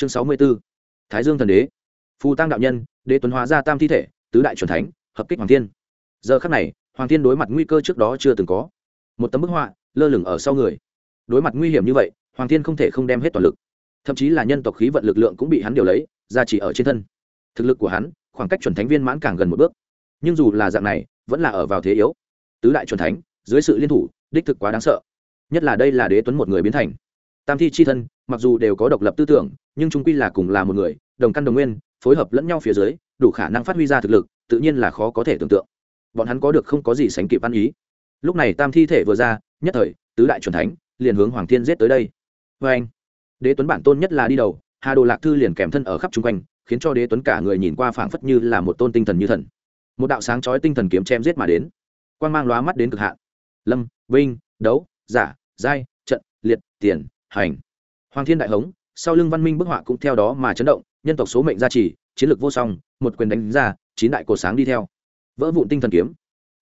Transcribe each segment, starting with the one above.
chương sáu mươi b ố thái dương thần đế. Phù tăng đạo nhân, đế tuấn hóa ra tam thi thể, tứ đại c thánh, hợp kích hoàng thiên. Giờ khắc này, hoàng thiên đối mặt nguy cơ trước đó chưa từng có. Một tấm bức họa, lơ lửng ở sau người. Đối mặt nguy hiểm như vậy, hoàng thiên không thể không đem hết toàn lực. Thậm chí là nhân tộc khí vận lực lượng cũng bị hắn điều lấy ra chỉ ở trên thân. Thực lực của hắn, khoảng cách chuẩn thánh viên mãn càng gần một bước. Nhưng dù là dạng này, vẫn là ở vào thế yếu. Tứ đại chuẩn thánh, dưới sự liên thủ, đích thực quá đáng sợ. Nhất là đây là đế tuấn một người biến thành tam thi c h i thân, mặc dù đều có độc lập tư tưởng, nhưng chúng quy là cùng là một người, đồng căn đồng nguyên, phối hợp lẫn nhau phía dưới, đủ khả năng phát huy ra thực lực, tự nhiên là khó có thể tưởng tượng. Bọn hắn có được không có gì sánh kịp ăn ý. Lúc này tam thi thể vừa ra, nhất thời, tứ đại c thánh liền hướng hoàng thiên giết tới đây. Vê anh, đế tuấn bản tôn nhất là đi đầu, hà đồ lạc thư liền kèm thân ở khắp chung quanh, khiến cho đế tuấn cả người nhìn qua phảng phất như là một tôn tinh thần như thần. Một đạo sáng chói tinh thần kiếm chém giết mà đến. Quan g mang lóa mắt đến cực hạn. Lâm, vinh, đấu, giả, giai, trận, liệt, tiền hành. Hoàng thiên đại hống, sau lưng văn minh bức họa cũng theo đó mà chấn động, nhân tộc số mệnh gia trì, chiến lược vô song, một quyền đánh ra, chín đại cổ sáng đi theo. Vỡ vụn tinh thần kiếm.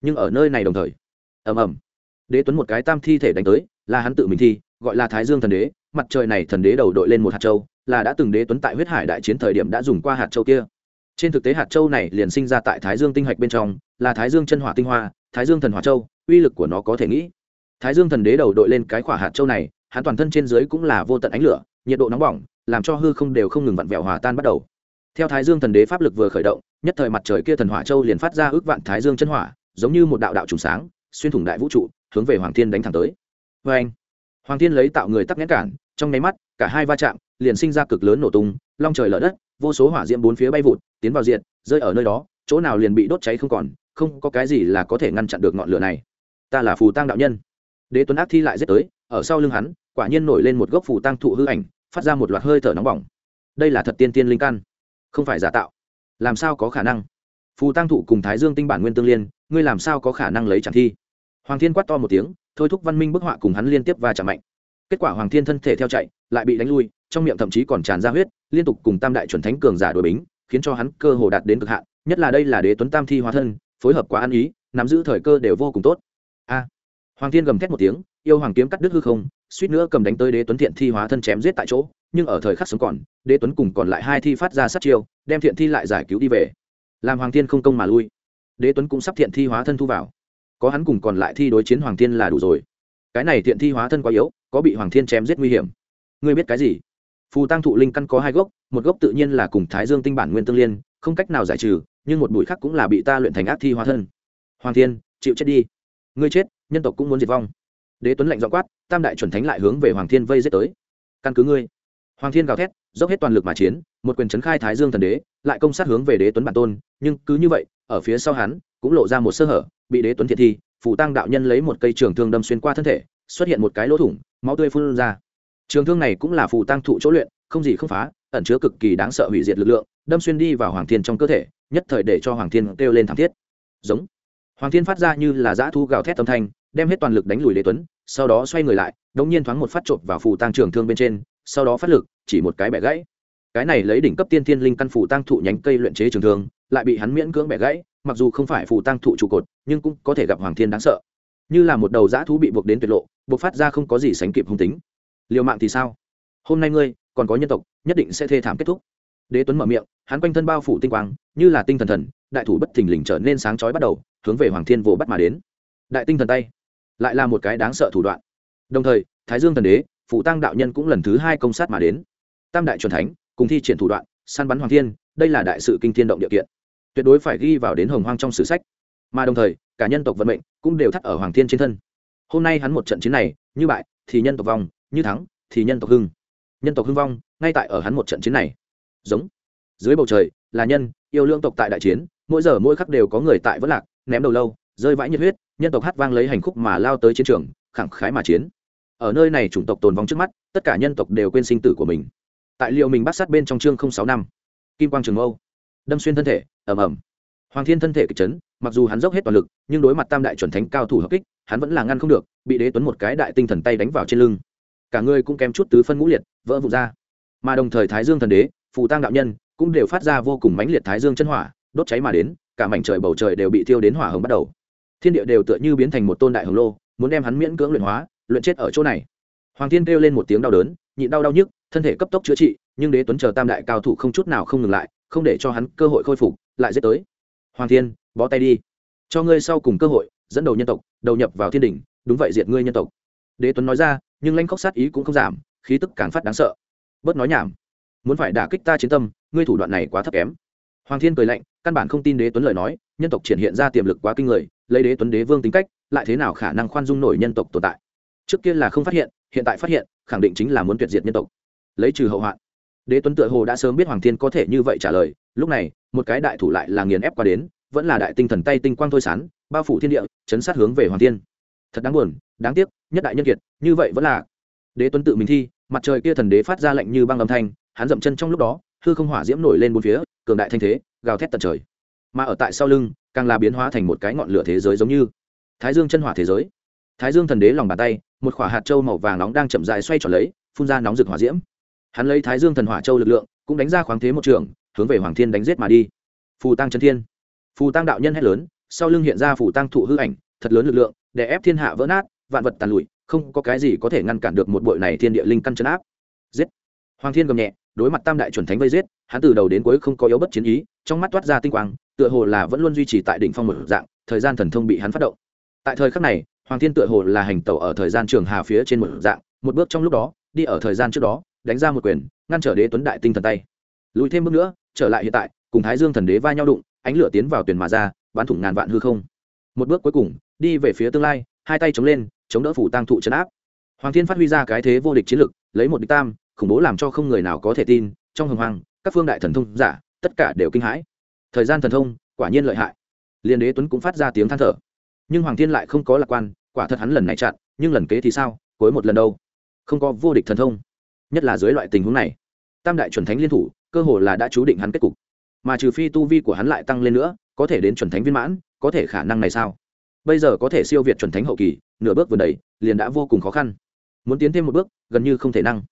Nhưng ở nơi này đồng thời, ầm ầm, đế tuấn một cái tam thi thể đánh tới, là hắn tự mình thi, gọi là thái dương thần đế, mặt trời này thần đế đầu đội lên một hạt châu, là đã từng đế tuấn tại huyết hải đại chiến thời điểm đã dùng qua hạt châu kia. Trên thực tế hạt châu này liền sinh ra tại thái dương tinh hạch bên trong, là thái dương chân hỏa tinh hoa, thái dương thần hỏa châu, uy lực của nó có thể nghĩ. Thái dương thần đế đầu đội lên cái khỏa hạt châu này hắn toàn thân trên dưới cũng là vô tận ánh lửa, nhiệt độ nóng bỏng, làm cho hư không đều không ngừng vặn vẹo hòa tan bắt đầu. Theo thái dương thần đế pháp lực vừa khởi động, nhất thời mặt trời kia thần hỏa châu liền phát ra ước vạn thái dương chân hỏa, giống như một đạo đạo trùng sáng, xuyên thủng đại vũ trụ, hướng về hoàng thiên đánh thẳng tới. Vê anh hoàng thiên lấy tạo người tắc nghẽn cản, trong nháy mắt, cả hai va chạm liền sinh ra cực lớn nổ tung, long trời lở đất, vô số hỏa diễm bốn phía bay vụt, tiến vào diện rơi ở nơi đó, chỗ nào liền bị đốt cháy không còn, không có cái gì là có thể ngăn chặn được ngọn lửa này. Ta là phù tăng đạo nhân. Đế tuấn ác thi lại giết tới, ở sau lưng hắn quả nhiên nổi lên một gốc phù tăng thụ hư ảnh, phát ra một loạt hơi thở nóng bỏng. Đây là thật tiên tiên linh căn, không phải giả tạo. Làm sao có khả năng? Phù tăng thụ cùng thái dương tinh bản nguyên tương liên, ngươi làm sao có khả năng lấy chẳng thi? Hoàng thiên quát to một tiếng, thôi thúc văn minh bức họa cùng hắn liên tiếp và chạm mạnh. Kết quả hoàng thiên thân thể theo chạy, lại bị đánh lui, trong miệng thậm chí còn tràn ra huyết, liên tục cùng tam đại chuẩn thánh cường giả đổi bính, khiến cho hắn cơ hồ đạt đến cực hạn, nhất là đây là đế tuấn tam thi hóa thân, phối hợp quá ăn ý, nắm giữ thời cơ đều vô cùng tốt. A. Hoàng thiên gầm thét một tiếng, yêu hoàng kiếm cắt đứt hư không suýt nữa cầm đánh tới đế tuấn thiện thi hóa thân chém giết tại chỗ, nhưng ở thời khắc sống còn, đế tuấn cùng còn lại hai thi phát ra sát chiêu, đem thiện thi lại giải cứu đi về. Làm hoàng thiên không công mà lui. Đế tuấn cũng sắp thiện thi hóa thân thu vào. Có hắn cùng còn lại thi đối chiến hoàng thiên là đủ rồi. Cái này thiện thi hóa thân quá yếu, có bị hoàng thiên chém giết nguy hiểm. Ngươi biết cái gì? Phù tăng thụ linh căn có hai gốc, một gốc tự nhiên là cùng thái dương tinh bản nguyên tương liên, không cách nào giải trừ, nhưng một bụi khác cũng là bị ta luyện thành ác thi hóa thân. Hoàng thiên, chịu chết đi. Ngươi chết, nhân tộc cũng muốn diệt vong đế tuấn lạnh dọ quát, tam đại chuẩn thánh lại hướng về hoàng thiên vây giết tới. Căn cứ ngươi. Hoàng thiên gào thét, dốc hết toàn lực mà chiến, một quyền trấn khai thái dương thần đế, lại công sát hướng về đế tuấn bản tôn, nhưng cứ như vậy, ở phía sau hắn, cũng lộ ra một sơ hở, bị đế tuấn thiệt thi phủ tăng đạo nhân lấy một cây trường thương đâm xuyên qua thân thể, xuất hiện một cái lỗ thủng, máu tươi phun ra. Trường thương này cũng là phủ tăng thụ chỗ luyện, không gì không phá, ẩn chứa cực kỳ đáng sợ hủy diệt lực lượng, đâm xuyên đi vào hoàng thiên trong cơ thể, nhất thời để cho hoàng thiên kêu lên thảm thiết. Giống. Hoàng thiên phát ra như là dã thu gào thét âm thanh đem hết toàn lực đánh lùi Lê tuấn, sau đó xoay người lại, đống nhiên thoáng một phát trộm vào phù tăng trường thương bên trên, sau đó phát lực, chỉ một cái bẻ gãy. Cái này lấy đỉnh cấp tiên thiên linh căn phù tăng thụ nhánh cây luyện chế trường thương, lại bị hắn miễn cưỡng bẻ gãy, mặc dù không phải phù tăng thụ trụ cột, nhưng cũng có thể gặp hoàng thiên đáng sợ. Như là một đầu dã thú bị buộc đến tuyệt lộ, buộc phát ra không có gì sánh kịp hung tính. Liều mạng thì sao? Hôm nay ngươi, còn có nhân tộc, nhất định sẽ thê thảm kết thúc. Đế tuấn mở miệng, hắn quanh thân bao phủ tinh quang, như là tinh thần thần, đại thủ bất thình lình trở nên sáng chói bắt đầu, hướng về hoàng thiên vồ bắt mà đến. Đại tinh thần tay lại là một cái đáng sợ thủ đoạn. Đồng thời, thái dương thần đế, phụ tăng đạo nhân cũng lần thứ hai công sát mà đến. Tam đại truyền thánh, cùng thi triển thủ đoạn, săn bắn hoàng thiên, đây là đại sự kinh thiên động địa kiện. Tuyệt đối phải ghi vào đến hồng hoang trong sử sách. Mà đồng thời, cả nhân tộc vận mệnh cũng đều thắt ở hoàng thiên trên thân. Hôm nay hắn một trận chiến này, như bại, thì nhân tộc vong, như thắng, thì nhân tộc hưng. Nhân tộc hưng vong, ngay tại ở hắn một trận chiến này. Giống. Dưới bầu trời, là nhân, yêu lương tộc tại đại chiến, mỗi giờ mỗi khắc đều có người tại vất lạc, ném đầu lâu, rơi vãi nhiệt huyết nhân tộc hát vang lấy hành khúc mà lao tới chiến trường, khẳng khái mà chiến. Ở nơi này chủng tộc tồn vong trước mắt, tất cả nhân tộc đều quên sinh tử của mình. Tại liệu mình bắt sát bên trong chương sáu năm, kim quang trường âu đâm xuyên thân thể ẩm ẩm hoàng thiên thân thể kịch chấn, mặc dù hắn dốc hết toàn lực, nhưng đối mặt tam đại chuẩn thánh cao thủ hợp kích, hắn vẫn là ngăn không được, bị đế tuấn một cái đại tinh thần tay đánh vào trên lưng. Cả người cũng kém chút tứ phân ngũ liệt, vỡ vụt ra. Mà đồng thời thái dương thần đế, phù tăng đạo nhân, cũng đều phát ra vô cùng mãnh liệt thái dương chân hỏa, đốt cháy mà đến, cả mảnh trời bầu trời đều bị thiêu đến hỏa hồng bắt đầu thiên địa đều tựa như biến thành một tôn đại hồng lô, muốn đem hắn miễn cưỡng luyện hóa, luyện chết ở chỗ này. Hoàng thiên kêu lên một tiếng đau đớn, nhịn đau đau nhức, thân thể cấp tốc chữa trị, nhưng đế tuấn chờ tam đại cao thủ không chút nào không ngừng lại, không để cho hắn cơ hội khôi phục, lại giết tới. Hoàng thiên, bó tay đi. Cho ngươi sau cùng cơ hội, dẫn đầu nhân tộc, đầu nhập vào thiên đình đúng vậy diệt ngươi nhân tộc. Đế tuấn nói ra, nhưng lanh khóc sát ý cũng không giảm, khí tức càng phát đáng sợ. Bớt nói nhảm. Muốn phải đả kích ta chiến tâm, ngươi thủ đoạn này quá thấp kém. Hoàng thiên cười lạnh, căn bản không tin đế tuấn lời nói, nhân tộc triển hiện ra tiềm lực quá kinh người lấy đế tuấn đế vương tính cách, lại thế nào khả năng khoan dung nổi nhân tộc tồn tại? Trước kia là không phát hiện hiện tại phát hiện, khẳng định chính là muốn tuyệt diệt nhân tộc. Lấy trừ hậu hoạn. Đế tuấn tựa hồ đã sớm biết hoàng thiên có thể như vậy trả lời, lúc này, một cái đại thủ lại là nghiền ép qua đến, vẫn là đại tinh thần tay tinh quang thôi sán, bao phủ thiên địa, chấn sát hướng về hoàng thiên. Thật đáng buồn, đáng tiếc, nhất đại nhân kiệt, như vậy vẫn là đế tuấn tự mình thi, mặt trời kia thần đế phát ra lệnh như băng âm thanh, hắn dậm chân trong lúc đó, hư không hỏa diễm nổi lên bốn phía, cường đại thanh thế, gào thét tận trời. Mà ở tại sau lưng càng là biến hóa thành một cái ngọn lửa thế giới giống như. Thái dương chân hỏa thế giới. Thái dương thần đế lòng bàn tay, một quả hạt châu màu vàng nóng đang chậm dài xoay trở lấy, phun ra nóng rực hỏa diễm. Hắn lấy thái dương thần hỏa châu lực lượng, cũng đánh ra khoáng thế một trường, hướng về hoàng thiên đánh giết mà đi. Phù tăng chân thiên. Phù tăng đạo nhân hét lớn, sau lưng hiện ra phù tăng thụ hư ảnh, thật lớn lực lượng, để ép thiên hạ vỡ nát, vạn vật tàn lụi, không có cái gì có thể ngăn cản được một bội này thiên địa linh căn chấn áp. Giết. Hoàng thiên gầm nhẹ, đối mặt tam đại chuẩn thánh vây giết, hắn từ đầu đến cuối không có yếu bất chiến ý, trong mắt toát ra tinh quang tựa hồ là vẫn luôn duy trì tại đỉnh phong một dạng, thời gian thần thông bị hắn phát động. Tại thời khắc này, hoàng thiên tựa hồ là hành tẩu ở thời gian trường hà phía trên một dạng, một bước trong lúc đó, đi ở thời gian trước đó, đánh ra một quyền, ngăn trở đế tuấn đại tinh thần tay. Lùi thêm bước nữa, trở lại hiện tại, cùng thái dương thần đế va nhau đụng, ánh lửa tiến vào tuyển mà ra, bắn thủng ngàn vạn hư không. Một bước cuối cùng, đi về phía tương lai, hai tay chống lên, chống đỡ phủ tăng thụ chấn áp. Hoàng thiên phát huy ra cái thế vô địch chiến lực, lấy một địch tam, khủng bố làm cho không người nào có thể tin, trong hồng hoàng các phương đại thần thông giả, tất cả đều kinh hãi thời gian thần thông, quả nhiên lợi hại. Liên đế tuấn cũng phát ra tiếng than thở. Nhưng hoàng thiên lại không có lạc quan, quả thật hắn lần này chặn, nhưng lần kế thì sao, cuối một lần đâu? Không có vô địch thần thông. Nhất là dưới loại tình huống này, tam đại chuẩn thánh liên thủ, cơ hồ là đã chú định hắn kết cục. Mà trừ phi tu vi của hắn lại tăng lên nữa, có thể đến chuẩn thánh viên mãn, có thể khả năng này sao? Bây giờ có thể siêu việt chuẩn thánh hậu kỳ, nửa bước vườn đầy, liền đã vô cùng khó khăn. Muốn tiến thêm một bước, gần như không thể năng.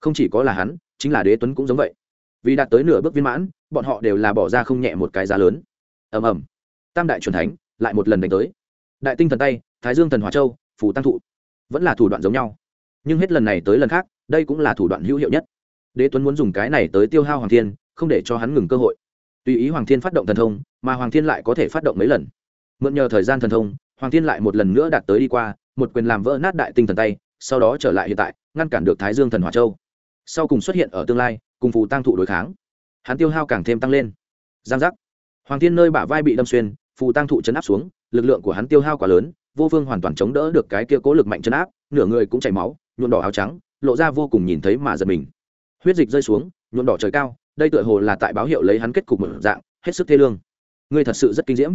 Không chỉ có là hắn, chính là đế tuấn cũng giống vậy vì đạt tới nửa bước viên mãn, bọn họ đều là bỏ ra không nhẹ một cái giá lớn. Ầm ầm. Tam đại truyền thánh lại một lần đánh tới. Đại tinh thần tay, thái dương thần hòa châu, phù tăng thụ. Vẫn là thủ đoạn giống nhau. Nhưng hết lần này tới lần khác, đây cũng là thủ đoạn hữu hiệu nhất. Đế tuấn muốn dùng cái này tới tiêu hao hoàng thiên, không để cho hắn ngừng cơ hội. Tùy ý hoàng thiên phát động thần thông, mà hoàng thiên lại có thể phát động mấy lần. Mượn nhờ thời gian thần thông, hoàng thiên lại một lần nữa đạt tới đi qua, một quyền làm vỡ nát đại tinh thần tay, sau đó trở lại hiện tại, ngăn cản được thái dương thần hòa châu. Sau cùng xuất hiện ở tương lai cùng phù tăng thụ đối kháng. Hắn tiêu hao càng thêm tăng lên. Giang giác. Hoàng thiên nơi bả vai bị đâm xuyên, phù tăng thụ chấn áp xuống, lực lượng của hắn tiêu hao quá lớn, vô phương hoàn toàn chống đỡ được cái kia cố lực mạnh chấn áp, nửa người cũng chảy máu, nhuộm đỏ áo trắng, lộ ra vô cùng nhìn thấy mà giật mình. Huyết dịch rơi xuống, nhuộm đỏ trời cao, đây tựa hồ là tại báo hiệu lấy hắn kết cục một dạng, hết sức thê lương. Ngươi thật sự rất kinh diễm.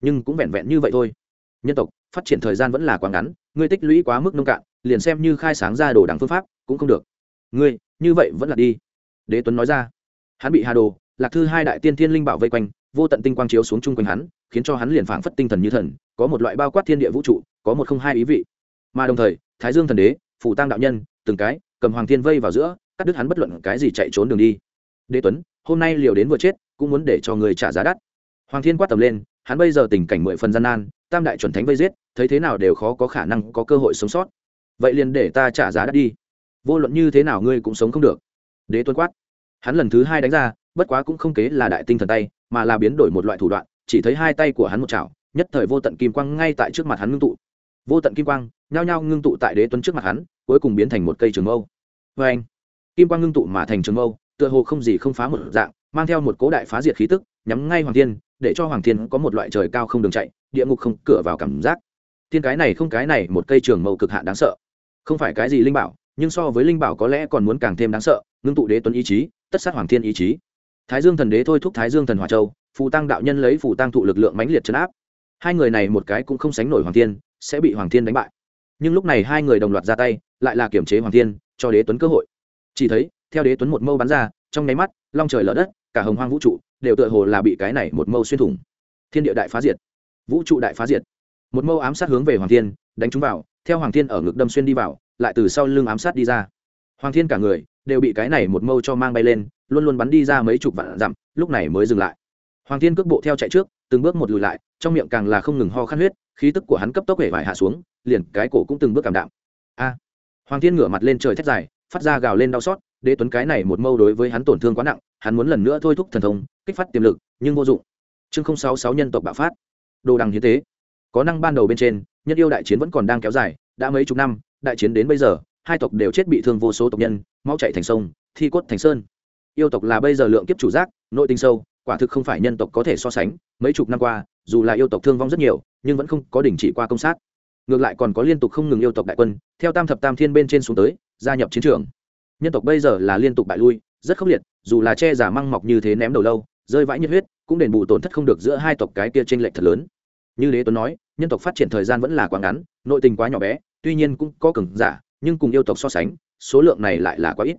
Nhưng cũng vẹn vẹn như vậy thôi. Nhân tộc, phát triển thời gian vẫn là quá ngắn, ngươi tích lũy quá mức nông cạn, liền xem như khai sáng ra đồ đằng phương pháp, cũng không được. Ngươi, như vậy vẫn là đi đế tuấn nói ra. Hắn bị hà đồ, lạc thư hai đại tiên thiên linh bảo vây quanh, vô tận tinh quang chiếu xuống chung quanh hắn, khiến cho hắn liền phảng phất tinh thần như thần, có một loại bao quát thiên địa vũ trụ, có một không hai ý vị. Mà đồng thời, thái dương thần đế phủ tăng đạo nhân, từng cái, cầm hoàng thiên vây vào giữa, cắt đứt hắn bất luận cái gì chạy trốn đường đi. Đế tuấn, hôm nay liều đến vừa chết, cũng muốn để cho người trả giá đắt. Hoàng thiên quát tầm lên, hắn bây giờ tình cảnh mười phần gian nan, tam đại chuẩn thánh vây giết, thấy thế nào đều khó có khả năng có cơ hội sống sót. Vậy liền để ta trả giá đắt đi. Vô luận như thế nào ngươi cũng sống không được đế tuấn quát. Hắn lần thứ hai đánh ra, bất quá cũng không kế là đại tinh thần tay, mà là biến đổi một loại thủ đoạn, chỉ thấy hai tay của hắn một chảo, nhất thời vô tận kim quang ngay tại trước mặt hắn ngưng tụ. Vô tận kim quang, nhao nhao ngưng tụ tại đế tuấn trước mặt hắn, cuối cùng biến thành một cây trường mâu. Vê anh, kim quang ngưng tụ mà thành trường mâu, tựa hồ không gì không phá một dạng, mang theo một cố đại phá diệt khí tức, nhắm ngay hoàng thiên, để cho hoàng thiên có một loại trời cao không đường chạy, địa ngục không cửa vào cảm giác. Thiên cái này không cái này, một cây trường mâu cực hạn đáng sợ. Không phải cái gì linh bảo, nhưng so với linh bảo có lẽ còn muốn càng thêm đáng sợ ngưng tụ đế tuấn ý chí, tất sát hoàng thiên ý chí. Thái dương thần đế thôi thúc thái dương thần hòa châu, phù tăng đạo nhân lấy phù tăng thụ lực lượng mãnh liệt chấn áp. Hai người này một cái cũng không sánh nổi hoàng thiên, sẽ bị hoàng thiên đánh bại. Nhưng lúc này hai người đồng loạt ra tay, lại là kiểm chế hoàng thiên, cho đế tuấn cơ hội. Chỉ thấy, theo đế tuấn một mâu bắn ra, trong nháy mắt, long trời lở đất, cả hồng hoang vũ trụ đều tựa hồ là bị cái này một mâu xuyên thủng. Thiên địa đại phá diệt. Vũ trụ đại phá diệt. Một mâu ám sát hướng về hoàng thiên, đánh chúng vào, theo hoàng thiên ở ngực đâm xuyên đi vào, lại từ sau lưng ám sát đi ra. Hoàng thiên cả người đều bị cái này một mâu cho mang bay lên, luôn luôn bắn đi ra mấy chục vạn dặm, lúc này mới dừng lại. Hoàng thiên cước bộ theo chạy trước, từng bước một lùi lại, trong miệng càng là không ngừng ho khát huyết, khí tức của hắn cấp tốc hể vải hạ xuống, liền cái cổ cũng từng bước cảm đạm. A! Hoàng thiên ngửa mặt lên trời thét dài, phát ra gào lên đau xót, đế tuấn cái này một mâu đối với hắn tổn thương quá nặng, hắn muốn lần nữa thôi thúc thần thông, kích phát tiềm lực, nhưng vô dụng. Chương sáu sáu nhân tộc bạo phát. Đồ đằng hiến tế. Có năng ban đầu bên trên nhân yêu đại chiến vẫn còn đang kéo dài, đã mấy chục năm, đại chiến đến bây giờ, hai tộc đều chết bị thương vô số tộc nhân mau chạy thành sông, thi cốt thành sơn. Yêu tộc là bây giờ lượng kiếp chủ giác, nội tinh sâu, quả thực không phải nhân tộc có thể so sánh. Mấy chục năm qua, dù là yêu tộc thương vong rất nhiều, nhưng vẫn không có đình chỉ qua công sát. Ngược lại còn có liên tục không ngừng yêu tộc đại quân, theo tam thập tam thiên bên trên xuống tới, gia nhập chiến trường. Nhân tộc bây giờ là liên tục bại lui, rất khốc liệt, dù là che giả măng mọc như thế ném đầu lâu, rơi vãi nhiệt huyết, cũng đền bù tổn thất không được giữa hai tộc cái kia t r ê n lệch thật lớn. Như đế tuấn nói, nhân tộc phát triển thời gian vẫn là quá ngắn, nội tình quá nhỏ bé, tuy nhiên cũng có cường giả, nhưng cùng yêu tộc so sánh số lượng này lại là quá ít.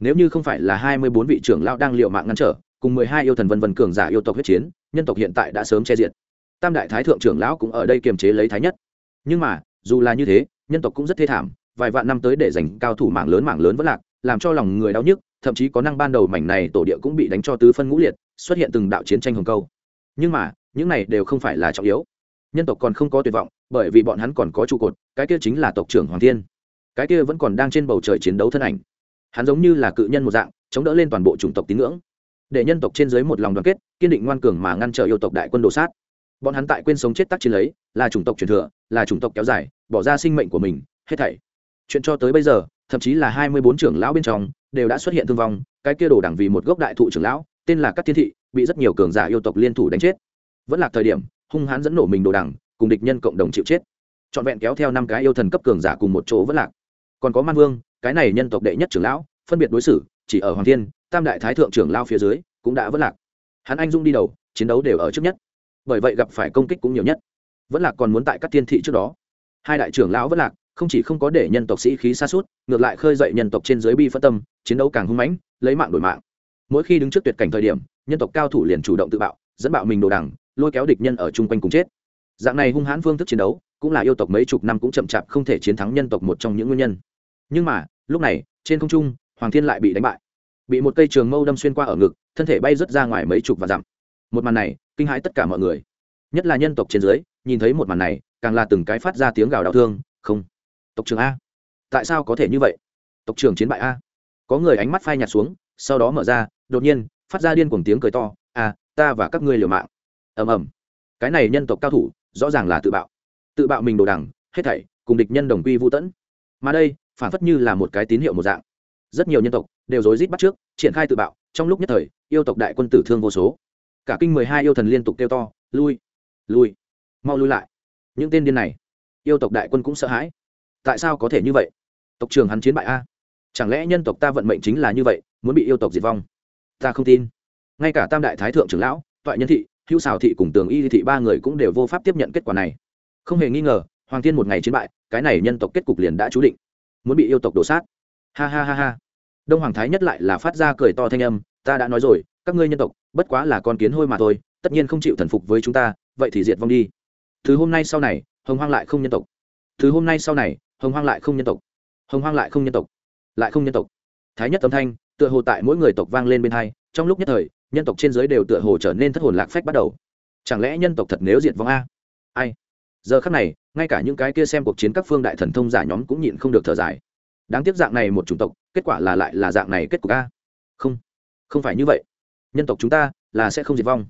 Nếu như không phải là hai mươi bốn vị trưởng lão đang liệu mạng ngăn trở, cùng mười hai yêu thần vân vân cường giả yêu tộc huyết chiến, nhân tộc hiện tại đã sớm che diện. tam đại thái thượng trưởng lão cũng ở đây kiềm chế lấy thái nhất. Nhưng mà, dù là như thế, nhân tộc cũng rất thê thảm, vài vạn năm tới để giành cao thủ mạng lớn mạng lớn vẫn lạc, làm cho lòng người đau nhức, thậm chí có năng ban đầu mảnh này tổ địa cũng bị đánh cho tứ phân ngũ liệt, xuất hiện từng đạo chiến tranh hồng câu. Nhưng mà, những này đều không phải là trọng yếu. Nhân tộc còn không có tuyệt vọng, bởi vì bọn hắn còn có trụ cột, cái kia chính là tộc trưởng hoàng thiên cái kia vẫn còn đang trên bầu trời chiến đấu thân ảnh. Hắn giống như là cự nhân một dạng, chống đỡ lên toàn bộ chủng tộc tín ngưỡng. Để nhân tộc trên dưới một lòng đoàn kết, kiên định ngoan cường mà ngăn trở yêu tộc đại quân đồ sát. Bọn hắn tại quên sống chết tắc chiến lấy, là chủng tộc truyền thừa, là chủng tộc kéo dài, bỏ ra sinh mệnh của mình, hết thảy. Chuyện cho tới bây giờ, thậm chí là hai mươi bốn trưởng lão bên trong, đều đã xuất hiện thương vong, cái kia đổ đẳng vì một gốc đại thụ trưởng lão, tên là các thiên thị, bị rất nhiều cường giả yêu tộc liên thủ đánh chết. Vẫn là thời điểm, hung hãn dẫn nổ mình đồ đẳng, cùng địch nhân cộng đồng chịu chết. Trọn vẹn kéo theo năm cái yêu thần cấp cường giả cùng một chỗ vẫn lạc còn có man vương, cái này nhân tộc đệ nhất trưởng lão, phân biệt đối xử, chỉ ở hoàng thiên, tam đại thái thượng trưởng lao phía dưới, cũng đã vất lạc. Hắn anh dung đi đầu, chiến đấu đều ở trước nhất. Bởi vậy gặp phải công kích cũng nhiều nhất. Vẫn lạc còn muốn tại các thiên thị trước đó. Hai đại trưởng lão vẫn lạc, không chỉ không có để nhân tộc sĩ khí xa suốt ngược lại khơi dậy nhân tộc trên dưới bi phân tâm, chiến đấu càng hung mãnh, lấy mạng đổi mạng. Mỗi khi đứng trước tuyệt cảnh thời điểm, nhân tộc cao thủ liền chủ động tự bạo, dẫn bạo mình đồ đằng, lôi kéo địch nhân ở chung quanh cùng chết. Dạng này hung hãn phương thức chiến đấu, cũng là yêu tộc mấy chục năm cũng chậm chạp không thể chiến thắng nhân tộc một trong những nguyên nhân nhưng mà, lúc này, trên không trung, hoàng thiên lại bị đánh bại. Bị một cây trường mâu đâm xuyên qua ở ngực, thân thể bay rớt ra ngoài mấy chục và dặm. Một màn này, kinh hãi tất cả mọi người. Nhất là nhân tộc trên dưới, nhìn thấy một màn này, càng là từng cái phát ra tiếng gào đau thương, không, tộc trưởng a, tại sao có thể như vậy? Tộc trưởng chiến bại a. Có người ánh mắt phai nhạt xuống, sau đó mở ra, đột nhiên, phát ra điên cuồng tiếng cười to, a, ta và các ngươi liều mạng. Ầm ầm. Cái này nhân tộc cao thủ, rõ ràng là tự bạo. Tự bạo mình đồ đằng, hết thảy, cùng địch nhân đồng quy vũ tẫn mà đây phản phất như là một cái tín hiệu một dạng. Rất nhiều nhân tộc đều rối rít bắt trước, triển khai tự bạo, trong lúc nhất thời, yêu tộc đại quân tử thương vô số. Cả kinh mười hai yêu thần liên tục kêu to, lui lui, mau lui lại. Những tên điên này, yêu tộc đại quân cũng sợ hãi. Tại sao có thể như vậy? Tộc trường hắn chiến bại a. Chẳng lẽ nhân tộc ta vận mệnh chính là như vậy, muốn bị yêu tộc diệt vong? Ta không tin. Ngay cả tam đại thái thượng trưởng lão, toại nhân thị, hữu xào thị cùng tường y thị ba người cũng đều vô pháp tiếp nhận kết quả này. Không hề nghi ngờ, hoàng thiên một ngày chiến bại, cái này nhân tộc kết cục liền đã chú định muốn bị yêu tộc đổ sát. Ha ha ha ha. Đông hoàng thái nhất lại là phát ra cười to thanh âm, ta đã nói rồi, các ngươi nhân tộc, bất quá là con kiến hôi mà thôi, tất nhiên không chịu thần phục với chúng ta, vậy thì diệt vong đi. Thứ hôm nay sau này, hồng hoang lại không nhân tộc. Thứ hôm nay sau này, hồng hoang lại không nhân tộc. Hồng hoang lại không nhân tộc. Lại không nhân tộc. Thái nhất âm thanh, tựa hồ tại mỗi người tộc vang lên bên hai, trong lúc nhất thời, nhân tộc trên giới đều tựa hồ trở nên thất hồn lạc phách bắt đầu. Chẳng lẽ nhân tộc thật nếu diệt vong a? Ai? Giờ khắc này, ngay cả những cái kia xem cuộc chiến các phương đại thần thông giả nhóm cũng nhịn không được thở dài. Đáng tiếc dạng này một chủng tộc, kết quả là lại là dạng này kết cục a. Không không phải như vậy. Nhân tộc chúng ta là sẽ không diệt vong.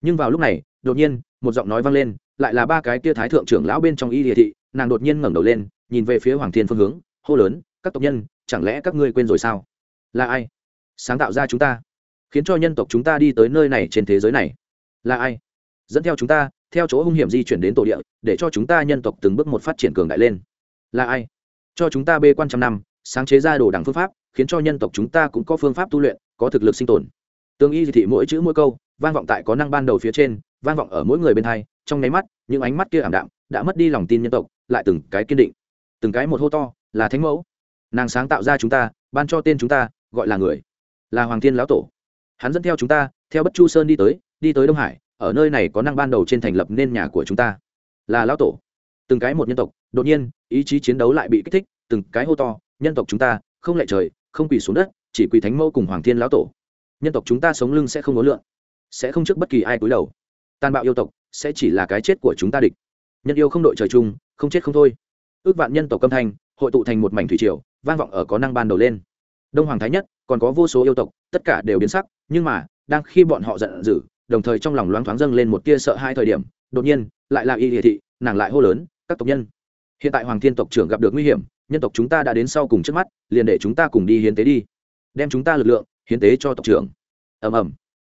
Nhưng vào lúc này, đột nhiên, một giọng nói vang lên, lại là ba cái kia thái thượng trưởng lão bên trong y địa thị, nàng đột nhiên ngẩng đầu lên, nhìn về phía hoàng thiên phương hướng, hô lớn, các tộc nhân, chẳng lẽ các ngươi quên rồi sao? Là ai? Sáng tạo ra chúng ta, khiến cho nhân tộc chúng ta đi tới nơi này trên thế giới này. Là ai? Dẫn theo chúng ta theo chỗ hung hiểm di chuyển đến tổ địa, để cho chúng ta nhân tộc từng bước một phát triển cường đại lên. Là ai? Cho chúng ta bê quan trăm năm, sáng chế ra đồ đẳng phương pháp, khiến cho nhân tộc chúng ta cũng có phương pháp tu luyện, có thực lực sinh tồn. Tương y thị mỗi chữ mỗi câu, vang vọng tại có năng ban đầu phía trên, vang vọng ở mỗi người bên hai, trong nháy mắt, những ánh mắt kia ảm đạm, đã mất đi lòng tin nhân tộc, lại từng cái kiên định. Từng cái một hô to, là thánh mẫu. Nàng sáng tạo ra chúng ta, ban cho tên chúng ta, gọi là người. Là hoàng thiên lão tổ. Hắn dẫn theo chúng ta, theo bất chu sơn đi tới đi tới đông hải ở nơi này có năng ban đầu trên thành lập nên nhà của chúng ta. Là lão tổ. Từng cái một nhân tộc, đột nhiên, ý chí chiến đấu lại bị kích thích, từng cái hô to, nhân tộc chúng ta, không lệ trời, không quỳ xuống đất, chỉ quỳ thánh mẫu cùng hoàng thiên lão tổ. Nhân tộc chúng ta sống lưng sẽ không có lượn, sẽ không trước bất kỳ ai cúi đầu. Tàn bạo yêu tộc sẽ chỉ là cái chết của chúng ta địch. Nhân yêu không đội trời chung, không chết không thôi. Ước vạn nhân tộc âm thanh, hội tụ thành một mảnh thủy triều, vang vọng ở có năng ban đầu lên. Đông hoàng thái nhất, còn có vô số yêu tộc, tất cả đều biến sắc, nhưng mà, đang khi bọn họ giận dữ đồng thời trong lòng loáng thoáng dâng lên một tia sợ hai thời điểm, đột nhiên, lại là y địa thị, nàng lại hô lớn, các tộc nhân, hiện tại hoàng thiên tộc trưởng gặp được nguy hiểm, nhân tộc chúng ta đã đến sau cùng trước mắt, liền để chúng ta cùng đi hiến tế đi. Đem chúng ta lực lượng hiến tế cho tộc trưởng. Ầm ầm.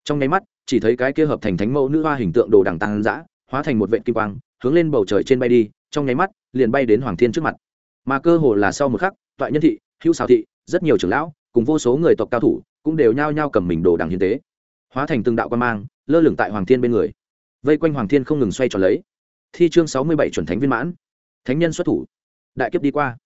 Trong nháy mắt, chỉ thấy cái kia hợp thành thánh mẫu nữ hoa hình tượng đồ đằng tăng dã, hóa thành một vệ kim quang, hướng lên bầu trời trên bay đi, trong nháy mắt, liền bay đến hoàng thiên trước mặt. Mà cơ hồ là sau một khắc, toại nhân thị, hữu xào thị, rất nhiều trưởng lão, cùng vô số người tộc cao thủ, cũng đều nhao nhao cầm mình đồ đằng hiến tế hóa thành từng đạo quan mang, lơ lửng tại hoàng thiên bên người. Vây quanh hoàng thiên không ngừng xoay tròn lấy. Thi chương sáu mươi bảy chuẩn thánh viên mãn. Thánh nhân xuất thủ. Đại kiếp đi qua.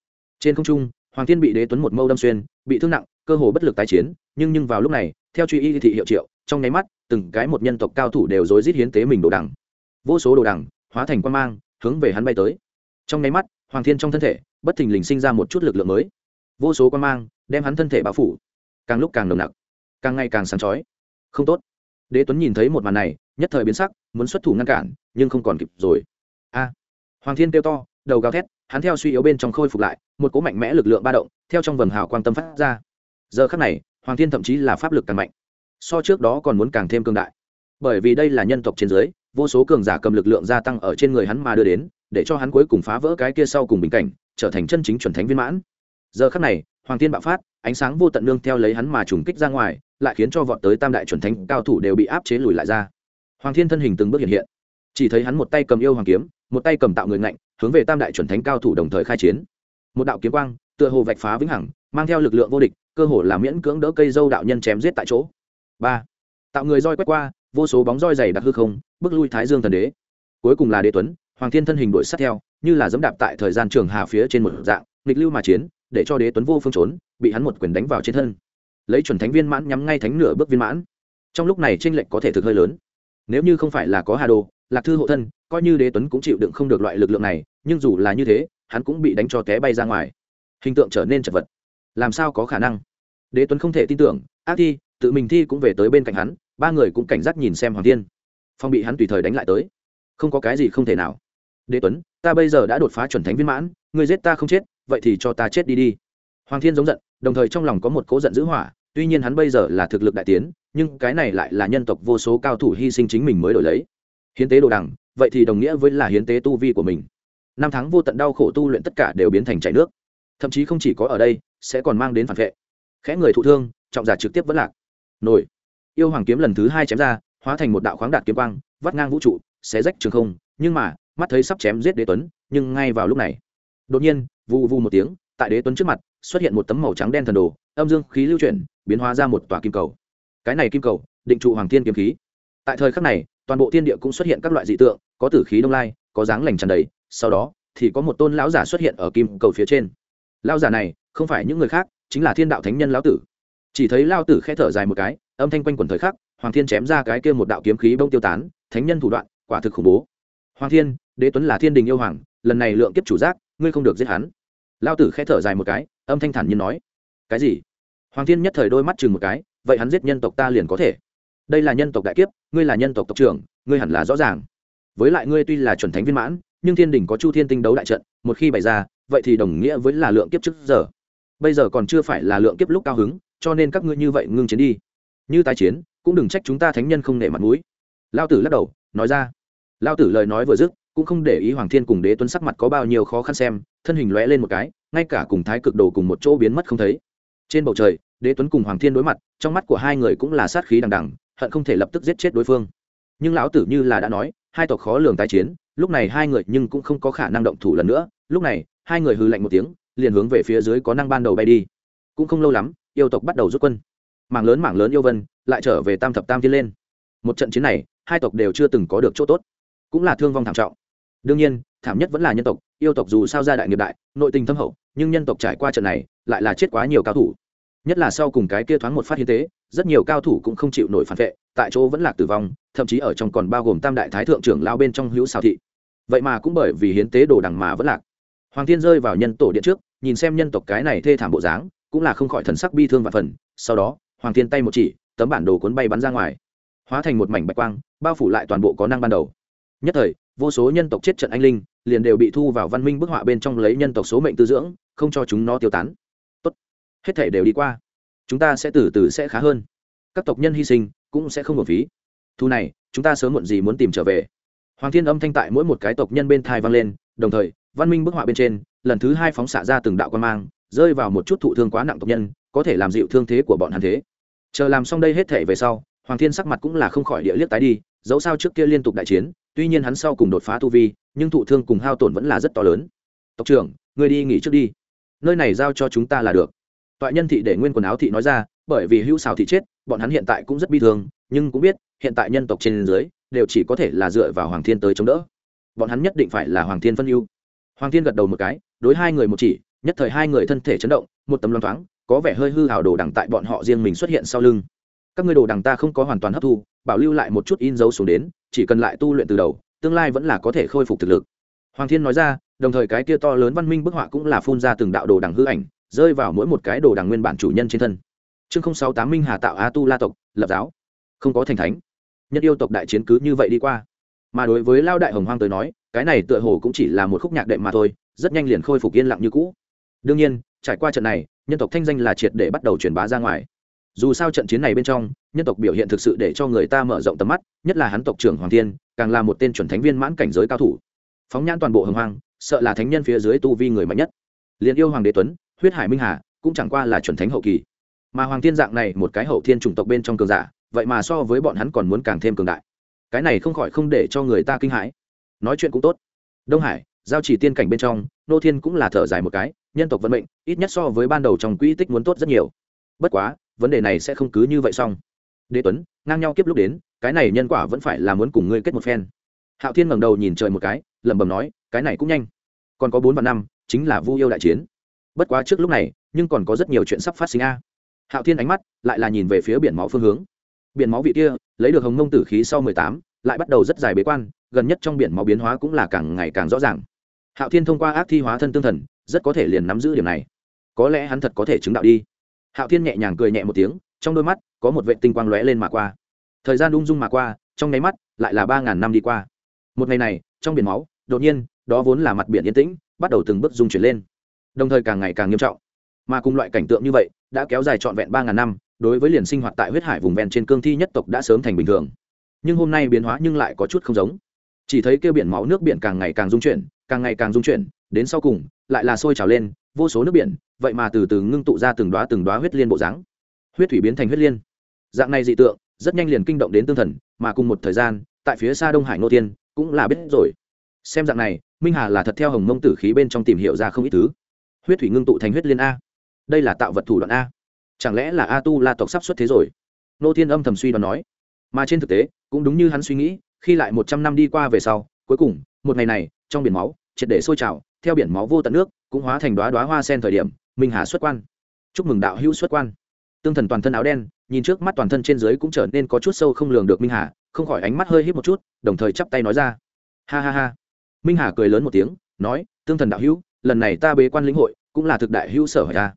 Trên không trung, hoàng thiên bị đế tuấn một mâu đâm xuyên, bị thương nặng, cơ hồ bất lực tái chiến, nhưng nhưng vào lúc này, theo truy y thị hiệu triệu, trong nháy mắt, từng cái một nhân tộc cao thủ đều rối rít hiến tế mình đồ đằng. Vô số đồ đằng, hóa thành quan mang, hướng về hắn bay tới. Trong nháy mắt, hoàng thiên trong thân thể, bất thình lình sinh ra một chút lực lượng mới. Vô số quan mang, đem hắn thân thể bao phủ. Càng lúc càng nồng nặc. Càng ngày càng sáng chói không tốt. Đế tuấn nhìn thấy một màn này, nhất thời biến sắc, muốn xuất thủ ngăn cản, nhưng không còn kịp rồi. A. Hoàng thiên kêu to, đầu gào thét, hắn theo suy yếu bên trong khôi phục lại, một cỗ mạnh mẽ lực lượng ba động, theo trong vầng hào quang tâm phát ra. Giờ khắc này, hoàng thiên thậm chí là pháp lực càng mạnh. So trước đó còn muốn càng thêm cương đại. Bởi vì đây là nhân tộc trên dưới, vô số cường giả cầm lực lượng gia tăng ở trên người hắn mà đưa đến, để cho hắn cuối cùng phá vỡ cái kia sau cùng bình cảnh, trở thành chân chính chuẩn thánh viên mãn. Giờ khắc này hoàng thiên bạo phát, ánh sáng vô tận nương theo lấy hắn mà trùng kích ra ngoài, lại khiến cho vọt tới tam đại chuẩn thánh cao thủ đều bị áp chế lùi lại ra. Hoàng thiên thân hình từng bước hiện hiện. Chỉ thấy hắn một tay cầm yêu hoàng kiếm, một tay cầm tạo người ngạnh, hướng về tam đại chuẩn thánh cao thủ đồng thời khai chiến. Một đạo kiếm quang, tựa hồ vạch phá vĩnh hằng, mang theo lực lượng vô địch, cơ hồ làm miễn cưỡng đỡ cây dâu đạo nhân chém giết tại chỗ. Ba. Tạo người roi quét qua, vô số bóng roi dày đặc hư không, bước lui thái dương thần đế. Cuối cùng là đế tuấn, hoàng thiên thân hình đuổi sát theo, như là dẫm đạp tại thời gian trường hà phía trên một dạng, nghịch lưu mà chiến để cho đế tuấn vô phương trốn, bị hắn một quyền đánh vào trên thân. Lấy chuẩn thánh viên mãn nhắm ngay thánh nửa bước viên mãn. Trong lúc này tranh lệch có thể thực hơi lớn. Nếu như không phải là có hà đồ, lạc thư hộ thân, coi như đế tuấn cũng chịu đựng không được loại lực lượng này, nhưng dù là như thế, hắn cũng bị đánh cho té bay ra ngoài. Hình tượng trở nên chật vật. Làm sao có khả năng? Đế tuấn không thể tin tưởng, ác thi, tự mình thi cũng về tới bên cạnh hắn, ba người cũng cảnh giác nhìn xem hoàng thiên. Phong bị hắn tùy thời đánh lại tới. Không có cái gì không thể nào. Đế tuấn, ta bây giờ đã đột phá chuẩn thánh viên mãn người giết ta không chết vậy thì cho ta chết đi đi. Hoàng thiên giống giận, đồng thời trong lòng có một cố giận dữ hỏa, tuy nhiên hắn bây giờ là thực lực đại tiến, nhưng cái này lại là nhân tộc vô số cao thủ hy sinh chính mình mới đổi lấy. Hiến tế đồ đằng, vậy thì đồng nghĩa với là hiến tế tu vi của mình. Năm tháng vô tận đau khổ tu luyện tất cả đều biến thành chảy nước. Thậm chí không chỉ có ở đây, sẽ còn mang đến phản vệ. Khẽ người thụ thương, trọng giả trực tiếp vẫn lạc. Nổi. Yêu hoàng kiếm lần thứ hai chém ra, hóa thành một đạo khoáng đạt kiếm quang, vắt ngang vũ trụ, xé rách trường không, nhưng mà, mắt thấy sắp chém giết đế tuấn, nhưng ngay vào lúc này đột nhiên vù vù một tiếng, tại đế tuấn trước mặt, xuất hiện một tấm màu trắng đen thần đồ, âm dương khí lưu chuyển, biến hóa ra một tòa kim cầu. Cái này kim cầu, định trụ hoàng thiên kiếm khí. Tại thời khắc này, toàn bộ thiên địa cũng xuất hiện các loại dị tượng, có tử khí đông lai, có dáng lành tràn đầy, sau đó, thì có một tôn lão giả xuất hiện ở kim cầu phía trên. Lão giả này, không phải những người khác, chính là thiên đạo thánh nhân lão tử. Chỉ thấy lão tử khẽ thở dài một cái, âm thanh quanh quẩn thời khắc, hoàng thiên chém ra cái kia một đạo kiếm khí bông tiêu tán, thánh nhân thủ đoạn, quả thực khủng bố. Hoàng thiên, đế tuấn là thiên đình yêu hoàng, lần này lượng kiếp chủ giác ngươi không được giết hắn. Lão tử khẽ thở dài một cái, âm thanh thản nhiên nói. Cái gì? Hoàng thiên nhất thời đôi mắt chừng một cái, vậy hắn giết nhân tộc ta liền có thể. Đây là nhân tộc đại kiếp, ngươi là nhân tộc tộc trưởng, ngươi hẳn là rõ ràng. Với lại ngươi tuy là chuẩn thánh viên mãn, nhưng thiên đình có chu thiên tinh đấu đại trận, một khi bày ra, vậy thì đồng nghĩa với là lượng kiếp trước giờ. Bây giờ còn chưa phải là lượng kiếp lúc cao hứng, cho nên các ngươi như vậy ngưng chiến đi. Như tái chiến, cũng đừng trách chúng ta thánh nhân không nể mặt mũi. Lao tử lắc đầu, nói ra. Lao tử lời nói vừa dứt cũng không để ý hoàng thiên cùng đế tuấn sắc mặt có bao nhiêu khó khăn xem, thân hình lóe lên một cái, ngay cả cùng thái cực đồ cùng một chỗ biến mất không thấy. Trên bầu trời, đế tuấn cùng hoàng thiên đối mặt, trong mắt của hai người cũng là sát khí đằng đằng, hận không thể lập tức giết chết đối phương. Nhưng lão tử như là đã nói, hai tộc khó lường tái chiến, lúc này hai người nhưng cũng không có khả năng động thủ lần nữa, lúc này, hai người hư lạnh một tiếng, liền hướng về phía dưới có năng ban đầu bay đi. Cũng không lâu lắm, yêu tộc bắt đầu rút quân. Mảng lớn mảng lớn yêu vân lại trở về tam thập tam thiên lên. Một trận chiến này, hai tộc đều chưa từng có được chỗ tốt, cũng là thương vong thảm trọng đương nhiên, thảm nhất vẫn là nhân tộc, yêu tộc dù sao ra đại nghiệp đại, nội tình thâm hậu, nhưng nhân tộc trải qua trận này, lại là chết quá nhiều cao thủ. Nhất là sau cùng cái kia thoáng một phát hiến tế, rất nhiều cao thủ cũng không chịu nổi phản vệ, tại chỗ vẫn lạc tử vong, thậm chí ở trong còn bao gồm tam đại thái thượng trưởng lao bên trong hữu xào thị. Vậy mà cũng bởi vì hiến tế đồ đằng mà vẫn lạc. Hoàng thiên rơi vào nhân tổ điện trước, nhìn xem nhân tộc cái này thê thảm bộ dáng, cũng là không khỏi thần sắc bi thương và phần. Sau đó, hoàng thiên tay một chỉ, tấm bản đồ cuốn bay bắn ra ngoài. Hóa thành một mảnh bạch quang, bao phủ lại toàn bộ có năng ban đầu. Nhất thời vô số nhân tộc chết trận anh linh, liền đều bị thu vào văn minh bức họa bên trong lấy nhân tộc số mệnh tư dưỡng, không cho chúng nó tiêu tán. Tốt. Hết thể đều đi qua. Chúng ta sẽ từ từ sẽ khá hơn. Các tộc nhân hy sinh, cũng sẽ không hưởng phí. Thu này, chúng ta sớm muộn gì muốn tìm trở về. Hoàng thiên âm thanh tại mỗi một cái tộc nhân bên thai vang lên, đồng thời, văn minh bức họa bên trên, lần thứ hai phóng xạ ra từng đạo quan mang, rơi vào một chút thụ thương quá nặng tộc nhân, có thể làm dịu thương thế của bọn hắn thế. Chờ làm xong đây hết thể về sau, hoàng thiên sắc mặt cũng là không khỏi địa liếc tái đi, dẫu sao trước kia liên tục đại chiến tuy nhiên hắn sau cùng đột phá tu vi, nhưng thụ thương cùng hao tổn vẫn là rất to lớn. Tộc trưởng người đi nghỉ trước đi. Nơi này giao cho chúng ta là được. Toại nhân thị để nguyên quần áo thị nói ra, bởi vì hữu xào thị chết, bọn hắn hiện tại cũng rất bi thương, nhưng cũng biết, hiện tại nhân tộc trên dưới, đều chỉ có thể là dựa vào hoàng thiên tới chống đỡ. Bọn hắn nhất định phải là hoàng thiên phân ưu. Hoàng thiên gật đầu một cái, đối hai người một chỉ, nhất thời hai người thân thể chấn động, một tấm loáng thoáng, có vẻ hơi hư hào đồ đằng tại bọn họ riêng mình xuất hiện sau lưng các ngươi đồ đằng ta không có hoàn toàn hấp thu, bảo lưu lại một chút in dấu xuống đến, chỉ cần lại tu luyện từ đầu, tương lai vẫn là có thể khôi phục thực lực. Hoàng thiên nói ra, đồng thời cái kia to lớn văn minh bức họa cũng là phun ra từng đạo đồ đằng hư ảnh, rơi vào mỗi một cái đồ đằng nguyên bản chủ nhân trên thân. Chương sáu tám minh hà tạo a tu la tộc, lập giáo. Không có thành thánh. Nhất yêu tộc đại chiến cứ như vậy đi qua. Mà đối với lao đại hồng hoang tới nói, cái này tựa hồ cũng chỉ là một khúc nhạc đệm mà thôi, rất nhanh liền khôi phục yên lặng như cũ. Đương nhiên, trải qua trận này, nhân tộc thanh danh là triệt để bắt đầu truyền bá ra ngoài dù sao trận chiến này bên trong, nhân tộc biểu hiện thực sự để cho người ta mở rộng tầm mắt, nhất là hắn tộc trưởng hoàng thiên, càng là một tên chuẩn thánh viên mãn cảnh giới cao thủ. Phóng nhãn toàn bộ hồng hoang, sợ là thánh nhân phía dưới tu vi người mạnh nhất. Liền yêu hoàng đế tuấn, huyết hải minh hà, cũng chẳng qua là chuẩn thánh hậu kỳ. Mà hoàng thiên dạng này một cái hậu thiên chủng tộc bên trong cường giả, vậy mà so với bọn hắn còn muốn càng thêm cường đại. Cái này không khỏi không để cho người ta kinh hãi. Nói chuyện cũng tốt. Đông hải, giao chỉ tiên cảnh bên trong, nô thiên cũng là thở dài một cái, nhân tộc vận mệnh, ít nhất so với ban đầu trong quỹ tích muốn tốt rất nhiều. Bất quá vấn đề này sẽ không cứ như vậy xong. Đế tuấn, ngang nhau kiếp lúc đến, cái này nhân quả vẫn phải là muốn cùng ngươi kết một phen. Hạo thiên ngẩng đầu nhìn trời một cái, lẩm bẩm nói, cái này cũng nhanh. Còn có bốn và năm, chính là vu yêu đại chiến. Bất quá trước lúc này, nhưng còn có rất nhiều chuyện sắp phát sinh a. Hạo thiên ánh mắt lại là nhìn về phía biển máu phương hướng. Biển máu vị kia, lấy được hồng mông tử khí sau mười tám, lại bắt đầu rất dài bế quan, gần nhất trong biển máu biến hóa cũng là càng ngày càng rõ ràng. Hạo thiên thông qua ác thi hóa thân tương thần, rất có thể liền nắm giữ điểm này. Có lẽ hắn thật có thể chứng đạo đi hạo thiên nhẹ nhàng cười nhẹ một tiếng, trong đôi mắt có một vệ tinh quang lóe lên mà qua. Thời gian ung dung mà qua, trong nháy mắt lại là ba ngàn năm đi qua. Một ngày này, trong biển máu, đột nhiên, đó vốn là mặt biển yên tĩnh, bắt đầu từng bước dung chuyển lên. Đồng thời càng ngày càng nghiêm trọng. Mà cùng loại cảnh tượng như vậy, đã kéo dài trọn vẹn ba ngàn năm, đối với liền sinh hoạt tại huyết hải vùng ven trên cương thi nhất tộc đã sớm thành bình thường. Nhưng hôm nay biến hóa nhưng lại có chút không giống. Chỉ thấy kêu biển máu nước biển càng ngày càng dung chuyển, càng ngày càng dung chuyển, đến sau cùng, lại là sôi trào lên vô số nước biển, vậy mà từ từ ngưng tụ ra từng đoá từng đoá huyết liên bộ dáng. Huyết thủy biến thành huyết liên. Dạng này dị tượng, rất nhanh liền kinh động đến tương thần, mà cùng một thời gian, tại phía xa đông hải nô tiên, cũng là biết rồi. Xem dạng này, minh hà là thật theo hồng mông tử khí bên trong tìm hiểu ra không ít thứ. Huyết thủy ngưng tụ thành huyết liên a. Đây là tạo vật thủ đoạn a. Chẳng lẽ là a tu la tộc sắp xuất thế rồi? Nô thiên âm thầm suy đoán nói. Mà trên thực tế, cũng đúng như hắn suy nghĩ, khi lại một trăm năm đi qua về sau, cuối cùng, một ngày này, trong biển máu triệt để sôi trào, theo biển máu vô tận nước, cũng hóa thành đoá đoá hoa sen thời điểm, minh hà xuất quan. Chúc mừng đạo hữu xuất quan. Tương thần toàn thân áo đen, nhìn trước mắt toàn thân trên dưới cũng trở nên có chút sâu không lường được minh hà, không khỏi ánh mắt hơi hít một chút, đồng thời chắp tay nói ra. Ha ha ha. Minh hà cười lớn một tiếng, nói, tương thần đạo hữu, lần này ta bế quan lĩnh hội, cũng là thực đại hữu sở hỏi ta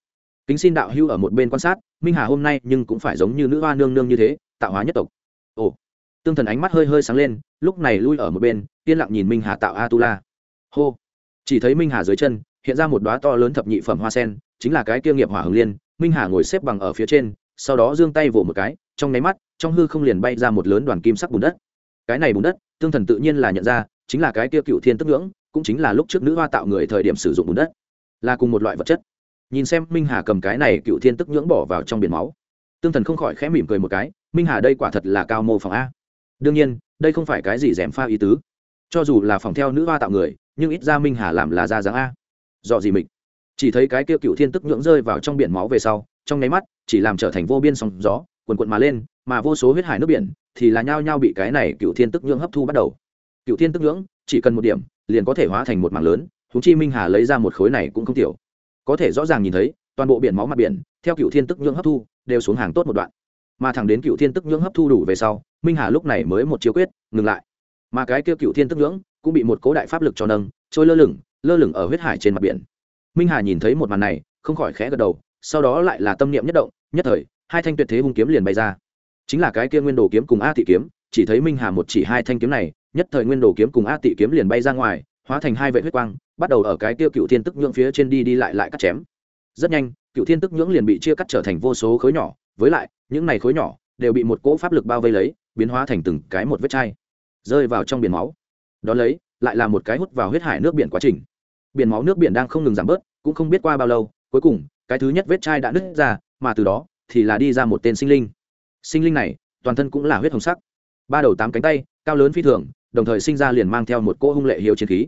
kính xin đạo hữu ở một bên quan sát, minh hà hôm nay nhưng cũng phải giống như nữ hoa nương nương như thế, tạo hóa nhất tộc. Ồ. Tương thần ánh mắt hơi hơi sáng lên, lúc này lui ở một bên, yên lặng nhìn minh hà tạo a tu la hô. Chỉ thấy minh hà dưới chân, hiện ra một đoá to lớn thập nhị phẩm hoa sen, chính là cái kia nghiệp hỏa hồng liên. Minh hà ngồi xếp bằng ở phía trên, sau đó giương tay vỗ một cái, trong nháy mắt, trong hư không liền bay ra một lớn đoàn kim sắc bùn đất. Cái này bùn đất, tương thần tự nhiên là nhận ra, chính là cái kia cựu thiên tức ngưỡng, cũng chính là lúc trước nữ hoa tạo người thời điểm sử dụng bùn đất. Là cùng một loại vật chất. Nhìn xem minh hà cầm cái này cựu thiên tức nhưỡng bỏ vào trong biển máu, tương thần không khỏi khẽ mỉm cười một cái, minh hà đây quả thật là cao mô phòng a. Đương nhiên, đây không phải cái gì d è m pha ý tứ cho dù là phòng theo nữ hoa tạo người, nhưng ít ra minh hà làm là ra dáng a. Dọ gì mình? Chỉ thấy cái kia cựu thiên tức nhưỡng rơi vào trong biển máu về sau, trong nháy mắt, chỉ làm trở thành vô biên sóng gió quần quận mà lên, mà vô số huyết hải nước biển, thì là nhao nhao bị cái này cựu thiên tức nhưỡng hấp thu bắt đầu. Cựu thiên tức nhưỡng chỉ cần một điểm, liền có thể hóa thành một mảng lớn thú chi minh hà lấy ra một khối này cũng không tiểu. Có thể rõ ràng nhìn thấy, toàn bộ biển máu mặt biển, theo cựu thiên tức nhưỡng hấp thu, đều xuống hàng tốt một đoạn. Mà thẳng đến cựu thiên tức nhưỡng hấp thu đủ về sau, minh hà lúc này mới một chiếu quyết, ngừng lại mà cái kia cựu thiên tức nhưỡng cũng bị một cố đại pháp lực cho nâng, trôi lơ lửng lơ lửng ở huyết hải trên mặt biển. Minh hà nhìn thấy một màn này, không khỏi khẽ gật đầu, sau đó lại là tâm niệm nhất động, nhất thời, hai thanh tuyệt thế hung kiếm liền bay ra. Chính là cái kia nguyên đồ kiếm cùng a thị kiếm, chỉ thấy minh hà một chỉ hai thanh kiếm này, nhất thời nguyên đồ kiếm cùng a tị kiếm liền bay ra ngoài, hóa thành hai vệ huyết quang, bắt đầu ở cái tiêu cựu thiên tức nhưỡng phía trên đi đi lại lại cắt chém. Rất nhanh, cựu thiên tức nhưỡng liền bị chia cắt trở thành vô số khối nhỏ, với lại, những này khối nhỏ đều bị một cỗ pháp lực bao vây lấy, biến hóa thành từng cái một vết chai rơi vào trong biển máu. Đ ó lấy, lại là một cái hút vào huyết hải nước biển quá trình. Biển máu nước biển đang không ngừng giảm bớt, cũng không biết qua bao lâu, cuối cùng, cái thứ nhất vết chai đã nứt ra, mà từ đó, thì là đi ra một tên sinh linh. Sinh linh này, toàn thân cũng là huyết hồng sắc. Ba đầu tám cánh tay, cao lớn phi thường, đồng thời sinh ra liền mang theo một cỗ hung lệ hiếu chiến khí.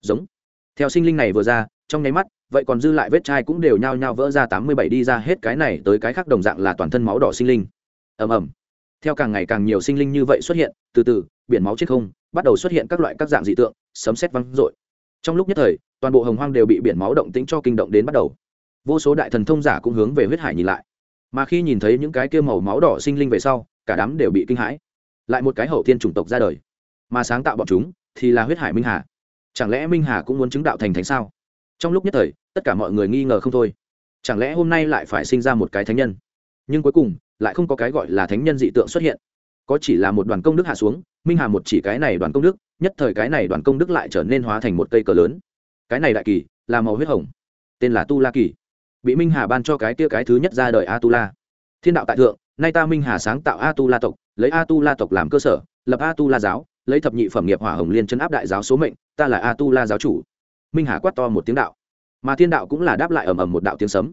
Giống. Theo sinh linh này vừa ra, trong nháy mắt, vậy còn dư lại vết chai cũng đều nhao nhao vỡ ra tám mươi bảy đi ra hết cái này tới cái khác đồng dạng là toàn thân máu đỏ sinh linh. Ầm ầm. Theo càng ngày càng nhiều sinh linh như vậy xuất hiện, từ từ biển máu chết không, bắt đầu xuất hiện các loại các dạng dị tượng, sấm xét văng rội trong lúc nhất thời, toàn bộ hồng hoang đều bị biển máu động tính cho kinh động đến bắt đầu. Vô số đại thần thông giả cũng hướng về huyết hải nhìn lại. Mà khi nhìn thấy những cái kia màu máu đỏ sinh linh về sau, cả đám đều bị kinh hãi. Lại một cái hậu thiên chủng tộc ra đời. Mà sáng tạo bọn chúng thì là huyết hải minh hà. Chẳng lẽ minh hà cũng muốn chứng đạo thành thánh sao? Trong lúc nhất thời, tất cả mọi người nghi ngờ không thôi. Chẳng lẽ hôm nay lại phải sinh ra một cái thánh nhân? Nhưng cuối cùng, lại không có cái gọi là thánh nhân dị tượng xuất hiện. Có chỉ là một đoàn công đức hạ xuống minh hà một chỉ cái này đoàn công đức, nhất thời cái này đoàn công đức lại trở nên hóa thành một cây cờ lớn. Cái này đại kỳ, là màu huyết hồng. Tên là tu la kỳ. Bị minh hà ban cho cái tia cái thứ nhất ra đời a tu la. Thiên đạo tại thượng, nay ta minh hà sáng tạo a tu la tộc, lấy a tu la tộc làm cơ sở, lập a tu la giáo, lấy thập nhị phẩm nghiệp hỏa hồng liên chân áp đại giáo số mệnh, ta là a tu la giáo chủ. Minh hà quát to một tiếng đạo. Mà thiên đạo cũng là đáp lại ầm ầm một đạo tiếng sấm.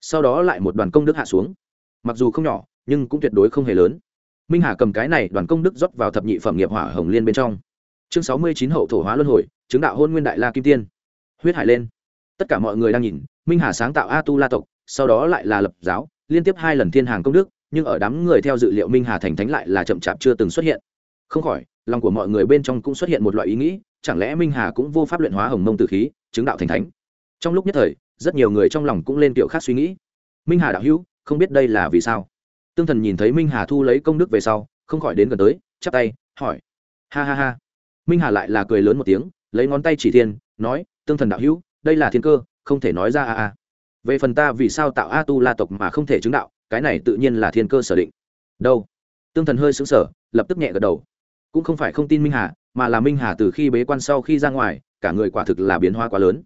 Sau đó lại một đoàn công đức hạ xuống. Mặc dù không nhỏ, nhưng cũng tuyệt đối không hề lớn minh hà cầm cái này đoàn công đức rót vào thập nhị phẩm nghiệp hỏa hồng liên bên trong. Chương sáu mươi chín hậu thổ hóa luân hồi, chứng đạo hôn nguyên đại la kim tiên. Huyết hải lên. Tất cả mọi người đang nhìn, minh hà sáng tạo a tu la tộc, sau đó lại là lập giáo, liên tiếp hai lần thiên hàng công đức, nhưng ở đám người theo dự liệu minh hà thành thánh lại là chậm chạp chưa từng xuất hiện. Không khỏi, lòng của mọi người bên trong cũng xuất hiện một loại ý nghĩ, chẳng lẽ minh hà cũng vô pháp luyện hóa hồng mông từ khí, chứng đạo thành thánh? Trong lúc nhất thời, rất nhiều người trong lòng cũng lên kiểu khác suy nghĩ. Minh hà đạo hữu, không biết đây là vì sao? Tương thần nhìn thấy minh hà thu lấy công đức về sau, không khỏi đến gần tới, chắp tay, hỏi. Ha ha ha. Minh hà lại là cười lớn một tiếng, lấy ngón tay chỉ thiên, nói, tương thần đạo hữu, đây là thiên cơ, không thể nói ra a a. Về phần ta vì sao tạo a tu la tộc mà không thể chứng đạo, cái này tự nhiên là thiên cơ sở định. Đâu? Tương thần hơi xứng sở lập tức nhẹ gật đầu. Cũng không phải không tin minh hà, mà là minh hà từ khi bế quan sau khi ra ngoài, cả người quả thực là biến hóa quá lớn.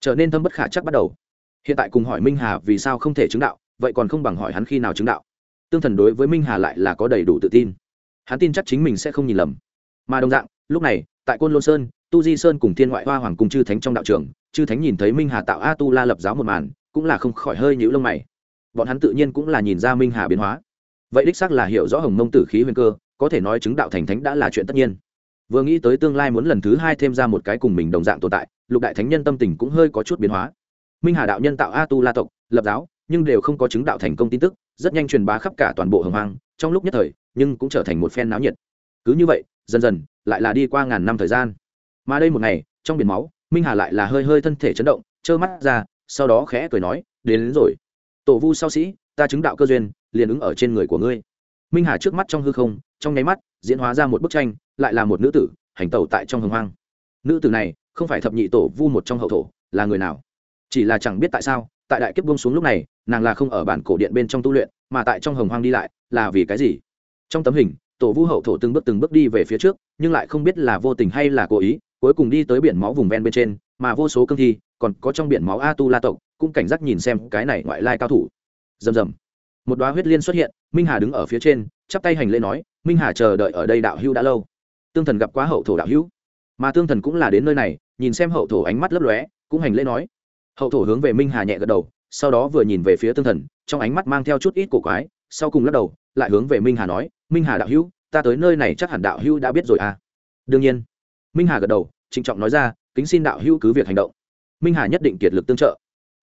Trở nên thâm bất khả chắc bắt đầu. Hiện tại cùng hỏi minh hà vì sao không thể chứng đạo, vậy còn không bằng hỏi hắn khi nào chứng đạo tương thần đối với minh hà lại là có đầy đủ tự tin. Hắn tin chắc chính mình sẽ không nhìn lầm. Mà đồng dạng, lúc này, tại côn lôn sơn, tu di sơn cùng thiên ngoại hoa hoàng cùng chư thánh trong đạo trường, chư thánh nhìn thấy minh hà tạo a tu la lập giáo một màn, cũng là không khỏi hơi nhũ lông mày. Bọn hắn tự nhiên cũng là nhìn ra minh hà biến hóa. Vậy đích xác là hiểu rõ hồng mông tử khí huyền cơ, có thể nói chứng đạo thành thánh đã là chuyện tất nhiên. Vừa nghĩ tới tương lai muốn lần thứ hai thêm ra một cái cùng mình đồng dạng tồn tại, lục đại thánh nhân tâm tình cũng hơi có chút biến hóa. Minh hà đạo nhân tạo a tu la tộc, lập giáo, nhưng đều không có chứng đạo thành công tin tức rất nhanh truyền bá khắp cả toàn bộ hồng hoang trong lúc nhất thời nhưng cũng trở thành một phen náo nhiệt. Cứ như vậy dần dần lại là đi qua ngàn năm thời gian. Mà đây một ngày trong biển máu minh hà lại là hơi hơi thân thể chấn động trơ mắt ra sau đó khẽ cười nói đến, đến rồi. Tổ vu sau sĩ ta chứng đạo cơ duyên liền ứng ở trên người của ngươi. Minh hà trước mắt trong hư không trong nháy mắt diễn hóa ra một bức tranh lại là một nữ tử hành tẩu tại trong hồng hoang. Nữ tử này không phải thập nhị tổ vu một trong hậu thổ là người nào? Chỉ là chẳng biết tại sao tại đại kiếp buông xuống lúc này nàng là không ở bản cổ điện bên trong tu luyện, mà tại trong hồng hoang đi lại, là vì cái gì? Trong tấm hình, tổ vu hậu thổ từng bước từng bước đi về phía trước, nhưng lại không biết là vô tình hay là cố ý, cuối cùng đi tới biển máu vùng ven bên trên, mà vô số cương thi, còn có trong biển máu a tu la tộc cũng cảnh giác nhìn xem cái này ngoại lai cao thủ. Rầm rầm. Một đoá huyết liên xuất hiện, minh hà đứng ở phía trên, chắp tay hành lễ nói, minh hà chờ đợi ở đây đạo hữu đã lâu. Tương thần gặp quá hậu thổ đạo hữu. Mà tương thần cũng là đến nơi này, nhìn xem hậu thổ ánh mắt lấp lóe, cũng hành lễ nói. Hậu thổ hướng về minh hà nhẹ gật đầu sau đó vừa nhìn về phía tương thần, trong ánh mắt mang theo chút ít cổ quái, sau cùng lắc đầu, lại hướng về minh hà nói, minh hà đạo hữu, ta tới nơi này chắc hẳn đạo hữu đã biết rồi à? Đương nhiên. Minh hà gật đầu, trịnh trọng nói ra, kính xin đạo hữu cứ việc hành động. Minh hà nhất định kiệt lực tương trợ.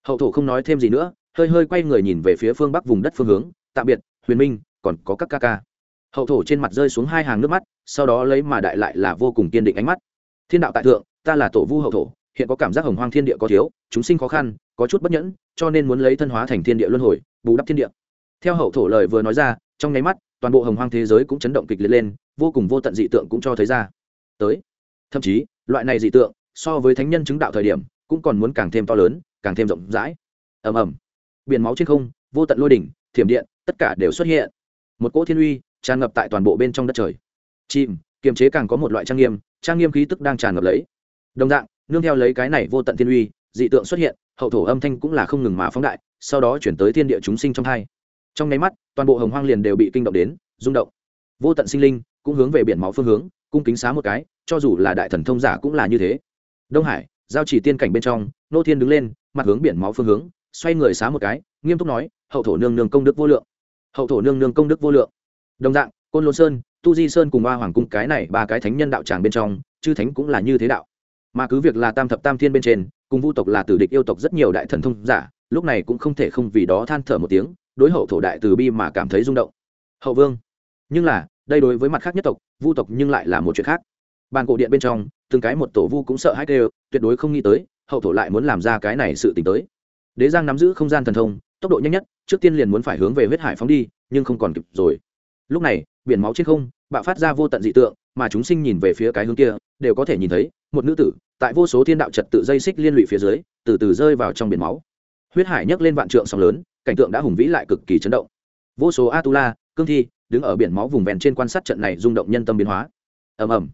Hậu thổ không nói thêm gì nữa, hơi hơi quay người nhìn về phía phương bắc vùng đất phương hướng, tạm biệt, huyền minh, còn có các ca ca. Hậu thổ trên mặt rơi xuống hai hàng nước mắt, sau đó lấy mà đại lại là vô cùng kiên định ánh mắt. Thiên đạo tại thượng, ta là tổ vu hậu thổ hiện có cảm giác hồng hoang thiên địa có thiếu chúng sinh khó khăn có chút bất nhẫn cho nên muốn lấy thân hóa thành thiên địa luân hồi bù đắp thiên địa. Theo hậu thổ lời vừa nói ra trong nháy mắt toàn bộ hồng hoang thế giới cũng chấn động kịch liệt lên vô cùng vô tận dị tượng cũng cho thấy ra. Tới thậm chí loại này dị tượng so với thánh nhân chứng đạo thời điểm cũng còn muốn càng thêm to lớn càng thêm rộng rãi. Ầm ầm. Biển máu trên không vô tận lôi đỉnh thiểm điện tất cả đều xuất hiện. Một cỗ thiên uy tràn ngập tại toàn bộ bên trong đất trời. Chìm, kiềm chế càng có một loại trang nghiêm trang nghiêm khí tức đang tràn ngập lấy. Đồng dạng nương theo lấy cái này vô tận thiên uy, dị tượng xuất hiện, hậu thổ âm thanh cũng là không ngừng mà phóng đại, sau đó chuyển tới thiên địa chúng sinh trong hai. Trong nháy mắt, toàn bộ hồng hoang liền đều bị kinh động đến, rung động. Vô tận sinh linh cũng hướng về biển máu phương hướng, cung kính xá một cái, cho dù là đại thần thông giả cũng là như thế. Đông hải, giao chỉ tiên cảnh bên trong, nô thiên đứng lên, mặt hướng biển máu phương hướng, xoay người xá một cái, nghiêm túc nói, hậu thổ nương nương công đức vô lượng. Hậu thổ nương nương công đức vô lượng. Đồng dạng, côn lôn sơn, tu di sơn cùng ba hoàng cung cái này ba cái thánh nhân đạo tràng bên trong, chư thánh cũng là như thế đạo mà cứ việc là tam thập tam thiên bên trên, cùng vu tộc là tử địch yêu tộc rất nhiều đại thần thông giả, lúc này cũng không thể không vì đó than thở một tiếng, đối hậu thổ đại từ bi mà cảm thấy rung động. Hậu vương, nhưng là, đây đối với mặt khác nhất tộc, vu tộc nhưng lại là một chuyện khác. Bàn cổ điện bên trong, từng cái một tổ vu cũng sợ hãi kêu, tuyệt đối không nghĩ tới, hậu thổ lại muốn làm ra cái này sự t ì n h tới. Đế giang nắm giữ không gian thần thông, tốc độ nhanh nhất, trước tiên liền muốn phải hướng về huyết hải phóng đi, nhưng không còn kịp rồi. Lúc này, biển máu trên không, bạo phát ra vô tận dị tượng, mà chúng sinh nhìn về phía cái hướng kia, đều có thể nhìn thấy một nữ tử, tại vô số thiên đạo trật tự dây xích liên lụy phía dưới, từ từ rơi vào trong biển máu. Huyết hải nhấc lên vạn trượng sóng lớn, cảnh tượng đã hùng vĩ lại cực kỳ chấn động. Vô số atula, cương thi, đứng ở biển máu vùng vèn trên quan sát trận này rung động nhân tâm biến hóa. Ầm ầm.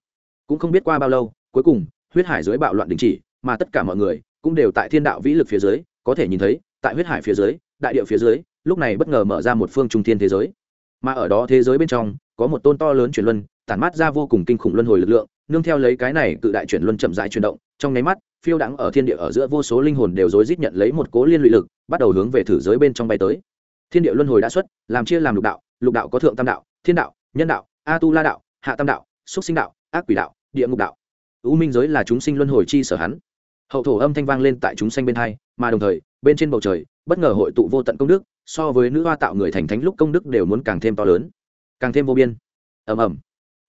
Cũng không biết qua bao lâu, cuối cùng, huyết hải dưới bạo loạn đình chỉ, mà tất cả mọi người cũng đều tại thiên đạo vĩ lực phía dưới, có thể nhìn thấy, tại huyết hải phía dưới, đại địa phía dưới, lúc này bất ngờ mở ra một phương trung thiên thế giới. Mà ở đó thế giới bên trong, có một tôn to lớn chuyển luân, tản mát ra vô cùng kinh khủng luân hồi lực lượng nương theo lấy cái này cự đại chuyển luân chậm rãi chuyển động, trong nháy mắt, phiêu đãng ở thiên địa ở giữa vô số linh hồn đều rối rít nhận lấy một cố liên lụy lực, bắt đầu hướng về thử giới bên trong bay tới. Thiên địa luân hồi đã xuất, làm chia làm lục đạo lục đạo có thượng tam đạo, thiên đạo, nhân đạo a tu la đạo, hạ tam đạo xúc sinh đạo, ác quỷ đạo, địa ngục đạo. Ưu minh giới là chúng sinh luân hồi chi sở hắn. Hậu thổ âm thanh vang lên tại chúng sanh bên hai, mà đồng thời, bên trên bầu trời, bất ngờ hội tụ vô tận công đức, so với nữ hoa tạo người thành thánh lúc công đức đều muốn càng thêm to lớn, càng thêm vô biên. Ầm ầm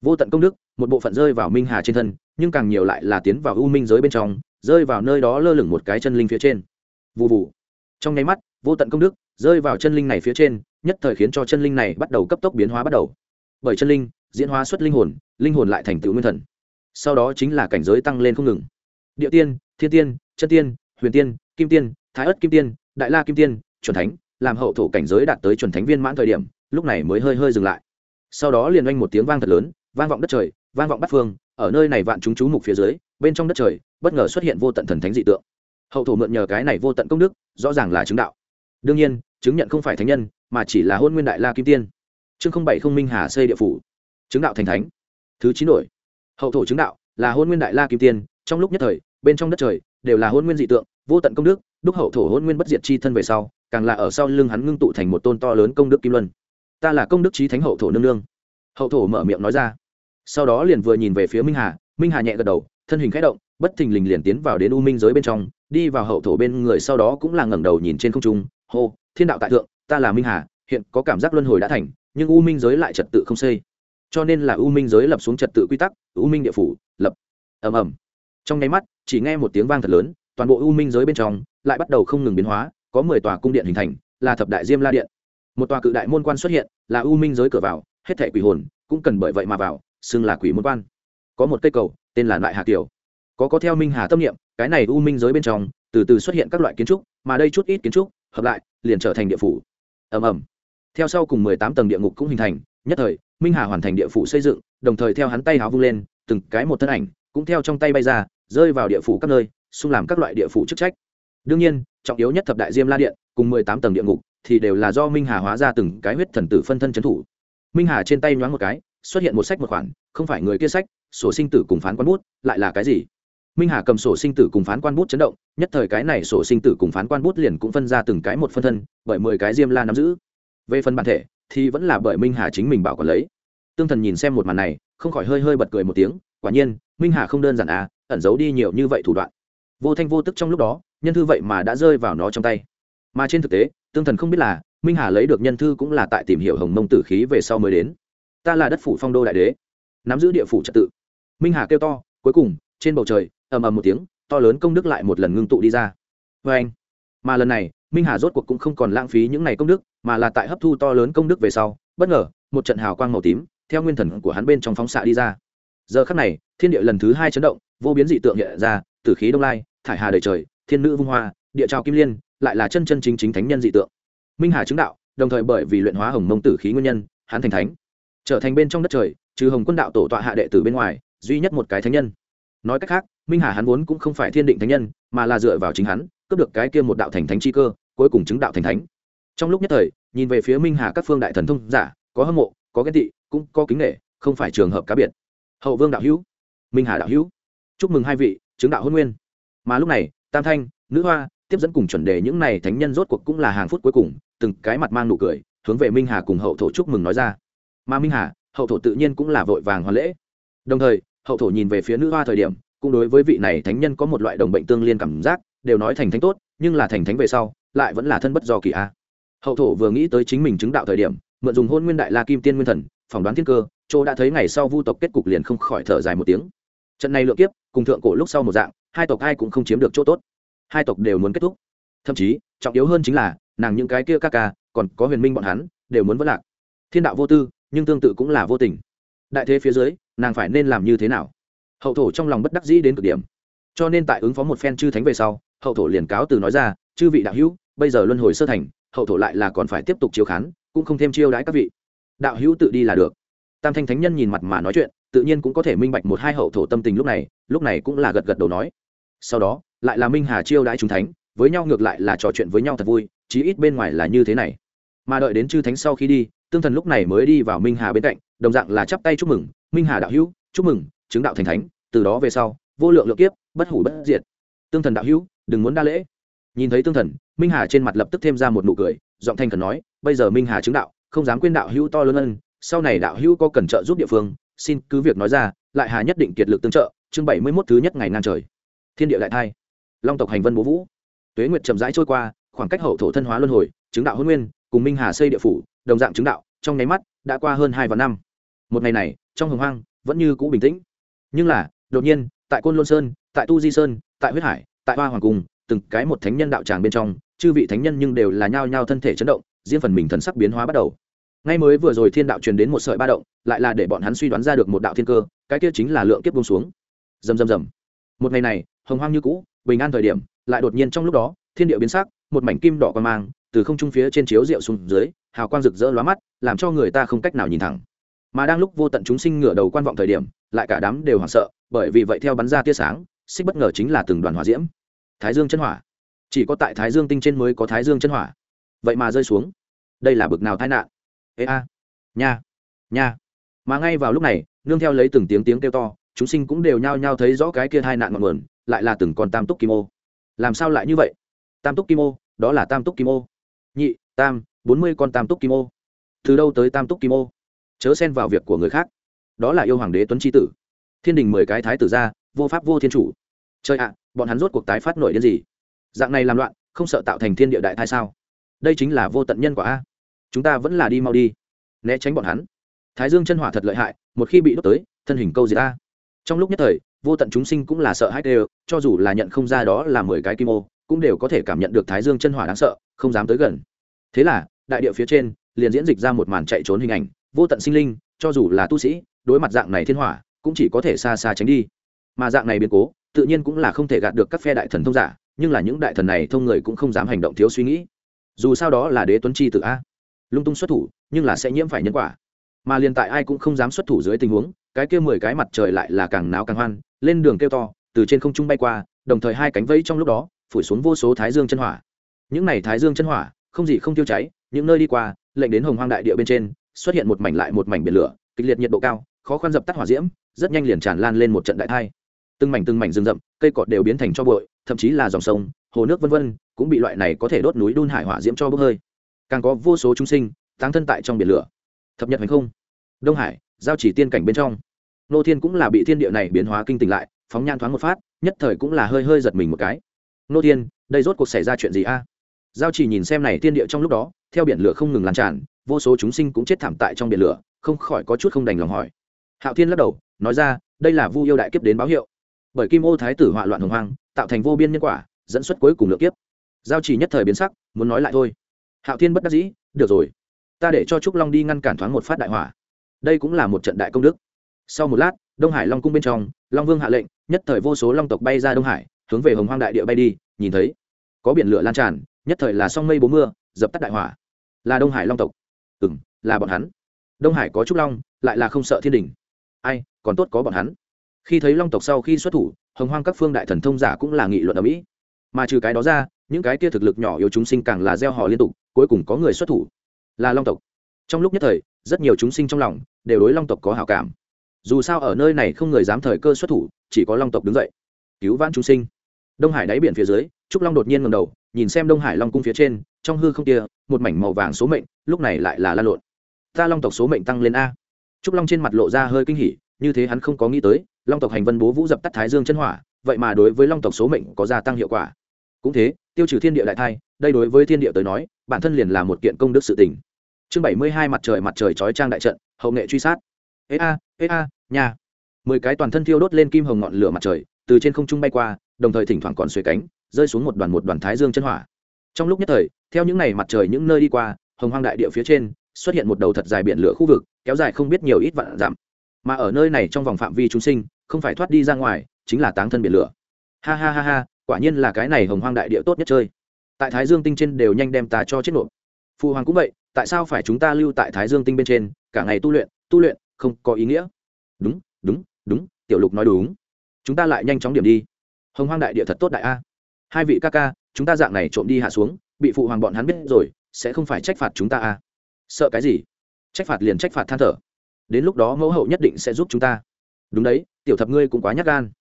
vô tận công đức, một bộ phận rơi vào minh hà trên thân, nhưng càng nhiều lại là tiến vào u minh giới bên trong, rơi vào nơi đó lơ lửng một cái chân linh phía trên. Vụ vụ trong nháy mắt, vô tận công đức rơi vào chân linh này phía trên, nhất thời khiến cho chân linh này bắt đầu cấp tốc biến hóa bắt đầu. Bởi chân linh, diễn hóa xuất linh hồn linh hồn lại thành tựu nguyên thần. Sau đó chính là cảnh giới tăng lên không ngừng. Địa tiên, thiên tiên, chân tiên, huyền tiên, kim tiên, thái ất kim tiên, đại la kim tiên, chuẩn thánh, làm hậu thổ cảnh giới đạt tới chuẩn thánh viên mãn thời điểm, lúc này mới hơi hơi dừng lại. Sau đó liền oanh một tiếng vang thật lớn vang vọng đất trời, vang vọng bắt phương, ở nơi này vạn chúng chú mục phía dưới, bên trong đất trời, bất ngờ xuất hiện vô tận thần thánh dị tượng. Hậu thổ mượn nhờ cái này vô tận công đức, rõ ràng là chứng đạo. Đương nhiên, chứng nhận không phải thánh nhân, mà chỉ là hôn nguyên đại la kim tiên. Chương không bảy không minh hà xây địa phủ. Chứng đạo thành thánh. Thứ chín đổi hậu thổ chứng đạo là hôn nguyên đại la kim tiên, trong lúc nhất thời, bên trong đất trời đều là hôn nguyên dị tượng, vô tận công đức, đúc hậu thổ hôn nguyên bất diệt chi thân về sau, càng là ở sau lưng hắn ngưng tụ thành một tôn to lớn công đức kim luân. Ta là công đức trí thánh hậu thổ nương nương hậu thổ mở miệng nói ra. Sau đó liền vừa nhìn về phía minh hà minh hà nhẹ gật đầu, thân hình k h ẽ động, bất thình lình liền tiến vào đến u minh giới bên trong, đi vào hậu thổ bên người sau đó cũng là ngẩng đầu nhìn trên không trung, hô, thiên đạo tại thượng, ta là minh hà, hiện có cảm giác luân hồi đã thành, nhưng u minh giới lại trật tự không xây. Cho nên là u minh giới lập xuống trật tự quy tắc, u minh địa phủ, lập. Ầm ầm. Trong nháy mắt, chỉ nghe một tiếng vang thật lớn, toàn bộ u minh giới bên trong lại bắt đầu không ngừng biến hóa, có mười tòa cung điện hình thành, là thập đại diêm la điện. Một tòa cự đại môn quan xuất hiện, là u minh giới cửa vào hết thảy quỷ hồn cũng cần bởi vậy mà vào, xưng là quỷ môn quan. Có một cây cầu, tên là đại hà kiều. Có có theo minh hà tâm niệm, cái này u minh giới bên trong, từ từ xuất hiện các loại kiến trúc, mà đây chút ít kiến trúc, hợp lại, liền trở thành địa phủ. Ầm ầm. Theo sau cùng mười tám tầng địa ngục cũng hình thành, nhất thời, minh hà hoàn thành địa phủ xây dựng, đồng thời theo hắn tay háo vung lên, từng cái một thân ảnh cũng theo trong tay bay ra, rơi vào địa phủ các nơi, xung làm các loại địa phủ chức trách. Đương nhiên, trọng yếu nhất thập đại diêm la điện, cùng mười tám tầng địa ngục, thì đều là do minh hà hóa ra từng cái huyết thần tử phân thân trấn thủ minh hà trên tay nhoáng một cái, xuất hiện một sách một khoản, không phải người kia sách, sổ sinh tử cùng phán quan bút, lại là cái gì? Minh hà cầm sổ sinh tử cùng phán quan bút chấn động, nhất thời cái này sổ sinh tử cùng phán quan bút liền cũng phân ra từng cái một phân thân, bởi mười cái diêm la nắm giữ. Về phần bản thể, thì vẫn là bởi minh hà chính mình bảo còn lấy. Tương thần nhìn xem một màn này, không khỏi hơi hơi bật cười một tiếng, quả nhiên, minh hà không đơn giản à ẩn giấu đi nhiều như vậy thủ đoạn. Vô thanh vô tức trong lúc đó, nhân thư vậy mà đã rơi vào nó trong tay. Mà trên thực tế, tương thần không biết là minh hà lấy được nhân thư cũng là tại tìm hiểu hồng mông tử khí về sau mới đến. Ta là đất phủ phong đô đại đế, nắm giữ địa phủ trật tự. Minh hà kêu to, cuối cùng, trên bầu trời, ầm ầm một tiếng, to lớn công đức lại một lần ngưng tụ đi ra. Vê anh, mà lần này, minh hà rốt cuộc cũng không còn lãng phí những ngày công đức, mà là tại hấp thu to lớn công đức về sau, bất ngờ, một trận hào quang màu tím, theo nguyên thần của hắn bên trong phóng xạ đi ra. Giờ khắc này, thiên địa lần thứ hai chấn động, vô biến dị tượng hiện ra, tử khí đông lai, thải hà đời trời, thiên nữ vung hoa, địa trào kim liên, lại là chân chân chính chính thánh nhân dị tượng minh hà chứng đạo, đồng thời bởi vì luyện hóa hồng mông tử khí nguyên nhân, hắn thành thánh. Trở thành bên trong đất trời, trừ hồng quân đạo tổ tọa hạ đệ tử bên ngoài, duy nhất một cái thánh nhân. Nói cách khác, minh hà hắn vốn cũng không phải thiên định thánh nhân, mà là dựa vào chính hắn, cướp được cái kia một đạo thành thánh chi cơ, cuối cùng chứng đạo thành thánh. Trong lúc nhất thời, nhìn về phía minh hà các phương đại thần thông giả, có hâm mộ, có ghen tị, cũng có kính nghệ không phải trường hợp cá biệt. Hậu vương đạo hữu, minh hà đạo hữu, chúc mừng hai vị, chứng đạo hôn nguyên. Mà lúc này, tam thanh, nữ hoa, tiếp dẫn cùng chuẩn đề những này thánh nhân rốt cuộc cũng là hàng phút cuối cùng từng cái mặt mang nụ cười, hướng về minh hà cùng hậu thổ chúc mừng nói ra. Mà minh hà, hậu thổ tự nhiên cũng là vội vàng hoàn lễ. Đồng thời, hậu thổ nhìn về phía nữ hoa thời điểm, cũng đối với vị này thánh nhân có một loại đồng bệnh tương liên cảm giác, đều nói thành thánh tốt, nhưng là thành thánh về sau, lại vẫn là thân bất do kỳ a. Hậu thổ vừa nghĩ tới chính mình chứng đạo thời điểm, mượn dùng hôn nguyên đại la kim tiên nguyên thần, phỏng đoán thiên cơ, chỗ đã thấy ngày sau vu tộc kết cục liền không khỏi thở dài một tiếng. Trận này lựa kiếp, cùng thượng cổ lúc sau một dạng, hai tộc ai cũng không chiếm được chỗ tốt. Hai tộc đều muốn kết thúc. Thậm chí, trọng yếu hơn chính là nàng những cái kia ca ca, còn có huyền minh bọn hắn, đều muốn vất lạc. Thiên đạo vô tư, nhưng tương tự cũng là vô tình. Đại thế phía dưới, nàng phải nên làm như thế nào? Hậu thổ trong lòng bất đắc dĩ đến cực điểm. Cho nên tại ứng phó một phen chư thánh về sau, hậu thổ liền cáo từ nói ra, chư vị đạo hữu, bây giờ luân hồi sơ thành, hậu thổ lại là còn phải tiếp tục chiếu khán, cũng không thêm chiêu đãi các vị. Đạo hữu tự đi là được. Tam thanh thánh nhân nhìn mặt mà nói chuyện, tự nhiên cũng có thể minh bạch một hai hậu thổ tâm tình lúc này lúc này cũng là gật gật đầu nói. Sau đó, lại là minh hà chiêu đãi chúng thánh, với nhau ngược lại là trò chuyện với nhau thật vui chí ít bên ngoài là như thế này. Mà đợi đến chư thánh sau khi đi, tương thần lúc này mới đi vào minh hà bên cạnh, đồng dạng là chắp tay chúc mừng, minh hà đạo hữu, chúc mừng, chứng đạo thành thánh, từ đó về sau, vô lượng lượng kiếp, bất hủ bất diệt. Tương thần đạo hữu, đừng muốn đa lễ. Nhìn thấy tương thần, minh hà trên mặt lập tức thêm ra một nụ cười, giọng thanh thần nói, bây giờ minh hà chứng đạo, không dám quên đạo hữu to lớn ân, sau này đạo hữu có cần trợ giúp địa phương, xin cứ việc nói ra, lại hà nhất định kiệt lực tương trợ, chương bảy mươi mốt thứ nhất ngày ngang trời. Thiên địa đại thai. Long tộc hành vân bố vũ. Tuế nguyệt chậm rãi trôi qua khoảng cách hậu thổ thân hóa luân hồi, chứng đạo hôn nguyên, cùng minh hà xây địa phủ, đồng dạng chứng đạo, trong nháy mắt, đã qua hơn hai và năm. Một ngày này, trong hồng hoang, vẫn như cũ bình tĩnh. Nhưng là, đột nhiên, tại côn lôn sơn, tại tu di sơn, tại huyết hải, tại hoa hoàng cung, từng cái một thánh nhân đạo tràng bên trong, chư vị thánh nhân nhưng đều là nhao nhao thân thể chấn động, riêng phần mình thần sắc biến hóa bắt đầu. Ngay mới vừa rồi thiên đạo truyền đến một sợi ba động, lại là để bọn hắn suy đoán ra được một đạo thiên cơ, cái kia chính là lượng kiếp bông xuống. Rầm rầm rầm. Một ngày này, hồng hoang như cũ, bình an thời điểm, lại đột nhiên trong lúc đó, thiên địa biến sắc một mảnh kim đỏ quang mang, từ không trung phía trên chiếu rượu xuống dưới, hào quang rực rỡ lóa mắt, làm cho người ta không cách nào nhìn thẳng. Mà đang lúc vô tận chúng sinh ngửa đầu quan vọng thời điểm, lại cả đám đều hoảng sợ, bởi vì vậy theo bắn ra tia sáng, xích bất ngờ chính là từng đoàn hỏa diễm. Thái dương chân hỏa. Chỉ có tại thái dương tinh trên mới có thái dương chân hỏa. Vậy mà rơi xuống. Đây là bực nào tai nạn? Ê a. Nha. Nha. Mà ngay vào lúc này, nương theo lấy từng tiếng tiếng kêu to, chúng sinh cũng đều nhao nhao thấy rõ cái kia tai nạn ngọn nguồn, lại là từng con tam túc kim ô. Làm sao lại như vậy? Tam túc kim ô, đó là tam túc kim ô. Nhị, tam, bốn mươi con tam túc kim ô. Từ đâu tới tam túc kim ô? Chớ xen vào việc của người khác. Đó là yêu hoàng đế tuấn tri tử. Thiên đình mười cái thái tử ra, vô pháp vô thiên chủ. Trời ạ, bọn hắn rốt cuộc tái phát nổi đến gì? Dạng này làm loạn, không sợ tạo thành thiên địa đại thai sao? Đây chính là vô tận nhân quả a. Chúng ta vẫn là đi mau đi. Né tránh bọn hắn. Thái dương chân hỏa thật lợi hại, một khi bị đốt tới, thân hình câu gì ta trong lúc nhất thời, vô tận chúng sinh cũng là sợ hãi đều, cho dù là nhận không ra đó là mười cái kim ô cũng đều có thể cảm nhận được thái dương chân hỏa đáng sợ, không dám tới gần. Thế là, đại địa phía trên, liền diễn dịch ra một màn chạy trốn hình ảnh, vô tận sinh linh, cho dù là tu sĩ, đối mặt dạng này thiên hỏa, cũng chỉ có thể xa xa tránh đi. Mà dạng này biến cố, tự nhiên cũng là không thể gạt được các phe đại thần thông giả, nhưng là những đại thần này thông người cũng không dám hành động thiếu suy nghĩ. Dù sao đó là đế tuấn chi tự a. Lung tung xuất thủ, nhưng là sẽ nhiễm phải nhân quả. Mà liền tại ai cũng không dám xuất thủ dưới tình huống, cái kia mười cái mặt trời lại là càng náo càng hoan, lên đường kêu to, từ trên không trung bay qua, đồng thời hai cánh vẫy trong lúc đó phủi xuống vô số thái dương chân hỏa. Những này thái dương chân hỏa, không gì không tiêu cháy, những nơi đi qua, lệnh đến hồng hoang đại địa bên trên, xuất hiện một mảnh lại một mảnh biển lửa, kịch liệt nhiệt độ cao, khó khăn dập tắt hỏa diễm, rất nhanh liền tràn lan lên một trận đại thai. Từng mảnh từng mảnh rừng rậm, cây cọt đều biến thành cho bụi, thậm chí là dòng sông, hồ nước vân vân, cũng bị loại này có thể đốt núi đun hải hỏa diễm cho bốc hơi. Càng có vô số chúng sinh, táng thân tại trong biển lửa. Thập nhật hành không. Đông hải, giao chỉ tiên cảnh bên trong. Nô thiên cũng là bị thiên địa này biến hóa kinh tỉnh lại, phóng nhan thoáng một phát, nhất thời cũng là hơi hơi giật mình một cái nô thiên, đây rốt cuộc xảy ra chuyện gì a? Giao chỉ nhìn xem này thiên địa trong lúc đó, theo biển lửa không ngừng lan tràn, vô số chúng sinh cũng chết thảm tại trong biển lửa, không khỏi có chút không đành lòng hỏi. Hạo thiên lắc đầu, nói ra, đây là vu yêu đại kiếp đến báo hiệu. Bởi kim ô thái tử họa loạn hồng hoang, tạo thành vô biên nhân quả, dẫn xuất cuối cùng lượng kiếp. Giao chỉ nhất thời biến sắc, muốn nói lại thôi. Hạo thiên bất đắc dĩ, được rồi, ta để cho trúc long đi ngăn cản thoáng một phát đại hỏa. Đây cũng là một trận đại công đức. Sau một lát, đông hải long cung bên trong, long vương hạ lệnh, nhất thời vô số long tộc bay ra đông hải hướng về hồng hoang đại địa bay đi, nhìn thấy có biển lửa lan tràn, nhất thời là song mây bố mưa, dập tắt đại hỏa. Là đông hải long tộc. Ừ m là bọn hắn. Đông hải có trúc long, lại là không sợ thiên đình ai, còn tốt có bọn hắn. Khi thấy long tộc sau khi xuất thủ, hồng hoang các phương đại thần thông giả cũng là nghị luận ở mỹ. Mà trừ cái đó ra, những cái kia thực lực nhỏ yếu chúng sinh càng là gieo họ liên tục, cuối cùng có người xuất thủ. Là long tộc. Trong lúc nhất thời, rất nhiều chúng sinh trong lòng đều đối long tộc có hảo cảm. Dù sao ở nơi này không người dám thời cơ xuất thủ, chỉ có long tộc đứng dậy, cứu vãn chúng sinh đông hải đáy biển phía dưới, trúc long đột nhiên ngầm đầu, nhìn xem đông hải long cung phía trên, trong hư không kia, một mảnh màu vàng số mệnh, lúc này lại là lan lộn. Ta long tộc số mệnh tăng lên a. Trúc long trên mặt lộ ra hơi kinh hỉ, như thế hắn không có nghĩ tới, long tộc hành vân bố vũ dập tắt thái dương chân hỏa, vậy mà đối với long tộc số mệnh có gia tăng hiệu quả. Cũng thế, tiêu trừ thiên địa đại thai, đây đối với thiên địa tới nói, bản thân liền là một kiện công đức sự tình. Chương bảy mươi hai mặt trời mặt trời chói trang đại trận, hậu nghệ truy sát. Ê a ê a, nhà. Mười cái toàn thân thiêu đốt lên kim hồng ngọn lửa mặt trời, từ trên không trung bay qua đồng thời thỉnh thoảng còn xuề cánh, rơi xuống một đoàn một đoàn thái dương chân hỏa. Trong lúc nhất thời, theo những ngày mặt trời những nơi đi qua, hồng hoang đại địa phía trên xuất hiện một đầu thật dài biển lửa khu vực, kéo dài không biết nhiều ít vạn dặm. Mà ở nơi này trong vòng phạm vi chúng sinh, không phải thoát đi ra ngoài, chính là táng thân biển lửa. Ha ha ha ha, quả nhiên là cái này hồng hoang đại địa tốt nhất chơi. Tại thái dương tinh trên đều nhanh đem ta cho chết nộp. Phụ hoàng cũng vậy, tại sao phải chúng ta lưu tại thái dương tinh bên trên, cả ngày tu luyện tu luyện, không có ý nghĩa? Đúng đúng đúng, tiểu lục nói đúng. Chúng ta lại nhanh chóng điểm đi hồng hoang đại địa thật tốt đại a. Hai vị ca ca, chúng ta dạng này trộm đi hạ xuống, bị phụ hoàng bọn hắn biết rồi, sẽ không phải trách phạt chúng ta a. Sợ cái gì? Trách phạt liền trách phạt than thở. Đến lúc đó mẫu hậu nhất định sẽ giúp chúng ta. Đúng đấy, tiểu thập ngươi cũng quá nhát gan.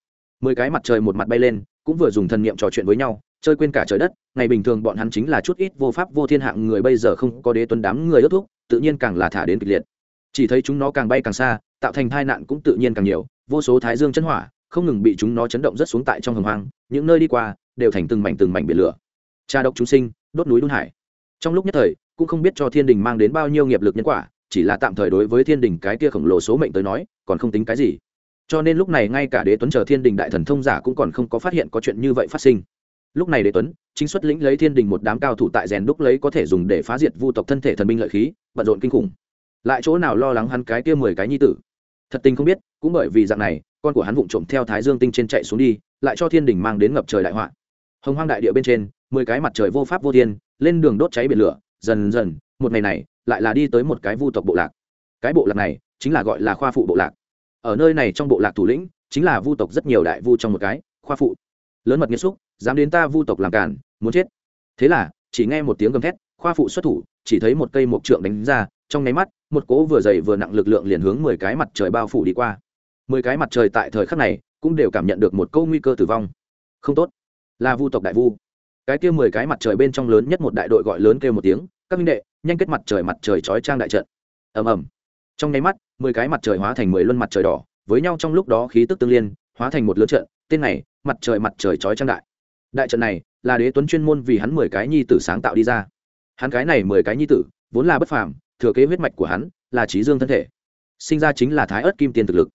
Mười cái mặt trời một mặt bay lên, cũng vừa dùng thần niệm trò chuyện với nhau, chơi quên cả trời đất, ngày bình thường bọn hắn chính là chút ít vô pháp vô thiên hạng người bây giờ không có đế tuấn đám người ước thúc, tự nhiên càng là thả đến kịch liệt. Chỉ thấy chúng nó càng bay càng xa, tạo thành tai nạn cũng tự nhiên càng nhiều, vô số thái dương chân hỏa không ngừng bị chúng nó chấn động rất xuống tại trong hầm hoang, những nơi đi qua đều thành từng mảnh từng mảnh biển lửa. Cha độc chúng sinh, đốt núi đun hải. Trong lúc nhất thời, cũng không biết cho thiên đình mang đến bao nhiêu nghiệp lực nhân quả, chỉ là tạm thời đối với thiên đình cái kia khổng lồ số mệnh tới nói, còn không tính cái gì. Cho nên lúc này ngay cả đế tuấn chờ thiên đình đại thần thông giả cũng còn không có phát hiện có chuyện như vậy phát sinh. Lúc này đế tuấn, chính xuất lĩnh lấy thiên đình một đám cao thủ tại rèn đúc lấy có thể dùng để phá diệt vu tộc thân thể thần binh lợi khí, bận rộn kinh khủng. Lại chỗ nào lo lắng hắn cái kia mười cái nhi tử? Thật tình không biết, cũng bởi vì dạng này con của hắn vụng trộm theo thái dương tinh trên chạy xuống đi, lại cho thiên đình mang đến ngập trời đại họa. Hồng hoang đại địa bên trên, mười cái mặt trời vô pháp vô thiên, lên đường đốt cháy biển lửa, dần dần, một ngày này, lại là đi tới một cái vu tộc bộ lạc. Cái bộ lạc này, chính là gọi là khoa phụ bộ lạc. Ở nơi này trong bộ lạc thủ lĩnh, chính là vu tộc rất nhiều đại vu trong một cái, khoa phụ. Lớn mật nghiêm xúc dám đến ta vu tộc làm cản, muốn chết. Thế là, chỉ nghe một tiếng gầm thét, khoa phụ xuất thủ, chỉ thấy một cây mộc trượng đánh ra, trong nháy mắt, một cỗ vừa dày vừa nặng lực lượng liền hướng mười cái mặt trời bao phủ đi qua mười cái mặt trời tại thời khắc này cũng đều cảm nhận được một câu nguy cơ tử vong. Không tốt. Là vu tộc đại vu. Cái kia mười cái mặt trời bên trong lớn nhất một đại đội gọi lớn kêu một tiếng, các minh đệ, nhanh kết mặt trời mặt trời chói trang đại trận. Ầm ầm. Trong nháy mắt, mười cái mặt trời hóa thành mười luân mặt trời đỏ, với nhau trong lúc đó khí tức tương liên, hóa thành một lớn trận, tên này, mặt trời mặt trời chói trang đại. Đại trận này là đế tuấn chuyên môn vì hắn mười cái nhi tử sáng tạo đi ra. Hắn cái này mười cái nhi tử, vốn là bất phàm, thừa kế huyết mạch của hắn là trí dương thân thể, sinh ra chính là thái ớt kim tiên thực lực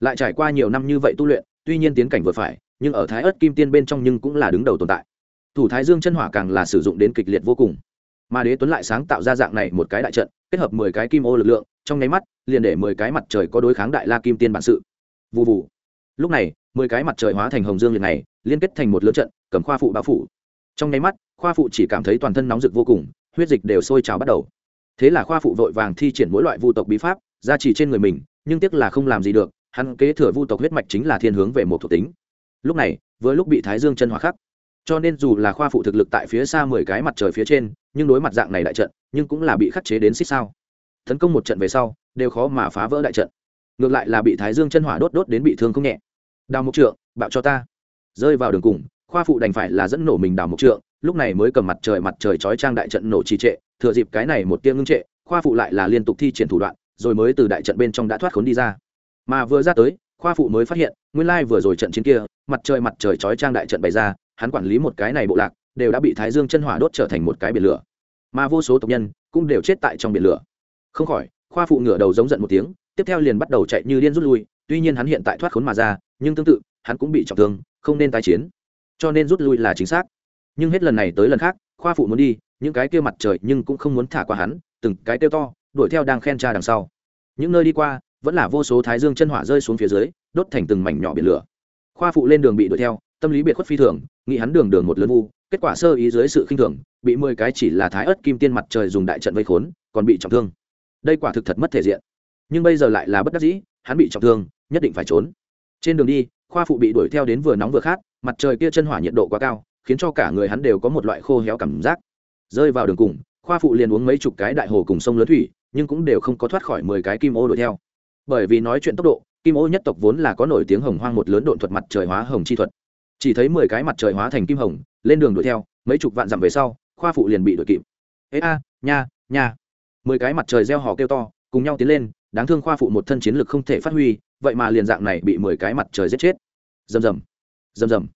lại trải qua nhiều năm như vậy tu luyện, tuy nhiên tiến cảnh vừa phải, nhưng ở thái ớt kim tiên bên trong nhưng cũng là đứng đầu tồn tại. Thủ thái dương chân hỏa càng là sử dụng đến kịch liệt vô cùng. Mà đế tuấn lại sáng tạo ra dạng này một cái đại trận, kết hợp mười cái kim ô lực lượng, trong nháy mắt, liền để mười cái mặt trời có đối kháng đại la kim tiên bản sự. Vụ vụ lúc này, mười cái mặt trời hóa thành hồng dương liền này, liên kết thành một lớn trận, cầm khoa phụ bao phủ. Trong nháy mắt, khoa phụ chỉ cảm thấy toàn thân nóng rực vô cùng, huyết dịch đều sôi trào bắt đầu. Thế là khoa phụ vội vàng thi triển mỗi loại vu tộc bí pháp ra chỉ trên người mình, nhưng tiếc là không làm gì được hắn kế thừa vu tộc huyết mạch chính là thiên hướng về một thuộc tính. Lúc này với lúc bị thái dương chân hỏa khắc, cho nên dù là khoa phụ thực lực tại phía xa mười cái mặt trời phía trên, nhưng đối mặt dạng này đại trận, nhưng cũng là bị khắc chế đến xích sao. Tấn công một trận về sau, đều khó mà phá vỡ đại trận. Ngược lại là bị thái dương chân hỏa đốt đốt đến bị thương không nhẹ. Đào mục trượng, bạo cho ta. Rơi vào đường cùng, khoa phụ đành phải là dẫn nổ mình đào mục trượng, lúc này mới cầm mặt trời mặt trời chói trang đại trận nổ trì trệ, thừa dịp cái này một tiếng ngưng trệ, khoa phụ lại là liên tục thi triển thủ đoạn, rồi mới từ đại trận bên trong đã thoát khốn đi ra mà vừa ra tới, khoa phụ mới phát hiện, nguyên lai vừa rồi trận chiến kia, mặt trời mặt trời chói trang đại trận bày ra, hắn quản lý một cái này bộ lạc, đều đã bị thái dương chân hỏa đốt trở thành một cái biển lửa. Mà vô số tộc nhân cũng đều chết tại trong biển lửa. Không khỏi, khoa phụ ngửa đầu giống giận một tiếng, tiếp theo liền bắt đầu chạy như điên rút lui, tuy nhiên hắn hiện tại thoát khốn mà ra, nhưng tương tự, hắn cũng bị trọng thương, không nên tái chiến. Cho nên rút lui là chính xác. Nhưng hết lần này tới lần khác, khoa phụ muốn đi, những cái kia mặt trời nhưng cũng không muốn thả qua hắn, từng cái tiêu to, đuổi theo đang khen tra đằng sau. Những nơi đi qua vẫn là vô số thái dương chân hỏa rơi xuống phía dưới, đốt thành từng mảnh nhỏ biển lửa. Khoa phụ lên đường bị đuổi theo, tâm lý biệt khuất phi thường, nghĩ hắn đường đường một lớn vu, kết quả sơ ý dưới sự khinh thường, bị mười cái chỉ là thái ớt kim tiên mặt trời dùng đại trận vây khốn, còn bị trọng thương. Đây quả thực thật mất thể diện. Nhưng bây giờ lại là bất đắc dĩ, hắn bị trọng thương, nhất định phải trốn. Trên đường đi, khoa phụ bị đuổi theo đến vừa nóng vừa khát, mặt trời kia chân hỏa nhiệt độ quá cao, khiến cho cả người hắn đều có một loại khô héo cảm giác. Rơi vào đường cùng, khoa phụ liền uống mấy chục cái đại hồ cùng sông lớn thủy, nhưng cũng đều không có thoát khỏi mười cái kim ô đuổi theo bởi vì nói chuyện tốc độ, kim ô nhất tộc vốn là có nổi tiếng hồng hoang một lớn độn thuật mặt trời hóa hồng chi thuật. Chỉ thấy mười cái mặt trời hóa thành kim hồng, lên đường đuổi theo, mấy chục vạn dặm về sau, khoa phụ liền bị đuổi kịp. Ê a, nha nha. Mười cái mặt trời gieo hò kêu to, cùng nhau tiến lên, đáng thương khoa phụ một thân chiến lực không thể phát huy, vậy mà liền dạng này bị mười cái mặt trời giết chết. Rầm rầm rầm rầm.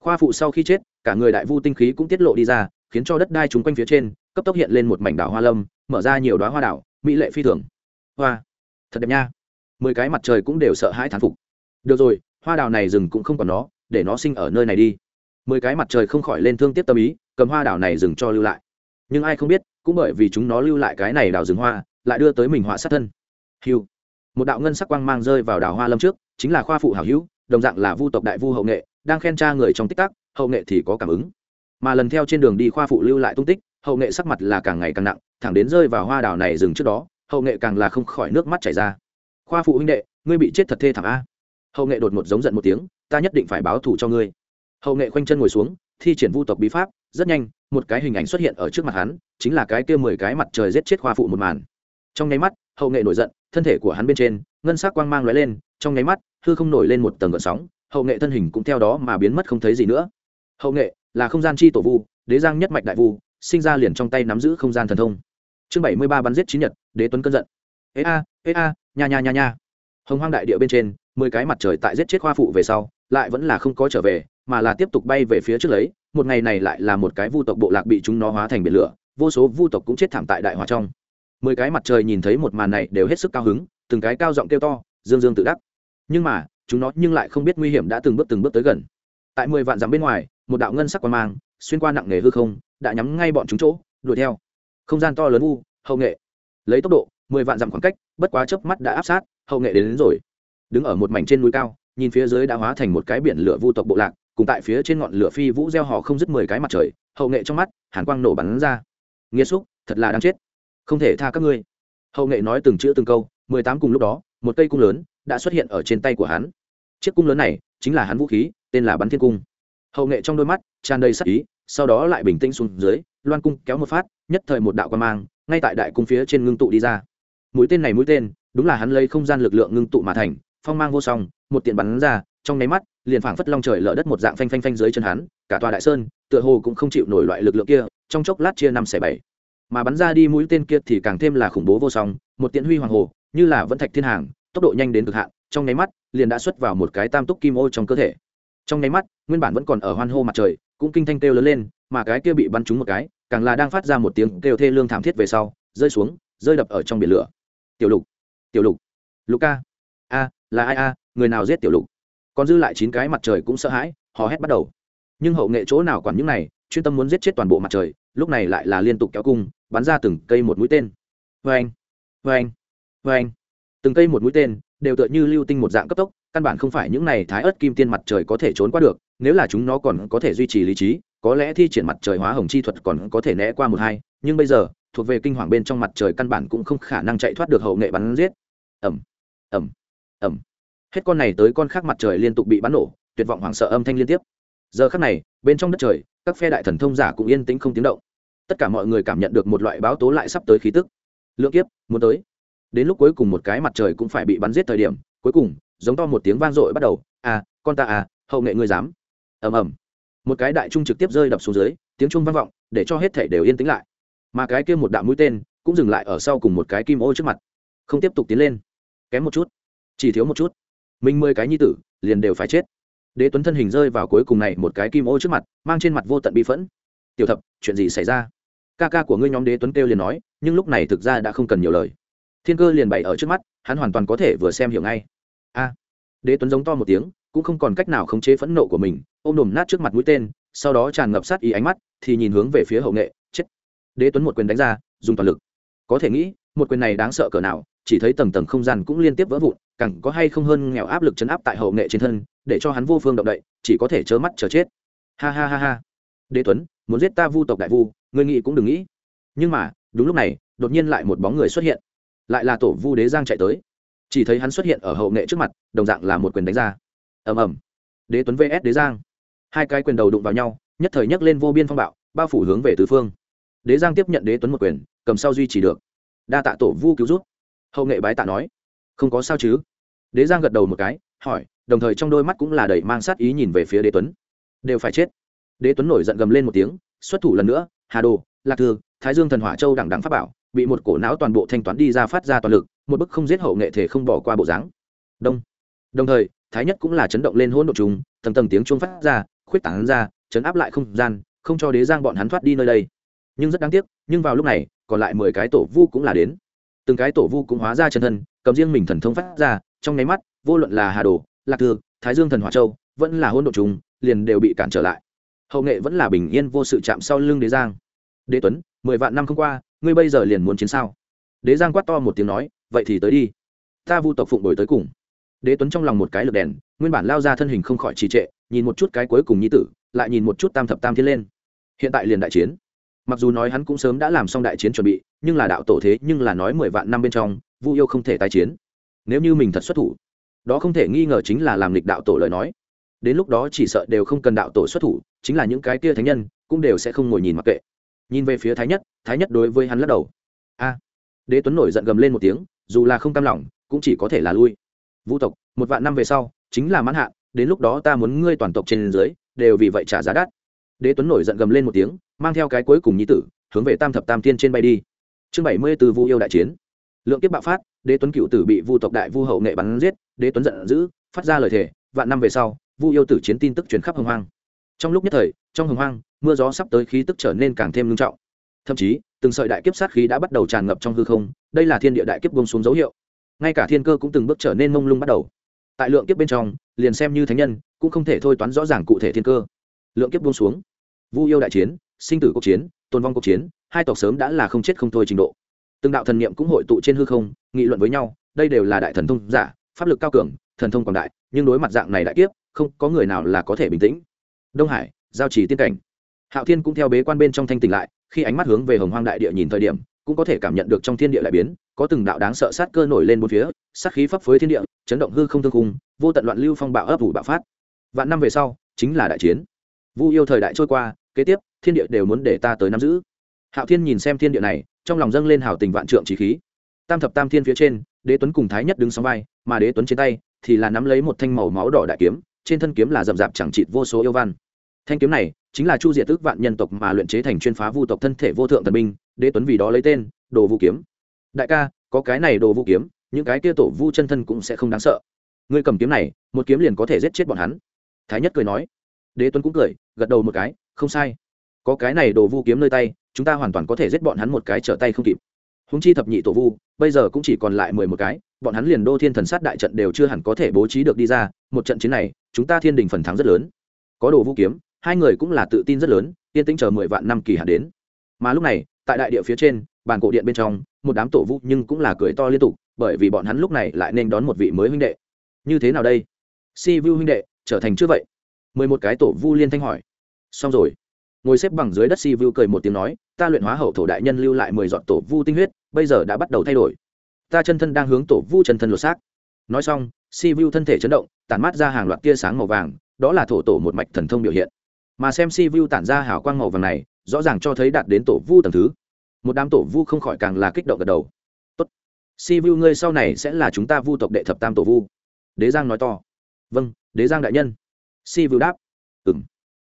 Khoa phụ sau khi chết, cả người đại vu tinh khí cũng tiết lộ đi ra, khiến cho đất đai chúng quanh phía trên, cấp tốc hiện lên một mảnh đảo hoa lâm, mở ra nhiều đoá hoa đảo, mỹ lệ phi thường. Hoa, thật đẹp nha mười cái mặt trời cũng đều sợ hãi thán phục. Được rồi, hoa đào này rừng cũng không còn nó, để nó sinh ở nơi này đi. Mười cái mặt trời không khỏi lên thương tiếp tâm ý, cầm hoa đào này rừng cho lưu lại. Nhưng ai không biết, cũng bởi vì chúng nó lưu lại cái này đào rừng hoa, lại đưa tới mình họa sát thân. Hiu. Một đạo ngân sắc quang mang rơi vào đào hoa lâm trước, chính là khoa phụ hảo hữu, đồng dạng là vu tộc đại vu hậu nghệ, đang khen tra người trong tích tắc, hậu nghệ thì có cảm ứng. Mà lần theo trên đường đi khoa phụ lưu lại tung tích, hậu nghệ sắc mặt là càng ngày càng nặng, thẳng đến rơi vào hoa đào này dừng trước đó, hậu nghệ càng là không khỏi nước mắt chảy ra khoa phụ huynh đệ, ngươi bị chết thật thê thảm a. Hậu nghệ đột một giống giận một tiếng, ta nhất định phải báo thù cho ngươi. Hậu nghệ khoanh chân ngồi xuống, thi triển vu tộc bí pháp, rất nhanh, một cái hình ảnh xuất hiện ở trước mặt hắn, chính là cái kia mười cái mặt trời giết chết khoa phụ một màn. Trong nháy mắt, hậu nghệ nổi giận, thân thể của hắn bên trên, ngân sắc quang mang lóe lên, trong nháy mắt, hư không nổi lên một tầng gợn sóng, hậu nghệ thân hình cũng theo đó mà biến mất không thấy gì nữa. Hậu nghệ là không gian chi tổ vu, đế giang nhất mạch đại vu, sinh ra liền trong tay nắm giữ không gian thần thông. Chương bảy mươi ba bắn giết chín nhật, đế tuấn cơn giận. Ê a ê a nha nha nha nha. Hồng hoang đại địa bên trên, mười cái mặt trời tại giết chết khoa phụ về sau, lại vẫn là không có trở về, mà là tiếp tục bay về phía trước lấy. Một ngày này lại là một cái vu tộc bộ lạc bị chúng nó hóa thành biển lửa, vô số vu tộc cũng chết thảm tại đại hòa trong. Mười cái mặt trời nhìn thấy một màn này đều hết sức cao hứng, từng cái cao giọng kêu to, dương dương tự đắc. Nhưng mà, chúng nó nhưng lại không biết nguy hiểm đã từng bước từng bước tới gần. Tại mười vạn dặm bên ngoài, một đạo ngân sắc quan mang, xuyên qua nặng nghề hư không, đã nhắm ngay bọn chúng chỗ, đuổi theo. Không gian to lớn u, hậu nghệ. Lấy tốc độ mười vạn dặm khoảng cách bất quá chớp mắt đã áp sát hậu nghệ đến, đến rồi. Đứng ở một mảnh trên núi cao nhìn phía dưới đã hóa thành một cái biển lửa vu tộc bộ lạc cùng tại phía trên ngọn lửa phi vũ gieo họ không dứt mười cái mặt trời hậu nghệ trong mắt hàn quang nổ bắn ra. Nghĩa xúc thật là đáng chết. Không thể tha các ngươi. Hậu nghệ nói từng chữ từng câu mười tám cùng lúc đó một cây cung lớn đã xuất hiện ở trên tay của hắn. Chiếc cung lớn này chính là hắn vũ khí tên là bắn thiên cung. Hậu nghệ trong đôi mắt tràn đầy sắc ý sau đó lại bình tĩnh xuống dưới loan cung kéo một phát nhất thời một đạo quan mang ngay tại đại cung phía trên ngưng tụ đi ra mũi tên này mũi tên, đúng là hắn lấy không gian lực lượng ngưng tụ mà thành, phong mang vô song, một tiện bắn ra, trong nháy mắt, liền phảng phất long trời lở đất một dạng phanh phanh phanh dưới chân hắn, cả tòa đại sơn, tựa hồ cũng không chịu nổi loại lực lượng kia, trong chốc lát chia năm xẻ bảy. Mà bắn ra đi mũi tên kia thì càng thêm là khủng bố vô song, một tiện huy hoàng hồ, như là vẫn thạch thiên hàng, tốc độ nhanh đến cực hạn, trong nháy mắt, liền đã xuất vào một cái tam túc kim ô trong cơ thể. Trong nháy mắt, nguyên bản vẫn còn ở hoan hô mặt trời, cũng kinh thanh kêu lớn lên, mà cái kia bị bắn trúng một cái, càng là đang phát ra một tiếng kêu thê lương thảm thiết về sau, rơi xuống, rơi đập ở trong biển lửa tiểu lục. Tiểu lục. Lục ca. A, là ai a? Người nào giết tiểu lục? Còn dư lại chín cái mặt trời cũng sợ hãi, hò hét bắt đầu. Nhưng hậu nghệ chỗ nào quản những này, chuyên tâm muốn giết chết toàn bộ mặt trời, lúc này lại là liên tục kéo cung, bắn ra từng cây một mũi tên. Vê anh vê anh vê anh từng cây một mũi tên, đều tựa như lưu tinh một dạng cấp tốc, căn bản không phải những này thái ớt kim tiên mặt trời có thể trốn qua được, nếu là chúng nó còn có thể duy trì lý trí, có lẽ thi triển mặt trời hóa hồng chi thuật còn có thể né qua một hai, nhưng bây giờ thuộc về kinh hoàng bên trong mặt trời căn bản cũng không khả năng chạy thoát được hậu nghệ bắn giết. Ẩm ẩm ẩm hết con này tới con khác mặt trời liên tục bị bắn nổ, tuyệt vọng hoảng sợ âm thanh liên tiếp. Giờ khác này, bên trong đất trời, các phe đại thần thông giả cũng yên tĩnh không tiếng động. Tất cả mọi người cảm nhận được một loại báo tố lại sắp tới khí tức. Lượng kiếp, muốn tới. Đến lúc cuối cùng một cái mặt trời cũng phải bị bắn giết thời điểm, cuối cùng, giống to một tiếng vang dội bắt đầu. À con ta à hậu nghệ ngươi dám. Ầm ầm. Một cái đại trung trực tiếp rơi đập xuống dưới, tiếng trung vang vọng, để cho hết thể đều yên tĩnh lại mà cái kia một đạo mũi tên cũng dừng lại ở sau cùng một cái kim ô trước mặt. Không tiếp tục tiến lên. Kém một chút. Chỉ thiếu một chút. Mình mười cái nhi tử, liền đều phải chết. Đế tuấn thân hình rơi vào cuối cùng này một cái kim ô trước mặt, mang trên mặt vô tận bi phẫn. Tiểu thập, chuyện gì xảy ra? Ca ca của ngươi nhóm đế tuấn kêu liền nói, nhưng lúc này thực ra đã không cần nhiều lời. Thiên cơ liền bày ở trước mắt, hắn hoàn toàn có thể vừa xem hiểu ngay. A. Đế tuấn giống to một tiếng, cũng không còn cách nào khống chế phẫn nộ của mình, ôm đồm nát trước mặt mũi tên, sau đó tràn ngập sát ý ánh mắt, thì nhìn hướng về phía hậu nghệ đế tuấn một quyền đánh ra, dùng toàn lực. Có thể nghĩ, một quyền này đáng sợ cỡ nào, chỉ thấy tầng tầng không gian cũng liên tiếp vỡ vụn cẳng có hay không hơn nghèo áp lực chấn áp tại hậu nghệ trên thân, để cho hắn vô phương động đậy, chỉ có thể chớ mắt chờ chết. Ha ha ha ha. Đế tuấn, muốn giết ta vu tộc đại vu người nghĩ cũng đừng nghĩ. Nhưng mà, đúng lúc này, đột nhiên lại một bóng người xuất hiện. Lại là tổ vu đế giang chạy tới. Chỉ thấy hắn xuất hiện ở hậu nghệ trước mặt, đồng dạng là một quyền đánh ra. Ầm ầm. Đế tuấn vs đế giang. Hai cái quyền đầu đụng vào nhau, nhất thời nhấc lên vô biên phong bạo, bao phủ hướng về tứ phương đế giang tiếp nhận đế tuấn một quyền, cầm sau duy trì được. Đa tạ tổ vu cứu giúp. Hậu nghệ bái tạ nói. Không có sao chứ? Đế giang gật đầu một cái, hỏi, đồng thời trong đôi mắt cũng là đầy mang sát ý nhìn về phía đế tuấn. Đều phải chết. Đế tuấn nổi giận gầm lên một tiếng, xuất thủ lần nữa, hà đồ, lạc thư, thái dương thần hỏa châu đẳng đẳng pháp bảo, bị một cổ não toàn bộ thanh toán đi ra phát ra toàn lực, một bức không giết hậu nghệ thể không bỏ qua bộ dáng. Đông. Đồng thời, thái nhất cũng là chấn động lên hỗn độ trùng, tầng tầng tiếng chuông phát ra, khuyết tảng ra, chấn áp lại không gian, không cho đế giang bọn hắn thoát đi nơi đây nhưng rất đáng tiếc nhưng vào lúc này còn lại mười cái tổ vu cũng là đến. Từng cái tổ vu cũng hóa ra chân thân cầm riêng mình thần thông phát ra trong nháy mắt vô luận là hà đồ lạc thư thái dương thần hòa châu vẫn là hôn độ chúng, liền đều bị cản trở lại. Hậu nghệ vẫn là bình yên vô sự chạm sau lưng đế giang. Đế tuấn mười vạn năm không qua ngươi bây giờ liền muốn chiến sao? Đế giang quát to một tiếng nói vậy thì tới đi. Ta vu tộc phụng đổi tới cùng. Đế tuấn trong lòng một cái lực đèn nguyên bản lao ra thân hình không khỏi trì trệ nhìn một chút cái cuối cùng nhi tử lại nhìn một chút tam thập tam thiên lên. Hiện tại liền đại chiến mặc dù nói hắn cũng sớm đã làm xong đại chiến chuẩn bị, nhưng là đạo tổ thế nhưng là nói mười vạn năm bên trong, vu yêu không thể tái chiến. Nếu như mình thật xuất thủ, đó không thể nghi ngờ chính là làm lịch đạo tổ lời nói. Đến lúc đó chỉ sợ đều không cần đạo tổ xuất thủ, chính là những cái kia thánh nhân cũng đều sẽ không ngồi nhìn mặc kệ. Nhìn về phía thái nhất thái nhất đối với hắn lắc đầu. A. Đế tuấn nổi giận gầm lên một tiếng, dù là không cam lòng, cũng chỉ có thể là lui. Vũ tộc, một vạn năm về sau, chính là mãn hạn, đến lúc đó ta muốn ngươi toàn tộc trên dưới, đều vì vậy trả giá đắt đế tuấn nổi giận gầm lên một tiếng, mang theo cái cuối cùng nhi tử, hướng về tam thập tam tiên trên bay đi. Chương bảy mươi từ vu yêu đại chiến. Lượng kiếp bạo phát, đế tuấn cựu tử bị vu tộc đại vu hậu nghệ bắn giết, đế tuấn giận dữ, phát ra lời thề, vạn năm về sau, vu yêu tử chiến tin tức truyền khắp hồng hoang. Trong lúc nhất thời, trong hồng hoang, mưa gió sắp tới khí tức trở nên càng thêm nghiêm trọng. Thậm chí, từng sợi đại kiếp sát khí đã bắt đầu tràn ngập trong hư không, đây là thiên địa đại kiếp bông xuống dấu hiệu. Ngay cả thiên cơ cũng từng bước trở nên mông lung bắt đầu. Tại lượng kiếp bên trong, liền xem như thánh nhân, cũng không thể thôi toán rõ ràng cụ thể thiên cơ. Lượng kiếp buông xuống vu yêu đại chiến, sinh tử cuộc chiến tôn vong cuộc chiến, hai tộc sớm đã là không chết không thôi trình độ. Từng đạo thần niệm cũng hội tụ trên hư không, nghị luận với nhau, đây đều là đại thần thông giả, pháp lực cao cường, thần thông quảng đại, nhưng đối mặt dạng này đại kiếp, không có người nào là có thể bình tĩnh. Đông hải, giao trì tiên cảnh. Hạo thiên cũng theo bế quan bên trong thanh tỉnh lại, khi ánh mắt hướng về hồng hoang đại địa nhìn thời điểm, cũng có thể cảm nhận được trong thiên địa đại biến, có từng đạo đáng sợ sát cơ nổi lên bốn phía, sát khí phấp phới thiên địa, chấn động hư không thương khung, vô tận loạn lưu phong bạo ấp ủ bạo phát. Vạn năm về sau, chính là đại chiến. Vu yêu thời đại trôi qua kế tiếp, thiên địa đều muốn để ta tới nắm giữ. Hạo thiên nhìn xem thiên địa này, trong lòng dâng lên hào tình vạn trượng trí khí. Tam thập tam thiên phía trên, đế tuấn cùng thái nhất đứng sóng vai, mà đế tuấn trên tay thì là nắm lấy một thanh màu máu đỏ đại kiếm, trên thân kiếm là rậm rạp chẳng trịt vô số yêu văn. Thanh kiếm này chính là chu diệt tức vạn nhân tộc mà luyện chế thành chuyên phá vu tộc thân thể vô thượng thần binh, đế tuấn vì đó lấy tên, đồ vũ kiếm. Đại ca, có cái này đồ vũ kiếm, những cái kia tổ vu chân thân cũng sẽ không đáng sợ. Ngươi cầm kiếm này, một kiếm liền có thể giết chết bọn hắn. Thái nhất cười nói. Đế tuấn cũng cười, gật đầu một cái không sai. Có cái này đồ vu kiếm nơi tay, chúng ta hoàn toàn có thể giết bọn hắn một cái trở tay không kịp. Húng chi thập nhị tổ vu, bây giờ cũng chỉ còn lại mười một cái, bọn hắn liền đô thiên thần sát đại trận đều chưa hẳn có thể bố trí được đi ra, một trận chiến này, chúng ta thiên đình phần thắng rất lớn. Có đồ vũ kiếm, hai người cũng là tự tin rất lớn, yên tĩnh chờ mười vạn năm kỳ hạn đến. Mà lúc này, tại đại địa phía trên, bàn cổ điện bên trong, một đám tổ vũ nhưng cũng là cười to liên tục, bởi vì bọn hắn lúc này lại nên đón một vị mới huynh đệ. Như thế nào đây? Si vu huynh đệ, trở thành chưa vậy? Mười một cái tổ vu liên thanh hỏi xong rồi. Ngồi xếp bằng dưới đất si vu cười một tiếng nói, ta luyện hóa hậu thổ đại nhân lưu lại mười dọn tổ vu tinh huyết, bây giờ đã bắt đầu thay đổi. Ta chân thân đang hướng tổ vu chân thân lột xác. Nói xong, si vu thân thể chấn động, tản mát ra hàng loạt tia sáng màu vàng, đó là thổ tổ một mạch thần thông biểu hiện. Mà xem si vu tản ra hào quang màu vàng này, rõ ràng cho thấy đạt đến tổ vu tầng thứ. Một đám tổ vu không khỏi càng là kích động gật đầu. Tốt. Si vu ngươi sau này sẽ là chúng ta vu tộc đệ thập tam tổ vu. Đế giang nói to. Vâng đế giang đại nhân. Si vu đáp. Ừng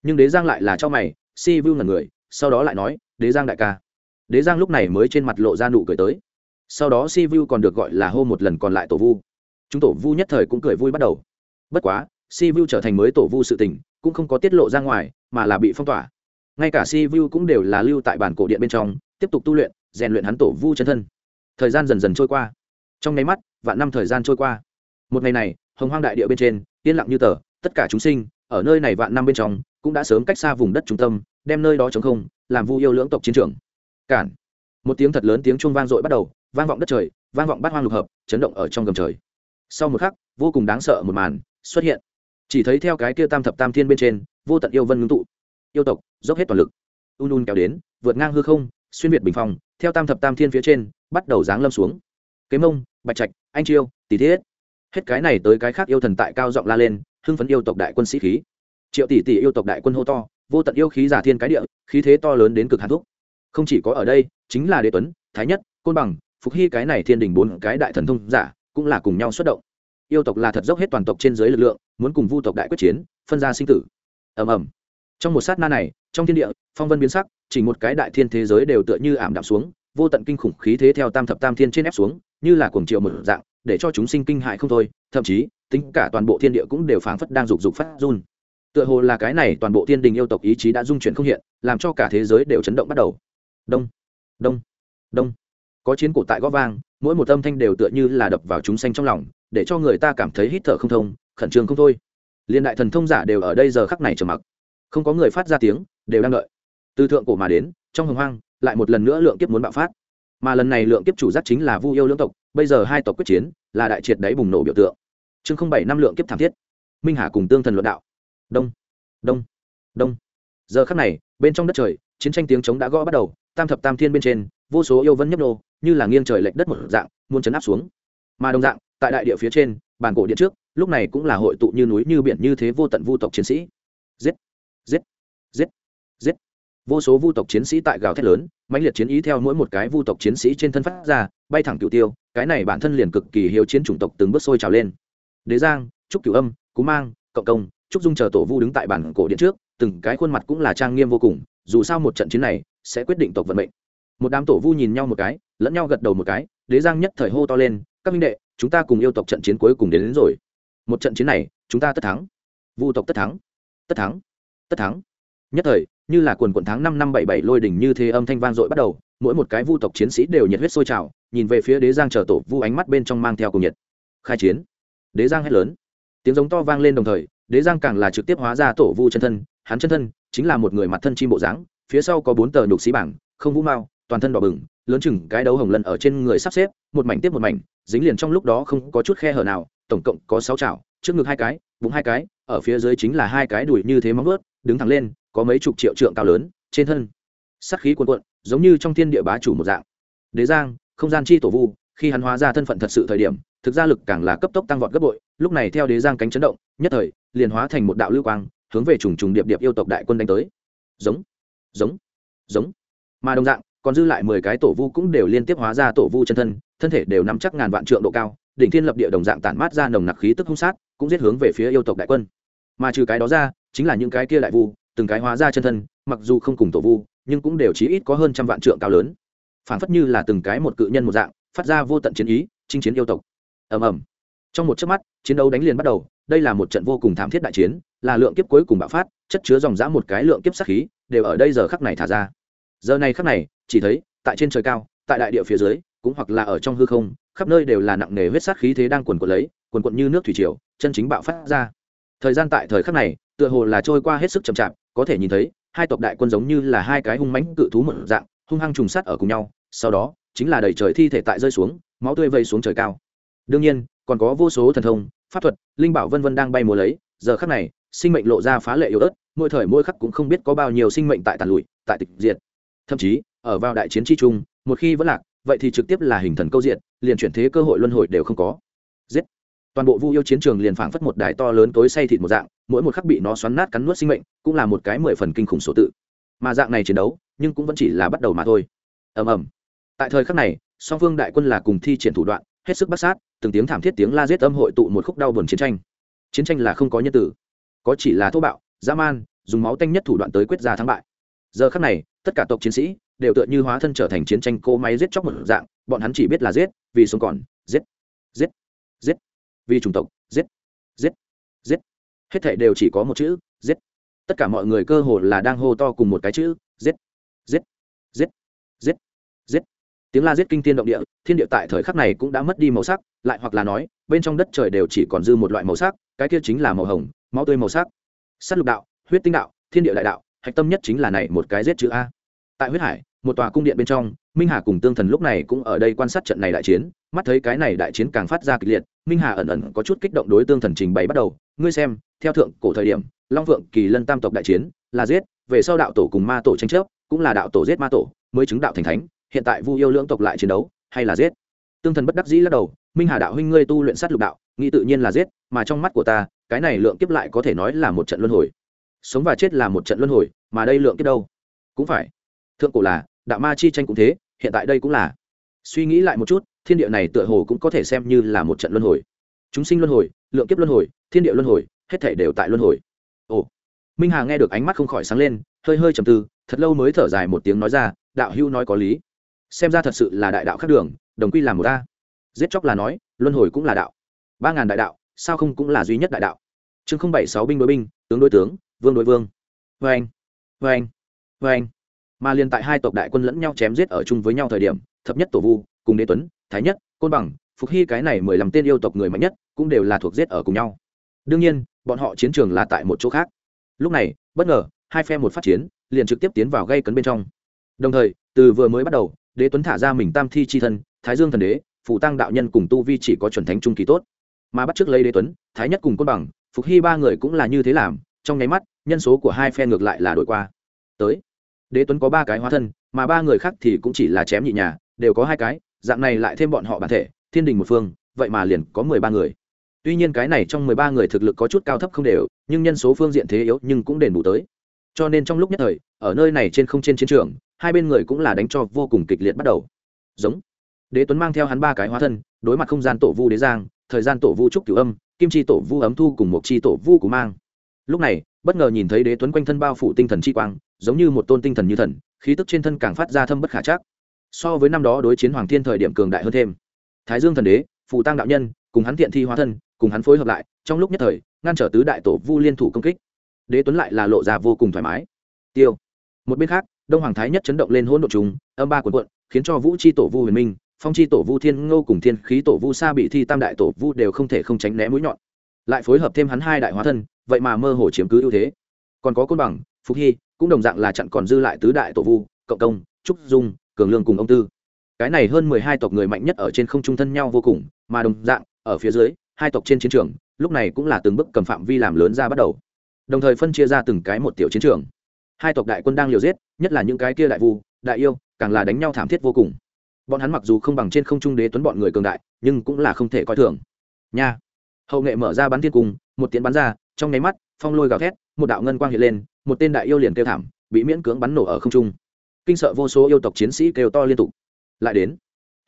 nhưng đế giang lại là cho mày, si vu ngần người, sau đó lại nói, đế giang đại ca. Đế giang lúc này mới trên mặt lộ ra nụ cười tới. Sau đó si vu còn được gọi là hô một lần còn lại tổ vu. Chúng tổ vu nhất thời cũng cười vui bắt đầu. Bất quá, si vu trở thành mới tổ vu sự tình, cũng không có tiết lộ ra ngoài, mà là bị phong tỏa. Ngay cả si vu cũng đều là lưu tại bản cổ điện bên trong, tiếp tục tu luyện, rèn luyện hắn tổ vu chân thân. Thời gian dần dần trôi qua. Trong nháy mắt, vạn năm thời gian trôi qua. Một ngày này, hồng hoang đại địa bên trên, yên lặng như tờ, tất cả chúng sinh, ở nơi này vạn năm bên trong cũng đã sớm cách xa vùng đất trung tâm, đem nơi đó chống không, làm vu yêu lưỡng tộc chiến trường. Cản. Một tiếng thật lớn tiếng chuông vang dội bắt đầu, vang vọng đất trời, vang vọng bát hoang lục hợp, chấn động ở trong gầm trời. Sau một khắc, vô cùng đáng sợ một màn xuất hiện. Chỉ thấy theo cái kia tam thập tam thiên bên trên, vô tận yêu vân ngưng tụ. Yêu tộc, dốc hết toàn lực. Un un kéo đến, vượt ngang hư không, xuyên việt bình phong, theo tam thập tam thiên phía trên, bắt đầu giáng lâm xuống. Kế mông, bạch trạch, anh chiêu tỷ thiết. Hết cái này tới cái khác yêu thần tại cao giọng la lên, hưng phấn yêu tộc đại quân sĩ khí triệu tỷ tỷ yêu tộc đại quân hô to, vô tận yêu khí giả thiên cái địa, khí thế to lớn đến cực hàn thúc. Không chỉ có ở đây, chính là đế tuấn, thái nhất, côn bằng, phục hy cái này thiên đình bốn cái đại thần thông giả cũng là cùng nhau xuất động. Yêu tộc là thật dốc hết toàn tộc trên dưới lực lượng, muốn cùng vu tộc đại quyết chiến, phân ra sinh tử. Ầm ầm. Trong một sát na này, trong thiên địa, phong vân biến sắc, chỉ một cái đại thiên thế giới đều tựa như ảm đạm xuống, vô tận kinh khủng khí thế theo tam thập tam thiên trên ép xuống, như là cuồng triệu một dạng, để cho chúng sinh kinh hại không thôi, thậm chí, tính cả toàn bộ thiên địa cũng đều phảng phất đang rục rục phát run tựa hồ là cái này toàn bộ thiên đình yêu tộc ý chí đã dung chuyển không hiện, làm cho cả thế giới đều chấn động bắt đầu. Đông đông đông. Có chiến cổ tại gó vang, mỗi một âm thanh đều tựa như là đập vào chúng sanh trong lòng, để cho người ta cảm thấy hít thở không thông, khẩn trương không thôi. Liên đại thần thông giả đều ở đây giờ khắc này trầm mặc. Không có người phát ra tiếng, đều đang đợi. Từ thượng cổ mà đến, trong hồng hoang, lại một lần nữa lượng kiếp muốn bạo phát. Mà lần này lượng kiếp chủ giác chính là vu yêu lưỡng tộc, bây giờ hai tộc quyết chiến, là đại triệt đáy bùng nổ biểu tượng. Chương không bảy năm lượng kiếp thảm thiết. Minh hà cùng tương thần luận đạo đông. Đông. Đông. Giờ khắc này, bên trong đất trời, chiến tranh tiếng chống đã gõ bắt đầu, tam thập tam thiên bên trên, vô số yêu vân nhấp nô như là nghiêng trời lệch đất một dạng, muốn chấn áp xuống. Mà đồng dạng, tại đại địa phía trên bàn cổ điện trước, lúc này cũng là hội tụ như núi như biển như thế vô tận vu tộc chiến sĩ. Giết. Giết. Giết. Giết. Vô số vu tộc chiến sĩ tại gào thét lớn, mãnh liệt chiến ý theo mỗi một cái vu tộc chiến sĩ trên thân phát ra, bay thẳng cửu tiêu, cái này bản thân liền cực kỳ hiếu chiến chủng tộc từng bước sôi trào lên. Đế giang, trúc cửu âm, cú mang, cộng công trúc dung chờ tổ vu đứng tại bản cổ điện trước từng cái khuôn mặt cũng là trang nghiêm vô cùng dù sao một trận chiến này sẽ quyết định tộc vận mệnh. Một đám tổ vu nhìn nhau một cái lẫn nhau gật đầu một cái đế giang nhất thời hô to lên các minh đệ chúng ta cùng yêu tộc trận chiến cuối cùng đến, đến rồi. Một trận chiến này chúng ta tất thắng. Vu tộc tất thắng. Tất thắng. Tất thắng. Nhất thời như là quần quận tháng năm năm bảy bảy lôi đỉnh như thế âm thanh vang dội bắt đầu mỗi một cái vu tộc chiến sĩ đều nhiệt huyết sôi trào nhìn về phía đế giang chờ tổ vu ánh mắt bên trong mang theo cùng nhiệt. Khai chiến. Đế giang hét lớn. Tiếng giống to vang lên đồng thời đế giang càng là trực tiếp hóa ra tổ vu chân thân, hắn chân thân chính là một người mặt thân chim bộ dáng, phía sau có bốn tờ nhục xí bảng, không vũ mao, toàn thân đỏ bừng, lớn chừng cái đấu hồng lần ở trên người sắp xếp, một mảnh tiếp một mảnh, dính liền trong lúc đó không có chút khe hở nào, tổng cộng có sáu chảo, trước ngực hai cái, bụng hai cái, ở phía dưới chính là hai cái đùi như thế móng vớt đứng thẳng lên, có mấy chục triệu trượng cao lớn, trên thân sắc khí cuồn cuộn, giống như trong thiên địa bá chủ một dạng. Đế giang, không gian chi tổ vu, khi hắn hóa ra thân phận thật sự thời điểm, thực ra lực càng là cấp tốc tăng vọt gấp bội, lúc này theo đế giang cánh chấn động, nhất thời liền hóa thành một đạo lưu quang, hướng về trùng trùng điệp điệp yêu tộc đại quân đánh tới. Giống giống giống. Mà đồng dạng, còn dư lại mười cái tổ vu cũng đều liên tiếp hóa ra tổ vu chân thân thân thể đều nắm chắc ngàn vạn trượng độ cao, đỉnh thiên lập địa đồng dạng tản mát ra nồng nặc khí tức hung sát, cũng giết hướng về phía yêu tộc đại quân. Mà trừ cái đó ra, chính là những cái kia đại vu, từng cái hóa ra chân thân, mặc dù không cùng tổ vu, nhưng cũng đều chí ít có hơn trăm vạn trượng cao lớn. Phản phất như là từng cái một cự nhân một dạng, phát ra vô tận chiến ý, chinh chiến yêu tộc. Ầm ầm. Trong một chớp mắt, chiến đấu đánh liền bắt đầu đây là một trận vô cùng thảm thiết đại chiến, là lượng kiếp cuối cùng bạo phát, chất chứa dòng dã một cái lượng kiếp sát khí, đều ở đây giờ khắc này thả ra. Giờ này khắc này, chỉ thấy, tại trên trời cao, tại đại địa phía dưới, cũng hoặc là ở trong hư không, khắp nơi đều là nặng nề huyết sát khí thế đang quần quần lấy quần quần như nước thủy triều, chân chính bạo phát ra. Thời gian tại thời khắc này, tựa hồ là trôi qua hết sức chậm chạp, có thể nhìn thấy, hai tộc đại quân giống như là hai cái hung mãnh cự thú một dạng, hung hăng trùng sát ở cùng nhau, sau đó, chính là đầy trời thi thể tại rơi xuống, máu tươi vây xuống trời cao. Đương nhiên, còn có vô số thần thông pháp thuật, linh bảo vân vân đang bay múa lấy, giờ khắc này, sinh mệnh lộ ra phá lệ yếu ớt, mỗi thời mỗi khắc cũng không biết có bao nhiêu sinh mệnh tại tàn lụi, tại tịch diệt. Thậm chí, ở vào đại chiến chi trung, một khi vẫn lạc, vậy thì trực tiếp là hình thần câu diện liền chuyển thế cơ hội luân hồi đều không có. Giết! Toàn bộ vu yêu chiến trường liền phảng phất một đài to lớn tối say thịt một dạng, mỗi một khắc bị nó xoắn nát cắn nuốt sinh mệnh, cũng là một cái mười phần kinh khủng số tự. Mà dạng này chiến đấu, nhưng cũng vẫn chỉ là bắt đầu mà thôi. Ầm ầm. Tại thời khắc này, song phương đại quân là cùng thi triển thủ đoạn hết sức bắt sát, từng tiếng thảm thiết tiếng la giết âm hội tụ một khúc đau buồn chiến tranh. Chiến tranh là không có nhân tử, có chỉ là thô bạo, dã man, dùng máu tanh nhất thủ đoạn tới quyết ra thắng bại. Giờ khắc này, tất cả tộc chiến sĩ đều tựa như hóa thân trở thành chiến tranh cô máy giết chóc một dạng, bọn hắn chỉ biết là giết, vì sống còn, giết giết giết, vì chủng tộc, giết giết giết. Hết thể đều chỉ có một chữ, giết. Tất cả mọi người cơ hồ là đang hô to cùng một cái chữ, giết giết giết giết giết. Tiếng la giết kinh thiên động địa thiên địa tại thời khắc này cũng đã mất đi màu sắc, lại hoặc là nói, bên trong đất trời đều chỉ còn dư một loại màu sắc, cái kia chính là màu hồng, máu tươi màu sắc. S á t lục đạo, huyết tinh đạo, thiên địa đại đạo, hạch tâm nhất chính là này một cái giết chữ a. Tại huyết hải, một tòa cung điện bên trong, minh hà cùng tương thần lúc này cũng ở đây quan sát trận này đại chiến, mắt thấy cái này đại chiến càng phát ra kịch liệt, minh hà ẩn ẩn có chút kích động đối tương thần trình bày bắt đầu, ngươi xem, theo thượng cổ thời điểm, long Vượng kỳ lân tam tộc đại chiến, là giết, về sau đạo tổ cùng ma tổ tranh chấp, cũng là đạo tổ giết ma tổ, mới chứng đạo thành thánh, hiện tại vu yêu lưỡng tộc lại chiến đấu hay là giết? Tương thần bất đắc dĩ lắc đầu, minh hà đạo huynh ngươi tu luyện sát lục đạo, nghĩ tự nhiên là giết, mà trong mắt của ta, cái này lượng kiếp lại có thể nói là một trận luân hồi. Sống và chết là một trận luân hồi, mà đây lượng kiếp đâu? Cũng phải. Thượng cổ là, đạo ma chi tranh cũng thế, hiện tại đây cũng là. Suy nghĩ lại một chút, thiên địa này tựa hồ cũng có thể xem như là một trận luân hồi. Chúng sinh luân hồi, lượng kiếp luân hồi, thiên địa luân hồi, hết thể đều tại luân hồi. Ồ. Minh hà nghe được ánh mắt không khỏi sáng lên, hơi hơi trầm tư, thật lâu mới thở dài một tiếng nói ra, đạo hữu nói có lý xem ra thật sự là đại đạo khác đường, đồng quy làm một ta giết chóc là nói, luân hồi cũng là đạo. Ba ngàn đại đạo, sao không cũng là duy nhất đại đạo? Chương không bảy sáu binh đối binh, tướng đối tướng, vương đối vương. Vê anh vê anh vê anh mà liền tại hai tộc đại quân lẫn nhau chém giết ở chung với nhau thời điểm, thập nhất tổ vu, cùng đế tuấn, thái nhất, côn bằng, phục hy cái này mười lăm tên yêu tộc người mạnh nhất, cũng đều là thuộc giết ở cùng nhau. Đương nhiên, bọn họ chiến trường là tại một chỗ khác. Lúc này, bất ngờ, hai phe một phát chiến, liền trực tiếp tiến vào gây cấn bên trong. Đồng thời, từ vừa mới bắt đầu đế tuấn thả ra mình tam thi c h i thân, thái dương thần đế phụ tăng đạo nhân cùng tu vi chỉ có chuẩn thánh trung kỳ tốt. Mà bắt trước lấy đế tuấn, thái nhất cùng côn bằng, phục hy ba người cũng là như thế làm, trong nháy mắt, nhân số của hai phe ngược lại là đổi qua. Tới, đế tuấn có ba cái hóa thân, mà ba người khác thì cũng chỉ là chém nhị nhà, đều có hai cái, dạng này lại thêm bọn họ bản thể, thiên đình một phương, vậy mà liền có mười ba người. Tuy nhiên cái này trong mười ba người thực lực có chút cao thấp không đều, nhưng nhân số phương diện thế yếu nhưng cũng đền bù tới. Cho nên trong lúc nhất thời, ở nơi này trên không trên chiến trường hai bên người cũng là đánh cho vô cùng kịch liệt bắt đầu. Giống. Đế tuấn mang theo hắn ba cái hóa thân, đối mặt không gian tổ vu đế giang, thời gian tổ vu trúc cửu âm, kim chi tổ vu ấm thu cùng một chi tổ vu cú mang. Lúc này, bất ngờ nhìn thấy đế tuấn quanh thân bao phủ tinh thần chi quang, giống như một tôn tinh thần như thần, khí tức trên thân càng phát ra thâm bất khả chắc. So với năm đó đối chiến hoàng thiên thời điểm cường đại hơn thêm. Thái dương thần đế, phù tăng đạo nhân, cùng hắn thiện thi hóa thân, cùng hắn phối hợp lại, trong lúc nhất thời, ngăn trở tứ đại tổ vu liên thủ công kích. Đế tuấn lại là lộ ra vô cùng thoải mái. Tiêu. Một bên khác đông hoàng thái nhất chấn động lên hỗn độ trùng, âm ba cuộn cuộn, khiến cho vũ chi tổ vu huyền minh, phong chi tổ vu thiên ngô cùng thiên khí tổ vu sa bị thi tam đại tổ vu đều không thể không tránh né mũi nhọn. Lại phối hợp thêm hắn hai đại hóa thân, vậy mà mơ hồ chiếm cứ ưu thế. Còn có côn bằng phúc hy, cũng đồng dạng là chặn còn dư lại tứ đại tổ vu, cộng công, trúc dung, cường lương cùng ông tư. Cái này hơn mười hai tộc người mạnh nhất ở trên không trung thân nhau vô cùng, mà đồng dạng, ở phía dưới, hai tộc trên chiến trường, lúc này cũng là từng bước cầm phạm vi làm lớn ra bắt đầu. Đồng thời phân chia ra từng cái một tiểu chiến trường. Hai tộc đại quân đang liều giết nhất là những cái kia đại vu, đại yêu, càng là đánh nhau thảm thiết vô cùng. Bọn hắn mặc dù không bằng trên không trung đế tuấn bọn người cường đại, nhưng cũng là không thể coi thường. Nha! Hậu nghệ mở ra bắn thiên cung, một tiếng bắn ra, trong nháy mắt, phong lôi gào thét, một đạo ngân quang hiện lên, một tên đại yêu liền kêu thảm, bị miễn cưỡng bắn nổ ở không trung. Kinh sợ vô số yêu tộc chiến sĩ kêu to liên tục. Lại đến,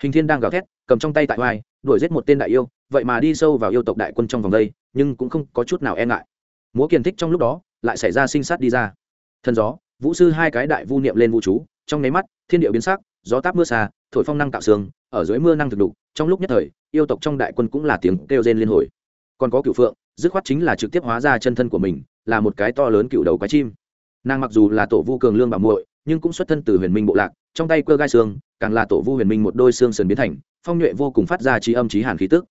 hình thiên đang gào thét, cầm trong tay tại hoài đuổi giết một tên đại yêu, vậy mà đi sâu vào yêu tộc đại quân trong vòng đây, nhưng cũng không có chút nào e ngại. Múa kiền thích trong lúc đó, lại xảy ra sinh sát đi ra. Thần gió vũ sư hai cái đại vu niệm lên vũ chú, trong nháy mắt, thiên địa biến sắc, gió táp mưa xa, thổi phong năng tạo xương ở dưới mưa năng thực đục, trong lúc nhất thời, yêu tộc trong đại quân cũng là tiếng kêu rên liên hồi. Còn có cựu phượng, dứt khoát chính là trực tiếp hóa ra chân thân của mình, là một cái to lớn cựu đầu quái chim. Nàng mặc dù là tổ vu cường lương bảo muội, nhưng cũng xuất thân từ huyền minh bộ lạc, trong tay cơ gai xương, càng là tổ vu huyền minh một đôi xương sườn biến thành, phong nhuệ vô cùng phát ra trí âm trí hàn khí tức.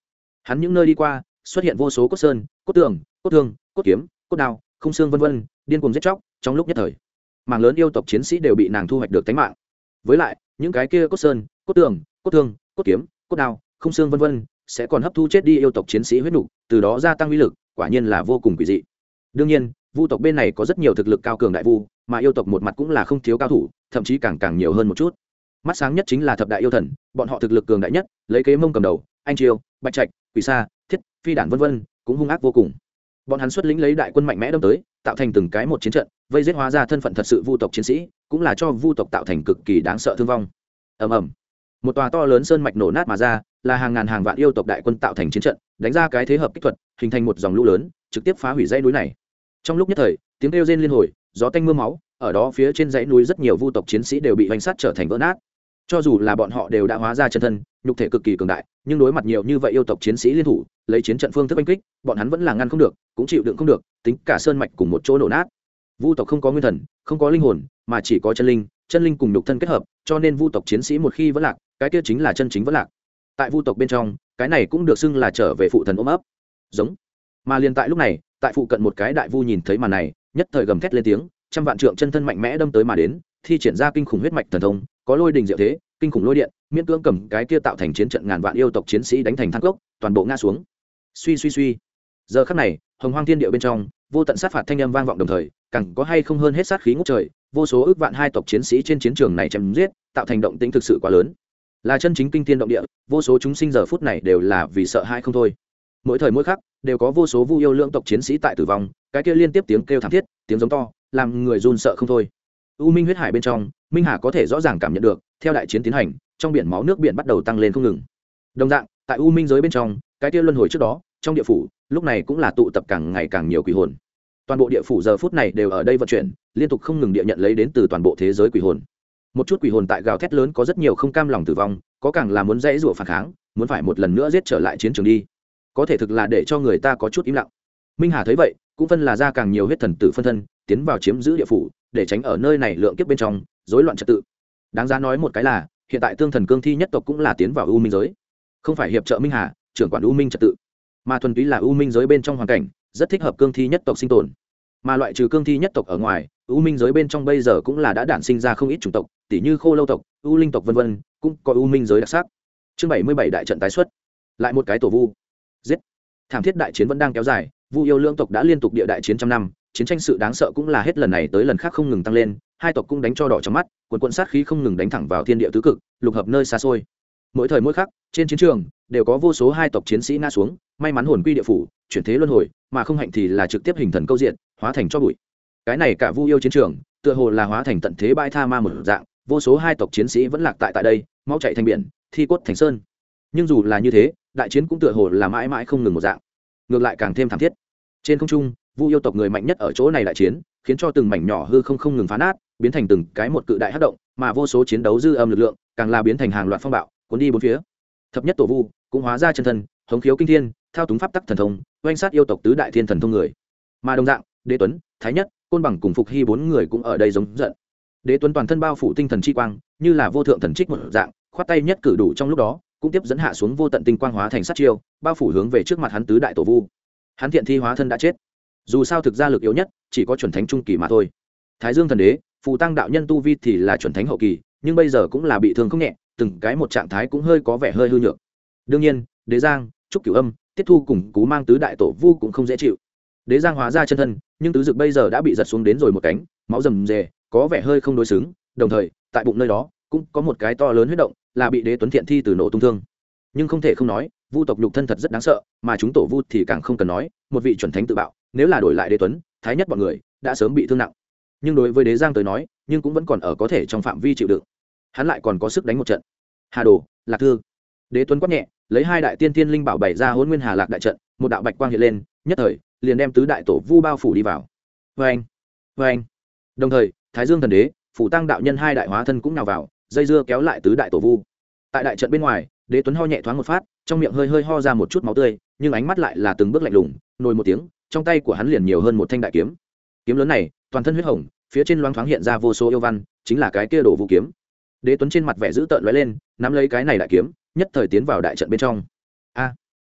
Hắn những nơi đi qua, xuất hiện vô số cốt sơn, cốt tường, cốt thương, cốt kiếm, cốt đao không xương vân vân, điên cuồng giết chóc, trong lúc nhất thời mảng lớn yêu tộc chiến sĩ đều bị nàng thu hoạch được tính mạng. Với lại, những cái kia cốt sơn, cốt tường, cốt thương, cốt kiếm, cốt đao, không xương vân vân, sẽ còn hấp thu chết đi yêu tộc chiến sĩ huyết nục, từ đó gia tăng uy lực, quả nhiên là vô cùng quỷ dị. Đương nhiên, vu tộc bên này có rất nhiều thực lực cao cường đại vu, mà yêu tộc một mặt cũng là không thiếu cao thủ, thậm chí càng càng nhiều hơn một chút. Mắt sáng nhất chính là thập đại yêu thần, bọn họ thực lực cường đại nhất, lấy kế mông cầm đầu, anh triều, bạch trạch, quỷ sa, thiết, phi đản vân vân, cũng hung ác vô cùng. Bọn hắn xuất lĩnh lấy đại quân mạnh mẽ đâm tới, tạo thành từng cái một chiến trận vây giết hóa ra thân phận thật sự vu tộc chiến sĩ, cũng là cho vu tộc tạo thành cực kỳ đáng sợ thương vong. Ầm ầm. Một tòa to lớn sơn mạch nổ nát mà ra, là hàng ngàn hàng vạn yêu tộc đại quân tạo thành chiến trận, đánh ra cái thế hợp kích thuật, hình thành một dòng lũ lớn, trực tiếp phá hủy dãy núi này. Trong lúc nhất thời, tiếng kêu rên liên hồi, gió tanh mưa máu, ở đó phía trên dãy núi rất nhiều vu tộc chiến sĩ đều bị hoành sát trở thành vỡ nát. Cho dù là bọn họ đều đã hóa ra chân thân, nhục thể cực kỳ cường đại, nhưng đối mặt nhiều như vậy yêu tộc chiến sĩ liên thủ, lấy chiến trận phương thức oanh kích, bọn hắn vẫn là ngăn không được, cũng chịu đựng không được, tính cả sơn mạch cùng một chỗ nổ nát vu tộc không có nguyên thần, không có linh hồn, mà chỉ có chân linh chân linh cùng nhục thân kết hợp, cho nên vu tộc chiến sĩ một khi vẫn lạc, cái kia chính là chân chính vẫn lạc. Tại vu tộc bên trong, cái này cũng được xưng là trở về phụ thần ôm ấp. Giống. Mà liền tại lúc này, tại phụ cận một cái đại vu nhìn thấy màn này, nhất thời gầm thét lên tiếng, trăm vạn trượng chân thân mạnh mẽ đâm tới mà đến, thi triển ra kinh khủng huyết mạch thần thông, có lôi đình diệu thế, kinh khủng lôi điện, miễn cưỡng cầm cái kia tạo thành chiến trận ngàn vạn yêu tộc chiến sĩ đánh thành thác gốc, toàn bộ ngã xuống. Suy suy suy. Giờ khắc này, hồng hoang thiên địa bên trong, vô tận sát phạt thanh âm vang vọng đồng thời càng có hay không hơn hết sát khí ngút trời, vô số ước vạn hai tộc chiến sĩ trên chiến trường này chém giết, tạo thành động tĩnh thực sự quá lớn. Là chân chính kinh thiên động địa, vô số chúng sinh giờ phút này đều là vì sợ hãi không thôi. Mỗi thời mỗi khắc, đều có vô số vu yêu lưỡng tộc chiến sĩ tại tử vong, cái kia liên tiếp tiếng kêu thảm thiết, tiếng giống to, làm người run sợ không thôi. U minh huyết hải bên trong, minh hà có thể rõ ràng cảm nhận được, theo đại chiến tiến hành, trong biển máu nước biển bắt đầu tăng lên không ngừng. Đồng dạng, tại u minh giới bên trong, cái kia luân hồi trước đó, trong địa phủ, lúc này cũng là tụ tập càng ngày càng nhiều quỷ hồn toàn bộ địa phủ giờ phút này đều ở đây vận chuyển, liên tục không ngừng địa nhận lấy đến từ toàn bộ thế giới quỷ hồn. Một chút quỷ hồn tại gào thét lớn có rất nhiều không cam lòng tử vong, có càng là muốn dãy rủa phản kháng, muốn phải một lần nữa giết trở lại chiến trường đi. Có thể thực là để cho người ta có chút im lặng. Minh hà thấy vậy, cũng phân là ra càng nhiều huyết thần tử phân thân, tiến vào chiếm giữ địa phủ, để tránh ở nơi này lượng kiếp bên trong, rối loạn trật tự. Đáng giá nói một cái là, hiện tại tương thần cương thi nhất tộc cũng là tiến vào u minh giới. Không phải hiệp trợ minh hà, trưởng quản u minh trật tự. Mà thuần túy là u minh giới bên trong hoàn cảnh, rất thích hợp cương thi nhất tộc sinh tồn mà loại trừ cương thi nhất tộc ở ngoài, u minh giới bên trong bây giờ cũng là đã đản sinh ra không ít chủng tộc tỷ như khô lâu tộc, u linh tộc v v cũng có u minh giới đặc sắc. Chương bảy mươi bảy đại trận tái xuất. Lại một cái tổ vu. Giết. Thảm thiết đại chiến vẫn đang kéo dài, vu yêu lương tộc đã liên tục địa đại chiến trăm năm, chiến tranh sự đáng sợ cũng là hết lần này tới lần khác không ngừng tăng lên, hai tộc cũng đánh cho đỏ trong mắt, quần quận sát khí không ngừng đánh thẳng vào thiên địa tứ cực, lục hợp nơi xa xôi. Mỗi thời mỗi khắc, trên chiến trường, đều có vô số hai tộc chiến sĩ ngã xuống, may mắn hồn quy địa phủ chuyển thế luân hồi, mà không hạnh thì là trực tiếp hình thần câu diện, hóa thành cho bụi. Cái này cả vu yêu chiến trường, tựa hồ là hóa thành tận thế bãi tha ma một dạng, vô số hai tộc chiến sĩ vẫn lạc tại tại đây, mau chạy thành biển, thi cốt thành sơn. Nhưng dù là như thế, đại chiến cũng tựa hồ là mãi mãi không ngừng một dạng. Ngược lại càng thêm thảm thiết. Trên không trung, vu yêu tộc người mạnh nhất ở chỗ này đại chiến, khiến cho từng mảnh nhỏ hư không không ngừng phá nát, biến thành từng cái một cự đại hát động, mà vô số chiến đấu dư âm lực lượng càng là biến thành hàng loạt phong bạo, cuốn đi bốn phía. Thập nhất tổ vu cũng hóa ra chân thân, hống khiếu kinh thiên thao túng pháp tắc thần thông, oanh sát yêu tộc tứ đại thiên thần thông người. Mà đồng dạng, đế tuấn, thái nhất, côn bằng cùng phục hy bốn người cũng ở đây giống giận. Đế tuấn toàn thân bao phủ tinh thần chi quang, như là vô thượng thần trích một dạng, khoát tay nhất cử đủ trong lúc đó, cũng tiếp dẫn hạ xuống vô tận tinh quang hóa thành sát chiêu, bao phủ hướng về trước mặt hắn tứ đại tổ vu. Hắn thiện thi hóa thân đã chết. Dù sao thực ra lực yếu nhất, chỉ có chuẩn thánh trung kỳ mà thôi. Thái dương thần đế, phù tăng đạo nhân tu vi thì là chuẩn thánh hậu kỳ, nhưng bây giờ cũng là bị thương không nhẹ, từng cái một trạng thái cũng hơi có vẻ hơi hư nhược. Đương nhiên, đế giang, trúc cửu âm tiết thu cùng cú mang tứ đại tổ vu cũng không dễ chịu. Đế giang hóa ra chân thân, nhưng tứ dực bây giờ đã bị giật xuống đến rồi một cánh, máu rầm rề, có vẻ hơi không đối xứng, đồng thời, tại bụng nơi đó, cũng có một cái to lớn huyết động, là bị đế tuấn thiện thi từ nổ tung thương. Nhưng không thể không nói, vu tộc nhục thân thật rất đáng sợ, mà chúng tổ vu thì càng không cần nói, một vị chuẩn thánh tự bạo, nếu là đổi lại đế tuấn, thái nhất bọn người, đã sớm bị thương nặng. Nhưng đối với đế giang tới nói, nhưng cũng vẫn còn ở có thể trong phạm vi chịu đựng. Hắn lại còn có sức đánh một trận. Hà đồ, lạc thư. Đế tuấn quát nhẹ lấy hai đại tiên tiên linh bảo bày ra hôn nguyên hà lạc đại trận, một đạo bạch quang hiện lên, nhất thời, liền đem tứ đại tổ vu bao phủ đi vào. Vê anh vê anh đồng thời, thái dương thần đế, phủ tăng đạo nhân hai đại hóa thân cũng nào vào, dây dưa kéo lại tứ đại tổ vu. Tại đại trận bên ngoài, đế tuấn ho nhẹ thoáng một phát, trong miệng hơi hơi ho ra một chút máu tươi, nhưng ánh mắt lại là từng bước lạnh lùng nồi một tiếng, trong tay của hắn liền nhiều hơn một thanh đại kiếm. Kiếm lớn này, toàn thân huyết hồng, phía trên loáng thoáng hiện ra vô số yêu văn, chính là cái kia đổ vũ kiếm. Đế tuấn trên mặt vẻ dữ tợn lóe lên, nắm lấy cái này đại kiếm nhất thời tiến vào đại trận bên trong. A,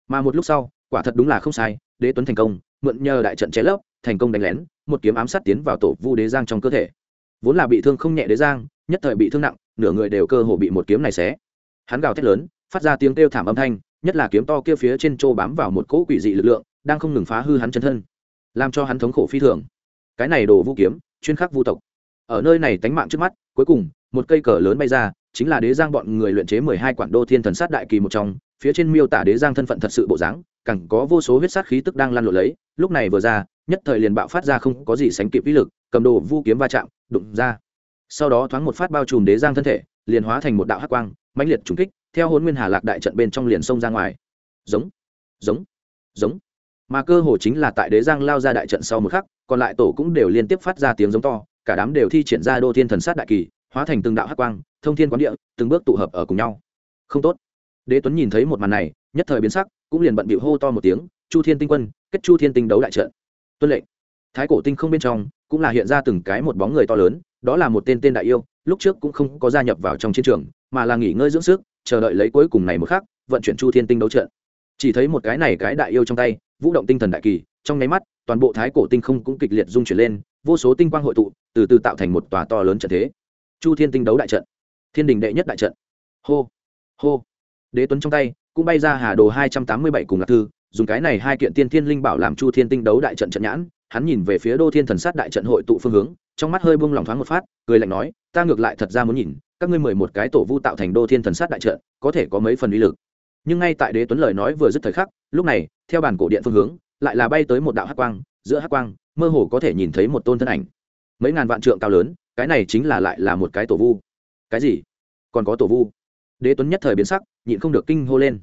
mà một lúc sau, quả thật đúng là không sai, đế tuấn thành công, mượn nhờ đại trận chế lấp, thành công đánh lén, một kiếm ám sát tiến vào tổ vu đế giang trong cơ thể. Vốn là bị thương không nhẹ đế giang, nhất thời bị thương nặng, nửa người đều cơ hồ bị một kiếm này xé. Hắn gào thét lớn, phát ra tiếng kêu thảm âm thanh, nhất là kiếm to kia phía trên trô bám vào một cỗ quỷ dị lực lượng, đang không ngừng phá hư hắn chân thân, làm cho hắn thống khổ phi thường. Cái này đồ vũ kiếm, chuyên khắc vu tộc. Ở nơi này tánh mạng trước mắt, cuối cùng, một cây cờ lớn bay ra chính là đế giang bọn người luyện chế mười hai quản đô thiên thần sát đại kỳ một trong, phía trên miêu tả đế giang thân phận thật sự bộ dáng cẳng có vô số huyết sát khí tức đang lan lộn lấy, lúc này vừa ra, nhất thời liền bạo phát ra không có gì sánh kịp vĩ lực, cầm đồ vu kiếm va chạm, đụng ra. Sau đó thoáng một phát bao trùm đế giang thân thể, liền hóa thành một đạo hắc quang, mãnh liệt trùng kích, theo hôn nguyên hà lạc đại trận bên trong liền xông ra ngoài. Giống giống giống. Mà cơ hồ chính là tại đế giang lao ra đại trận sau một khắc, còn lại tổ cũng đều liên tiếp phát ra tiếng giống to, cả đám đều thi triển ra đô thiên thần sát đại kỳ hóa thành từng đạo hắc quang, thông thiên quán địa, từng bước tụ hợp ở cùng nhau. Không tốt. Đế tuấn nhìn thấy một màn này, nhất thời biến sắc, cũng liền bận bịu hô to một tiếng, chu thiên tinh quân, kết chu thiên tinh đấu đại trận. Tuân lệnh. Thái cổ tinh không bên trong, cũng là hiện ra từng cái một bóng người to lớn, đó là một tên tên đại yêu, lúc trước cũng không có gia nhập vào trong chiến trường, mà là nghỉ ngơi dưỡng sức, chờ đợi lấy cuối cùng này một khắc, vận chuyển chu thiên tinh đấu trận. Chỉ thấy một cái này cái đại yêu trong tay, vũ động tinh thần đại kỳ, trong nháy mắt, toàn bộ thái cổ tinh không cũng kịch liệt rung chuyển lên, vô số tinh quang hội tụ, từ từ tạo thành một tòa to lớn trận thế chu thiên tinh đấu đại trận. Thiên đình đệ nhất đại trận. Hô hô. Đế tuấn trong tay, cũng bay ra hà đồ hai trăm tám mươi bảy cùng lạc thư, dùng cái này hai kiện tiên thiên linh bảo làm chu thiên tinh đấu đại trận trận nhãn. Hắn nhìn về phía đô thiên thần sát đại trận hội tụ phương hướng, trong mắt hơi buông lỏng thoáng một phát, cười lạnh nói, ta ngược lại thật ra muốn nhìn, các ngươi mười một cái tổ vu tạo thành đô thiên thần sát đại trận, có thể có mấy phần uy lực. Nhưng ngay tại đế tuấn lời nói vừa dứt thời khắc, lúc này, theo bản cổ điện phương hướng, lại là bay tới một đạo hắc quang, giữa hắc quang, mơ hồ có thể nhìn thấy một tôn thân ảnh mấy ngàn vạn trượng cao lớn, cái này chính là lại là một cái tổ vu. Cái gì? Còn có tổ vu? Đế tuấn nhất thời biến sắc, nhịn không được kinh hô lên.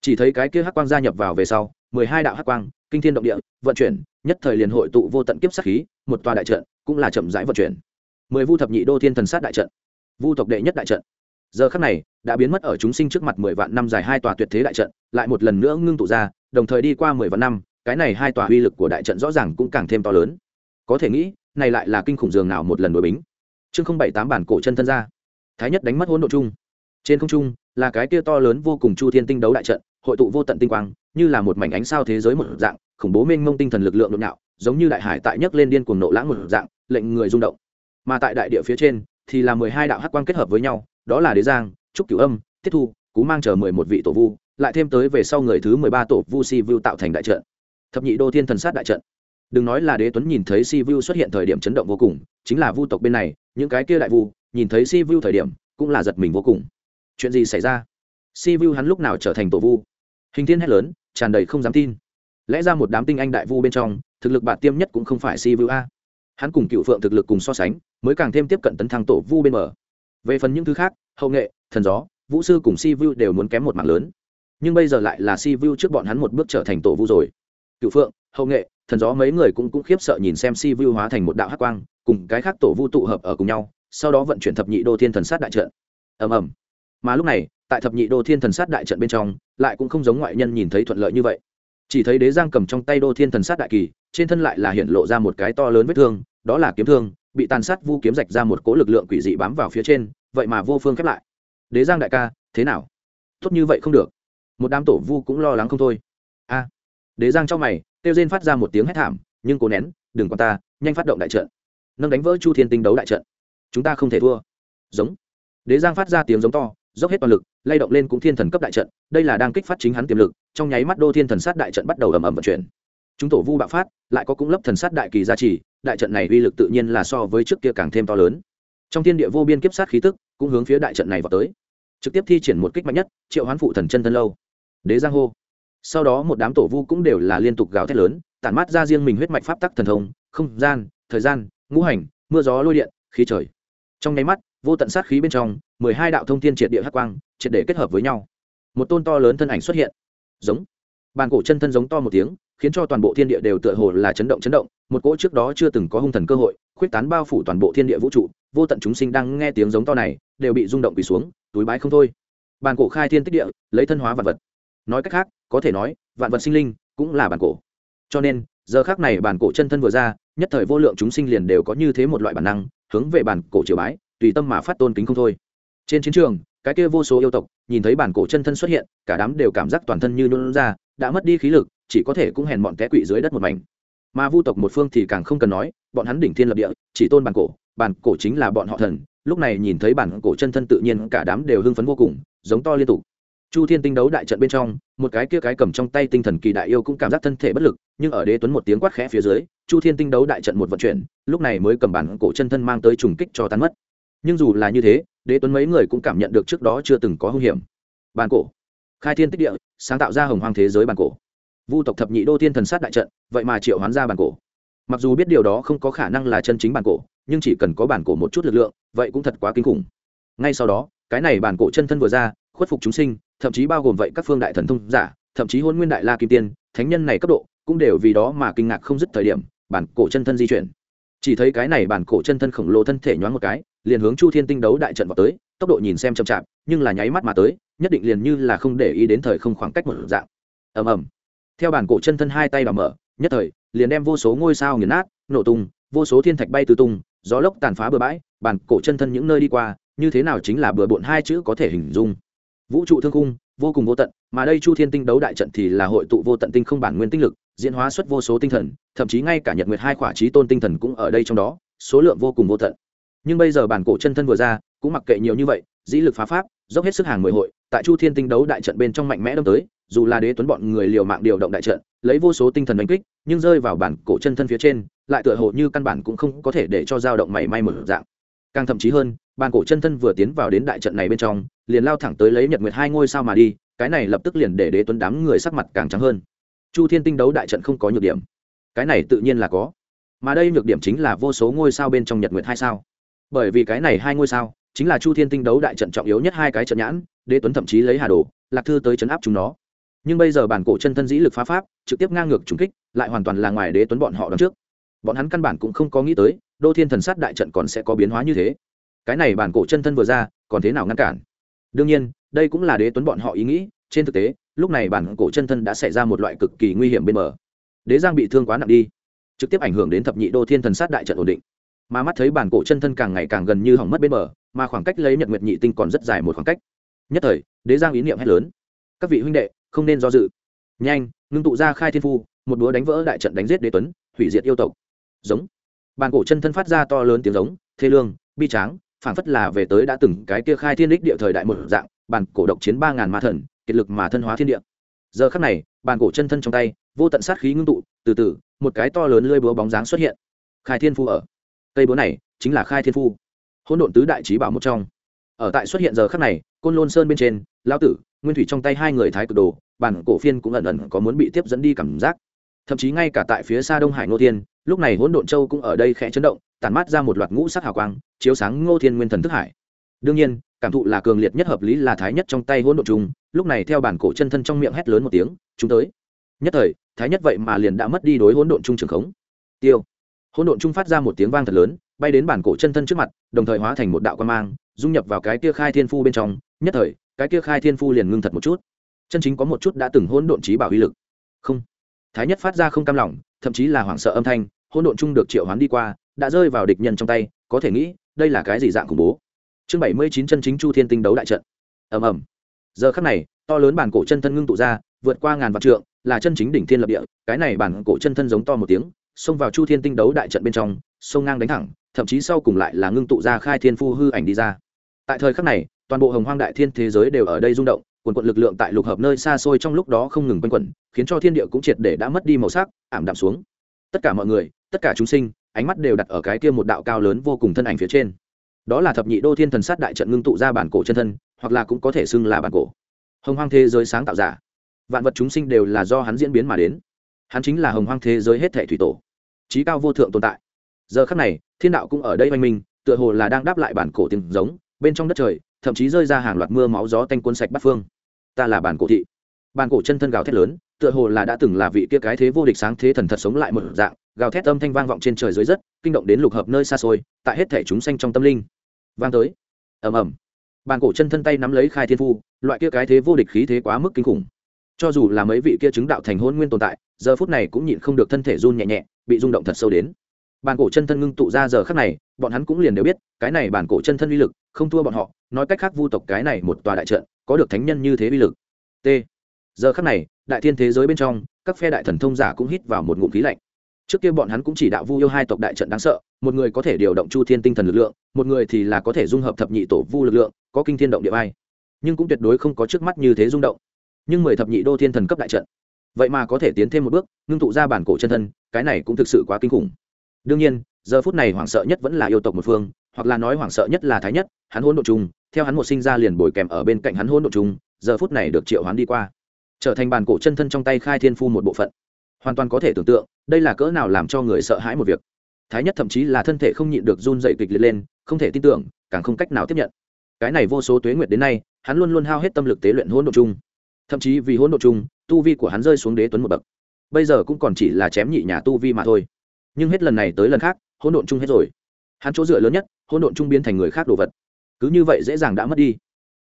Chỉ thấy cái kia hắc quang gia nhập vào về sau, mười hai đạo hắc quang, kinh thiên động địa, vận chuyển, nhất thời liền hội tụ vô tận kiếp sát khí, một tòa đại trận cũng là chậm rãi vận chuyển. Mười vu thập nhị đô thiên thần sát đại trận, vu tộc đệ nhất đại trận. Giờ khắc này, đã biến mất ở chúng sinh trước mặt mười vạn năm dài hai tòa tuyệt thế đại trận, lại một lần nữa ngưng tụ ra, đồng thời đi qua mười vạn năm, cái này hai tòa uy lực của đại trận rõ ràng cũng càng thêm to lớn. Có thể nghĩ này lại là kinh khủng dường nào một lần đối bính. Chương không bảy tám bản cổ chân thân ra. Thái nhất đánh mất hỗn độ chung. Trên không trung là cái kia to lớn vô cùng chu thiên tinh đấu đại trận, hội tụ vô tận tinh quang, như là một mảnh ánh sao thế giới một dạng, khủng bố mênh mông tinh thần lực lượng nội nạo giống như đại hải tại nhấc lên điên cuồng nộ lãng một dạng, lệnh người rung động. Mà tại đại địa phía trên thì là mười hai đạo hắc quang kết hợp với nhau, đó là đế giang, trúc cửu âm, thiết thu, cú mang chờ mười một vị tổ vu, lại thêm tới về sau người thứ mười ba tổ vu si vu tạo thành đại trận. Thập nhị đô thiên thần sát đại trận đừng nói là đế tuấn nhìn thấy si vu xuất hiện thời điểm chấn động vô cùng, chính là vu tộc bên này, những cái kia đại vu, nhìn thấy si vu thời điểm, cũng là giật mình vô cùng. Chuyện gì xảy ra? Si vu hắn lúc nào trở thành tổ vu? Hình thiên hét lớn, tràn đầy không dám tin. Lẽ ra một đám tinh anh đại vu bên trong, thực lực bạn tiêm nhất cũng không phải si vu a. Hắn cùng cựu phượng thực lực cùng so sánh, mới càng thêm tiếp cận tấn thăng tổ vu bên mở về phần những thứ khác, hậu nghệ, thần gió, vũ sư cùng si vu đều muốn kém một mạng lớn. Nhưng bây giờ lại là si vu trước bọn hắn một bước trở thành tổ vu rồi. Cựu phượng, hậu nghệ thần gió mấy người cũng cũng khiếp sợ nhìn xem si vu hóa thành một đạo hắc quang, cùng cái khác tổ vu tụ hợp ở cùng nhau, sau đó vận chuyển thập nhị đô thiên thần sát đại trận. Ầm ầm. Mà lúc này, tại thập nhị đô thiên thần sát đại trận bên trong, lại cũng không giống ngoại nhân nhìn thấy thuận lợi như vậy. Chỉ thấy đế giang cầm trong tay đô thiên thần sát đại kỳ, trên thân lại là hiện lộ ra một cái to lớn vết thương, đó là kiếm thương, bị tàn sát vu kiếm rạch ra một cỗ lực lượng quỷ dị bám vào phía trên, vậy mà vô phương khép lại. Đế giang đại ca, thế nào? Tốt như vậy không được. Một đám tổ vu cũng lo lắng không thôi. A. Đế giang trong mày Tiêu rên phát ra một tiếng hét thảm, nhưng cố nén, đừng quan ta, nhanh phát động đại trận. Nâng đánh vỡ chu thiên tinh đấu đại trận. Chúng ta không thể thua. Giống. Đế giang phát ra tiếng giống to, dốc hết toàn lực, lay động lên cũng thiên thần cấp đại trận. Đây là đang kích phát chính hắn tiềm lực, trong nháy mắt đô thiên thần sát đại trận bắt đầu ầm ầm vận chuyển. Chúng tổ vu bạo phát, lại có cũng lấp thần sát đại kỳ gia trì, đại trận này uy lực tự nhiên là so với trước kia càng thêm to lớn. Trong thiên địa vô biên kiếp sát khí tức, cũng hướng phía đại trận này vào tới. Trực tiếp thi triển một kích mạnh nhất, triệu hoán phụ thần chân thân lâu. Đế giang hô sau đó một đám tổ vu cũng đều là liên tục gào thét lớn, tản mát ra riêng mình huyết mạch pháp tắc thần thông, không gian, thời gian, ngũ hành, mưa gió lôi điện, khí trời. Trong nháy mắt, vô tận sát khí bên trong, mười hai đạo thông thiên triệt địa hắc quang, triệt để kết hợp với nhau. Một tôn to lớn thân ảnh xuất hiện. Giống. Bàn cổ chân thân giống to một tiếng, khiến cho toàn bộ thiên địa đều tựa hồ là chấn động chấn động, một cỗ trước đó chưa từng có hung thần cơ hội, khuyết tán bao phủ toàn bộ thiên địa vũ trụ, vô tận chúng sinh đang nghe tiếng giống to này, đều bị rung động quỳ xuống, túi bái không thôi. Bàn cổ khai thiên tích địa, lấy thân hóa vật vật. Nói cách khác có thể nói, vạn vật sinh linh cũng là bản cổ. Cho nên, giờ khác này bản cổ chân thân vừa ra, nhất thời vô lượng chúng sinh liền đều có như thế một loại bản năng, hướng về bản cổ triều bái, tùy tâm mà phát tôn kính không thôi. Trên chiến trường, cái kia vô số yêu tộc, nhìn thấy bản cổ chân thân xuất hiện, cả đám đều cảm giác toàn thân như nôn ra, đã mất đi khí lực, chỉ có thể cũng hèn bọn té quỵ dưới đất một mảnh. Mà vu tộc một phương thì càng không cần nói, bọn hắn đỉnh thiên lập địa, chỉ tôn bản cổ bản cổ chính là bọn họ thần. Lúc này nhìn thấy bản cổ chân thân tự nhiên cả đám đều hưng phấn vô cùng, giống to liên tục chu thiên tinh đấu đại trận bên trong, một cái kia cái cầm trong tay tinh thần kỳ đại yêu cũng cảm giác thân thể bất lực, nhưng ở đế tuấn một tiếng quát khẽ phía dưới, chu thiên tinh đấu đại trận một vận chuyển, lúc này mới cầm bản cổ chân thân mang tới trùng kích cho tan mất. Nhưng dù là như thế, đế tuấn mấy người cũng cảm nhận được trước đó chưa từng có hung hiểm. Bàn cổ. Khai thiên tích địa, sáng tạo ra hồng hoang thế giới bàn cổ. Vu tộc thập nhị đô thiên thần sát đại trận, vậy mà triệu hoán ra bàn cổ. Mặc dù biết điều đó không có khả năng là chân chính bàn cổ, nhưng chỉ cần có bản cổ một chút lực lượng, vậy cũng thật quá kinh khủng. Ngay sau đó, cái này bản cổ chân thân vừa ra, khuất phục chúng sinh thậm chí bao gồm vậy các phương đại thần thông giả, thậm chí hôn nguyên đại la kim tiên, thánh nhân này cấp độ, cũng đều vì đó mà kinh ngạc không dứt thời điểm, bản cổ chân thân di chuyển. Chỉ thấy cái này bản cổ chân thân khổng lồ thân thể nhoáng một cái, liền hướng chu thiên tinh đấu đại trận vào tới, tốc độ nhìn xem chậm chạp, nhưng là nháy mắt mà tới, nhất định liền như là không để ý đến thời không khoảng cách một dạng. Ầm ầm. Theo bản cổ chân thân hai tay vào mở, nhất thời, liền đem vô số ngôi sao nghiền nát, nổ tung, vô số thiên thạch bay tứ tung, gió lốc tàn phá bừa bãi, bản cổ chân thân những nơi đi qua, như thế nào chính là bừa bộn hai chữ có thể hình dung vũ trụ thương cung vô cùng vô tận, mà đây chu thiên tinh đấu đại trận thì là hội tụ vô tận tinh không bản nguyên tinh lực, diễn hóa xuất vô số tinh thần, thậm chí ngay cả nhật nguyệt hai khỏa trí tôn tinh thần cũng ở đây trong đó, số lượng vô cùng vô tận. Nhưng bây giờ bản cổ chân thân vừa ra, cũng mặc kệ nhiều như vậy, dĩ lực phá pháp, dốc hết sức hàng mười hội, tại chu thiên tinh đấu đại trận bên trong mạnh mẽ đâm tới, dù là đế tuấn bọn người liều mạng điều động đại trận, lấy vô số tinh thần đánh kích, nhưng rơi vào bản cổ chân thân phía trên, lại tựa hồ như căn bản cũng không có thể để cho dao động mảy may một dạng. Càng thậm chí hơn bản cổ chân thân vừa tiến vào đến đại trận này bên trong, liền lao thẳng tới lấy nhật nguyệt hai ngôi sao mà đi, cái này lập tức liền để đế tuấn đám người sắc mặt càng trắng hơn. Chu thiên tinh đấu đại trận không có nhược điểm. Cái này tự nhiên là có. Mà đây nhược điểm chính là vô số ngôi sao bên trong nhật nguyệt hai sao. Bởi vì cái này hai ngôi sao chính là chu thiên tinh đấu đại trận trọng yếu nhất hai cái trận nhãn, đế tuấn thậm chí lấy hà đồ, lạc thư tới chấn áp chúng nó. Nhưng bây giờ bản cổ chân thân dĩ lực phá pháp, trực tiếp ngang ngược trùng kích, lại hoàn toàn là ngoài đế tuấn bọn họ đón trước. Bọn hắn căn bản cũng không có nghĩ tới, đô thiên thần sát đại trận còn sẽ có biến hóa như thế cái này bản cổ chân thân vừa ra, còn thế nào ngăn cản? Đương nhiên, đây cũng là đế tuấn bọn họ ý nghĩ, trên thực tế, lúc này bản cổ chân thân đã xảy ra một loại cực kỳ nguy hiểm bên bờ. Đế giang bị thương quá nặng đi, trực tiếp ảnh hưởng đến thập nhị đô thiên thần sát đại trận ổn định. Mà mắt thấy bản cổ chân thân càng ngày càng gần như hỏng mất bên bờ, mà khoảng cách lấy nhật nguyệt nhị tinh còn rất dài một khoảng cách. Nhất thời, đế giang ý niệm hét lớn. Các vị huynh đệ, không nên do dự. Nhanh, ngưng tụ ra khai thiên phu, một búa đánh vỡ đại trận đánh giết đế tuấn, hủy diệt yêu tộc. Giống. Bàn cổ chân thân phát ra to lớn tiếng giống, thê lương, bi tráng phảng phất là về tới đã từng cái kia khai thiên đích địa thời đại một dạng bàn cổ độc chiến ba ngàn ma thần, kiệt lực mà thân hóa thiên địa. Giờ khắc này bàn cổ chân thân trong tay, vô tận sát khí ngưng tụ, từ từ, một cái to lớn lơi búa bóng dáng xuất hiện. Khai thiên phu ở. Cây búa này chính là khai thiên phu. Hỗn độn tứ đại trí bảo một trong. Ở tại xuất hiện giờ khắc này, côn lôn sơn bên trên, lão tử, nguyên thủy trong tay hai người thái cực đồ, bản cổ phiên cũng ẩn ẩn có muốn bị tiếp dẫn đi cảm giác. Thậm chí ngay cả tại phía xa đông hải ngô thiên, lúc này hỗn độn châu cũng ở đây khẽ chấn động tản mát ra một loạt ngũ sắc hào quang, chiếu sáng ngô thiên nguyên thần thức hải. Đương nhiên, cảm thụ là cường liệt nhất hợp lý là thái nhất trong tay hỗn độn trùng, lúc này theo bản cổ chân thân trong miệng hét lớn một tiếng, chúng tới. Nhất thời, thái nhất vậy mà liền đã mất đi đối hỗn độn trung trường khống. Tiêu. Hỗn độn trung phát ra một tiếng vang thật lớn, bay đến bản cổ chân thân trước mặt, đồng thời hóa thành một đạo quan mang, dung nhập vào cái kia khai thiên phu bên trong. Nhất thời, cái kia khai thiên phu liền ngưng thật một chút. Chân chính có một chút đã từng hỗn độn trí bảo uy lực. Không. Thái nhất phát ra không cam lòng, thậm chí là hoảng sợ âm thanh, hỗn độn Trung được triệu hoán đi qua đã rơi vào địch nhân trong tay, có thể nghĩ, đây là cái gì dạng khủng bố. Chương bảy mươi chín chân chính chu thiên tinh đấu đại trận. Ầm ầm. Giờ khắc này, to lớn bản cổ chân thân ngưng tụ ra, vượt qua ngàn vạn trượng, là chân chính đỉnh thiên lập địa. Cái này bản cổ chân thân giống to một tiếng, xông vào chu thiên tinh đấu đại trận bên trong sông ngang đánh thẳng, thậm chí sau cùng lại là ngưng tụ ra khai thiên phu hư ảnh đi ra. Tại thời khắc này, toàn bộ hồng hoang đại thiên thế giới đều ở đây rung động, quần quận lực lượng tại lục hợp nơi xa xôi trong lúc đó không ngừng quanh quẩn, khiến cho thiên địa cũng triệt để đã mất đi màu sắc, ảm đạm xuống. Tất cả mọi người, tất cả chúng sinh ánh mắt đều đặt ở cái kia một đạo cao lớn vô cùng thân ảnh phía trên. Đó là thập nhị đô thiên thần sát đại trận ngưng tụ ra bản cổ chân thân, hoặc là cũng có thể xưng là bản cổ. Hồng hoang thế giới sáng tạo giả. Vạn vật chúng sinh đều là do hắn diễn biến mà đến. Hắn chính là hồng hoang thế giới hết thể thủy tổ. Trí cao vô thượng tồn tại. Giờ khắc này, thiên đạo cũng ở đây oanh minh, tựa hồ là đang đáp lại bản cổ tiếng giống, bên trong đất trời, thậm chí rơi ra hàng loạt mưa máu gió tanh quân sạch bắt phương. Ta là bản cổ thị. Bản cổ chân thân gào thét lớn, tựa hồ là đã từng là vị kia cái thế vô địch sáng thế thần thật sống lại một dạng gào thét âm thanh vang vọng trên trời dưới đất kinh động đến lục hợp nơi xa xôi, tại hết thể chúng sanh trong tâm linh. Vang tới. Ầm ầm. Bàn cổ chân thân tay nắm lấy khai thiên phu, loại kia cái thế vô địch khí thế quá mức kinh khủng. Cho dù là mấy vị kia chứng đạo thành hôn nguyên tồn tại, giờ phút này cũng nhịn không được thân thể run nhẹ nhẹ, bị rung động thật sâu đến. Bàn cổ chân thân ngưng tụ ra giờ khắc này, bọn hắn cũng liền đều biết, cái này bản cổ chân thân uy lực, không thua bọn họ, nói cách khác vu tộc cái này một tòa đại trận, có được thánh nhân như thế uy lực. T. Giờ khắc này, đại thiên thế giới bên trong, các phe đại thần thông giả cũng hít vào một ngụm khí lạnh trước kia bọn hắn cũng chỉ đạo vu yêu hai tộc đại trận đáng sợ, một người có thể điều động chu thiên tinh thần lực lượng, một người thì là có thể dung hợp thập nhị tổ vu lực lượng, có kinh thiên động địa vai. Nhưng cũng tuyệt đối không có trước mắt như thế rung động. Nhưng mười thập nhị đô thiên thần cấp đại trận, vậy mà có thể tiến thêm một bước, ngưng tụ ra bản cổ chân thân, cái này cũng thực sự quá kinh khủng. Đương nhiên, giờ phút này hoảng sợ nhất vẫn là yêu tộc một phương, hoặc là nói hoảng sợ nhất là thái nhất, hắn hôn đ ộ chung theo hắn một sinh ra liền bồi kèm ở bên cạnh hắn hôn đ ộ chung giờ phút này được triệu hắn đi qua. Trở thành bản cổ chân thân trong tay khai thiên phu một bộ phận hoàn toàn có thể tưởng tượng, đây là cỡ nào làm cho người sợ hãi một việc. Thái nhất thậm chí là thân thể không nhịn được run dậy kịch liệt lên, không thể tin tưởng, càng không cách nào tiếp nhận. Cái này vô số tuế nguyệt đến nay, hắn luôn luôn hao hết tâm lực tế luyện hỗn độ chung. Thậm chí vì hỗn độ chung, tu vi của hắn rơi xuống đế tuấn một bậc. Bây giờ cũng còn chỉ là chém nhị nhà tu vi mà thôi. Nhưng hết lần này tới lần khác, hỗn độn chung hết rồi. Hắn chỗ dựa lớn nhất, hỗn độn chung biến thành người khác đồ vật. Cứ như vậy dễ dàng đã mất đi.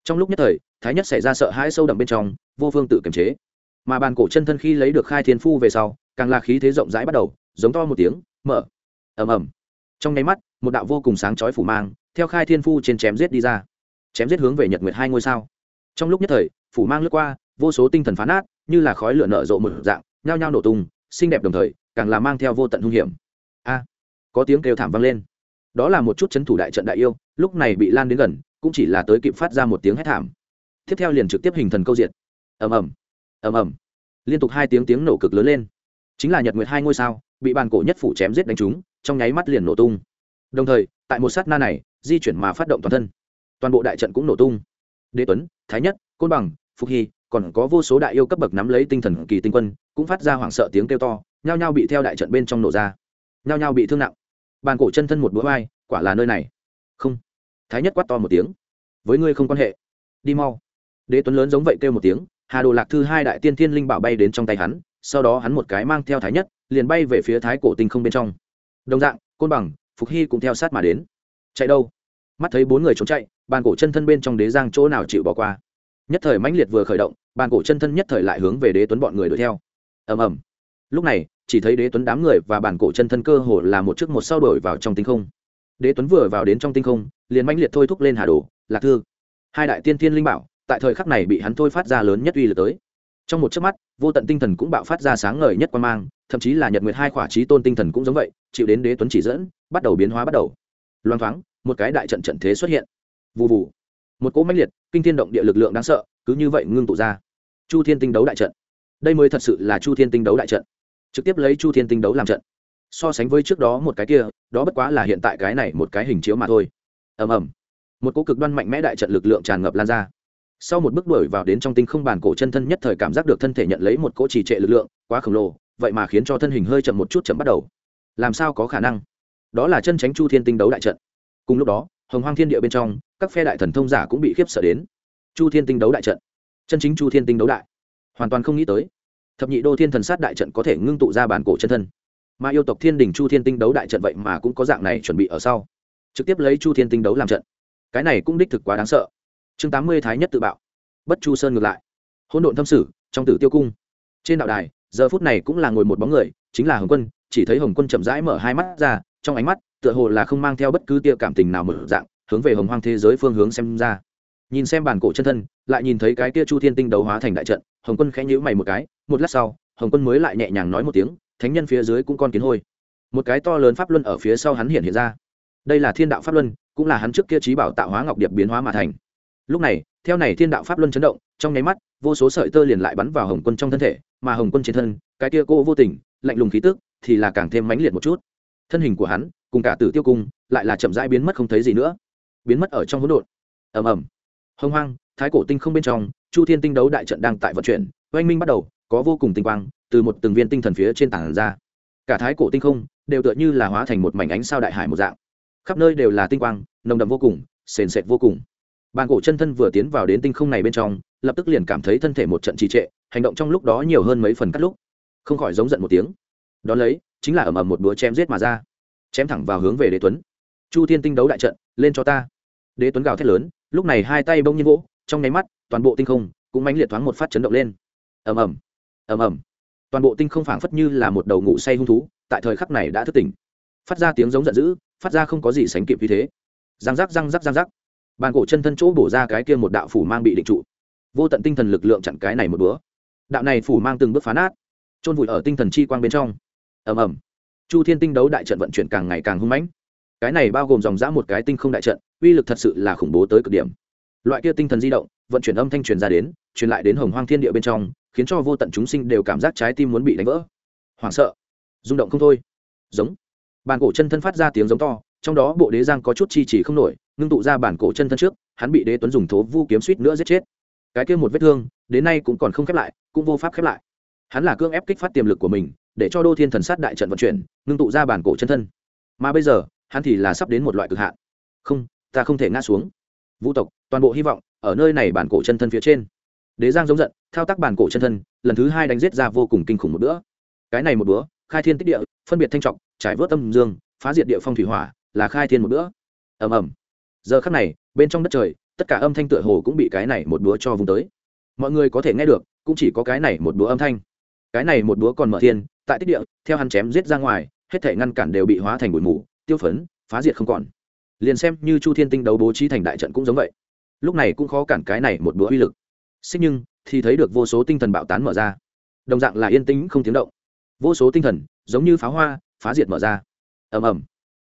Trong lúc nhất thời, thái nhất xảy ra sợ hãi sâu đậm bên trong, vô phương tự kiềm chế mà bàn cổ chân thân khi lấy được khai thiên phu về sau, càng là khí thế rộng rãi bắt đầu, giống to một tiếng, mở. Ầm ầm. Trong nháy mắt, một đạo vô cùng sáng chói phủ mang, theo khai thiên phu trên chém giết đi ra. Chém giết hướng về nhật nguyệt hai ngôi sao. Trong lúc nhất thời, phủ mang lướt qua, vô số tinh thần phán át như là khói lửa nở rộ một dạng, nhao nhao nổ tung, xinh đẹp đồng thời, càng là mang theo vô tận hung hiểm. A! Có tiếng kêu thảm vang lên. Đó là một chút chấn thủ đại trận đại yêu, lúc này bị lan đến gần, cũng chỉ là tới kịp phát ra một tiếng hét thảm. Tiếp theo liền trực tiếp hình thần câu diện ầm ầm ầm ầm. Liên tục hai tiếng tiếng nổ cực lớn lên. Chính là nhật nguyệt hai ngôi sao, bị bàn cổ nhất phủ chém giết đánh trúng, trong nháy mắt liền nổ tung. Đồng thời, tại một sát na này, di chuyển mà phát động toàn thân. Toàn bộ đại trận cũng nổ tung. Đế tuấn, thái nhất, côn bằng, phục hy, còn có vô số đại yêu cấp bậc nắm lấy tinh thần kỳ tinh quân, cũng phát ra hoảng sợ tiếng kêu to, nhao nhao bị theo đại trận bên trong nổ ra. Nhao nhao bị thương nặng. Bàn cổ chân thân một bữa vai, quả là nơi này. Không. Thái nhất quát to một tiếng. Với ngươi không quan hệ. Đi mau. Đế tuấn lớn giống vậy kêu một tiếng hà đồ lạc thư hai đại tiên thiên linh bảo bay đến trong tay hắn, sau đó hắn một cái mang theo thái nhất, liền bay về phía thái cổ tinh không bên trong. Đồng dạng, côn bằng, phục hy cũng theo sát mà đến. Chạy đâu? Mắt thấy bốn người trốn chạy, bàn cổ chân thân bên trong đế giang chỗ nào chịu bỏ qua? Nhất thời mãnh liệt vừa khởi động, bàn cổ chân thân nhất thời lại hướng về đế tuấn bọn người đuổi theo. Ầm ầm. Lúc này, chỉ thấy đế tuấn đám người và bàn cổ chân thân cơ hồ là một trước một sau đổi vào trong tinh không. Đế tuấn vừa vào đến trong tinh không, liền mãnh liệt thôi thúc lên hà đồ, lạc thư. Hai đại tiên thiên linh bảo tại thời khắc này bị hắn thôi phát ra lớn nhất uy lực tới. Trong một chớp mắt, vô tận tinh thần cũng bạo phát ra sáng ngời nhất quan mang, thậm chí là nhật nguyệt hai khỏa trí tôn tinh thần cũng giống vậy, chịu đến đế tuấn chỉ dẫn, bắt đầu biến hóa bắt đầu. Loan thoáng, một cái đại trận trận thế xuất hiện. Vụ vụ một cỗ mãnh liệt, kinh thiên động địa lực lượng đáng sợ, cứ như vậy ngưng tụ ra. Chu thiên tinh đấu đại trận. Đây mới thật sự là chu thiên tinh đấu đại trận. Trực tiếp lấy chu thiên tinh đấu làm trận. So sánh với trước đó một cái kia, đó bất quá là hiện tại cái này một cái hình chiếu mà thôi. Ầm ầm. Một cỗ cực đoan mạnh mẽ đại trận lực lượng tràn ngập lan ra sau một bước đuổi vào đến trong tinh không bàn cổ chân thân nhất thời cảm giác được thân thể nhận lấy một cỗ trì trệ lực lượng, quá khổng lồ, vậy mà khiến cho thân hình hơi chậm một chút chậm bắt đầu. Làm sao có khả năng? Đó là chân tránh chu thiên tinh đấu đại trận. Cùng lúc đó, hồng hoang thiên địa bên trong, các phe đại thần thông giả cũng bị khiếp sợ đến. Chu thiên tinh đấu đại trận. Chân chính chu thiên tinh đấu đại. Hoàn toàn không nghĩ tới, thập nhị đô thiên thần sát đại trận có thể ngưng tụ ra bản cổ chân thân. Mà yêu tộc thiên đình chu thiên tinh đấu đại trận vậy mà cũng có dạng này chuẩn bị ở sau. Trực tiếp lấy chu thiên tinh đấu làm trận. Cái này cũng đích thực quá đáng sợ chương tám mươi thái nhất tự bạo. Bất chu sơn ngược lại. Hỗn độn thâm sử, trong tử tiêu cung. Trên đạo đài, giờ phút này cũng là ngồi một bóng người, chính là hồng quân, chỉ thấy hồng quân chậm rãi mở hai mắt ra, trong ánh mắt, tựa hồ là không mang theo bất cứ tia cảm tình nào mở dạng, hướng về hồng hoang thế giới phương hướng xem ra. Nhìn xem bản cổ chân thân, lại nhìn thấy cái tia chu thiên tinh đấu hóa thành đại trận, hồng quân khẽ nhíu mày một cái, một lát sau, hồng quân mới lại nhẹ nhàng nói một tiếng, thánh nhân phía dưới cũng con kiến hôi. Một cái to lớn pháp luân ở phía sau hắn hiện hiện ra. Đây là thiên đạo pháp luân, cũng là hắn trước kia trí bảo tạo hóa ngọc điệp biến hóa mà thành lúc này, theo này thiên đạo pháp luân chấn động, trong nháy mắt, vô số sợi tơ liền lại bắn vào hồng quân trong thân thể, mà hồng quân trên thân, cái kia cô vô tình, lạnh lùng khí tức thì là càng thêm mãnh liệt một chút. Thân hình của hắn, cùng cả tử tiêu cung, lại là chậm rãi biến mất không thấy gì nữa. Biến mất ở trong hỗn độn. Ầm ầm. Hông hoang, thái cổ tinh không bên trong, chu thiên tinh đấu đại trận đang tại vận chuyển, oanh minh bắt đầu, có vô cùng tinh quang từ một từng viên tinh thần phía trên tảng ra. Cả thái cổ tinh không đều tựa như là hóa thành một mảnh ánh sao đại hải một dạng. Khắp nơi đều là tinh quang, nồng đậm vô cùng, sền sệt vô cùng bàn cổ chân thân vừa tiến vào đến tinh không này bên trong, lập tức liền cảm thấy thân thể một trận trì trệ, hành động trong lúc đó nhiều hơn mấy phần cắt lúc. Không khỏi giống giận một tiếng. Đón lấy, chính là ầm ầm một búa chém giết mà ra. Chém thẳng vào hướng về đế tuấn. Chu thiên tinh đấu đại trận, lên cho ta. Đế tuấn gào thét lớn, lúc này hai tay bông nhiên vỗ, trong nháy mắt, toàn bộ tinh không cũng mãnh liệt thoáng một phát chấn động lên. Ầm ầm ầm ầm. Toàn bộ tinh không phảng phất như là một đầu ngủ say hung thú, tại thời khắc này đã thức tỉnh. Phát ra tiếng giống giận dữ, phát ra không có gì sánh kịp như thế. Răng rắc răng rắc răng rắc bàn cổ chân thân chỗ bổ ra cái kia một đạo phủ mang bị định trụ. Vô tận tinh thần lực lượng chặn cái này một bữa. Đạo này phủ mang từng bước phá nát trôn vùi ở tinh thần chi quang bên trong. Ầm ầm. Chu thiên tinh đấu đại trận vận chuyển càng ngày càng hung mãnh. Cái này bao gồm dòng dã một cái tinh không đại trận, uy lực thật sự là khủng bố tới cực điểm. Loại kia tinh thần di động, vận chuyển âm thanh truyền ra đến, truyền lại đến hồng hoang thiên địa bên trong, khiến cho vô tận chúng sinh đều cảm giác trái tim muốn bị đánh vỡ. Hoảng sợ. Rung động không thôi. Giống. Bàn cổ chân thân phát ra tiếng giống to, trong đó bộ đế giang có chút chi chỉ không nổi ngưng tụ ra bản cổ chân thân trước, hắn bị đế tuấn dùng thố vu kiếm suýt nữa giết chết. Cái kia một vết thương, đến nay cũng còn không khép lại, cũng vô pháp khép lại. Hắn là cương ép kích phát tiềm lực của mình, để cho đô thiên thần sát đại trận vận chuyển, ngưng tụ ra bản cổ chân thân. Mà bây giờ, hắn thì là sắp đến một loại cực hạn. Không, ta không thể ngã xuống. Vũ tộc, toàn bộ hy vọng ở nơi này bản cổ chân thân phía trên. Đế giang giống giận, thao tác bản cổ chân thân, lần thứ hai đánh giết ra vô cùng kinh khủng một bữa. Cái này một bữa, khai thiên tích địa, phân biệt thanh trọng trải vớt tâm dương, phá diệt địa phong thủy hỏa, là khai thiên một bữa. Ầm ầm giờ khắc này, bên trong đất trời, tất cả âm thanh tựa hồ cũng bị cái này một búa cho vùng tới. Mọi người có thể nghe được, cũng chỉ có cái này một búa âm thanh. Cái này một búa còn mở thiên, tại tích địa, theo hắn chém giết ra ngoài, hết thể ngăn cản đều bị hóa thành bụi mù, tiêu phấn, phá diệt không còn. Liền xem như chu thiên tinh đấu bố trí thành đại trận cũng giống vậy. Lúc này cũng khó cản cái này một búa uy lực. Xích nhưng, thì thấy được vô số tinh thần bạo tán mở ra. Đồng dạng là yên tĩnh không tiếng động. Vô số tinh thần, giống như pháo hoa, phá diệt mở ra. Ầm ầm.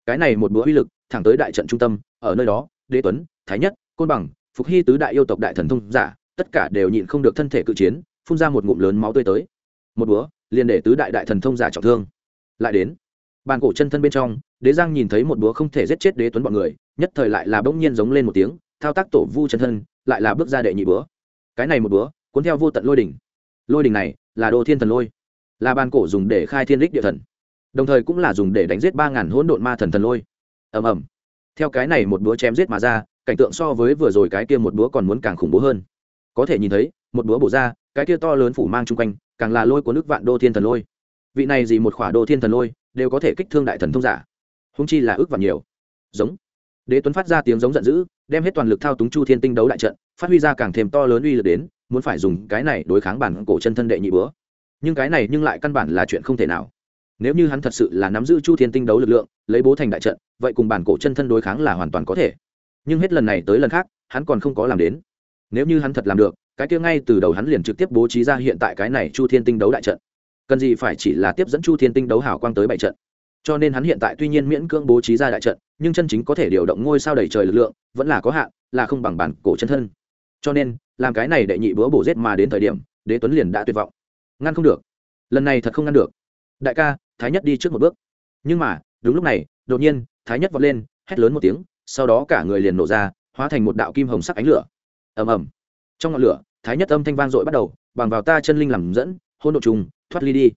Cái này một búa uy lực thẳng tới đại trận trung tâm, ở nơi đó, đế tuấn, thái nhất, côn bằng, phục hy tứ đại yêu tộc đại thần thông giả, tất cả đều nhịn không được thân thể cự chiến, phun ra một ngụm lớn máu tươi tới. Một búa liền để tứ đại đại thần thông giả trọng thương. Lại đến, bàn cổ chân thân bên trong, đế giang nhìn thấy một búa không thể giết chết đế tuấn bọn người, nhất thời lại là bỗng nhiên giống lên một tiếng, thao tác tổ vu chân thân, lại là bước ra đệ nhị búa cái này một búa cuốn theo vô tận lôi đỉnh. Lôi đỉnh này, là đồ thiên thần lôi. Là bàn cổ dùng để khai thiên đích địa thần. Đồng thời cũng là dùng để đánh giết ba ngàn hỗn độn ma thần thần lôi ầm ầm. Theo cái này một búa chém giết mà ra, cảnh tượng so với vừa rồi cái kia một búa còn muốn càng khủng bố hơn. Có thể nhìn thấy, một búa bổ ra, cái kia to lớn phủ mang chung quanh, càng là lôi của nước vạn đô thiên thần lôi. Vị này gì một khỏa đô thiên thần lôi, đều có thể kích thương đại thần thông giả. Húng chi là ước vạn nhiều. Giống. Đế tuấn phát ra tiếng giống giận dữ, đem hết toàn lực thao túng chu thiên tinh đấu đại trận, phát huy ra càng thêm to lớn uy lực đến, muốn phải dùng cái này đối kháng bản cổ chân thân đệ nhị bữa nhưng cái này nhưng lại căn bản là chuyện không thể nào nếu như hắn thật sự là nắm giữ chu thiên tinh đấu lực lượng, lấy bố thành đại trận, vậy cùng bản cổ chân thân đối kháng là hoàn toàn có thể. Nhưng hết lần này tới lần khác, hắn còn không có làm đến. Nếu như hắn thật làm được, cái kia ngay từ đầu hắn liền trực tiếp bố trí ra hiện tại cái này chu thiên tinh đấu đại trận. Cần gì phải chỉ là tiếp dẫn chu thiên tinh đấu hảo quang tới bảy trận. Cho nên hắn hiện tại tuy nhiên miễn cưỡng bố trí ra đại trận, nhưng chân chính có thể điều động ngôi sao đầy trời lực lượng, vẫn là có hạn, là không bằng bản cổ chân thân. Cho nên, làm cái này đệ nhị bữa bổ rết mà đến thời điểm, đế tuấn liền đã tuyệt vọng. Ngăn không được. Lần này thật không ngăn được đại ca, thái nhất đi trước một bước. Nhưng mà, đúng lúc này, đột nhiên, thái nhất vọt lên, hét lớn một tiếng, sau đó cả người liền nổ ra, hóa thành một đạo kim hồng sắc ánh lửa. Ầm ầm. Trong ngọn lửa, thái nhất âm thanh vang dội bắt đầu, bằng vào ta chân linh làm dẫn hôn độ trùng, thoát ly đi.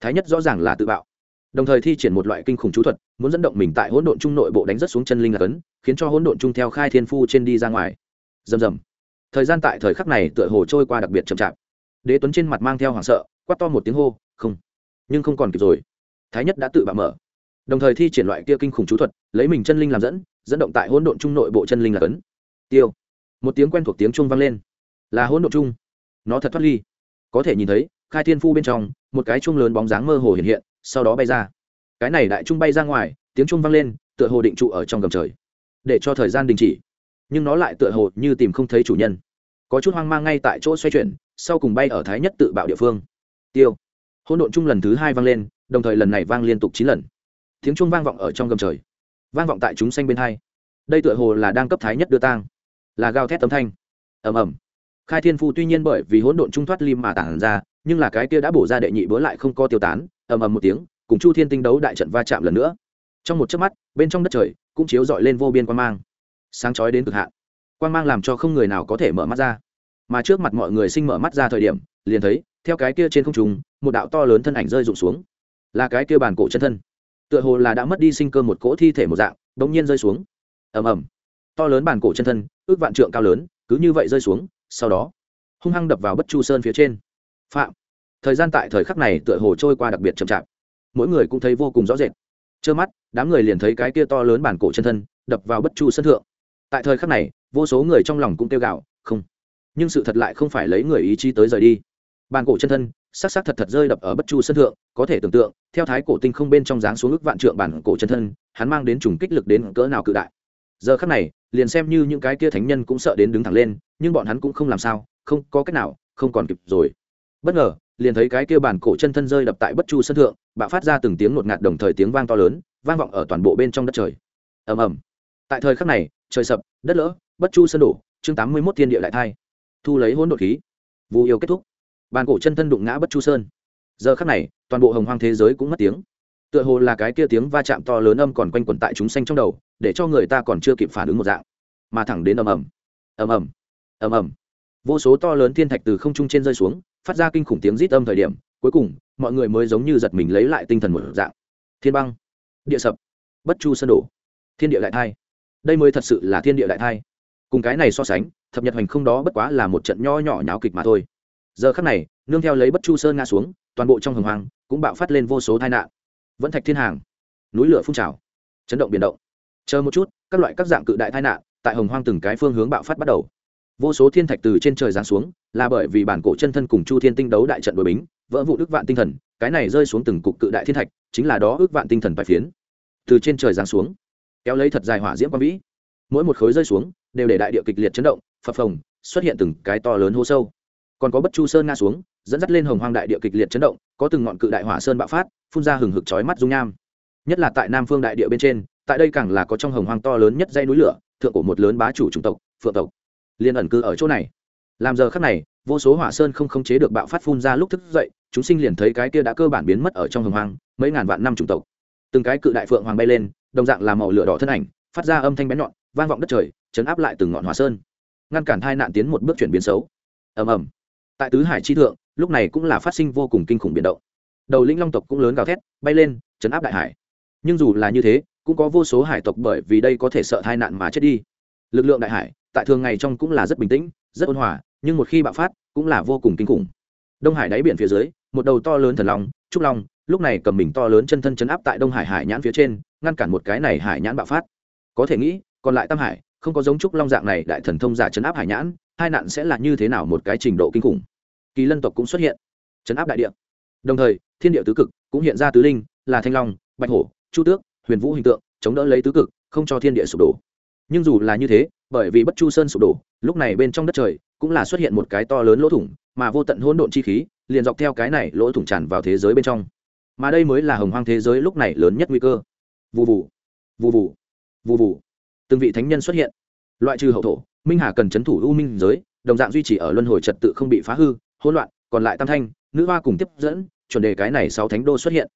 Thái nhất rõ ràng là tự bạo. Đồng thời thi triển một loại kinh khủng chú thuật, muốn dẫn động mình tại hỗn độn trung nội bộ đánh rất xuống chân linh là cấn, khiến cho hỗn độn trung theo khai thiên phu trên đi ra ngoài. Rầm rầm. Thời gian tại thời khắc này tựa hồ trôi qua đặc biệt chậm chạp. Đế tuấn trên mặt mang theo hoảng sợ, quát to một tiếng hô, không nhưng không còn kịp rồi. Thái nhất đã tự bạo mở. Đồng thời thi triển loại kia kinh khủng chú thuật, lấy mình chân linh làm dẫn dẫn động tại hỗn độn trung nội bộ chân linh là cấn. Tiêu. Một tiếng quen thuộc tiếng trung vang lên. Là hỗn độn trung. Nó thật thoát ly. Có thể nhìn thấy, khai thiên phu bên trong, một cái trung lớn bóng dáng mơ hồ hiện hiện, sau đó bay ra. Cái này đại trung bay ra ngoài, tiếng trung vang lên, tựa hồ định trụ ở trong gầm trời. Để cho thời gian đình chỉ. Nhưng nó lại tựa hồ như tìm không thấy chủ nhân. Có chút hoang mang ngay tại chỗ xoay chuyển, sau cùng bay ở thái nhất tự bạo địa phương. Tiêu hỗn độn chung lần thứ hai vang lên, đồng thời lần này vang liên tục chín lần. Tiếng chuông vang vọng ở trong gầm trời. Vang vọng tại chúng xanh bên hai. Đây tựa hồ là đang cấp thái nhất đưa tang. Là gào thét tấm thanh. Ầm ầm. Khai thiên phu tuy nhiên bởi vì hỗn độn trung thoát lim mà tản ra, nhưng là cái kia đã bổ ra đệ nhị bữa lại không có tiêu tán. Ầm ầm một tiếng, cùng chu thiên tinh đấu đại trận va chạm lần nữa. Trong một chớp mắt, bên trong đất trời cũng chiếu dọi lên vô biên quan mang. Sáng chói đến cực hạn. Quan mang làm cho không người nào có thể mở mắt ra. Mà trước mặt mọi người sinh mở mắt ra thời điểm, liền thấy theo cái kia trên không trung, một đạo to lớn thân ảnh rơi rụng xuống. Là cái kia bàn cổ chân thân. Tựa hồ là đã mất đi sinh cơ một cỗ thi thể một dạng, bỗng nhiên rơi xuống. Ầm ầm. To lớn bàn cổ chân thân, ước vạn trượng cao lớn, cứ như vậy rơi xuống, sau đó, hung hăng đập vào bất chu sơn phía trên. Phạm. Thời gian tại thời khắc này tựa hồ trôi qua đặc biệt chậm chạp. Mỗi người cũng thấy vô cùng rõ rệt. Trơ mắt, đám người liền thấy cái kia to lớn bản cổ chân thân, đập vào bất chu sân thượng. Tại thời khắc này, vô số người trong lòng cũng kêu gạo không. Nhưng sự thật lại không phải lấy người ý chí tới rời đi bản cổ chân thân, sắc sắc thật thật rơi đập ở bất chu sân thượng, có thể tưởng tượng, theo thái cổ tinh không bên trong dáng xuống ức vạn trượng bản cổ chân thân, hắn mang đến trùng kích lực đến cỡ nào cự đại. Giờ khắc này, liền xem như những cái kia thánh nhân cũng sợ đến đứng thẳng lên, nhưng bọn hắn cũng không làm sao, không có cách nào, không còn kịp rồi. Bất ngờ, liền thấy cái kia bản cổ chân thân rơi đập tại bất chu sân thượng, bạo phát ra từng tiếng ngột ngạt đồng thời tiếng vang to lớn, vang vọng ở toàn bộ bên trong đất trời. Ầm ầm. Tại thời khắc này, trời sập, đất lỡ, bất chu sân đổ, chương tám mươi mốt thiên địa đại thai. Thu lấy hỗn độn khí. Vu yêu kết thúc bàn cổ chân thân đụng ngã bất chu sơn. Giờ khắc này, toàn bộ hồng hoang thế giới cũng mất tiếng. Tựa hồ là cái kia tiếng va chạm to lớn âm còn quanh quẩn tại chúng xanh trong đầu, để cho người ta còn chưa kịp phản ứng một dạng. Mà thẳng đến ầm ầm ầm ầm ầm ầm. Vô số to lớn thiên thạch từ không trung trên rơi xuống, phát ra kinh khủng tiếng rít âm thời điểm, cuối cùng, mọi người mới giống như giật mình lấy lại tinh thần một dạng. Thiên băng, địa sập, bất chu sơn đổ. Thiên địa đại thai. Đây mới thật sự là thiên địa đại thai. Cùng cái này so sánh, thập nhật hành không đó bất quá là một trận nho nhỏ nháo kịch mà thôi giờ khắc này, nương theo lấy bất chu sơn nga xuống, toàn bộ trong hồng hoàng cũng bạo phát lên vô số tai nạn. Vẫn thạch thiên hàng, núi lửa phun trào, chấn động biển động. Chờ một chút, các loại các dạng cự đại tai nạn tại hồng hoang từng cái phương hướng bạo phát bắt đầu. Vô số thiên thạch từ trên trời giáng xuống, là bởi vì bản cổ chân thân cùng chu thiên tinh đấu đại trận đội bính, vỡ vụ ước vạn tinh thần, cái này rơi xuống từng cục cự đại thiên thạch, chính là đó ước vạn tinh thần bài phiến. Từ trên trời giáng xuống, kéo lấy thật dài hỏa diễm quang vĩ. Mỗi một khối rơi xuống, đều để đại địa kịch liệt chấn động, phập phồng, xuất hiện từng cái to lớn hô sâu còn có bất chu sơn nga xuống, dẫn dắt lên hồng hoang đại địa kịch liệt chấn động, có từng ngọn cự đại hỏa sơn bạo phát, phun ra hừng hực chói mắt dung nham. Nhất là tại nam phương đại địa bên trên, tại đây càng là có trong hồng hoang to lớn nhất dây núi lửa, thượng cổ một lớn bá chủ chủng tộc, phượng tộc. Liền ẩn cư ở chỗ này. Làm giờ khắc này, vô số hỏa sơn không khống chế được bạo phát phun ra lúc thức dậy, chúng sinh liền thấy cái kia đã cơ bản biến mất ở trong hồng hoang, mấy ngàn vạn năm chủng tộc. Từng cái cự đại phượng hoàng bay lên, đồng dạng làm màu lửa đỏ thân ảnh, phát ra âm thanh bén nhọn, vang vọng đất trời, chấn áp lại từng ngọn hỏa sơn. Ngăn cản hai nạn tiến một bước chuyển biến xấu. Ầm ầm tại tứ hải chi thượng, lúc này cũng là phát sinh vô cùng kinh khủng biến động. Đầu linh long tộc cũng lớn gào thét, bay lên, chấn áp đại hải. Nhưng dù là như thế, cũng có vô số hải tộc bởi vì đây có thể sợ tai nạn mà chết đi. Lực lượng đại hải, tại thường ngày trong cũng là rất bình tĩnh, rất ôn hòa, nhưng một khi bạo phát, cũng là vô cùng kinh khủng. Đông hải đáy biển phía dưới, một đầu to lớn thần long, trúc long, lúc này cầm mình to lớn chân thân chấn áp tại đông hải hải nhãn phía trên, ngăn cản một cái này hải nhãn bạo phát. Có thể nghĩ, còn lại tam hải, không có giống trúc long dạng này đại thần thông giả chấn áp hải nhãn, hai nạn sẽ là như thế nào một cái trình độ kinh khủng kỳ lân tộc cũng xuất hiện. Chấn áp đại địa. Đồng thời, thiên địa tứ cực cũng hiện ra tứ linh, là thanh long, bạch hổ, chu tước, huyền vũ hình tượng, chống đỡ lấy tứ cực, không cho thiên địa sụp đổ. Nhưng dù là như thế, bởi vì bất chu sơn sụp đổ, lúc này bên trong đất trời cũng là xuất hiện một cái to lớn lỗ thủng, mà vô tận hỗn độn chi khí liền dọc theo cái này lỗ thủng tràn vào thế giới bên trong. Mà đây mới là hồng hoang thế giới lúc này lớn nhất nguy cơ. Vụ vụ vụ vụ vụ vụ từng vị thánh nhân xuất hiện. Loại trừ hậu thổ, minh hà cần c h ấ n thủ u minh giới, đồng dạng duy trì ở luân hồi trật tự không bị phá hư hỗn loạn, còn lại tam thanh, nữ hoa cùng tiếp dẫn, chuẩn đề cái này sáu thánh đô xuất hiện.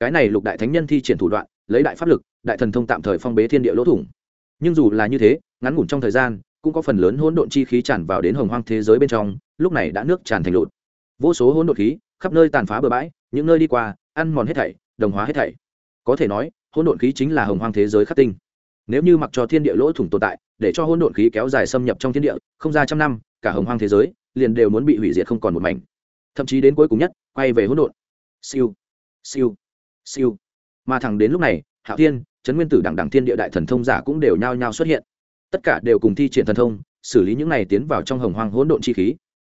Cái này lục đại thánh nhân thi triển thủ đoạn, lấy đại pháp lực, đại thần thông tạm thời phong bế thiên địa lỗ thủng. Nhưng dù là như thế, ngắn ngủn trong thời gian, cũng có phần lớn hỗn độn chi khí tràn vào đến hồng hoang thế giới bên trong, lúc này đã nước tràn thành lụt. Vô số hỗn độn khí, khắp nơi tàn phá bừa bãi, những nơi đi qua, ăn mòn hết thảy, đồng hóa hết thảy. Có thể nói, hỗn độn khí chính là hồng hoang thế giới khắc tinh. Nếu như mặc cho thiên địa lỗ thủng tồn tại, để cho hỗn độn khí kéo dài xâm nhập trong thiên địa, không ra trăm năm cả hồng hoang thế giới, liền đều muốn bị hủy diệt không còn một mảnh. Thậm chí đến cuối cùng nhất, quay về hỗn độn. Siêu siêu siêu. Mà thẳng đến lúc này, hạo thiên trấn nguyên tử đẳng đẳng thiên địa đại thần thông giả cũng đều nhao nhao xuất hiện. Tất cả đều cùng thi triển thần thông, xử lý những này tiến vào trong hồng hoang hỗn độn chi khí.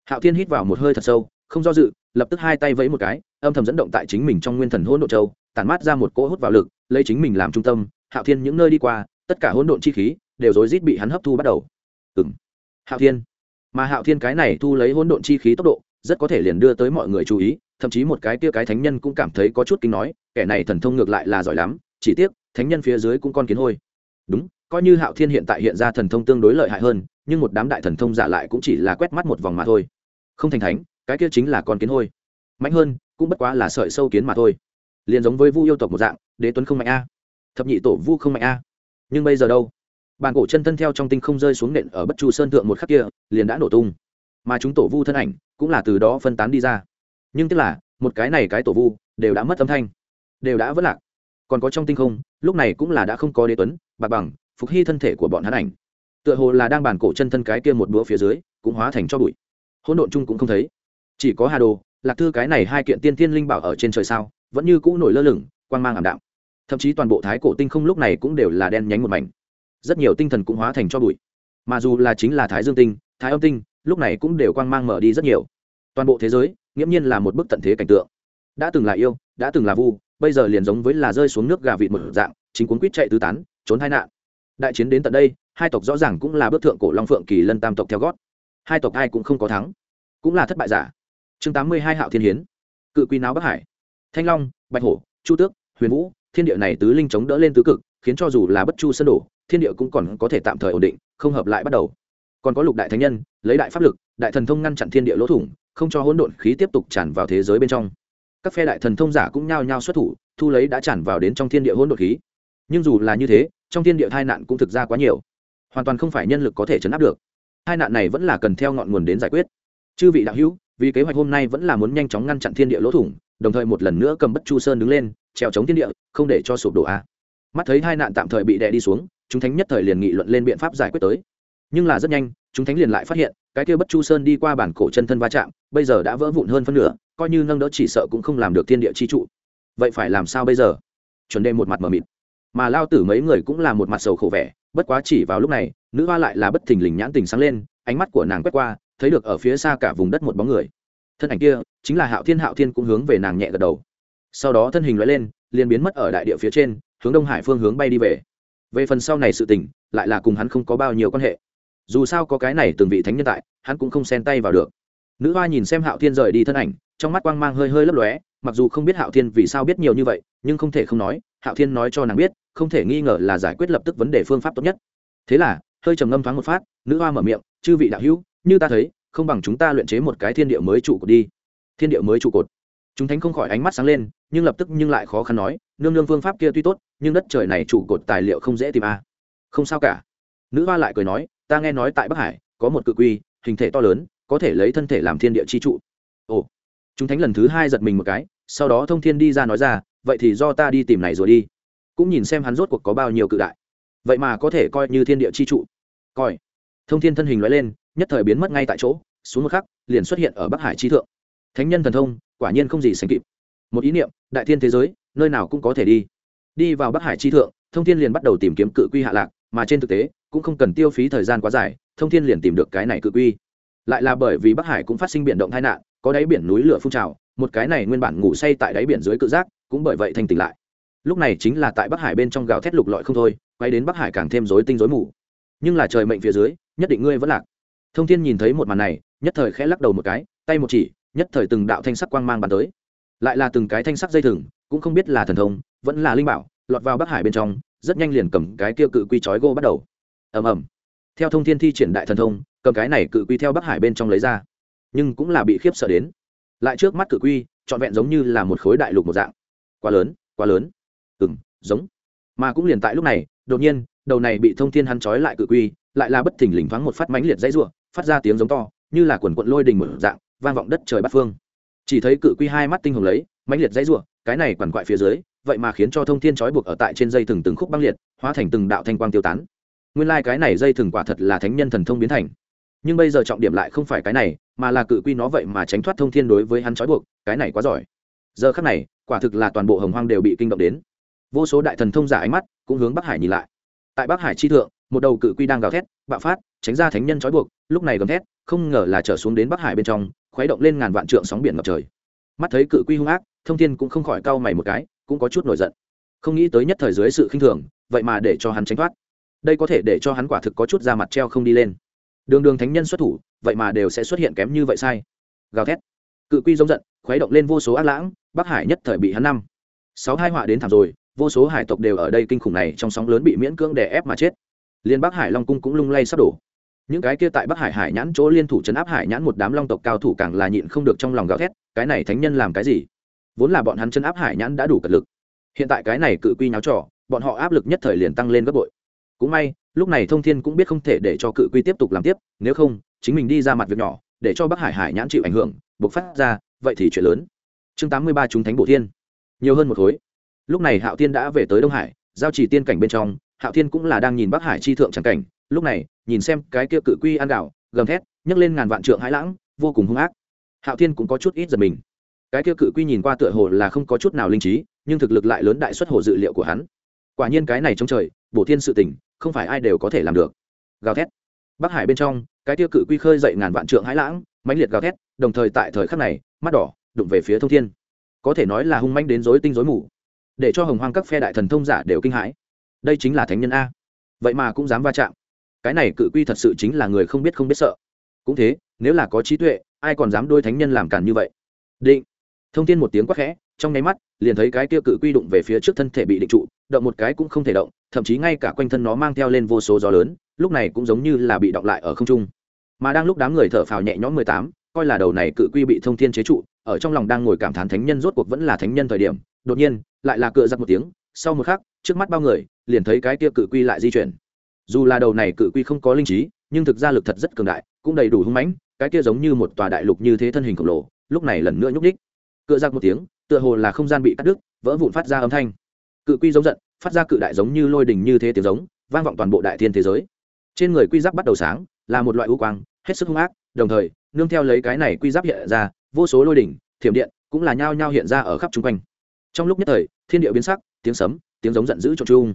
Hạo thiên hít vào một hơi thật sâu, không do dự, lập tức hai tay vẫy một cái, âm thầm dẫn động tại chính mình trong nguyên thần hỗn độn châu, tản mát ra một cỗ hút vào lực, lấy chính mình làm trung tâm. Hạo thiên những nơi đi qua, tất cả hỗn độn chi khí đều rối rít bị hắn hấp thu bắt đầu. Ừm. Hạo thiên mà hạo thiên cái này thu lấy hỗn độn chi khí tốc độ, rất có thể liền đưa tới mọi người chú ý, thậm chí một cái kia cái thánh nhân cũng cảm thấy có chút kinh nói, kẻ này thần thông ngược lại là giỏi lắm, chỉ tiếc, thánh nhân phía dưới cũng con kiến hôi. Đúng, coi như hạo thiên hiện tại hiện ra thần thông tương đối lợi hại hơn, nhưng một đám đại thần thông giả lại cũng chỉ là quét mắt một vòng mà thôi. Không thành thánh, cái kia chính là con kiến hôi. Mạnh hơn, cũng bất quá là sợi sâu kiến mà thôi. Liền giống với vu yêu tộc một dạng, đế tuấn không mạnh a. Thập nhị tổ vu không mạnh a. Nhưng bây giờ đâu? Bàn cổ chân thân theo trong tinh không rơi xuống nện ở bất chu sơn thượng một khắc kia, liền đã nổ tung. Mà chúng tổ vu thân ảnh cũng là từ đó phân tán đi ra. Nhưng tức là, một cái này cái tổ vu đều đã mất âm thanh, đều đã vất lạc. Còn có trong tinh không, lúc này cũng là đã không có đế tuấn, bạc bằng, phục hy thân thể của bọn hắn ảnh. Tựa hồ là đang bàn cổ chân thân cái kia một búa phía dưới, cũng hóa thành cho bụi. Hỗn độn chung cũng không thấy. Chỉ có hà đồ, lạc thư cái này hai kiện tiên tiên linh bảo ở trên trời sao, vẫn như cũ nổi lơ lửng, quang mang ảm đạm. Thậm chí toàn bộ thái cổ tinh không lúc này cũng đều là đen nhánh một mảnh rất nhiều tinh thần cũng hóa thành cho bụi. Mà dù là chính là thái dương tinh, thái âm tinh, lúc này cũng đều quang mang mở đi rất nhiều. Toàn bộ thế giới, nghiễm nhiên là một bức tận thế cảnh tượng. Đã từng là yêu, đã từng là vu, bây giờ liền giống với là rơi xuống nước gà vịt một dạng, chính cuốn quýt chạy tứ tán, trốn hai nạn. Đại chiến đến tận đây, hai tộc rõ ràng cũng là bước thượng cổ long phượng kỳ lân tam tộc theo gót. Hai tộc ai cũng không có thắng, cũng là thất bại giả. Chương tám mươi hai hạo thiên hiến, cự quy náo bắc hải. Thanh long, bạch hổ, chu tước, huyền vũ, thiên địa này tứ linh chống đỡ lên tứ cực, khiến cho dù là bất chu sân đổ thiên địa cũng còn có thể tạm thời ổn định, không hợp lại bắt đầu. Còn có lục đại thánh nhân, lấy đại pháp lực, đại thần thông ngăn chặn thiên địa lỗ thủng, không cho hỗn độn khí tiếp tục tràn vào thế giới bên trong. Các phe đại thần thông giả cũng nhao nhao xuất thủ, thu lấy đã tràn vào đến trong thiên địa hỗn độn khí. Nhưng dù là như thế, trong thiên địa tai nạn cũng thực ra quá nhiều. Hoàn toàn không phải nhân lực có thể chấn áp được. Hai nạn này vẫn là cần theo ngọn nguồn đến giải quyết. Chư vị đạo hữu, vì kế hoạch hôm nay vẫn là muốn nhanh chóng ngăn chặn thiên địa lỗ thủng, đồng thời một lần nữa cầm bất chu sơn đứng lên, trèo chống thiên địa, không để cho sụp đổ a. Mắt thấy hai nạn tạm thời bị đè đi xuống chúng thánh nhất thời liền nghị luận lên biện pháp giải quyết tới. Nhưng là rất nhanh, chúng thánh liền lại phát hiện, cái kia bất chu sơn đi qua bản cổ chân thân va chạm, bây giờ đã vỡ vụn hơn phân nửa, coi như nâng đỡ chỉ sợ cũng không làm được thiên địa chi trụ. Vậy phải làm sao bây giờ? Chuẩn đề một mặt mờ mịt. Mà lao tử mấy người cũng là một mặt sầu khổ vẻ, bất quá chỉ vào lúc này, nữ hoa lại là bất thình lình nhãn tình sáng lên, ánh mắt của nàng quét qua, thấy được ở phía xa cả vùng đất một bóng người. Thân ảnh kia, chính là hạo thiên hạo thiên cũng hướng về nàng nhẹ gật đầu. Sau đó thân hình loại lên, liền biến mất ở đại địa phía trên, hướng đông hải phương hướng bay đi về về phần sau này sự tình, lại là cùng hắn không có bao nhiêu quan hệ. Dù sao có cái này từng vị thánh nhân tại, hắn cũng không xen tay vào được. Nữ hoa nhìn xem hạo thiên rời đi thân ảnh, trong mắt quang mang hơi hơi lấp lóe, mặc dù không biết hạo thiên vì sao biết nhiều như vậy, nhưng không thể không nói, hạo thiên nói cho nàng biết, không thể nghi ngờ là giải quyết lập tức vấn đề phương pháp tốt nhất. Thế là, hơi trầm ngâm thoáng một phát, nữ hoa mở miệng, chư vị đạo hữu, như ta thấy, không bằng chúng ta luyện chế một cái thiên địa mới trụ cột đi. Thiên địa mới trụ cột. Chúng thánh không khỏi ánh mắt sáng lên nhưng lập tức nhưng lại khó khăn nói, nương nương phương pháp kia tuy tốt, nhưng đất trời này trụ cột tài liệu không dễ tìm a. À. không sao cả. Nữ hoa lại cười nói, ta nghe nói tại bắc hải, có một cự quy, hình thể to lớn, có thể lấy thân thể làm thiên địa chi trụ. Ồ. Chúng thánh lần thứ hai giật mình một cái, sau đó thông thiên đi ra nói ra, vậy thì do ta đi tìm này rồi đi. Cũng nhìn xem hắn rốt cuộc có bao nhiêu cự đại. Vậy mà có thể coi như thiên địa chi trụ. Coi. Thông thiên thân hình loại lên, nhất thời biến mất ngay tại chỗ, xuống một khắc, liền xuất hiện ở bắc hải chi thượng. Thánh nhân thần thông, quả nhiên không gì sánh kịp một ý niệm, đại thiên thế giới, nơi nào cũng có thể đi. Đi vào bắc hải chi thượng, thông thiên liền bắt đầu tìm kiếm cự quy hạ lạc, mà trên thực tế, cũng không cần tiêu phí thời gian quá dài, thông thiên liền tìm được cái này cự quy. Lại là bởi vì bắc hải cũng phát sinh biển động tai nạn, có đáy biển núi lửa phun trào, một cái này nguyên bản ngủ say tại đáy biển dưới cự giác, cũng bởi vậy thành tỉnh lại. Lúc này chính là tại bắc hải bên trong gào thét lục lọi không thôi, quay đến bắc hải càng thêm rối tinh rối mù. Nhưng là trời mệnh phía dưới, nhất định ngươi vẫn lạc. Thông thiên nhìn thấy một màn này, nhất thời khẽ lắc đầu một cái, tay một chỉ, nhất thời từng đạo thanh sắc quang mang bàn tới lại là từng cái thanh sắc dây thừng, cũng không biết là thần thông, vẫn là linh bảo, lọt vào bắc hải bên trong, rất nhanh liền cầm cái kia cự quy chói gô bắt đầu. Ầm ầm. Theo thông thiên thi triển đại thần thông, cầm cái này cự quy theo bắc hải bên trong lấy ra. Nhưng cũng là bị khiếp sợ đến. Lại trước mắt cự quy, trọn vẹn giống như là một khối đại lục một dạng. Quá lớn quá lớn. Ừng giống. Mà cũng liền tại lúc này, đột nhiên, đầu này bị thông thiên hắn trói lại cự quy, lại là bất thình lình thoáng một phát mãnh liệt dãy r u ộ phát ra tiếng giống to, như là quần quận lôi đình một dạng, vang vọng đất trời bát phương chỉ thấy cự quy hai mắt tinh hồng lấy, mãnh liệt dãy r cái này quằn quại phía dưới, vậy mà khiến cho thông thiên trói buộc ở tại trên dây thừng từng khúc băng liệt, hóa thành từng đạo thanh quang tiêu tán. Nguyên lai、like、cái này dây thừng quả thật là thánh nhân thần thông biến thành. Nhưng bây giờ trọng điểm lại không phải cái này, mà là cự quy nó vậy mà tránh thoát thông thiên đối với hắn trói buộc, cái này quá giỏi. Giờ khắc này, quả thực là toàn bộ hồng hoang đều bị kinh động đến. Vô số đại thần thông giả ánh mắt cũng hướng bắc hải nhìn lại. Tại bắc hải chi thượng, một đầu cự quy đang gào thét, bạo phát, tránh ra thánh nhân trói buộc, lúc này gầm thét, không ngờ là trở xuống đến bắc hải bên trong khuấy động lên ngàn vạn trượng sóng biển ngập trời. Mắt thấy cự quy hung ác, thông thiên cũng không khỏi cau mày một cái, cũng có chút nổi giận. Không nghĩ tới nhất thời dưới sự khinh thường, vậy mà để cho hắn tránh thoát. Đây có thể để cho hắn quả thực có chút ra mặt treo không đi lên. Đường đường thánh nhân xuất thủ, vậy mà đều sẽ xuất hiện kém như vậy sai. Gào thét. Cự quy giống giận, khuấy động lên vô số ác lãng, bắc hải nhất thời bị hắn năm, sáu hai họa đến thảm rồi, vô số hải tộc đều ở đây kinh khủng này trong sóng lớn bị miễn cưỡng đè ép mà chết. Liên bắc hải long cung cũng lung lay sắp đổ những cái kia tại bắc hải hải nhãn chỗ liên thủ chấn áp hải nhãn một đám long tộc cao thủ càng là nhịn không được trong lòng gào thét, cái này thánh nhân làm cái gì? Vốn là bọn hắn chấn áp hải nhãn đã đủ cật lực. Hiện tại cái này cự quy nháo trò, bọn họ áp lực nhất thời liền tăng lên gấp bội. Cũng may, lúc này thông thiên cũng biết không thể để cho cự quy tiếp tục làm tiếp, nếu không, chính mình đi ra mặt việc nhỏ, để cho bắc hải hải nhãn chịu ảnh hưởng buộc phát ra, vậy thì chuyện lớn. Chương tám mươi ba chúng thánh bổ thiên. Nhiều hơn một khối. Lúc này hạo thiên đã về tới đông hải, giao chỉ tiên cảnh bên trong, hạo thiên cũng là đang nhìn bắc hải chi thượng tràng cảnh lúc này, nhìn xem cái kia cự quy ăn đảo gầm thét, nhấc lên ngàn vạn trượng hãi lãng, vô cùng hung ác. Hạo thiên cũng có chút ít giật mình. Cái kia cự quy nhìn qua tựa hồ là không có chút nào linh trí, nhưng thực lực lại lớn đại xuất hồ dự liệu của hắn. Quả nhiên cái này trong trời, bổ thiên sự tình, không phải ai đều có thể làm được. Gào thét. Bắc hải bên trong, cái tiêu cự quy khơi dậy ngàn vạn trượng hãi lãng, mãnh liệt gào thét, đồng thời tại thời khắc này, mắt đỏ, đụng về phía thông thiên. Có thể nói là hung manh đến rối tinh rối mù. Để cho hồng hoang các phe đại thần thông giả đều kinh hãi. Đây chính là thánh nhân a. Vậy mà cũng dám va chạm cái này cự quy thật sự chính là người không biết không biết sợ. Cũng thế, nếu là có trí tuệ, ai còn dám đôi thánh nhân làm cản như vậy? Định. Thông tin một tiếng quát khẽ, trong nháy mắt, liền thấy cái kia cự quy đụng về phía trước thân thể bị định trụ, động một cái cũng không thể động, thậm chí ngay cả quanh thân nó mang theo lên vô số gió lớn, lúc này cũng giống như là bị động lại ở không trung. Mà đang lúc đám người thở phào nhẹ nhõm mười tám, coi là đầu này cự quy bị thông thiên chế trụ, ở trong lòng đang ngồi cảm thán thánh nhân rốt cuộc vẫn là thánh nhân thời điểm, đột nhiên, lại là cựa giặc một tiếng, sau một khắc, trước mắt bao người, liền thấy cái kia cự quy lại di chuyển dù là đầu này cự quy không có linh trí, nhưng thực ra lực thật rất cường đại, cũng đầy đủ hung mãnh, cái kia giống như một tòa đại lục như thế thân hình khổng lồ, lúc này lần nữa nhúc ních cựa giặc một tiếng, tựa hồ là không gian bị cắt đứt, vỡ vụn phát ra âm thanh. Cự quy giống giận, phát ra cự đại giống như lôi đình như thế tiếng giống, vang vọng toàn bộ đại thiên thế giới. Trên người quy giáp bắt đầu sáng, là một loại ưu quang, hết sức hung ác, đồng thời, nương theo lấy cái này quy giáp hiện ra, vô số lôi đỉnh thiểm điện cũng là nhao nhao hiện ra ở khắp chung quanh. Trong lúc nhất thời, thiên địa biến sắc, tiếng sấm, tiếng giống giận dữ trộn chung.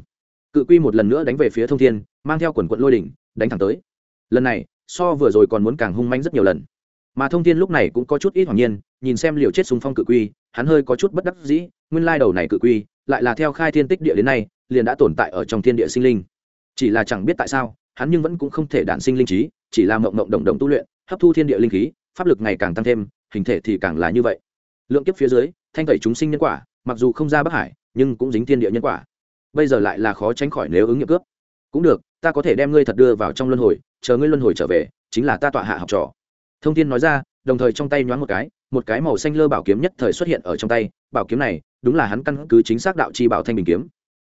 Cự quy một lần nữa đánh về phía thông thiên mang theo quần quận lôi đỉnh, đánh thẳng tới. Lần này, so vừa rồi còn muốn càng hung manh rất nhiều lần. Mà thông thiên lúc này cũng có chút ít hoàng nhiên, nhìn xem liều chết súng phong cự quy, hắn hơi có chút bất đắc dĩ, nguyên lai đầu này cự quy, lại là theo khai thiên tích địa đến nay, liền đã tồn tại ở trong thiên địa sinh linh. Chỉ là chẳng biết tại sao, hắn nhưng vẫn cũng không thể đản sinh linh trí, chỉ là mộng mộng đồng đồng tu luyện, hấp thu thiên địa linh khí, pháp lực ngày càng tăng thêm, hình thể thì càng là như vậy. Lượng kiếp phía dưới, thanh tẩy chúng sinh nhân quả, mặc dù không ra bắc hải, nhưng cũng dính thiên địa nhân quả. Bây giờ lại là khó tránh khỏi nếu ứng nghiệm cướp cũng được, ta có thể đem ngươi thật đưa vào trong luân hồi, chờ ngươi luân hồi trở về, chính là ta tọa hạ học trò. Thông tin nói ra, đồng thời trong tay nhoáng một cái một cái màu xanh lơ bảo kiếm nhất thời xuất hiện ở trong tay. Bảo kiếm này, đúng là hắn căn cứ chính xác đạo chi bảo thanh bình kiếm.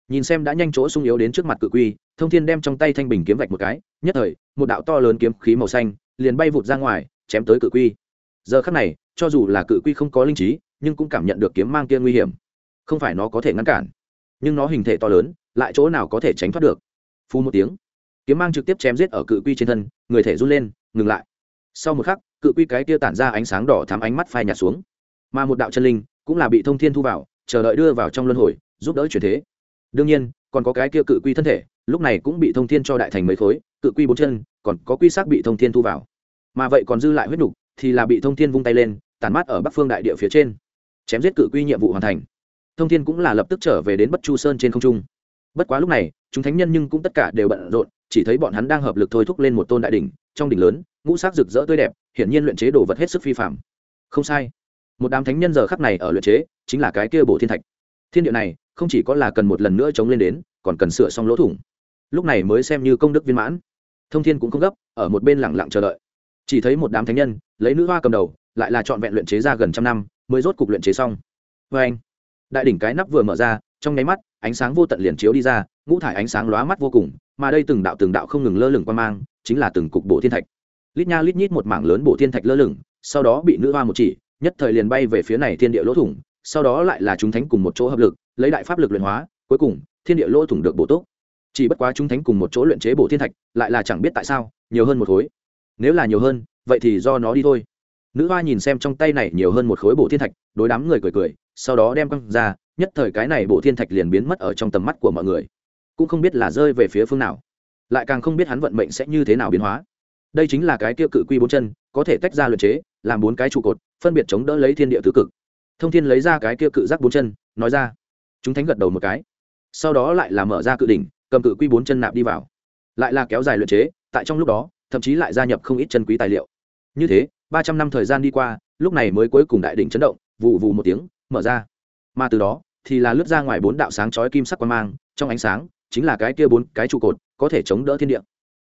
Nhìn xem đã nhanh chỗ sung yếu đến trước mặt cự quy, thông thiên đem trong tay thanh bình kiếm vạch một cái, nhất thời, một đạo to lớn kiếm khí màu xanh, liền bay vụt ra ngoài, chém tới cự quy. Giờ khắc này, cho dù là cự quy không có linh trí, nhưng cũng cảm nhận được kiếm mang kia nguy hiểm. Không phải nó có thể ngăn cản, nhưng nó hình thể to lớn, lại chỗ nào có thể tránh thoát được? Phu một tiếng. Kiếm mang trực tiếp chém giết ở cự quy trên thân, người thể run lên, ngừng lại. Sau một khắc, cự quy cái kia tản ra ánh sáng đỏ thắm ánh mắt phai nhạt xuống. Mà một đạo chân linh cũng là bị thông thiên thu vào, chờ đợi đưa vào trong luân hồi, giúp đỡ chuyển thế. Đương nhiên, còn có cái kia cự quy thân thể, lúc này cũng bị thông thiên cho đại thành mấy khối, cự quy bốn chân, còn có quy xác bị thông thiên thu vào. Mà vậy còn dư lại huyết đục thì là bị thông thiên vung tay lên tàn mát ở bắc phương đại địa phía trên. Chém giết cự quy nhiệm vụ hoàn thành. Thông thiên cũng là lập tức trở về đến bất chu sơn trên không trung bất quá lúc này, chúng thánh nhân nhưng cũng tất cả đều bận rộn, chỉ thấy bọn hắn đang hợp lực thôi thúc lên một tôn đại đỉnh, trong đỉnh lớn, ngũ sắc rực rỡ tươi đẹp, hiển nhiên luyện chế đồ vật hết sức phi phạm không sai. Một đám thánh nhân giờ khắc này ở luyện chế, chính là cái kia bổ thiên thạch. Thiên địa này, không chỉ có là cần một lần nữa chống lên đến, còn cần sửa xong lỗ thủng. Lúc này mới xem như công đức viên mãn. Thông thiên cũng không gấp, ở một bên lẳng lặng chờ đợi. Chỉ thấy một đám thánh nhân, lấy nữ hoa cầm đầu, lại là trọn vẹn luyện chế ra gần trăm năm, mới rốt cục luyện chế xong. Vê anh đại đỉnh cái nắp vừa mở ra, trong nháy mắt ánh sáng vô tận liền chiếu đi ra, ngũ thải ánh sáng lóa mắt vô cùng, mà đây từng đạo từng đạo không ngừng lơ lửng qua mang, chính là từng cục bộ thiên thạch. Lít nha lít nhít một mảng lớn bộ thiên thạch lơ lửng, sau đó bị nữ hoa một chỉ, nhất thời liền bay về phía này thiên địa lỗ thủng, sau đó lại là chúng thánh cùng một chỗ hợp lực, lấy đại pháp lực luyện hóa, cuối cùng, thiên địa lỗ thủng được bổ túc. Chỉ bất quá chúng thánh cùng một chỗ luyện chế bổ thiên thạch, lại là chẳng biết tại sao, nhiều hơn một khối. Nếu là nhiều hơn, vậy thì do nó đi thôi. Nữ hoa nhìn xem trong tay này nhiều hơn một khối bổ thiên thạch, đối đám người cười cười, sau đó đem quăng ra nhất thời cái này bộ thiên thạch liền biến mất ở trong tầm mắt của mọi người. Cũng không biết là rơi về phía phương nào. Lại càng không biết hắn vận mệnh sẽ như thế nào biến hóa. Đây chính là cái kia cự quy bốn chân, có thể tách ra luyện chế, làm bốn cái trụ cột, phân biệt chống đỡ lấy thiên địa tứ cực. Thông thiên lấy ra cái kia cự giác bốn chân, nói ra. Chúng thánh gật đầu một cái. Sau đó lại là mở ra cự đỉnh, cầm cự quy bốn chân nạp đi vào. Lại là kéo dài luyện chế, tại trong lúc đó, thậm chí lại gia nhập không ít chân quý tài liệu. Như thế, ba trăm năm thời gian đi qua, lúc này mới cuối cùng đại đỉnh chấn động vụ vụ một tiếng, mở ra. Mà từ đó thì là lướt ra ngoài bốn đạo sáng chói kim sắc quan mang, trong ánh sáng, chính là cái kia bốn cái trụ cột, có thể chống đỡ thiên địa.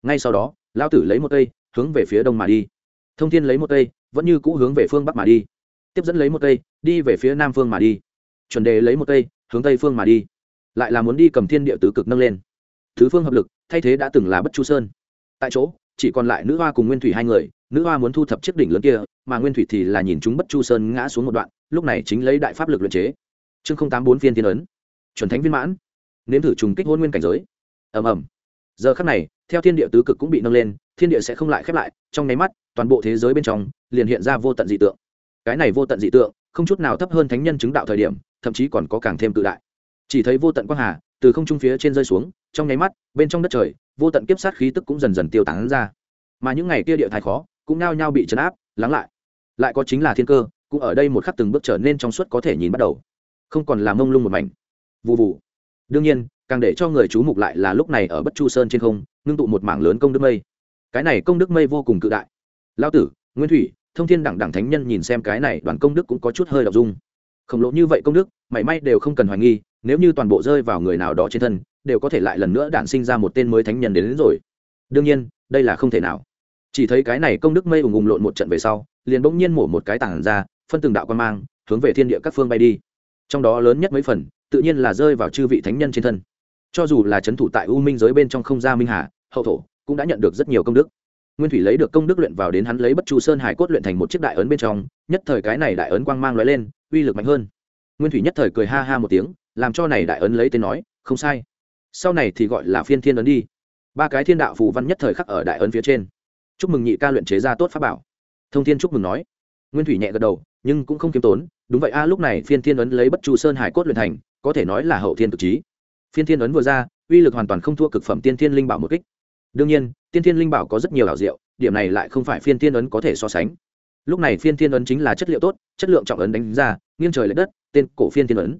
Ngay sau đó lao tử lấy một cây, hướng về phía đông mà đi. Thông thiên lấy một cây, vẫn như cũ hướng về phương bắc mà đi. Tiếp dẫn lấy một cây, đi về phía nam phương mà đi. Chuẩn đề lấy một cây, hướng tây phương mà đi. Lại là muốn đi cầm thiên địa tứ cực nâng lên. Thứ phương hợp lực, thay thế đã từng là bất chu sơn. Tại chỗ, chỉ còn lại nữ hoa cùng nguyên thủy hai người, nữ hoa muốn thu thập chiếc đỉnh lớn kia, mà nguyên thủy thì là nhìn chúng bất chu sơn ngã xuống một đoạn, lúc này chính lấy đại pháp lực luyện chế chương không tám bốn viên tiên ấn. Chuẩn thánh viên mãn. Nếm thử trùng kích hôn nguyên cảnh giới. Ầm ầm. Giờ khắc này, theo thiên địa tứ cực cũng bị nâng lên, thiên địa sẽ không lại khép lại, trong nháy mắt, toàn bộ thế giới bên trong liền hiện ra vô tận dị tượng. Cái này vô tận dị tượng, không chút nào thấp hơn thánh nhân chứng đạo thời điểm, thậm chí còn có càng thêm tự đại. Chỉ thấy vô tận quang hà, từ không trung phía trên rơi xuống, trong nháy mắt, bên trong đất trời, vô tận kiếp sát khí tức cũng dần dần tiêu tán ra. Mà những ngày kia địa thái khó, cũng nao nhau bị chấn áp, lắng lại. Lại có chính là thiên cơ, cũng ở đây một khắc từng bước trở nên trong suốt có thể nhìn bắt đầu không còn là mông lung một mảnh. Vụ vụ đương nhiên càng để cho người chú mục lại là lúc này ở bất chu sơn trên không ngưng tụ một mảng lớn công đức mây. Cái này công đức mây vô cùng cự đại. Lao tử nguyên thủy thông thiên đẳng đẳng thánh nhân nhìn xem cái này đoàn công đức cũng có chút hơi đ dung. Khổng lồ như vậy công đức mảy may đều không cần hoài nghi nếu như toàn bộ rơi vào người nào đó trên thân đều có thể lại lần nữa đản sinh ra một tên mới thánh nhân đến, đến rồi. Đương nhiên đây là không thể nào. Chỉ thấy cái này công đức mây ùng ùng lộn một trận về sau liền bỗng nhiên mổ một cái tảng ra phân từng đạo quan mang hướng về thiên địa các phương bay đi trong đó lớn nhất mấy phần, tự nhiên là rơi vào chư vị thánh nhân trên thân. Cho dù là c h ấ n thủ tại u minh giới bên trong không gia minh hà, hậu thổ cũng đã nhận được rất nhiều công đức. Nguyên thủy lấy được công đức luyện vào đến hắn lấy bất chu sơn hải cốt luyện thành một chiếc đại ấn bên trong, nhất thời cái này đại ấn quang mang l lên, uy lực mạnh hơn. Nguyên thủy nhất thời cười ha ha một tiếng, làm cho này đại ấn lấy tên nói, không sai. Sau này thì gọi là phiên thiên ấn đi. Ba cái thiên đạo phù văn nhất thời khắc ở đại ấn phía trên. Chúc mừng nhị ca luyện chế ra tốt pháp bảo. Thông thiên chúc mừng nói. Nguyên thủy nhẹ gật đầu, nhưng cũng không k i ê m tốn đúng vậy a, lúc này phiên thiên ấn lấy bất chu sơn hải cốt luyện thành, có thể nói là hậu thiên cực trí. Phiên thiên ấn vừa ra, uy lực hoàn toàn không thua cực phẩm tiên thiên linh bảo một kích. Đương nhiên, tiên thiên linh bảo có rất nhiều ảo diệu, điểm này lại không phải phiên thiên ấn có thể so sánh. Lúc này phiên thiên ấn chính là chất liệu tốt, chất lượng trọng ấn đánh ra, nghiêng trời l ệ đất, tên cổ phiên thiên ấn.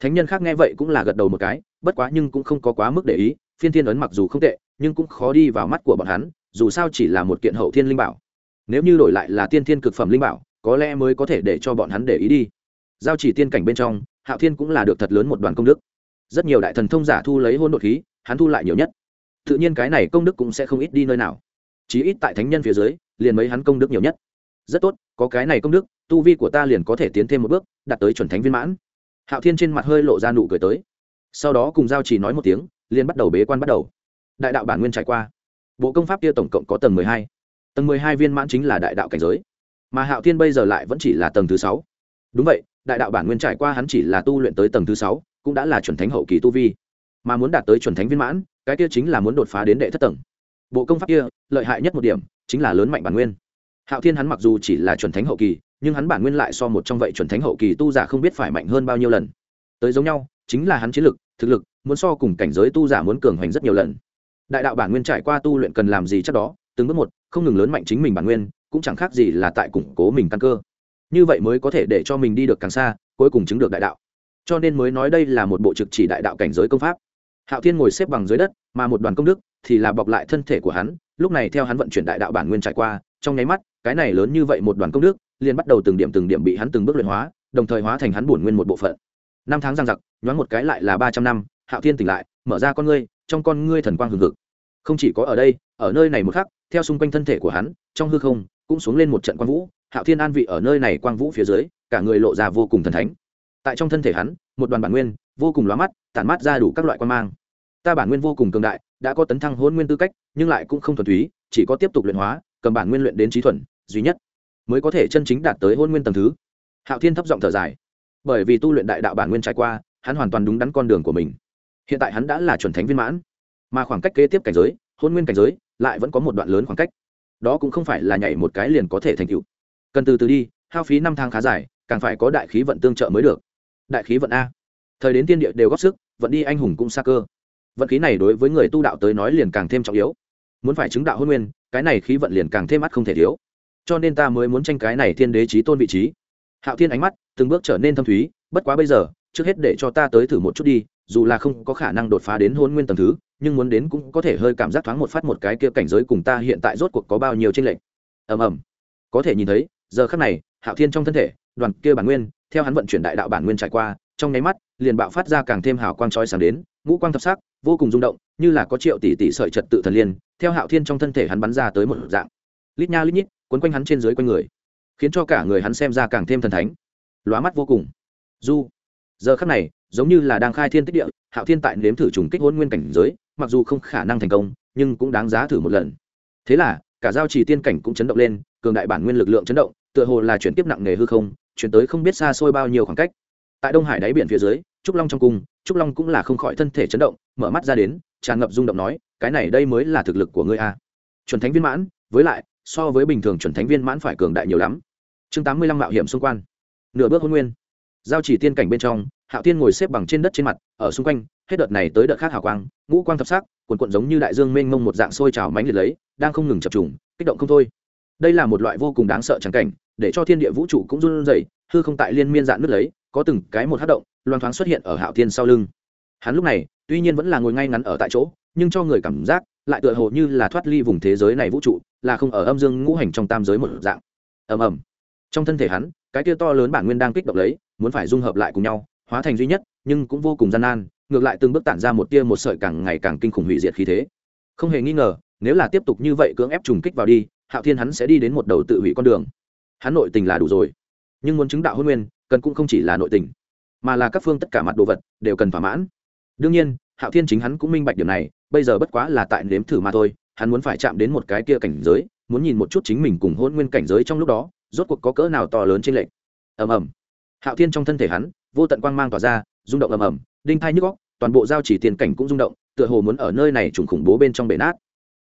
Thánh nhân khác nghe vậy cũng là gật đầu một cái, bất quá nhưng cũng không có quá mức để ý, phiên thiên ấn mặc dù không tệ, nhưng cũng khó đi vào mắt của bọn hắn, dù sao chỉ là một kiện hậu thiên linh bảo. Nếu như đổi lại là tiên thiên cực phẩm linh bảo có lẽ mới có thể để cho bọn hắn để ý đi. Giao chỉ tiên cảnh bên trong, hạo thiên cũng là được thật lớn một đoàn công đức. Rất nhiều đại thần thông giả thu lấy hôn đột khí, hắn thu lại nhiều nhất. Tự nhiên cái này công đức cũng sẽ không ít đi nơi nào. Chí ít tại thánh nhân phía dưới, liền mấy hắn công đức nhiều nhất. Rất tốt, có cái này công đức, tu vi của ta liền có thể tiến thêm một bước, đạt tới chuẩn thánh viên mãn. Hạo thiên trên mặt hơi lộ ra nụ cười tới. Sau đó cùng giao chỉ nói một tiếng, liền bắt đầu bế quan bắt đầu. Đại đạo bản nguyên trải qua. Bộ công pháp kia tổng cộng có tầng mười hai. Tầng mười hai viên mãn chính là đại đạo cảnh giới mà hạo thiên bây giờ lại vẫn chỉ là tầng thứ sáu. Đúng vậy, đại đạo bản nguyên trải qua hắn chỉ là tu luyện tới tầng thứ sáu, cũng đã là chuẩn thánh hậu kỳ tu vi. Mà muốn đạt tới chuẩn thánh viên mãn, cái kia chính là muốn đột phá đến đệ thất tầng. Bộ công pháp kia, lợi hại nhất một điểm, chính là lớn mạnh bản nguyên. Hạo thiên hắn mặc dù chỉ là chuẩn thánh hậu kỳ, nhưng hắn bản nguyên lại so một trong vậy chuẩn thánh hậu kỳ tu giả không biết phải mạnh hơn bao nhiêu lần. Tới giống nhau, chính là hắn chiến lực, thực lực, muốn so cùng cảnh giới tu giả muốn cường hoành rất nhiều lần. Đại đạo bản nguyên trải qua tu luyện cần làm gì chắc đó, từng bước một, không ngừng lớn mạnh chính mình bản nguyên cũng chẳng khác gì là tại củng cố mình căn cơ. Như vậy mới có thể để cho mình đi được càng xa, cuối cùng chứng được đại đạo. Cho nên mới nói đây là một bộ trực chỉ đại đạo cảnh giới công pháp. Hạo thiên ngồi xếp bằng dưới đất, mà một đoàn công đức thì là bọc lại thân thể của hắn, lúc này theo hắn vận chuyển đại đạo bản nguyên trải qua, trong nháy mắt, cái này lớn như vậy một đoàn công đức, liền bắt đầu từng điểm từng điểm bị hắn từng bước luyện hóa, đồng thời hóa thành hắn bổn nguyên một bộ phận. Năm tháng giang giặc, nhoáng một cái lại là ba trăm năm, hạo thiên tỉnh lại, mở ra con ngươi, trong con ngươi thần quang hừng hực. Không chỉ có ở đây, ở nơi này một khắc, theo xung quanh thân thể của hắn, trong hư không cũng xuống lên một trận quang vũ, hạo thiên an vị ở nơi này quang vũ phía dưới, cả người lộ ra vô cùng thần thánh. Tại trong thân thể hắn, một đoàn bản nguyên, vô cùng lóa mắt, tản mát ra đủ các loại quan mang. Ta bản nguyên vô cùng cường đại, đã có tấn thăng hôn nguyên tư cách, nhưng lại cũng không thuần túy, chỉ có tiếp tục luyện hóa, cầm bản nguyên luyện đến trí thuần, duy nhất, mới có thể chân chính đạt tới hôn nguyên tầng thứ. Hạo thiên thấp giọng thở dài. Bởi vì tu luyện đại đạo bản nguyên trải qua, hắn hoàn toàn đúng đắn con đường của mình. Hiện tại hắn đã là chuẩn thánh viên mãn. Mà khoảng cách kế tiếp cảnh giới, hôn nguyên cảnh giới, lại vẫn có một đoạn lớn khoảng cách đó cũng không phải là nhảy một cái liền có thể thành tựu. Cần từ từ đi, hao phí năm tháng khá dài, càng phải có đại khí vận tương trợ mới được. Đại khí vận a. Thời đến tiên địa đều góp sức, vận đi anh hùng cũng xa cơ. Vận khí này đối với người tu đạo tới nói liền càng thêm trọng yếu. Muốn phải chứng đạo hôn nguyên, cái này khí vận liền càng thêm mắt không thể thiếu. Cho nên ta mới muốn tranh cái này thiên đế trí tôn vị trí. Hạo thiên ánh mắt từng bước trở nên thâm thúy, bất quá bây giờ, trước hết để cho ta tới thử một chút đi, dù là không có khả năng đột phá đến hôn nguyên tầng thứ nhưng muốn đến cũng có thể hơi cảm giác thoáng một phát một cái kia cảnh giới cùng ta hiện tại rốt cuộc có bao nhiêu trên lệnh ầm ầm. Có thể nhìn thấy, giờ khắc này, hạo thiên trong thân thể, đoàn kia bản nguyên, theo hắn vận chuyển đại đạo bản nguyên trải qua, trong nháy mắt, liền bạo phát ra càng thêm hào quang chói sáng đến, ngũ quang thập sắc, vô cùng rung động, như là có triệu tỷ tỷ sợi trật tự thần liên, theo hạo thiên trong thân thể hắn bắn ra tới một dạng. Lít nha lít nhít, quấn quanh hắn trên dưới quanh người, khiến cho cả người hắn xem ra càng thêm thần thánh. Lóa mắt vô cùng. Du. Giờ khắc này, giống như là đang khai thiên tích địa, hạo thiên tại nếm thử trùng kích hôn nguyên cảnh giới mặc dù không khả năng thành công, nhưng cũng đáng giá thử một lần. Thế là, cả giao trì tiên cảnh cũng chấn động lên, cường đại bản nguyên lực lượng chấn động, tựa hồ là chuyển tiếp nặng nề hư không, chuyển tới không biết xa xôi bao nhiêu khoảng cách. Tại đông hải đáy biển phía dưới, trúc long trong cung, trúc long cũng là không khỏi thân thể chấn động, mở mắt ra đến, tràn ngập rung động nói, cái này đây mới là thực lực của ngươi a. Chuẩn thánh viên mãn, với lại, so với bình thường chuẩn thánh viên mãn phải cường đại nhiều lắm. Chương tám mươi lăm mạo hiểm xung quanh. Nửa bước hôn nguyên. Giao chỉ tiên cảnh bên trong hạo Thiên ngồi xếp bằng trên đất trên mặt, ở xung quanh, hết đợt này tới đợt khác hào quang, ngũ quang thập sắc cuồn cuộn giống như đại dương mênh mông một dạng sôi trào mánh liệt lấy, đang không ngừng chập trùng, kích động không thôi. Đây là một loại vô cùng đáng sợ trắng cảnh, để cho thiên địa vũ trụ cũng run rẩy, hư không tại liên miên dạn nước lấy, có từng cái một hát động loan thoáng xuất hiện ở hạo thiên sau lưng. Hắn lúc này, tuy nhiên vẫn là ngồi ngay ngắn ở tại chỗ, nhưng cho người cảm giác, lại tựa hồ như là thoát ly vùng thế giới này vũ trụ, là không ở âm dương ngũ hành trong tam giới một dạng. Ầm ầm. Trong thân thể hắn, cái kia to lớn bản nguyên đang kích động lấy, muốn phải dung hợp lại cùng nhau hóa thành duy nhất, nhưng cũng vô cùng gian nan, ngược lại từng bước tản ra một tia một sợi càng ngày càng kinh khủng hủy diệt khí thế. Không hề nghi ngờ, nếu là tiếp tục như vậy cưỡng ép trùng kích vào đi, hạo thiên hắn sẽ đi đến một đầu tự hủy con đường. Hắn nội tình là đủ rồi, nhưng muốn chứng đạo hôn nguyên, cần cũng không chỉ là nội tình, mà là các phương tất cả mặt đồ vật đều cần thỏa mãn. Đương nhiên, hạo thiên chính hắn cũng minh bạch điểm này, bây giờ bất quá là tại nếm thử mà thôi, hắn muốn phải chạm đến một cái kia cảnh giới, muốn nhìn một chút chính mình cùng hôn nguyên cảnh giới trong lúc đó, rốt cuộc có cỡ nào to lớn trên lệnh ầm ầm. Hạo thiên trong thân thể hắn vô tận quang mang tỏa ra, rung động ầm ầm, đinh thai nhức góc toàn bộ giao chỉ tiền cảnh cũng rung động, tựa hồ muốn ở nơi này trùng khủng bố bên trong bể nát.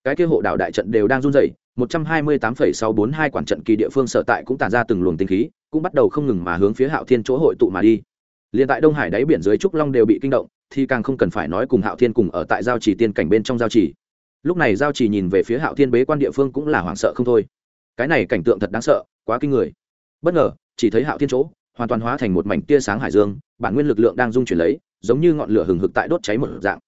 Cái kia hộ đảo đại trận đều đang run rẩy, một trăm hai mươi tám phẩy sáu bốn hai quản trận kỳ địa phương sở tại cũng tản ra từng luồng tinh khí, cũng bắt đầu không ngừng mà hướng phía hạo thiên chỗ hội tụ mà đi. Liền tại đông hải đáy biển dưới trúc long đều bị kinh động, thì càng không cần phải nói cùng hạo thiên cùng ở tại giao chỉ tiên cảnh bên trong giao chỉ. Lúc này giao chỉ nhìn về phía hạo thiên bế quan địa phương cũng là hoảng sợ không thôi. Cái này cảnh tượng thật đáng sợ, quá kinh người. Bất ngờ, chỉ thấy hạo thiên chỗ hoàn toàn hóa thành một mảnh tia sáng hải dương, bản nguyên lực lượng đang dung chuyển lấy, giống như ngọn lửa hừng hực tại đốt cháy một dạng.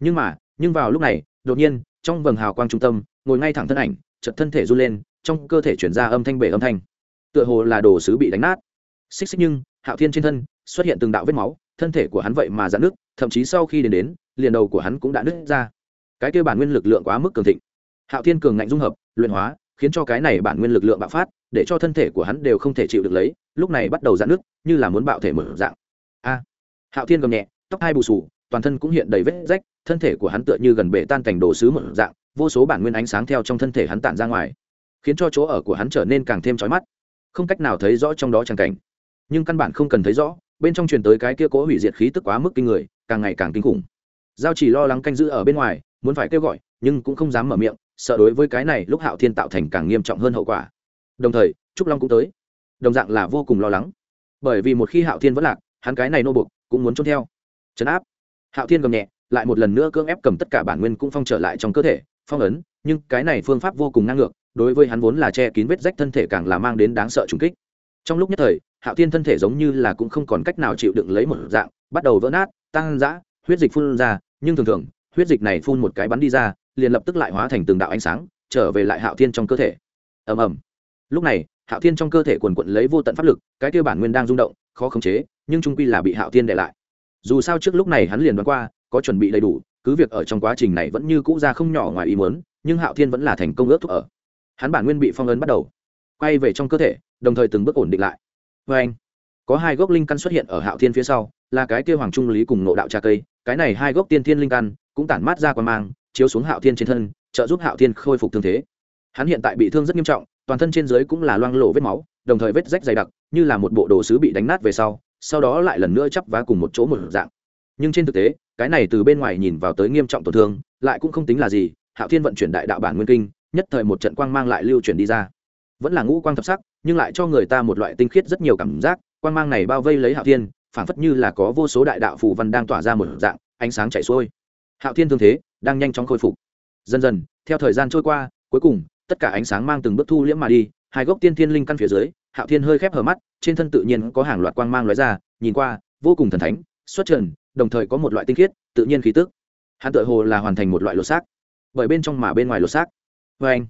Nhưng mà, nhưng vào lúc này, đột nhiên, trong vầng hào quang trung tâm, ngồi ngay thẳng thân ảnh chật thân thể run lên, trong cơ thể chuyển ra âm thanh bể âm thanh. Tựa hồ là đồ sứ bị đánh nát. Xích xích nhưng, hạo thiên trên thân, xuất hiện từng đạo vết máu, thân thể của hắn vậy mà dạn nước thậm chí sau khi đến đến, liền đầu của hắn cũng đã nứt ra. Cái kêu bản nguyên lực lượng quá mức cường thịnh. Hạo thiên cường ngạnh dung hợp, luyện hóa, khiến cho cái này bản nguyên lực lượng bạo phát để cho thân thể của hắn đều không thể chịu được lấy, lúc này bắt đầu dạn nước như là muốn bạo thể mở dạng. A! Hạo thiên gầm nhẹ, tóc hai bù sù toàn thân cũng hiện đầy vết rách, thân thể của hắn tựa như gần bể tan cảnh đồ sứ một dạng, vô số bản nguyên ánh sáng theo trong thân thể hắn tản ra ngoài, khiến cho chỗ ở của hắn trở nên càng thêm trói mắt. Không cách nào thấy rõ trong đó tràng cảnh. Nhưng căn bản không cần thấy rõ, bên trong truyền tới cái kia cố hủy diệt khí tức quá mức kinh người, càng ngày càng kinh khủng. Giao chỉ lo lắng canh giữ ở bên ngoài, muốn phải kêu gọi, nhưng cũng không dám mở miệng, sợ đối với cái này lúc hạo thiên tạo thành càng nghiêm trọng hơn hậu quả đồng thời, trúc long cũng tới. Đồng dạng là vô cùng lo lắng. Bởi vì một khi hạo thiên vẫn lạc, hắn cái này nô bục cũng muốn trốn theo. Chấn áp. Hạo thiên gầm nhẹ, lại một lần nữa cưỡng ép cầm tất cả bản nguyên cũng phong trở lại trong cơ thể, phong ấn, nhưng cái này phương pháp vô cùng ngang ngược, đối với hắn vốn là che kín vết rách thân thể càng là mang đến đáng sợ trùng kích. Trong lúc nhất thời, hạo thiên thân thể giống như là cũng không còn cách nào chịu đựng lấy một dạng, bắt đầu vỡ nát tăng dã huyết dịch phun ra, nhưng thường thường, huyết dịch này phun một cái bắn đi ra, liền lập tức lại hóa thành từng đạo ánh sáng, trở về lại hạo thiên trong cơ thể. Ầm ầm lúc này, hạo thiên trong cơ thể quần quận lấy vô tận pháp lực, cái tiêu bản nguyên đang rung động, khó khống chế, nhưng trung quy là bị hạo thiên để lại. Dù sao trước lúc này hắn liền đoán qua, có chuẩn bị đầy đủ, cứ việc ở trong quá trình này vẫn như cũ ra không nhỏ ngoài ý muốn, nhưng hạo thiên vẫn là thành công ước thúc ở. Hắn bản nguyên bị phong ấn bắt đầu, quay về trong cơ thể, đồng thời từng bước ổn định lại. Vê anh, có hai gốc linh căn xuất hiện ở hạo thiên phía sau, là cái kêu hoàng trung lý cùng nộ đạo trà cây, cái này hai gốc tiên thiên linh căn cũng tản mát ra qua mang, chiếu xuống hạo thiên trên thân, trợ giúp hạo thiên khôi phục thương thế. Hắn hiện tại bị thương rất nghiêm trọng toàn thân trên dưới cũng là loang lộ vết máu, đồng thời vết rách dày đặc, như là một bộ đồ sứ bị đánh nát về sau sau đó lại lần nữa chắp vá cùng một chỗ một dạng. Nhưng trên thực tế, cái này từ bên ngoài nhìn vào tới nghiêm trọng tổn thương, lại cũng không tính là gì, hạo thiên vận chuyển đại đạo bản nguyên kinh, nhất thời một trận quang mang lại lưu chuyển đi ra. Vẫn là ngũ quang thập sắc, nhưng lại cho người ta một loại tinh khiết rất nhiều cảm giác, quang mang này bao vây lấy hạo thiên, phảng phất như là có vô số đại đạo phù văn đang tỏa ra một dạng, ánh sáng chảy xuôi. Hạo thiên thương thế đang nhanh chóng khôi phục. Dần dần, theo thời gian trôi qua, cuối cùng tất cả ánh sáng mang từng bước thu liễm mà đi, hai gốc tiên thiên linh căn phía dưới, hạo thiên hơi khép hờ mắt, trên thân tự nhiên có hàng loạt quang mang lóe ra, nhìn qua, vô cùng thần thánh, xuất trần, đồng thời có một loại tinh khiết, tự nhiên khí tức. Hắn tự hồ là hoàn thành một loại lột xác. Bởi bên trong mà bên ngoài lột xác. Vê anh,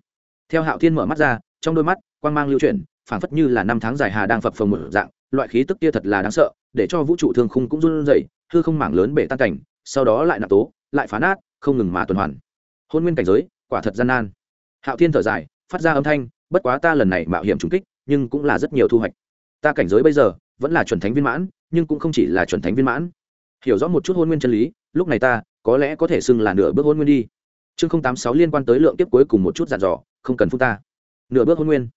theo hạo thiên mở mắt ra, trong đôi mắt, quang mang lưu chuyển, phảng phất như là năm tháng dài hà đang phập phồng một dạng, loại khí tức kia thật là đáng sợ, để cho vũ trụ thương khung cũng run rẩy, hư không mảng lớn bể tan cảnh, sau đó lại nạp tố, lại phá nát, không ngừng mà tuần hoàn. Hôn nguyên cảnh giới, quả thật gian nan hạo thiên thở dài, phát ra âm thanh, bất quá ta lần này mạo hiểm trùng kích, nhưng cũng là rất nhiều thu hoạch. Ta cảnh giới bây giờ vẫn là chuẩn thánh viên mãn, nhưng cũng không chỉ là chuẩn thánh viên mãn. Hiểu rõ một chút hôn nguyên chân lý, lúc này ta có lẽ có thể xưng là nửa bước hôn nguyên đi. Chương không tám sáu liên quan tới lượng tiếp cuối cùng một chút dàn dò, không cần phúc ta. Nửa bước hôn nguyên.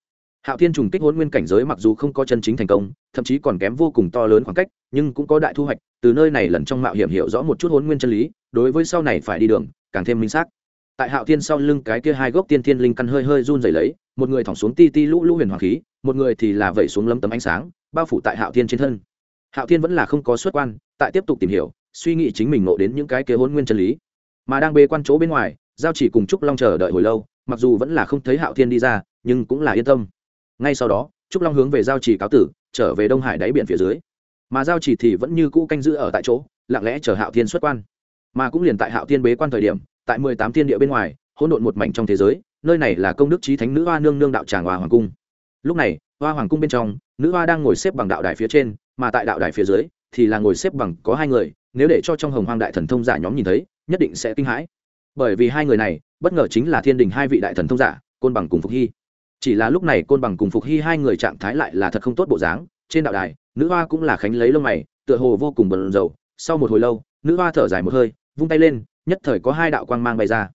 Hạo thiên trùng kích hôn nguyên cảnh giới mặc dù không có chân chính thành công, thậm chí còn kém vô cùng to lớn khoảng cách, nhưng cũng có đại thu hoạch, từ nơi này lần trong mạo hiểm hiểu rõ một chút hôn nguyên chân lý, đối với sau này phải đi đường, càng thêm minh xác tại hạo thiên sau lưng cái kia hai gốc tiên thiên linh căn hơi hơi run dày lấy, một người thỏng xuống ti ti lũ lũ huyền hoàng khí, một người thì là vẩy xuống lấm tấm ánh sáng, bao phủ tại hạo thiên trên thân. Hạo thiên vẫn là không có xuất quan, tại tiếp tục tìm hiểu, suy nghĩ chính mình nộ đến những cái kia hôn nguyên chân lý. Mà đang bê quan chỗ bên ngoài, giao chỉ cùng trúc long chờ đợi hồi lâu, mặc dù vẫn là không thấy hạo thiên đi ra, nhưng cũng là yên tâm. Ngay sau đó, trúc long hướng về giao chỉ cáo tử, trở về đông hải đáy biển phía dưới. Mà giao chỉ thì vẫn như cũ canh giữ ở tại chỗ, lặng lẽ chờ hạo thiên xuất quan. Mà cũng liền tại hạo thiên bế quan thời điểm tại mười tám thiên địa bên ngoài, hỗn độn một mảnh trong thế giới, nơi này là công đức trí thánh nữ hoa nương nương đạo tràng hoa hoàng cung. Lúc này, hoa hoàng cung bên trong, nữ hoa đang ngồi xếp bằng đạo đài phía trên, mà tại đạo đài phía dưới thì là ngồi xếp bằng có hai người, nếu để cho trong hồng hoang đại thần thông giả nhóm nhìn thấy, nhất định sẽ kinh hãi. Bởi vì hai người này, bất ngờ chính là thiên đình hai vị đại thần thông giả, côn bằng cùng phục hy. Chỉ là lúc này côn bằng cùng phục hy hai người trạng thái lại là thật không tốt bộ dáng, trên đạo đài, nữ hoa cũng là khánh lấy lông mày, tựa hồ vô cùng bần rầu sau một hồi lâu, nữ hoa thở dài một hơi, vung tay lên nhất thời có hai đạo quang mang bay ra.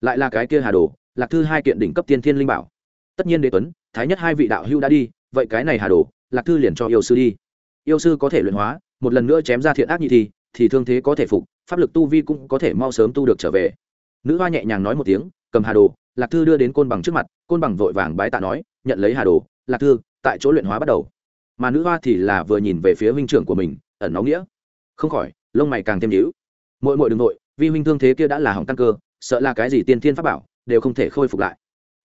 Lại là cái kia hà đồ, lạc thư hai kiện đỉnh cấp tiên thiên linh bảo. Tất nhiên đế tuấn, thái nhất hai vị đạo hưu đã đi, vậy cái này hà đồ, lạc thư liền cho yêu sư đi. Yêu sư có thể luyện hóa, một lần nữa chém ra thiện ác nhị thi, thì thương thế có thể phục, pháp lực tu vi cũng có thể mau sớm tu được trở về. Nữ hoa nhẹ nhàng nói một tiếng, cầm hà đồ, lạc thư đưa đến côn bằng trước mặt, côn bằng vội vàng bái tạ nói, nhận lấy hà đồ, lạc thư, tại chỗ luyện hóa bắt đầu. Mà nữ hoa thì là vừa nhìn về phía huynh trưởng của mình, ẩn nó nghĩa. Không khỏi, lông mày càng thêm nhíu. Mỗi mỗi đường nội vi huynh thương thế kia đã là hỏng căn cơ, sợ là cái gì tiên thiên pháp bảo đều không thể khôi phục lại.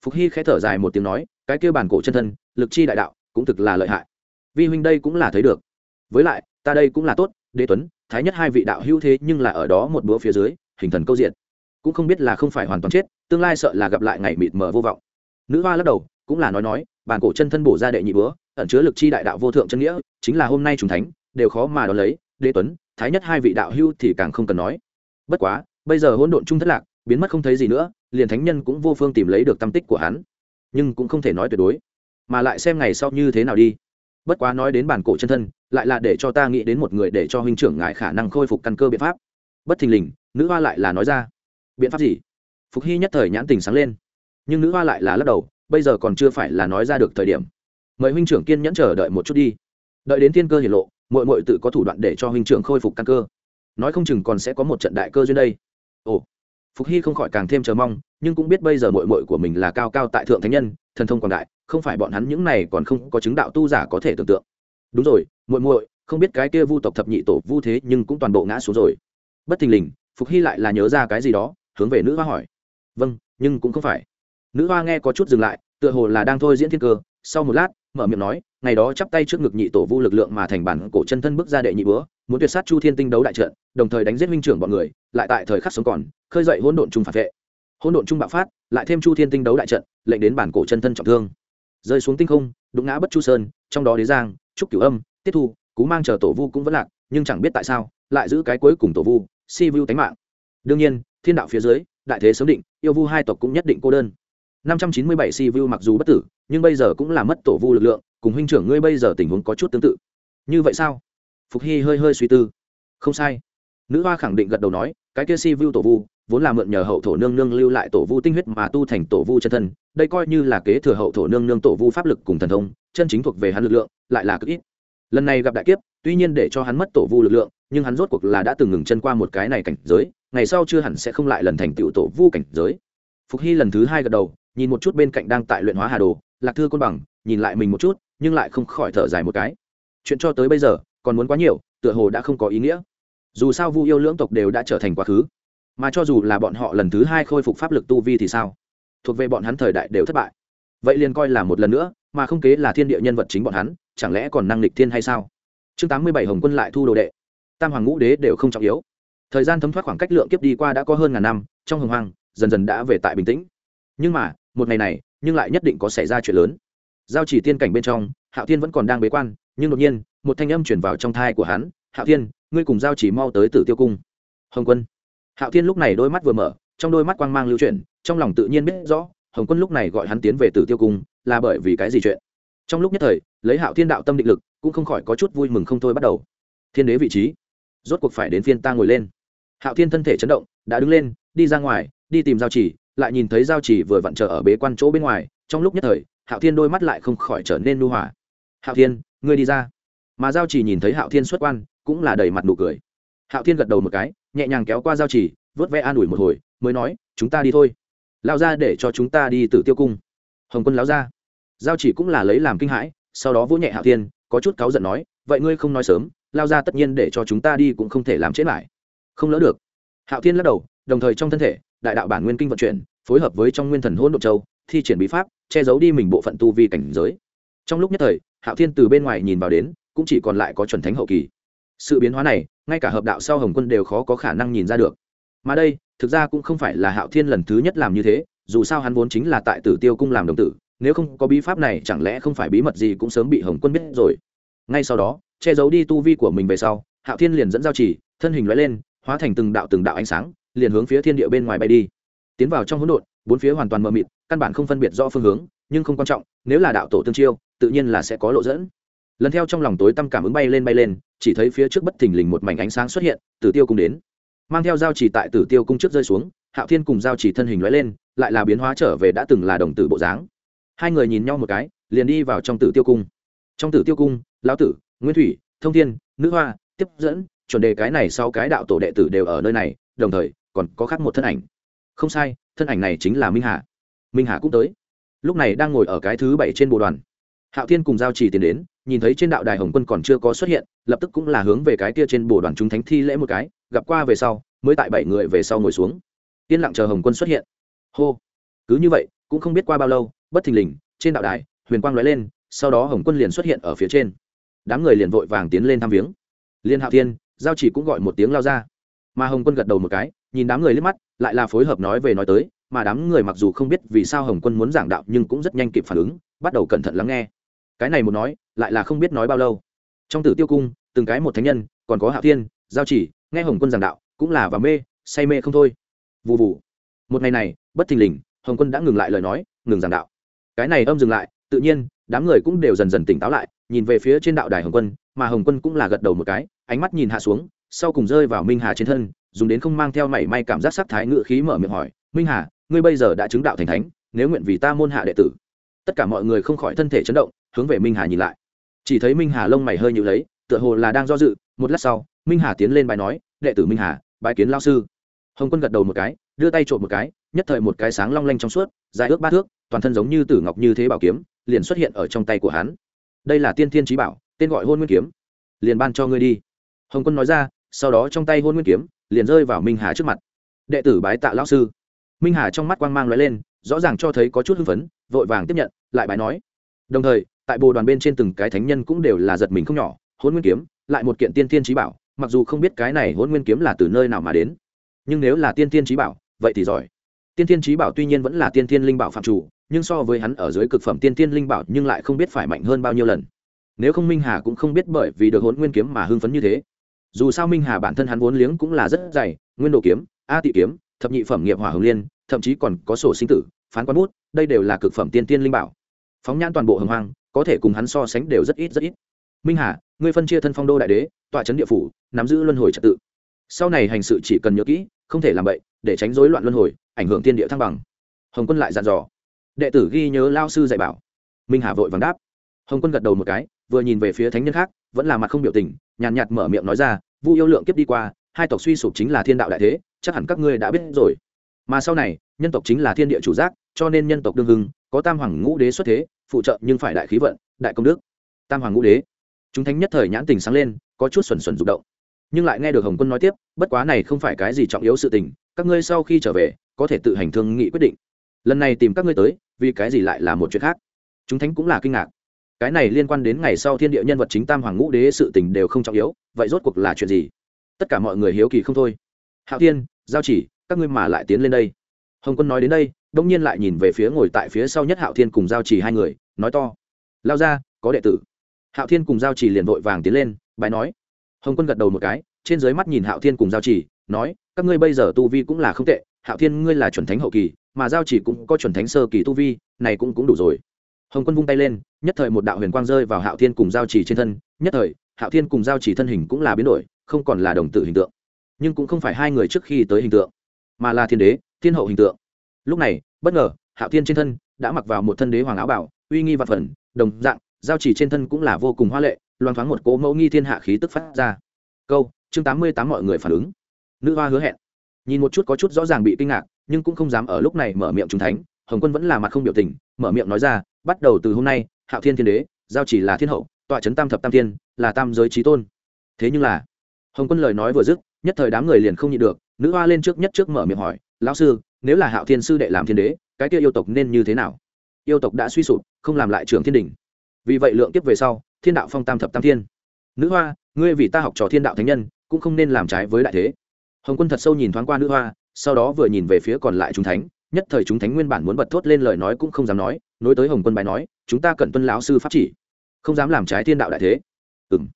Phục hy khẽ thở dài một tiếng nói, cái kia bản cổ chân thân, lực chi đại đạo, cũng thực là lợi hại. Vi huynh đây cũng là thấy được. Với lại, ta đây cũng là tốt, đế tuấn, thái nhất hai vị đạo hữu thế nhưng là ở đó một bữa phía dưới, hình thần câu diện. Cũng không biết là không phải hoàn toàn chết, tương lai sợ là gặp lại ngày mịt mờ vô vọng. Nữ hoa lắc đầu, cũng là nói nói, bản cổ chân thân bổ ra đệ nhị bữa, ẩn chứa lực chi đại đạo vô thượng chân nghĩa, chính là hôm nay trùng thánh, đều khó mà đón lấy. Đế tuấn, thái nhất hai vị đạo hưu thì càng không cần nói bất quá, bây giờ hỗn độn trung thất lạc, biến mất không thấy gì nữa, liền thánh nhân cũng vô phương tìm lấy được tâm tích của hắn. Nhưng cũng không thể nói tuyệt đối, mà lại xem ngày sau như thế nào đi. Bất quá nói đến bản cổ chân thân, lại là để cho ta nghĩ đến một người để cho huynh trưởng ngại khả năng khôi phục căn cơ biện pháp. Bất thình lình, nữ hoa lại là nói ra, biện pháp gì? Phục hy nhất thời nhãn tình sáng lên. Nhưng nữ hoa lại là lắc đầu, bây giờ còn chưa phải là nói ra được thời điểm. Mời huynh trưởng kiên nhẫn chờ đợi một chút đi. Đợi đến thiên cơ hiển lộ mội mội tự có thủ đoạn để cho huynh trưởng khôi phục căn cơ nói không chừng còn sẽ có một trận đại cơ duyên đây. Ồ, phục hy không khỏi càng thêm chờ mong, nhưng cũng biết bây giờ mội mội của mình là cao cao tại thượng thánh nhân, thần thông quảng đại, không phải bọn hắn những này còn không có chứng đạo tu giả có thể tưởng tượng. Đúng rồi, muội muội, không biết cái kia vu tộc thập nhị tổ vu thế nhưng cũng toàn bộ ngã xuống rồi. Bất thình lình, phục hy lại là nhớ ra cái gì đó, hướng về nữ hoa hỏi. Vâng nhưng cũng không phải. Nữ hoa nghe có chút dừng lại, tựa hồ là đang thôi diễn thiên cơ, sau một lát mở miệng nói, ngày đó chắp tay trước ngực nhị tổ vu lực lượng mà thành bản cổ chân thân bước ra đệ nhị bữa muốn tuyệt sát chu thiên tinh đấu đại trận, đồng thời đánh giết minh trưởng bọn người, lại tại thời khắc sống còn, khơi dậy hỗn độn trung phản vệ. Hỗn độn trung bạo phát, lại thêm chu thiên tinh đấu đại trận, lệnh đến bản cổ chân thân trọng thương. Rơi xuống tinh không, đụng ngã bất chu sơn, trong đó đế giang, trúc cửu âm, tiết thu, cú mang chờ tổ vu cũng vẫn lạc, nhưng chẳng biết tại sao, lại giữ cái cuối cùng tổ vu, si vu tánh mạng. Đương nhiên, thiên đạo phía dưới, đại thế sớm định, yêu vu hai tộc cũng nhất định cô đơn năm trăm chín mươi bảy si vu mặc dù bất tử, nhưng bây giờ cũng là mất tổ vu lực lượng, cùng huynh trưởng ngươi bây giờ tình huống có chút tương tự. Như vậy sao? Phục hy hơi hơi suy tư. Không sai. Nữ hoa khẳng định gật đầu nói, cái kia si vu tổ vu, vốn là mượn nhờ hậu thổ nương nương lưu lại tổ vu tinh huyết mà tu thành tổ vu chân thân, đây coi như là kế thừa hậu thổ nương nương tổ vu pháp lực cùng thần thông, chân chính thuộc về hắn lực lượng, lại là cực ít. Lần này gặp đại kiếp, tuy nhiên để cho hắn mất tổ vu lực lượng, nhưng hắn rốt cuộc là đã từng ngừng chân qua một cái này cảnh giới, ngày sau chưa hẳn sẽ không lại lần thành tựu tổ vu cảnh giới. Phục hy lần thứ hai gật đầu nhìn một chút bên cạnh đang tại luyện hóa hà đồ, lạc thư côn bằng, nhìn lại mình một chút, nhưng lại không khỏi thở dài một cái. Chuyện cho tới bây giờ, còn muốn quá nhiều, tựa hồ đã không có ý nghĩa. Dù sao vu yêu lưỡng tộc đều đã trở thành quá khứ. Mà cho dù là bọn họ lần thứ hai khôi phục pháp lực tu vi thì sao? Thuộc về bọn hắn thời đại đều thất bại. Vậy liền coi là một lần nữa, mà không kế là thiên địa nhân vật chính bọn hắn, chẳng lẽ còn năng lịch thiên hay sao? Chương tám mươi bảy hồng quân lại thu đồ đệ. Tam hoàng ngũ đế đều không trọng yếu. Thời gian thấm thoát khoảng cách lượng kiếp đi qua đã có hơn ngàn năm, trong hồng hoàng dần dần đã về tại bình tĩnh. Nhưng mà một ngày này, nhưng lại nhất định có xảy ra chuyện lớn. Giao chỉ tiên cảnh bên trong, hạo thiên vẫn còn đang bế quan, nhưng đột nhiên, một thanh âm chuyển vào trong thai của hắn, hạo thiên, ngươi cùng giao chỉ mau tới tử tiêu cung. Hồng quân. Hạo thiên lúc này đôi mắt vừa mở, trong đôi mắt quang mang lưu chuyển, trong lòng tự nhiên biết rõ, hồng quân lúc này gọi hắn tiến về tử tiêu cung, là bởi vì cái gì chuyện. Trong lúc nhất thời, lấy hạo thiên đạo tâm định lực, cũng không khỏi có chút vui mừng không thôi bắt đầu. Thiên đế vị trí, rốt cuộc phải đến phiên ta ngồi lên. Hạo thiên thân thể chấn động, đã đứng lên, đi ra ngoài, đi tìm giao chỉ lại nhìn thấy giao chỉ vừa vặn trở ở bế quan chỗ bên ngoài, trong lúc nhất thời, hạo thiên đôi mắt lại không khỏi trở nên nu hòa. Hạo thiên, ngươi đi ra. Mà giao chỉ nhìn thấy hạo thiên xuất quan, cũng là đầy mặt nụ cười. Hạo thiên gật đầu một cái, nhẹ nhàng kéo qua giao chỉ, vớt ve an ủi một hồi, mới nói, chúng ta đi thôi. Lao ra để cho chúng ta đi từ tiêu cung. Hồng quân lao ra giao chỉ cũng là lấy làm kinh hãi, sau đó vỗ nhẹ hạo thiên, có chút cáu giận nói, vậy ngươi không nói sớm lao ra tất nhiên để cho chúng ta đi cũng không thể làm chết lại. Không lỡ được. Hạo thiên lắc đầu, đồng thời trong thân thể đại đạo bản nguyên kinh vận chuyển, phối hợp với trong nguyên thần hỗn độ châu, thi triển bí pháp, che giấu đi mình bộ phận tu vi cảnh giới. Trong lúc nhất thời, hạo thiên từ bên ngoài nhìn vào đến, cũng chỉ còn lại có chuẩn thánh hậu kỳ. Sự biến hóa này, ngay cả hợp đạo sau hồng quân đều khó có khả năng nhìn ra được. Mà đây, thực ra cũng không phải là hạo thiên lần thứ nhất làm như thế, dù sao hắn vốn chính là tại tử tiêu cung làm đồng tử, nếu không có bí pháp này chẳng lẽ không phải bí mật gì cũng sớm bị hồng quân biết rồi. Ngay sau đó, che giấu đi tu vi của mình về sau, hạo thiên liền dẫn giao chỉ, thân hình loại lên, hóa thành từng đạo từng đạo ánh sáng liền hướng phía thiên địa bên ngoài bay đi. Tiến vào trong hỗn độn, bốn phía hoàn toàn mờ mịt, căn bản không phân biệt rõ phương hướng, nhưng không quan trọng, nếu là đạo tổ tương chiêu, tự nhiên là sẽ có lộ dẫn. Lần theo trong lòng tối tâm cảm ứng bay lên bay lên, chỉ thấy phía trước bất thình lình một mảnh ánh sáng xuất hiện, tử tiêu cung đến. Mang theo giao chỉ tại tử tiêu cung trước rơi xuống, hạo thiên cùng giao chỉ thân hình lóe lên, lại là biến hóa trở về đã từng là đồng tử bộ dáng. Hai người nhìn nhau một cái, liền đi vào trong tử tiêu cung. Trong tử tiêu cung, lão tử, nguyên thủy, thông thiên, nữ hoa, tiếp dẫn chuẩn đề cái này sau cái đạo tổ đệ tử đều ở nơi này, đồng thời, còn có khác một thân ảnh. Không sai, thân ảnh này chính là minh hà. Minh hà cũng tới. Lúc này đang ngồi ở cái thứ bảy trên bộ đoàn. Hạo thiên cùng giao chỉ tiến đến, nhìn thấy trên đạo đài hồng quân còn chưa có xuất hiện, lập tức cũng là hướng về cái kia trên bộ đoàn chúng thánh thi lễ một cái, gặp qua về sau, mới tại bảy người về sau ngồi xuống. Yên lặng chờ hồng quân xuất hiện. Hô. Cứ như vậy, cũng không biết qua bao lâu, bất thình lình, trên đạo đài, huyền quang lóe lên, sau đó hồng quân liền xuất hiện ở phía trên. Đám người liền vội vàng tiến lên thăm viếng. Liên hạo thiên giao chỉ cũng gọi một tiếng lao ra. Mà hồng quân gật đầu một cái, nhìn đám người liếc mắt, lại là phối hợp nói về nói tới, mà đám người mặc dù không biết vì sao hồng quân muốn giảng đạo nhưng cũng rất nhanh kịp phản ứng, bắt đầu cẩn thận lắng nghe. Cái này một nói, lại là không biết nói bao lâu. Trong tử tiêu cung, từng cái một thánh nhân, còn có hạo thiên, giao chỉ, nghe hồng quân giảng đạo, cũng là và mê, say mê không thôi. Vụ vụ một ngày này, bất thình lình, hồng quân đã ngừng lại lời nói, ngừng giảng đạo. Cái này âm dừng lại, tự nhiên đám người cũng đều dần dần tỉnh táo lại, nhìn về phía trên đạo đài hồng quân, mà hồng quân cũng là gật đầu một cái, ánh mắt nhìn hạ xuống, sau cùng rơi vào minh hà trên thân, dùng đến không mang theo mảy may cảm giác sắc thái ngự khí mở miệng hỏi, minh hà, ngươi bây giờ đã chứng đạo thành thánh, nếu nguyện vì ta môn hạ đệ tử. Tất cả mọi người không khỏi thân thể chấn động, hướng về minh hà nhìn lại. Chỉ thấy minh hà lông mày hơi nhịu lấy, tựa hồ là đang do dự, một lát sau, minh hà tiến lên bài nói, đệ tử minh hà bài kiến lao sư. Hồng quân gật đầu một cái, đưa tay trộm một cái, nhất thời một cái sáng long lanh trong suốt, dài ước ba thước, toàn thân giống như tử ngọc như thế bảo kiếm liền xuất hiện ở trong tay của hắn. Đây là tiên thiên trí bảo, tên gọi hôn nguyên kiếm. Liền ban cho ngươi đi. Hồng quân nói ra, sau đó trong tay hôn nguyên kiếm liền rơi vào minh hà trước mặt. Đệ tử bái tạ lão sư. Minh hà trong mắt quang mang lóe lên, rõ ràng cho thấy có chút hưng phấn, vội vàng tiếp nhận, lại bái nói. Đồng thời, tại bồ đoàn bên trên từng cái thánh nhân cũng đều là giật mình không nhỏ, hôn nguyên kiếm, lại một kiện tiên thiên trí bảo, mặc dù không biết cái này hôn nguyên kiếm là từ nơi nào mà đến, nhưng nếu là tiên thiên trí bảo, vậy thì giỏi tiên Thiên trí bảo tuy nhiên vẫn là tiên Thiên linh bảo phạm chủ, nhưng so với hắn ở dưới cực phẩm tiên Thiên linh bảo nhưng lại không biết phải mạnh hơn bao nhiêu lần. Nếu không minh hà cũng không biết bởi vì được hốn nguyên kiếm mà hưng phấn như thế. Dù sao minh hà bản thân hắn vốn liếng cũng là rất dày, nguyên đồ kiếm, a tị kiếm, thập nhị phẩm nghiệp hỏa hồng liên, thậm chí còn có sổ sinh tử, phán quán bút, đây đều là cực phẩm tiên tiên linh bảo. Phóng nhãn toàn bộ hồng hoang, có thể cùng hắn so sánh đều rất ít rất ít. Minh hà, ngươi phân chia thân phong đô đại đế, tọa trấn địa phủ, nắm giữ luân hồi trật tự. Sau này hành sự chỉ cần nhớ kỹ, không thể làm vậy để tránh rối loạn luân hồi, ảnh hưởng thiên địa thăng bằng. Hồng quân lại dặn dò. Đệ tử ghi nhớ lao sư dạy bảo. Minh hà vội vàng đáp. Hồng quân gật đầu một cái, vừa nhìn về phía thánh nhân khác, vẫn là mặt không biểu tình, nhàn nhạt mở miệng nói ra, vu yêu lượng kiếp đi qua, hai tộc suy sụp chính là thiên đạo đại thế, chắc hẳn các ngươi đã biết rồi. Mà sau này, nhân tộc chính là thiên địa chủ giác, cho nên nhân tộc đương hưng, có tam hoàng ngũ đế xuất thế, phụ trợ nhưng phải đại khí vận, đại công đức. Tam hoàng ngũ đế. Chúng thánh nhất thời nhãn tình sáng lên, có chút xuẩn xuẩn rụng động. Nhưng lại nghe được hồng quân nói tiếp, bất quá này không phải cái gì trọng yếu sự tình các ngươi sau khi trở về, có thể tự hành thương nghị quyết định. Lần này tìm các ngươi tới, vì cái gì lại là một chuyện khác? Chúng thánh cũng là kinh ngạc. Cái này liên quan đến ngày sau thiên địa nhân vật chính tam hoàng ngũ đế sự tình đều không trọng yếu, vậy rốt cuộc là chuyện gì? Tất cả mọi người hiếu kỳ không thôi. Hạo thiên, giao chỉ, các ngươi mà lại tiến lên đây. Hồng quân nói đến đây, đông nhiên lại nhìn về phía ngồi tại phía sau nhất hạo thiên cùng giao chỉ hai người, nói to. Lao ra, có đệ tử. Hạo thiên cùng giao chỉ liền vội vàng tiến lên bài nói. Hồng quân gật đầu một cái, trên dưới mắt nhìn hạo thiên cùng giao chỉ nói, các ngươi bây giờ tu vi cũng là không tệ, hạo thiên ngươi là chuẩn thánh hậu kỳ, mà giao chỉ cũng có chuẩn thánh sơ kỳ tu vi, này cũng cũng đủ rồi. Hồng quân vung tay lên, nhất thời một đạo huyền quang rơi vào hạo thiên cùng giao chỉ trên thân, nhất thời, hạo thiên cùng giao chỉ thân hình cũng là biến đổi, không còn là đồng tử hình tượng. Nhưng cũng không phải hai người trước khi tới hình tượng, mà là thiên đế, thiên hậu hình tượng. Lúc này, bất ngờ, hạo thiên trên thân đã mặc vào một thân đế hoàng áo bảo, uy nghi và phần, đồng dạng, giao chỉ trên thân cũng là vô cùng hoa lệ loan thoáng một cố mẫu nghi thiên hạ khí tức phát ra. Câu, chương tám mươi tám mọi người phản ứng nữ hoa hứa hẹn. Nhìn một chút có chút rõ ràng bị kinh ngạc, nhưng cũng không dám ở lúc này mở miệng trùng thánh, hồng quân vẫn là mặt không biểu tình, mở miệng nói ra, bắt đầu từ hôm nay, hạo thiên thiên đế, giao chỉ là thiên hậu, tọa trấn tam thập tam thiên, là tam giới trí tôn. Thế nhưng là, hồng quân lời nói vừa dứt, nhất thời đám người liền không nhịn được, nữ hoa lên trước nhất trước mở miệng hỏi, lão sư, nếu là hạo thiên sư đệ làm thiên đế, cái kia yêu tộc nên như thế nào? Yêu tộc đã suy sụp, không làm lại trường thiên đình. Vì vậy lượng tiếp về sau, thiên đạo phong tam thập tam thiên. Nữ hoa, ngươi vì ta học trò thiên đạo thánh nhân, cũng không nên làm trái với đại thế hồng quân thật sâu nhìn thoáng qua nữ hoa, sau đó vừa nhìn về phía còn lại chúng thánh, nhất thời chúng thánh nguyên bản muốn bật thốt lên lời nói cũng không dám nói, nối tới hồng quân bài nói, chúng ta cần tuân lão sư pháp chỉ. Không dám làm trái thiên đạo đại thế. Ừ m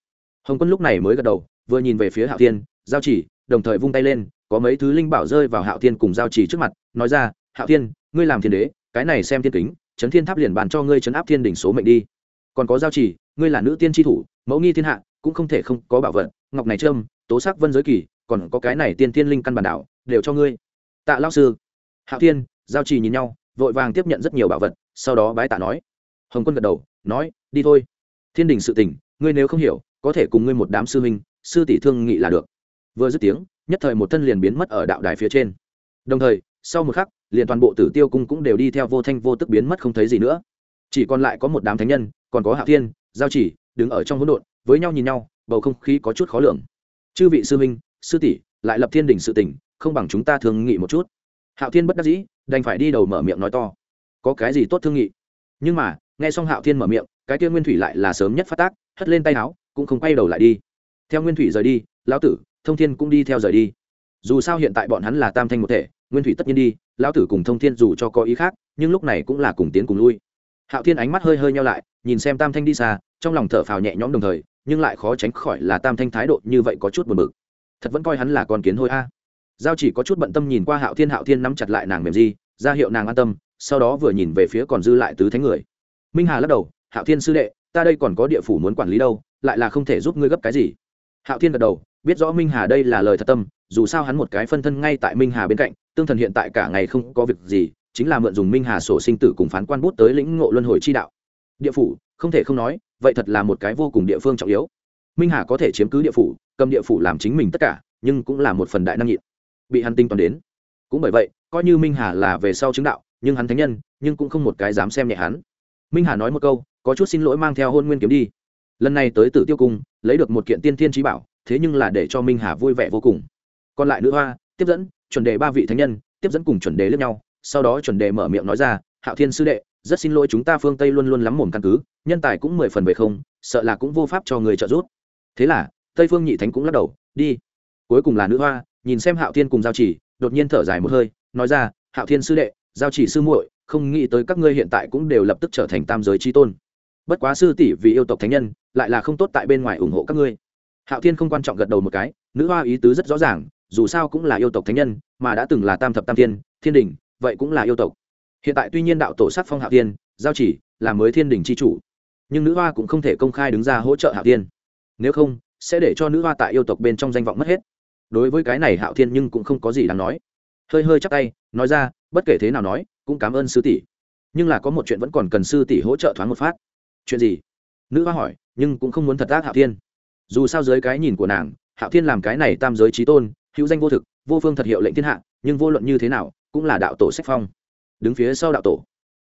hồng quân lúc này mới gật đầu, vừa nhìn về phía hạo thiên, giao chỉ, đồng thời vung tay lên, có mấy thứ linh bảo rơi vào hạo thiên cùng giao chỉ trước mặt, nói ra, hạo thiên, ngươi làm thiên đế, cái này xem thiên kính, chấn thiên tháp liền bàn cho ngươi chấn áp thiên đỉnh số mệnh đi. Còn có giao chỉ, ngươi là nữ tiên tri thủ, mẫu nghi thiên hạ, cũng không thể không có bảo vật, ngọc này trâm tố sắc vân giới kỳ còn có cái này tiên tiên linh căn bản đảo, đều cho ngươi. Tạ lao sư, hạo thiên, giao trì nhìn nhau, vội vàng tiếp nhận rất nhiều bảo vật, sau đó bái tạ nói. Hồng quân gật đầu, nói, đi thôi. Thiên đình sự tỉnh ngươi nếu không hiểu, có thể cùng ngươi một đám sư huynh, sư tỷ thương nghị là được. Vừa dứt tiếng, nhất thời một thân liền biến mất ở đạo đài phía trên. Đồng thời, sau một khắc, liền toàn bộ tử tiêu cung cũng đều đi theo vô thanh vô tức biến mất không thấy gì nữa. Chỉ còn lại có một đám thánh nhân, còn có hạ thiên, giao chỉ đứng ở trong hỗn độn, với nhau nhìn nhau, bầu không khí có chút khó lường. Chư vị sư huynh sư tỷ, lại lập thiên đình sự tỉnh không bằng chúng ta thương nghị một chút. Hạo thiên bất đắc dĩ, đành phải đi đầu mở miệng nói to. Có cái gì tốt thương nghị? Nhưng mà, nghe xong hạo thiên mở miệng, cái kia nguyên thủy lại là sớm nhất phát tác, hất lên tay áo, cũng không quay đầu lại đi. Theo nguyên thủy rời đi, lão tử, thông thiên cũng đi theo rời đi. Dù sao hiện tại bọn hắn là tam thanh một thể, nguyên thủy tất nhiên đi, lão tử cùng thông thiên dù cho có ý khác, nhưng lúc này cũng là cùng tiến cùng lui. Hạo thiên ánh mắt hơi hơi nhau lại, nhìn xem tam thanh đi xa, trong lòng thở phào nhẹ nhõm đồng thời, nhưng lại khó tránh khỏi là tam thanh thái độ như vậy có chút buồn bực thật vẫn coi hắn là con kiến hôi a. Giao chỉ có chút bận tâm nhìn qua hạo thiên hạo thiên nắm chặt lại nàng mềm di, ra hiệu nàng an tâm, sau đó vừa nhìn về phía còn dư lại tứ thánh người. Minh hà lắc đầu, hạo thiên sư đệ, ta đây còn có địa phủ muốn quản lý đâu, lại là không thể giúp ngươi gấp cái gì. Hạo thiên gật đầu, biết rõ minh hà đây là lời thật tâm, dù sao hắn một cái phân thân ngay tại minh hà bên cạnh, tương thần hiện tại cả ngày không có việc gì, chính là mượn dùng minh hà sổ sinh tử cùng phán quan bút tới lĩnh ngộ luân hồi chi đạo. Địa phủ, không thể không nói, vậy thật là một cái vô cùng địa phương trọng yếu minh hà có thể chiếm cứ địa phủ, cầm địa phủ làm chính mình tất cả, nhưng cũng là một phần đại năng nhịn. Bị hắn tinh toàn đến. Cũng bởi vậy, coi như minh hà là về sau chứng đạo, nhưng hắn thánh nhân, nhưng cũng không một cái dám xem nhẹ hắn. Minh hà nói một câu, có chút xin lỗi mang theo hôn nguyên kiếm đi. Lần này tới tử tiêu cung, lấy được một kiện tiên thiên trí bảo, thế nhưng là để cho minh hà vui vẻ vô cùng. Còn lại nữ hoa, tiếp dẫn, chuẩn đề ba vị thánh nhân, tiếp dẫn cùng chuẩn đề lẫn nhau, sau đó chuẩn đề mở miệng nói ra, hạo thiên sư đệ, rất xin lỗi chúng ta phương tây luôn luôn lắm mồm căn cứ, nhân tài cũng mười phần về không, sợ là cũng vô pháp cho người trợ giúp thế là, tây phương nhị thánh cũng lắc đầu, đi. Cuối cùng là nữ hoa, nhìn xem hạo thiên cùng giao chỉ, đột nhiên thở dài một hơi, nói ra, hạo thiên sư đệ, giao chỉ sư muội, không nghĩ tới các ngươi hiện tại cũng đều lập tức trở thành tam giới tri tôn. Bất quá sư tỷ vì yêu tộc thánh nhân, lại là không tốt tại bên ngoài ủng hộ các ngươi. Hạo thiên không quan trọng gật đầu một cái, nữ hoa ý tứ rất rõ ràng, dù sao cũng là yêu tộc thánh nhân, mà đã từng là tam thập tam thiên thiên đình, vậy cũng là yêu tộc. Hiện tại tuy nhiên đạo tổ sắc phong hạo thiên, giao chỉ là mới thiên đình c h i chủ, nhưng nữ hoa cũng không thể công khai đứng ra hỗ trợ hạo thiên nếu không, sẽ để cho nữ hoa tại yêu tộc bên trong danh vọng mất hết. Đối với cái này hạo thiên nhưng cũng không có gì đáng nói. Hơi hơi chắc tay, nói ra, bất kể thế nào nói, cũng cảm ơn sư tỷ. Nhưng là có một chuyện vẫn còn cần sư tỷ hỗ trợ thoáng một phát. Chuyện gì? Nữ hoa hỏi, nhưng cũng không muốn thật ác hạo thiên. Dù sao dưới cái nhìn của nàng, hạo thiên làm cái này tam giới trí tôn, hữu danh vô thực, vô phương thật hiệu lệnh thiên hạ, nhưng vô luận như thế nào, cũng là đạo tổ sách phong. Đứng phía sau đạo tổ.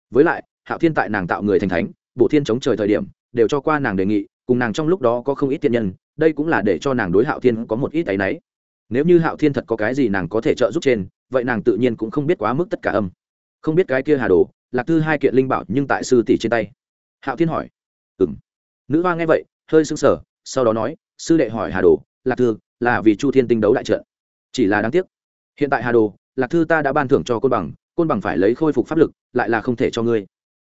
Với lại, hạo thiên tại nàng tạo người thành thánh, bộ thiên chống trời thời điểm, đều cho qua nàng đề nghị cùng nàng trong lúc đó có không ít thiện nhân, đây cũng là để cho nàng đối hạo thiên có một ít áy náy. Nếu như hạo thiên thật có cái gì nàng có thể trợ giúp trên, vậy nàng tự nhiên cũng không biết quá mức tất cả âm. Không biết cái kia hà đồ, lạc thư hai kiện linh bảo nhưng tại sư tỷ trên tay. Hạo thiên hỏi. Ừ m nữ hoa nghe vậy, hơi sưng sở sau đó nói, sư đệ hỏi hà đồ, lạc thư, là vì chu thiên tinh đấu đại trận? Chỉ là đáng tiếc. Hiện tại hà đồ, lạc thư ta đã ban thưởng cho côn bằng côn bằng phải lấy khôi phục pháp lực, lại là không thể cho ngươi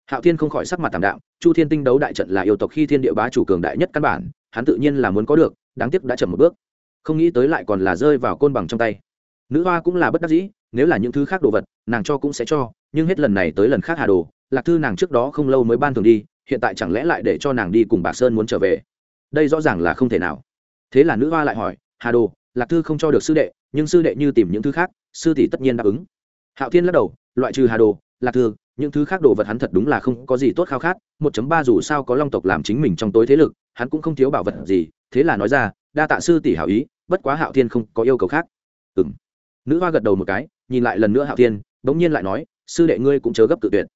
hạo thiên không khỏi sắc mặt tảm đạo chu thiên tinh đấu đại trận là yêu tộc khi thiên địa bá chủ cường đại nhất căn bản, hắn tự nhiên là muốn có được, đáng tiếc đã chậm một bước. Không nghĩ tới lại còn là rơi vào côn bằng trong tay. Nữ hoa cũng là bất đắc dĩ, nếu là những thứ khác đồ vật, nàng cho cũng sẽ cho, nhưng hết lần này tới lần khác hà đồ, lạc thư nàng trước đó không lâu mới ban thường đi, hiện tại chẳng lẽ lại để cho nàng đi cùng bà sơn muốn trở về? Đây rõ ràng là không thể nào. Thế là nữ hoa lại hỏi, hà đồ, lạc thư không cho được sư đệ, nhưng sư đệ như tìm những thứ khác, sư tỷ tất nhiên đáp ứng. Hạo thiên lắc đầu, loại trừ hà đồ, lạc thư những thứ khác đồ vật hắn thật đúng là không có gì tốt khao khát, một chấm ba dù sao có long tộc làm chính mình trong tối thế lực, hắn cũng không thiếu bảo vật gì, thế là nói ra, đa tạ sư tỷ hảo ý, bất quá hạo thiên không có yêu cầu khác. Ừm. Nữ hoa gật đầu một cái, nhìn lại lần nữa hạo thiên, bỗng nhiên lại nói, sư đệ ngươi cũng chớ gấp tự tuyệt.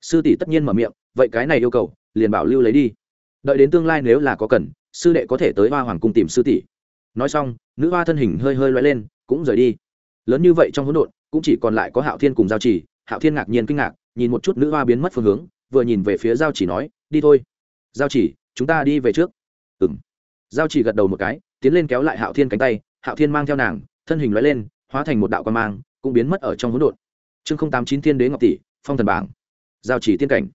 Sư tỷ tất nhiên mở miệng, vậy cái này yêu cầu, liền bảo lưu lấy đi. Đợi đến tương lai nếu là có cần, sư đệ có thể tới hoa hoàng cung tìm sư tỷ. Nói xong, nữ hoa thân hình hơi hơi loay lên, cũng rời đi. Lớn như vậy trong hỗn độn, cũng chỉ còn lại có hạo thiên cùng giao chỉ hạo thiên ngạc nhiên kinh ngạc nhìn một chút nữ hoa biến mất phương hướng, vừa nhìn về phía giao chỉ nói, đi thôi. Giao chỉ, chúng ta đi về trước. Ừ m giao chỉ gật đầu một cái, tiến lên kéo lại hạo thiên cánh tay, hạo thiên mang theo nàng, thân hình loại lên, hóa thành một đạo quan mang, cũng biến mất ở trong hỗn độn. Chương không tám chín thiên đế ngọc tỷ, phong thần bảng. Giao chỉ tiên cảnh.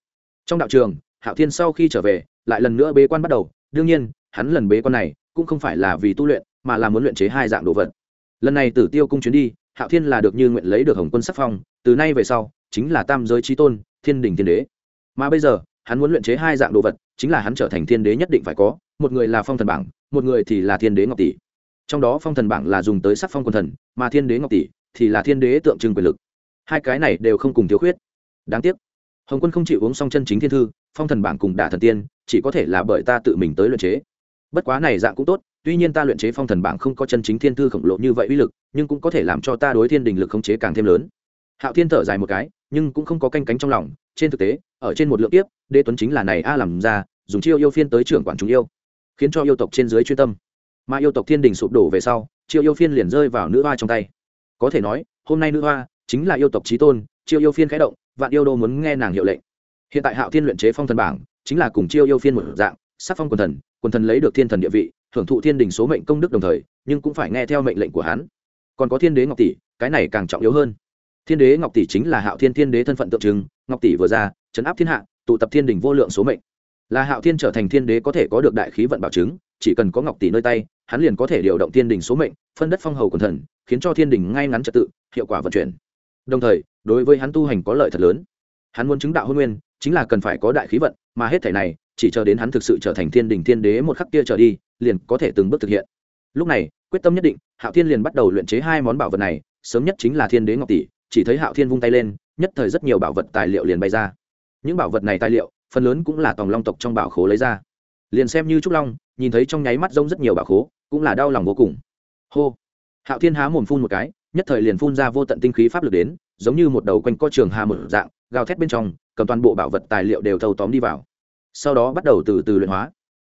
Trong đạo trường, hạo thiên sau khi trở về, lại lần nữa bế quan bắt đầu. Đương nhiên, hắn lần bế quan này cũng không phải là vì tu luyện, mà là muốn luyện chế hai dạng đồ vật. Lần này tử tiêu cung chuyến đi hạo thiên là được như nguyện lấy được hồng quân sắc phong, từ nay về sau, chính là tam giới trí tôn, thiên đình thiên đế. Mà bây giờ, hắn muốn luyện chế hai dạng đồ vật, chính là hắn trở thành thiên đế nhất định phải có, một người là phong thần bảng, một người thì là thiên đế ngọc tỷ. Trong đó phong thần bảng là dùng tới sắc phong quần thần, mà thiên đế ngọc tỷ thì là thiên đế tượng trưng quyền lực. Hai cái này đều không cùng thiếu khuyết. Đáng tiếc, hồng quân không chịu uống xong chân chính thiên thư, phong thần bảng cùng đả thần tiên, chỉ có thể là bởi ta tự mình tới luyện chế. Bất quá này dạng cũng tốt tuy nhiên ta luyện chế phong thần bảng không có chân chính thiên thư khổng lồ như vậy uy lực, nhưng cũng có thể làm cho ta đối thiên đình lực khống chế càng thêm lớn. Hạo thiên thở dài một cái, nhưng cũng không có canh cánh trong lòng. Trên thực tế, ở trên một lượng tiếp đế tuấn chính là này a làm ra dùng chiêu yêu phiên tới trưởng quản chúng yêu, khiến cho yêu tộc trên dưới chuyên tâm. Mà yêu tộc thiên đình sụp đổ về sau, chiêu yêu phiên liền rơi vào nữ hoa trong tay. Có thể nói, hôm nay nữ hoa chính là yêu tộc trí tôn, chiêu yêu phiên khẽ động, vạn yêu đô muốn nghe nàng hiệu lệnh. Hiện tại hạo thiên luyện chế phong thần bảng, chính là cùng chiêu yêu phiên một dạng, sắc phong quần thần quần thần lấy được thiên thần địa vị hưởng thụ thiên đình số mệnh công đức đồng thời, nhưng cũng phải nghe theo mệnh lệnh của hắn. Còn có thiên đế ngọc tỷ, cái này càng trọng yếu hơn. Thiên đế ngọc tỷ chính là hạo thiên thiên đế thân phận tượng trưng, ngọc tỷ vừa ra chấn áp thiên hạ, tụ tập thiên đình vô lượng số mệnh. Là hạo thiên trở thành thiên đế có thể có được đại khí vận bảo chứng, chỉ cần có ngọc tỷ nơi tay, hắn liền có thể điều động thiên đình số mệnh, phân đất phong hầu quần thần, khiến cho thiên đình ngay ngắn trật tự, hiệu quả vận chuyển. Đồng thời, đối với hắn tu hành có lợi thật lớn. Hắn muốn chứng đạo hôn nguyên, chính là cần phải có đại khí vận, mà hết thể này chỉ chờ đến hắn thực sự trở thành thiên đình thiên đế một khắc kia trở đi, liền có thể từng bước thực hiện. Lúc này, quyết tâm nhất định, hạo thiên liền bắt đầu luyện chế hai món bảo vật này, sớm nhất chính là thiên đế ngọc tỷ, chỉ thấy hạo thiên vung tay lên, nhất thời rất nhiều bảo vật tài liệu liền bay ra. Những bảo vật này tài liệu, phần lớn cũng là tòng long tộc trong bảo khố lấy ra. Liền xem như trúc long, nhìn thấy trong nháy mắt rông rất nhiều bảo khố, cũng là đau lòng vô cùng. Hô! Hạo thiên há mồm phun một cái, nhất thời liền phun ra vô tận tinh khí pháp lực đến, giống như một đầu quanh co trường hà một dạng, gào thét bên trong, cầm toàn bộ bảo vật tài liệu đều thâu tóm đi vào sau đó bắt đầu từ từ luyện hóa.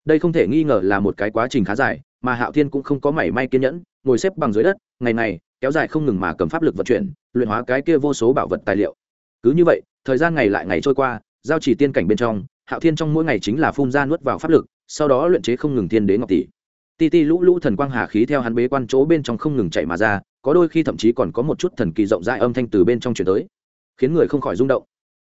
Đây không thể nghi ngờ là một cái quá trình khá dài, mà hạo thiên cũng không có mảy may kiên nhẫn, ngồi xếp bằng dưới đất, ngày này kéo dài không ngừng mà cầm pháp lực vận chuyển, luyện hóa cái kia vô số bảo vật tài liệu. Cứ như vậy, thời gian ngày lại ngày trôi qua, giao chỉ tiên cảnh bên trong, hạo thiên trong mỗi ngày chính là phun ra nuốt vào pháp lực, sau đó luyện chế không ngừng thiên đế ngọc tỷ. Ti ti lũ lũ thần quang hà khí theo hắn bế quan chỗ bên trong không ngừng chạy mà ra, có đôi khi thậm chí còn có một chút thần kỳ rộng rãi âm thanh từ bên trong chuyển tới, khiến người không khỏi rung động.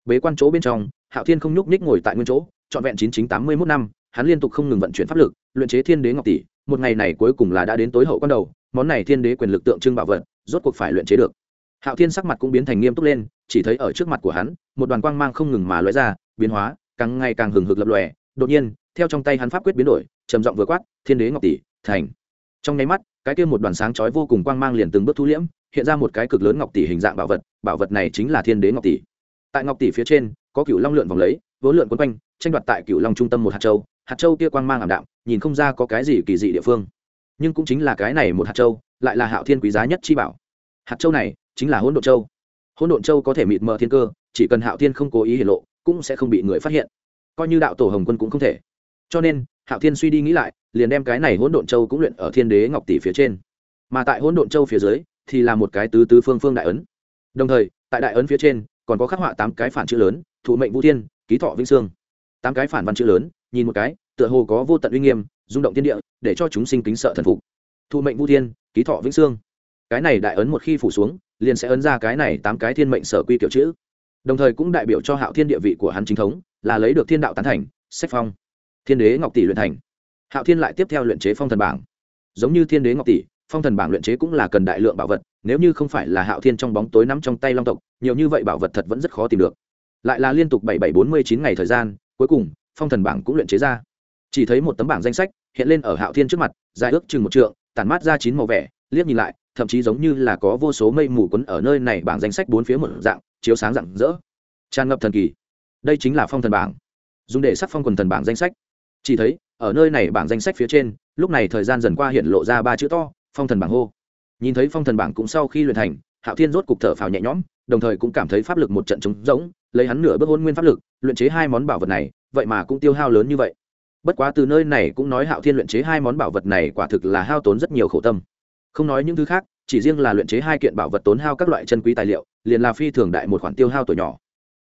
Bế quan chỗ bên trong, hạo thiên không nhúc nhích ngồi tại nguyên chỗ trọn vẹn chín chín tám mươi mốt năm, hắn liên tục không ngừng vận chuyển pháp lực, luyện chế thiên đế ngọc tỷ, một ngày này cuối cùng là đã đến tối hậu quan đầu, món này thiên đế quyền lực tượng trưng bảo vật, rốt cuộc phải luyện chế được. Hạo thiên sắc mặt cũng biến thành nghiêm túc lên, chỉ thấy ở trước mặt của hắn, một đoàn quang mang không ngừng mà lóe ra, biến hóa, càng ngày càng hừng hực lập lòe. Đột nhiên, theo trong tay hắn pháp quyết biến đổi, trầm giọng vừa quát, thiên đế ngọc tỷ, thành. Trong nháy mắt, cái kia một đoàn sáng chói vô cùng quang mang liền từng bước thu liễm, hiện ra một cái cực lớn ngọc tỷ hình dạng bảo vật bảo vật này chính là thiên đế ngọc tỷ. Tại ngọc tỷ phía trên, có cựu long lượn vòng lấy vốn lượn quấn quanh, tranh đoạt tại cựu long trung tâm một hạt châu. Hạt châu kia quang mang ảm đạm, nhìn không ra có cái gì kỳ dị địa phương. Nhưng cũng chính là cái này một hạt châu, lại là hạo thiên quý giá nhất chi bảo. Hạt châu này chính là hỗn độn châu. Hỗn độn châu có thể mịt mờ thiên cơ, chỉ cần hạo thiên không cố ý hiển lộ, cũng sẽ không bị người phát hiện. Coi như đạo tổ hồng quân cũng không thể. Cho nên, hạo thiên suy đi nghĩ lại, liền đem cái này hỗn độn châu cũng luyện ở thiên đế ngọc tỷ phía trên. Mà tại hỗn độn châu phía dưới, thì là một cái tứ tứ phương phương đại ấn. Đồng thời, tại đại ấn phía trên, còn có khắc họa tám cái phản chữ lớn, thụ mệnh vũ thiên ký thọ vĩnh sương tám cái phản văn chữ lớn, nhìn một cái, tựa hồ có vô tận uy nghiêm, rung động thiên địa, để cho chúng sinh kính sợ thần phục. Thụ mệnh vũ thiên, ký thọ vĩnh sương cái này đại ấn một khi phủ xuống, liền sẽ ấn ra cái này tám cái thiên mệnh sở quy kiểu chữ. Đồng thời cũng đại biểu cho hạo thiên địa vị của hắn chính thống, là lấy được thiên đạo tán thành, sách phong. Thiên đế ngọc tỷ luyện thành. Hạo thiên lại tiếp theo luyện chế phong thần bảng. Giống như thiên đế ngọc tỷ, phong thần bảng luyện chế cũng là cần đại lượng bảo vật, nếu như không phải là hạo thiên trong bóng tối nắm trong tay long tộc, nhiều như vậy bảo vật thật vẫn rất khó tìm được lại là liên tục bảy bảy bốn mươi chín ngày thời gian, cuối cùng, phong thần bảng cũng luyện chế ra. Chỉ thấy một tấm bảng danh sách hiện lên ở hạo thiên trước mặt, dài ước chừng một trượng, tản mát ra chín màu vẻ, liếc nhìn lại, thậm chí giống như là có vô số mây mù quấn ở nơi này bảng danh sách bốn phía một dạng, chiếu sáng rạng rỡ. Tràn ngập thần kỳ. Đây chính là phong thần bảng. Dùng để sắc phong quần thần bảng danh sách. Chỉ thấy, ở nơi này bảng danh sách phía trên, lúc này thời gian dần qua hiện lộ ra ba chữ to, phong thần bảng hô. Nhìn thấy phong thần bảng cũng sau khi luyện thành, hạo thiên rốt cục thở phào nhẹ nhõm, đồng thời cũng cảm thấy pháp lực một trận trống rỗng lấy hắn nửa bước hôn nguyên pháp lực, luyện chế hai món bảo vật này, vậy mà cũng tiêu hao lớn như vậy. Bất quá từ nơi này cũng nói hạo thiên luyện chế hai món bảo vật này quả thực là hao tốn rất nhiều khổ tâm. Không nói những thứ khác, chỉ riêng là luyện chế hai kiện bảo vật tốn hao các loại chân quý tài liệu, liền là phi thường đại một khoản tiêu hao tuổi nhỏ.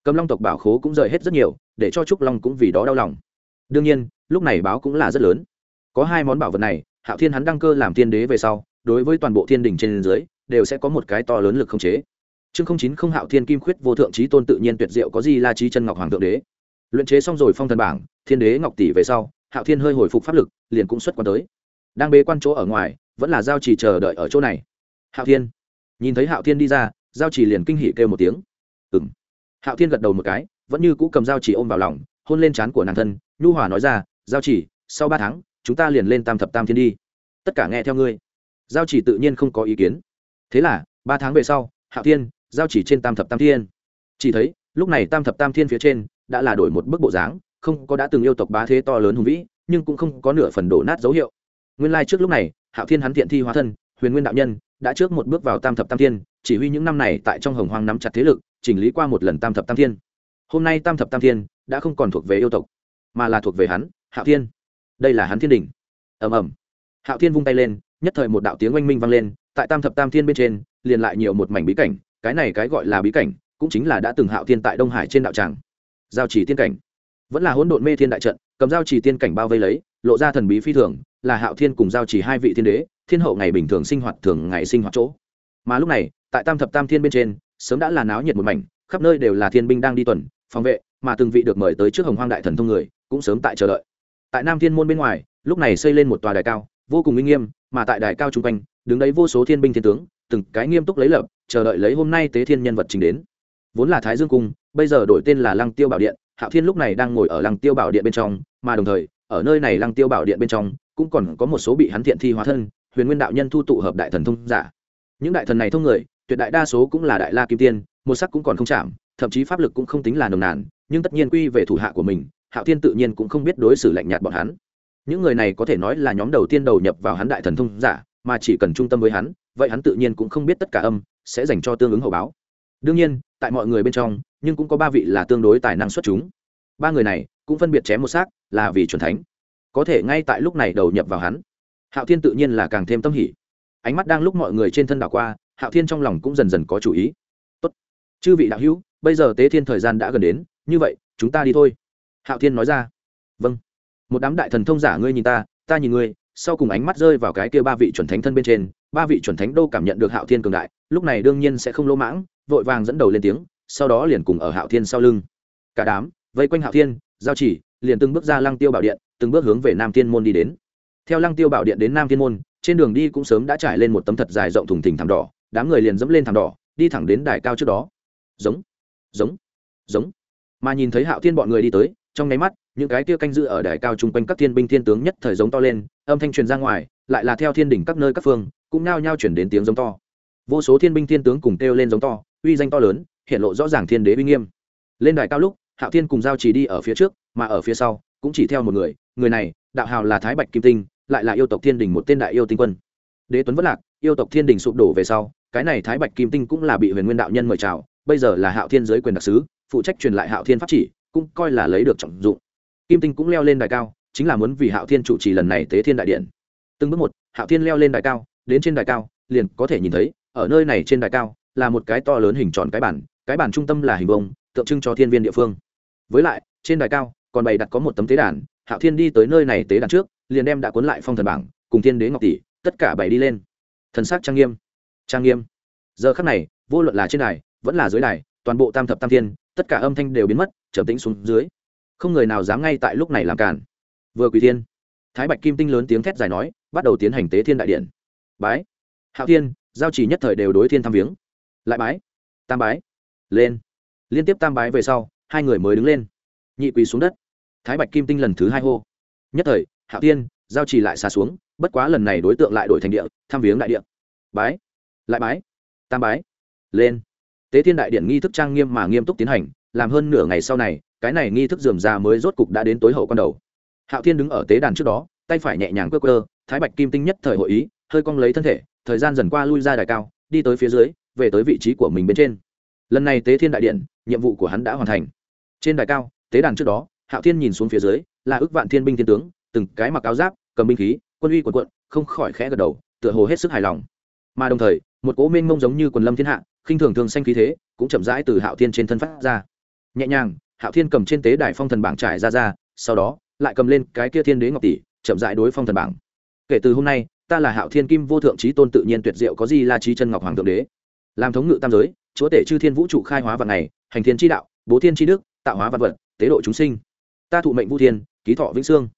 Cầm long tộc bảo khố cũng rời hết rất nhiều, để cho trúc long cũng vì đó đau lòng. Đương nhiên, lúc này báo cũng là rất lớn. Có hai món bảo vật này, hạo thiên hắn đăng cơ làm thiên đế về sau, đối với toàn bộ thiên đình trên dưới, đều sẽ có một cái to lớn lực không chế chương không chín không hạo thiên kim khuyết vô thượng trí tôn tự nhiên tuyệt diệu có gì la trí chân ngọc hoàng thượng đế. Luyện chế xong rồi phong thần bảng, thiên đế ngọc tỷ về sau, hạo thiên hơi hồi phục pháp lực, liền cũng xuất quan tới. Đang bế quan chỗ ở ngoài, vẫn là giao trì chờ đợi ở chỗ này. Hạo thiên. Nhìn thấy hạo thiên đi ra, giao trì liền kinh hỉ kêu một tiếng. Ừ m hạo thiên gật đầu một cái, vẫn như cũ cầm giao trì ôm vào lòng, hôn lên trán của nàng thân, nhu hòa nói ra, giao trì, sau ba tháng, chúng ta liền lên tam thập tam thiên đi. Tất cả nghe theo ngươi. Giao chỉ tự nhiên không có ý kiến. Thế là, ba tháng về sau, hạo thiên giao chỉ trên tam thập tam thiên. Chỉ thấy, lúc này tam thập tam thiên phía trên đã là đổi một bức bộ dáng, không có đã từng yêu tộc bá thế to lớn hùng vĩ, nhưng cũng không có nửa phần đổ nát dấu hiệu. Nguyên lai、like、trước lúc này, hạo thiên hắn thiện thi hóa thân, huyền nguyên đạo nhân, đã trước một bước vào tam thập tam thiên, chỉ huy những năm này tại trong hồng hoang nắm chặt thế lực, chỉnh lý qua một lần tam thập tam thiên. Hôm nay tam thập tam thiên đã không còn thuộc về yêu tộc, mà là thuộc về hắn, hạo thiên. Đây là hắn thiên đình ầm ầm. Hạo thiên vung tay lên, nhất thời một đạo tiếng oanh minh vang lên, tại tam thập tam thiên bên trên, liền lại nhiều một mảnh bí cảnh cái này cái gọi là bí cảnh, cũng chính là đã từng hạo thiên tại đông hải trên đạo tràng. Giao chỉ tiên cảnh. Vẫn là hỗn độn mê thiên đại trận, cầm giao chỉ tiên cảnh bao vây lấy, lộ ra thần bí phi thường, là hạo thiên cùng giao chỉ hai vị thiên đế, thiên hậu ngày bình thường sinh hoạt thường ngày sinh hoạt chỗ. Mà lúc này, tại tam thập tam thiên bên trên, sớm đã là náo nhiệt một mảnh, khắp nơi đều là thiên binh đang đi tuần, phòng vệ, mà từng vị được mời tới trước hồng hoang đại thần thông người, cũng sớm tại chờ đợi. Tại nam thiên môn bên ngoài, lúc này xây lên một tòa đài cao, vô cùng uy nghiêm, mà tại đài cao chung quanh đứng đấy vô số thiên binh thiên tướng, từng cái nghiêm túc lấy lập, chờ đợi lấy hôm nay tế thiên nhân vật trình đến. Vốn là thái dương cung, bây giờ đổi tên là lăng tiêu bảo điện, hạo thiên lúc này đang ngồi ở lăng tiêu bảo điện bên trong, mà đồng thời, ở nơi này lăng tiêu bảo điện bên trong, cũng còn có một số bị hắn thiện thi hóa thân, huyền nguyên đạo nhân thu tụ hợp đại thần thông giả. Những đại thần này thông người, tuyệt đại đa số cũng là đại la kim tiên, một sắc cũng còn không chạm, thậm chí pháp lực cũng không tính là nồng nàn, nhưng tất nhiên quy về thủ hạ của mình, hạo thiên tự nhiên cũng không biết đối xử lạnh nhạt bọn hắn. Những người này có thể nói là nhóm đầu tiên đầu nhập vào hắn đại thần thông giả mà chỉ cần trung tâm với hắn, vậy hắn tự nhiên cũng không biết tất cả âm sẽ dành cho tương ứng hậu báo. Đương nhiên, tại mọi người bên trong, nhưng cũng có ba vị là tương đối tài năng xuất chúng. Ba người này cũng phân biệt chém một xác là vì chuẩn thánh. Có thể ngay tại lúc này đầu nhập vào hắn. Hạo thiên tự nhiên là càng thêm tâm hỉ. Ánh mắt đang lúc mọi người trên thân đảo qua, hạo thiên trong lòng cũng dần dần có chủ ý. Tốt, chư vị đạo hữu, bây giờ tế thiên thời gian đã gần đến, như vậy, chúng ta đi thôi. Hạo thiên nói ra. Vâng. Một đám đại thần thông giả ngươi nhìn ta ta nhìn ngươi sau cùng ánh mắt rơi vào cái kia ba vị chuẩn thánh thân bên trên, ba vị chuẩn thánh đô cảm nhận được hạo thiên cường đại, lúc này đương nhiên sẽ không lỗ mãng, vội vàng dẫn đầu lên tiếng, sau đó liền cùng ở hạo thiên sau lưng. Cả đám, vây quanh hạo thiên, giao chỉ, liền từng bước ra lăng tiêu bảo điện, từng bước hướng về nam thiên môn đi đến. Theo lăng tiêu bảo điện đến nam thiên môn, trên đường đi cũng sớm đã trải lên một tấm thật dài rộng thùng thình thảm đỏ, đám người liền dẫm lên thảm đỏ, đi thẳng đến đài cao trước đó. Giống giống giống. Mà nhìn thấy hạo thiên bọn người đi tới, trong nháy mắt những cái kia canh giữ ở đài cao chung quanh các thiên binh thiên tướng nhất thời giống to lên, âm thanh truyền ra ngoài, lại là theo thiên đỉnh các nơi các phương, cũng nao nhao chuyển đến tiếng giống to. Vô số thiên binh thiên tướng cùng kêu lên giống to, uy danh to lớn, hiện lộ rõ ràng thiên đế uy nghiêm. Lên đài cao lúc, hạo thiên cùng giao chỉ đi ở phía trước, mà ở phía sau, cũng chỉ theo một người người này, đạo hào là thái bạch kim tinh, lại là yêu tộc thiên đình một tên đại yêu tinh quân. Đế tuấn vất lạc, yêu tộc thiên đình sụp đổ về sau, cái này thái bạch kim tinh cũng là bị huyền nguyên đạo nhân mời chào, bây giờ là hạo thiên giới quyền đặc sứ, phụ trách truyền lại hạo thiên pháp chỉ, cũng coi là lấy được trọng dụng kim tinh cũng leo lên đài cao, chính là muốn vì hạo thiên chủ trì lần này tế thiên đại điện. Từng bước một, hạo thiên leo lên đài cao, đến trên đài cao, liền có thể nhìn thấy, ở nơi này trên đài cao, là một cái to lớn hình tròn cái bản cái bản trung tâm là hình bông tượng trưng cho thiên viên địa phương. Với lại, trên đài cao, còn bày đặt có một tấm tế đàn, hạo thiên đi tới nơi này tế đàn trước, liền đem đã cuốn lại phong thần bảng, cùng thiên đế ngọc tỷ, tất cả bày đi lên. Thần sắc trang nghiêm. Trang nghiêm. Giờ khắc này, vô luận là trên đài, vẫn là dưới đài, toàn bộ tam thập tam thiên, tất cả âm thanh đều biến mất, trầm tĩnh xuống dưới không người nào dám ngay tại lúc này làm cản vừa quỳ thiên, thái bạch kim tinh lớn tiếng thét dài nói, bắt đầu tiến hành tế thiên đại điện. Bái. Hạo thiên, giao chỉ nhất thời đều đối thiên thăm viếng. Lại bái. Tam bái. Lên. Liên tiếp tam bái về sau, hai người mới đứng lên. Nhị quỳ xuống đất. Thái bạch kim tinh lần thứ hai hô. Nhất thời, hạo thiên, giao chỉ lại xa xuống, bất quá lần này đối tượng lại đổi thành địa thăm viếng đại điện. bái. Lại bái. Tam bái. Lên. Tế thiên đại điện nghi thức trang nghiêm mà nghiêm túc tiến hành làm hơn nửa ngày sau này, cái này nghi thức dườm ra mới rốt cục đã đến tối hậu con đầu. Hạo thiên đứng ở tế đàn trước đó, tay phải nhẹ nhàng cơ cơ thái bạch kim tinh nhất thời hội ý, hơi cong lấy thân thể, thời gian dần qua lui ra đài cao, đi tới phía dưới, về tới vị trí của mình bên trên. Lần này tế thiên đại điện, nhiệm vụ của hắn đã hoàn thành. Trên đài cao, tế đàn trước đó, hạo thiên nhìn xuống phía dưới, là ước vạn thiên binh thiên tướng, từng cái mặc áo giáp, cầm binh khí, quân uy quần quận, không khỏi khẽ gật đầu, tựa hồ hết sức hài lòng. Mà đồng thời, một cố mênh mông giống như quần lâm thiên hạ, khinh thường thường xanh khí thế, cũng chậm rãi từ hạo thiên trên thân phát ra nhẹ nhàng, hạo thiên cầm trên tế đài phong thần bảng trải ra ra, sau đó, lại cầm lên cái kia thiên đế ngọc tỷ, chậm rãi đối phong thần bảng. Kể từ hôm nay, ta là hạo thiên kim vô thượng trí tôn tự nhiên tuyệt diệu có gì là trí chân ngọc hoàng thượng đế. Làm thống ngự tam giới, chúa tể chư thiên vũ trụ khai hóa vật ngày, hành thiên tri đạo, bố thiên tri đức, tạo hóa vật vật, tế độ chúng sinh. Ta thụ mệnh vũ thiên, ký thọ vĩnh sương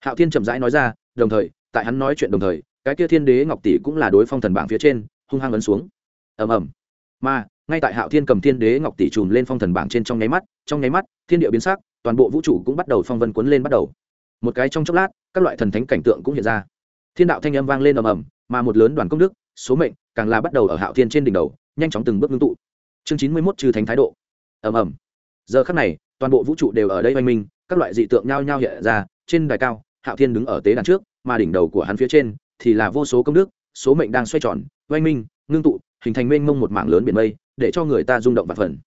hạo thiên chậm rãi nói ra, đồng thời, tại hắn nói chuyện đồng thời, cái kia thiên đế ngọc tỷ cũng là đối phong thần bảng phía trên, hung hăng ấn xuống. Ầm ầm. Mà ngay tại hạo thiên cầm thiên đế ngọc tỷ trùm lên phong thần bảng trên trong nháy mắt, trong nháy mắt, thiên địa biến sắc, toàn bộ vũ trụ cũng bắt đầu phong vân cuốn lên bắt đầu. Một cái trong chốc lát, các loại thần thánh cảnh tượng cũng hiện ra. Thiên đạo thanh âm vang lên ầm ầm, mà một lớn đoàn công đức, số mệnh, càng là bắt đầu ở hạo thiên trên đỉnh đầu, nhanh chóng từng bước ngưng tụ. Chương chín mươi mốt trừ thánh thái độ. Ầm ầm. Giờ khắc này, toàn bộ vũ trụ đều ở đây oanh minh, các loại dị tượng nhao nhao hiện ra, trên đài cao, hạo thiên đứng ở tế đàn trước, mà đỉnh đầu của hắn phía trên, thì là vô số công đức, số mệnh đang xoay tròn, oanh minh, ngưng tụ, hình thành mênh mông một mảng lớn biển mây để cho người ta rung động và phần.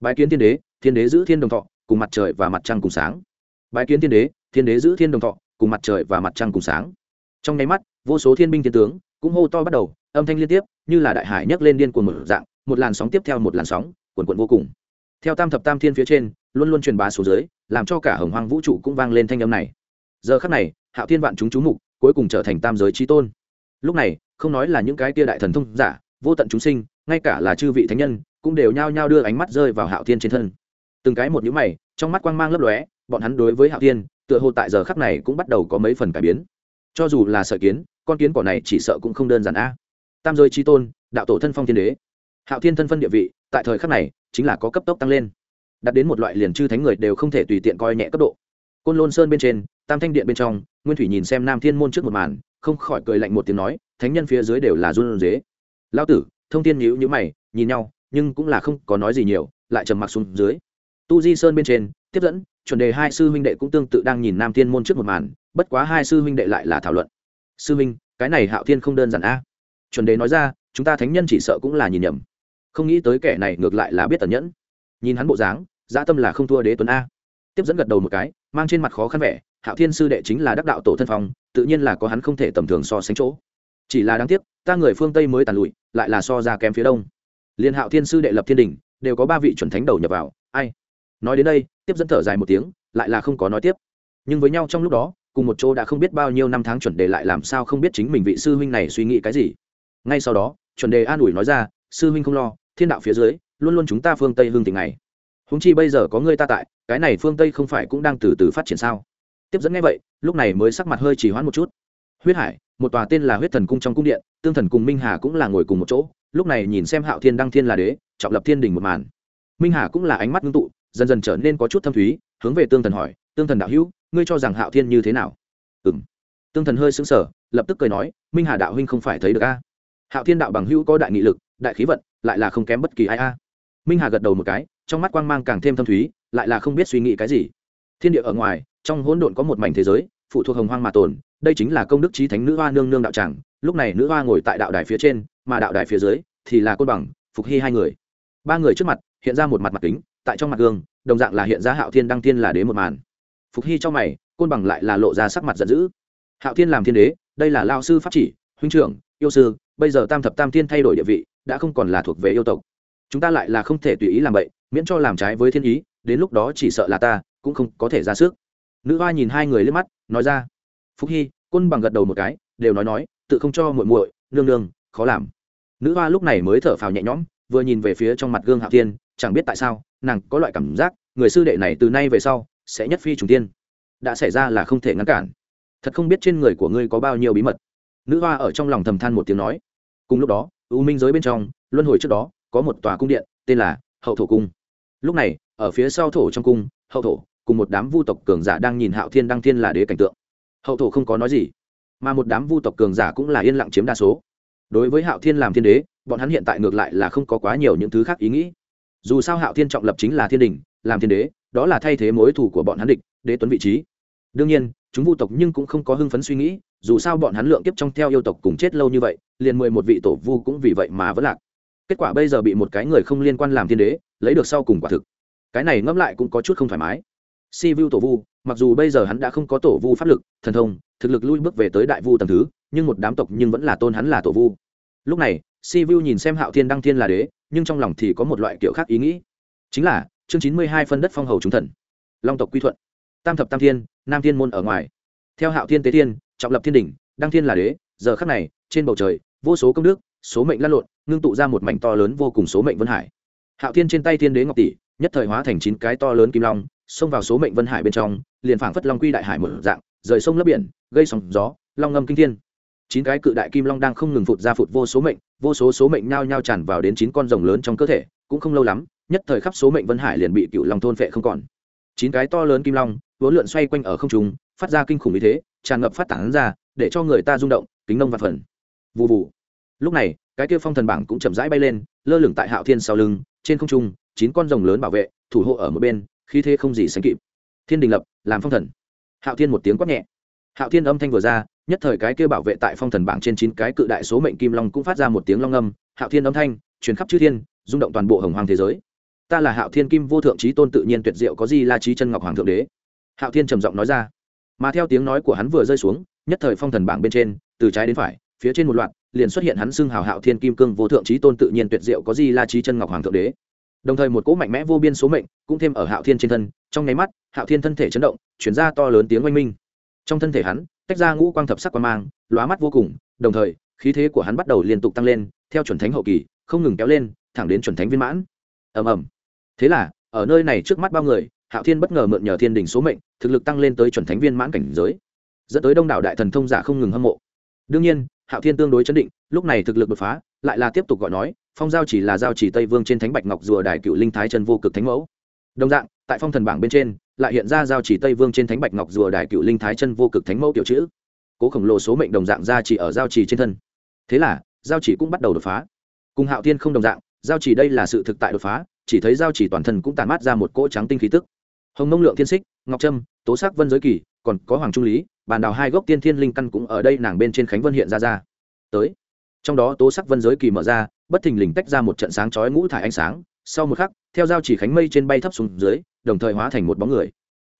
Bái kiến thiên đế thiên đế giữ thiên đồng thọ, cùng mặt trời và mặt trăng cùng sáng. Bái kiến thiên đế thiên đế giữ thiên đồng thọ, cùng mặt trời và mặt trăng cùng sáng. Trong nháy mắt, vô số thiên binh thiên tướng cũng hô to bắt đầu, âm thanh liên tiếp, như là đại hải nhấc lên điên cuồng một dạng, một làn sóng tiếp theo một làn sóng cuồn cuộn vô cùng. Theo tam thập tam thiên phía trên, luôn luôn truyền bá số dưới làm cho cả hồng hoang vũ trụ cũng vang lên thanh âm này. Giờ khắc này, hạo thiên vạn chúng chú mục cuối cùng trở thành tam giới trí tôn. Lúc này, không nói là những cái tia đại thần thông giả, vô tận chúng sinh ngay cả là chư vị thánh nhân, cũng đều nhao nhao đưa ánh mắt rơi vào hạo thiên trên thân. Từng cái một nhũ mày, trong mắt quang mang lấp lóe, bọn hắn đối với hạo thiên, tựa hồ tại giờ khắc này cũng bắt đầu có mấy phần cải biến. Cho dù là sợ kiến, con kiến cỏ này chỉ sợ cũng không đơn giản a. Tam giới trí tôn, đạo tổ thân phong thiên đế. Hạo thiên thân phân địa vị, tại thời khắc này, chính là có cấp tốc tăng lên. Đạt đến một loại liền chư thánh người đều không thể tùy tiện coi nhẹ cấp độ. Côn lôn sơn bên trên, tam thanh điện bên trong, nguyên thủy nhìn xem nam thiên môn trước một màn, không khỏi cười lạnh một tiếng nói, thánh nhân phía dưới đều là run dế lao tử thông thiên nhíu nhíu mày, nhìn nhau, nhưng cũng là không có nói gì nhiều, lại trầm mặc xuống dưới. Tu di sơn bên trên, tiếp dẫn, chuẩn đề hai sư huynh đệ cũng tương tự đang nhìn nam thiên môn trước một màn, bất quá hai sư huynh đệ lại là thảo luận. Sư huynh, cái này hạo thiên không đơn giản a. Chuẩn đề nói ra, chúng ta thánh nhân chỉ sợ cũng là nhìn nhầm. Không nghĩ tới kẻ này ngược lại là biết tẩn nhẫn. Nhìn hắn bộ dáng, dã tâm là không thua đế tuấn a. Tiếp dẫn gật đầu một cái, mang trên mặt khó khăn vẻ, hạo thiên sư đệ chính là đắc đạo tổ thân phong, tự nhiên là có hắn không thể tầm thường so sánh chỗ chỉ là đáng tiếc, ta người phương tây mới tàn lụi, lại là so ra kém phía đông. Liên hạo thiên sư đệ lập thiên đình đều có ba vị chuẩn thánh đầu nhập vào, ai? Nói đến đây, tiếp dẫn thở dài một tiếng, lại là không có nói tiếp. Nhưng với nhau trong lúc đó, cùng một chỗ đã không biết bao nhiêu năm tháng chuẩn đề lại làm sao không biết chính mình vị sư huynh này suy nghĩ cái gì. Ngay sau đó, chuẩn đề an ủi nói ra, sư huynh không lo, thiên đạo phía dưới, luôn luôn chúng ta phương tây hương tình này húng chi bây giờ có người ta tại, cái này phương tây không phải cũng đang từ từ phát triển sao? Tiếp dẫn nghe vậy, lúc này mới sắc mặt hơi chỉ hoãn một chút huyết hải, một tòa tên là huyết thần cung trong cung điện, tương thần cùng minh hà cũng là ngồi cùng một chỗ, lúc này nhìn xem hạo thiên đăng thiên là đế, trọng lập thiên đình một màn. Minh hà cũng là ánh mắt ngưng tụ, dần dần trở nên có chút thâm thúy, hướng về tương thần hỏi, tương thần đạo hữu, ngươi cho rằng hạo thiên như thế nào? Ừ m tương thần hơi xứng sở lập tức cười nói, minh hà đạo huynh không phải thấy được a? Hạo thiên đạo bằng hữu có đại nghị lực, đại khí vận, lại là không kém bất kỳ ai a. Minh hà gật đầu một cái, trong mắt quang mang càng thêm thâm thúy, lại là không biết suy nghĩ cái gì. Thiên địa ở ngoài, trong hỗn độn có một mảnh thế giới, phụ thuộc hồng hoang mà tồn đây chính là công đức trí thánh nữ hoa nương nương đạo tràng, lúc này nữ hoa ngồi tại đạo đài phía trên, mà đạo đài phía dưới thì là côn bằng, phục hy hai người. Ba người trước mặt, hiện ra một mặt mặt kính, tại trong mặt gương, đồng dạng là hiện ra hạo thiên đăng thiên là đế một màn. Phục hy trong mày, côn bằng lại là lộ ra sắc mặt giận dữ. Hạo thiên làm thiên đế, đây là lao sư pháp chỉ, huynh trưởng, yêu sư, bây giờ tam thập tam thiên thay đổi địa vị, đã không còn là thuộc về yêu tộc. Chúng ta lại là không thể tùy ý làm vậy miễn cho làm trái với thiên ý, đến lúc đó chỉ sợ là ta, cũng không có thể ra sức. Nữ hoa nhìn hai người lên mắt, nói ra phúc hy, côn bằng gật đầu một cái, đều nói nói, tự không cho muội muội, nương nương, khó làm. Nữ hoa lúc này mới thở phào nhẹ nhõm, vừa nhìn về phía trong mặt gương hạo thiên, chẳng biết tại sao, nàng có loại cảm giác, người sư đệ này từ nay về sau, sẽ nhất phi trùng tiên. Đã xảy ra là không thể ngăn cản. Thật không biết trên người của ngươi có bao nhiêu bí mật. Nữ hoa ở trong lòng thầm than một tiếng nói. Cùng lúc đó, u minh giới bên trong, luân hồi trước đó, có một tòa cung điện, tên là hậu thổ cung. Lúc này, ở phía sau thổ trong cung, hậu thổ, cùng một đám vu tộc cường giả đang nhìn hạo thiên đăng thiên là đế cảnh tượng hậu thổ không có nói gì, mà một đám vu tộc cường giả cũng là yên lặng chiếm đa số. Đối với hạo thiên làm thiên đế, bọn hắn hiện tại ngược lại là không có quá nhiều những thứ khác ý nghĩ. Dù sao hạo thiên trọng lập chính là thiên đình, làm thiên đế, đó là thay thế mối thủ của bọn hắn địch, đế tuấn vị trí. Đương nhiên, chúng vu tộc nhưng cũng không có hưng phấn suy nghĩ, dù sao bọn hắn lượng kiếp trong theo yêu tộc cùng chết lâu như vậy, liền mười một vị tổ vu cũng vì vậy mà vẫn lạc. Kết quả bây giờ bị một cái người không liên quan làm thiên đế, lấy được sau cùng quả thực. Cái này ngẫm lại cũng có chút không thoải mái si vu tổ vu mặc dù bây giờ hắn đã không có tổ vu pháp lực thần thông thực lực lui bước về tới đại vu tầm thứ nhưng một đám tộc nhưng vẫn là tôn hắn là tổ vu. Lúc này si vu nhìn xem hạo thiên đăng thiên là đế nhưng trong lòng thì có một loại kiểu khác ý nghĩ. Chính là chương chín mươi hai phân đất phong hầu chúng thần. Long tộc quy thuận. Tam thập tam thiên nam thiên môn ở ngoài. Theo hạo thiên tế thiên trọng lập thiên đỉnh, đăng thiên là đế giờ khắc này trên bầu trời vô số công đức số mệnh lăn lộn ngưng tụ ra một mảnh to lớn vô cùng số mệnh vân hải. Hạo thiên trên tay thiên đế ngọc tỷ nhất thời hóa thành chín cái to lớn kim long xông vào số mệnh vân hải bên trong, liền phảng phất long quy đại hải một dạng, rời sông lấp biển, gây sóng gió, long ngâm kinh thiên. Chín cái cự đại kim long đang không ngừng phụt ra phụt vô số mệnh, vô số số mệnh nhao nhao tràn vào đến chín con rồng lớn trong cơ thể, cũng không lâu lắm, nhất thời khắp số mệnh vân hải liền bị cựu long thôn phệ không còn. Chín cái to lớn kim long, vốn lượn xoay quanh ở không trung, phát ra kinh khủng như thế, tràn ngập phát tán ra, để cho người ta rung động, kính nông và phần. Vụ vụ lúc này, cái kia phong thần bảng cũng chậm rãi bay lên, lơ lửng tại hạo thiên sau lưng, trên không trung, chín con rồng lớn bảo vệ, thủ hộ ở một bên khí thế không gì sánh kịp. Thiên đình lập, làm phong thần. Hạo thiên một tiếng quát nhẹ. Hạo thiên âm thanh vừa ra, nhất thời cái kia bảo vệ tại phong thần bảng trên chín cái cự đại số mệnh kim long cũng phát ra một tiếng long âm. Hạo thiên âm thanh truyền khắp chư thiên, rung động toàn bộ hồng hoàng thế giới. Ta là hạo thiên kim vô thượng trí tôn tự nhiên tuyệt diệu có gì la trí chân ngọc hoàng thượng đế. Hạo thiên trầm giọng nói ra. Mà theo tiếng nói của hắn vừa rơi xuống, nhất thời phong thần bảng bên trên, từ trái đến phải, phía trên một loạt, liền xuất hiện hắn xưng hào hạo thiên kim cương vô thượng trí tôn tự nhiên tuyệt diệu có gì la trí chân ngọc hoàng thượng đế đồng thời một cỗ mạnh mẽ vô biên số mệnh cũng thêm ở hạo thiên trên thân, trong nháy mắt, hạo thiên thân thể chấn động, chuyển ra to lớn tiếng oanh minh. Trong thân thể hắn, tách ra ngũ quang thập sắc quang mang, lóa mắt vô cùng, đồng thời, khí thế của hắn bắt đầu liên tục tăng lên, theo chuẩn thánh hậu kỳ, không ngừng kéo lên, thẳng đến chuẩn thánh viên mãn. Ầm ầm. Thế là, ở nơi này trước mắt bao người, hạo thiên bất ngờ mượn nhờ thiên đình số mệnh, thực lực tăng lên tới chuẩn thánh viên mãn cảnh giới, dẫn tới đông đảo đại thần thông giả không ngừng hâm mộ. Đương nhiên, hạo thiên tương đối chấn định, lúc này thực lực đột phá lại là tiếp tục gọi nói, phong giao chỉ là giao chỉ tây vương trên thánh bạch ngọc rùa đài cựu linh thái chân vô cực thánh mẫu. Đồng dạng, tại phong thần bảng bên trên, lại hiện ra giao chỉ tây vương trên thánh bạch ngọc rùa đài cựu linh thái chân vô cực thánh mẫu kiểu chữ. Cố khổng lồ số mệnh đồng dạng ra chỉ ở giao chỉ trên thân. Thế là, giao chỉ cũng bắt đầu đột phá. Cùng hạo thiên không đồng dạng, giao chỉ đây là sự thực tại đột phá, chỉ thấy giao chỉ toàn thân cũng tàn mát ra một cỗ trắng tinh khí tức. Hồng mông lượng thiên xích ngọc trâm, tố sắc vân giới kỳ, còn có hoàng trung lý, bàn đào hai gốc tiên thiên linh căn cũng ở đây nàng bên trên khánh vân hiện ra ra. Tới trong đó tố sắc vân giới kỳ mở ra, bất thình lình tách ra một trận sáng chói ngũ thải ánh sáng, sau một khắc, theo giao chỉ khánh mây trên bay thấp xuống dưới, đồng thời hóa thành một bóng người.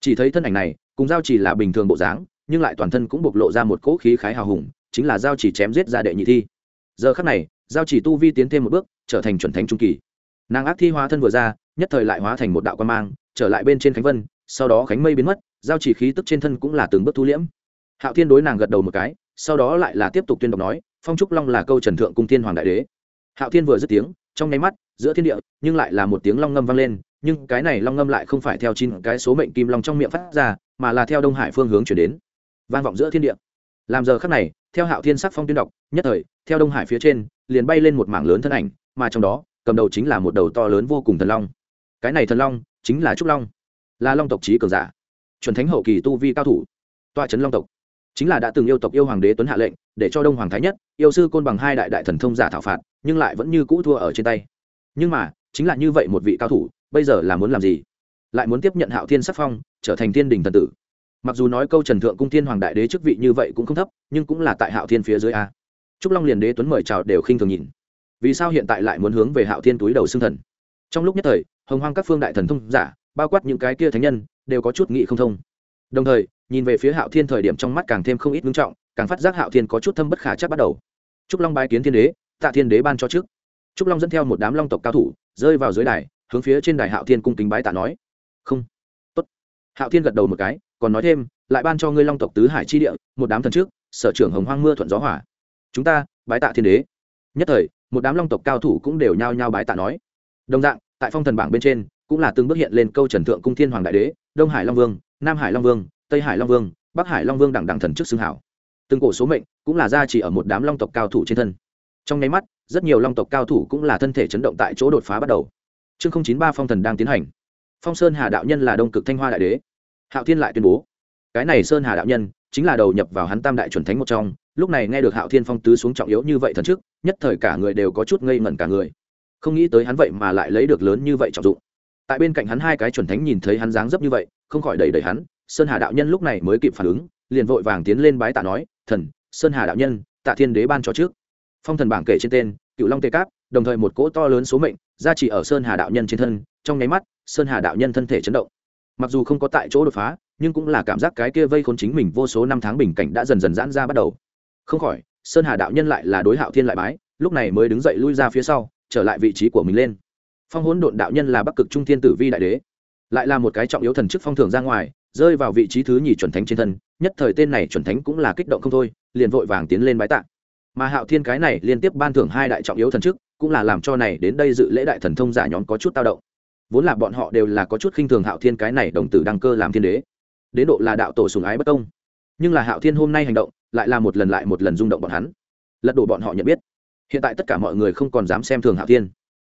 Chỉ thấy thân ảnh này, cùng giao chỉ là bình thường bộ dáng, nhưng lại toàn thân cũng bộc lộ ra một cỗ khí khái hào hùng, chính là giao chỉ chém giết ra đệ nhị thi. Giờ khắc này, giao chỉ tu vi tiến thêm một bước, trở thành chuẩn thánh trung kỳ. Nàng ác thi hóa thân vừa ra, nhất thời lại hóa thành một đạo quan mang, trở lại bên trên khánh vân, sau đó khánh mây biến mất, giao chỉ khí tức trên thân cũng là từng bước thu liễm. Hạo thiên đối nàng gật đầu một cái, sau đó lại là tiếp tục tuyên đọc nói phong trúc long là câu trần thượng cung thiên hoàng đại đế. Hạo thiên vừa dứt tiếng, trong nháy mắt, giữa thiên địa, nhưng lại là một tiếng long ngâm vang lên, nhưng cái này long ngâm lại không phải theo chín cái số mệnh kim long trong miệng phát ra, mà là theo đông hải phương hướng chuyển đến. Vang vọng giữa thiên địa. Làm giờ khắc này, theo hạo thiên sắc phong tuyên đọc, nhất thời, theo đông hải phía trên, liền bay lên một mảng lớn thân ảnh, mà trong đó, cầm đầu chính là một đầu to lớn vô cùng thần long. Cái này thần long, chính là trúc long, là long tộc trí cường giả. Chuẩn thánh hậu kỳ tu vi cao thủ toa trấn long tộc, chính là đã từng yêu tộc yêu hoàng đế tuấn hạ lệnh để cho đông hoàng thái nhất, yêu sư côn bằng hai đại đại thần thông giả thảo phạt, nhưng lại vẫn như cũ thua ở trên tay. Nhưng mà, chính là như vậy một vị cao thủ, bây giờ là muốn làm gì? Lại muốn tiếp nhận hạo thiên sắc phong, trở thành thiên đình thần tử. Mặc dù nói câu trần thượng cung thiên hoàng đại đế chức vị như vậy cũng không thấp, nhưng cũng là tại hạo thiên phía dưới a. Trúc long liền đế tuấn mời chào đều khinh thường nhìn. Vì sao hiện tại lại muốn hướng về hạo thiên túi đầu xương thần? Trong lúc nhất thời, hồng hoang các phương đại thần thông giả, bao quát những cái kia thánh nhân, đều có chút nghị không thông. Đồng thời, nhìn về phía hạo thiên thời điểm trong mắt càng thêm không ít ngưng trọng càng phát giác hạo thiên có chút thâm bất khả chắc bắt đầu. Trúc long bái kiến thiên đế, tạ thiên đế ban cho trước. Trúc long dẫn theo một đám long tộc cao thủ, rơi vào dưới đài, hướng phía trên đài hạo thiên cung kính bái tạ nói. Không. Tốt. Hạo thiên gật đầu một cái, còn nói thêm, lại ban cho ngươi long tộc tứ hải chi địa, một đám thần trước, sở trưởng hồng hoang mưa thuận gió hỏa chúng ta, bái tạ thiên đế. Nhất thời, một đám long tộc cao thủ cũng đều nhao nhao bái tạ nói. Đồng dạng, tại phong thần bảng bên trên, cũng là từng bước hiện lên câu trần thượng cung thiên hoàng đại đế, đông hải long vương, nam hải long vương, tây hải long vương, bắc hải long vương đẳng đẳng thần trước xưng hảo từng cổ số mệnh cũng là ra chỉ ở một đám long tộc cao thủ trên thân. Trong nháy mắt, rất nhiều long tộc cao thủ cũng là thân thể chấn động tại chỗ đột phá bắt đầu. Chương chín ba phong thần đang tiến hành. Phong sơn hà đạo nhân là đông cực thanh hoa đại đế. Hạo thiên lại tuyên bố, cái này sơn hà đạo nhân chính là đầu nhập vào hắn tam đại chuẩn thánh một trong. Lúc này nghe được hạo thiên phong tứ xuống trọng yếu như vậy thần trước, nhất thời cả người đều có chút ngây ngẩn cả người. Không nghĩ tới hắn vậy mà lại lấy được lớn như vậy trọng dụng. Tại bên cạnh hắn hai cái chuẩn thánh nhìn thấy hắn dáng dấp như vậy, không khỏi đẩy đẩy hắn, sơn hà đạo nhân lúc này mới kịp phản ứng liền vội vàng tiến lên bái tạ nói, thần, sơn hà đạo nhân, tạ thiên đế ban cho trước. Phong thần bảng kể trên tên cựu long tê cáp, đồng thời một cỗ to lớn số mệnh ra chỉ ở sơn hà đạo nhân trên thân, trong nháy mắt, sơn hà đạo nhân thân thể chấn động. Mặc dù không có tại chỗ đột phá, nhưng cũng là cảm giác cái kia vây khốn chính mình vô số năm tháng bình cảnh đã dần dần giãn ra bắt đầu. Không khỏi, sơn hà đạo nhân lại là đối hạo thiên lại bái, lúc này mới đứng dậy lui ra phía sau, trở lại vị trí của mình lên. Phong hỗn độn đạo nhân là bắc cực trung thiên tử vi đại đế. Lại là một cái trọng yếu thần chức phong thường ra ngoài rơi vào vị trí thứ nhì chuẩn thánh trên thân, nhất thời tên này chuẩn thánh cũng là kích động không thôi, liền vội vàng tiến lên bái tạ. Mà hạo thiên cái này liên tiếp ban thưởng hai đại trọng yếu thần chức, cũng là làm cho này đến đây dự lễ đại thần thông giả nhóm có chút tao động. Vốn là bọn họ đều là có chút khinh thường hạo thiên cái này đồng tử đăng cơ làm thiên đế. Đến độ là đạo tổ sùng ái bất công. Nhưng là hạo thiên hôm nay hành động, lại là một lần lại một lần rung động bọn hắn. Lật đổ bọn họ nhận biết. Hiện tại tất cả mọi người không còn dám xem thường hạo thiên.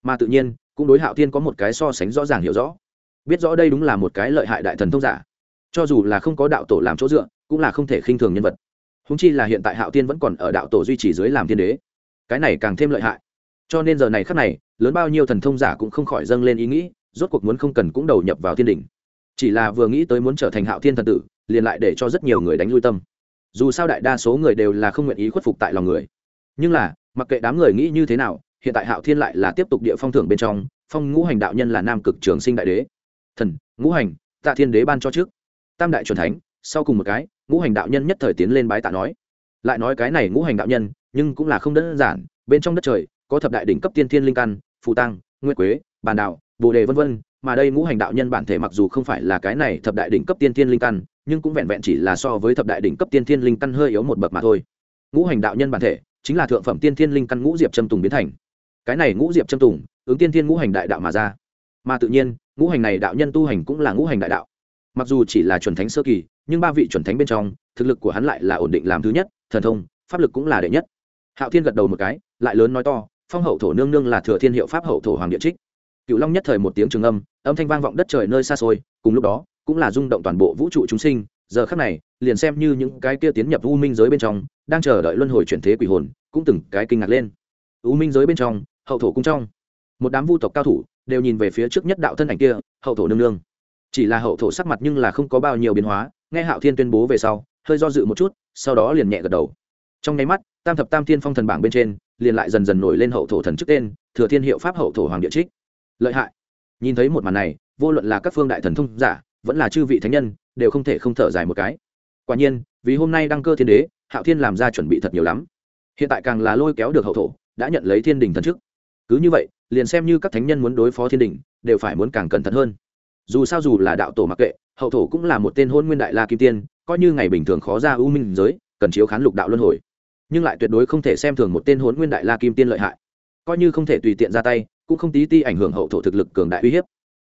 Mà tự nhiên, cũng đối hạo thiên có một cái so sánh rõ ràng hiểu rõ. Biết rõ đây đúng là một cái lợi hại đại thần thông giả cho dù là không có đạo tổ làm chỗ dựa, cũng là không thể khinh thường nhân vật. Húng chi là hiện tại hạo tiên vẫn còn ở đạo tổ duy trì dưới làm thiên đế. Cái này càng thêm lợi hại. Cho nên giờ này khắc này, lớn bao nhiêu thần thông giả cũng không khỏi dâng lên ý nghĩ, rốt cuộc muốn không cần cũng đầu nhập vào thiên đình chỉ là vừa nghĩ tới muốn trở thành hạo thiên thần tử, liền lại để cho rất nhiều người đánh lui tâm. Dù sao đại đa số người đều là không nguyện ý khuất phục tại lòng người. Nhưng là, mặc kệ đám người nghĩ như thế nào, hiện tại hạo thiên lại là tiếp tục địa phong thưởng bên trong, phong ngũ hành đạo nhân là nam cực trường sinh đại đế. Thần, ngũ hành, tạ thiên đế ban cho trước tam đại truyền thánh, sau cùng một cái, ngũ hành đạo nhân nhất thời tiến lên bái tạ nói. Lại nói cái này ngũ hành đạo nhân, nhưng cũng là không đơn giản, bên trong đất trời, có thập đại đỉnh cấp tiên thiên linh căn, phù tăng nguyên quế, bàn đạo, bồ đề vân vân, mà đây ngũ hành đạo nhân bản thể mặc dù không phải là cái này thập đại đỉnh cấp tiên thiên linh căn, nhưng cũng vẹn vẹn chỉ là so với thập đại đỉnh cấp tiên thiên linh căn hơi yếu một bậc mà thôi. Ngũ hành đạo nhân bản thể, chính là thượng phẩm tiên thiên linh căn ngũ diệp trâm tùng biến thành. Cái này ngũ diệp trâm tùng, ứng tiên thiên ngũ hành đại đạo mà ra. Mà tự nhiên, ngũ hành này đạo nhân tu hành cũng là ngũ hành đại đạo mặc dù chỉ là chuẩn thánh sơ kỳ, nhưng ba vị chuẩn thánh bên trong, thực lực của hắn lại là ổn định làm thứ nhất, thần thông, pháp lực cũng là đệ nhất. Hạo thiên gật đầu một cái, lại lớn nói to, phong hậu thổ nương nương là thừa thiên hiệu pháp hậu thổ hoàng địa trích. Cựu long nhất thời một tiếng trường âm âm thanh vang vọng đất trời nơi xa xôi, cùng lúc đó, cũng là rung động toàn bộ vũ trụ chúng sinh. Giờ khắc này, liền xem như những cái kia tiến nhập u minh giới bên trong, đang chờ đợi luân hồi chuyển thế quỷ hồn, cũng từng cái kinh ngạc lên. U minh giới bên trong, hậu thổ cung trong. Một đám vu tộc cao thủ, đều nhìn về phía trước nhất đạo thân ảnh kia, hậu thổ nương nương chỉ là hậu thổ sắc mặt nhưng là không có bao nhiêu biến hóa, nghe hạo thiên tuyên bố về sau, hơi do dự một chút, sau đó liền nhẹ gật đầu. Trong nháy mắt, tam thập tam thiên phong thần bảng bên trên, liền lại dần dần nổi lên hậu thổ thần chức tên, thừa thiên hiệu pháp hậu thổ hoàng địa trích. Lợi hại. Nhìn thấy một màn này, vô luận là các phương đại thần thông giả, vẫn là chư vị thánh nhân, đều không thể không thở dài một cái. Quả nhiên, vì hôm nay đăng cơ thiên đế, hạo thiên làm ra chuẩn bị thật nhiều lắm. Hiện tại càng là lôi kéo được hậu thổ, đã nhận lấy thiên đình thần chức. Cứ như vậy, liền xem như các thánh nhân muốn đối phó thiên đình, đều phải muốn càng cẩn thận hơn dù sao dù là đạo tổ mặc kệ, hậu thổ cũng là một tên hôn nguyên đại la kim tiên, coi như ngày bình thường khó ra ưu minh giới, cần chiếu khán lục đạo luân hồi. Nhưng lại tuyệt đối không thể xem thường một tên hôn nguyên đại la kim tiên lợi hại. Coi như không thể tùy tiện ra tay, cũng không tí ti ảnh hưởng hậu thổ thực lực cường đại uy hiếp.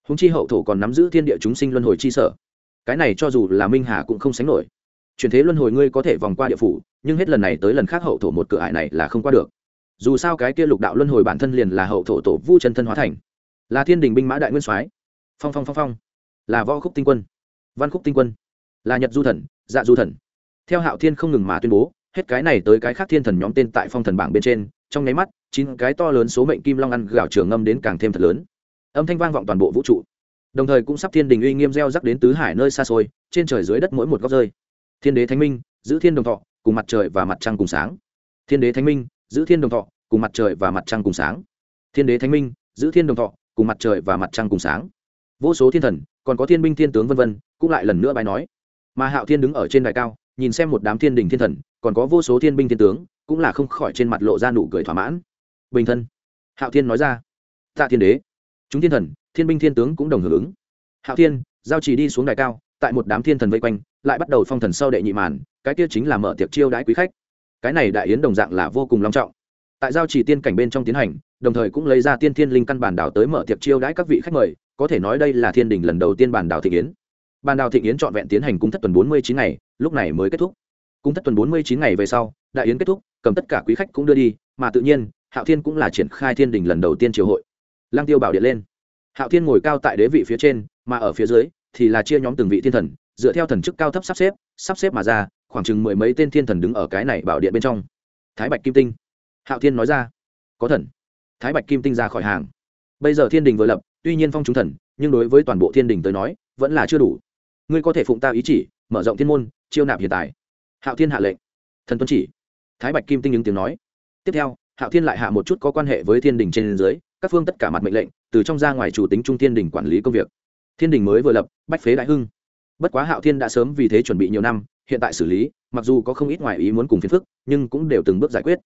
Húng chi hậu thổ còn nắm giữ thiên địa chúng sinh luân hồi chi sở. Cái này cho dù là minh hà cũng không sánh nổi. Chuyển thế luân hồi ngươi có thể vòng qua địa phủ, nhưng hết lần này tới lần khác hậu thổ một cửa ải này là không qua được. Dù sao cái kia lục đạo luân hồi bản thân liền là hậu thổ tổ vu chân thân hóa thành. Là thiên đình binh mã đại nguyên soái phong phong phong phong. Là võ khúc tinh quân. Văn khúc tinh quân. Là nhật du thần dạ du thần. Theo hạo thiên không ngừng mà tuyên bố, hết cái này tới cái khác thiên thần nhóm tên tại phong thần bảng bên trên, trong nháy mắt, chín cái to lớn số mệnh kim long ăn gạo trường ngâm đến càng thêm thật lớn. Âm thanh vang vọng toàn bộ vũ trụ. Đồng thời cũng sắp thiên đình uy nghiêm gieo rắc đến tứ hải nơi xa xôi, trên trời dưới đất mỗi một góc rơi. Thiên đế thánh minh, giữ thiên đồng thọ, cùng mặt trời và mặt trăng cùng sáng. Thiên đế thánh minh, giữ thiên đồng thọ, cùng mặt trời và mặt trăng cùng sáng. Thiên đế thánh minh, giữ thiên đồng thọ, cùng mặt trời và mặt trăng cùng sáng vô số thiên thần, còn có thiên binh, thiên tướng vân vân, cũng lại lần nữa bài nói. Mà hạo thiên đứng ở trên đài cao, nhìn xem một đám thiên đình thiên thần, còn có vô số thiên binh, thiên tướng, cũng là không khỏi trên mặt lộ ra nụ cười thỏa mãn. Bình thân. Hạo thiên nói ra. Tạ thiên đế. Chúng thiên thần, thiên binh, thiên tướng cũng đồng hưởng ứng. Hạo thiên, giao chỉ đi xuống đài cao, tại một đám thiên thần vây quanh, lại bắt đầu phong thần sau đệ nhị màn, cái kia chính là mở tiệc chiêu đãi quý khách. Cái này đại yến đồng dạng là vô cùng long trọng. Tại giao chỉ tiên cảnh bên trong tiến hành, đồng thời cũng lấy ra tiên thiên linh căn bản đảo tới mở tiệc chiêu đãi các vị khách mời có thể nói đây là thiên đình lần đầu tiên bàn đào thị yến bàn đào thị yến trọn vẹn tiến hành cung thất tuần bốn mươi chín ngày, lúc này mới kết thúc. Cung thất tuần bốn mươi chín ngày về sau, đại yến kết thúc, cầm tất cả quý khách cũng đưa đi, mà tự nhiên, hạo thiên cũng là triển khai thiên đình lần đầu tiên triều hội. Lăng tiêu bảo điện lên. Hạo thiên ngồi cao tại đế vị phía trên, mà ở phía dưới thì là chia nhóm từng vị thiên thần, dựa theo thần chức cao thấp sắp xếp sắp xếp mà ra, khoảng chừng mười mấy tên thiên thần đứng ở cái này bảo điện bên trong. Thái bạch kim tinh. Hạo thiên nói ra. Có thần. Thái bạch kim tinh ra khỏi hàng. Bây giờ thiên đình vừa lập tuy nhiên phong chúng thần, nhưng đối với toàn bộ thiên đình tới nói, vẫn là chưa đủ. Ngươi có thể phụng ta ý chỉ, mở rộng thiên môn, chiêu nạp hiện tại. Hạo thiên hạ lệnh. Thần tuân chỉ. Thái bạch kim tinh ứng tiếng nói. Tiếp theo, hạo thiên lại hạ một chút có quan hệ với thiên đình trên dưới, các phương tất cả mặt mệnh lệnh, từ trong ra ngoài chủ tính trung thiên đình quản lý công việc. Thiên đình mới vừa lập, bách phế đại hưng. Bất quá hạo thiên đã sớm vì thế chuẩn bị nhiều năm, hiện tại xử lý, mặc dù có không ít ngoài ý muốn cùng phiền phức, nhưng cũng đều từng bước giải quyết,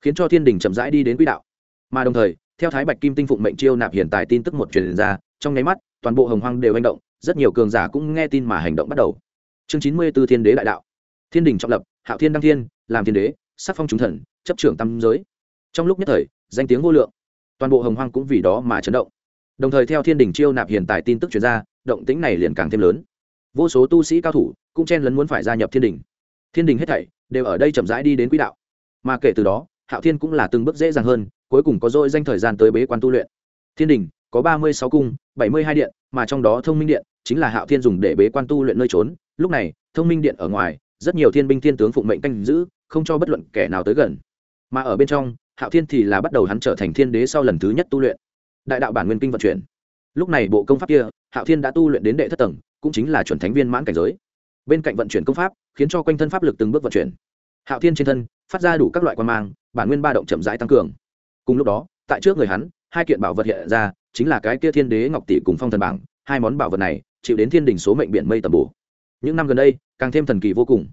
khiến cho thiên đình chậm rãi đi đến quỹ đạo. Mà đồng thời theo thái bạch kim tinh phụng mệnh chiêu nạp hiện tại tin tức một truyền ra, trong nháy mắt, toàn bộ hồng hoang đều hành động, rất nhiều cường giả cũng nghe tin mà hành động bắt đầu. Chương chín mươi b ố thiên đế đại đạo. Thiên đình trọng lập, hạo thiên đăng thiên, làm thiên đế, sắc phong chúng thần, chấp trưởng tam giới. Trong lúc nhất thời, danh tiếng vô lượng. Toàn bộ hồng hoang cũng vì đó mà chấn động. Đồng thời theo thiên đình chiêu nạp hiện tại tin tức chuyển ra, động tính này liền càng thêm lớn. Vô số tu sĩ cao thủ cũng chen lấn muốn phải gia nhập thiên đình. Thiên đình hết thảy đều ở đây chậm rãi đi đến quỹ đạo. Mà kể từ đó, hạo thiên cũng là từng bước dễ dàng hơn cuối cùng có dội danh thời gian tới bế quan tu luyện. Thiên đình, có ba mươi sáu cung, bảy mươi hai điện, mà trong đó thông minh điện chính là hạo thiên dùng để bế quan tu luyện nơi trốn. Lúc này, thông minh điện ở ngoài, rất nhiều thiên binh thiên tướng phụng mệnh canh giữ, không cho bất luận kẻ nào tới gần. Mà ở bên trong, hạo thiên thì là bắt đầu hắn trở thành thiên đế sau lần thứ nhất tu luyện. Đại đạo bản nguyên kinh vận chuyển. Lúc này bộ công pháp kia, hạo thiên đã tu luyện đến đệ thất tầng, cũng chính là chuẩn thánh viên mãn cảnh giới. Bên cạnh vận chuyển công pháp, khiến cho quanh thân pháp lực từng bước vận chuyển. Hạo thiên trên thân, phát ra đủ các loại quan mang, bản nguyên ba động chậm rãi tăng cường cùng lúc đó, tại trước người hắn, hai kiện bảo vật hiện ra, chính là cái kia thiên đế ngọc tỷ cùng phong thần bảng, hai món bảo vật này, chịu đến thiên đình số mệnh biển mây tầm bổ. Những năm gần đây, càng thêm thần kỳ vô cùng.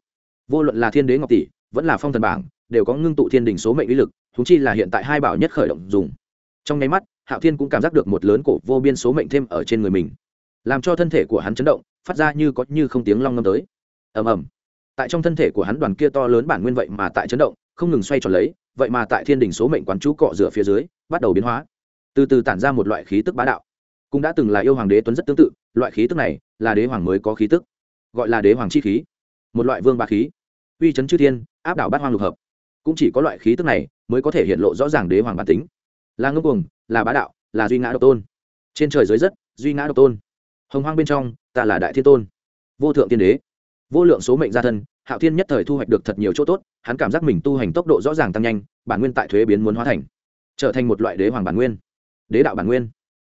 Vô luận là thiên đế ngọc tỷ, vẫn là phong thần bảng, đều có ngưng tụ thiên đình số mệnh lý lực thú chi là hiện tại hai bảo nhất khởi động dùng. Trong nháy mắt, hạo thiên cũng cảm giác được một lớn cổ vô biên số mệnh thêm ở trên người mình, làm cho thân thể của hắn chấn động, phát ra như có như không tiếng long ngâm tới. Ầm ầm. Tại trong thân thể của hắn đoàn kia to lớn bản nguyên vậy mà tại chấn động, không ngừng xoay tròn lấy vậy mà tại thiên đình số mệnh quán chú cọ rửa phía dưới, bắt đầu biến hóa. Từ từ tản ra một loại khí tức bá đạo. Cũng đã từng là yêu hoàng đế tuấn rất tương tự, loại khí tức này là đế hoàng mới có khí tức, gọi là đế hoàng chi khí. Một loại vương ba khí. Uy chấn chư thiên, áp đảo bát hoang lục hợp. Cũng chỉ có loại khí tức này mới có thể hiện lộ rõ ràng đế hoàng bản tính. Là ngưng cuồng, là bá đạo, là duy ngã độc tôn. Trên trời dưới đất duy ngã độc tôn. Hồng hoang bên trong, ta là đại thiên tôn. Vô thượng tiên đế. Vô lượng số mệnh gia thân hạo thiên nhất thời thu hoạch được thật nhiều chỗ tốt, hắn cảm giác mình tu hành tốc độ rõ ràng tăng nhanh, bản nguyên tại thuế biến muốn hóa thành, trở thành một loại đế hoàng bản nguyên. Đế đạo bản nguyên.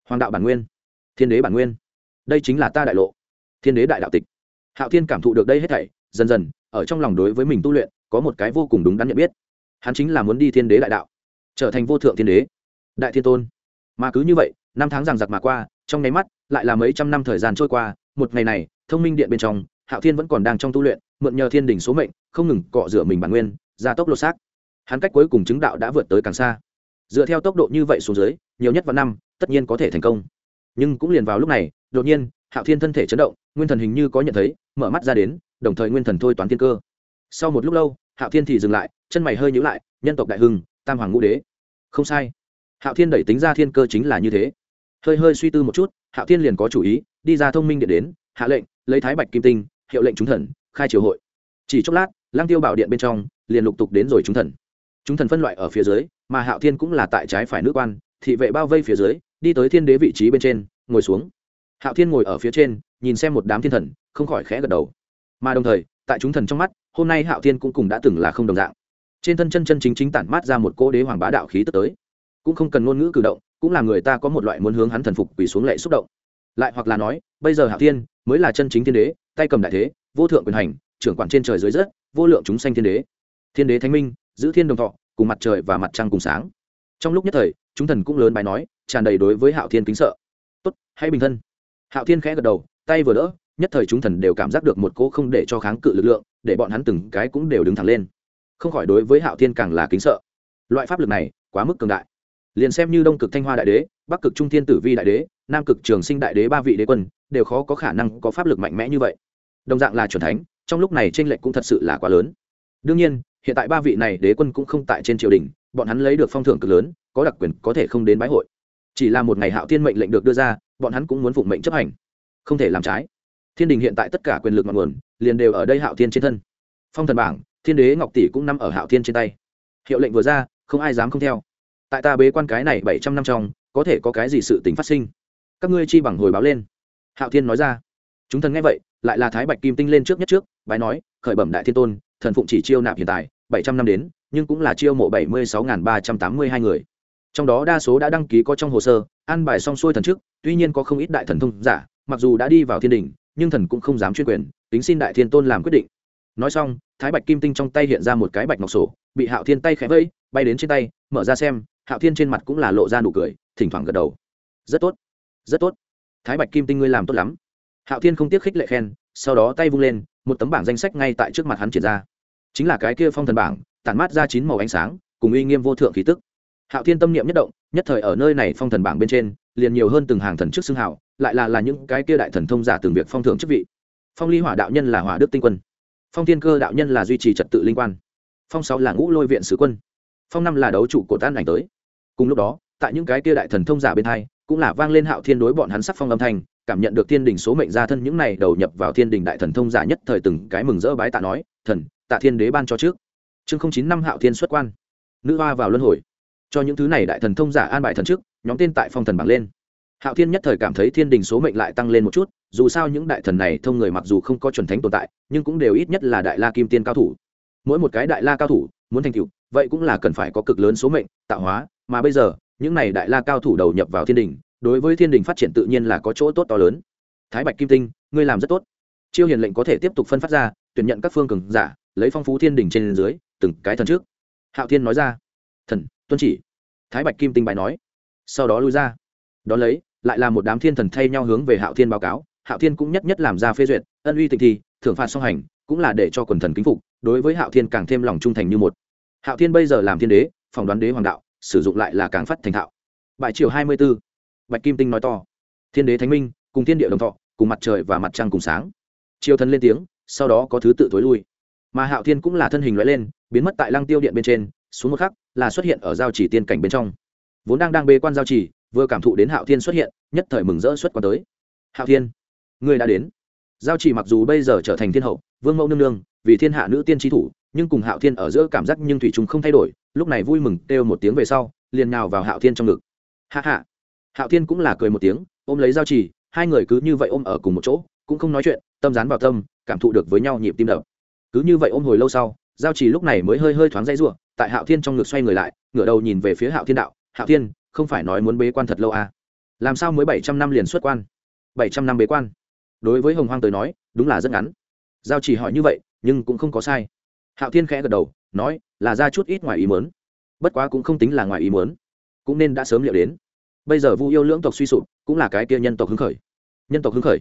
Hoàng đạo bản nguyên. Thiên đế bản nguyên. Đây chính là ta đại lộ. Thiên đế đại đạo tịch. Hạo thiên cảm thụ được đây hết thảy, dần dần, ở trong lòng đối với mình tu luyện, có một cái vô cùng đúng đắn nhận biết. Hắn chính là muốn đi thiên đế đại đạo, trở thành vô thượng thiên đế. Đại thiên tôn. Mà cứ như vậy, năm tháng rằng giặc mà qua, trong nháy mắt, lại là mấy trăm năm thời gian trôi qua, một ngày này, thông minh điện bên trong hạo thiên vẫn còn đang trong tu luyện, mượn nhờ thiên đình số mệnh, không ngừng cọ rửa mình bản nguyên, gia tốc lột xác. Hắn cách cuối cùng chứng đạo đã vượt tới càng xa. Dựa theo tốc độ như vậy xuống dưới, nhiều nhất vào năm, tất nhiên có thể thành công. Nhưng cũng liền vào lúc này, đột nhiên, hạo thiên thân thể chấn động, nguyên thần hình như có nhận thấy, mở mắt ra đến, đồng thời nguyên thần thôi toán thiên cơ. Sau một lúc lâu, hạo thiên thì dừng lại, chân mày hơi nhữ lại, nhân tộc đại hưng, tam hoàng ngũ đế. Không sai. Hạo thiên đẩy tính ra thiên cơ chính là như thế. Hơi hơi suy tư một chút, hạo thiên liền có chủ ý, đi ra thông minh điện đến, hạ lệnh lấy thái bạch kim tinh, hiệu lệnh chúng thần, khai triều hội. Chỉ chốc lát lang tiêu bảo điện bên trong, liền lục tục đến rồi chúng thần. Chúng thần phân loại ở phía dưới, mà hạo thiên cũng là tại trái phải nước quan, thị vệ bao vây phía dưới, đi tới thiên đế vị trí bên trên, ngồi xuống. Hạo thiên ngồi ở phía trên, nhìn xem một đám thiên thần, không khỏi khẽ gật đầu. Mà đồng thời, tại chúng thần trong mắt, hôm nay hạo thiên cũng cùng đã từng là không đồng dạng. Trên thân chân chân chính chính tản mát ra một cỗ đế hoàng bá đạo khí tức tới. Cũng không cần ngôn ngữ cử động, cũng là người ta có một loại muốn hướng hắn thần phục quỳ xuống lệ xúc động lại hoặc là nói, bây giờ hạo thiên mới là chân chính thiên đế, tay cầm đại thế, vô thượng quyền hành, trưởng quản trên trời dưới đất, vô lượng chúng sanh thiên đế. Thiên đế thánh minh, giữ thiên đồng thọ, cùng mặt trời và mặt trăng cùng sáng. Trong lúc nhất thời, chúng thần cũng lớn bài nói, tràn đầy đối với hạo thiên kính sợ. Tốt hay bình thân. Hạo thiên khẽ gật đầu, tay vừa đỡ, nhất thời chúng thần đều cảm giác được một cỗ không để cho kháng cự lực lượng, để bọn hắn từng cái cũng đều đứng thẳng lên. Không khỏi đối với hạo thiên càng là kính sợ. Loại pháp lực này quá mức cường đại liền xem như đông cực thanh hoa đại đế, bắc cực trung thiên tử vi đại đế, nam cực trường sinh đại đế ba vị đế quân, đều khó có khả năng có pháp lực mạnh mẽ như vậy. Đồng dạng là c thánh, trong lúc này t r ê n lệch cũng thật sự là quá lớn. Đương nhiên, hiện tại ba vị này đế quân cũng không tại trên triều đình, bọn hắn lấy được phong thưởng cực lớn, có đặc quyền có thể không đến bái hội. Chỉ là một ngày hạo thiên mệnh lệnh được đưa ra, bọn hắn cũng muốn phụng mệnh chấp hành. Không thể làm trái. Thiên đình hiện tại tất cả quyền lực ngọn nguồn, liền đều ở đây hạo thiên trên thân. Phong thần bảng, thiên đế ngọc tỷ cũng nằm ở hạo thiên trên tay. Hiệu lệnh vừa ra, không ai dám không theo tại ta bế quan cái này bảy trăm năm trong, có thể có cái gì sự tình phát sinh? Các ngươi chi bằng hồi báo lên. Hạo thiên nói ra. Chúng thần nghe vậy, lại là thái bạch kim tinh lên trước nhất trước, bái nói, khởi bẩm đại thiên tôn, thần phụng chỉ chiêu nạp hiện tại, bảy trăm năm đến, nhưng cũng là chiêu mộ bảy mươi sáu ba trăm tám mươi hai người. Trong đó đa số đã đăng ký có trong hồ sơ, an bài xong xuôi thần chức tuy nhiên có không ít đại thần thông giả, mặc dù đã đi vào thiên đình, nhưng thần cũng không dám chuyên quyền tính xin đại thiên tôn làm quyết định. Nói xong, thái bạch kim tinh trong tay hiện ra một cái bạch ngọc sổ, bị hạo thiên tay khẽ vây, bay đến trên tay, mở ra xem hạo thiên trên mặt cũng là lộ ra nụ cười, thỉnh thoảng gật đầu. Rất tốt rất tốt. Thái bạch kim tinh ngươi làm tốt lắm. Hạo thiên không tiếc khích lệ khen, sau đó tay vung lên, một tấm bảng danh sách ngay tại trước mặt hắn triển ra. Chính là cái kia phong thần bảng, tản mát ra chín màu ánh sáng, cùng uy nghiêm vô thượng khí tức. Hạo thiên tâm niệm nhất động, nhất thời ở nơi này phong thần bảng bên trên, liền nhiều hơn từng hàng thần trước xưng hảo lại là là những cái kia đại thần thông giả từng việc phong thưởng chức vị. Phong ly hỏa đạo nhân là hỏa đức tinh quân. Phong thiên cơ đạo nhân là duy trì trật tự linh quan. Phong sáu là ngũ lôi viện sứ quân phong năm là đấu trụ cổ tan ảnh tới. Cùng lúc đó, tại những cái kia đại thần thông giả bên hai, cũng là vang lên hạo thiên đối bọn hắn sắc phong âm thanh, cảm nhận được thiên đình số mệnh gia thân những này đầu nhập vào thiên đình đại thần thông giả nhất thời từng cái mừng rỡ bái tạ nói, thần, tạ thiên đế ban cho trước. Chương không chín năm hạo thiên xuất quan. Nữ hoa vào luân hồi. Cho những thứ này đại thần thông giả an bài thần trước, nhóm tên tại phong thần bảng lên. Hạo thiên nhất thời cảm thấy thiên đình số mệnh lại tăng lên một chút, dù sao những đại thần này thông người mặc dù không có chuẩn thánh tồn tại, nhưng cũng đều ít nhất là đại la kim tiên cao thủ. Mỗi một cái đại la cao thủ muốn thành tựu, vậy cũng là cần phải có cực lớn số mệnh, tạo hóa, mà bây giờ, những này đại la cao thủ đầu nhập vào thiên đình, đối với thiên đình phát triển tự nhiên là có chỗ tốt to lớn. Thái bạch kim tinh, ngươi làm rất tốt. Chiêu hiền lệnh có thể tiếp tục phân phát ra, tuyển nhận các phương cường giả, lấy phong phú thiên đình trên dưới, từng cái thần trước. Hạo thiên nói ra. Thần, tuân chỉ. Thái bạch kim tinh bài nói. Sau đó lui ra. Đón lấy, lại là một đám thiên thần thay nhau hướng về hạo thiên báo cáo. Hạo thiên cũng nhất nhất làm ra phê duyệt, ân uy tịnh thi thưởng phạt song hành, cũng là để cho quần thần kính phục đối với hạo thiên càng thêm lòng trung thành như một. Hạo thiên bây giờ làm thiên đế, phỏng đoán đế hoàng đạo, sử dụng lại là càng phát thành thạo. Bại triều hai mươi b ố bạch kim tinh nói to. Thiên đế thánh minh, cùng thiên địa đồng thọ, cùng mặt trời và mặt trăng cùng sáng. Triều thần lên tiếng, sau đó có thứ tự tối lui. Mà hạo thiên cũng là thân hình loại lên, biến mất tại lăng tiêu điện bên trên, xuống một khắc, là xuất hiện ở giao chỉ tiên cảnh bên trong. Vốn đang đang bê quan giao chỉ, vừa cảm thụ đến hạo thiên xuất hiện, nhất thời mừng rỡ xuất quan tới. Hạo thiên người đã đến. Giao chỉ mặc dù bây giờ trở thành thiên hậu, vương mẫu nương nương vì thiên hạ nữ tiên tri thủ, nhưng cùng hạo thiên ở giữa cảm giác nhưng thủy chúng không thay đổi, lúc này vui mừng kêu một tiếng về sau, liền nào vào hạo thiên trong ngực. Hạ hạ hạo thiên cũng là cười một tiếng, ôm lấy giao trì, hai người cứ như vậy ôm ở cùng một chỗ, cũng không nói chuyện, tâm dán vào tâm, cảm thụ được với nhau nhịp tim đập. Cứ như vậy ôm hồi lâu sau, giao trì lúc này mới hơi hơi thoáng dây ruộng tại hạo thiên trong ngực xoay người lại, ngửa đầu nhìn về phía hạo thiên đạo, hạo thiên, không phải nói muốn bế quan thật lâu à? Làm sao mới bảy trăm năm liền xuất quan? Bảy trăm năm bế quan. Đối với hồng hoang tới nói, đúng là rất ngắn. Giao trì hỏi như vậy nhưng cũng không có sai. Hạo thiên khẽ gật đầu, nói, là ra chút ít ngoài ý mớn bất quá cũng không tính là ngoài ý mớn cũng nên đã sớm liệu đến. Bây giờ vu yêu lưỡng tộc suy sụp, cũng là cái kia nhân tộc hứng khởi. Nhân tộc hứng khởi.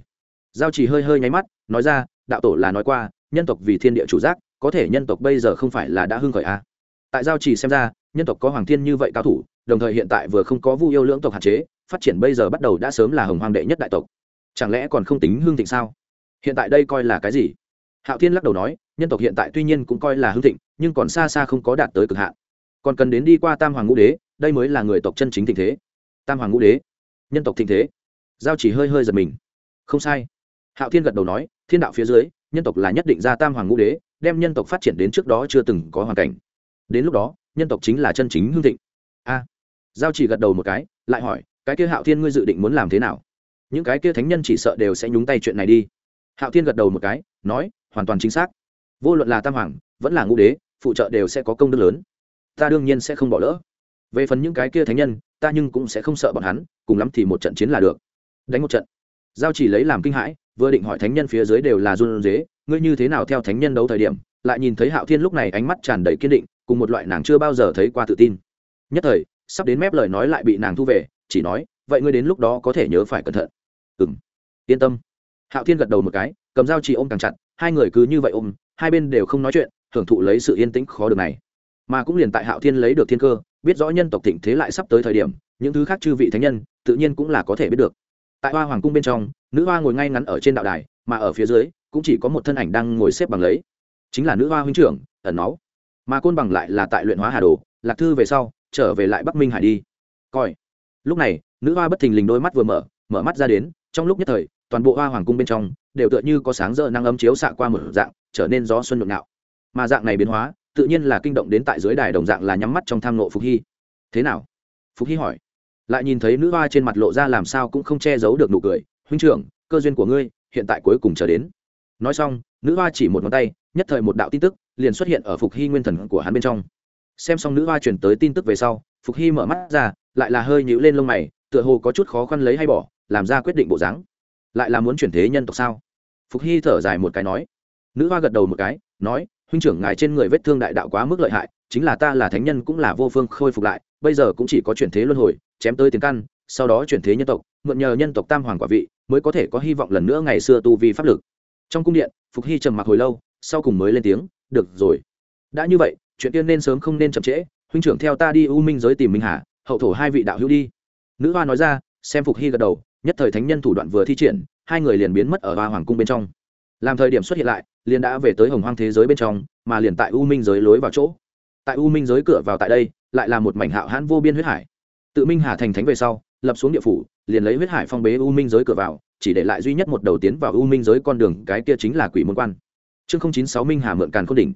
Giao chỉ hơi hơi nháy mắt, nói ra, đạo tổ là nói qua, nhân tộc vì thiên địa chủ giác, có thể nhân tộc bây giờ không phải là đã hưng khởi à. tại giao chỉ xem ra, nhân tộc có hoàng thiên như vậy cao thủ, đồng thời hiện tại vừa không có vu yêu lưỡng tộc hạn chế, phát triển bây giờ bắt đầu đã sớm là hồng hoàng đệ nhất đại tộc. Chẳng lẽ còn không tính hương thịnh sao? Hiện tại đây coi là cái gì? Hạo thiên lắc đầu nói, nhân tộc hiện tại tuy nhiên cũng coi là hưng thịnh, nhưng còn xa xa không có đạt tới cực hạn. Còn cần đến đi qua tam hoàng ngũ đế, đây mới là người tộc chân chính thịnh thế. Tam hoàng ngũ đế, nhân tộc thịnh thế. Giao chỉ hơi hơi giật mình. Không sai. Hạo thiên gật đầu nói, thiên đạo phía dưới, nhân tộc là nhất định ra tam hoàng ngũ đế, đem nhân tộc phát triển đến trước đó chưa từng có hoàn cảnh. Đến lúc đó, nhân tộc chính là chân chính hương thịnh. A. Giao chỉ gật đầu một cái, lại hỏi, cái kia hạo thiên ngươi dự định muốn làm thế nào? Những cái kia thánh nhân chỉ sợ đều sẽ nhúng tay chuyện này đi. Hạo thiên gật đầu một cái, nói hoàn toàn chính xác. Vô luận là tam hoàng, vẫn là ngũ đế, phụ trợ đều sẽ có công đức lớn. Ta đương nhiên sẽ không bỏ lỡ. Về phần những cái kia thánh nhân, ta nhưng cũng sẽ không sợ bọn hắn, cùng lắm thì một trận chiến là được. Đánh một trận. Giao chỉ lấy làm kinh hãi, vừa định hỏi thánh nhân phía dưới đều là run dế ngươi như thế nào theo thánh nhân đấu thời điểm, lại nhìn thấy hạo thiên lúc này ánh mắt tràn đầy kiên định, cùng một loại nàng chưa bao giờ thấy qua tự tin. Nhất thời, sắp đến mép lời nói lại bị nàng thu về, chỉ nói, vậy ngươi đến lúc đó có thể nhớ phải cẩn thận. Ừ m yên tâm. Hạo thiên gật đầu một cái, cầm dao chỉ ôm càng chặt hai người cứ như vậy ôm, hai bên đều không nói chuyện, hưởng thụ lấy sự yên tĩnh khó được này. Mà cũng liền tại hạo thiên lấy được thiên cơ, biết rõ nhân tộc thịnh thế lại sắp tới thời điểm, những thứ khác chư vị thánh nhân, tự nhiên cũng là có thể biết được. Tại hoa hoàng cung bên trong, nữ hoa ngồi ngay ngắn ở trên đạo đài, mà ở phía dưới, cũng chỉ có một thân ảnh đang ngồi xếp bằng lấy. Chính là nữ hoa huynh trưởng, ẩn náu. Mà côn bằng lại là tại luyện hóa hà đồ, lạc thư về sau, trở về lại bắc minh hải đi. Coi lúc này, nữ hoa bất thình lình đôi mắt vừa mở mở mắt ra đến, trong lúc nhất thời toàn bộ hoa hoàng cung bên trong đều tựa như có sáng rỡ năng ấm chiếu xạ qua một dạng, trở nên gió xuân nhộn nhạo mà dạng này biến hóa, tự nhiên là kinh động đến tại dưới đài đồng dạng là nhắm mắt trong tham nộ phục hy. Thế nào? Phục hy hỏi. Lại nhìn thấy nữ hoa trên mặt lộ ra làm sao cũng không che giấu được nụ cười, huynh trưởng, cơ duyên của ngươi hiện tại cuối cùng chờ đến. Nói xong, nữ hoa chỉ một ngón tay, nhất thời một đạo tin tức liền xuất hiện ở phục hy nguyên thần của hắn bên trong. Xem xong nữ hoa chuyển tới tin tức về sau, phục hy mở mắt ra, lại là hơi nhíu lên lông mày, tựa hồ có chút khó khăn lấy hay bỏ, làm ra quyết định bộ dáng lại là muốn chuyển thế nhân tộc sao? Phục hy thở dài một cái nói. Nữ hoa gật đầu một cái, nói, huynh trưởng ngài trên người vết thương đại đạo quá mức lợi hại, chính là ta là thánh nhân cũng là vô phương khôi phục lại, bây giờ cũng chỉ có chuyển thế luân hồi, chém tới tiếng căn, sau đó chuyển thế nhân tộc, mượn nhờ nhân tộc tam hoàng quả vị, mới có thể có hy vọng lần nữa ngày xưa tu vi pháp lực. Trong cung điện, phục hy trầm mặc hồi lâu, sau cùng mới lên tiếng, được rồi. Đã như vậy, chuyện tiên nên sớm không nên chậm trễ, huynh trưởng theo ta đi u minh giới tìm minh hà, hậu thổ hai vị đạo hữu đi. Nữ hoa nói ra, xem phục hy gật đầu nhất thời thánh nhân thủ đoạn vừa thi triển, hai người liền biến mất ở hoa hoàng cung bên trong. Làm thời điểm xuất hiện lại, liền đã về tới hồng hoang thế giới bên trong, mà liền tại u minh giới lối vào chỗ. Tại u minh giới cửa vào tại đây, lại là một mảnh hạo hãn vô biên huyết hải. Tự minh hà thành thánh về sau, lập xuống địa phủ, liền lấy huyết hải phong bế u minh giới cửa vào, chỉ để lại duy nhất một đầu tiến vào u minh giới con đường, cái kia chính là quỷ môn quan. Chương chín sáu minh hà mượn càn k đỉnh.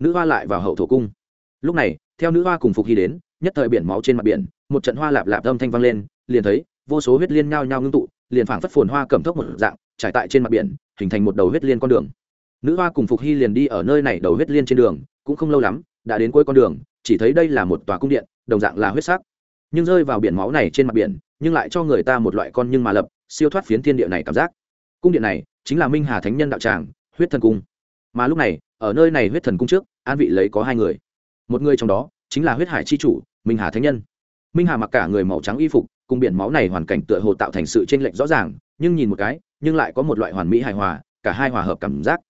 Nữ hoa lại vào hậu thổ cung. Lúc này, theo nữ hoa cùng phục hy đến, nhất thời biển máu trên mặt biển, một trận hoa lạp lạp âm thanh vang lên, liền thấy vô số huyết liên nhao nhao ngưng tụ, liền phảng phất phồn hoa cầm thốc một dạng, trải tại trên mặt biển, hình thành một đầu huyết liên con đường. Nữ hoa cùng phục hy liền đi ở nơi này đầu huyết liên trên đường, cũng không lâu lắm, đã đến cuối con đường, chỉ thấy đây là một tòa cung điện, đồng dạng là huyết sắc. Nhưng rơi vào biển máu này trên mặt biển, nhưng lại cho người ta một loại con nhưng mà lập, siêu thoát phiến thiên địa này cảm giác. Cung điện này chính là minh hà thánh nhân đạo tràng, huyết thần cung. Mà lúc này, ở nơi này huyết thần cung trước, an vị lấy có hai người. Một người trong đó chính là huyết hải c h i chủ, minh hà thánh nhân. Minh hà mặc cả người màu trắng y phục cùng biển máu này hoàn cảnh tựa hồ tạo thành sự chênh lệch rõ ràng, nhưng nhìn một cái, nhưng lại có một loại hoàn mỹ hài hòa, cả hai hòa hợp cảm giác.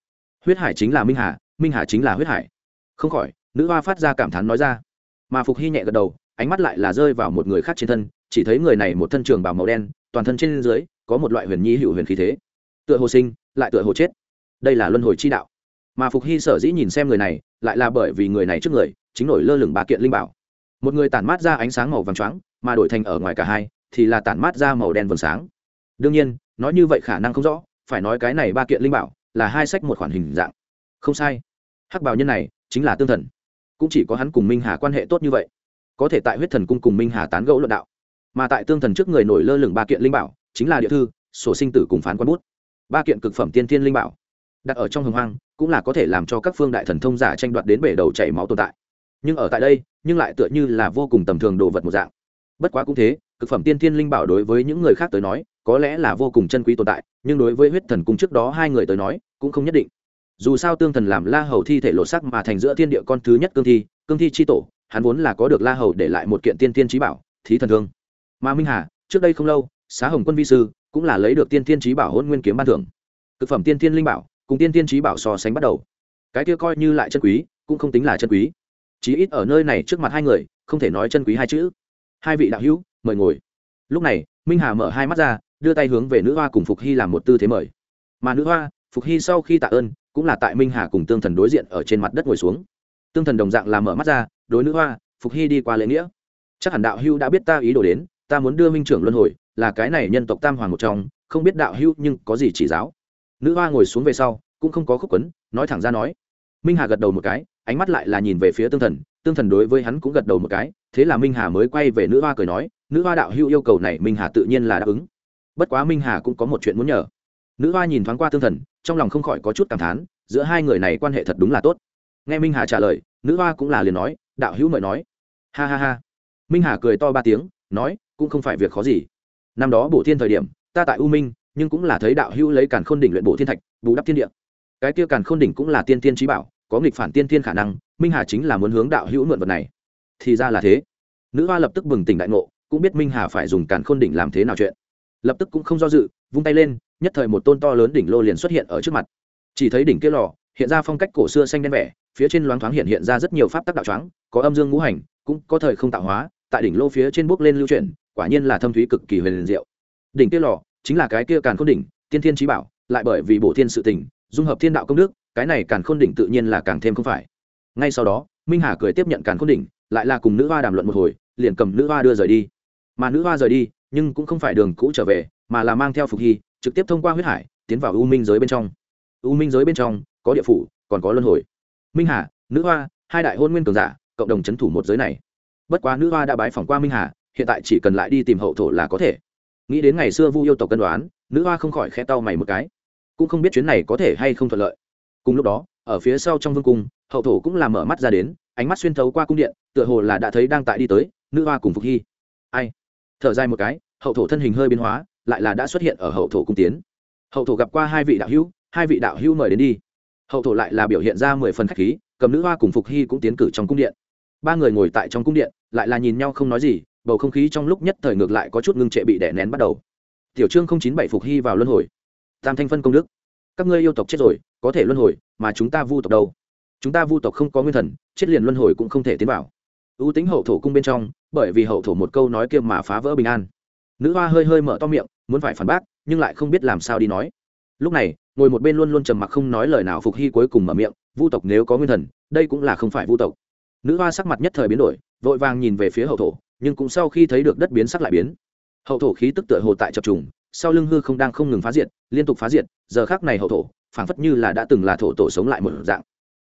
Huyết hải chính là minh hà minh hà chính là huyết hải. Không khỏi, nữ hoa phát ra cảm thán nói ra. Mà phục hy nhẹ gật đầu, ánh mắt lại là rơi vào một người khác trên thân, chỉ thấy người này một thân trường bào màu đen, toàn thân trên dưới có một loại huyền nhi hữu huyền khí thế. Tựa hồ sinh, lại tựa hồ chết. Đây là luân hồi chi đạo. Mà phục hy sở dĩ nhìn xem người này, lại là bởi vì người này trước người, chính nổi lơ lửng ba kiện linh bảo. Một người tản mát ra ánh sáng màu vàng choáng mà đổi thành ở ngoài cả hai, thì là tản mát ra màu đen vầng sáng. Đương nhiên, nói như vậy khả năng không rõ, phải nói cái này ba kiện linh bảo là hai sách một khoản hình dạng. Không sai. Hắc bảo nhân này chính là tương thần. Cũng chỉ có hắn cùng minh hà quan hệ tốt như vậy. Có thể tại huyết thần cung cùng minh hà tán gẫu luận đạo. Mà tại tương thần trước người nổi lơ lửng ba kiện linh bảo, chính là địa thư, sổ sinh tử cùng phán quan bút. Ba kiện cực phẩm tiên thiên linh bảo. Đặt ở trong hồng hoang, cũng là có thể làm cho các phương đại thần thông giả tranh đoạt đến bể đầu chảy máu tồn tại. Nhưng ở tại đây, nhưng lại tựa như là vô cùng tầm thường đồ vật một dạng bất quá cũng thế, cực phẩm tiên thiên linh bảo đối với những người khác tới nói, có lẽ là vô cùng chân quý tồn tại, nhưng đối với huyết thần cung trước đó hai người tới nói, cũng không nhất định. Dù sao tương thần làm la hầu thi thể lộ sắc mà thành giữa thiên địa con thứ nhất cương thi cương thi c h i tổ, hắn vốn là có được la hầu để lại một kiện tiên tiên trí bảo, thí thần thương. Mà minh hà, trước đây không lâu, xá hồng quân vi sư cũng là lấy được tiên tiên trí bảo hôn nguyên kiếm ban thưởng. Thực phẩm tiên tiên linh bảo, cùng tiên tiên trí bảo so sánh bắt đầu. Cái kia coi như lại chân quý, cũng không tính là chân quý. Chí ít ở nơi này trước mặt hai người, không thể nói chân quý hai chữ hai vị đạo hữu, mời ngồi. Lúc này, minh hà mở hai mắt ra, đưa tay hướng về nữ hoa cùng phục hy làm một tư thế mời. Mà nữ hoa, phục hy sau khi tạ ơn, cũng là tại minh hà cùng tương thần đối diện ở trên mặt đất ngồi xuống. Tương thần đồng dạng là mở mắt ra, đối nữ hoa, phục hy đi qua lễ nghĩa. Chắc hẳn đạo hữu đã biết ta ý đồ đến, ta muốn đưa minh trưởng luân hồi, là cái này nhân tộc tam hoàng một trong, không biết đạo hữu nhưng có gì chỉ giáo. Nữ hoa ngồi xuống về sau, cũng không có khúc quấn, nói thẳng ra nói. Minh hà gật đầu một cái, ánh mắt lại là nhìn về phía tương thần tương thần đối với hắn cũng gật đầu một cái, thế là minh hà mới quay về nữ hoa cười nói, nữ hoa đạo hữu yêu cầu này minh hà tự nhiên là đáp ứng. Bất quá minh hà cũng có một chuyện muốn nhờ. Nữ hoa nhìn thoáng qua tương thần, trong lòng không khỏi có chút cảm thán, giữa hai người này quan hệ thật đúng là tốt. Nghe minh hà trả lời, nữ hoa cũng là liền nói, đạo hữu mời nói. Ha ha ha. Minh hà cười to ba tiếng, nói, cũng không phải việc khó gì. Năm đó bổ thiên thời điểm, ta tại u minh, nhưng cũng là thấy đạo hữu lấy càn khôn đỉnh luyện bổ thiên thạch, bù đắp thiên địa. Cái kia càn khôn đỉnh cũng là tiên tiên trí bảo, có nghịch phản tiên tiên khả năng minh hà chính là muốn hướng đạo hữu mượn vật này. Thì ra là thế. Nữ hoa lập tức bừng tỉnh đại ngộ, cũng biết minh hà phải dùng càn khôn đỉnh làm thế nào chuyện. Lập tức cũng không do dự, vung tay lên, nhất thời một tôn to lớn đỉnh lô liền xuất hiện ở trước mặt. Chỉ thấy đỉnh kia lò, hiện ra phong cách cổ xưa xanh đen vẻ, phía trên loáng thoáng hiện hiện ra rất nhiều pháp tắc đạo choáng, có âm dương ngũ hành, cũng có thời không tạo hóa, tại đỉnh lô phía trên bước lên lưu chuyển, quả nhiên là thâm thúy cực kỳ huyền diệu. Đỉnh kia lò chính là cái kia càn khôn đỉnh, tiên thiên trí bảo, lại bởi vì bổ thiên sự tình, dung hợp thiên đạo công đức, cái này càn khôn đỉnh tự nhiên là càng thêm không phải ngay sau đó, minh hà cười tiếp nhận càn khôn đỉnh, lại là cùng nữ hoa đàm luận một hồi, liền cầm nữ hoa đưa rời đi. Mà nữ hoa rời đi, nhưng cũng không phải đường cũ trở về, mà là mang theo phục hy, trực tiếp thông qua huyết hải, tiến vào u minh giới bên trong. U minh giới bên trong, có địa phủ, còn có luân hồi. Minh hà, nữ hoa, hai đại hôn nguyên cường giả, cộng đồng c h ấ n thủ một giới này. Bất quá nữ hoa đã bái phỏng qua minh hà, hiện tại chỉ cần lại đi tìm hậu thổ là có thể. Nghĩ đến ngày xưa vu yêu tộc cân đoán, nữ hoa không khỏi khe tao mày một cái. Cũng không biết chuyến này có thể hay không thuận lợi. Cùng lúc đó ở phía sau trong vương cung, hậu thổ cũng làm mở mắt ra đến, ánh mắt xuyên thấu qua cung điện, tựa hồ là đã thấy đang tại đi tới, nữ hoa cùng phục hy. Ai? Thở dài một cái, hậu thổ thân hình hơi biến hóa, lại là đã xuất hiện ở hậu thổ cung tiến. Hậu thổ gặp qua hai vị đạo hữu, hai vị đạo hữu mời đến đi. Hậu thổ lại là biểu hiện ra mười phần khách khí, cầm nữ hoa cùng phục hy cũng tiến cử trong cung điện. Ba người ngồi tại trong cung điện, lại là nhìn nhau không nói gì, bầu không khí trong lúc nhất thời ngược lại có chút ngưng trệ bị đè nén bắt đầu. Tiểu trương không chín bảy phục hy vào luân hồi. Tam thanh phân công đức các ngươi yêu tộc chết rồi, có thể luân hồi, mà chúng ta vu tộc đâu? Chúng ta vu tộc không có nguyên thần, chết liền luân hồi cũng không thể tiến vào. Ưu tính hậu thổ cung bên trong, bởi vì hậu thổ một câu nói kia mà phá vỡ bình an. Nữ hoa hơi hơi mở to miệng, muốn phải phản bác, nhưng lại không biết làm sao đi nói. Lúc này, ngồi một bên luôn luôn trầm mặc không nói lời nào phục hy cuối cùng mở miệng, vu tộc nếu có nguyên thần, đây cũng là không phải vu tộc. Nữ hoa sắc mặt nhất thời biến đổi, vội vàng nhìn về phía hậu thổ, nhưng cũng sau khi thấy được đất biến sắc lại biến. Hậu thổ khí tức tựa hồ tại chập trùng sau lưng hư không đang không ngừng phá diệt, liên tục phá diệt, giờ khác này hậu thổ, phảng phất như là đã từng là thổ tổ sống lại một dạng.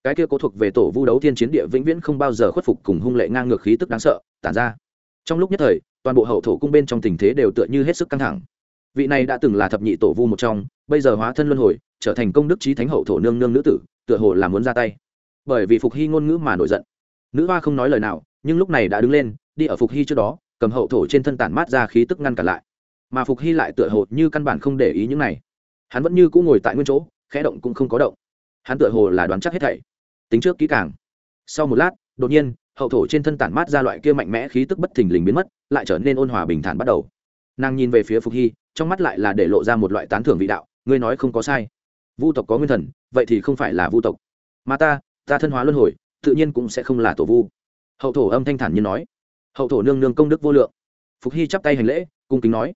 Cái kia cố thuộc về tổ vu đấu thiên chiến địa vĩnh viễn không bao giờ khuất phục cùng hung lệ ngang ngược khí tức đáng sợ, tản ra. Trong lúc nhất thời, toàn bộ hậu thổ cung bên trong tình thế đều tựa như hết sức căng thẳng. Vị này đã từng là thập nhị tổ vu một trong, bây giờ hóa thân luân hồi, trở thành công đức trí thánh hậu thổ nương nương nữ tử, tựa hồ là muốn ra tay. Bởi vì phục hy ngôn ngữ mà nổi giận. Nữ hoa không nói lời nào, nhưng lúc này đã đứng lên, đi ở phục hy trước đó, cầm hậu thổ trên thân tản mát ra khí tức ngăn cản lại mà phục hy lại tựa hồ như căn bản không để ý những này. Hắn vẫn như cũng ngồi tại nguyên chỗ, khẽ động cũng không có động. Hắn tựa hồ là đoán chắc hết thảy. Tính trước kỹ càng. Sau một lát, đột nhiên, hậu thổ trên thân tản mát ra loại kia mạnh mẽ khí tức bất thình lình biến mất, lại trở nên ôn hòa bình thản bắt đầu. Nàng nhìn về phía phục hy, trong mắt lại là để lộ ra một loại tán thưởng vị đạo, ngươi nói không có sai. Vu tộc có nguyên thần, vậy thì không phải là vu tộc. Mà ta ta thân hóa luân hồi, tự nhiên cũng sẽ không là tổ vu. Hậu thổ âm thanh thản như nói. Hậu thổ nương nương công đức vô lượng. Phục hy chắp tay hành lễ, cung kính nói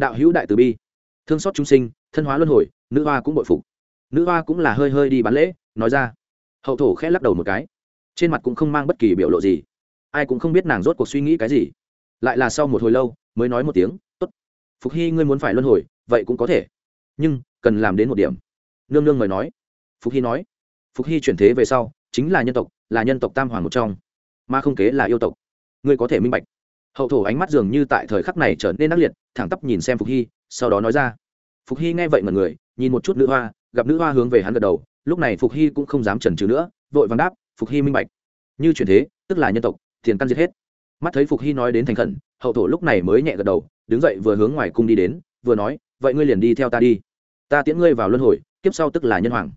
đạo hữu đại từ bi. Thương xót chúng sinh, thân hóa luân hồi, nữ hoa cũng bội phục. Nữ hoa cũng là hơi hơi đi bán lễ, nói ra. Hậu thổ khẽ lắc đầu một cái. Trên mặt cũng không mang bất kỳ biểu lộ gì. Ai cũng không biết nàng rốt cuộc suy nghĩ cái gì. Lại là sau một hồi lâu, mới nói một tiếng, tốt. Phục hy, ngươi muốn phải luân hồi, vậy cũng có thể. Nhưng, cần làm đến một điểm. Nương nương mời nói. Phục hy nói. Phục hy chuyển thế về sau, chính là nhân tộc, là nhân tộc tam hoàng một trong. Mà không kế là yêu tộc. Ngươi có thể minh bạch hậu thổ ánh mắt dường như tại thời khắc này trở nên ác liệt, thẳng tắp nhìn xem phục hy, sau đó nói ra. Phục hy nghe vậy mọi người, nhìn một chút nữ hoa, gặp nữ hoa hướng về hắn gật đầu, lúc này phục hy cũng không dám chần chừ nữa, vội vàng đáp, phục hy minh bạch. Như chuyển thế, tức là nhân tộc thiền căn diệt hết. Mắt thấy phục hy nói đến thành khẩn, hậu thổ lúc này mới nhẹ gật đầu, đứng dậy vừa hướng ngoài cung đi đến, vừa nói, vậy ngươi liền đi theo ta đi. Ta tiễn ngươi vào luân hồi tiếp sau tức là nhân hoàng.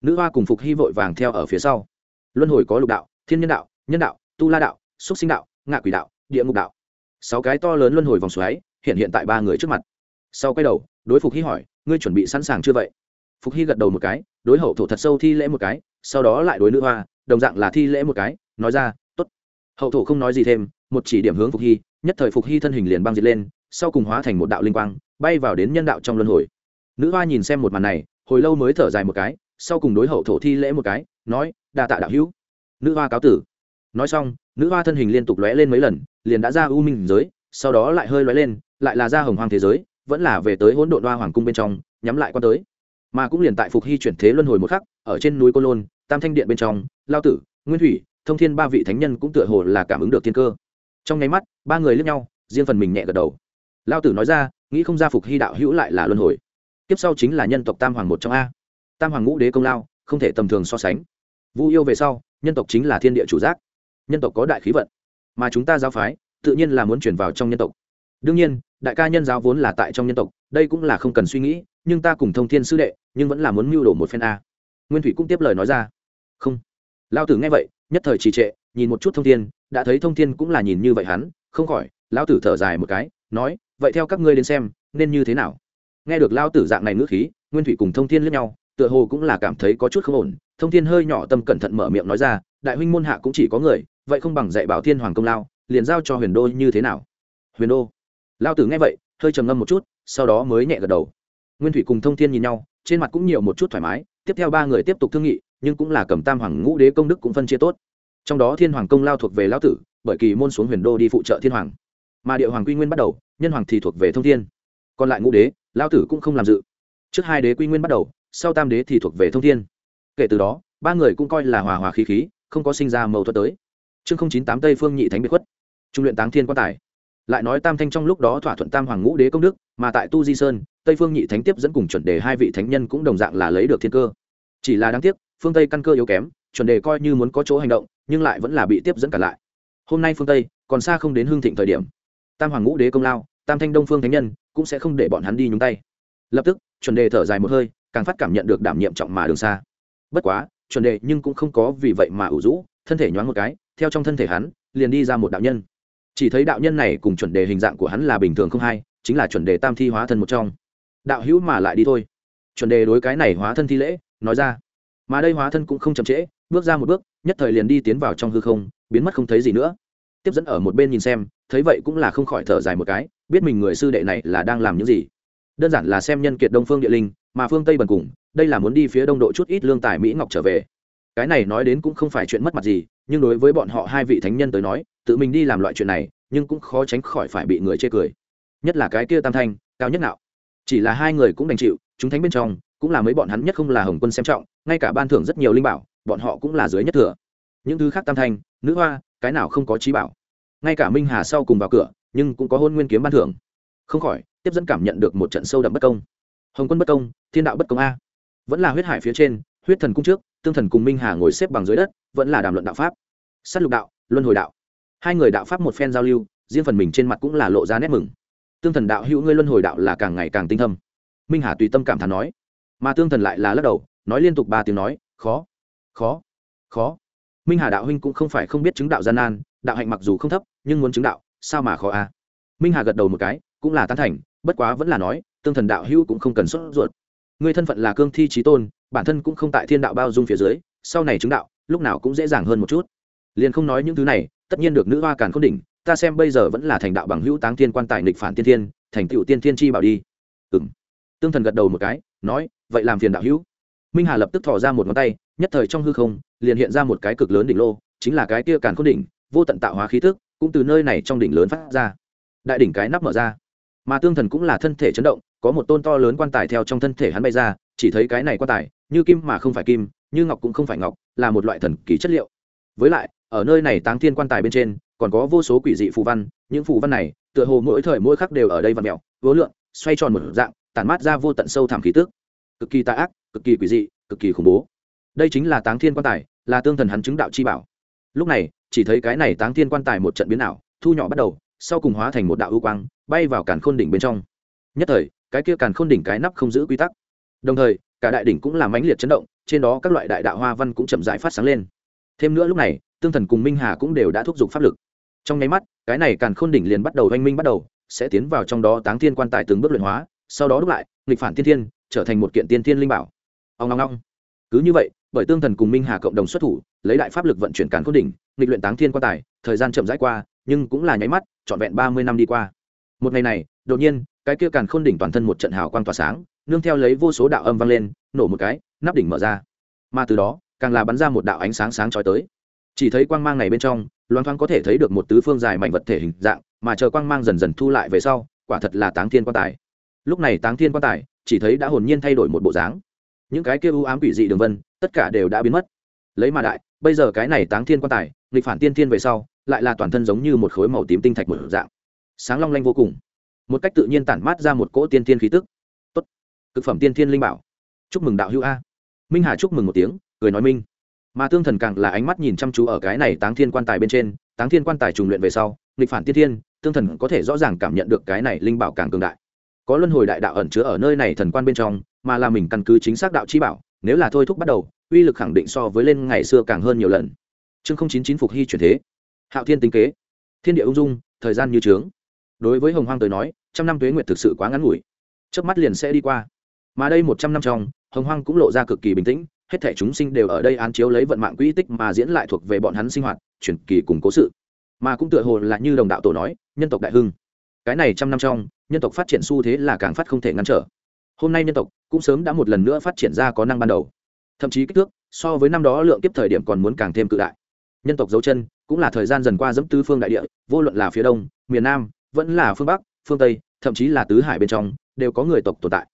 Nữ hoa cùng phục hy vội vàng theo ở phía sau. Luân hồi có lục đạo, thiên nhân đạo nhân đạo, tu la đạo xúc sinh đạo, ngạ quỷ đạo, địa ngục đạo sáu cái to lớn luân hồi vòng xoáy hiện hiện tại ba người trước mặt. Sau quay đầu, đối phục hy hỏi, ngươi chuẩn bị sẵn sàng chưa vậy? Phục hy gật đầu một cái, đối hậu thổ thật sâu thi lễ một cái, sau đó lại đối nữ hoa, đồng dạng là thi lễ một cái, nói ra t ố t hậu thổ không nói gì thêm, một chỉ điểm hướng phục hy, nhất thời phục hy thân hình liền băng diệt lên, sau cùng hóa thành một đạo linh quang, bay vào đến nhân đạo trong luân hồi. Nữ hoa nhìn xem một màn này, hồi lâu mới thở dài một cái, sau cùng đối hậu thổ thi lễ một cái, nói, đa tạ đạo hữu. Nữ hoa cáo tử. Nói xong nữ hoa thân hình liên tục lóe lên mấy lần, liền đã ra u minh giới, sau đó lại hơi lóe lên, lại là ra hồng hoang thế giới, vẫn là về tới hỗn độn hoa hoàng cung bên trong, nhắm lại qua tới. Mà cũng liền tại phục hy chuyển thế luân hồi một khắc, ở trên núi cô lôn, tam thanh điện bên trong, lao tử, nguyên thủy, thông thiên ba vị thánh nhân cũng tựa hồ là cảm ứng được thiên cơ. Trong nháy mắt, ba người lướt nhau, riêng phần mình nhẹ gật đầu. Lao tử nói ra, nghĩ không ra phục hy đạo hữu lại là luân hồi. Tiếp sau chính là nhân tộc tam hoàng một trong a. Tam hoàng ngũ đế công lao, không thể tầm thường so sánh. Vu yêu về sau, nhân tộc chính là thiên địa chủ giác nhân tộc có đại khí vận, mà chúng ta giáo phái tự nhiên là muốn chuyển vào trong nhân tộc. Đương nhiên, đại ca nhân giáo vốn là tại trong nhân tộc, đây cũng là không cần suy nghĩ, nhưng ta cùng thông thiên sư đệ, nhưng vẫn là muốn mưu đồ một phen a. Nguyên thủy cũng tiếp lời nói ra. Không. Lao tử nghe vậy, nhất thời trì trệ, nhìn một chút thông thiên, đã thấy thông thiên cũng là nhìn như vậy hắn, không khỏi lao tử thở dài một cái, nói, vậy theo các ngươi đến xem, nên như thế nào? Nghe được lao tử dạng này ngữ khí, nguyên thủy cùng thông thiên lẫn nhau, tựa hồ cũng là cảm thấy có chút không ổn. Thông thiên hơi nhỏ tâm cẩn thận mở miệng nói ra, đại huynh môn hạ cũng chỉ có người vậy không bằng dạy bảo thiên hoàng công lao, liền giao cho huyền đô như thế nào? Huyền đô. Lao tử nghe vậy, hơi trầm ngâm một chút, sau đó mới nhẹ gật đầu. Nguyên thủy cùng thông thiên nhìn nhau, trên mặt cũng nhiều một chút thoải mái, tiếp theo ba người tiếp tục thương nghị, nhưng cũng là cầm tam hoàng ngũ đế công đức cũng phân chia tốt. Trong đó thiên hoàng công lao thuộc về lão tử, bởi kỳ môn xuống huyền đô đi phụ trợ thiên hoàng. Mà địa hoàng quy nguyên bắt đầu, nhân hoàng thì thuộc về thông thiên. Còn lại ngũ đế, lão tử cũng không làm dự. Trước hai đế quy nguyên bắt đầu, sau tam đế thì thuộc về thông thiên. Kể từ đó, ba người cũng coi là hòa hòa khí khí, không có sinh ra mâu thuẫn tới chương không chín tám tây phương nhị thánh biệt khuất. Trung luyện táng thiên quan tài. Lại nói tam thanh trong lúc đó thỏa thuận tam hoàng ngũ đế công đức, mà tại tu di sơn, tây phương nhị thánh tiếp dẫn cùng chuẩn đề hai vị thánh nhân cũng đồng dạng là lấy được thiên cơ. Chỉ là đáng tiếc, phương tây căn cơ yếu kém, chuẩn đề coi như muốn có chỗ hành động, nhưng lại vẫn là bị tiếp dẫn cả lại. Hôm nay phương tây, còn xa không đến hương thịnh thời điểm. Tam hoàng ngũ đế công lao, tam thanh đông phương thánh nhân cũng sẽ không để bọn hắn đi nhúng tay. Lập tức, chuẩn đề thở dài một hơi, càng phát cảm nhận được đảm nhiệm trọng mà đường xa. Bất quá, chuẩn đề nhưng cũng không có vì vậy mà ủ rũ, thân thể nhoáng một cái theo trong thân thể hắn, liền đi ra một đạo nhân. Chỉ thấy đạo nhân này cùng chuẩn đề hình dạng của hắn là bình thường không hay chính là chuẩn đề tam thi hóa thân một trong. Đạo hữu mà lại đi thôi. Chuẩn đề đối cái này hóa thân thi lễ, nói ra. Mà đây hóa thân cũng không chậm trễ, bước ra một bước, nhất thời liền đi tiến vào trong hư không, biến mất không thấy gì nữa. Tiếp dẫn ở một bên nhìn xem, thấy vậy cũng là không khỏi thở dài một cái, biết mình người sư đệ này là đang làm những gì. Đơn giản là xem nhân kiệt đông phương địa linh, mà phương tây bần cùng, đây là muốn đi phía đông độ chút ít lương tài mỹ ngọc trở về cái này nói đến cũng không phải chuyện mất mặt gì, nhưng đối với bọn họ hai vị thánh nhân tới nói, tự mình đi làm loại chuyện này, nhưng cũng khó tránh khỏi phải bị người chê cười. Nhất là cái kia tam thanh, cao nhất nào chỉ là hai người cũng đành chịu, chúng thánh bên trong, cũng là mấy bọn hắn nhất không là hồng quân xem trọng, ngay cả ban thưởng rất nhiều linh bảo, bọn họ cũng là dưới nhất thừa. Những thứ khác tam thanh, nữ hoa, cái nào không có trí bảo. Ngay cả minh hà sau cùng vào cửa, nhưng cũng có hôn nguyên kiếm ban thưởng. Không khỏi, tiếp dẫn cảm nhận được một trận sâu đậm bất công. Hồng quân bất công, thiên đạo bất công a. Vẫn là huyết hải phía trên, huyết thần cung trước tương thần cùng minh hà ngồi xếp bằng dưới đất, vẫn là đàm luận đạo pháp. S á t lục đạo, luân hồi đạo. Hai người đạo pháp một phen giao lưu, riêng phần mình trên mặt cũng là lộ ra nét mừng. Tương thần đạo hữu ngươi luân hồi đạo là càng ngày càng tinh thâm. Minh hà tùy tâm cảm thán nói. Mà tương thần lại là lắc đầu, nói liên tục ba tiếng nói, khó khó khó. Minh hà đạo huynh cũng không phải không biết chứng đạo gian nan, đạo hạnh mặc dù không thấp, nhưng muốn chứng đạo, sao mà khó a? À? minh hà gật đầu một cái, cũng là tán thành, bất quá vẫn là nói, tương thần đạo hữu cũng không cần sốt ruột người thân phận là cương thi trí tôn, bản thân cũng không tại thiên đạo bao dung phía dưới, sau này chứng đạo, lúc nào cũng dễ dàng hơn một chút. Liền không nói những thứ này, tất nhiên được nữ hoa càn k h ô n đỉnh, ta xem bây giờ vẫn là thành đạo bằng hữu táng thiên quan tài nịch phản tiên thiên, thành tựu tiên thiên chi bảo đi. Ừ m tương thần gật đầu một cái, nói, vậy làm phiền đạo hữu. Minh hà lập tức thò ra một ngón tay, nhất thời trong hư không, liền hiện ra một cái cực lớn đỉnh lô, chính là cái kia càn k h ô n đỉnh, vô tận tạo hóa khí thức cũng từ nơi này trong đỉnh lớn phát ra. Đại đỉnh cái nắp mở ra mà tương thần cũng là thân thể chấn động, có một tôn to lớn quan tài theo trong thân thể hắn bay ra, chỉ thấy cái này quan tài, như kim mà không phải kim, như ngọc cũng không phải ngọc, là một loại thần kỳ chất liệu. Với lại, ở nơi này táng thiên quan tài bên trên, còn có vô số quỷ dị phù văn, những phù văn này, tựa hồ mỗi thời mỗi khắc đều ở đây vặn mẹo vố lượn xoay tròn một dạng, tản mát ra vô tận sâu thẳm khí tức. Cực kỳ tà ác, cực kỳ quỷ dị, cực kỳ khủng bố. Đây chính là táng thiên quan tài, là tương thần hắn chứng đạo chi bảo. Lúc này, chỉ thấy cái này táng thiên quan tài một trận biến ảo, thu nhỏ bắt đầu sau cùng hóa thành một đạo ưu quang, bay vào càn khôn đỉnh bên trong. Nhất thời, cái kia càn khôn đỉnh cái nắp không giữ quy tắc. Đồng thời, cả đại đỉnh cũng làm mãnh liệt chấn động, trên đó các loại đại đạo hoa văn cũng chậm rãi phát sáng lên. Thêm nữa lúc này, tương thần cùng minh hà cũng đều đã thúc giục pháp lực. Trong nháy mắt, cái này càn khôn đỉnh liền bắt đầu oanh minh bắt đầu, sẽ tiến vào trong đó táng thiên quan tài từng bước luyện hóa, sau đó đúc lại, nghịch phản tiên thiên, trở thành một kiện tiên thiên linh bảo. Ông long long cứ như vậy, bởi tương thần cùng minh hà cộng đồng xuất thủ, lấy đại pháp lực vận chuyển càn khôn đỉnh, nghịch luyện táng thiên quan tài, thời gian chậm rãi qua nhưng cũng là nháy mắt, trọn vẹn ba mươi năm đi qua. Một ngày này, đột nhiên, cái kia càn khôn đỉnh toàn thân một trận hào quang tỏa sáng, nương theo lấy vô số đạo âm vang lên, nổ một cái, nắp đỉnh mở ra. Mà từ đó, càng là bắn ra một đạo ánh sáng sáng trói tới. Chỉ thấy quang mang này bên trong loan thoáng có thể thấy được một tứ phương dài mạnh vật thể hình dạng, mà chờ quang mang dần dần thu lại về sau, quả thật là táng thiên quan tài. Lúc này táng thiên quan tài, chỉ thấy đã hồn nhiên thay đổi một bộ dáng. Những cái kia u ám quỷ dị đường vân, tất cả đều đã biến mất. Lấy mà đại, bây giờ cái này táng thiên quan tài, nghịch phản tiên thiên về sau lại là toàn thân giống như một khối màu tím tinh thạch một dạng. Sáng long lanh vô cùng. Một cách tự nhiên tản mát ra một cỗ tiên thiên khí tức. Tốt. Cực phẩm tiên thiên linh bảo. Chúc mừng đạo hữu a. Minh hà chúc mừng một tiếng, cười nói minh. Mà tương thần càng là ánh mắt nhìn chăm chú ở cái này táng thiên quan tài bên trên. Táng thiên quan tài trùng luyện về sau, nghịch phản tiên thiên, tương thần có thể rõ ràng cảm nhận được cái này linh bảo càng cường đại. Có luân hồi đại đạo ẩn chứa ở nơi này thần quan bên trong, mà là mình căn cứ chính xác đạo chi bảo, nếu là thôi thúc bắt đầu, uy lực khẳng định so với lên ngày xưa càng hơn nhiều lần. Chương không chín chín phục hy chuyển thế hạo thiên tính kế. Thiên địa ung dung, thời gian như trướng. Đối với hồng hoang tới nói, trăm năm tuế nguyệt thực sự quá ngắn ngủi. Trước mắt liền sẽ đi qua. Mà đây một trăm năm trong, hồng hoang cũng lộ ra cực kỳ bình tĩnh, hết thể chúng sinh đều ở đây án chiếu lấy vận mạng quỹ tích mà diễn lại thuộc về bọn hắn sinh hoạt chuyển kỳ cùng cố sự. Mà cũng tựa hồ là như đồng đạo tổ nói, nhân tộc đại hưng. Cái này trăm năm trong, nhân tộc phát triển xu thế là càng phát không thể ngăn trở. Hôm nay nhân tộc cũng sớm đã một lần nữa phát triển ra có năng ban đầu. Thậm chí kích thước, so với năm đó lượng kiếp thời điểm còn muốn càng thêm cự đại. Nhân tộc dấu chân cũng là thời gian dần qua dẫm tứ phương đại địa, vô luận là phía đông, miền nam, vẫn là phương bắc, phương tây, thậm chí là tứ hải bên trong, đều có người tộc tồn tại.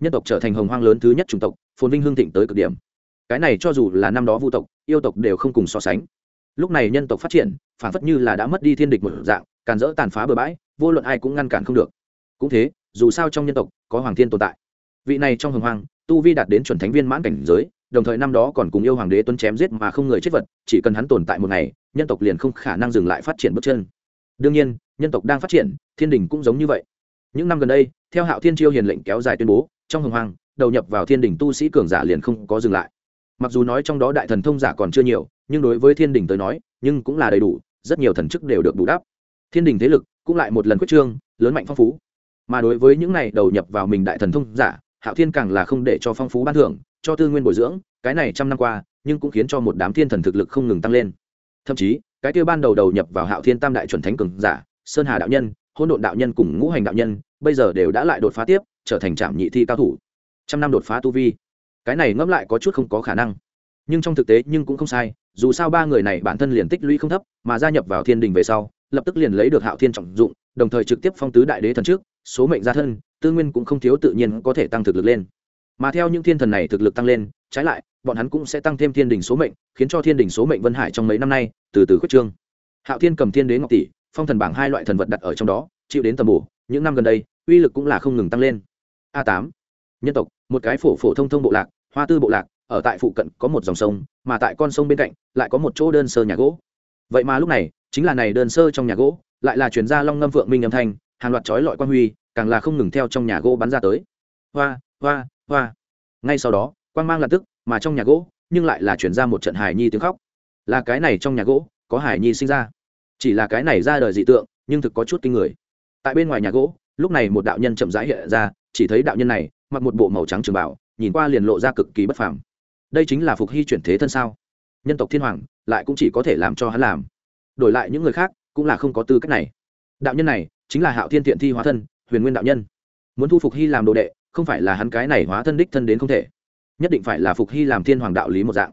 Nhân tộc trở thành hồng hoang lớn thứ nhất chủng tộc, phồn vinh hương thịnh tới cực điểm. Cái này cho dù là năm đó vu tộc, yêu tộc đều không cùng so sánh. Lúc này nhân tộc phát triển, phản phất như là đã mất đi thiên địch một dạng, càn rỡ tàn phá bừa bãi, vô luận ai cũng ngăn cản không được. Cũng thế, dù sao trong nhân tộc, có hoàng thiên tồn tại. Vị này trong hồng hoang, tu vi đạt đến chuẩn thánh viên mãn cảnh giới đồng thời năm đó còn cùng yêu hoàng đế tuấn chém giết mà không người chết vật, chỉ cần hắn tồn tại một ngày, nhân tộc liền không khả năng dừng lại phát triển bước chân. Đương nhiên, nhân tộc đang phát triển, thiên đình cũng giống như vậy. Những năm gần đây, theo hạo thiên chiêu hiền lệnh kéo dài tuyên bố, trong hồng hoàng, đầu nhập vào thiên đình tu sĩ cường giả liền không có dừng lại. Mặc dù nói trong đó đại thần thông giả còn chưa nhiều, nhưng đối với thiên đình tới nói, nhưng cũng là đầy đủ, rất nhiều thần chức đều được bù đắp. Thiên đình thế lực cũng lại một lần quyết trương, lớn mạnh phong phú. Mà đối với những này đầu nhập vào mình đại thần thông giả, hạo thiên càng là không để cho phong phú ban thưởng cho tư nguyên bồi dưỡng, cái này trăm năm qua, nhưng cũng khiến cho một đám thiên thần thực lực không ngừng tăng lên. Thậm chí, cái kia ban đầu đầu nhập vào hạo thiên tam đại chuẩn thánh cường giả, sơn hà đạo nhân hôn độn đạo nhân cùng ngũ hành đạo nhân, bây giờ đều đã lại đột phá tiếp, trở thành trạm nhị thi cao thủ. Trăm năm đột phá tu vi. Cái này ngẫm lại có chút không có khả năng. Nhưng trong thực tế nhưng cũng không sai, dù sao ba người này bản thân liền tích lũy không thấp, mà gia nhập vào thiên đình về sau, lập tức liền lấy được hạo thiên trọng dụng, đồng thời trực tiếp phong tứ đại đế thần trước, số mệnh gia thân, tư nguyên cũng không thiếu tự nhiên có thể tăng thực lực lên mà theo những thiên thần này thực lực tăng lên, trái lại, bọn hắn cũng sẽ tăng thêm thiên đình số mệnh, khiến cho thiên đình số mệnh vân hải trong mấy năm nay, từ từ khuyết trương. Hạo thiên cầm thiên đế ngọc tỷ, phong thần bảng hai loại thần vật đặt ở trong đó, chịu đến tầm bổ, những năm gần đây, uy lực cũng là không ngừng tăng lên. A tám, nhân tộc, một cái phổ phổ thông thông bộ lạc, hoa tư bộ lạc, ở tại phụ cận có một dòng sông, mà tại con sông bên cạnh, lại có một chỗ đơn sơ nhà gỗ. Vậy mà lúc này, chính là này đơn sơ trong nhà gỗ, lại là chuyển gia long ngâm vượng minh âm thanh, hàng loạt trói lọi quan huy, càng là không ngừng theo trong nhà gỗ bắn ra tới. Hoa hoa hoa. Ngay sau đó quan mang lập tức, mà trong nhà gỗ, nhưng lại là chuyển ra một trận hài nhi tiếng khóc. Là cái này trong nhà gỗ, có hài nhi sinh ra. Chỉ là cái này ra đời dị tượng, nhưng thực có chút kinh người. Tại bên ngoài nhà gỗ, lúc này một đạo nhân chậm rãi hiện ra, chỉ thấy đạo nhân này, mặc một bộ màu trắng trường bảo nhìn qua liền lộ ra cực kỳ bất phàm. Đây chính là phục hy chuyển thế thân sao? Nhân tộc thiên hoàng, lại cũng chỉ có thể làm cho hắn làm. Đổi lại những người khác, cũng là không có tư cách này. Đạo nhân này, chính là hạo thiên thiện thi hóa thân, huyền nguyên đạo nhân. Muốn thu phục hy làm đồ đệ không phải là hắn cái này hóa thân đích thân đến không thể. Nhất định phải là phục hy làm thiên hoàng đạo lý một dạng.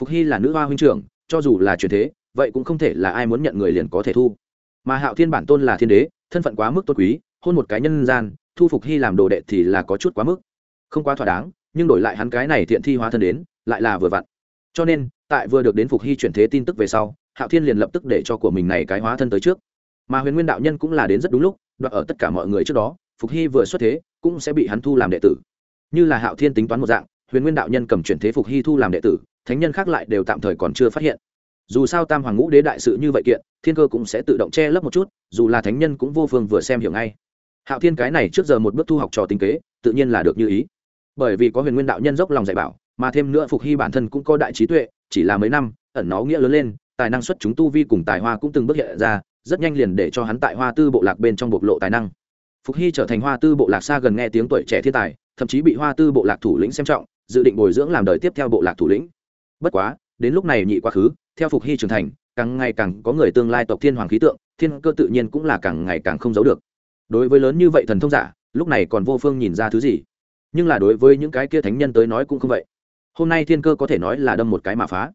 Phục hy là nữ hoa huynh trưởng, cho dù là truyền thế, vậy cũng không thể là ai muốn nhận người liền có thể thu. Mà hạo thiên bản tôn là thiên đế, thân phận quá mức tốt quý, hôn một cái nhân gian, thu phục hy làm đồ đệ thì là có chút quá mức. Không quá thỏa đáng, nhưng đổi lại hắn cái này thiện thi hóa thân đến, lại là vừa vặn. Cho nên, tại vừa được đến phục hy chuyển thế tin tức về sau, hạo thiên liền lập tức để cho của mình này cái hóa thân tới trước. Mà huyền nguyên đạo nhân cũng là đến rất đúng lúc đoạn ở tất cả mọi người trước đó, phục hy vừa xuất thế cũng sẽ bị hắn thu làm đệ tử. Như là hạo thiên tính toán một dạng, huyền nguyên đạo nhân cầm chuyển thế phục hy thu làm đệ tử, thánh nhân khác lại đều tạm thời còn chưa phát hiện. Dù sao tam hoàng ngũ đế đại sự như vậy kiện, thiên cơ cũng sẽ tự động che lấp một chút, dù là thánh nhân cũng vô phương vừa xem hiểu ngay. Hạo thiên cái này trước giờ một bước thu học trò tính kế, tự nhiên là được như ý. Bởi vì có huyền nguyên đạo nhân dốc lòng dạy bảo, mà thêm nữa phục hy bản thân cũng có đại trí tuệ, chỉ là mấy năm, ẩn nó nghĩa lớn lên, tài năng xuất chúng tu vi cùng tài hoa cũng từng bước hiện ra, rất nhanh liền để cho hắn tại hoa tư bộ lạc bên trong bộc lộ tài năng phục hy trở thành hoa tư bộ lạc xa gần nghe tiếng tuổi trẻ thiên tài, thậm chí bị hoa tư bộ lạc thủ lĩnh xem trọng, dự định bồi dưỡng làm đời tiếp theo bộ lạc thủ lĩnh. Bất quá, đến lúc này nhị quá khứ, theo phục hy trưởng thành, càng ngày càng có người tương lai tộc thiên hoàng khí tượng, thiên cơ tự nhiên cũng là càng ngày càng không giấu được. Đối với lớn như vậy thần thông giả, lúc này còn vô phương nhìn ra thứ gì. Nhưng là đối với những cái kia thánh nhân tới nói cũng không vậy. Hôm nay thiên cơ có thể nói là đâm một cái mà phá.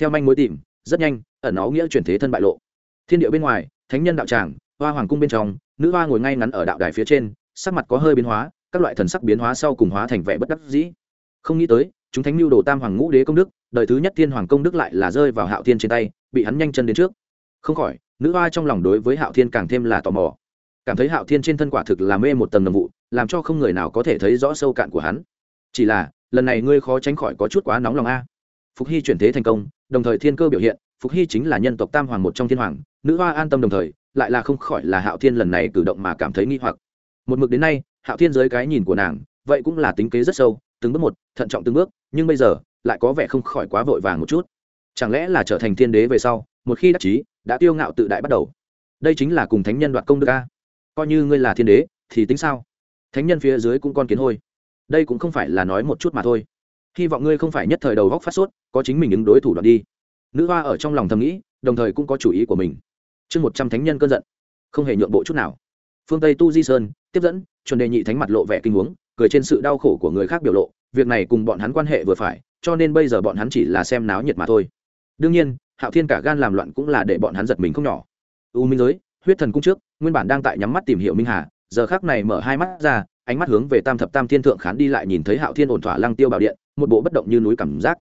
Theo manh mối tìm, rất nhanh, ẩn áo nghĩa chuyển thế thân bại lộ. Thiên địa bên ngoài, thánh nhân đạo tràng hoa hoàng cung bên trong, nữ hoa ngồi ngay ngắn ở đạo đài phía trên, sắc mặt có hơi biến hóa, các loại thần sắc biến hóa sau cùng hóa thành vẻ bất đắc dĩ. Không nghĩ tới, chúng thánh lưu đồ tam hoàng ngũ đế công đức, đời thứ nhất thiên hoàng công đức lại là rơi vào hạo thiên trên tay, bị hắn nhanh chân đến trước. Không khỏi, nữ hoa trong lòng đối với hạo thiên càng thêm là tò mò. Cảm thấy hạo thiên trên thân quả thực là mê một tầng nầm vụ, làm cho không người nào có thể thấy rõ sâu cạn của hắn. Chỉ là, lần này ngươi khó tránh khỏi có chút quá nóng lòng a. Phục hy chuyển thế thành công, đồng thời thiên cơ biểu hiện, phục hy chính là nhân tộc tam hoàng một trong thiên hoàng, nữ hoa an tâm đồng thời lại là không khỏi là hạo thiên lần này cử động mà cảm thấy nghi hoặc. Một mực đến nay, hạo thiên dưới cái nhìn của nàng, vậy cũng là tính kế rất sâu, từng bước một, thận trọng từng bước, nhưng bây giờ, lại có vẻ không khỏi quá vội vàng một chút. Chẳng lẽ là trở thành thiên đế về sau, một khi đắc chí, đã tiêu ngạo tự đại bắt đầu? Đây chính là cùng thánh nhân đoạt công đức a. Coi như ngươi là thiên đế, thì tính sao? Thánh nhân phía dưới cũng con kiến hôi. Đây cũng không phải là nói một chút mà thôi. Hy vọng ngươi không phải nhất thời đầu góc phát sốt, có chính mình ứng đối thủ đoạn đi. Nữ hoa ở trong lòng thầm nghĩ, đồng thời cũng có chủ ý của mình chương một trăm thánh nhân cơn giận. Không hề nhượng bộ chút nào. Phương tây tu di sơn, tiếp dẫn, chuẩn đề nhị thánh mặt lộ vẻ kinh huống cười trên sự đau khổ của người khác biểu lộ, việc này cùng bọn hắn quan hệ vừa phải, cho nên bây giờ bọn hắn chỉ là xem náo nhiệt mà thôi. Đương nhiên, hạo thiên cả gan làm loạn cũng là để bọn hắn giật mình không nhỏ. U minh giới, huyết thần cung trước, nguyên bản đang tại nhắm mắt tìm hiểu minh hà, giờ khác này mở hai mắt ra, ánh mắt hướng về tam thập tam thiên thượng khán đi lại nhìn thấy hạo thiên ổn thỏa lăng tiêu bảo điện, một bộ bất động như núi cảm giác.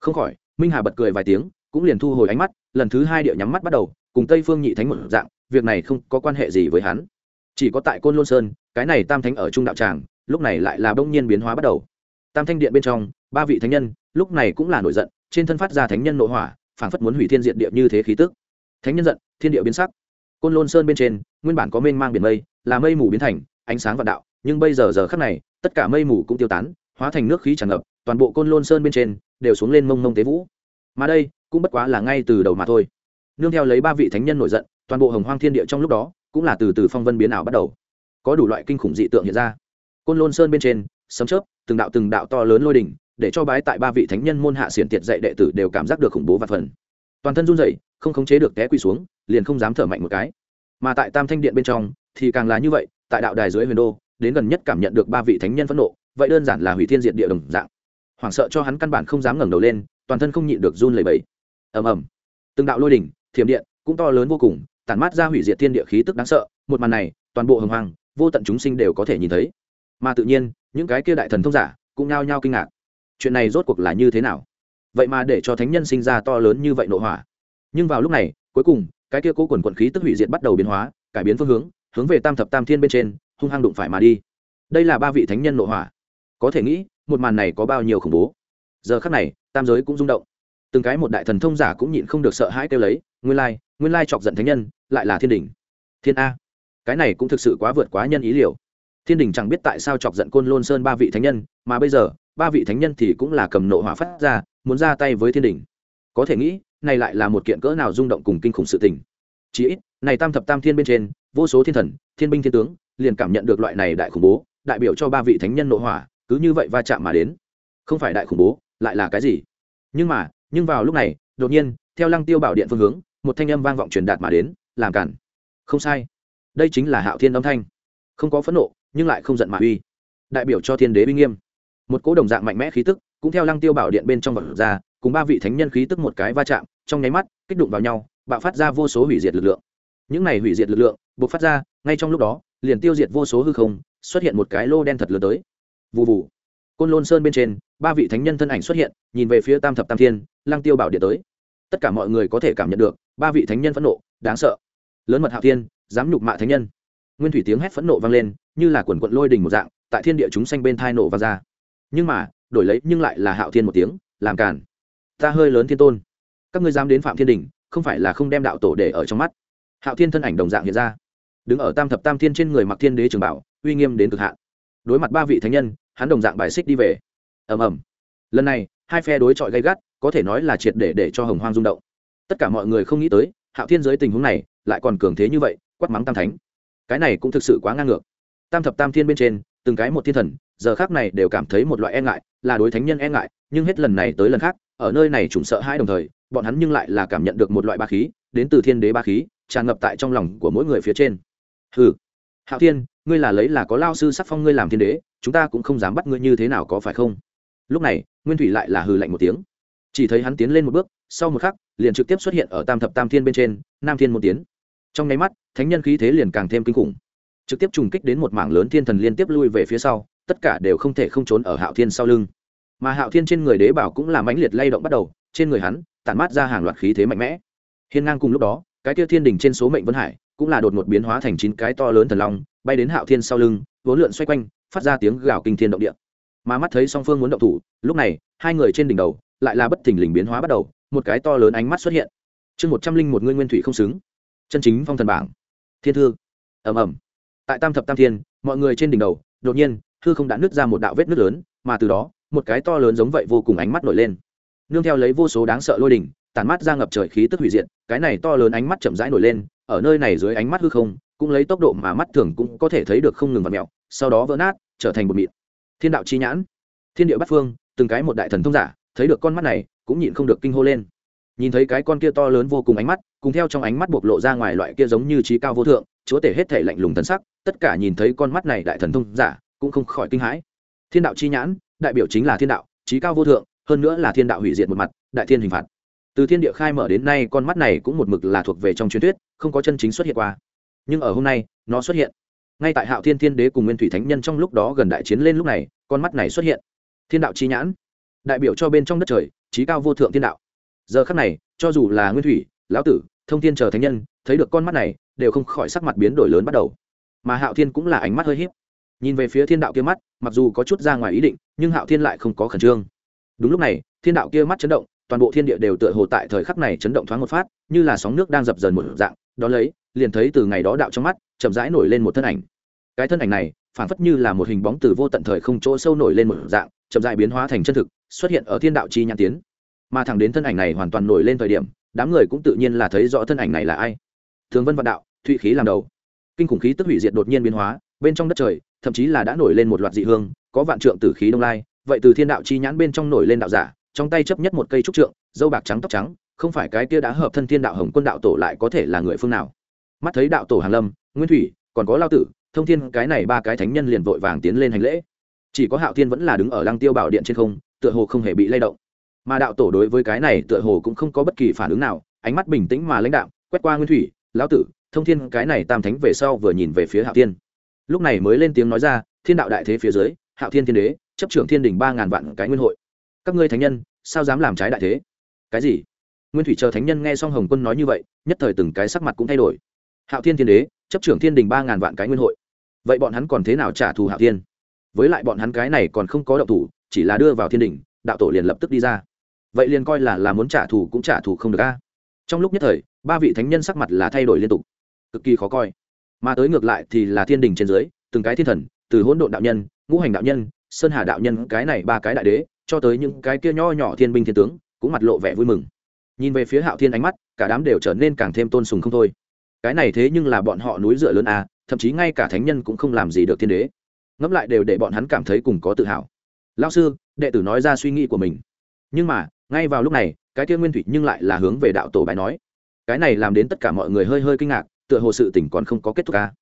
Không khỏi, minh hà bật cười vài tiếng, cũng liền thu hồi ánh mắt, lần thứ hai địa nhắm mắt bắt đầu cùng tây phương nhị thánh một dạng, việc này không có quan hệ gì với hắn. Chỉ có tại côn lôn sơn, cái này tam thánh ở trung đạo tràng, lúc này lại là bỗng nhiên biến hóa bắt đầu. Tam thanh điện bên trong, ba vị thánh nhân, lúc này cũng là nổi giận, trên thân phát ra thánh nhân nội hỏa, phảng phất muốn hủy thiên diện địa như thế khí tức. Thánh nhân giận, thiên địa biến sắc. Côn lôn sơn bên trên, nguyên bản có mênh mang biển mây, là mây mù biến thành, ánh sáng vạn đạo, nhưng bây giờ giờ khắc này, tất cả mây mù cũng tiêu tán, hóa thành nước khí tràn ngập, toàn bộ côn lôn sơn bên trên, đều xuống lên mông mông tế vũ. Mà đây, cũng bất quá là ngay từ đầu mà thôi nương theo lấy ba vị thánh nhân nổi giận, toàn bộ hồng hoang thiên địa trong lúc đó cũng là từ từ phong vân biến ảo bắt đầu. Có đủ loại kinh khủng dị tượng hiện ra. Côn lôn sơn bên trên, sấm chớp, từng đạo từng đạo to lớn lôi đỉnh, để cho bái tại ba vị thánh nhân môn hạ xiển tiệt dạy đệ tử đều cảm giác được khủng bố và phần. Toàn thân run rẩy, không khống chế được té quỳ xuống, liền không dám thở mạnh một cái. Mà tại tam thanh điện bên trong, thì càng là như vậy, tại đạo đài dưới huyền đô, đến gần nhất cảm nhận được ba vị thánh nhân phẫn nộ, vậy đơn giản là hủy thiên diệt địa đồng dạng. Hoảng sợ cho hắn căn bản không dám ngẩng đầu lên, toàn thân không nhịn được run lẩy bẩy. Ầm ầm. Từng đạo lôi đỉnh thiểm điện cũng to lớn vô cùng, tản mát ra hủy diệt thiên địa khí tức đáng sợ, một màn này, toàn bộ hồng hoàng vô tận chúng sinh đều có thể nhìn thấy. Mà tự nhiên, những cái kia đại thần thông giả cũng nao nhao kinh ngạc. Chuyện này rốt cuộc là như thế nào? Vậy mà để cho thánh nhân sinh ra to lớn như vậy nội hỏa. Nhưng vào lúc này, cuối cùng, cái kia cố quần quận khí tức hủy diệt bắt đầu biến hóa, cải biến phương hướng hướng về tam thập tam thiên bên trên, hung hăng đụng phải mà đi. Đây là ba vị thánh nhân nội hỏa. Có thể nghĩ, một màn này có bao nhiêu khủng bố. Giờ khắc này, tam giới cũng rung động từng cái một đại thần thông giả cũng nhịn không được sợ hãi kêu lấy, nguyên lai nguyên lai chọc giận thánh nhân, lại là thiên đình thiên a. Cái này cũng thực sự quá vượt quá nhân ý liều thiên đình chẳng biết tại sao chọc giận côn lôn sơn ba vị thánh nhân, mà bây giờ, ba vị thánh nhân thì cũng là cầm nộ hỏa phát ra, muốn ra tay với thiên đình có thể nghĩ, này lại là một kiện cỡ nào rung động cùng kinh khủng sự tình. Chỉ ít, này tam thập tam thiên bên trên, vô số thiên thần, thiên binh thiên tướng, liền cảm nhận được loại này đại khủng bố, đại biểu cho ba vị thánh nhân nội hỏa, cứ như vậy va chạm mà đến. Không phải đại khủng bố, lại là cái gì? Nhưng mà nhưng vào lúc này, đột nhiên, theo lăng tiêu bảo điện phương hướng, một thanh âm vang vọng truyền đạt mà đến, làm cản. Không sai. Đây chính là hạo thiên âm thanh. Không có phẫn nộ, nhưng lại không giận mà uy. Đại biểu cho thiên đế uy nghiêm. Một cỗ đồng dạng mạnh mẽ khí tức, cũng theo lăng tiêu bảo điện bên trong vật ra, cùng ba vị thánh nhân khí tức một cái va chạm, trong nháy mắt, kích đụng vào nhau, bạo phát ra vô số hủy diệt lực lượng. Những này hủy diệt lực lượng buộc phát ra, ngay trong lúc đó, liền tiêu diệt vô số hư không, xuất hiện một cái lô đen thật lớn tới. Vụ vụ côn lôn sơn bên trên, ba vị thánh nhân thân ảnh xuất hiện, nhìn về phía tam thập tam thiên lăng tiêu bảo điện tới. Tất cả mọi người có thể cảm nhận được, ba vị thánh nhân phẫn nộ, đáng sợ. Lớn mật hạo thiên, dám nhục mạ thánh nhân. Nguyên thủy tiếng hét phẫn nộ vang lên, như là quần quận lôi đình một dạng, tại thiên địa chúng sanh bên thai nổ vang ra. Nhưng mà, đổi lấy nhưng lại là hạo thiên một tiếng, làm cản ta hơi lớn thiên tôn. Các ngươi dám đến phạm thiên đình, không phải là không đem đạo tổ để ở trong mắt. Hạo thiên thân ảnh đồng dạng hiện ra. Đứng ở tam thập tam thiên trên người mặc thiên đế trường bảo, uy nghiêm đến cực hạn. Đối mặt ba vị thánh nhân, hắn đồng dạng bài xích đi về. Ầm ầm. Lần này, hai phe đối chọi gay gắt có thể nói là triệt để để cho hồng hoang rung động. Tất cả mọi người không nghĩ tới, hạo thiên giới tình huống này, lại còn cường thế như vậy, quát mắng tam thánh. Cái này cũng thực sự quá ngang ngược. Tam thập tam thiên bên trên, từng cái một thiên thần, giờ khác này đều cảm thấy một loại e ngại, là đối thánh nhân e ngại, nhưng hết lần này tới lần khác, ở nơi này trùng sợ hai đồng thời, bọn hắn nhưng lại là cảm nhận được một loại ba khí, đến từ thiên đế ba khí, tràn ngập tại trong lòng của mỗi người phía trên. Hừ. Hạo thiên, ngươi là lấy là có lao sư sắc phong ngươi làm thiên đế, chúng ta cũng không dám bắt ngươi như thế nào có phải không? Lúc này, nguyên thủy lại là hừ lạnh một tiếng chỉ thấy hắn tiến lên một bước, sau một khắc, liền trực tiếp xuất hiện ở tam thập tam thiên bên trên, nam thiên một tiến. Trong nháy mắt, thánh nhân khí thế liền càng thêm kinh khủng. Trực tiếp trùng kích đến một mảng lớn thiên thần liên tiếp lui về phía sau, tất cả đều không thể không trốn ở hạo thiên sau lưng. Mà hạo thiên trên người đế bảo cũng là mãnh liệt lay động bắt đầu, trên người hắn, tản mát ra hàng loạt khí thế mạnh mẽ. Hiên ngang cùng lúc đó, cái tiêu thiên đình trên số mệnh vân hải, cũng là đột ngột biến hóa thành chín cái to lớn thần long, bay đến hạo thiên sau lưng, vốn lượn xoay quanh, phát ra tiếng gào kinh thiên động địa. Mà mắt thấy song phương muốn động thủ, lúc này, hai người trên đỉnh đầu lại là bất thình lình biến hóa bắt đầu, một cái to lớn ánh mắt xuất hiện. Chương một trăm linh một ngươi nguyên thủy không xứng. Chân chính phong thần bảng. Thiên thư. Ầm ầm. Tại tam thập tam thiên, mọi người trên đỉnh đầu, đột nhiên thư không đã nứt ra một đạo vết nứt lớn, mà từ đó, một cái to lớn giống vậy vô cùng ánh mắt nổi lên. Nương theo lấy vô số đáng sợ lôi đỉnh tàn mắt ra ngập trời khí tức hủy diệt, cái này to lớn ánh mắt chậm rãi nổi lên, ở nơi này dưới ánh mắt hư không, cũng lấy tốc độ mà mắt thường cũng có thể thấy được không ngừng vặt mẹo sau đó vỡ nát, trở thành một mịn. Thiên đạo chi nhãn. Thiên địa bắt phương, từng cái một đại thần thông giả thấy được con mắt này, cũng nhịn không được kinh hô lên. Nhìn thấy cái con kia to lớn vô cùng ánh mắt, cùng theo trong ánh mắt bộc lộ ra ngoài loại kia giống như trí cao vô thượng, chúa tể hết thể lạnh lùng thân sắc, tất cả nhìn thấy con mắt này đại thần thông giả, cũng không khỏi kinh hãi. Thiên đạo chi nhãn, đại biểu chính là thiên đạo, trí cao vô thượng, hơn nữa là thiên đạo hủy diệt một mặt, đại thiên hình phạt. Từ thiên địa khai mở đến nay, con mắt này cũng một mực là thuộc về trong truyền thuyết, không có chân chính xuất hiện qua. Nhưng ở hôm nay, nó xuất hiện. Ngay tại hạo thiên thiên đế cùng nguyên thủy thánh nhân trong lúc đó gần đại chiến lên lúc này, con mắt này xuất hiện. Thiên đạo chi nhãn đại biểu cho bên trong đất trời, trí cao vô thượng thiên đạo. Giờ khắc này, cho dù là nguyên thủy, lão tử, thông thiên chờ thánh nhân, thấy được con mắt này, đều không khỏi sắc mặt biến đổi lớn bắt đầu. Mà hạo thiên cũng là ánh mắt hơi hiếp nhìn về phía thiên đạo kia mắt, mặc dù có chút ra ngoài ý định, nhưng hạo thiên lại không có khẩn trương. Đúng lúc này, thiên đạo kia mắt chấn động, toàn bộ thiên địa đều tựa hồ tại thời khắc này chấn động thoáng một phát, như là sóng nước đang dập dần một dạng đó lấy, liền thấy từ ngày đó đạo trong mắt, chậm rãi nổi lên một thân ảnh. Cái thân ảnh này phản phất như là một hình bóng từ vô tận thời không chỗ sâu nổi lên một dạng, chậm rãi biến hóa thành chân thực xuất hiện ở thiên đạo chi nhãn tiến. Mà thẳng đến thân ảnh này hoàn toàn nổi lên thời điểm, đám người cũng tự nhiên là thấy rõ thân ảnh này là ai. Thường vân vạn đạo, thụy khí làm đầu. Kinh khủng khí tức hủy diệt đột nhiên biến hóa, bên trong đất trời, thậm chí là đã nổi lên một loạt dị hương, có vạn trượng tử khí đông lai, vậy từ thiên đạo chi nhãn bên trong nổi lên đạo giả, trong tay chấp nhất một cây trúc trượng, dâu bạc trắng tóc trắng, không phải cái kia đã hợp thân thiên đạo hồng quân đạo tổ lại có thể là người phương nào. Mắt thấy đạo tổ hàn lâm, nguyên thủy, còn có lao tử, thông thiên cái này ba cái thánh nhân liền vội vàng tiến lên hành lễ. Chỉ có hạo thiên vẫn là đứng ở lăng tiêu bảo điện trên không tựa hồ không hề bị lay động. Mà đạo tổ đối với cái này tựa hồ cũng không có bất kỳ phản ứng nào, ánh mắt bình tĩnh mà lãnh đạo quét qua nguyên thủy, lão tử, thông thiên, cái này tam thánh về sau vừa nhìn về phía hạo thiên. Lúc này mới lên tiếng nói ra, thiên đạo đại thế phía dưới, hạo thiên thiên đế, chấp trưởng thiên đình ba ngàn vạn cái nguyên hội. Các ngươi thánh nhân, sao dám làm trái đại thế? Cái gì? Nguyên thủy chờ thánh nhân nghe xong hồng quân nói như vậy, nhất thời từng cái sắc mặt cũng thay đổi. Hạo thiên thiên đế, chấp trưởng thiên đình ba ngàn vạn cái nguyên hội. Vậy bọn hắn còn thế nào trả thù hạo thiên? Với lại bọn hắn cái này còn không có động thủ chỉ là đưa vào thiên đình đạo tổ liền lập tức đi ra. Vậy liền coi là là muốn trả thù cũng trả thù không được a. Trong lúc nhất thời, ba vị thánh nhân sắc mặt là thay đổi liên tục. Cực kỳ khó coi. Mà tới ngược lại thì là thiên đình trên dưới, từng cái thiên thần, từ hỗn độn đạo nhân, ngũ hành đạo nhân, sơn hà đạo nhân, cái này ba cái đại đế, cho tới những cái kia nho nhỏ thiên binh thiên tướng, cũng mặt lộ vẻ vui mừng. Nhìn về phía hạo thiên ánh mắt, cả đám đều trở nên càng thêm tôn sùng không thôi. Cái này thế nhưng là bọn họ núi dựa lớn à thậm chí ngay cả thánh nhân cũng không làm gì được thiên đế. Ngẫm lại đều để bọn hắn cảm thấy cùng có tự hào lao sư, đệ tử nói ra suy nghĩ của mình. Nhưng mà, ngay vào lúc này, cái kia nguyên thủy nhưng lại là hướng về đạo tổ bài nói. Cái này làm đến tất cả mọi người hơi hơi kinh ngạc, tựa hồ sự tỉnh còn không có kết thúc ca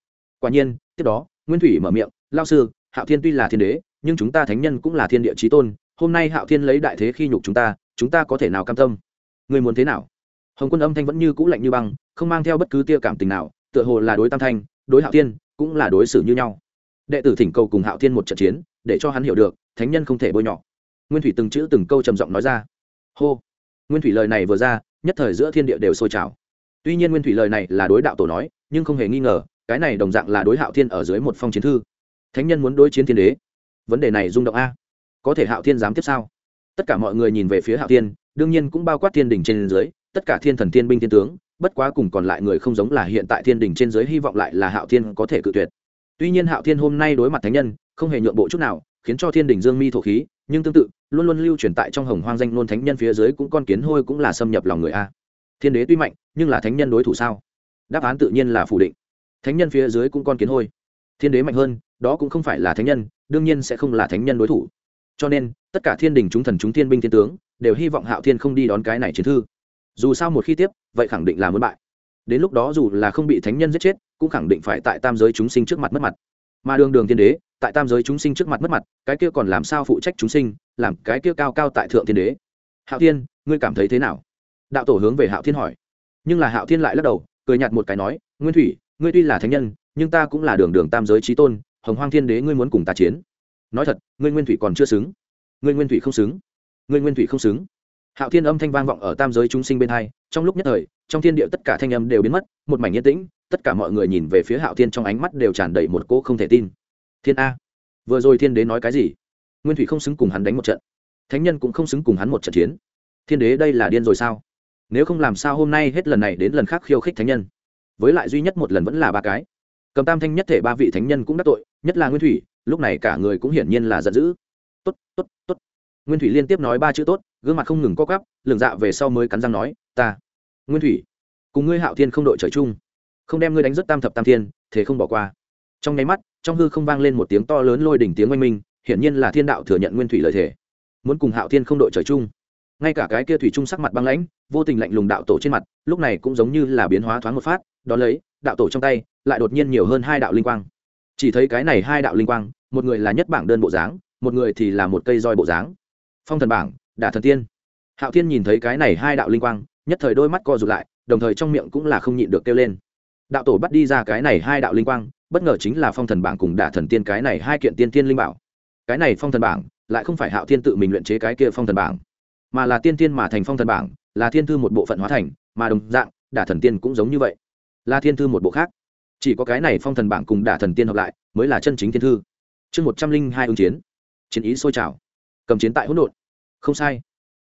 quả nhiên, tiếp đó, nguyên thủy mở miệng lao sư, hạo thiên tuy là thiên đế, nhưng chúng ta thánh nhân cũng là thiên địa trí tôn, hôm nay hạo thiên lấy đại thế khi nhục chúng ta chúng ta có thể nào cam tâm? Người muốn thế nào? Hồng quân âm thanh vẫn như cũ lạnh như băng, không mang theo bất cứ tia cảm tình nào, tựa hồ là đối tam thanh, đối hạo thiên, cũng là đối xử như nhau. Đệ tử thỉnh cầu cùng hạo thiên một trận chiến để cho hắn hiểu được, thánh nhân không thể bôi nhọ. Nguyên thủy từng chữ từng câu trầm giọng nói ra. Hô. Nguyên thủy lời này vừa ra, nhất thời giữa thiên địa đều sôi trào. Tuy nhiên nguyên thủy lời này là đối đạo tổ nói, nhưng không hề nghi ngờ, cái này đồng dạng là đối hạo thiên ở dưới một phong chiến thư. Thánh nhân muốn đối chiến thiên đế. Vấn đề này rung động a. Có thể hạo thiên dám tiếp sao? Tất cả mọi người nhìn về phía hạo thiên, đương nhiên cũng bao quát thiên đình trên dưới, tất cả thiên thần thiên binh thiên tướng, bất quá cùng còn lại người không giống là hiện tại thiên đình trên dưới hy vọng lại là hạo thiên có thể cự tuyệt. Tuy nhiên hạo thiên hôm nay đối mặt thánh nhân không hề nhượng bộ chút nào, khiến cho thiên đình dương mi thổ khí, nhưng tương tự, luôn luôn lưu truyền tại trong hồng hoang danh nôn thánh nhân phía dưới cũng con kiến hôi cũng là xâm nhập lòng người a. Thiên đế tuy mạnh, nhưng là thánh nhân đối thủ sao? Đáp án tự nhiên là phủ định. Thánh nhân phía dưới cũng con kiến hôi. Thiên đế mạnh hơn, đó cũng không phải là thánh nhân, đương nhiên sẽ không là thánh nhân đối thủ. Cho nên, tất cả thiên đình chúng thần chúng thiên binh thiên tướng, đều hy vọng hạo thiên không đi đón cái này chiến thư. Dù sao một khi tiếp, vậy khẳng định là muốn bại. Đến lúc đó dù là không bị thánh nhân giết chết, cũng khẳng định phải tại tam giới chúng sinh trước mặt mất mặt. Mà đường đường thiên đế tại tam giới chúng sinh trước mặt mất mặt, cái kia còn làm sao phụ trách chúng sinh, làm cái kia cao cao tại thượng thiên đế? Hạo thiên, ngươi cảm thấy thế nào? Đạo tổ hướng về hạo thiên hỏi. Nhưng là hạo thiên lại lắc đầu, cười nhạt một cái nói, nguyên thủy, ngươi tuy là thánh nhân, nhưng ta cũng là đường đường tam giới trí tôn, hồng hoang thiên đế ngươi muốn cùng ta chiến. Nói thật, ngươi nguyên thủy còn chưa xứng. Ngươi nguyên thủy không xứng. Ngươi nguyên thủy không xứng. Hạo thiên âm thanh vang vọng ở tam giới chúng sinh bên hai, trong lúc nhất thời, trong thiên địa tất cả thanh âm đều biến mất, một mảnh yên tĩnh, tất cả mọi người nhìn về phía hạo thiên trong ánh mắt đều tràn đầy một cỗ không thể tin thiên a. Vừa rồi thiên đế nói cái gì? Nguyên thủy không xứng cùng hắn đánh một trận. Thánh nhân cũng không xứng cùng hắn một trận chiến. Thiên đế đây là điên rồi sao? Nếu không làm sao hôm nay hết lần này đến lần khác khiêu khích thánh nhân? Với lại duy nhất một lần vẫn là ba cái. Cầm tam thanh nhất thể ba vị thánh nhân cũng đắc tội, nhất là nguyên thủy, lúc này cả người cũng hiển nhiên là giận dữ. Tốt tốt tốt. Nguyên thủy liên tiếp nói ba chữ tốt, gương mặt không ngừng co cắp lường dạ về sau mới cắn răng nói, ta, nguyên thủy, cùng ngươi hạo thiên không đội trời chung. Không đem ngươi đánh rất tam thập tam thiên, thế không bỏ qua trong nháy mắt, trong hư không vang lên một tiếng to lớn lôi đỉnh tiếng oanh minh, hiển nhiên là thiên đạo thừa nhận nguyên thủy lợi thể. Muốn cùng hạo thiên không đội trời chung. Ngay cả cái kia thủy trung sắc mặt băng lãnh, vô tình lạnh lùng đạo tổ trên mặt, lúc này cũng giống như là biến hóa thoáng một phát đón lấy, đạo tổ trong tay, lại đột nhiên nhiều hơn hai đạo linh quang. Chỉ thấy cái này hai đạo linh quang, một người là nhất bảng đơn bộ dáng, một người thì là một cây roi bộ dáng. Phong thần bảng, đả thần tiên. Hạo thiên nhìn thấy cái này hai đạo linh quang, nhất thời đôi mắt co rụt lại, đồng thời trong miệng cũng là không nhịn được kêu lên. Đạo tổ bắt đi ra cái này hai đạo linh quang bất ngờ chính là phong thần bảng cùng đả thần tiên cái này hai kiện tiên tiên linh bảo. Cái này phong thần bảng lại không phải hạo thiên tự mình luyện chế cái kia phong thần bảng, mà là tiên tiên mà thành phong thần bảng, là thiên thư một bộ phận hóa thành, mà đồng dạng, đả thần tiên cũng giống như vậy, là thiên thư một bộ khác. Chỉ có cái này phong thần bảng cùng đả thần tiên hợp lại, mới là chân chính thiên thư. Chương một trăm linh hai ứng chiến. Chiến ý sôi trào, cầm chiến tại hỗn độn. Không sai.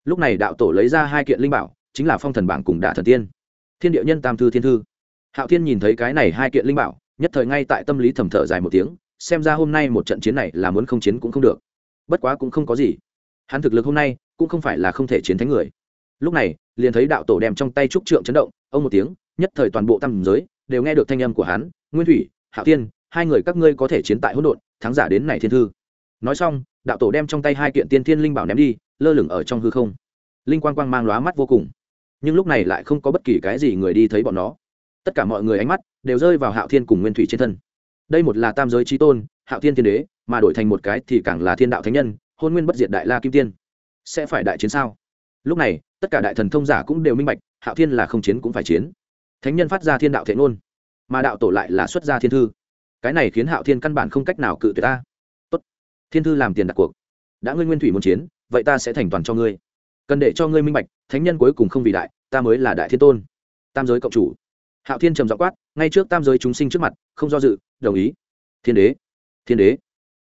Lúc này đạo tổ lấy ra hai kiện linh bảo, chính là phong thần bảng cùng đả thần tiên. Thiên địa nhân tam thư thiên thư. Hạo thiên nhìn thấy cái này hai kiện linh bảo nhất thời ngay tại tâm lý thầm thở dài một tiếng, xem ra hôm nay một trận chiến này là muốn không chiến cũng không được. Bất quá cũng không có gì. Hắn thực lực hôm nay cũng không phải là không thể chiến thắng người. Lúc này, liền thấy đạo tổ đem trong tay trúc trượng chấn động, ông một tiếng, nhất thời toàn bộ tam giới đều nghe được thanh âm của hắn, nguyên thủy, hạo tiên hai người các ngươi có thể chiến tại hỗn độn, thắng giả đến này thiên thư. Nói xong, đạo tổ đem trong tay hai kiện tiên thiên linh bảo ném đi, lơ lửng ở trong hư không. Linh quang quang mang lóa mắt vô cùng. Nhưng lúc này lại không có bất kỳ cái gì người đi thấy bọn nó. Tất cả mọi người ánh mắt đều rơi vào hạo thiên cùng nguyên thủy trên thân. Đây một là tam giới trí tôn, hạo thiên thiên đế, mà đổi thành một cái thì càng là thiên đạo thánh nhân, hôn nguyên bất diệt đại la kim tiên. Sẽ phải đại chiến sao? Lúc này, tất cả đại thần thông giả cũng đều minh bạch, hạo thiên là không chiến cũng phải chiến. Thánh nhân phát ra thiên đạo thể ngôn, mà đạo tổ lại là xuất gia thiên thư. Cái này khiến hạo thiên căn bản không cách nào cự tuyệt ta. Tốt. Thiên thư làm tiền đặt cuộc. Đã ngươi nguyên thủy muốn chiến, vậy ta sẽ thành toàn cho ngươi. Cần để cho ngươi minh bạch, thánh nhân cuối cùng không vì đại, ta mới là đại thiên tôn. Tam giới cộng chủ hạo thiên trầm dọ quát, ngay trước tam giới chúng sinh trước mặt, không do dự, đồng ý. Thiên đế thiên đế.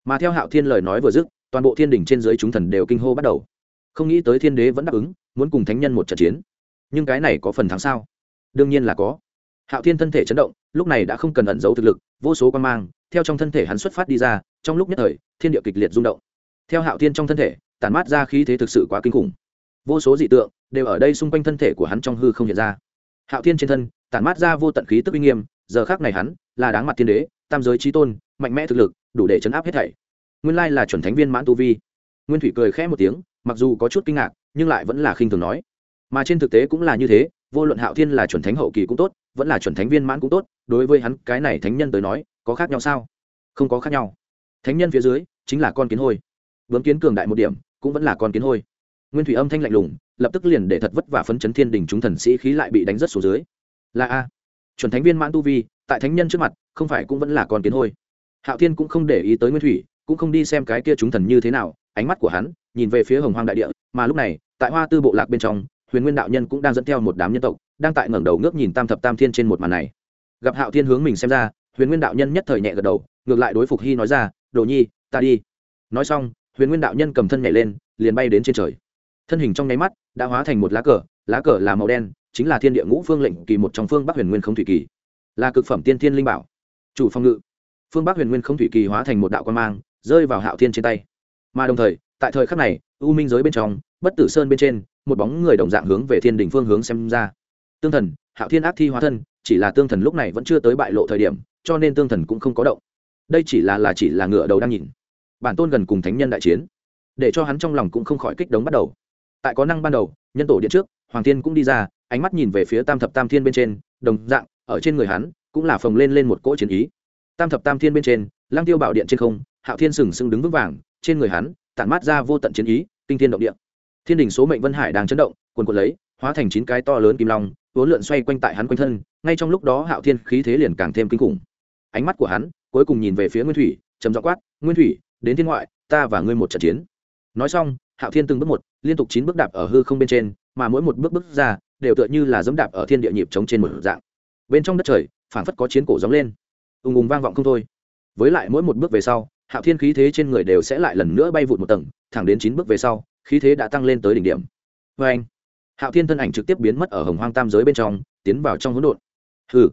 Mà theo hạo thiên lời nói vừa dứt, toàn bộ thiên đình trên dưới chúng thần đều kinh hô bắt đầu. Không nghĩ tới thiên đế vẫn đáp ứng, muốn cùng thánh nhân một trận chiến. Nhưng cái này có phần thắng sao? Đương nhiên là có. Hạo thiên thân thể chấn động, lúc này đã không cần ẩn giấu thực lực, vô số quan mang, theo trong thân thể hắn xuất phát đi ra, trong lúc nhất thời, thiên địa kịch liệt rung động. Theo hạo thiên trong thân thể tàn mát ra khí thế thực sự quá kinh khủng. Vô số dị tượng, đều ở đây xung quanh thân thể của hắn trong hư không hiện ra. Hạo thiên trên thân tản mát ra vô tận khí tức uy nghiêm, giờ khác này hắn là đáng mặt thiên đế, tam giới trí tôn, mạnh mẽ thực lực, đủ để chấn áp hết thảy. Nguyên lai là chuẩn thánh viên mãn tu vi. Nguyên thủy cười khẽ một tiếng, mặc dù có chút kinh ngạc, nhưng lại vẫn là khinh thường nói. Mà trên thực tế cũng là như thế, vô luận hạo thiên là chuẩn thánh hậu kỳ cũng tốt, vẫn là chuẩn thánh viên mãn cũng tốt, đối với hắn cái này thánh nhân tới nói, có khác nhau sao? Không có khác nhau. Thánh nhân phía dưới chính là con kiến hôi. Vớm kiến cường đại một điểm, cũng vẫn là con kiến hôi. Nguyên thủy âm thanh lạnh lùng, lập tức liền để thật vất vả phấn chấn thiên đình chúng thần sĩ khí lại bị đánh rất xuống dưới là a. Chuẩn thánh viên mãn tu vi, tại thánh nhân trước mặt, không phải cũng vẫn là con kiến hôi. Hạo thiên cũng không để ý tới nguyên thủy, cũng không đi xem cái kia chúng thần như thế nào, ánh mắt của hắn nhìn về phía hồng hoang đại địa, mà lúc này, tại hoa tư bộ lạc bên trong, huyền nguyên đạo nhân cũng đang dẫn theo một đám nhân tộc, đang tại ngẩng đầu ngước nhìn tam thập tam thiên trên một màn này. Gặp hạo thiên hướng mình xem ra, huyền nguyên đạo nhân nhất thời nhẹ gật đầu, ngược lại đối phục hy nói ra, đồ nhi, ta đi. Nói xong, huyền nguyên đạo nhân cầm thân nhảy lên, liền bay đến trên trời. Thân hình trong nháy mắt, đã hóa thành một lá cờ lá cờ là màu đen chính là thiên địa ngũ phương lệnh kỳ một trong phương bắc huyền nguyên không thủy kỳ. Là cực phẩm tiên thiên linh bảo. Chủ phòng ngự. Phương bắc huyền nguyên không thủy kỳ hóa thành một đạo quan mang, rơi vào hạo thiên trên tay. Mà đồng thời, tại thời khắc này, u minh giới bên trong, bất tử sơn bên trên, một bóng người đồng dạng hướng về thiên đình phương hướng xem ra. Tương thần, hạo thiên ác thi hóa thân, chỉ là tương thần lúc này vẫn chưa tới bại lộ thời điểm, cho nên tương thần cũng không có động. Đây chỉ là là chỉ là ngựa đầu đang nhìn. Bản tôn gần cùng thánh nhân đại chiến, để cho hắn trong lòng cũng không khỏi kích động bắt đầu. Tại có năng ban đầu, nhân tổ điện trước, hoàng thiên cũng đi ra ánh mắt nhìn về phía tam thập tam thiên bên trên, đồng dạng, ở trên người hắn, cũng là phồng lên lên một cỗ chiến ý. Tam thập tam thiên bên trên lang tiêu bảo điện trên không, hạo thiên sừng sững đứng vững vàng, trên người hắn, tản mát ra vô tận chiến ý, kinh thiên động địa. Thiên đình số mệnh vân hải đang chấn động quần quần lấy, hóa thành chín cái to lớn kim long, uốn lượn xoay quanh tại hắn quanh thân, ngay trong lúc đó hạo thiên khí thế liền càng thêm kinh khủng. Ánh mắt của hắn, cuối cùng nhìn về phía nguyên thủy, trầm dọ quát, nguyên thủy, đến thiên ngoại, ta và ngươi một trận chiến. Nói xong, hạo thiên từng bước một, liên tục chín bước đạp ở hư không bên trên, mà mỗi một bước bước ra đều tựa như là dẫm đạp ở thiên địa nhịp chống trên một dạng. Bên trong đất trời, phảng phất có chiến cổ gióng lên. Ùng ùng vang vọng không thôi. Với lại mỗi một bước về sau, hạo thiên khí thế trên người đều sẽ lại lần nữa bay vụt một tầng, thẳng đến chín bước về sau, khí thế đã tăng lên tới đỉnh điểm. Vê anh, hạo thiên thân ảnh trực tiếp biến mất ở hồng hoang tam giới bên trong, tiến vào trong hỗn độn. Hư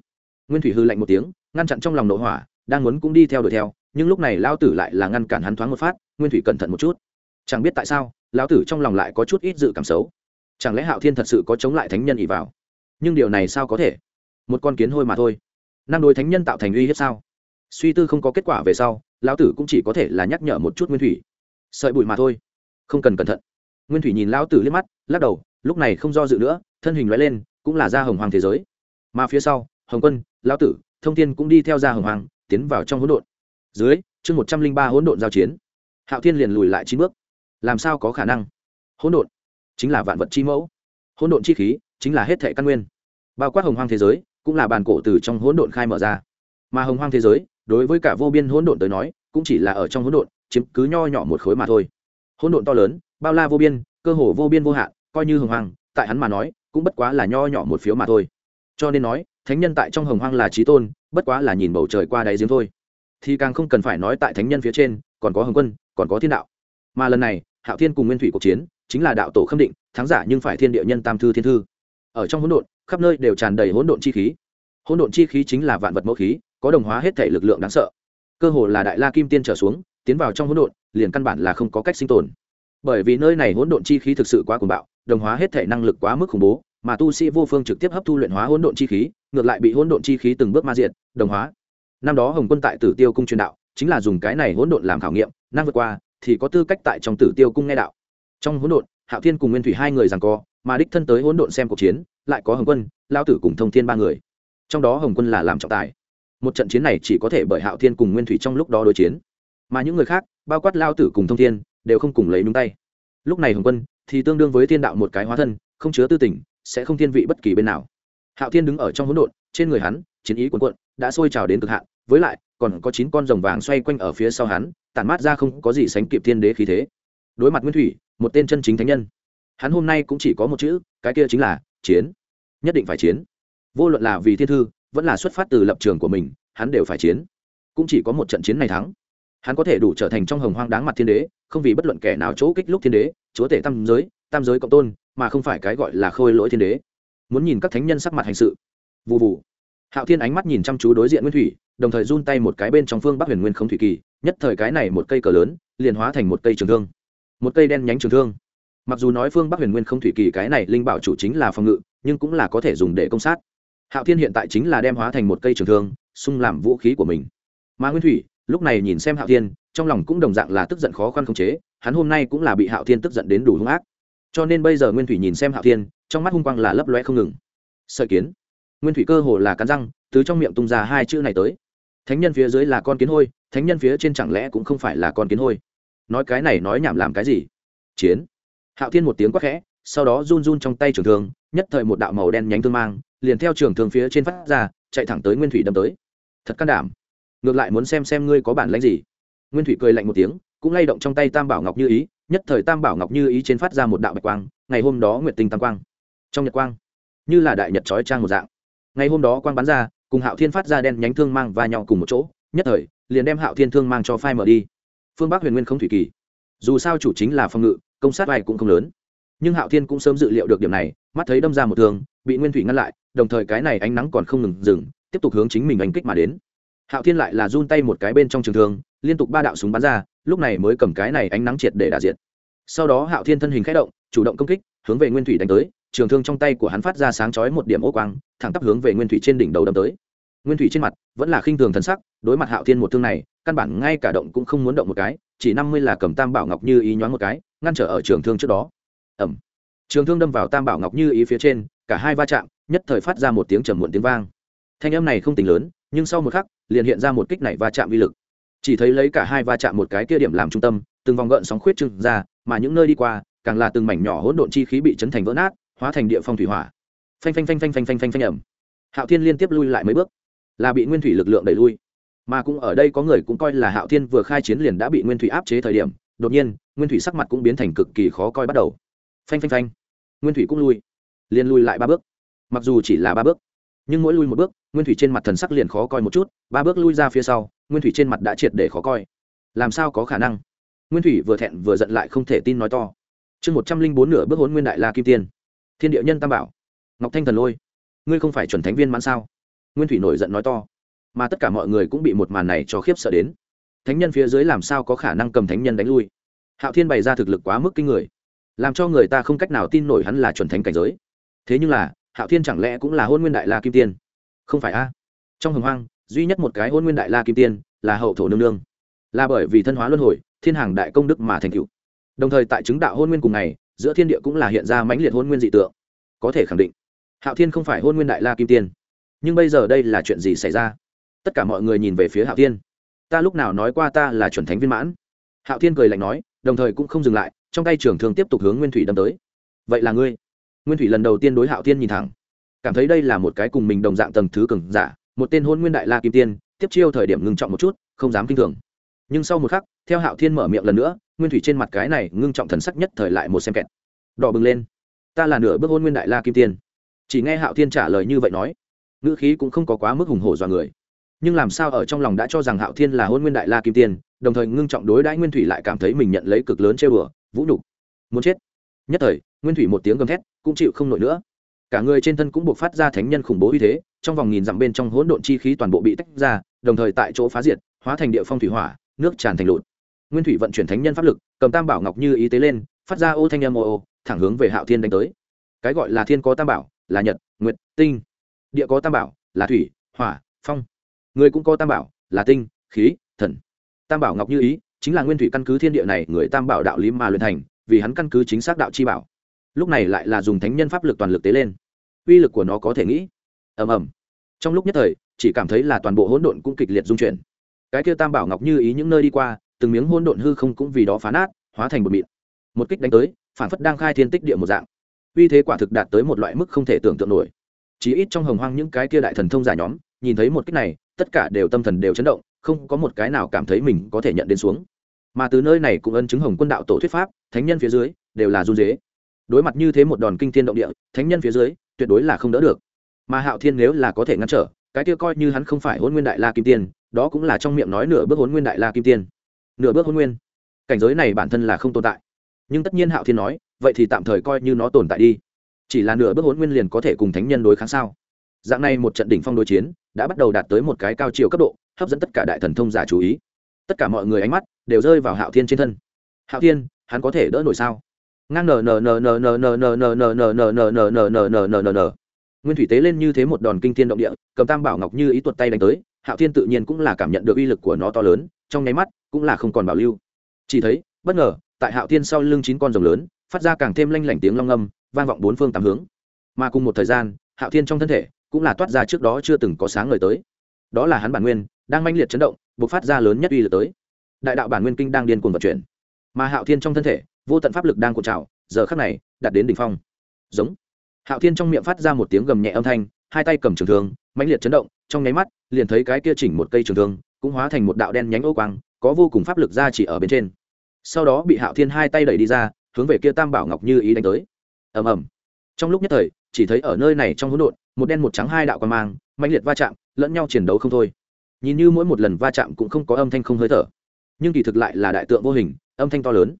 nguyên thủy hư lạnh một tiếng, ngăn chặn trong lòng nội hỏa, đang muốn cũng đi theo đuổi theo, nhưng lúc này lao tử lại là ngăn cản hắn thoáng một phát, nguyên thủy cẩn thận một chút. Chẳng biết tại sao, lão tử trong lòng lại có chút ít dự cảm xấu chẳng lẽ hạo thiên thật sự có chống lại thánh nhân ỉ vào? Nhưng điều này sao có thể? Một con kiến hôi mà thôi. Năng đối thánh nhân tạo thành uy hiếp sao? Suy tư không có kết quả về sau, lão tử cũng chỉ có thể là nhắc nhở một chút nguyên thủy. Sợi bụi mà thôi. Không cần cẩn thận. Nguyên thủy nhìn lão tử liếc mắt, lắc đầu, lúc này không do dự nữa, thân hình loại lên, cũng là ra hồng hoàng thế giới. Mà phía sau, hồng quân, lão tử, thông thiên cũng đi theo ra hồng hoàng, tiến vào trong hỗn độn. Dưới, chương một trăm linh ba hỗn độn giao chiến. Hạo thiên liền lùi lại chín bước. Làm sao có khả năng? Hỗn độn chính là vạn vật chi mẫu. Hỗn độn chi khí chính là hết thệ căn nguyên. Bao quát hồng hoang thế giới cũng là bàn cổ từ trong hỗn độn khai mở ra. Mà hồng hoang thế giới, đối với cả vô biên hỗn độn tới nói, cũng chỉ là ở trong hỗn độn, chiếm cứ nho nhỏ một khối mà thôi. Hỗn độn to lớn, bao la vô biên, cơ hồ vô biên vô hạn, coi như hồng hoang, tại hắn mà nói, cũng bất quá là nho nhỏ một phiếu mà thôi. Cho nên nói, thánh nhân tại trong hồng hoang là trí tôn, bất quá là nhìn bầu trời qua đáy giếng thôi. Thì càng không cần phải nói tại thánh nhân phía trên, còn có hồng quân, còn có thiên đạo. Mà lần này, hạo thiên cùng nguyên thủy cuộc chiến chính là đạo tổ khâm định, thắng giả nhưng phải thiên địa nhân tam thư thiên thư. Ở trong hỗn độn, khắp nơi đều tràn đầy hỗn độn chi khí. Hỗn độn chi khí chính là vạn vật mẫu khí, có đồng hóa hết thể lực lượng đáng sợ. Cơ hồ là đại la kim tiên trở xuống, tiến vào trong hỗn độn, liền căn bản là không có cách sinh tồn. Bởi vì nơi này hỗn độn chi khí thực sự quá cuồng bạo, đồng hóa hết thể năng lực quá mức khủng bố, mà tu sĩ vô phương trực tiếp hấp thu luyện hóa hỗn độn chi khí, ngược lại bị hỗn độn chi khí từng bước ma diệt, đồng hóa. Năm đó hồng quân tại tử tiêu cung truyền đạo, chính là dùng cái này hỗn độn làm khảo nghiệm năng vượt qua, thì có tư cách tại trong tử tiêu cung nghe đạo trong hỗn độn, hạo thiên cùng nguyên thủy hai người rằng co, mà đích thân tới hỗn độn xem cuộc chiến, lại có hồng quân lao tử cùng thông thiên ba người. Trong đó hồng quân là làm trọng tài. Một trận chiến này chỉ có thể bởi hạo thiên cùng nguyên thủy trong lúc đó đối chiến. Mà những người khác, bao quát lao tử cùng thông thiên, đều không cùng lấy đúng tay. Lúc này hồng quân thì tương đương với thiên đạo một cái hóa thân, không chứa tư tình, sẽ không thiên vị bất kỳ bên nào. Hạo thiên đứng ở trong hỗn độn, trên người hắn, chiến ý cuồn cuộn, đã sôi trào đến cực hạn, với lại, còn có chín con rồng vàng xoay quanh ở phía sau hắn, tản mát ra không có gì sánh kịp thiên đế khí thế. Đối mặt nguyên thủy một tên chân chính thánh nhân. Hắn hôm nay cũng chỉ có một chữ, cái kia chính là chiến. Nhất định phải chiến. Vô luận là vì thiên thư, vẫn là xuất phát từ lập trường của mình, hắn đều phải chiến. Cũng chỉ có một trận chiến này thắng. Hắn có thể đủ trở thành trong hồng hoang đáng mặt thiên đế, không vì bất luận kẻ nào chỗ kích lúc thiên đế, chúa tể tam giới tam giới cộng tôn, mà không phải cái gọi là khôi lỗi thiên đế. Muốn nhìn các thánh nhân sắc mặt hành sự. Vụ vụ hạo thiên ánh mắt nhìn chăm chú đối diện nguyên thủy, đồng thời run tay một cái bên trong phương bắc huyền nguyên không thủy kỳ, nhất thời cái này một cây cờ lớn, liền hóa thành một cây trường thương một cây đen nhánh trường thương. Mặc dù nói phương bắc huyền nguyên không thủy kỳ cái này linh bảo chủ chính là phòng ngự, nhưng cũng là có thể dùng để công sát. Hạo thiên hiện tại chính là đem hóa thành một cây trường thương, xung làm vũ khí của mình. Mà nguyên thủy, lúc này nhìn xem hạo thiên, trong lòng cũng đồng dạng là tức giận khó khăn khống chế, hắn hôm nay cũng là bị hạo thiên tức giận đến đủ hung ác. Cho nên bây giờ nguyên thủy nhìn xem hạo thiên, trong mắt hung quang là lấp loe không ngừng. Sợi kiến. Nguyên thủy cơ hồ là cắn răng, từ trong miệng tung ra hai chữ này tới. Thánh nhân phía dưới là con kiến hôi, thánh nhân phía trên chẳng lẽ cũng không phải là con kiến hôi? Nói cái này nói nhảm làm cái gì? Chiến. Hạo thiên một tiếng quát khẽ, sau đó run run trong tay trường thương, nhất thời một đạo màu đen nhánh thương mang, liền theo trường thương phía trên phát ra, chạy thẳng tới nguyên thủy đâm tới. Thật can đảm. Ngược lại muốn xem xem ngươi có bản lãnh gì. Nguyên thủy cười lạnh một tiếng, cũng lay động trong tay tam bảo ngọc như ý, nhất thời tam bảo ngọc như ý trên phát ra một đạo bạch quang, ngày hôm đó nguyệt tinh tam quang. Trong nhật quang, như là đại nhật trói trang một dạng. Ngày hôm đó quang bắn ra, cùng hạo thiên phát ra đen nhánh thương mang và nhau cùng một chỗ, nhất thời, liền đem hạo thiên thương mang cho phai mở đi phương bắc huyền nguyên không thủy kỳ. Dù sao chủ chính là phòng ngự, công sát vai cũng không lớn. Nhưng hạo thiên cũng sớm dự liệu được điểm này, mắt thấy đâm ra một thương, bị nguyên thủy ngăn lại, đồng thời cái này ánh nắng còn không ngừng dừng, tiếp tục hướng chính mình đánh kích mà đến. Hạo thiên lại là run tay một cái bên trong trường thương, liên tục ba đạo súng bắn ra, lúc này mới cầm cái này ánh nắng triệt để đả diệt. Sau đó hạo thiên thân hình k h ẽ động, chủ động công kích, hướng về nguyên thủy đánh tới, trường thương trong tay của hắn phát ra sáng chói một điểm ô quang, thẳng tắp hướng về nguyên thủy trên đỉnh đầu đâm tới. Nguyên thủy trên mặt vẫn là khinh thường thần sắc, đối mặt hạo thiên một thương này căn bản ngay cả động cũng không muốn động một cái, chỉ năm mươi là cầm tam bảo ngọc như ý nhoáng một cái, ngăn trở ở trường thương trước đó. Ẩm. Trường thương đâm vào tam bảo ngọc như ý phía trên, cả hai va chạm, nhất thời phát ra một tiếng trầm muộn tiếng vang. Thanh âm này không tính lớn, nhưng sau một khắc, liền hiện ra một kích này va chạm vi lực. Chỉ thấy lấy cả hai va chạm một cái kia điểm làm trung tâm, từng vòng gợn sóng khuyết trưng ra, mà những nơi đi qua, càng là từng mảnh nhỏ hỗn độn chi khí bị chấn thành vỡ nát, hóa thành địa phong thủy hỏa. Phanh phanh phanh phanh phanh phanh phanh phanh ẩm. Hạo thiên liên tiếp lui lại mấy bước, là bị nguyên thủy lực lượng đẩy lui mà cũng ở đây có người cũng coi là hạo thiên vừa khai chiến liền đã bị nguyên thủy áp chế thời điểm, đột nhiên, nguyên thủy sắc mặt cũng biến thành cực kỳ khó coi bắt đầu. Phanh phanh phanh. Nguyên thủy cũng lui. Liền lui lại ba bước. Mặc dù chỉ là ba bước, nhưng mỗi lui một bước, nguyên thủy trên mặt thần sắc liền khó coi một chút, ba bước lui ra phía sau, nguyên thủy trên mặt đã triệt để khó coi. Làm sao có khả năng? Nguyên thủy vừa thẹn vừa giận lại không thể tin nói to. Chương một trăm linh bốn nửa bước hốn nguyên đại la kim tiên. Thiên địa nhân tam bảo. Ngọc thanh thần lôi. Ngươi không phải chuẩn thánh viên mãn sao? Nguyên thủy nổi giận nói to mà tất cả mọi người cũng bị một màn này cho khiếp sợ đến. Thánh nhân phía dưới làm sao có khả năng cầm thánh nhân đánh lui? Hạo thiên bày ra thực lực quá mức kinh người, làm cho người ta không cách nào tin nổi hắn là chuẩn thánh cảnh giới. Thế nhưng là, hạo thiên chẳng lẽ cũng là hôn nguyên đại la kim tiên? Không phải a. Trong hồng hoang, duy nhất một cái hôn nguyên đại la kim tiên là hậu thổ nương nương. Là bởi vì thân hóa luân hồi, thiên hàng đại công đức mà thành cựu đồng thời tại chứng đạo hôn nguyên cùng ngày, giữa thiên địa cũng là hiện ra mãnh liệt hôn nguyên dị tượng. Có thể khẳng định, hạo thiên không phải hôn nguyên đại la kim tiên. Nhưng bây giờ đây là chuyện gì xảy ra? Tất cả mọi người nhìn về phía hạo thiên. Ta lúc nào nói qua ta là chuẩn thánh viên mãn? Hạo thiên cười lạnh nói, đồng thời cũng không dừng lại, trong tay trường thương tiếp tục hướng nguyên thủy đâm tới. Vậy là ngươi? Nguyên thủy lần đầu tiên đối hạo thiên nhìn thẳng. Cảm thấy đây là một cái cùng mình đồng dạng tầng thứ cường giả, một tên hôn nguyên đại la kim tiên, tiếp chiêu thời điểm ngưng trọng một chút, không dám kinh thường. Nhưng sau một khắc, theo hạo thiên mở miệng lần nữa, nguyên thủy trên mặt cái này ngưng trọng thần sắc nhất thời lại một xem kẹt. Đỏ bừng lên. Ta là nửa bước hôn nguyên đại la kim tiên. Chỉ nghe hạo thiên trả lời như vậy nói, ngữ khí cũng không có quá mức hùng hổ dọa người nhưng làm sao ở trong lòng đã cho rằng hạo thiên là hôn nguyên đại la kim tiên, đồng thời ngưng trọng đối đãi nguyên thủy lại cảm thấy mình nhận lấy cực lớn chơi bừa vũ nhục. Muốn chết. Nhất thời, nguyên thủy một tiếng gầm thét, cũng chịu không nổi nữa. Cả người trên thân cũng buộc phát ra thánh nhân khủng bố uy thế, trong vòng nghìn dặm bên trong hỗn độn chi khí toàn bộ bị tách ra, đồng thời tại chỗ phá diệt, hóa thành địa phong thủy hỏa, nước tràn thành lụt. Nguyên thủy vận chuyển thánh nhân pháp lực, cầm tam bảo ngọc như ý tế lên, phát ra ô thanh âm ô ô, thẳng hướng về hạo thiên đánh tới. Cái gọi là thiên có tam bảo, là nhật, nguyệt, tinh. Địa có tam bảo, là thủy, hỏa, phong người cũng có tam bảo, là tinh, khí, thần. Tam bảo ngọc như ý, chính là nguyên thủy căn cứ thiên địa này người tam bảo đạo lý mà luyện thành, vì hắn căn cứ chính xác đạo chi bảo. Lúc này lại là dùng thánh nhân pháp lực toàn lực tế lên. Uy lực của nó có thể nghĩ. Ầm ầm. Trong lúc nhất thời, chỉ cảm thấy là toàn bộ hỗn độn cũng kịch liệt dung chuyển. Cái kia tam bảo ngọc như ý những nơi đi qua, từng miếng hỗn độn hư không cũng vì đó phá nát, hóa thành một mịn. Một kích đánh tới, phản phất đang khai thiên tích địa một dạng. Uy thế quả thực đạt tới một loại mức không thể tưởng tượng nổi. Chí ít trong hồng hoang những cái kia đại thần thông giả nhóm nhìn thấy một kích này, tất cả đều tâm thần đều chấn động, không có một cái nào cảm thấy mình có thể nhận đến xuống. Mà từ nơi này cũng ân chứng hồng quân đạo tổ thuyết pháp, thánh nhân phía dưới, đều là run dế đối mặt như thế một đòn kinh thiên động địa, thánh nhân phía dưới, tuyệt đối là không đỡ được. Mà hạo thiên nếu là có thể ngăn trở, cái kia coi như hắn không phải hôn nguyên đại la kim tiên, đó cũng là trong miệng nói nửa bước hôn nguyên đại la kim tiên. Nửa bước hôn nguyên. Cảnh giới này bản thân là không tồn tại. Nhưng tất nhiên hạo thiên nói, vậy thì tạm thời coi như nó tồn tại đi. Chỉ là nửa bước hôn nguyên liền có thể cùng thánh nhân đối kháng sao? Dạng này một trận đỉnh phong đối chiến đã bắt đầu đạt tới một cái cao chiều cấp độ hấp dẫn tất cả đại thần thông giả chú ý tất cả mọi người ánh mắt đều rơi vào hạo thiên trên thân hạo thiên hắn có thể đỡ nổi sao ngang nờ nờ nờ nờ nờ nờ nờ nờ nờ nờ nờ nờ nờ nờ nờ nờ nờ nờ nguyên thủy tế lên như thế một đòn kinh thiên động địa cầm tam bảo ngọc như ý tuột tay đánh tới hạo thiên tự nhiên cũng là cảm nhận được uy lực của nó to lớn trong nháy mắt cũng là không còn bảo lưu chỉ thấy bất ngờ tại hạo thiên sau lưng chín con rồng lớn phát ra càng thêm lanh lảnh tiếng long âm vang vọng bốn phương tám hướng mà cùng một thời gian hạo thiên trong thân thể cũng là toát ra trước đó chưa từng có sáng ngời tới. Đó là hắn bản nguyên, đang manh liệt chấn động, bộc phát ra lớn nhất uy lực tới. Đại đạo bản nguyên kinh đang điên cuồng vận chuyển. Mà hạo thiên trong thân thể, vô tận pháp lực đang cuộn trào, giờ khắc này đặt đến đỉnh phong. Giống. Hạo thiên trong miệng phát ra một tiếng gầm nhẹ âm thanh, hai tay cầm trường thương, mãnh liệt chấn động, trong nháy mắt, liền thấy cái kia chỉnh một cây trường thương, cũng hóa thành một đạo đen nhánh ô quang, có vô cùng pháp lực ra chỉ ở bên trên. Sau đó bị hạo thiên hai tay đẩy đi ra, hướng về kia tam bảo ngọc như ý đánh tới. Ầm ầm. Trong lúc nhất thời chỉ thấy ở nơi này trong hỗn độn, một đen một trắng hai đạo quan mang, mãnh liệt va chạm, lẫn nhau chiến đấu không thôi. Nhìn như mỗi một lần va chạm cũng không có âm thanh không hơi thở, nhưng kỳ thực lại là đại tượng vô hình, âm thanh to lớn.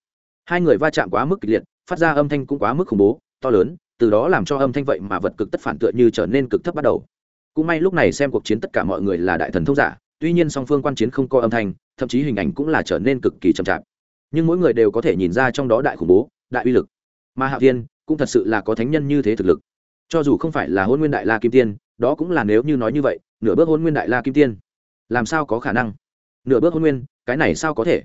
Hai người va chạm quá mức kịch liệt, phát ra âm thanh cũng quá mức khủng bố, to lớn, từ đó làm cho âm thanh vậy mà vật cực tất phản tựa như trở nên cực thấp bắt đầu. Cũng may lúc này xem cuộc chiến tất cả mọi người là đại thần thông giả, tuy nhiên song phương quan chiến không có âm thanh, thậm chí hình ảnh cũng là trở nên cực kỳ chậm chạp. Nhưng mỗi người đều có thể nhìn ra trong đó đại khủng bố, đại uy lực. Mà hạo thiên cũng thật sự là có thánh nhân như thế thực lực cho dù không phải là hôn nguyên đại la kim tiên, đó cũng là nếu như nói như vậy, nửa bước hôn nguyên đại la kim tiên. Làm sao có khả năng? Nửa bước hôn nguyên, cái này sao có thể?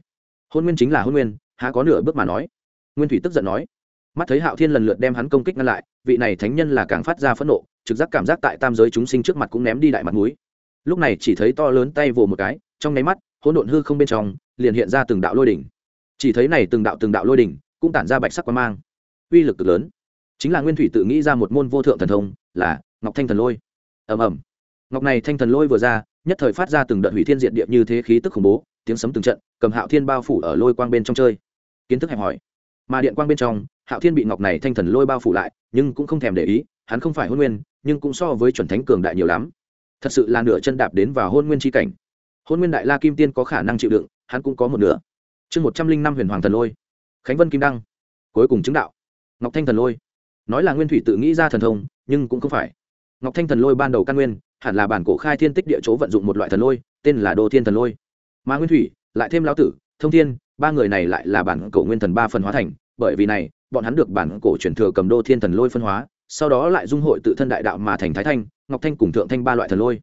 Hôn nguyên chính là hôn nguyên, há có nửa bước mà nói? Nguyên thủy tức giận nói. Mắt thấy hạo thiên lần lượt đem hắn công kích ngăn lại, vị này thánh nhân là càng phát ra phẫn nộ, trực giác cảm giác tại tam giới chúng sinh trước mặt cũng ném đi đại mặt núi lúc này chỉ thấy to lớn tay vồ một cái, trong nháy mắt, hỗn độn hư không bên trong, liền hiện ra từng đạo lôi đỉnh. Chỉ thấy này từng đạo từng đạo lôi đỉnh, cũng tản ra bạch sắc quang mang. Uy lực cực lớn chính là nguyên thủy tự nghĩ ra một môn vô thượng thần thông, là ngọc thanh thần lôi. Ầm ầm. Ngọc này thanh thần lôi vừa ra, nhất thời phát ra từng đợt hủy thiên diện địa như thế khí tức khủng bố, tiếng sấm từng trận, cầm hạo thiên bao phủ ở lôi quang bên trong chơi. Kiến thức hẹp hỏi mà điện quang bên trong, hạo thiên bị ngọc này thanh thần lôi bao phủ lại, nhưng cũng không thèm để ý, hắn không phải hôn nguyên, nhưng cũng so với chuẩn thánh cường đại nhiều lắm. Thật sự là nửa chân đạp đến vào hôn nguyên tri cảnh. Hôn nguyên đại la kim tiên có khả năng chịu đựng, hắn cũng có một nửa. Chương một trăm linh năm huyền hoàng thần lôi. Khánh vân kim đăng. Cuối cùng chứng đạo. Ngọc thanh thần lôi nói là nguyên thủy tự nghĩ ra thần thông, nhưng cũng không phải. Ngọc thanh thần lôi ban đầu căn nguyên, hẳn là bản cổ khai thiên tích địa chỗ vận dụng một loại thần lôi, tên là đô thiên thần lôi. Mà nguyên thủy, lại thêm lão tử, thông thiên, ba người này lại là bản cổ nguyên thần ba phần hóa thành, bởi vì này, bọn hắn được bản cổ truyền thừa cầm đô thiên thần lôi phân hóa, sau đó lại dung hội tự thân đại đạo mà thành thái thanh, ngọc thanh cùng thượng thanh ba loại thần lôi.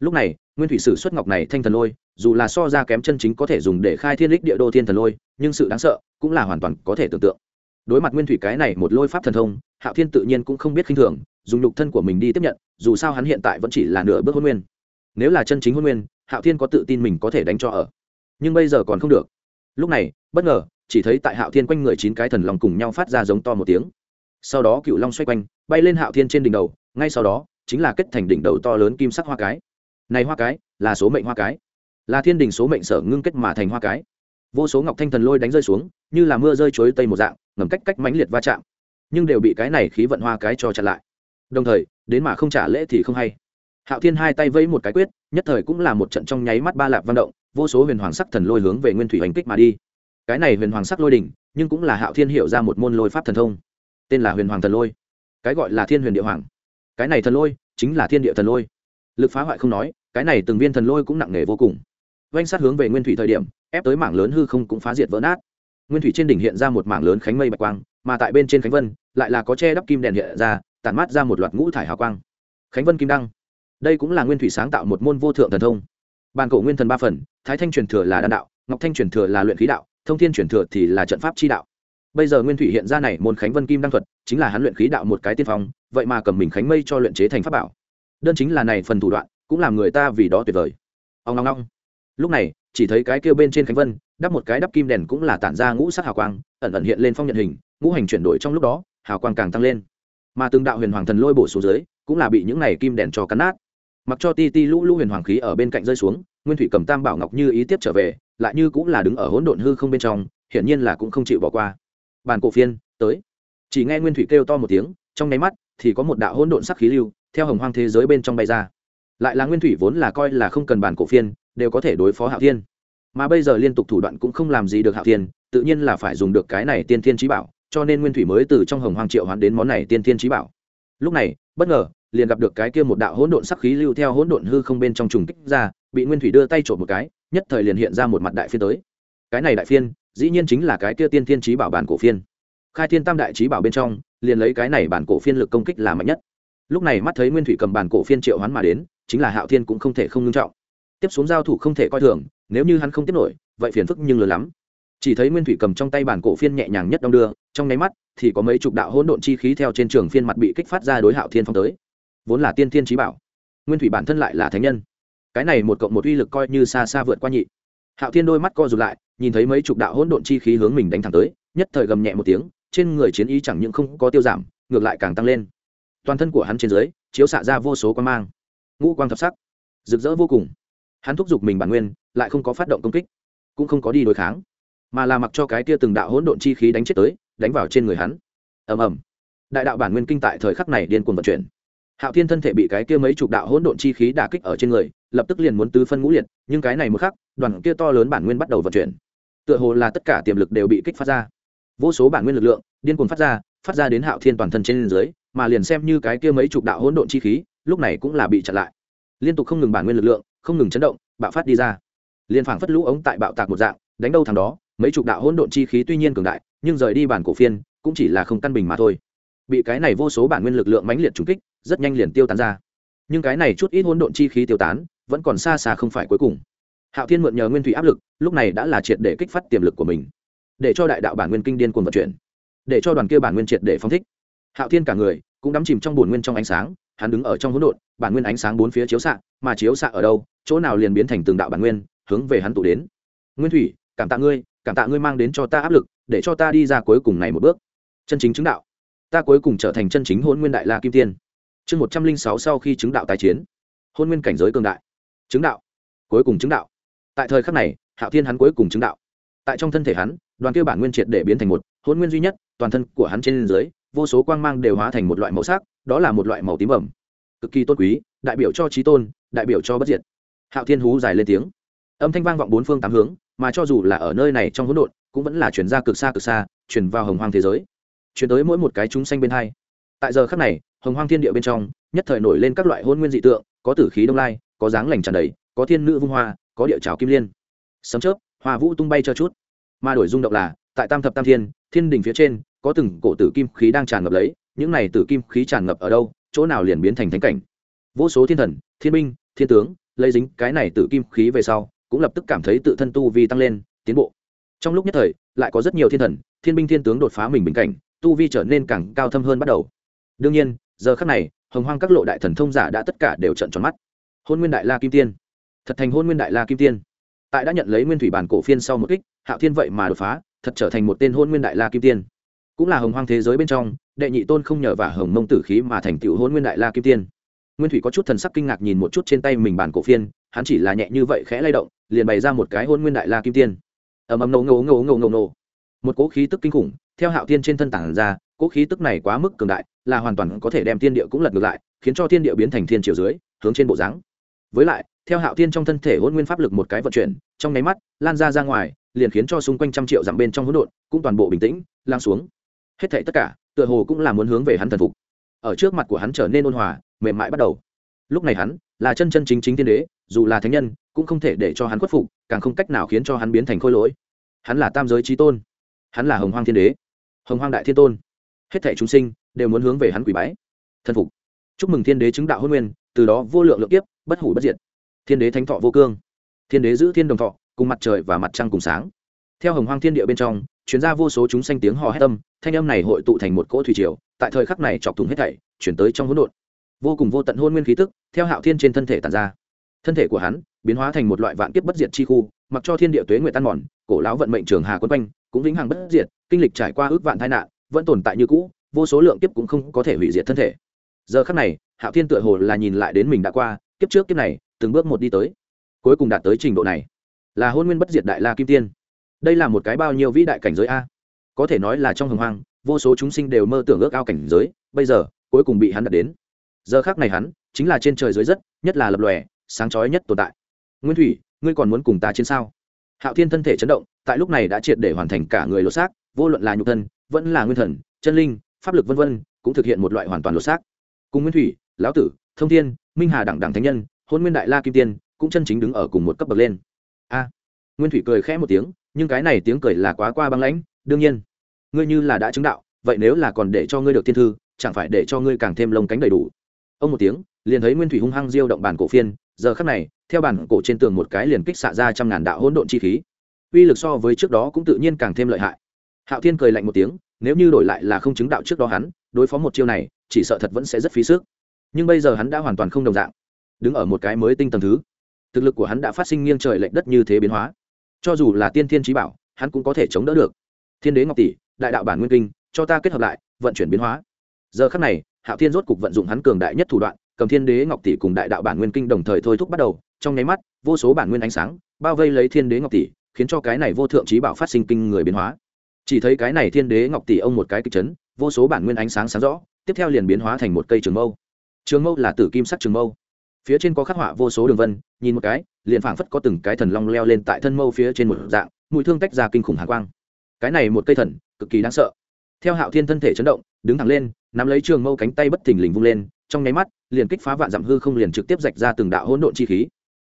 Lúc này, nguyên thủy sử xuất ngọc này thanh thần lôi, dù là so ra kém chân chính có thể dùng để khai thiên lích địa đô thiên thần lôi, nhưng sự đáng sợ cũng là hoàn toàn có thể tưởng tượng. Đối mặt nguyên thủy cái này một lôi pháp thần thông hạo thiên tự nhiên cũng không biết khinh thường, dùng nhục thân của mình đi tiếp nhận, dù sao hắn hiện tại vẫn chỉ là nửa bước hôn nguyên. Nếu là chân chính hôn nguyên, hạo thiên có tự tin mình có thể đánh cho ở. Nhưng bây giờ còn không được. Lúc này, bất ngờ, chỉ thấy tại hạo thiên quanh người chín cái thần lòng cùng nhau phát ra giống to một tiếng. Sau đó cựu long xoay quanh, bay lên hạo thiên trên đỉnh đầu, ngay sau đó, chính là kết thành đỉnh đầu to lớn kim sắc hoa cái. Này hoa cái, là số mệnh hoa cái. Là thiên đình số mệnh sở ngưng kết mà thành hoa cái. Vô số ngọc thanh thần lôi đánh rơi xuống, như là mưa rơi chuối tây một dạng, ngầm cách cách mãnh liệt va chạm nhưng đều bị cái này khí vận hoa cái cho chặn lại. Đồng thời, đến mà không trả lễ thì không hay. Hạo thiên hai tay vẫy một cái quyết, nhất thời cũng là một trận trong nháy mắt ba lạp văn động, vô số huyền hoàng sắc thần lôi hướng về nguyên thủy hành kích mà đi. Cái này huyền hoàng sắc lôi đỉnh, nhưng cũng là hạo thiên hiểu ra một môn lôi pháp thần thông. Tên là huyền hoàng thần lôi. Cái gọi là thiên huyền địa hoàng. Cái này thần lôi, chính là thiên địa thần lôi. Lực phá hoại không nói, cái này từng viên thần lôi cũng nặng nề vô cùng. Oanh sát hướng về nguyên thủy thời điểm, ép tới mảng lớn hư không cũng phá diệt vỡ nát. Nguyên thủy trên đỉnh hiện ra một mảng lớn khánh mây bạch quang mà tại bên trên khánh vân lại là có che đắp kim đèn hiện ra, tản mát ra một loạt ngũ thải hào quang. Khánh vân kim đăng. Đây cũng là nguyên thủy sáng tạo một môn vô thượng thần thông. Bàn cổ nguyên thần ba phần, thái thanh truyền thừa là đan đạo, ngọc thanh truyền thừa là luyện khí đạo, thông thiên truyền thừa thì là trận pháp chi đạo. Bây giờ nguyên thủy hiện ra này môn khánh vân kim đăng thuật, chính là hắn luyện khí đạo một cái tiên phong, vậy mà cầm mình khánh mây cho luyện chế thành pháp bảo. Đơn chính là này phần thủ đoạn, cũng làm người ta vì đó tuyệt vời. Ông long long lúc này, chỉ thấy cái kêu bên trên khánh vân đắp một cái đắp kim đèn cũng là tản ra ngũ sắc hào quang, ẩn ẩn hiện lên phong nhận hình, ngũ hành chuyển đổi trong lúc đó, hào quang càng tăng lên. Mà từng đạo huyền hoàng thần lôi bổ xuống dưới, cũng là bị những này kim đèn cho cắn nát. Mặc cho ti ti lũ lũ huyền hoàng khí ở bên cạnh rơi xuống, nguyên thủy cầm tam bảo ngọc như ý tiếp trở về, lại như cũng là đứng ở hỗn độn hư không bên trong, hiển nhiên là cũng không chịu bỏ qua. Bàn cổ phiên, tới. Chỉ nghe nguyên thủy kêu to một tiếng, trong nháy mắt thì có một đạo hỗn độn sắc khí lưu, theo hồng hoang thế giới bên trong bay ra. Lại là nguyên thủy vốn là coi là không cần bàn cổ phiên, đều có thể đối phó hạo thiên mà bây giờ liên tục thủ đoạn cũng không làm gì được hạo thiên, tự nhiên là phải dùng được cái này tiên thiên trí bảo, cho nên nguyên thủy mới từ trong hồng hoàng triệu hoán đến món này tiên thiên trí bảo. Lúc này, bất ngờ, liền gặp được cái kia một đạo hỗn độn sắc khí lưu theo hỗn độn hư không bên trong trùng kích ra, bị nguyên thủy đưa tay trộm một cái, nhất thời liền hiện ra một mặt đại phiên tới. Cái này đại phiên, dĩ nhiên chính là cái kia tiên thiên trí bảo bản cổ phiên. Khai thiên tam đại trí bảo bên trong, liền lấy cái này bản cổ phiên lực công kích là mạnh nhất. Lúc này mắt thấy nguyên thủy cầm bản cổ phiên triệu hoán mà đến, chính là hạo thiên cũng không thể không ngưng trọng. Tiếp xuống giao thủ không thể coi thường nếu như hắn không tiếp nổi, vậy phiền phức nhưng lớn lắm. Chỉ thấy nguyên thủy cầm trong tay bản cổ phiên nhẹ nhàng nhất đong đưa, trong nháy mắt thì có mấy chục đạo hỗn độn chi khí theo trên trường phiên mặt bị kích phát ra đối hạo thiên phong tới. Vốn là tiên thiên trí bảo, nguyên thủy bản thân lại là thánh nhân. Cái này một cộng một uy lực coi như xa xa vượt qua nhị. Hạo thiên đôi mắt co rụt lại, nhìn thấy mấy chục đạo hỗn độn chi khí hướng mình đánh thẳng tới, nhất thời gầm nhẹ một tiếng, trên người chiến ý chẳng những không có tiêu giảm, ngược lại càng tăng lên. Toàn thân của hắn trên dưới chiếu xạ ra vô số quan mang. Ngũ quang thập sắc, rực rỡ vô cùng hắn thúc giục mình bản nguyên, lại không có phát động công kích, cũng không có đi đối kháng, mà là mặc cho cái tia từng đạo hỗn độn chi khí đánh chết tới, đánh vào trên người hắn. Ầm ầm. Đại đạo bản nguyên kinh tại thời khắc này điên cuồng vận chuyển. Hạo thiên thân thể bị cái kia mấy chục đạo hỗn độn chi khí đả kích ở trên người, lập tức liền muốn tứ phân ngũ liệt, nhưng cái này một khắc, đoàn kia to lớn bản nguyên bắt đầu vận chuyển. Tựa hồ là tất cả tiềm lực đều bị kích phát ra. Vô số bản nguyên lực lượng điên cuồng phát ra phát ra đến hạo thiên toàn thân trên dưới, mà liền xem như cái kia mấy chục đạo hỗn độn chi khí, lúc này cũng là bị chặn lại. Liên tục không ngừng bản nguyên lực lượng không ngừng chấn động, bạo phát đi ra. Liên phảng phất lũ ống tại bạo tạc một dạng, đánh đâu thằng đó, mấy chục đạo hỗn độn chi khí tuy nhiên cường đại, nhưng rời đi bản cổ phiên, cũng chỉ là không căn bình mà thôi. Bị cái này vô số bản nguyên lực lượng mãnh liệt trúng kích, rất nhanh liền tiêu tán ra. Nhưng cái này chút ít hỗn độn chi khí tiêu tán, vẫn còn xa xa không phải cuối cùng. Hạo thiên mượn nhờ nguyên thủy áp lực, lúc này đã là triệt để kích phát tiềm lực của mình. Để cho đại đạo bản nguyên kinh điên cuồng vận chuyển. Để cho đoàn kia bản nguyên triệt để phóng thích. Hạo thiên cả người, cũng đắm chìm trong bổn nguyên trong ánh sáng, hắn đứng ở trong hỗn độn, bản nguyên ánh sáng bốn phía chiếu xạ mà chiếu xạ ở đâu, chỗ nào liền biến thành từng đạo bản nguyên, hướng về hắn tụ đến. Nguyên thủy, cảm tạ ngươi, cảm tạ ngươi mang đến cho ta áp lực, để cho ta đi ra cuối cùng này một bước. Chân chính chứng đạo. Ta cuối cùng trở thành chân chính hôn nguyên đại la kim tiên. Chương một trăm linh sáu sau khi chứng đạo tái chiến. Hôn nguyên cảnh giới cương đại. Chứng đạo. Cuối cùng chứng đạo. Tại thời khắc này, hạo thiên hắn cuối cùng chứng đạo. Tại trong thân thể hắn, đoàn kia bản nguyên triệt để biến thành một hôn nguyên duy nhất, toàn thân của hắn trên dưới, vô số quang mang đều hóa thành một loại màu sắc, đó là một loại màu tím ẩm cực kỳ tốt quý, đại biểu cho trí tôn, đại biểu cho bất diệt. Hạo thiên hú dài lên tiếng. Âm thanh vang vọng bốn phương tám hướng, mà cho dù là ở nơi này trong hỗn độn, cũng vẫn là chuyển ra cực xa cực xa chuyển vào hồng hoang thế giới. Chuyển tới mỗi một cái chúng sanh bên hai. Tại giờ khắc này, hồng hoang thiên địa bên trong, nhất thời nổi lên các loại hôn nguyên dị tượng, có tử khí đông lai, có dáng lành tràn đầy, có thiên nữ vung hoa, có địa trào kim liên. Sấm chớp, hoa vũ tung bay cho chút. Mà đổi rung động là, tại tam thập tam thiên thiên đình phía trên, có từng cổ tử kim khí đang tràn ngập lấy, những này tử kim khí tràn ngập ở đâu? Chỗ nào liền biến thành thánh cảnh. Vô số thiên thần, thiên binh, thiên tướng, lấy dính cái này tự kim khí về sau, cũng lập tức cảm thấy tự thân tu vi tăng lên, tiến bộ. Trong lúc nhất thời, lại có rất nhiều thiên thần, thiên binh, thiên tướng đột phá mình bình cảnh, tu vi trở nên càng cao thâm hơn bắt đầu. Đương nhiên, giờ khắc này, hồng hoang các lộ đại thần thông giả đã tất cả đều trận tròn mắt. Hôn nguyên đại la kim tiên. Thật thành hôn nguyên đại la kim tiên. Tại đã nhận lấy nguyên thủy bản cổ phiên sau một kích, hạo thiên vậy mà đột phá, thật trở thành một tên hôn nguyên đại la kim tiên cũng là hồng hoang thế giới bên trong, đệ nhị tôn không nhờ vả hồng mông tử khí mà thành tựu hôn nguyên đại la kim tiên. Nguyên thủy có chút thần sắc kinh ngạc nhìn một chút trên tay mình bản cổ phiên, hắn chỉ là nhẹ như vậy khẽ lay động, liền bày ra một cái hôn nguyên đại la kim tiên. Ầm ầm ngầu ngầu ngầu ngầu ngầu ngầu một cỗ khí tức kinh khủng, theo hạo tiên trên thân tảng ra, cỗ khí tức này quá mức cường đại, là hoàn toàn có thể đem thiên địa cũng lật ngược lại, khiến cho thiên địa biến thành thiên triều dưới, hướng trên bộ dáng. Với lại, theo hạo tiên trong thân thể hôn nguyên pháp lực một cái vận chuyển, trong nháy mắt, lan ra ra ngoài, liền khiến cho xung quanh trăm triệu dặm bên trong hỗn độn cũng toàn bộ bình tĩnh lan xuống hết thảy tất cả, tựa hồ cũng là muốn hướng về hắn thần phục. Ở trước mặt của hắn trở nên ôn hòa, mềm mại bắt đầu. Lúc này hắn là chân chân chính chính thiên đế, dù là thánh nhân, cũng không thể để cho hắn khuất phục, càng không cách nào khiến cho hắn biến thành khôi lỗi. Hắn là tam giới trí tôn. Hắn là hồng hoang thiên đế. Hồng hoang đại thiên tôn. Hết thảy chúng sinh đều muốn hướng về hắn quỷ bái, thần phục. Chúc mừng thiên đế chứng đạo hôn nguyên, từ đó vô lượng lượng kiếp, bất hủ bất diệt. Thiên đế thánh thọ vô cương. Thiên đế giữ thiên đồng thọ, cùng mặt trời và mặt trăng cùng sáng. Theo hồng hoang thiên địa bên trong chuyển ra vô số chúng sanh tiếng hò hét tâm thanh âm này hội tụ thành một cỗ thủy triều, tại thời khắc này chọc thủng hết thảy, chuyển tới trong hỗn độn. Vô cùng vô tận hôn nguyên khí tức, theo hạo thiên trên thân thể tàn ra. Thân thể của hắn biến hóa thành một loại vạn kiếp bất diệt chi khu, mặc cho thiên địa tuế nguyện tan mòn, cổ lão vận mệnh trường hà quân quanh, cũng vĩnh hằng bất diệt, kinh lịch trải qua ước vạn tai nạn, vẫn tồn tại như cũ, vô số lượng kiếp cũng không có thể hủy diệt thân thể. Giờ khắc này, hạo thiên tựa hồ là nhìn lại đến mình đã qua, kiếp trước kiếp này, từng bước một đi tới, cuối cùng đạt tới trình độ này. Là hôn nguyên bất diệt đại la kim tiên đây là một cái bao nhiêu vĩ đại cảnh giới a? Có thể nói là trong hồng hoang, vô số chúng sinh đều mơ tưởng ước ao cảnh giới, bây giờ, cuối cùng bị hắn đạt đến. Giờ khác này hắn, chính là trên trời dưới rất, nhất là lập lòe, sáng chói nhất tồn tại. Nguyên thủy, ngươi còn muốn cùng ta chiến sao? Hạo thiên thân thể chấn động, tại lúc này đã triệt để hoàn thành cả người lột xác, vô luận là nhục thân, vẫn là nguyên thần, chân linh, pháp lực vân vân, cũng thực hiện một loại hoàn toàn lột xác. Cùng nguyên thủy, lão tử, thông thiên, minh hà đẳng đẳng thánh nhân, hôn nguyên đại la kim tiên, cũng chân chính đứng ở cùng một cấp bậc lên. A! Nguyên thủy cười khẽ một tiếng nhưng cái này tiếng cười là quá qua băng lãnh, đương nhiên. Ngươi như là đã chứng đạo, vậy nếu là còn để cho ngươi được thiên thư, chẳng phải để cho ngươi càng thêm lông cánh đầy đủ. Ông một tiếng, liền thấy nguyên thủy hung hăng diêu động bản cổ phiên, giờ khắc này, theo bản cổ trên tường một cái liền kích xạ ra trăm ngàn đạo hỗn độn chi khí. Uy lực so với trước đó cũng tự nhiên càng thêm lợi hại. Hạo thiên cười lạnh một tiếng, nếu như đổi lại là không chứng đạo trước đó hắn, đối phó một chiêu này, chỉ sợ thật vẫn sẽ rất phí sức. Nhưng bây giờ hắn đã hoàn toàn không đồng dạng, đứng ở một cái mới tinh tầng thứ. Thực lực của hắn đã phát sinh nghiêng trời lệch đất như thế biến hóa cho dù là tiên thiên trí bảo, hắn cũng có thể chống đỡ được. Thiên đế ngọc tỷ, đại đạo bản nguyên kinh, cho ta kết hợp lại, vận chuyển biến hóa. Giờ khắc này, hạo thiên rốt cục vận dụng hắn cường đại nhất thủ đoạn, cầm thiên đế ngọc tỷ cùng đại đạo bản nguyên kinh đồng thời thôi thúc bắt đầu, trong nháy mắt, vô số bản nguyên ánh sáng, bao vây lấy thiên đế ngọc tỷ, khiến cho cái này vô thượng trí bảo phát sinh kinh người biến hóa. Chỉ thấy cái này thiên đế ngọc tỷ ông một cái kịch chấn, vô số bản nguyên ánh sáng sáng rõ, tiếp theo liền biến hóa thành một cây trường mâu. Trường mâu là tử kim sắc trường mâu phía trên có khắc họa vô số đường vân, nhìn một cái, liền phảng phất có từng cái thần long leo lên tại thân mâu phía trên một dạng, mũi thương tách ra kinh khủng hàng quang. Cái này một cây thần, cực kỳ đáng sợ. Theo hạo thiên thân thể chấn động, đứng thẳng lên, nắm lấy trường mâu cánh tay bất thình lình vung lên, trong nháy mắt, liền kích phá vạn dặm hư không liền trực tiếp rạch ra từng đạo hỗn độn chi khí.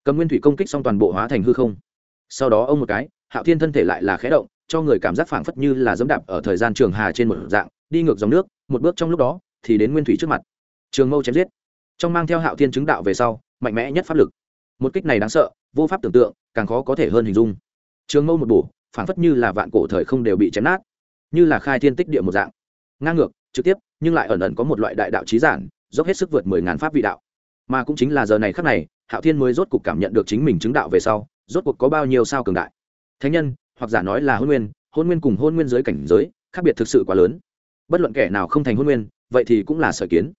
Cầm nguyên thủy công kích xong toàn bộ hóa thành hư không. Sau đó ông một cái, hạo thiên thân thể lại là khé động, cho người cảm giác phảng phất như là dẫm đạp ở thời gian trường hà trên một dạng, đi ngược dòng nước, một bước trong lúc đó, thì đến nguyên thủy trước mặt. Trường mâu chém giết trong mang theo hạo thiên chứng đạo về sau, mạnh mẽ nhất pháp lực. Một kích này đáng sợ, vô pháp tưởng tượng, càng khó có thể hơn hình dung. Trường mâu một bổ phảng phất như là vạn cổ thời không đều bị chém nát, như là khai thiên tích địa một dạng. Ngang ngược, trực tiếp, nhưng lại ẩn ẩn có một loại đại đạo trí giản, dốc hết sức vượt mười ngàn pháp vị đạo. Mà cũng chính là giờ này khắc này, hạo thiên mới rốt cuộc cảm nhận được chính mình chứng đạo về sau, rốt cuộc có bao nhiêu sao cường đại. Thánh nhân, hoặc giả nói là hôn nguyên hôn nguyên cùng hôn nguyên giới cảnh giới, khác biệt thực sự quá lớn. Bất luận kẻ nào không thành hôn nguyên, vậy thì cũng là sở kiến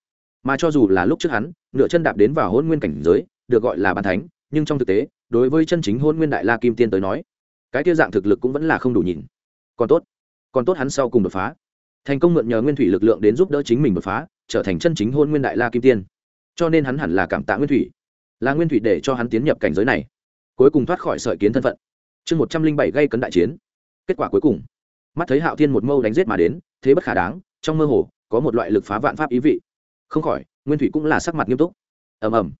mà cho dù là lúc trước hắn, nửa chân đạp đến vào hôn nguyên cảnh giới, được gọi là bàn thánh, nhưng trong thực tế, đối với chân chính hôn nguyên đại la kim tiên tới nói, cái tiêu dạng thực lực cũng vẫn là không đủ nhìn. Còn tốt còn tốt hắn sau cùng đột phá. Thành công mượn nhờ nguyên thủy lực lượng đến giúp đỡ chính mình đột phá, trở thành chân chính hôn nguyên đại la kim tiên. Cho nên hắn hẳn là cảm tạ nguyên thủy, là nguyên thủy để cho hắn tiến nhập cảnh giới này. Cuối cùng thoát khỏi sợi kiến thân phận. Chương một trăm linh bảy gây cấn đại chiến. Kết quả cuối cùng. Mắt thấy hạo thiên một mâu đánh g i ế t mà đến, thế bất khả đáng, trong mơ hồ, có một loại lực phá vạn pháp ý vị không khỏi, nguyên thủy cũng là sắc mặt nghiêm túc. Ầm ầm.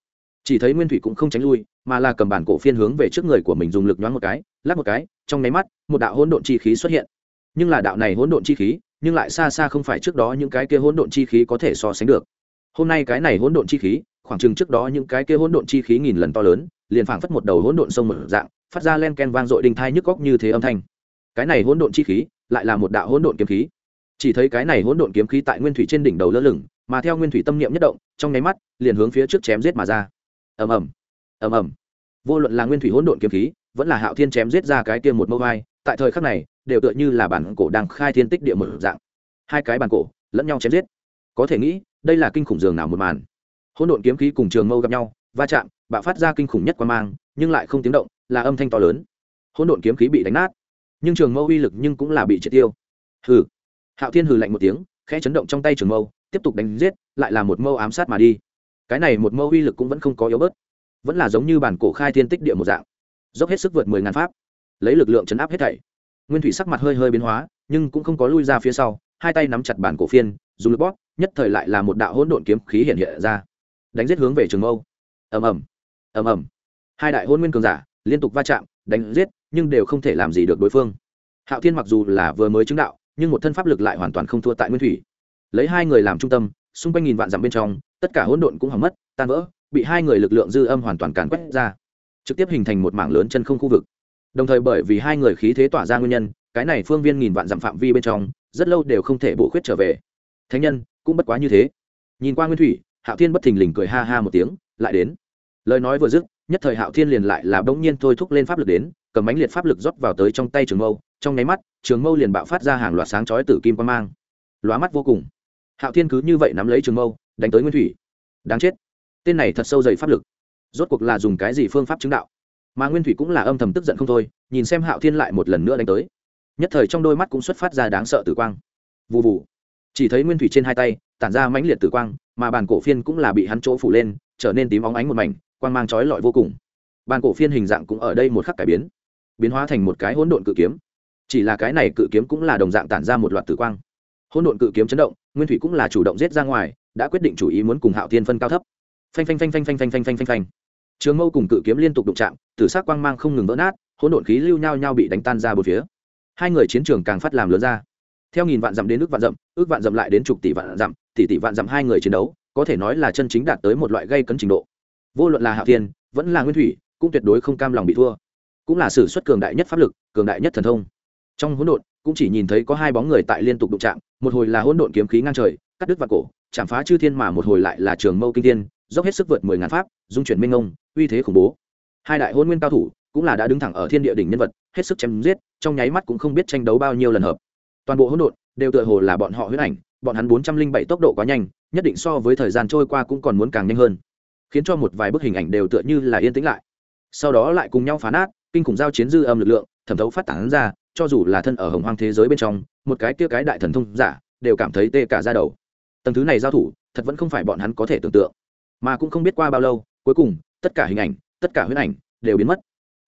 Chỉ thấy nguyên thủy cũng không tránh lui, mà là cầm bản cổ phiên hướng về trước người của mình dùng lực nhoáng một cái, lắc một cái, trong nháy mắt, một đạo hỗn độn chi khí xuất hiện. Nhưng là đạo này hỗn độn chi khí, nhưng lại xa xa không phải trước đó những cái kia hỗn độn chi khí có thể so sánh được. Hôm nay cái này hỗn độn chi khí, khoảng chừng trước đó những cái kia hỗn độn chi khí nghìn lần to lớn, liền phảng phất một đầu hỗn độn sông mở dạng, phát ra len ken vang dội đinh thai nhức góc như thế âm thanh. Cái này hỗn độn chi khí, lại là một đạo hỗn độn kiếm khí. Chỉ thấy cái này hỗn độn kiếm khí tại nguyên thủy trên đỉnh đầu lơ lửng mà theo nguyên thủy tâm niệm nhất động, trong nháy mắt, liền hướng phía trước chém giết mà ra. Ầm ầm ầm ầm. Vô luận là nguyên thủy hỗn độn kiếm khí, vẫn là hạo thiên chém giết ra cái kia một mâu vai tại thời khắc này, đều tựa như là bản cổ đang khai thiên tích địa một dạng. Hai cái bản cổ, lẫn nhau chém giết. Có thể nghĩ, đây là kinh khủng giường nào một màn. Hỗn độn kiếm khí cùng trường mâu gặp nhau, va chạm, bạo phát ra kinh khủng nhất qua mang, nhưng lại không tiếng động, là âm thanh to lớn. Hỗn độn kiếm khí bị đánh nát, nhưng trường mâu uy lực nhưng cũng là bị triệt tiêu. Hừ. Hạo thiên hừ lạnh một tiếng, khẽ chấn động trong tay trường mâu tiếp tục đánh giết, lại là một mâu ám sát mà đi. Cái này một mâu uy lực cũng vẫn không có yếu bớt, vẫn là giống như bản cổ khai thiên tích địa một dạng. Dốc hết sức vượt mười ngàn pháp, lấy lực lượng chấn áp hết thảy. Nguyên thủy sắc mặt hơi hơi biến hóa, nhưng cũng không có lui ra phía sau, hai tay nắm chặt bản cổ phiên, dùng lực bóp, nhất thời lại là một đạo hỗn độn kiếm khí hiện hiện ra. Đánh giết hướng về trường mâu. Ầm ầm ầm ầm. Hai đại hôn nguyên cường giả liên tục va chạm, đánh giết, nhưng đều không thể làm gì được đối phương. Hạo thiên mặc dù là vừa mới chứng đạo, nhưng một thân pháp lực lại hoàn toàn không thua tại nguyên thủy lấy hai người làm trung tâm, xung quanh nghìn vạn dặm bên trong, tất cả hỗn độn cũng hỏng mất, tan vỡ, bị hai người lực lượng dư âm hoàn toàn càn quét ra, trực tiếp hình thành một mảng lớn chân không khu vực. Đồng thời bởi vì hai người khí thế tỏa ra nguyên nhân, cái này phương viên nghìn vạn dặm phạm vi bên trong, rất lâu đều không thể bổ khuyết trở về. Thánh nhân, cũng bất quá như thế. Nhìn qua nguyên thủy, hạo thiên bất thình lình cười ha ha một tiếng, lại đến. Lời nói vừa dứt, nhất thời hạo thiên liền lại là bỗng nhiên thôi thúc lên pháp lực đến, cầm bánh liệt pháp lực rót vào tới trong tay trường mâu. Trong nháy mắt, trường mâu liền bạo phát ra hàng loạt sáng chói tử kim quan mang. Lóa mắt vô cùng hạo thiên cứ như vậy nắm lấy trường mâu, đánh tới nguyên thủy. Đáng chết. Tên này thật sâu dày pháp lực. Rốt cuộc là dùng cái gì phương pháp chứng đạo? Mà nguyên thủy cũng là âm thầm tức giận không thôi, nhìn xem hạo thiên lại một lần nữa đánh tới. Nhất thời trong đôi mắt cũng xuất phát ra đáng sợ tử quang. Vụ vụ chỉ thấy nguyên thủy trên hai tay, tản ra mãnh liệt tử quang, mà bàn cổ phiên cũng là bị hắn chỗ phủ lên, trở nên tím óng ánh một mảnh, quang mang trói lọi vô cùng. Bàn cổ phiên hình dạng cũng ở đây một khắc cải biến biến hóa thành một cái hỗn độn cự kiếm. Chỉ là cái này cự kiếm cũng là đồng dạng tản ra một loạt tử quang hỗn độn cự kiếm chấn động, nguyên thủy cũng là chủ động giết ra ngoài, đã quyết định chủ ý muốn cùng hạo thiên phân cao thấp. Phanh phanh phanh phanh phanh phanh phanh phanh phanh phanh. Trường mâu cùng cự kiếm liên tục đụng chạm, tử s ắ c quang mang không ngừng vỡ nát, hỗn độn khí lưu nhau nhau bị đánh tan ra bốn phía. Hai người chiến trường càng phát làm lớn ra. Theo nghìn vạn dặm đến ước vạn dặm, ước vạn dặm lại đến chục tỷ vạn dặm, tỷ tỷ vạn dặm hai người chiến đấu, có thể nói là chân chính đạt tới một loại gây cấn trình độ. Vô luận là hạ thiên, vẫn là nguyên thủy, cũng tuyệt đối không cam lòng bị thua. Cũng là sử xuất cường đại nhất pháp lực, cường đại nhất thần thông. Trong hỗn độn cũng chỉ nhìn thấy có hai bóng người tại liên tục đụng chạm, một hồi là hỗn độn kiếm khí ngang trời, cắt đứt và cổ, chạm phá chư thiên mà một hồi lại là trường mâu kinh thiên, dốc hết sức vượt mười ngàn pháp, dung chuyển minh ông uy thế khủng bố. Hai đại hôn nguyên cao thủ cũng là đã đứng thẳng ở thiên địa đỉnh nhân vật, hết sức chém giết, trong nháy mắt cũng không biết tranh đấu bao nhiêu lần hợp. Toàn bộ hỗn độn đều tựa hồ là bọn họ huyết ảnh, bọn hắn bốn trăm linh bảy tốc độ quá nhanh, nhất định so với thời gian trôi qua cũng còn muốn càng nhanh hơn. Khiến cho một vài bức hình ảnh đều tựa như là yên tĩnh lại. Sau đó lại cùng nhau phá nát, kinh khủng giao chiến dư âm lực lượng, thẩm thấu phát tán ra cho dù là thân ở hồng hoang thế giới bên trong, một cái kia cái đại thần thông giả, đều cảm thấy tê cả ra đầu. Tầng thứ này giao thủ, thật vẫn không phải bọn hắn có thể tưởng tượng. Mà cũng không biết qua bao lâu, cuối cùng, tất cả hình ảnh, tất cả huyết ảnh, đều biến mất.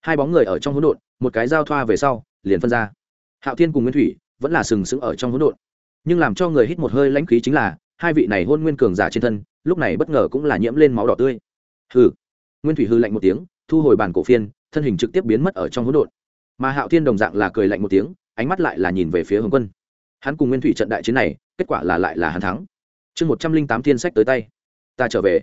Hai bóng người ở trong hỗn độn, một cái giao thoa về sau, liền phân ra. Hạo thiên cùng nguyên thủy, vẫn là sừng sững ở trong hỗn độn. Nhưng làm cho người hít một hơi lãnh khí chính là, hai vị này hôn nguyên cường giả trên thân, lúc này bất ngờ cũng là nhiễm lên máu đỏ tươi. Hừ. Nguyên thủy hư lạnh một tiếng, thu hồi bản cổ phiên, thân hình trực tiếp biến mất ở trong hỗn độn mà hạo thiên đồng dạng là cười lạnh một tiếng ánh mắt lại là nhìn về phía hướng quân hắn cùng nguyên thủy trận đại chiến này kết quả là lại là hắn thắng chương một trăm linh tám thiên sách tới tay ta trở về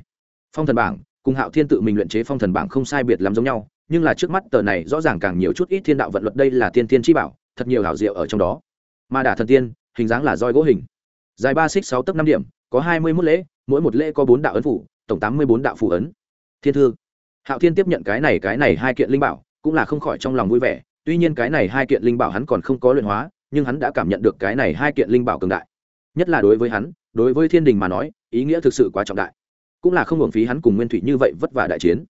phong thần bảng cùng hạo thiên tự mình luyện chế phong thần bảng không sai biệt lắm giống nhau nhưng là trước mắt tờ này rõ ràng càng nhiều chút ít thiên đạo vận luật đây là tiên tiên chi bảo thật nhiều hảo diệu ở trong đó mà đả thần tiên hình dáng là roi gỗ hình dài ba xích sáu tấc năm điểm có hai mươi mốt lễ mỗi một lễ có bốn đạo ấn phủ tổng tám mươi bốn đạo phủ ấn thiên thư hạo thiên tiếp nhận cái này cái này hai kiện linh bảo cũng là không khỏi trong lòng vui vẻ tuy nhiên cái này hai kiện linh bảo hắn còn không có luyện hóa, nhưng hắn đã cảm nhận được cái này hai kiện linh bảo cường đại. Nhất là đối với hắn, đối với thiên đình mà nói, ý nghĩa thực sự quá trọng đại. Cũng là không hưởng phí hắn cùng nguyên thủy như vậy vất vả đại chiến.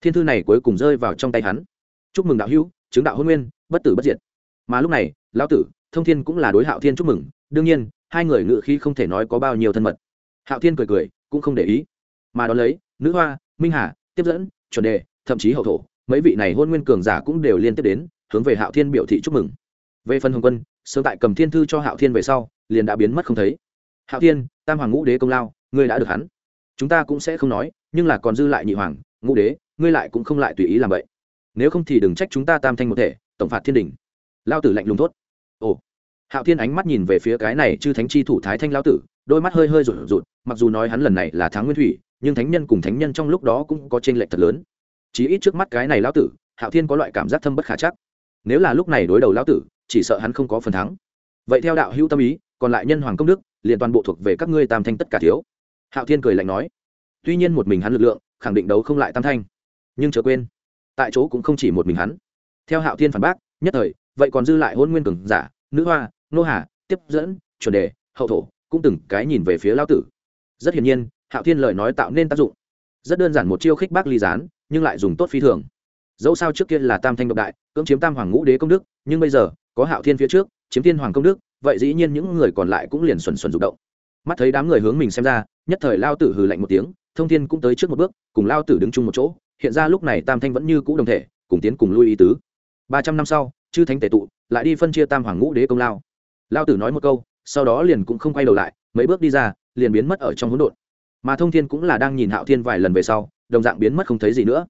Thiên thư này cuối cùng rơi vào trong tay hắn. Chúc mừng đạo hữu, chứng đạo hôn nguyên, bất tử bất diệt. Mà lúc này, lão tử, thông thiên cũng là đối hạo thiên chúc mừng. Đương nhiên, hai người ngự khi không thể nói có bao nhiêu thân mật. Hạo thiên cười cười, cũng không để ý. Mà đ ó lấy, nữ hoa, minh hà, tiếp dẫn, chuẩn đề, thậm chí hậu thổ, mấy vị này hôn nguyên cường giả cũng đều liên tiếp đến hướng về hạo thiên biểu thị chúc mừng. Về phần hồng quân, sớm tại cầm thiên thư cho hạo thiên về sau, liền đã biến mất không thấy. Hạo thiên, tam hoàng ngũ đế công lao, ngươi đã được hắn. Chúng ta cũng sẽ không nói, nhưng là còn dư lại nhị hoàng, ngũ đế, ngươi lại cũng không lại tùy ý làm vậy. Nếu không thì đừng trách chúng ta tam thanh một thể, tổng phạt thiên đình. Lao tử lạnh lùng thốt. Ồ. Hạo thiên ánh mắt nhìn về phía cái này chư thánh chi thủ thái thanh lao tử, đôi mắt hơi hơi rụt rụt, mặc dù nói hắn lần này là thắng nguyên thủy, nhưng thánh nhân cùng thánh nhân trong lúc đó cũng có t r ê n lệch thật lớn. Chí ít trước mắt cái này lao tử, hạo thiên có loại cảm giác thâm bất khả chắc nếu là lúc này đối đầu lão tử, chỉ sợ hắn không có phần thắng. Vậy theo đạo hữu tâm ý, còn lại nhân hoàng công đức, liền toàn bộ thuộc về các ngươi tam thanh tất cả thiếu. Hạo thiên cười lạnh nói. Tuy nhiên một mình hắn lực lượng, khẳng định đấu không lại tam thanh. Nhưng chớ quên, tại chỗ cũng không chỉ một mình hắn. Theo hạo thiên phản bác, nhất thời, vậy còn dư lại hôn nguyên cường giả, nữ hoa, nô hà, tiếp dẫn, chuẩn đề, hậu thổ, cũng từng cái nhìn về phía lao tử. Rất hiển nhiên, hạo thiên lời nói tạo nên tác dụng. Rất đơn giản một chiêu khích bác ly gián, nhưng lại dùng tốt phi thường dẫu sao trước kia là tam thanh độc đại, cưỡng chiếm tam hoàng ngũ đế công đức, nhưng bây giờ, có hạo thiên phía trước, chiếm thiên hoàng công đức, vậy dĩ nhiên những người còn lại cũng liền xuẩn xuẩn rụng động. Mắt thấy đám người hướng mình xem ra, nhất thời lao tử hừ lạnh một tiếng, thông thiên cũng tới trước một bước, cùng lao tử đứng chung một chỗ, hiện ra lúc này tam thanh vẫn như cũ đồng thể, cùng tiến cùng lui ý tứ. Ba trăm năm sau, chư thánh tể tụ, lại đi phân chia tam hoàng ngũ đế công lao. Lao tử nói một câu, sau đó liền cũng không quay đầu lại, mấy bước đi ra, liền biến mất ở trong hỗn độn. Mà thông thiên cũng là đang nhìn hạo thiên vài lần về sau, đồng dạng biến mất không thấy gì nữa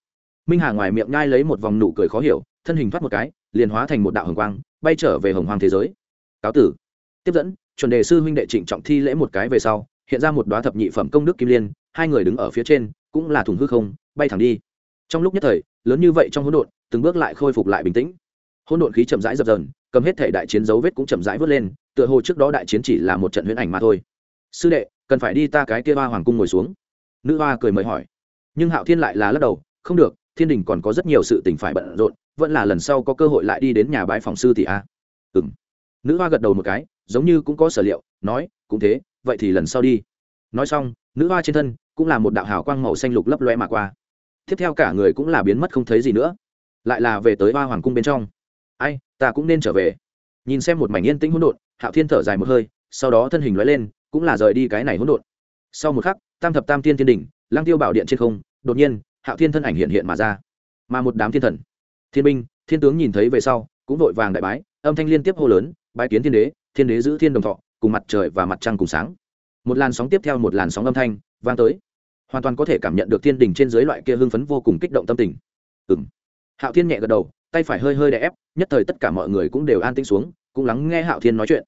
minh hà ngoài miệng nhai lấy một vòng nụ cười khó hiểu, thân hình thoát một cái, liền hóa thành một đạo hồng quang, bay trở về hồng hoàng thế giới. Cáo tử. Tiếp dẫn, chuẩn đề sư huynh đệ trịnh trọng thi lễ một cái về sau, hiện ra một đoá thập nhị phẩm công đức kim liên, hai người đứng ở phía trên, cũng là thùng hư không, bay thẳng đi. Trong lúc nhất thời, lớn như vậy trong hỗn độn, từng bước lại khôi phục lại bình tĩnh. Hỗn độn khí chậm rãi dập dần cầm hết thể đại chiến dấu vết cũng chậm rãi vớt lên, tựa hồ trước đó đại chiến chỉ là một trận huyễn ảnh mà thôi. Sư đệ, cần phải đi ta cái kia hoa hoàng cung ngồi xuống. Nữ hoa cười mời hỏi. Nhưng hạo thiên lại là lắc đầu, không được thiên đình còn có rất nhiều sự tình phải bận rộn, vẫn là lần sau có cơ hội lại đi đến nhà bãi phòng sư thì a. Ừ m nữ hoa gật đầu một cái, giống như cũng có sở liệu, nói, cũng thế, vậy thì lần sau đi. Nói xong, nữ hoa trên thân cũng là một đạo hào quang màu xanh lục lấp loe mà qua. Tiếp theo cả người cũng là biến mất không thấy gì nữa, lại là về tới hoa hoàng cung bên trong. Ai, ta cũng nên trở về. Nhìn xem một mảnh yên tĩnh hỗn độn, hạo thiên thở dài một hơi, sau đó thân hình lóe lên, cũng là rời đi cái này hỗn độn. Sau một khắc, tam thập tam tiên thiên đỉnh lang tiêu bảo điện trên không, đột nhiên hạo thiên thân ảnh hiện hiện mà ra. Mà một đám thiên thần. Thiên binh, thiên tướng nhìn thấy về sau, cũng vội vàng đại bái, âm thanh liên tiếp hô lớn, bái kiến thiên đế thiên đế giữ thiên đồng thọ, cùng mặt trời và mặt trăng cùng sáng. Một làn sóng tiếp theo một làn sóng âm thanh vang tới. Hoàn toàn có thể cảm nhận được thiên đình trên dưới loại kia hưng phấn vô cùng kích động tâm tình. Ừng hạo thiên nhẹ gật đầu, tay phải hơi hơi đè ép, nhất thời tất cả mọi người cũng đều an tĩnh xuống, cũng lắng nghe hạo thiên nói chuyện.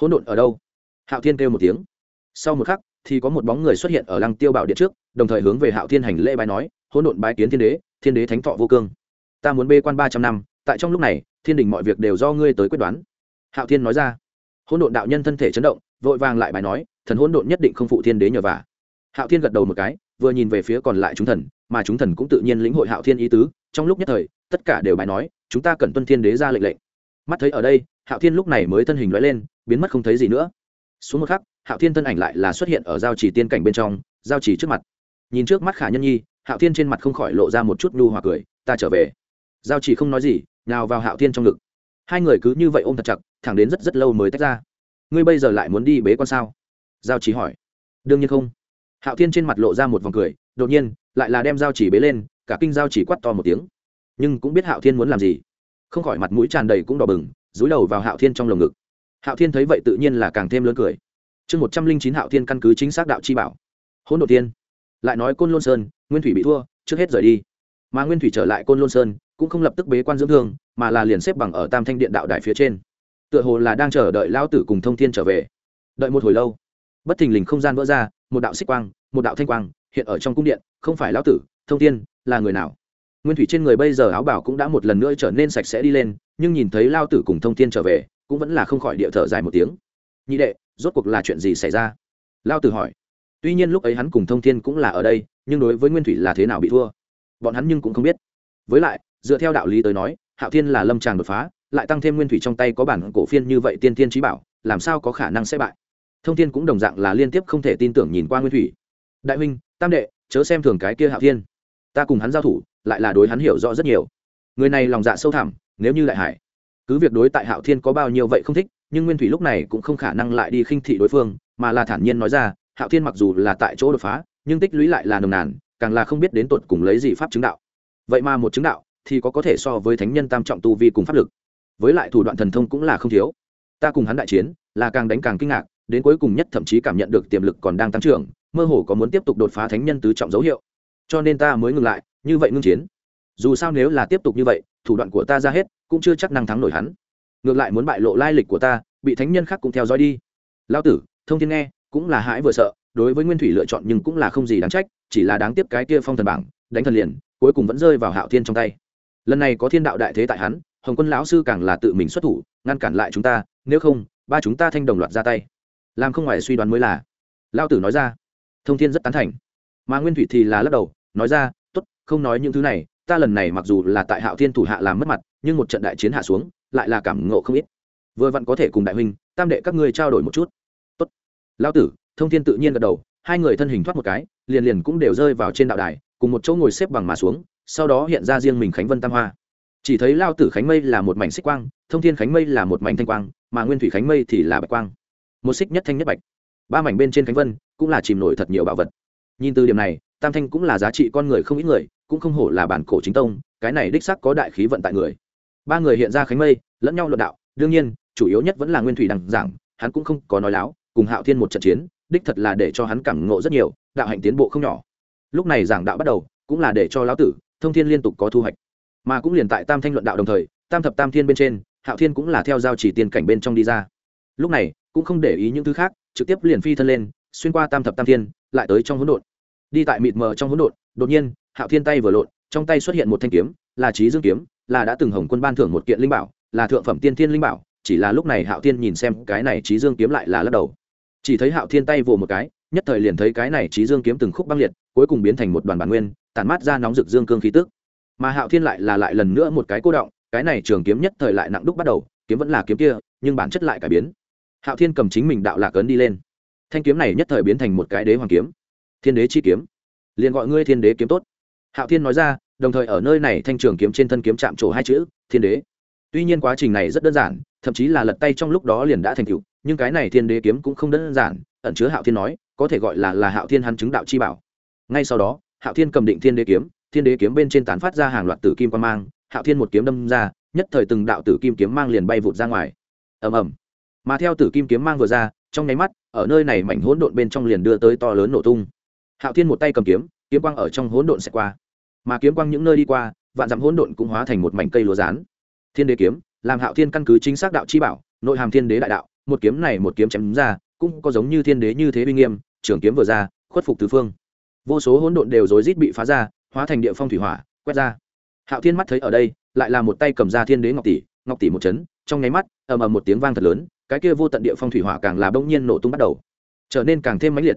Hỗn độn ở đâu? Hạo thiên kêu một tiếng. Sau một khắc, thì có một bóng người xuất hiện ở lăng tiêu bảo điện trước, đồng thời hướng về hạo thiên hành lễ bài nói hỗn độn bái kiến thiên đế thiên đế thánh thọ vô cương. Ta muốn bê quan ba trăm năm, tại trong lúc này, thiên đình mọi việc đều do ngươi tới quyết đoán. Hạo thiên nói ra. Hỗn độn đạo nhân thân thể chấn động, vội vàng lại bài nói, thần hỗn độn nhất định không phụ thiên đế nhờ vả. Hạo thiên gật đầu một cái, vừa nhìn về phía còn lại chúng thần, mà chúng thần cũng tự nhiên lĩnh hội hạo thiên ý tứ. Trong lúc nhất thời, tất cả đều bài nói, chúng ta cần tuân thiên đế ra lệnh lệnh. Mắt thấy ở đây, hạo thiên lúc này mới thân hình loại lên, biến mất không thấy gì nữa. Xuống một khắc, hạo thiên thân ảnh lại là xuất hiện ở giao chỉ tiên cảnh bên trong, giao chỉ trước mặt. Nhìn trước mắt khả nhân nhi hạo thiên trên mặt không khỏi lộ ra một chút nhu hòa cười, ta trở về. Giao chỉ không nói gì nào vào hạo thiên trong ngực. Hai người cứ như vậy ôm thật chặt, thẳng đến rất rất lâu mới tách ra. Ngươi bây giờ lại muốn đi bế con sao? Giao chỉ hỏi. Đương nhiên không. Hạo thiên trên mặt lộ ra một vòng cười, đột nhiên, lại là đem giao chỉ bế lên, cả kinh giao chỉ quắt to một tiếng. Nhưng cũng biết hạo thiên muốn làm gì. Không khỏi mặt mũi tràn đầy cũng đỏ bừng, dúi đầu vào hạo thiên trong lồng ngực. Hạo thiên thấy vậy tự nhiên là càng thêm lớn cười. Chương một trăm linh chín hạo thiên căn cứ chính xác đạo chi bảo. Hỗn độ tiên. Lại nói côn lôn sơn nguyên thủy bị thua, trước hết rời đi. Mà nguyên thủy trở lại côn lôn sơn, cũng không lập tức bế quan dưỡng thương, mà là liền xếp bằng ở tam thanh điện đạo đài phía trên. Tựa hồ là đang chờ đợi lao tử cùng thông thiên trở về. Đợi một hồi lâu, bất thình lình không gian vỡ ra, một đạo xích quang, một đạo thanh quang hiện ở trong cung điện, không phải lão tử, thông thiên, là người nào? Nguyên thủy trên người bây giờ áo bảo cũng đã một lần nữa trở nên sạch sẽ đi lên, nhưng nhìn thấy lao tử cùng thông thiên trở về, cũng vẫn là không khỏi địa thở dài một tiếng. Nhị đệ, rốt cuộc là chuyện gì xảy ra? Lao tử hỏi. Tuy nhiên lúc ấy hắn cùng thông thiên cũng là ở đây nhưng đối với nguyên thủy là thế nào bị thua, bọn hắn nhưng cũng không biết. Với lại, dựa theo đạo lý tới nói, hạo thiên là lâm tràng đột phá, lại tăng thêm nguyên thủy trong tay có bản cổ phiên như vậy tiên tiên trí bảo, làm sao có khả năng sẽ bại? Thông thiên cũng đồng dạng là liên tiếp không thể tin tưởng nhìn qua nguyên thủy. Đại huynh, tam đệ, chớ xem thường cái kia hạo thiên. Ta cùng hắn giao thủ, lại là đối hắn hiểu rõ rất nhiều. Người này lòng dạ sâu thẳm, nếu như đại hải cứ việc đối tại hạo thiên có bao nhiêu vậy không thích, nhưng nguyên thủy lúc này cũng không khả năng lại đi khinh thị đối phương, mà là thản nhiên nói ra, hạo thiên mặc dù là tại chỗ đột phá nhưng tích lũy lại là nồng nàn, càng là không biết đến tột cùng lấy gì pháp chứng đạo. Vậy mà một chứng đạo thì có có thể so với thánh nhân tam trọng tu vi cùng pháp lực. Với lại thủ đoạn thần thông cũng là không thiếu. Ta cùng hắn đại chiến, là càng đánh càng kinh ngạc, đến cuối cùng nhất thậm chí cảm nhận được tiềm lực còn đang tăng trưởng, mơ hồ có muốn tiếp tục đột phá thánh nhân tứ trọng dấu hiệu. Cho nên ta mới ngừng lại, như vậy ngưng chiến. Dù sao nếu là tiếp tục như vậy, thủ đoạn của ta ra hết, cũng chưa chắc năng thắng nổi hắn. Ngược lại muốn bại lộ lai lịch của ta, bị thánh nhân khác cũng theo dõi đi. Lao tử, thông thiên nghe, cũng là hãi vừa sợ đối với nguyên thủy lựa chọn nhưng cũng là không gì đáng trách, chỉ là đáng tiếp cái kia phong thần bảng, đánh thần liền, cuối cùng vẫn rơi vào hạo thiên trong tay. Lần này có thiên đạo đại thế tại hắn, hồng quân lão sư càng là tự mình xuất thủ, ngăn cản lại chúng ta, nếu không, ba chúng ta thanh đồng loạt ra tay. Làm không ngoài suy đoán mới là. Lao tử nói ra. Thông thiên rất tán thành. Mà nguyên thủy thì là lắc đầu, nói ra t ố t không nói những thứ này, ta lần này mặc dù là tại hạo thiên thủ hạ làm mất mặt, nhưng một trận đại chiến hạ xuống, lại là cảm ngộ không ít. Vừa vặn có thể cùng đại huynh, tam đệ các ngươi trao đổi một chút. Tốt. Lao tử thông thiên tự nhiên gật đầu, hai người thân hình thoát một cái, liền liền cũng đều rơi vào trên đạo đài, cùng một chỗ ngồi xếp bằng mà xuống, sau đó hiện ra riêng mình khánh vân tam hoa. Chỉ thấy lao tử khánh mây là một mảnh xích quang, thông thiên khánh mây là một mảnh thanh quang, mà nguyên thủy khánh mây thì là bạch quang. Một xích nhất thanh nhất bạch. Ba mảnh bên trên khánh vân cũng là chìm nổi thật nhiều bảo vật. Nhìn từ điểm này, tam thanh cũng là giá trị con người không ít người, cũng không hổ là bản cổ chính tông, cái này đích sắc có đại khí vận tại người. Ba người hiện ra khánh mây, lẫn nhau luận đạo, đương nhiên, chủ yếu nhất vẫn là nguyên thủy đằng giảng, hắn cũng không có nói láo, cùng hạo thiên một trận chiến đích thật là để cho hắn cảm ngộ rất nhiều, đạo hạnh tiến bộ không nhỏ. Lúc này giảng đạo bắt đầu, cũng là để cho lão tử, thông thiên liên tục có thu hoạch. Mà cũng liền tại tam thanh luận đạo đồng thời, tam thập tam thiên bên trên, hạo thiên cũng là theo giao chỉ tiên cảnh bên trong đi ra. Lúc này, cũng không để ý những thứ khác, trực tiếp liền phi thân lên, xuyên qua tam thập tam thiên, lại tới trong hỗn độn. Đi tại mịt mờ trong hỗn độn, đột nhiên, hạo thiên tay vừa lộn, trong tay xuất hiện một thanh kiếm, là trí dương kiếm, là đã từng hồng quân ban thưởng một kiện linh bảo, là thượng phẩm tiên thiên linh bảo, chỉ là lúc này hạo thiên nhìn xem cái này trí dương kiếm lại là lắc đầu chỉ thấy hạo thiên tay vồ một cái, nhất thời liền thấy cái này trí dương kiếm từng khúc băng liệt, cuối cùng biến thành một đoàn bản nguyên, tản mát ra nóng rực dương cương khí tức. Mà hạo thiên lại là lại lần nữa một cái cô động, cái này trường kiếm nhất thời lại nặng đúc bắt đầu, kiếm vẫn là kiếm kia, nhưng bản chất lại cải biến. Hạo thiên cầm chính mình đạo lạc ấn đi lên. Thanh kiếm này nhất thời biến thành một cái đế hoàng kiếm. Thiên đế chi kiếm. Liền gọi ngươi thiên đế kiếm tốt. Hạo thiên nói ra, đồng thời ở nơi này thanh trường kiếm trên thân kiếm chạm trổ hai chữ, thiên đế. Tuy nhiên quá trình này rất đơn giản, thậm chí là lật tay trong lúc đó liền đã thành cựu nhưng cái này thiên đế kiếm cũng không đơn giản, ẩn chứa hạo thiên nói, có thể gọi là là hạo thiên hắn chứng đạo chi bảo. Ngay sau đó, hạo thiên cầm định thiên đế kiếm, thiên đế kiếm bên trên tán phát ra hàng loạt tử kim quan mang, hạo thiên một kiếm đâm ra, nhất thời từng đạo tử kim kiếm mang liền bay vụt ra ngoài. Ầm ầm. Mà theo tử kim kiếm mang vừa ra, trong nháy mắt, ở nơi này mảnh hỗn độn bên trong liền đưa tới to lớn nổ tung. Hạo thiên một tay cầm kiếm kiếm quang ở trong hỗn độn sẽ qua. Mà kiếm quang những nơi đi qua, vạn dặm hỗn độn cũng hóa thành một mảnh cây lúa rán. Thiên đế kiếm, làm hạo thiên căn cứ chính xác đạo chi bảo, nội hàm thiên đế đại đạo một kiếm này một kiếm chém ra, cũng có giống như thiên đế như thế uy nghiêm, trường kiếm vừa ra, khuất phục tứ phương. Vô số hỗn độn đều rối rít bị phá ra, hóa thành địa phong thủy hỏa, quét ra. Hạo thiên mắt thấy ở đây, lại là một tay cầm ra thiên đế ngọc tỷ ngọc tỷ một chấn, trong nháy mắt, ầm ầm một tiếng vang thật lớn, cái kia vô tận địa phong thủy hỏa càng là bỗng nhiên nổ tung bắt đầu, trở nên càng thêm mãnh liệt.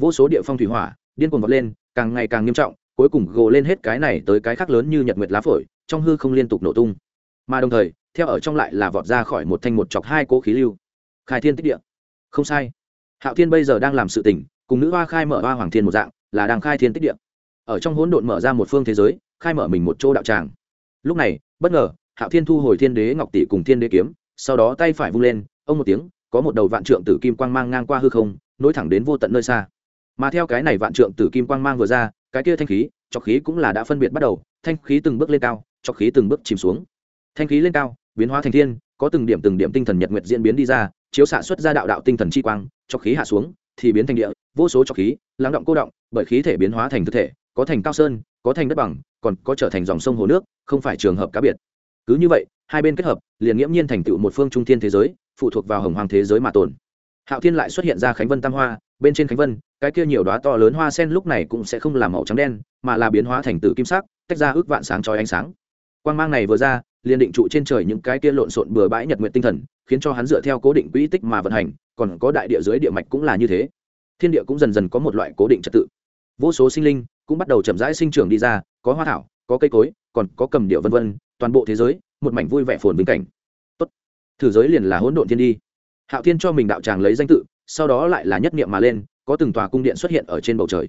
Vô số địa phong thủy hỏa, điên cuồng vọt lên, càng ngày càng nghiêm trọng, cuối cùng gồ lên hết cái này tới cái khác lớn như nhật nguyệt lá phổi, trong hư không liên tục nổ tung. Mà đồng thời, theo ở trong lại là vọt ra khỏi một thanh một chọc hai cố khí lưu khai thiên tích địa. Không sai. Hạo thiên bây giờ đang làm sự tình, cùng nữ hoa khai mở hoa hoàng thiên một dạng là đang khai thiên tích địa. Ở trong hỗn độn mở ra một phương thế giới khai mở mình một chỗ đạo tràng. Lúc này bất ngờ hạo thiên thu hồi thiên đế ngọc tỷ cùng thiên đế kiếm sau đó tay phải vung lên ông một tiếng có một đầu vạn trượng tử kim quang mang ngang qua hư không nối thẳng đến vô tận nơi xa. Mà theo cái này vạn trượng tử kim quang mang vừa ra cái kia thanh khí trọc khí cũng là đã phân biệt bắt đầu thanh khí từng bước lên cao trọc khí từng bước chìm xuống. Thanh khí lên cao biến hóa thành thiên có từng điểm từng điểm tinh thần nhật nguyệt diễn biến đi ra, chiếu xạ xuất ra đạo đạo tinh thần chi quang, cho khí hạ xuống, thì biến thành địa, vô số cho khí, lắng động cô động, bởi khí thể biến hóa thành thực thể, có thành cao sơn, có thành đất bằng, còn có trở thành dòng sông hồ nước, không phải trường hợp cá biệt. Cứ như vậy, hai bên kết hợp, liền nghiễm nhiên thành tựu một phương trung thiên thế giới, phụ thuộc vào hồng hoàng thế giới mà tồn. Hạo thiên lại xuất hiện ra khánh vân tam hoa, bên trên khánh vân, cái kia nhiều đóa to lớn hoa sen lúc này cũng sẽ không làm màu trắng đen, mà là biến hóa thành tử kim sắc, tách ra ước vạn sáng trói ánh sáng. Quang mang này vừa ra liền định trụ trên trời những cái kia lộn xộn bừa bãi nhật nguyện tinh thần, khiến cho hắn dựa theo cố định quỹ tích mà vận hành, còn có đại địa dưới địa mạch cũng là như thế. Thiên địa cũng dần dần có một loại cố định trật tự. Vô số sinh linh cũng bắt đầu chậm rãi sinh trưởng đi ra, có hoa thảo, có cây cối, còn có cầm điệu vân vân, toàn bộ thế giới, một mảnh vui vẻ phồn vinh cảnh. Tốt, thử giới liền là hỗn độn thiên đi. Hạo thiên cho mình đạo tràng lấy danh tự, sau đó lại là nhất niệm mà lên, có từng tòa cung điện xuất hiện ở trên bầu trời.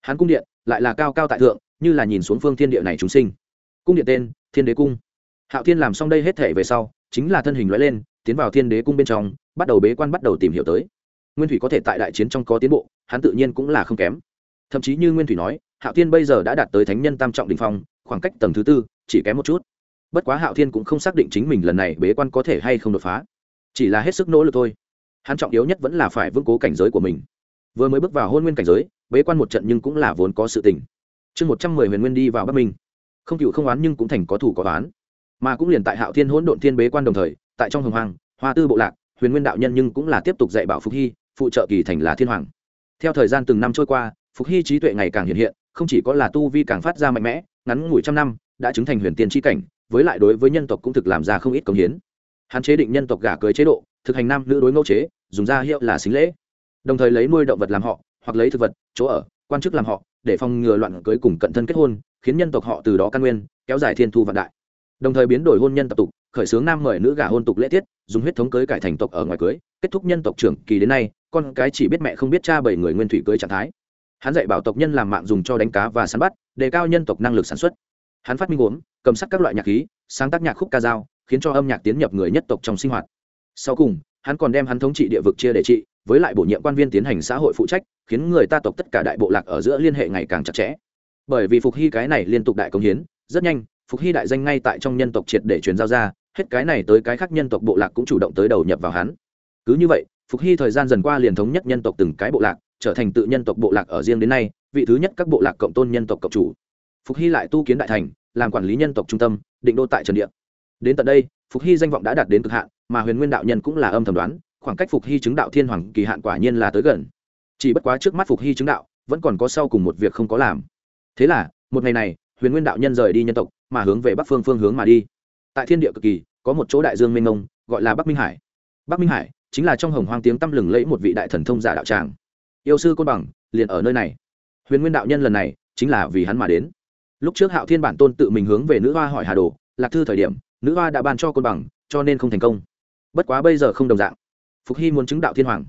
Hắn cung điện lại là cao cao tại thượng, như là nhìn xuống phương thiên địa này chúng sinh. Cung điện tên, thiên đế cung hạo thiên làm xong đây hết thể về sau, chính là thân hình loại lên, tiến vào thiên đế cung bên trong, bắt đầu bế quan bắt đầu tìm hiểu tới. Nguyên thủy có thể tại đại chiến trong có tiến bộ, hắn tự nhiên cũng là không kém. Thậm chí như nguyên thủy nói, hạo thiên bây giờ đã đạt tới thánh nhân tam trọng đình phong, khoảng cách tầng thứ tư, chỉ kém một chút. Bất quá hạo thiên cũng không xác định chính mình lần này bế quan có thể hay không đột phá. Chỉ là hết sức nỗ lực thôi. Hắn trọng yếu nhất vẫn là phải vững cố cảnh giới của mình. Vừa mới bước vào hôn nguyên cảnh giới, bế quan một trận nhưng cũng là vốn có sự tình. Chương một trăm mười huyền nguyên đi vào bắc minh. Không cựu không oán nhưng cũng thành có thủ có oán mà cũng liền tại hạo thiên hỗn độn thiên bế quan đồng thời, tại trong hồng hoàng hoa tư bộ lạc, huyền nguyên đạo nhân nhưng cũng là tiếp tục dạy bảo phục hy, phụ trợ kỳ thành là thiên hoàng. Theo thời gian từng năm trôi qua, phục hy trí tuệ ngày càng hiện hiện, không chỉ có là tu vi càng phát ra mạnh mẽ, ngắn ngủi trăm năm, đã chứng thành huyền tiên tri cảnh, với lại đối với nhân tộc cũng thực làm ra không ít công hiến. Hạn chế định nhân tộc gả cưới chế độ, thực hành nam nữ đối ngẫu chế, dùng ra hiệu là xính lễ. Đồng thời lấy nuôi động vật làm họ, hoặc lấy thực vật, chỗ ở, quan chức làm họ, để phòng ngừa loạn cưới cùng cận thân kết hôn, khiến nhân tộc họ từ đó căn nguyên, kéo dài thiên thu vạn đại đồng thời biến đổi hôn nhân tập tục, khởi xướng nam mời nữ gả hôn tục lễ tiết, dùng huyết thống cưới cải thành tộc ở ngoài cưới, kết thúc nhân tộc trưởng kỳ đến nay, con cái chỉ biết mẹ không biết cha bảy người nguyên thủy cưới trạng thái. Hắn dạy bảo tộc nhân làm mạng dùng cho đánh cá và săn bắt, đề cao nhân tộc năng lực sản xuất. Hắn phát minh gốm, cầm sắc các loại nhạc khí, sáng tác nhạc khúc ca dao, khiến cho âm nhạc tiến nhập người nhất tộc trong sinh hoạt. Sau cùng, hắn còn đem hắn thống trị địa vực chia để trị, với lại bổ nhiệm quan viên tiến hành xã hội phụ trách, khiến người ta tộc tất cả đại bộ lạc ở giữa liên hệ ngày càng chặt chẽ. Bởi vì phục hy cái này liên tục đại công hiến, rất nhanh phục hy đại danh ngay tại trong nhân tộc triệt để truyền giao ra, hết cái này tới cái khác nhân tộc bộ lạc cũng chủ động tới đầu nhập vào hắn. Cứ như vậy, phục hy thời gian dần qua liền thống nhất nhân tộc từng cái bộ lạc, trở thành tự nhân tộc bộ lạc ở riêng đến nay, vị thứ nhất các bộ lạc cộng tôn nhân tộc cộng chủ. Phục hy lại tu kiến đại thành, làm quản lý nhân tộc trung tâm, định đô tại trần địa. Đến tận đây, phục hy danh vọng đã đạt đến cực hạn, mà huyền nguyên đạo nhân cũng là âm thầm đoán, khoảng cách phục hy chứng đạo thiên hoàng kỳ hạn quả nhiên là tới gần. Chỉ bất quá trước mắt phục hy chứng đạo, vẫn còn có sau cùng một việc không có làm. Thế là, một ngày này huyền nguyên đạo nhân rời đi nhân tộc, mà hướng về bắc phương phương hướng mà đi. Tại thiên địa cực kỳ, có một chỗ đại dương mênh mông, gọi là bắc minh hải. Bắc minh hải chính là trong hồng hoang tiếng tăm lừng lẫy một vị đại thần thông giả đạo tràng. Yêu sư côn bằng liền ở nơi này. Huyền nguyên đạo nhân lần này chính là vì hắn mà đến. Lúc trước hạo thiên bản tôn tự mình hướng về nữ hoa hỏi hà đồ, lạc thư thời điểm, nữ hoa đã ban cho côn bằng, cho nên không thành công. Bất quá bây giờ không đồng dạng. Phục hy muốn chứng đạo thiên hoàng.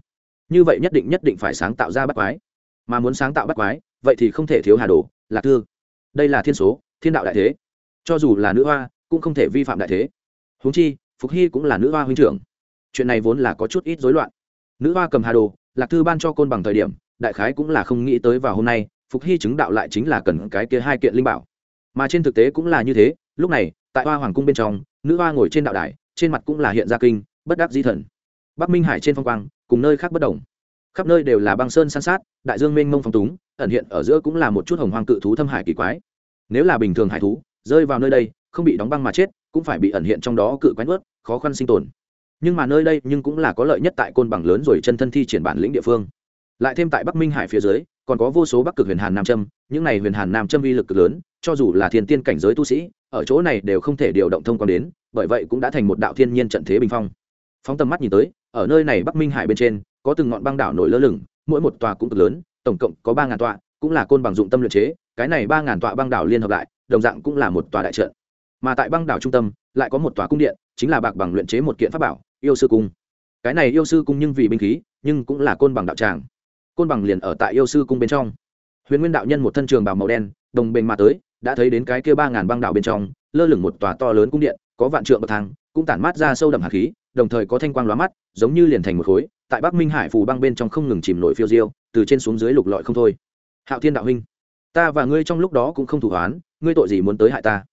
Như vậy nhất định nhất định phải sáng tạo ra bắt quái. Mà muốn sáng tạo bắt quái, vậy thì không thể thiếu hà đồ, lạc thư đây là thiên số, thiên đạo đại thế. Cho dù là nữ hoa, cũng không thể vi phạm đại thế. Huống chi, phục hy cũng là nữ hoa huynh trưởng. Chuyện này vốn là có chút ít rối loạn. Nữ hoa cầm hà đồ, lạc thư ban cho côn bằng thời điểm, đại khái cũng là không nghĩ tới vào hôm nay, phục hy chứng đạo lại chính là cần cái kia hai kiện linh bảo. Mà trên thực tế cũng là như thế, lúc này, tại hoa hoàng cung bên trong, nữ hoa ngồi trên đạo đài, trên mặt cũng là hiện ra kinh, bất đắc di thần. Bắc minh hải trên phong quang, cùng nơi khác bất đồng. Khắp nơi đều là băng sơn san sát, đại dương mênh mông phong túng ẩn hiện ở giữa cũng là một chút hồng hoang cự thú thâm hải kỳ quái. Nếu là bình thường hải thú, rơi vào nơi đây, không bị đóng băng mà chết, cũng phải bị ẩn hiện trong đó cự quái nuốt, khó khăn sinh tồn. Nhưng mà nơi đây nhưng cũng là có lợi nhất tại côn bằng lớn rồi chân thân thi triển bản lĩnh địa phương. Lại thêm tại bắc minh hải phía dưới, còn có vô số bắc cực huyền hàn nam châm, những này huyền hàn nam châm uy lực cực lớn, cho dù là thiên tiên cảnh giới tu sĩ, ở chỗ này đều không thể điều động thông quan đến, bởi vậy cũng đã thành một đạo thiên nhiên trận thế bình phong. Phóng tầm mắt nhìn tới, ở nơi này bắc minh hải bên trên, có từng ngọn băng đảo nổi lơ lửng, mỗi một tòa cũng cực lớn tổng cộng có ba ngàn tọa, cũng là côn bằng dụng tâm luyện chế, cái này ba ngàn tọa băng đảo liên hợp lại, đồng dạng cũng là một tòa đại trận. Mà tại băng đảo trung tâm, lại có một tòa cung điện, chính là bạc bằng luyện chế một kiện pháp bảo, yêu sư cung. Cái này yêu sư cung nhưng vì binh khí, nhưng cũng là côn bằng đạo tràng. Côn bằng liền ở tại yêu sư cung bên trong. Huyền nguyên đạo nhân một thân trường bào màu đen, đồng bền mà tới, đã thấy đến cái kia ba ngàn băng đảo bên trong, lơ lửng một tòa to lớn cung điện, có vạn trượng bậc thang, cũng tản mát ra sâu đậm hạt khí, đồng thời có thanh quang lóa mắt, giống như liền thành một khối tại bắc minh hải phù băng bên trong không ngừng chìm nổi phiêu diêu, từ trên xuống dưới lục lọi không thôi. Hạo thiên đạo huynh, ta và ngươi trong lúc đó cũng không thủ hoán, ngươi tội gì muốn tới hại ta?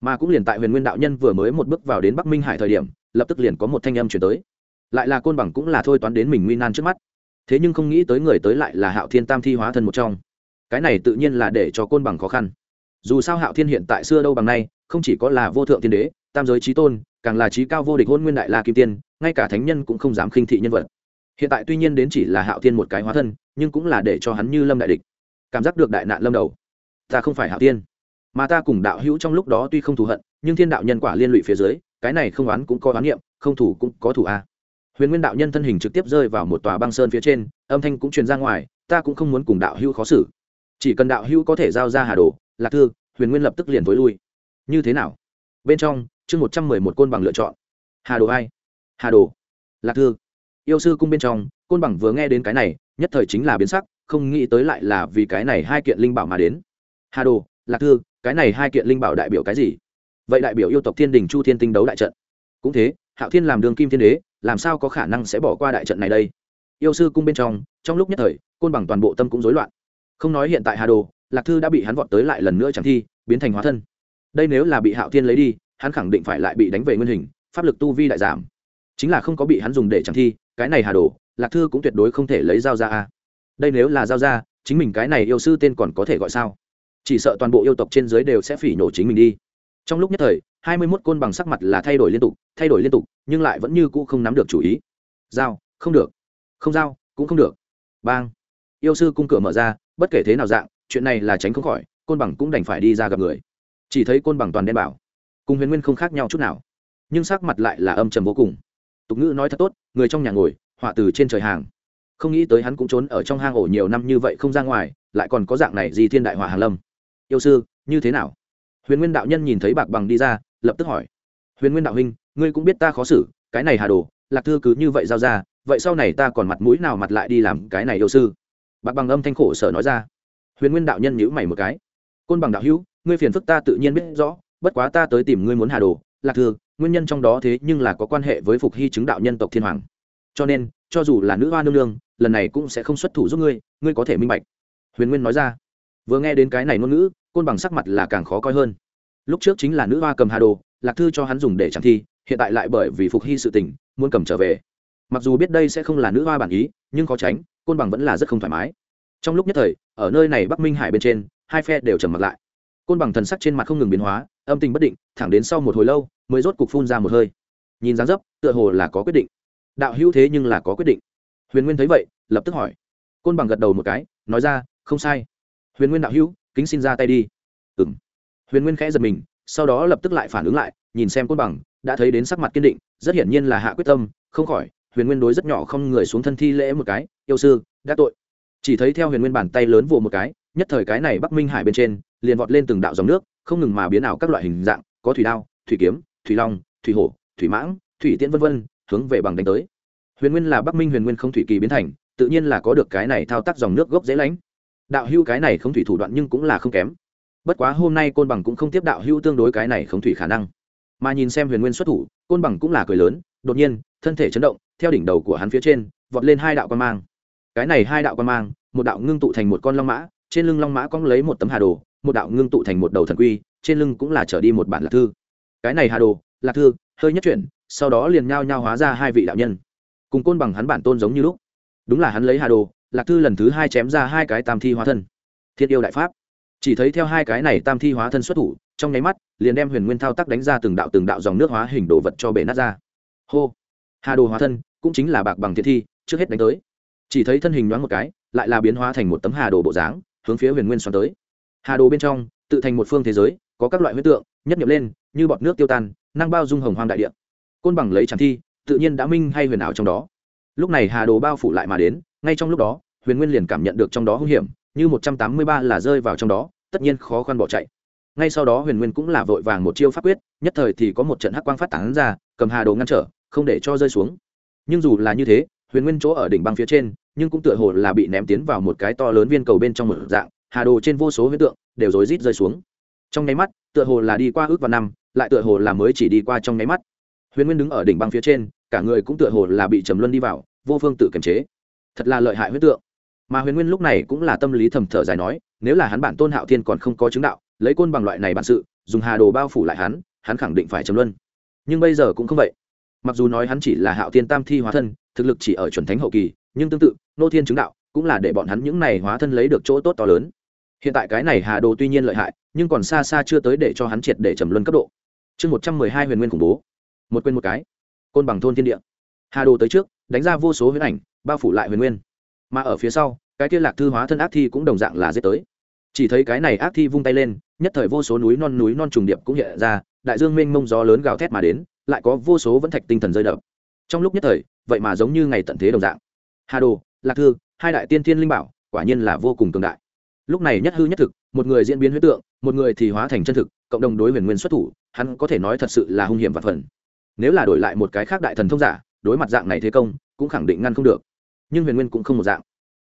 Mà cũng liền tại huyền nguyên đạo nhân vừa mới một bước vào đến bắc minh hải thời điểm, lập tức liền có một thanh âm chuyển tới. Lại là côn bằng cũng là thôi toán đến mình nguy nan trước mắt. Thế nhưng không nghĩ tới người tới lại là hạo thiên tam thi hóa thân một trong. Cái này tự nhiên là để cho côn bằng khó khăn. Dù sao hạo thiên hiện tại xưa đâu bằng nay, không chỉ có là vô thượng thiên đế, tam giới trí tôn, càng là trí cao vô địch hôn nguyên đại la kim tiên, ngay cả thánh nhân cũng không dám khinh thị nhân vật hiện tại tuy nhiên đến chỉ là hạo thiên một cái hóa thân, nhưng cũng là để cho hắn như lâm đại địch, cảm giác được đại nạn lâm đầu. Ta không phải hạo tiên mà ta cùng đạo hữu trong lúc đó tuy không thù hận, nhưng thiên đạo nhân quả liên lụy phía dưới, cái này không oán cũng có oán niệm, không thủ cũng có thủ a. Huyền nguyên đạo nhân thân hình trực tiếp rơi vào một tòa băng sơn phía trên, âm thanh cũng truyền ra ngoài, ta cũng không muốn cùng đạo hữu khó xử. Chỉ cần đạo hữu có thể giao ra hà đồ, lạc thư, huyền nguyên lập tức liền t ố i lui. Như thế nào? Bên trong, chương một trăm mười một côn bằng lựa chọn. Hà đồ ai? Hà đồ. Lạc thư yêu sư cung bên trong, côn bằng vừa nghe đến cái này, nhất thời chính là biến sắc, không nghĩ tới lại là vì cái này hai kiện linh bảo mà đến. Hà đồ, lạc thư, cái này hai kiện linh bảo đại biểu cái gì? Vậy đại biểu yêu tộc thiên đình chu thiên tinh đấu đại trận. Cũng thế, hạo thiên làm đường kim thiên đế, làm sao có khả năng sẽ bỏ qua đại trận này đây? Yêu sư cung bên trong trong lúc nhất thời, côn bằng toàn bộ tâm cũng rối loạn. Không nói hiện tại hà đồ, lạc thư đã bị hắn vọt tới lại lần nữa chẳng thi, biến thành hóa thân. Đây nếu là bị hạo thiên lấy đi, hắn khẳng định phải lại bị đánh về nguyên hình, pháp lực tu vi đại giảm. Chính là không có bị hắn dùng để chẳng thi cái này hà đồ, lạc thư cũng tuyệt đối không thể lấy dao ra a. Đây nếu là dao ra chính mình cái này yêu sư tên còn có thể gọi sao? Chỉ sợ toàn bộ yêu tộc trên dưới đều sẽ phỉ nổ chính mình đi. Trong lúc nhất thời, hai mươi mốt côn bằng sắc mặt là thay đổi liên tục, thay đổi liên tục, nhưng lại vẫn như cũ không nắm được chủ ý. Giao, không được. Không giao, cũng không được. Bang. Yêu sư cung cửa mở ra, bất kể thế nào dạng, chuyện này là tránh không khỏi, côn bằng cũng đành phải đi ra gặp người. Chỉ thấy côn bằng toàn đen bảo. Cùng huyền nguyên không khác nhau chút nào. Nhưng sắc mặt lại là âm trầm vô cùng tục ngữ nói thật tốt, người trong nhà ngồi, họa từ trên trời hàng. Không nghĩ tới hắn cũng trốn ở trong hang ổ nhiều năm như vậy không ra ngoài, lại còn có dạng này gì thiên đại hỏa hàn lâm. Yêu sư, như thế nào? Huyền nguyên đạo nhân nhìn thấy bạc bằng đi ra, lập tức hỏi. Huyền nguyên đạo huynh, ngươi cũng biết ta khó xử, cái này hà đồ, lạc thư cứ như vậy giao ra, vậy sau này ta còn mặt mũi nào mặt lại đi làm cái này yêu sư? Bạc bằng âm thanh khổ sở nói ra. Huyền nguyên đạo nhân nhữ mày một cái. Côn bằng đạo hữu, ngươi phiền phức ta tự nhiên biết rõ, bất quá ta tới tìm ngươi muốn hà đồ lạc thư, nguyên nhân trong đó thế nhưng là có quan hệ với phục hy chứng đạo nhân tộc thiên hoàng. Cho nên, cho dù là nữ hoa nương nương, lần này cũng sẽ không xuất thủ giúp ngươi ngươi có thể minh bạch. Huyền nguyên nói ra. Vừa nghe đến cái này ngôn ngữ, côn bằng sắc mặt là càng khó coi hơn. Lúc trước chính là nữ hoa cầm hà đồ, lạc thư cho hắn dùng để chẳng thi, hiện tại lại bởi vì phục hy sự tình, muốn cầm trở về. Mặc dù biết đây sẽ không là nữ hoa bản ý, nhưng khó tránh, côn bằng vẫn là rất không thoải mái. Trong lúc nhất thời, ở nơi này bắc minh hải bên trên, hai phe đều trầm mặt lại côn bằng thần sắc trên mặt không ngừng biến hóa, âm tình bất định, thẳng đến sau một hồi lâu, mới rốt cục phun ra một hơi. Nhìn dáng dấp, tựa hồ là có quyết định. Đạo hữu thế nhưng là có quyết định. Huyền nguyên thấy vậy, lập tức hỏi. Côn bằng gật đầu một cái, nói ra, không sai. Huyền nguyên đạo hữu, kính xin ra tay đi. Ừ m huyền nguyên khẽ giật mình, sau đó lập tức lại phản ứng lại, nhìn xem côn bằng, đã thấy đến sắc mặt kiên định, rất hiển nhiên là hạ quyết tâm, không khỏi, huyền nguyên đối rất nhỏ không người xuống thân thi lễ một cái, yêu sư, đã tội. Chỉ thấy theo huyền nguyên bàn tay lớn vồ một cái, nhất thời cái này bắc minh hải bên trên liền vọt lên từng đạo dòng nước, không ngừng mà biến ảo các loại hình dạng, có thủy đao, thủy kiếm, thủy long, thủy hổ, thủy mãng, thủy tiễn vân vân, hướng về bằng đánh tới. Huyền nguyên là bắc minh huyền nguyên không thủy kỳ biến thành, tự nhiên là có được cái này thao tác dòng nước gốc dễ lánh đạo hưu cái này không thủy thủ đoạn nhưng cũng là không kém. Bất quá hôm nay côn bằng cũng không tiếp đạo hưu tương đối cái này không thủy khả năng. Mà nhìn xem huyền nguyên xuất thủ, côn bằng cũng là cười lớn, đột nhiên, thân thể chấn động, theo đỉnh đầu của hắn phía trên, vọt lên hai đạo quan mang. Cái này hai đạo quan mang, một đạo ngưng tụ thành một con long mã trên lưng long mã cong lấy một tấm hà đồ, một đạo ngưng tụ thành một đầu thần quy, trên lưng cũng là trở đi một bản lạc thư. Cái này hà đồ, lạc thư, hơi nhất chuyển, sau đó liền nhao nhao hóa ra hai vị đạo nhân. Cùng côn bằng hắn bản tôn giống như lúc. Đúng là hắn lấy hà đồ, lạc thư lần thứ hai chém ra hai cái tam thi hóa thân. Thiết yêu đại pháp. Chỉ thấy theo hai cái này tam thi hóa thân xuất thủ, trong nháy mắt, liền đem huyền nguyên thao tác đánh ra từng đạo từng đạo dòng nước hóa hình đồ vật cho bể nát ra. Hô. Hà đồ hóa thân, cũng chính là bạc bằng thiệt thi, trước hết đánh tới. Chỉ thấy thân hình nhoáng một cái, lại là biến hóa thành một tấm hà đồ bộ dáng hướng phía huyền nguyên xoắn tới. Hà đồ bên trong, tự thành một phương thế giới, có các loại huyết tượng, nhất nhập lên, như bọt nước tiêu tan, năng bao dung hồng hoang đại địa. Côn bằng lấy tràng thi, tự nhiên đã minh hay huyền ảo trong đó. Lúc này hà đồ bao phủ lại mà đến, ngay trong lúc đó, huyền nguyên liền cảm nhận được trong đó hung hiểm, như một trăm tám mươi ba là rơi vào trong đó, tất nhiên khó khăn bỏ chạy. Ngay sau đó huyền nguyên cũng là vội vàng một chiêu pháp quyết, nhất thời thì có một trận hắc quang phát tán ra, cầm hà đồ ngăn trở, không để cho rơi xuống. Nhưng dù là như thế, huyền nguyên chỗ ở đỉnh băng phía trên nhưng cũng tựa hồ là bị ném tiến vào một cái to lớn viên cầu bên trong một dạng, hà đồ trên vô số huyết tượng đều rối rít rơi xuống. Trong nháy mắt, tựa hồ là đi qua ước vào năm, lại tựa hồ là mới chỉ đi qua trong nháy mắt. Huyền nguyên đứng ở đỉnh băng phía trên, cả người cũng tựa hồ là bị trầm luân đi vào, vô phương tự kiềm chế. Thật là lợi hại huyết tượng. Mà huyền nguyên lúc này cũng là tâm lý thầm thở dài nói, nếu là hắn bản tôn hạo thiên còn không có chứng đạo, lấy côn bằng loại này bản sự, dùng hà đồ bao phủ lại hắn hắn khẳng định phải trầm luân. Nhưng bây giờ cũng không vậy. Mặc dù nói hắn chỉ là hạo thiên tam thi hóa thân thực lực chỉ ở chuẩn thánh hậu kỳ, nhưng tương tự, nô thiên chứng đạo cũng là để bọn hắn những này hóa thân lấy được chỗ tốt to lớn. Hiện tại cái này hà đồ tuy nhiên lợi hại, nhưng còn xa xa chưa tới để cho hắn triệt để trầm luân cấp độ. Chương một trăm mười hai huyền nguyên khủng bố. Một quên một cái. Côn bằng thôn thiên địa. Hà đồ tới trước, đánh ra vô số huyễn ảnh, bao phủ lại huyền nguyên. Mà ở phía sau, cái kia lạc thư hóa thân ác thi cũng đồng dạng là giết tới. Chỉ thấy cái này ác thi vung tay lên, nhất thời vô số núi non núi non trùng điệp cũng hiện ra, đại dương mênh mông gió lớn gào thét mà đến, lại có vô số vẫn thạch tinh thần rơi đập trong lúc nhất thời, vậy mà giống như ngày tận thế đồng dạng. Hà đồ, lạc thư, hai đại tiên thiên linh bảo, quả nhiên là vô cùng cường đại. Lúc này nhất hư nhất thực, một người diễn biến huyết tượng, một người thì hóa thành chân thực, cộng đồng đối huyền nguyên xuất thủ, hắn có thể nói thật sự là hung hiểm và phần. Nếu là đổi lại một cái khác đại thần thông giả, đối mặt dạng này thế công, cũng khẳng định ngăn không được. Nhưng huyền nguyên cũng không một dạng.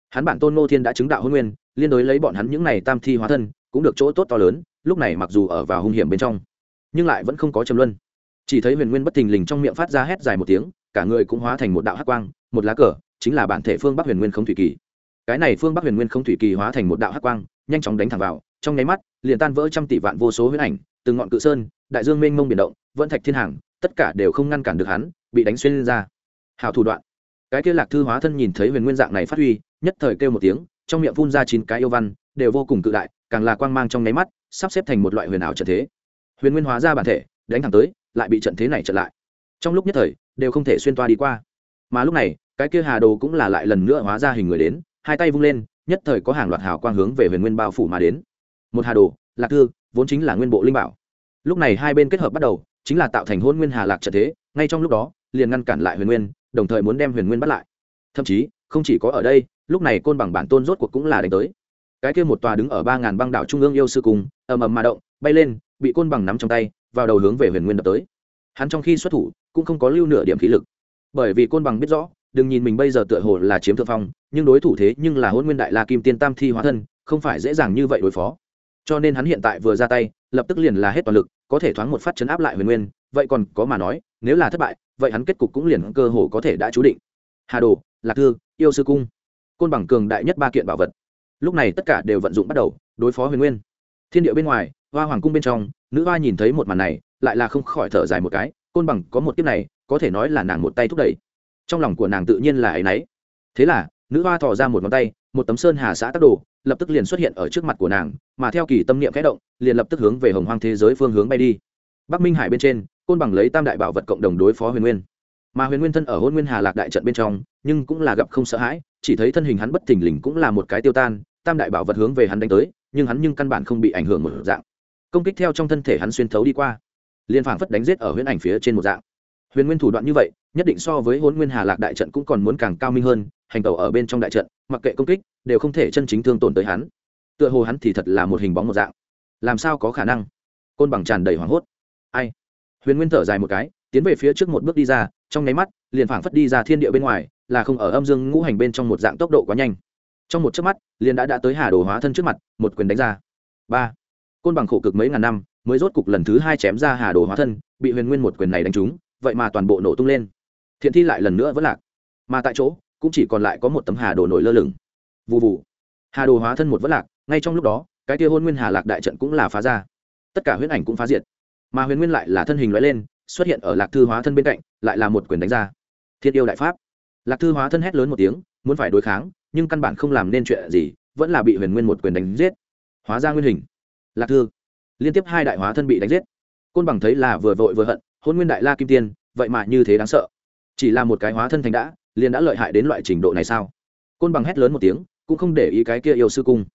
Hắn bản tôn ngô thiên đã chứng đạo hôn nguyên, liên đối lấy bọn hắn những này tam thi hóa thân, cũng được chỗ tốt to lớn, lúc này mặc dù ở vào hung hiểm bên trong, nhưng lại vẫn không có trầm luân. Chỉ thấy huyền nguyên bất thình lình trong miệng phát ra hét dài một tiếng cả người cũng hóa thành một đạo hắc quang, một lá cờ, chính là bản thể phương bắc huyền nguyên không thủy kỳ. Cái này phương bắc huyền nguyên không thủy kỳ hóa thành một đạo hắc quang, nhanh chóng đánh thẳng vào, trong nháy mắt, liền tan vỡ trăm tỷ vạn vô số huyết ảnh, từng ngọn cự sơn, đại dương mênh mông biển động vẫn thạch thiên hàng, tất cả đều không ngăn cản được hắn, bị đánh xuyên lên ra. Hảo thủ đoạn. Cái kia lạc thư hóa thân nhìn thấy huyền nguyên dạng này phát huy, nhất thời kêu một tiếng, trong miệng phun ra chín cái yêu văn, đều vô cùng cự đại, càng là quang mang trong nháy mắt, sắp xếp thành một loại huyền ảo trận thế. Huyền nguyên hóa ra bản thể, đánh thẳng tới, lại bị trận thế này trận lại. Trong lúc nhất thời đều không thể xuyên toa đi qua. Mà lúc này, cái kia hà đồ cũng là lại lần nữa hóa ra hình người đến, hai tay vung lên, nhất thời có hàng loạt hào quang hướng về huyền nguyên bao phủ mà đến. Một hà đồ, lạc thư, vốn chính là nguyên bộ linh bảo. Lúc này hai bên kết hợp bắt đầu, chính là tạo thành hôn nguyên hà lạc trận thế, ngay trong lúc đó, liền ngăn cản lại huyền nguyên, đồng thời muốn đem huyền nguyên bắt lại. Thậm chí, không chỉ có ở đây, lúc này côn bằng bản tôn rốt cuộc cũng là đánh tới. Cái kia một tòa đứng ở ba ngàn băng đảo trung ương yêu sư cùng, ầm ầm mà động, bay lên, bị côn bằng nắm trong tay, vào đầu hướng về huyền nguyên đập tới. Hắn trong khi xuất thủ cũng không có lưu nửa điểm khí lực. Bởi vì côn bằng biết rõ, đừng nhìn mình bây giờ tựa hồ là chiếm thượng phong, nhưng đối thủ thế nhưng là hôn nguyên đại la kim tiên tam thi hóa thân, không phải dễ dàng như vậy đối phó. Cho nên hắn hiện tại vừa ra tay, lập tức liền là hết toàn lực, có thể thoáng một phát chấn áp lại huyền nguyên, vậy còn có mà nói, nếu là thất bại, vậy hắn kết cục cũng liền cơ hồ có thể đã chú định. Hà đồ, lạc thư, yêu sư cung. Côn bằng cường đại nhất ba kiện bảo vật. Lúc này tất cả đều vận dụng bắt đầu, đối phó huyền nguyên. Thiên điệu bên ngoài, hoa hoàng cung bên trong, nữ hoa nhìn thấy một màn này, lại là không khỏi thở dài một cái côn bằng có một kiếp này, có thể nói là nàng một tay thúc đẩy. Trong lòng của nàng tự nhiên là ấ y n ấ y thế là, nữ hoa thò ra một ngón tay, một tấm sơn hà xã tắc đồ, lập tức liền xuất hiện ở trước mặt của nàng, mà theo kỳ tâm niệm khẽ động, liền lập tức hướng về hồng hoang thế giới phương hướng bay đi. Bắc minh hải bên trên, côn bằng lấy tam đại bảo vật cộng đồng đối phó huyền nguyên. Mà huyền nguyên thân ở hôn nguyên hà lạc đại trận bên trong, nhưng cũng là gặp không sợ hãi, chỉ thấy thân hình hắn bất thình lình cũng là một cái tiêu tan, tam đại bảo vật hướng về hắn đánh tới, nhưng hắn nhưng căn bản không bị ảnh hưởng một dạng. Công kích theo trong thân thể hắn xuyên thấu đi qua liền phảng phất đánh giết ở huyễn ảnh phía trên một dạng. Huyền nguyên thủ đoạn như vậy, nhất định so với hôn nguyên hà lạc đại trận cũng còn muốn càng cao minh hơn, hành tẩu ở bên trong đại trận, mặc kệ công kích, đều không thể chân chính thương tổn tới hắn. Tựa hồ hắn thì thật là một hình bóng một dạng. Làm sao có khả năng? Côn bằng tràn đầy hoảng hốt. Ai? Huyền nguyên thở dài một cái, tiến về phía trước một bước đi ra, trong nháy mắt, liền phảng phất đi ra thiên địa bên ngoài, là không ở âm dương ngũ hành bên trong một dạng tốc độ quá nhanh. Trong một chớp mắt, liền đã đã tới hà đồ hóa thân trước mặt, một quyền đánh ra. Ba. Côn bằng khổ cực mấy ngàn năm mới rốt cục lần thứ hai chém ra hà đồ hóa thân, bị huyền nguyên một quyền này đánh trúng, vậy mà toàn bộ nổ tung lên. Thiện thi lại lần nữa vẫn lạc. Mà tại chỗ, cũng chỉ còn lại có một tấm hà đồ nổi lơ lửng. Vụ vụ hà đồ hóa thân một vẫn lạc, ngay trong lúc đó, cái tia hôn nguyên hà lạc đại trận cũng là phá ra. Tất cả huyễn ảnh cũng phá diệt. Mà huyền nguyên lại là thân hình loại lên, xuất hiện ở lạc thư hóa thân bên cạnh, lại là một quyền đánh ra. Thiết yêu đại pháp. Lạc thư hóa thân hét lớn một tiếng, muốn phải đối kháng, nhưng căn bản không làm nên chuyện gì, vẫn là bị huyền nguyên một quyền đánh giết. Hóa ra nguyên hình. Lạc thư liên tiếp hai đại hóa thân bị đánh giết. Côn bằng thấy là vừa vội vừa hận, hôn nguyên đại la kim tiên, vậy mà như thế đáng sợ. Chỉ là một cái hóa thân thành đã, liền đã lợi hại đến loại trình độ này sao? Côn bằng hét lớn một tiếng, cũng không để ý cái kia yêu sư cung.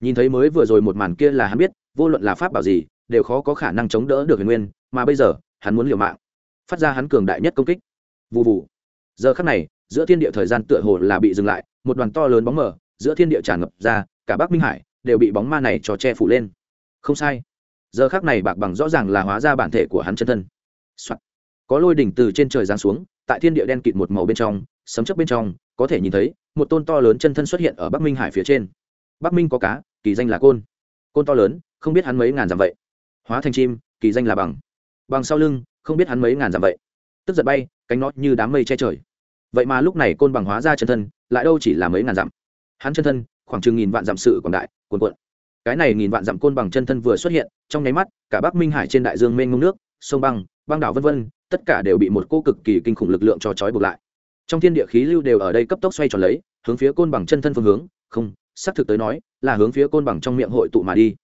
Nhìn thấy mới vừa rồi một màn kia là hắn biết, vô luận là pháp bảo gì, đều khó có khả năng chống đỡ được huyền nguyên, mà bây giờ, hắn muốn liều mạng. Phát ra hắn cường đại nhất công kích. Vụ vụ giờ khắc này, giữa thiên địa thời gian tựa hồ là bị dừng lại, một đoàn to lớn bóng mờ, giữa thiên địa tràn ngập ra, cả bắc minh hải đều bị bóng ma này cho che phủ lên. Không sai giờ khác này bạc bằng rõ ràng là hóa ra bản thể của hắn chân thân、Soạn. có lôi đỉnh từ trên trời giáng xuống, tại thiên địa đen kịt một màu bên trong, sấm chấp bên trong, có thể nhìn thấy một tôn to lớn chân thân xuất hiện ở bắc minh hải phía trên. Bắc minh có cá, kỳ danh là côn. Côn to lớn, không biết hắn mấy ngàn dặm vậy. Hóa thành chim, kỳ danh là bằng. Bằng sau lưng, không biết hắn mấy ngàn dặm vậy. Tức giật bay, cánh nó như đám mây che trời. Vậy mà lúc này côn bằng hóa ra chân thân, lại đâu chỉ là mấy ngàn dặm. Hắn chân thân, khoảng chừng nghìn vạn dặm sự quảng đại, cuồn cuộn cái này nghìn vạn dặm côn bằng chân thân vừa xuất hiện, trong nháy mắt, cả bắc minh hải trên đại dương mênh ngông nước, sông băng băng đảo vân vân, tất cả đều bị một cô cực kỳ kinh khủng lực lượng cho trói buộc lại. Trong thiên địa khí lưu đều ở đây cấp tốc xoay tròn lấy, hướng phía côn bằng chân thân phương hướng, không, xác thực tới nói, là hướng phía côn bằng trong miệng hội tụ mà đi.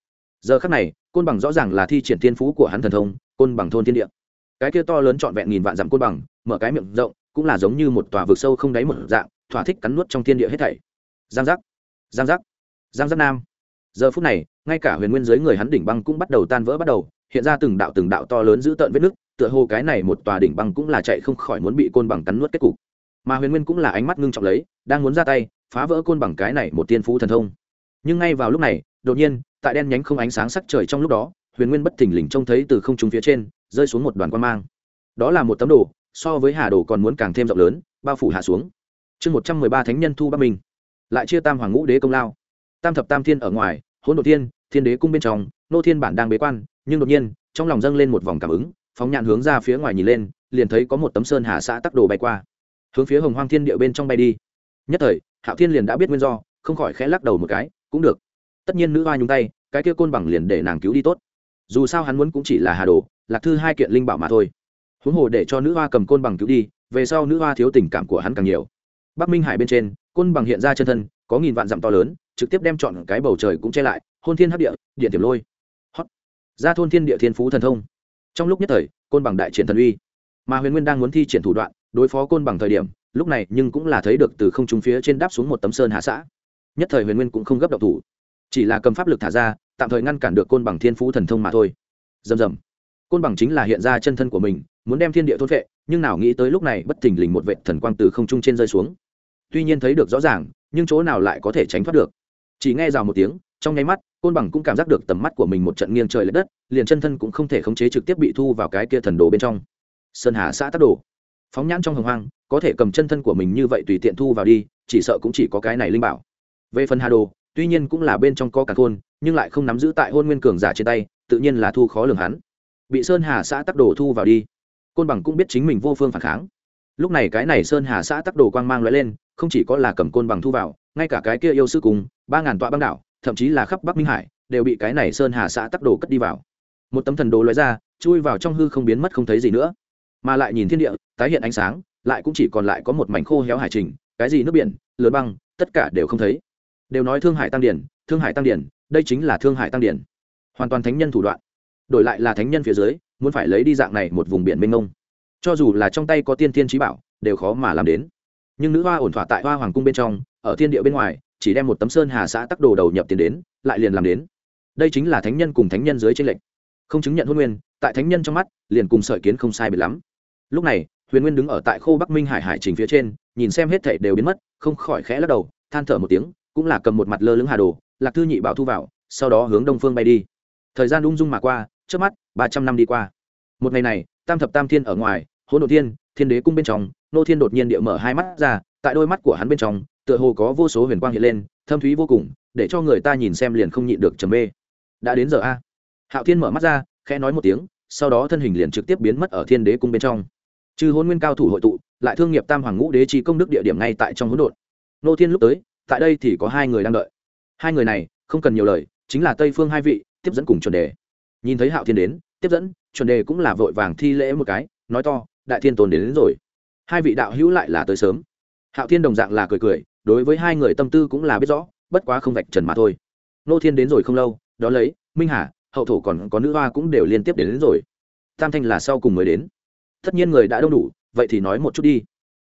Giờ khắc này, côn bằng rõ ràng là thi triển thiên phú của hắn thần thông, côn bằng thôn thiên địa. Cái kia to lớn trọn vẹn nghìn vạn dặm côn bằng, mở cái miệng rộng, cũng là giống như một tòa vực sâu không đáy một dạng, thỏa thích cắn nuốt trong thiên địa hết thảy. Giang giác giang giác giang giác nam giờ phút này, ngay cả huyền nguyên giới người hắn đỉnh băng cũng bắt đầu tan vỡ bắt đầu, hiện ra từng đạo từng đạo to lớn giữ tợn vết nước, tựa hồ cái này một tòa đỉnh băng cũng là chạy không khỏi muốn bị côn bằng cắn nuốt kết cục. Mà huyền nguyên cũng là ánh mắt ngưng trọng lấy, đang muốn ra tay, phá vỡ côn bằng cái này một tiên phú thần thông. Nhưng ngay vào lúc này, đột nhiên, tại đen nhánh không ánh sáng sắc trời trong lúc đó, huyền nguyên bất thình lình trông thấy từ không trung phía trên, rơi xuống một đoàn quan mang. Đó là một tấm đồ, so với hà đồ còn muốn càng thêm rộng lớn, bao phủ hạ xuống. Chương một trăm mười ba thánh nhân thu bắc minh. Lại chia tam hoàng ngũ đế công lao tam thập tam thiên ở ngoài, hỗn độ thiên thiên đế cung bên trong, nô thiên bản đang bế quan, nhưng đột nhiên, trong lòng dâng lên một vòng cảm ứng, phóng nhạn hướng ra phía ngoài nhìn lên, liền thấy có một tấm sơn hà xã tắc đồ bay qua. Hướng phía hồng hoang thiên địa bên trong bay đi. Nhất thời, hạo thiên liền đã biết nguyên do, không khỏi khẽ lắc đầu một cái, cũng được. Tất nhiên nữ hoa nhúng tay, cái kia côn bằng liền để nàng cứu đi tốt. Dù sao hắn muốn cũng chỉ là hà đồ, lạc thư hai kiện linh bảo mà thôi. Huống hồ để cho nữ hoa cầm côn bằng cứu đi, về sau nữ hoa thiếu tình cảm của hắn càng nhiều. Bắc minh hải bên trên, côn bằng hiện ra chân thân, có nghìn vạn dặm to lớn trực tiếp đem chọn cái bầu trời cũng che lại, hôn thiên hấp địa, điện tiềm lôi. Hót ra thôn thiên địa thiên phú thần thông. Trong lúc nhất thời, côn bằng đại triển thần uy. Mà huyền nguyên đang muốn thi triển thủ đoạn, đối phó côn bằng thời điểm, lúc này nhưng cũng là thấy được từ không trung phía trên đáp xuống một tấm sơn hạ xã. Nhất thời huyền nguyên cũng không gấp độc thủ. Chỉ là cầm pháp lực thả ra, tạm thời ngăn cản được côn bằng thiên phú thần thông mà thôi. Dầm dầm côn bằng chính là hiện ra chân thân của mình, muốn đem thiên địa thôn vệ nhưng nào nghĩ tới lúc này bất thình lình một vệ thần quang từ không trung trên rơi xuống. Tuy nhiên thấy được rõ ràng, nhưng chỗ nào lại có thể tránh thoát được? Chỉ nghe rào một tiếng, trong nháy mắt, côn bằng cũng cảm giác được tầm mắt của mình một trận nghiêng trời l ệ đất, liền chân thân cũng không thể khống chế trực tiếp bị thu vào cái kia thần đồ bên trong. Sơn hà xã tắc đồ. Phóng nhãn trong hồng hoang, có thể cầm chân thân của mình như vậy tùy tiện thu vào đi, chỉ sợ cũng chỉ có cái này linh bảo. Về phần hà đồ, tuy nhiên cũng là bên trong co cả khôn nhưng lại không nắm giữ tại hôn nguyên cường giả trên tay, tự nhiên là thu khó lường hắn. Bị sơn hà xã tắc đồ thu vào đi, côn bằng cũng biết chính mình vô phương phản kháng. Lúc này cái này sơn hà xã tắc đồ quang mang l lên, không chỉ có là cầm côn bằng thu vào ngay cả cái kia yêu sư cùng, ba ngàn tọa băng đảo, thậm chí là khắp bắc minh hải, đều bị cái này sơn hà xã tắc đồ cất đi vào. Một tấm thần đồ loại ra, chui vào trong hư không biến mất không thấy gì nữa. Mà lại nhìn thiên địa, tái hiện ánh sáng, lại cũng chỉ còn lại có một mảnh khô héo hải trình, cái gì nước biển, lớn băng, tất cả đều không thấy. Đều nói thương hải tăng điển, thương hải tăng điển, đây chính là thương hải tăng điển. Hoàn toàn thánh nhân thủ đoạn. Đổi lại là thánh nhân phía dưới, muốn phải lấy đi dạng này một vùng biển mênh mông. Cho dù là trong tay có tiên thiên trí bảo, đều khó mà làm đến. Nhưng nữ hoa ổn thỏa tại hoa hoàng cung bên trong ở thiên địa bên ngoài, chỉ đem một tấm sơn hà xã tắc đồ đầu nhập tiền đến, lại liền làm đến. Đây chính là thánh nhân cùng thánh nhân dưới tranh lệch. Không chứng nhận hôn nguyên, tại thánh nhân trong mắt, liền cùng sợi kiến không sai biệt lắm. Lúc này, huyền nguyên đứng ở tại khô bắc minh hải hải trình phía trên, nhìn xem hết thảy đều biến mất, không khỏi khẽ lắc đầu, than thở một tiếng, cũng là cầm một mặt lơ lưng hà đồ, lạc thư nhị bảo thu vào, sau đó hướng đông phương bay đi. Thời gian ung dung mà qua trước mắt, ba trăm năm đi qua. Một ngày này, tam thập tam thiên ở ngoài, hỗn độ thiên thiên đế cung bên trong, nô thiên đột nhiên địa mở hai mắt ra, tại đôi mắt của hắn bên trong tựa hồ có vô số huyền quang hiện lên thâm thúy vô cùng để cho người ta nhìn xem liền không nhịn được trầm mê. Đã đến giờ a. Hạo thiên mở mắt ra khẽ nói một tiếng sau đó thân hình liền trực tiếp biến mất ở thiên đế cung bên trong. Trừ hôn nguyên cao thủ hội tụ lại thương nghiệp tam hoàng ngũ đế trí công đức địa điểm ngay tại trong hỗn độn. Nô thiên lúc tới tại đây thì có hai người đang đợi. Hai người này không cần nhiều lời chính là tây phương hai vị tiếp dẫn cùng chuẩn đề. Nhìn thấy hạo thiên đến tiếp dẫn chuẩn đề cũng là vội vàng thi lễ một cái nói to đại thiên tồn đến, đến rồi. Hai vị đạo hữu lại là tới sớm. Hạo thiên đồng dạng là cười cười đối với hai người tâm tư cũng là biết rõ bất quá không vạch trần mà thôi. Nô thiên đến rồi không lâu đó lấy minh hà hậu thổ còn có nữ hoa cũng đều liên tiếp đến, đến rồi. Tam thanh là sau cùng mới đến. Tất nhiên người đã đông đủ vậy thì nói một chút đi.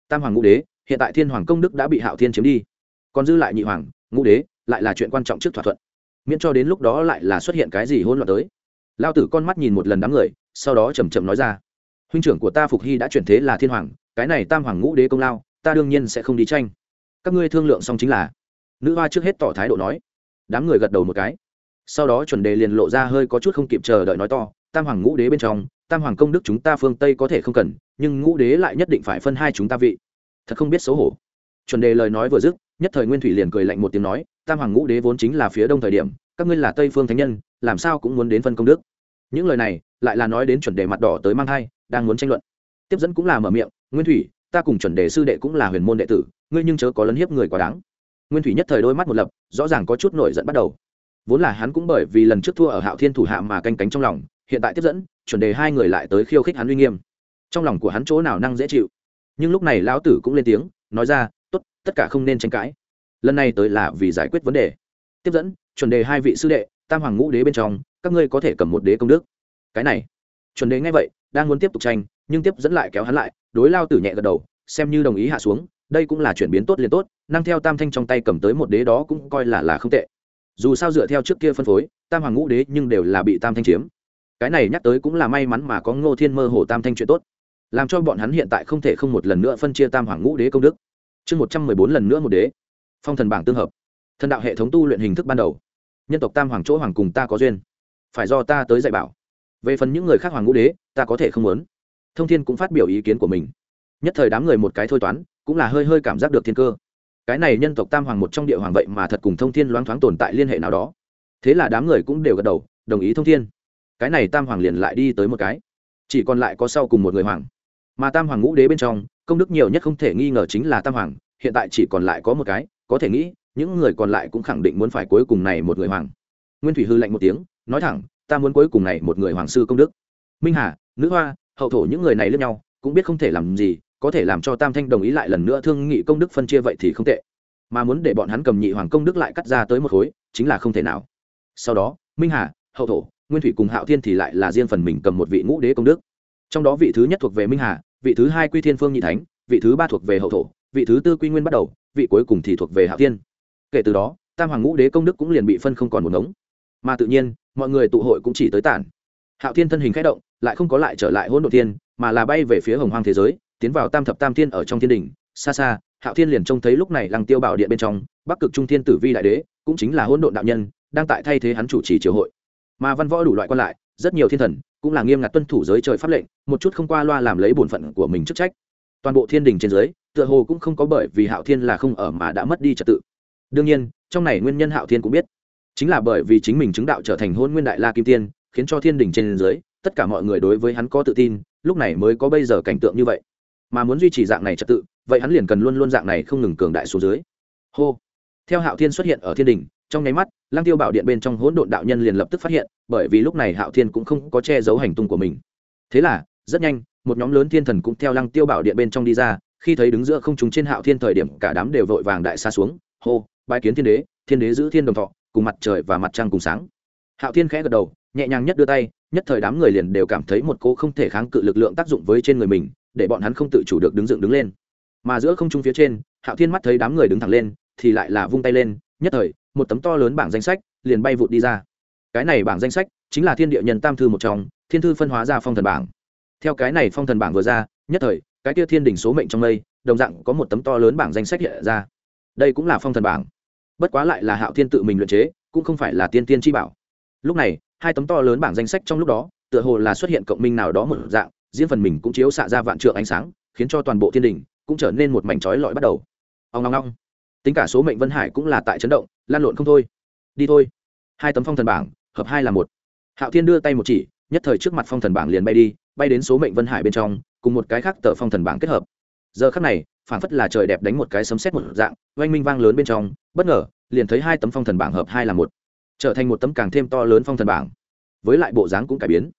Tam hoàng ngũ đế hiện tại thiên hoàng công đức đã bị hạo thiên chiếm đi. Còn dư lại nhị hoàng ngũ đế lại là chuyện quan trọng trước thỏa thuận. Miễn cho đến lúc đó lại là xuất hiện cái gì hỗn loạn tới. Lao tử con mắt nhìn một lần đám người sau đó chầm chậm nói ra. Huynh trưởng của ta phục hy đã chuyển thế là thiên hoàng cái này tam hoàng ngũ đế công lao ta đương nhiên sẽ không đi tranh các ngươi thương lượng xong chính là nữ hoa trước hết tỏ thái độ nói đám người gật đầu một cái sau đó chuẩn đề liền lộ ra hơi có chút không kịp chờ đợi nói to tam hoàng ngũ đế bên trong tam hoàng công đức chúng ta phương tây có thể không cần nhưng ngũ đế lại nhất định phải phân hai chúng ta vị thật không biết xấu hổ chuẩn đề lời nói vừa dứt nhất thời nguyên thủy liền cười lạnh một tiếng nói tam hoàng ngũ đế vốn chính là phía đông thời điểm các ngươi là tây phương thánh nhân làm sao cũng muốn đến phân công đức những lời này lại là nói đến chuẩn đề mặt đỏ tới mang hai đang muốn tranh luận tiếp dẫn cũng là mở miệng nguyên thủy ta cùng chuẩn đề sư đệ cũng là huyền môn đệ tử, ngươi nhưng chớ có lấn hiếp người quá đáng. Nguyên thủy nhất thời đôi mắt một lập, rõ ràng có chút nổi giận bắt đầu. Vốn là hắn cũng bởi vì lần trước thua ở hạo thiên thủ hạ mà canh cánh trong lòng, hiện tại tiếp dẫn, chuẩn đề hai người lại tới khiêu khích hắn uy nghiêm. Trong lòng của hắn chỗ nào năng dễ chịu? Nhưng lúc này lão tử cũng lên tiếng, nói ra, tốt, tất cả không nên tranh cãi. Lần này tới là vì giải quyết vấn đề. Tiếp dẫn, chuẩn đề hai vị sư đệ, tam hoàng ngũ đế bên trong, các ngươi có thể cầm một đế công đức. Cái này, chuẩn đề nghe vậy, đang muốn tiếp tục tranh nhưng tiếp dẫn lại kéo hắn lại, đối lao tử nhẹ gật đầu, xem như đồng ý hạ xuống, đây cũng là chuyển biến tốt liền tốt, năng theo tam thanh trong tay cầm tới một đế đó cũng coi là là không tệ. Dù sao dựa theo trước kia phân phối, tam hoàng ngũ đế nhưng đều là bị tam thanh chiếm. Cái này nhắc tới cũng là may mắn mà có ngô thiên mơ hồ tam thanh chuyện tốt, làm cho bọn hắn hiện tại không thể không một lần nữa phân chia tam hoàng ngũ đế công đức. Chương một trăm mười bốn lần nữa một đế. Phong thần bảng tương hợp. Thần đạo hệ thống tu luyện hình thức ban đầu. Nhân tộc tam hoàng chỗ hoàng cùng ta có duyên. Phải do ta tới dạy bảo. Về phần những người khác hoàng ngũ đế, ta có thể không muốn thông thiên cũng phát biểu ý kiến của mình. Nhất thời đám người một cái thôi toán, cũng là hơi hơi cảm giác được thiên cơ. Cái này nhân tộc tam hoàng một trong địa hoàng vậy mà thật cùng thông thiên loáng thoáng tồn tại liên hệ nào đó. Thế là đám người cũng đều gật đầu, đồng ý thông thiên. Cái này tam hoàng liền lại đi tới một cái. Chỉ còn lại có sau cùng một người hoàng. Mà tam hoàng ngũ đế bên trong, công đức nhiều nhất không thể nghi ngờ chính là tam hoàng, hiện tại chỉ còn lại có một cái, có thể nghĩ, những người còn lại cũng khẳng định muốn phải cuối cùng này một người hoàng. Nguyên thủy hư lạnh một tiếng, nói thẳng, ta muốn cuối cùng này một người hoàng sư công đức. Minh hà, nữ hoa hậu thổ những người này lẫn nhau, cũng biết không thể làm gì, có thể làm cho tam thanh đồng ý lại lần nữa thương nghị công đức phân chia vậy thì không tệ. Mà muốn để bọn hắn cầm nhị hoàng công đức lại cắt ra tới một khối, chính là không thể nào. Sau đó, minh hà, hậu thổ, nguyên thủy cùng hạo thiên thì lại là riêng phần mình cầm một vị ngũ đế công đức. Trong đó vị thứ nhất thuộc về minh hà, vị thứ hai quy thiên phương nhị thánh, vị thứ ba thuộc về hậu thổ, vị thứ tư quy nguyên bắt đầu, vị cuối cùng thì thuộc về hạo thiên. Kể từ đó, tam hoàng ngũ đế công đức cũng liền bị phân không còn một ngống. Mà tự nhiên, mọi người tụ hội cũng chỉ tới tản hạo thiên thân hình k h ẽ động, lại không có lại trở lại hỗn độ thiên, mà là bay về phía hồng hoang thế giới, tiến vào tam thập tam thiên ở trong thiên đình xa xa, hạo thiên liền trông thấy lúc này lăng tiêu bảo điện bên trong, bắc cực trung thiên tử vi đại đế, cũng chính là hỗn độn đạo nhân, đang tại thay thế hắn chủ trì triều hội. Mà văn võ đủ loại quan lại, rất nhiều thiên thần, cũng là nghiêm ngặt tuân thủ giới trời pháp lệnh, một chút không qua loa làm lấy bổn phận của mình chức trách. Toàn bộ thiên đình trên dưới, tựa hồ cũng không có bởi vì hạo thiên là không ở mà đã mất đi trật tự. Đương nhiên, trong này nguyên nhân hạo thiên cũng biết. Chính là bởi vì chính mình chứng đạo trở thành hôn nguyên đại la kim tiên khiến cho thiên đình trên dưới, tất cả mọi người đối với hắn có tự tin, lúc này mới có bây giờ cảnh tượng như vậy. Mà muốn duy trì dạng này trật tự, vậy hắn liền cần luôn luôn dạng này không ngừng cường đại số dưới. Hô! Theo hạo thiên xuất hiện ở thiên đình, trong nháy mắt lang tiêu bảo điện bên trong hỗn độn đạo nhân liền lập tức phát hiện, bởi vì lúc này hạo thiên cũng không có che giấu hành tung của mình. Thế là, rất nhanh, một nhóm lớn thiên thần cũng theo lăng tiêu bảo điện bên trong đi ra, khi thấy đứng giữa không chúng trên hạo thiên thời điểm, cả đám đều vội vàng đại xa xuống. Hô! Bái kiến thiên đế thiên đế giữ thiên đồng thọ, cùng mặt trời và mặt trăng cùng sáng. Hạo thiên khẽ gật đầu nhẹ nhàng nhất đưa tay, nhất thời đám người liền đều cảm thấy một cô không thể kháng cự lực lượng tác dụng với trên người mình, để bọn hắn không tự chủ được đứng dựng đứng lên. Mà giữa không trung phía trên, hạo thiên mắt thấy đám người đứng thẳng lên, thì lại là vung tay lên, nhất thời, một tấm to lớn bảng danh sách liền bay vụt đi ra. Cái này bảng danh sách chính là thiên địa nhân tam thư một trong, thiên thư phân hóa ra phong thần bảng. Theo cái này phong thần bảng vừa ra, nhất thời, cái kia thiên đỉnh số mệnh trong đây đồng dạng có một tấm to lớn bảng danh sách hiện ra. Đây cũng là phong thần bảng. Bất quá lại là hạo thiên tự mình luyện chế, cũng không phải là tiên tiên chi bảo. Lúc này hai tấm to lớn bảng danh sách trong lúc đó, tựa hồ là xuất hiện cộng minh nào đó một dạng, riêng phần mình cũng chiếu xạ ra vạn trượng ánh sáng, khiến cho toàn bộ thiên đình cũng trở nên một mảnh trói lọi bắt đầu. Ông ngong ngong tính cả số mệnh vân hải cũng là tại chấn động, lan lộn không thôi. Đi thôi. Hai tấm phong thần bảng, hợp hai là một. Hạo thiên đưa tay một chỉ, nhất thời trước mặt phong thần bảng liền bay đi, bay đến số mệnh vân hải bên trong, cùng một cái khác tờ phong thần bảng kết hợp. Giờ khắc này phản phất là trời đẹp đánh một cái sấm xét một dạng, oanh minh vang lớn bên trong, bất ngờ, liền thấy hai tấm phong thần bảng hợp hai là một trở thành một tấm càng thêm to lớn phong thần bảng, với lại bộ dáng cũng cải biến.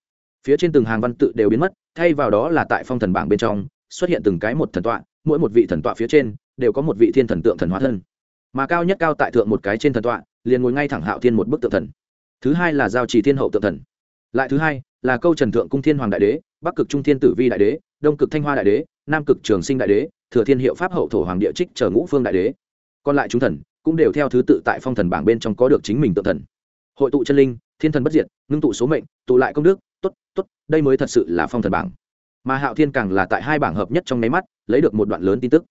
Phía trên từng hàng văn tự đều biến mất, thay vào đó là tại phong thần bảng bên trong, xuất hiện từng cái một thần tọa, mỗi một vị thần tọa phía trên đều có một vị thiên thần tượng thần hóa thân. Mà cao nhất cao tại thượng một cái trên thần tọa, liền ngồi ngay thẳng hạo thiên một bức tượng thần. Thứ hai là giao trì thiên hậu tượng thần. Lại thứ hai là câu trần thượng cung thiên hoàng đại đế, bắc cực trung thiên tử vi đại đế, đông cực thanh hoa đại đế, nam cực trường sinh đại đế, thừa thiên hiệu pháp hậu thổ hoàng địa trích chờ ngũ phương đại đế. Còn lại chúng thần cũng đều theo thứ tự tại phong thần bảng bên trong có được chính mình tự thần. Hội tụ chân linh, thiên thần bất diệt, ngưng tụ số mệnh, tụ lại công đức t ố t t ố t đây mới thật sự là phong thần bảng. Mà hạo thiên càng là tại hai bảng hợp nhất trong nháy mắt, lấy được một đoạn lớn tin tức.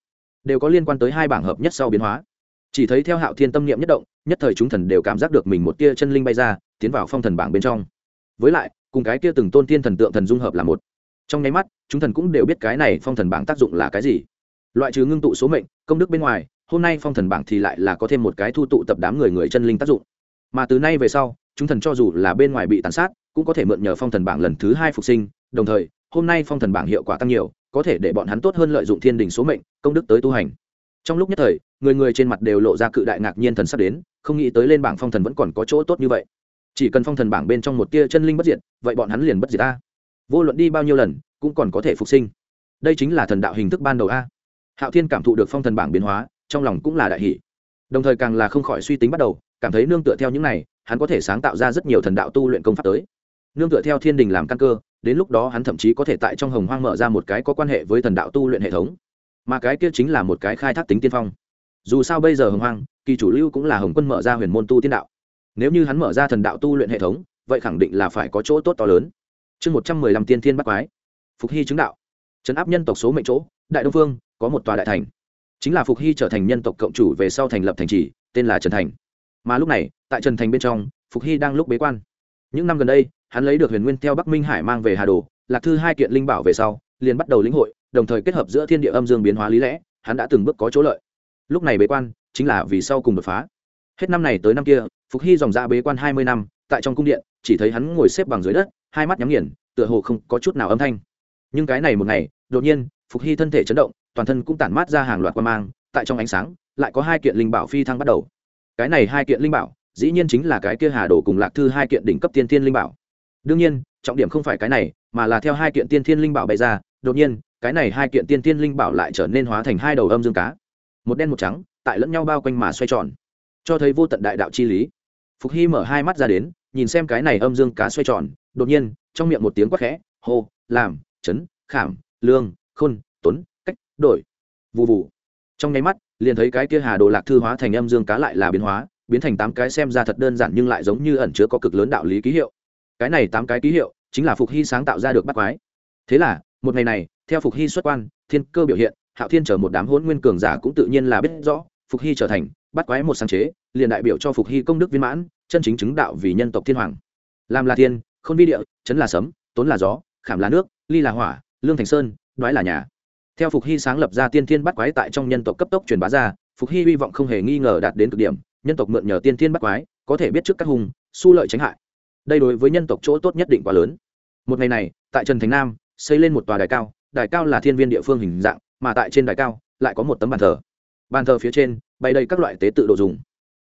Đều có liên quan tới hai bảng hợp nhất sau biến hóa. Chỉ thấy theo hạo thiên tâm niệm nhất động, nhất thời chúng thần đều cảm giác được mình một tia chân linh bay ra, tiến vào phong thần bảng bên trong. Với lại, cùng cái kia từng tôn tiên thần tượng thần dung hợp là một. Trong nháy mắt, chúng thần cũng đều biết cái này phong thần bảng tác dụng là cái gì. Loại trừ ngưng tụ số mệnh, công đức bên ngoài hôm nay phong thần bảng thì lại là có thêm một cái thu tụ tập đám người người chân linh tác dụng. Mà từ nay về sau, chúng thần cho dù là bên ngoài bị tàn sát, cũng có thể mượn nhờ phong thần bảng lần thứ hai phục sinh. Đồng thời, hôm nay phong thần bảng hiệu quả tăng nhiều, có thể để bọn hắn tốt hơn lợi dụng thiên đình số mệnh, công đức tới tu hành. Trong lúc nhất thời, người người trên mặt đều lộ ra cự đại ngạc nhiên thần sắp đến, không nghĩ tới lên bảng phong thần vẫn còn có chỗ tốt như vậy. Chỉ cần phong thần bảng bên trong một tia chân linh bất diệt, vậy bọn hắn liền bất diệt ta vô luận đi bao nhiêu lần, cũng còn có thể phục sinh. Đây chính là thần đạo hình thức ban đầu a. Hạo thiên cảm thụ được phong thần bảng biến hóa trong lòng cũng là đại hỷ. Đồng thời càng là không khỏi suy tính bắt đầu, cảm thấy nương tựa theo những này, hắn có thể sáng tạo ra rất nhiều thần đạo tu luyện công pháp tới. Nương tựa theo thiên đình làm căn cơ, đến lúc đó hắn thậm chí có thể tại trong hồng hoang mở ra một cái có quan hệ với thần đạo tu luyện hệ thống. Mà cái kia chính là một cái khai thác tính tiên phong. Dù sao bây giờ hồng hoang, kỳ chủ lưu cũng là hồng quân mở ra huyền môn tu tiên đạo. Nếu như hắn mở ra thần đạo tu luyện hệ thống, vậy khẳng định là phải có chỗ tốt to lớn. Chương một trăm mười lăm tiên thiên bắc quái. Phục hy chứng đạo. Trấn áp nhân tộc số mệnh chỗ, đại đông phương có một tòa đại thành chính là phục hy trở thành nhân tộc cộng chủ về sau thành lập thành trì, tên là trần thành. Mà lúc này, tại trần thành bên trong, phục hy đang lúc bế quan. Những năm gần đây, hắn lấy được huyền nguyên theo bắc minh hải mang về hà đồ, lạc thư hai kiện linh bảo về sau, liền bắt đầu lĩnh hội, đồng thời kết hợp giữa thiên địa âm dương biến hóa lý lẽ, hắn đã từng bước có chỗ lợi. Lúc này bế quan, chính là vì sau cùng đột phá. Hết năm này tới năm kia, phục hy dòng ra bế quan hai mươi năm, tại trong cung điện, chỉ thấy hắn ngồi xếp bằng dưới đất, hai mắt nhắm nghiền, tựa hồ không có chút nào âm thanh. Nhưng cái này một ngày, đột nhiên, phục hy thân thể chấn động toàn thân cũng tản mát ra hàng loạt quan mang, tại trong ánh sáng, lại có hai kiện linh bảo phi thăng bắt đầu. Cái này hai kiện linh bảo, dĩ nhiên chính là cái kia hà đồ cùng lạc thư hai kiện đỉnh cấp tiên thiên linh bảo. Đương nhiên, trọng điểm không phải cái này, mà là theo hai kiện tiên thiên linh bảo bày ra, đột nhiên, cái này hai kiện tiên thiên linh bảo lại trở nên hóa thành hai đầu âm dương cá. Một đen một trắng, tại lẫn nhau bao quanh mà xoay tròn. Cho thấy vô tận đại đạo chi lý. Phục hy mở hai mắt ra đến, nhìn xem cái này âm dương cá xoay tròn, đột nhiên, trong miệng một tiếng quát khẽ, hô, làm, chấn, khảm, lương, khôn, tuấn đổi. Vụ vụ trong nháy mắt, liền thấy cái kia hà đồ lạc thư hóa thành âm dương cá lại là biến hóa, biến thành tám cái xem ra thật đơn giản nhưng lại giống như ẩn chứa có cực lớn đạo lý ký hiệu. Cái này tám cái ký hiệu chính là phục hy sáng tạo ra được bắt quái. Thế là, một ngày này, theo phục hy xuất quan, thiên cơ biểu hiện, hạo thiên chở một đám hôn nguyên cường giả cũng tự nhiên là biết rõ, phục hy trở thành bắt quái một sáng chế, liền đại biểu cho phục hy công đức viên mãn, chân chính chứng đạo vì nhân tộc thiên hoàng. Làm là thiên, khôn vi địa, chấn là sấm, tốn là gió, khảm là nước, ly là hỏa, lương thành sơn, đoái là nhà theo phục hy sáng lập ra tiên thiên bắt quái tại trong nhân tộc cấp tốc truyền bá ra, phục hy hy vọng không hề nghi ngờ đạt đến cực điểm, nhân tộc mượn nhờ tiên thiên bắt quái, có thể biết trước các hùng su lợi tránh hại. Đây đối với nhân tộc chỗ tốt nhất định quá lớn. Một ngày này, tại trần thành nam, xây lên một tòa đài cao đài cao là thiên viên địa phương hình dạng, mà tại trên đài cao lại có một tấm bàn thờ. Bàn thờ phía trên bày đầy các loại tế tự đồ dùng.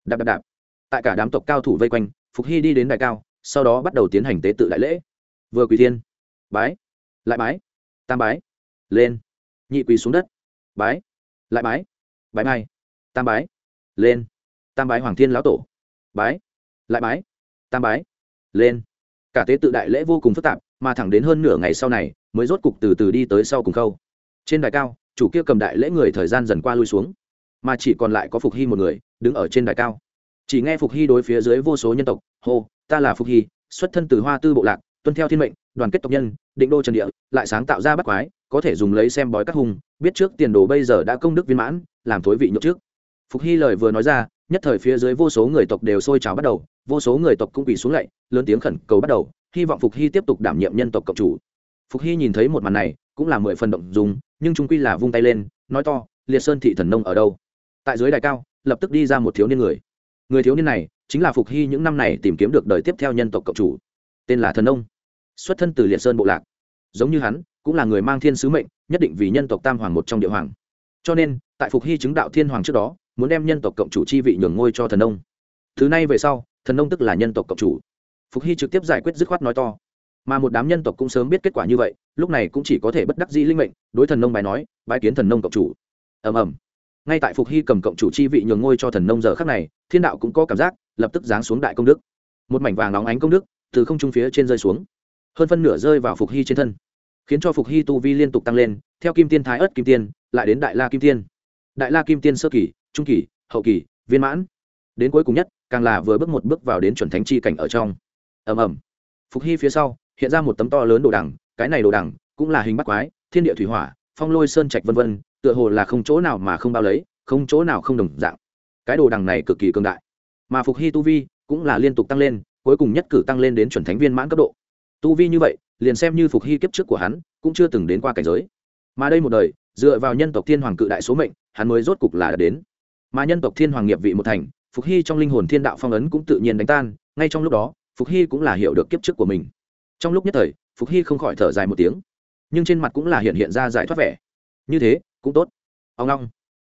Đạp đạp đạp. Tại cả đám tộc cao thủ vây quanh, phục hy đi đến đài cao, sau đó bắt đầu tiến hành tế tự đại lễ. Vừa quỳ thiên. Bái. Lại bái. Tam bái. Lên nhị quỳ xuống đất. Bái. Lại bái. Bái mai. Tam bái. Lên. Tam bái hoàng thiên lão tổ. Bái. Lại bái. Tam bái. Lên. Cả tế tự đại lễ vô cùng phức tạp, mà thẳng đến hơn nửa ngày sau này, mới rốt cục từ từ đi tới sau cùng khâu. Trên đài cao, chủ kia cầm đại lễ người thời gian dần qua lui xuống. Mà chỉ còn lại có phục hy một người, đứng ở trên đài cao. Chỉ nghe phục hy đối phía dưới vô số nhân tộc, hô, ta là phục hy, xuất thân từ hoa tư bộ lạc, tuân theo thiên mệnh, đoàn kết tộc nhân, định đô trần địa, lại sáng tạo ra bắt quái có thể dùng lấy xem bói các hùng biết trước tiền đồ bây giờ đã công đức viên mãn, làm thối vị nhậu trước. Phục hy lời vừa nói ra, nhất thời phía dưới vô số người tộc đều sôi trào bắt đầu, vô số người tộc cũng quỳ xuống lạy, lớn tiếng khẩn cầu bắt đầu, hy vọng phục hy tiếp tục đảm nhiệm nhân tộc cộng chủ. Phục hy nhìn thấy một màn này, cũng là mười phần động dùng nhưng chúng quy là vung tay lên, nói to, liệt sơn thị thần nông ở đâu? Tại dưới đài cao, lập tức đi ra một thiếu niên người. Người thiếu niên này, chính là phục hy những năm này tìm kiếm được đời tiếp theo nhân tộc cộng chủ. Tên là thần nông, xuất thân từ liệt sơn bộ lạc. Giống như hắn cũng là người mang thiên sứ mệnh, nhất định vì nhân tộc tam hoàng một trong địa hoàng. Cho nên, tại phục hy chứng đạo thiên hoàng trước đó, muốn đem nhân tộc cộng chủ chi vị nhường ngôi cho thần nông. Thứ này về sau, thần nông tức là nhân tộc cộng chủ. Phục hy trực tiếp giải quyết dứt khoát nói to. Mà một đám nhân tộc cũng sớm biết kết quả như vậy, lúc này cũng chỉ có thể bất đắc dĩ linh mệnh, đối thần nông bài nói, bái kiến thần nông cộng chủ. Ầm ầm. Ngay tại phục hy cầm cộng chủ chi vị nhường ngôi cho thần nông giờ khác này, thiên đạo cũng có cảm giác, lập tức giáng xuống đại công đức. Một mảnh vàng nóng ánh công đức từ không trung phía trên rơi xuống. Hơn phân nửa rơi vào phục hy trên thân khiến cho phục hy tu vi liên tục tăng lên, theo kim tiên thái ớt kim tiên, lại đến đại la kim tiên. Đại la kim tiên sơ kỳ, trung kỳ, hậu kỳ, viên mãn. Đến cuối cùng nhất, càng là vừa bước một bước vào đến chuẩn thánh chi cảnh ở trong. Ầm ầm. Phục hy phía sau, hiện ra một tấm to lớn đồ đằng, cái này đồ đằng cũng là hình bắt quái, thiên địa thủy hỏa, phong lôi sơn trạch vân vân, tựa hồ là không chỗ nào mà không bao lấy, không chỗ nào không đồng dạng. Cái đồ đằng này cực kỳ cường đại. Mà phục hy tu vi cũng là liên tục tăng lên, cuối cùng nhất cử tăng lên đến chuẩn thánh viên mãn cấp độ tu vi như vậy, liền xem như phục hy kiếp trước của hắn, cũng chưa từng đến qua cảnh giới. Mà đây một đời, dựa vào nhân tộc thiên hoàng cự đại số mệnh, hắn mới rốt cục là đã đến. Mà nhân tộc thiên hoàng nghiệp vị một thành, phục hy trong linh hồn thiên đạo phong ấn cũng tự nhiên đánh tan, ngay trong lúc đó, phục hy cũng là hiểu được kiếp trước của mình. Trong lúc nhất thời, phục hy không khỏi thở dài một tiếng. Nhưng trên mặt cũng là hiện hiện ra giải thoát vẻ. Như thế, cũng tốt. Ông long.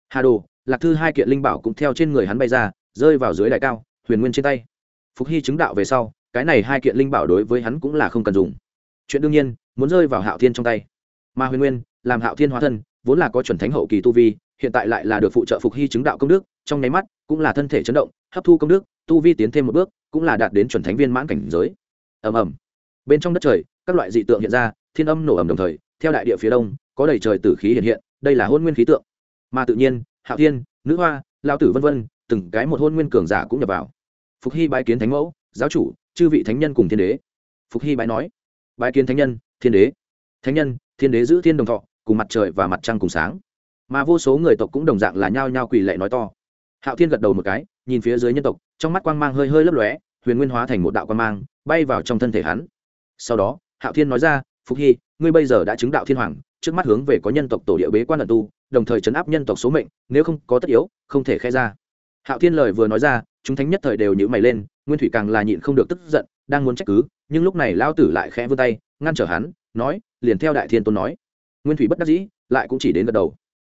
Hà đồ, lạc thư hai kiện linh bảo cũng theo trên người hắn bay ra, rơi vào dưới đại cao, huyền nguyên trên tay. Phục hy chứng đạo về sau cái này hai kiện linh bảo đối với hắn cũng là không cần dùng. Chuyện đương nhiên, muốn rơi vào hạo thiên trong tay. Mà huyền nguyên, làm hạo thiên hóa thân, vốn là có chuẩn thánh hậu kỳ tu vi, hiện tại lại là được phụ trợ phục hy chứng đạo công đức, trong nháy mắt cũng là thân thể chấn động, hấp thu công đức, tu vi tiến thêm một bước, cũng là đạt đến chuẩn thánh viên mãn cảnh giới. Ầm ầm. Bên trong đất trời, các loại dị tượng hiện ra, thiên âm nổ ầm đồng thời, theo đại địa phía đông, có đầy trời tử khí hiện hiện, đây là hôn nguyên khí tượng. Mà tự nhiên, hạo thiên, nữ hoa, lao tử vân vân, từng cái một hôn nguyên cường giả cũng nhập vào. Phục hy bái kiến thánh mẫu, giáo chủ chư vị thánh nhân cùng thiên đế. Phục hy bái nói, bái kiến thánh nhân, thiên đế. Thánh nhân, thiên đế giữ thiên đồng thọ, cùng mặt trời và mặt trăng cùng sáng. Mà vô số người tộc cũng đồng dạng là nhao nhao quỳ lệ nói to. Hạo thiên gật đầu một cái, nhìn phía dưới nhân tộc, trong mắt quang mang hơi hơi lấp lóe, huyền nguyên hóa thành một đạo quang mang, bay vào trong thân thể hắn. Sau đó, hạo thiên nói ra, phục hy, ngươi bây giờ đã chứng đạo thiên hoàng, trước mắt hướng về có nhân tộc tổ địa bế quan ẩn tu, đồng thời chấn áp nhân tộc số mệnh, nếu không có tất yếu, không thể khai ra. Hạo thiên lời vừa nói ra, chúng thánh nhất thời đều nhữ mày lên nguyên thủy càng là nhịn không được tức giận, đang muốn trách cứ, nhưng lúc này lao tử lại khẽ vươn tay, ngăn trở hắn, nói, liền theo đại thiên tôn nói. Nguyên thủy bất đắc dĩ, lại cũng chỉ đến gật đầu.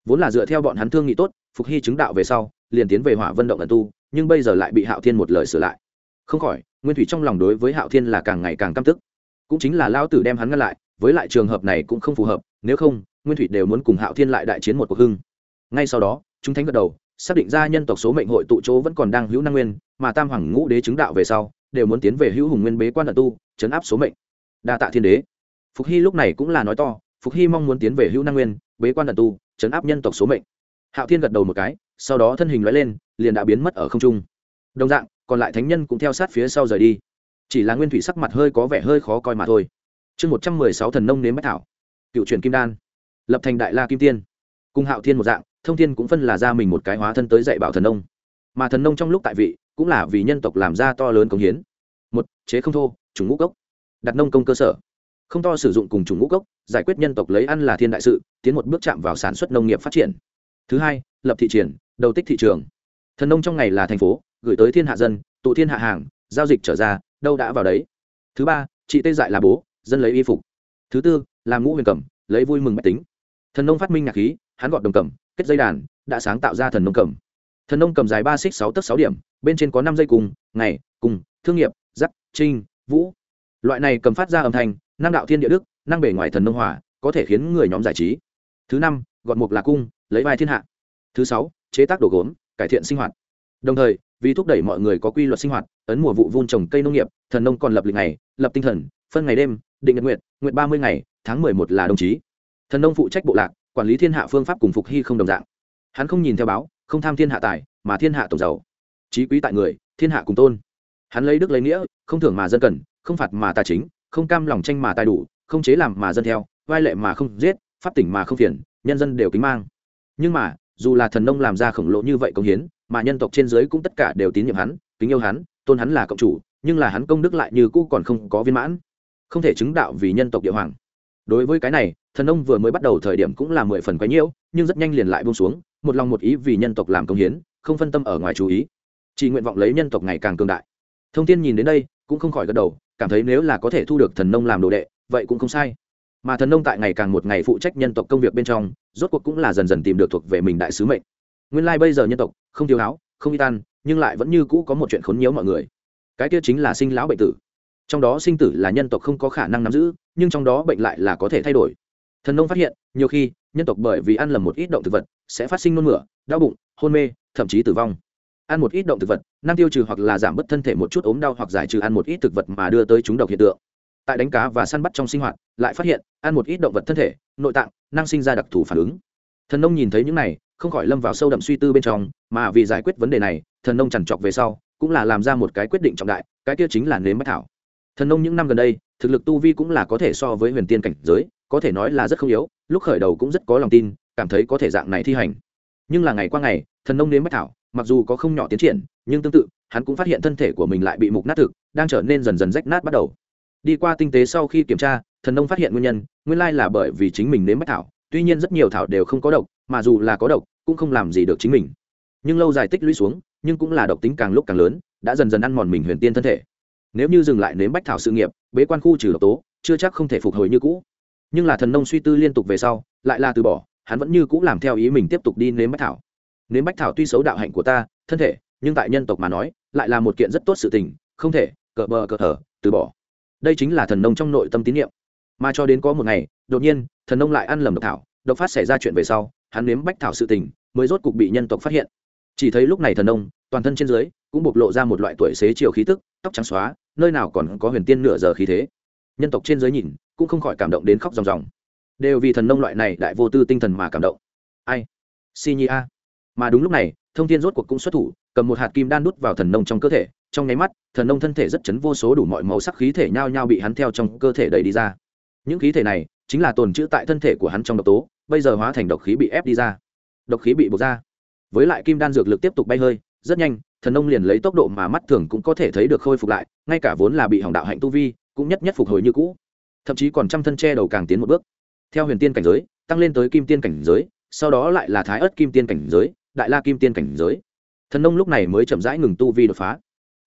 Vốn là dựa theo bọn hắn thương nghị tốt, phục hy chứng đạo về sau, liền tiến về hỏa vân động ẩn tu, nhưng bây giờ lại bị hạo thiên một lời sửa lại. Không khỏi, nguyên thủy trong lòng đối với hạo thiên là càng ngày càng căm tức. Cũng chính là lao tử đem hắn ngăn lại, với lại trường hợp này cũng không phù hợp, nếu không, nguyên thủy đều muốn cùng hạo thiên lại đại chiến một cuộc hưng. Ngay sau đó, chúng thánh gật đầu xác định ra nhân tộc số mệnh hội tụ chỗ vẫn còn đang hữu năng nguyên, mà tam hoàng ngũ đế chứng đạo về sau, đều muốn tiến về hữu hùng nguyên bế quan ẩn tu, chấn áp số mệnh. Đa tạ thiên đế. Phục hy lúc này cũng là nói to, phục hy mong muốn tiến về hữu năng nguyên, bế quan ẩn tu, chấn áp nhân tộc số mệnh. Hạo thiên gật đầu một cái, sau đó thân hình nói lên, liền đã biến mất ở không trung. Đồng dạng, còn lại thánh nhân cũng theo sát phía sau rời đi. Chỉ là nguyên thủy sắc mặt hơi có vẻ hơi khó coi mà thôi. Chương một trăm mười sáu thần nông nếm bách thảo. Cựu truyền kim đan. Lập thành đại la kim tiên cùng hạo thiên một dạng thông thiên cũng phân là ra mình một cái hóa thân tới dạy bảo thần nông. Mà thần nông trong lúc tại vị cũng là vì nhân tộc làm ra to lớn công hiến. Một chế không thô chủng ngũ cốc. Đặt nông công cơ sở. Không to sử dụng cùng chủng ngũ cốc giải quyết nhân tộc lấy ăn là thiên đại sự tiến một bước chạm vào sản xuất nông nghiệp phát triển. Thứ hai lập thị triển, đầu tích thị trường. Thần nông trong ngày là thành phố gửi tới thiên hạ dân tụ thiên hạ hàng giao dịch trở ra đâu đã vào đấy. Thứ ba chị tê dại là bố dân lấy y phục. Thứ tư là ngũ huyền cầm lấy vui mừng máy tính. Thần nông phát minh nhạc khí hắn gọt đồng cầm, kết dây đàn, đã sáng tạo ra thần nông cầm. Thần nông cầm dài ba xích sáu tấc sáu điểm, bên trên có năm dây cùng, ngày, cùng, thương nghiệp giắc trinh, vũ. Loại này cầm phát ra âm thanh năng đạo thiên địa đức năng bể ngoài thần nông hòa, có thể khiến người nhóm giải trí. Thứ năm, gọt mục là cung, lấy vai thiên hạ. Thứ sáu, chế tác đồ gốm, cải thiện sinh hoạt. Đồng thời, vì thúc đẩy mọi người có quy luật sinh hoạt, ấn mùa vụ vun trồng cây nông nghiệp, thần nông còn lập lịch ngày, lập tinh thần, phân ngày đêm, định nhật nguyện nguyện ba mươi ngày, tháng mười một là đồng chí. Thần nông phụ trách bộ lạc quản lý thiên hạ phương pháp cùng phục hy không đồng dạng. Hắn không nhìn theo báo, không tham thiên hạ tài, mà thiên hạ tổng giàu. Trí quý tại người, thiên hạ cùng tôn. Hắn lấy đức lấy nghĩa, không thưởng mà dân cần, không phạt mà tài chính, không cam lòng tranh mà tài đủ, không chế làm mà dân theo, vai lệ mà không giết, pháp tỉnh mà không phiền, nhân dân đều kính mang. Nhưng mà, dù là thần nông làm ra khổng lồ như vậy công hiến, mà nhân tộc trên dưới cũng tất cả đều tín nhiệm hắn, kính yêu hắn, tôn hắn là cộng chủ, nhưng là hắn công đức lại như cũ còn không có viên mãn. Không thể chứng đạo vì nhân tộc địa hoàng. Đối với cái này thần nông vừa mới bắt đầu thời điểm cũng là mười phần quấy nhiễu, nhưng rất nhanh liền lại buông xuống, một lòng một ý vì nhân tộc làm công hiến, không phân tâm ở ngoài chú ý. Chỉ nguyện vọng lấy nhân tộc ngày càng cường đại. Thông tin nhìn đến đây, cũng không khỏi gật đầu, cảm thấy nếu là có thể thu được thần nông làm đồ đệ, vậy cũng không sai. Mà thần nông tại ngày càng một ngày phụ trách nhân tộc công việc bên trong, rốt cuộc cũng là dần dần tìm được thuộc về mình đại sứ mệnh. Nguyên lai、like、bây giờ nhân tộc, không thiếu áo không y tan, nhưng lại vẫn như cũ có một chuyện khốn nhiễu mọi người. Cái kia chính là sinh lão bệnh tử. Trong đó sinh tử là nhân tộc không có khả năng nắm giữ, nhưng trong đó bệnh lại là có thể thay đổi thần nông phát hiện, nhiều khi, nhân tộc bởi vì ăn lầm một ít động thực vật, sẽ phát sinh nôn mửa, đau bụng, hôn mê, thậm chí tử vong. Ăn một ít động thực vật, năng tiêu trừ hoặc là giảm bớt thân thể một chút ốm đau hoặc giải trừ ăn một ít thực vật mà đưa tới chúng độc hiện tượng. Tại đánh cá và săn bắt trong sinh hoạt, lại phát hiện, ăn một ít động vật thân thể, nội tạng, năng sinh ra đặc thù phản ứng. Thần nông nhìn thấy những này, không khỏi lâm vào sâu đậm suy tư bên trong, mà vì giải quyết vấn đề này, thần nông chằn trọc về sau, cũng là làm ra một cái quyết định trọng đại, cái kia chính là nếm bách thảo. Thần nông những năm gần đây, thực lực tu vi cũng là có thể so với huyền tiên cảnh giới có thể nói là rất không yếu, lúc khởi đầu cũng rất có lòng tin, cảm thấy có thể dạng này thi hành. Nhưng là ngày qua ngày, thần nông nếm bách thảo, mặc dù có không nhỏ tiến triển, nhưng tương tự, hắn cũng phát hiện thân thể của mình lại bị mục nát thực, đang trở nên dần dần rách nát bắt đầu. Đi qua tinh tế sau khi kiểm tra, thần nông phát hiện nguyên nhân, nguyên lai là bởi vì chính mình nếm bách thảo, tuy nhiên rất nhiều thảo đều không có độc, mà dù là có độc, cũng không làm gì được chính mình. Nhưng lâu dài tích lũy xuống, nhưng cũng là độc tính càng lúc càng lớn, đã dần dần ăn mòn mình huyền tiên thân thể. Nếu như dừng lại nếm bách thảo sự nghiệp, bế quan khu trừ độc tố, chưa chắc không thể phục hồi như cũ nhưng là thần nông suy tư liên tục về sau, lại là từ bỏ, hắn vẫn như cũ làm theo ý mình tiếp tục đi nếm bách thảo. Nếm bách thảo tuy xấu đạo hạnh của ta, thân thể, nhưng tại nhân tộc mà nói, lại là một kiện rất tốt sự tình, không thể cờ bờ cờ thở, từ bỏ. Đây chính là thần nông trong nội tâm tín nhiệm mà cho đến có một ngày, đột nhiên, thần nông lại ăn lầm độc thảo, độc phát xảy ra chuyện về sau, hắn nếm bách thảo sự tình, mới rốt cục bị nhân tộc phát hiện. Chỉ thấy lúc này thần nông, toàn thân trên dưới, cũng bộc lộ ra một loại tuổi xế chiều khí tức, tóc trắng xóa, nơi nào còn có huyền tiên nửa giờ khí thế nhân tộc trên dưới nhìn, cũng không khỏi cảm động đến khóc ròng ròng. Đều vì thần nông loại này đại vô tư tinh thần mà cảm động. Ai? Si nhi a. Mà đúng lúc này, thông thiên rốt cuộc cũng xuất thủ, cầm một hạt kim đan đút vào thần nông trong cơ thể. Trong nháy mắt, thần nông thân thể rất chấn vô số đủ mọi màu sắc khí thể nhao nhao bị hắn theo trong cơ thể đẩy đi ra. Những khí thể này chính là tồn trữ tại thân thể của hắn trong độc tố, bây giờ hóa thành độc khí bị ép đi ra. Độc khí bị buộc ra. Với lại kim đan dược lực tiếp tục bay hơi, rất nhanh, thần nông liền lấy tốc độ mà mắt thường cũng có thể thấy được khôi phục lại, ngay cả vốn là bị hỏng đạo hạnh tu vi cũng nhất nhất phục hồi như cũ. Thậm chí còn trăm thân che đầu càng tiến một bước. Theo huyền tiên cảnh giới, tăng lên tới kim tiên cảnh giới, sau đó lại là thái ớt kim tiên cảnh giới, đại la kim tiên cảnh giới. Thần nông lúc này mới chậm rãi ngừng tu vi đột phá.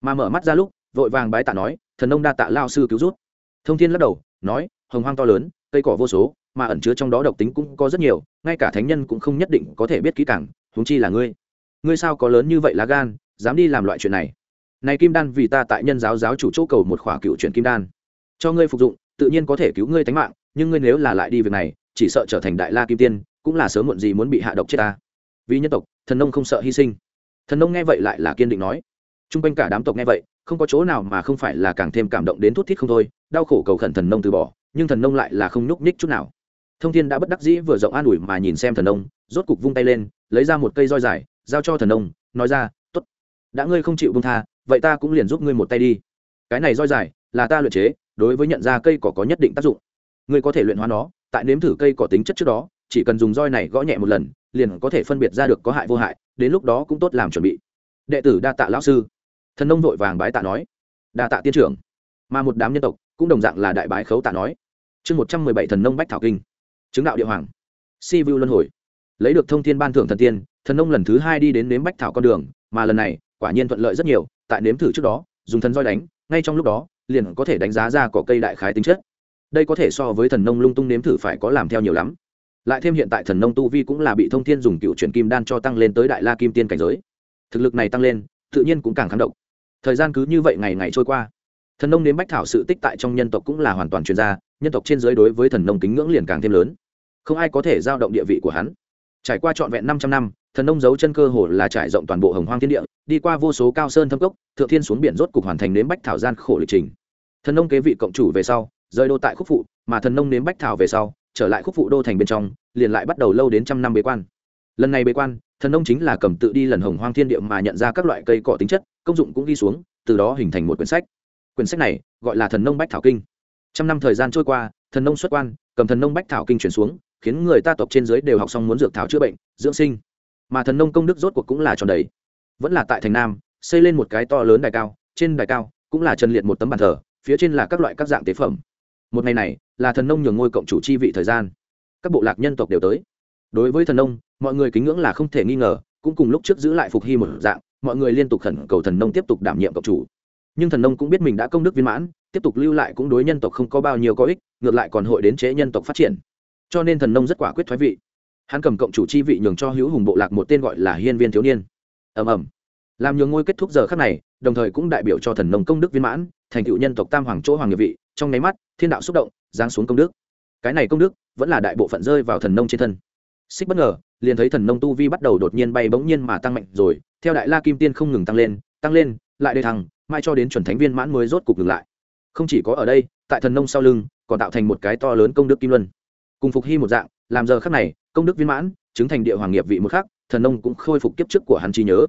Mà mở mắt ra lúc, vội vàng bái tạ nói, thần nông đa tạ lao sư cứu rút thông thiên lắc đầu, nói, hồng hoang to lớn, cây cỏ vô số, mà ẩn chứa trong đó độc tính cũng có rất nhiều, ngay cả thánh nhân cũng không nhất định có thể biết kỹ càng, huống chi là ngươi. Ngươi sao có lớn như vậy lá gan, dám đi làm loại chuyện này? Này kim đan vì ta tại nhân giáo giáo chủ chỗ cầu một khỏa cựu chuyện kim đan cho ngươi phục dụng, tự nhiên có thể cứu ngươi tính mạng, nhưng ngươi nếu là lại đi việc này, chỉ sợ trở thành đại la kim tiên, cũng là sớm muộn gì muốn bị hạ độc chết ta. Vì nhân tộc, thần nông không sợ hy sinh. Thần nông nghe vậy lại là kiên định nói. T r u n g quanh cả đám tộc nghe vậy, không có chỗ nào mà không phải là càng thêm cảm động đến thút thít không thôi, đau khổ cầu khẩn thần nông từ bỏ, nhưng thần nông lại là không nhúc nhích chút nào. Thông thiên đã bất đắc dĩ vừa rộng an ủi mà nhìn xem thần nông, rốt cục vung tay lên, lấy ra một cây roi dài, giao cho thần nông, nói ra t ố t đã ngươi không chịu bông tha, vậy ta cũng liền giúp ngươi một tay đi. Cái này roi dài, là ta luyện chế đối với nhận ra cây cỏ có nhất định tác dụng. Ngươi có thể luyện hóa nó, tại nếm thử cây cỏ tính chất trước đó, chỉ cần dùng roi này gõ nhẹ một lần, liền có thể phân biệt ra được có hại vô hại, đến lúc đó cũng tốt làm chuẩn bị. Đệ tử đa tạ lão sư. Thần nông vội vàng bái tạ nói. Đa tạ tiên trưởng. Mà một đám nhân tộc, cũng đồng dạng là đại bái khấu tạ nói. Chương một trăm mười bảy thần nông bách thảo kinh. Chứng đạo địa hoàng. Si vu luân hồi. Lấy được thông thiên ban thưởng thần tiên, thần nông lần thứ hai đi đến nếm bách thảo con đường, mà lần này, quả nhiên thuận lợi rất nhiều, tại nếm thử trước đó, dùng thần roi đánh, ngay trong lúc đó liền có thể đánh giá ra cỏ cây đại khái tính chất. Đây có thể so với thần nông lung tung nếm thử phải có làm theo nhiều lắm. Lại thêm hiện tại thần nông tu vi cũng là bị thông thiên dùng cựu chuyển kim đan cho tăng lên tới đại la kim tiên cảnh giới. Thực lực này tăng lên, tự nhiên cũng càng kháng động thời gian cứ như vậy ngày ngày trôi qua. Thần nông nếm bách thảo sự tích tại trong nhân tộc cũng là hoàn toàn chuyên gia nhân tộc trên giới đối với thần nông kính ngưỡng liền càng thêm lớn. Không ai có thể giao động địa vị của hắn. Trải qua trọn vẹn năm trăm năm, thần nông giấu chân cơ hồ là trải rộng toàn bộ hồng hoang thiên địa, đi qua vô số cao sơn thâm cốc, thượng thiên xuống biển rốt cục hoàn thành nếm bách thảo gian khổ lịch trình thần nông kế vị cộng chủ về sau, rời đô tại khúc phụ, mà thần nông nếm bách thảo về sau, trở lại khúc phụ đô thành bên trong, liền lại bắt đầu lâu đến trăm năm bế quan. Lần này bế quan, thần nông chính là cầm tự đi lần hồng hoang thiên địa mà nhận ra các loại cây cỏ tính chất, công dụng cũng ghi xuống, từ đó hình thành một quyển sách. Quyển sách này, gọi là thần nông bách thảo kinh. Trăm năm thời gian trôi qua, thần nông xuất quan, cầm thần nông bách thảo kinh chuyển xuống, khiến người ta tộc trên dưới đều học xong muốn dược thảo chữa bệnh, dưỡng sinh. Mà thần nông công đức rốt cuộc cũng là tròn đầy. Vẫn là tại thành nam, xây lên một cái to lớn đài cao, trên đài cao cũng là trần liệt một tấm bàn thờ phía trên là các loại các dạng tế phẩm. Một ngày này, là thần nông nhường ngôi cộng chủ chi vị thời gian. Các bộ lạc nhân tộc đều tới. Đối với thần nông, mọi người kính ngưỡng là không thể nghi ngờ, cũng cùng lúc trước giữ lại phục hy một dạng, mọi người liên tục khẩn cầu thần nông tiếp tục đảm nhiệm cộng chủ. Nhưng thần nông cũng biết mình đã công đức viên mãn, tiếp tục lưu lại cũng đối nhân tộc không có bao nhiêu có ích, ngược lại còn hội đến chế nhân tộc phát triển. Cho nên thần nông rất quả quyết thoái vị. Hắn cầm cộng chủ chi vị nhường cho hữu hùng bộ lạc một tên gọi là hiên viên thiếu niên. Ầm ầm. Làm nhường ngôi kết thúc giờ khắc này đồng thời cũng đại biểu cho thần nông công đức viên mãn, thành cựu nhân tộc tam hoàng chỗ hoàng nghiệp vị, trong nháy mắt, thiên đạo xúc động, giáng xuống công đức. Cái này công đức vẫn là đại bộ phận rơi vào thần nông trên thân. Xích bất ngờ, liền thấy thần nông tu vi bắt đầu đột nhiên bay bỗng nhiên mà tăng mạnh rồi, theo đại la kim tiên không ngừng tăng lên tăng lên, lại đề thăng mai cho đến chuẩn thánh viên mãn mới rốt cục ngừng lại. Không chỉ có ở đây, tại thần nông sau lưng, còn tạo thành một cái to lớn công đức kim luân. Cùng phục hy một dạng, làm giờ khắc này, công đức viên mãn, chứng thành địa hoàng nghiệp vị một khắc, thần nông cũng khôi phục kiếp trước của hắn trí nhớ.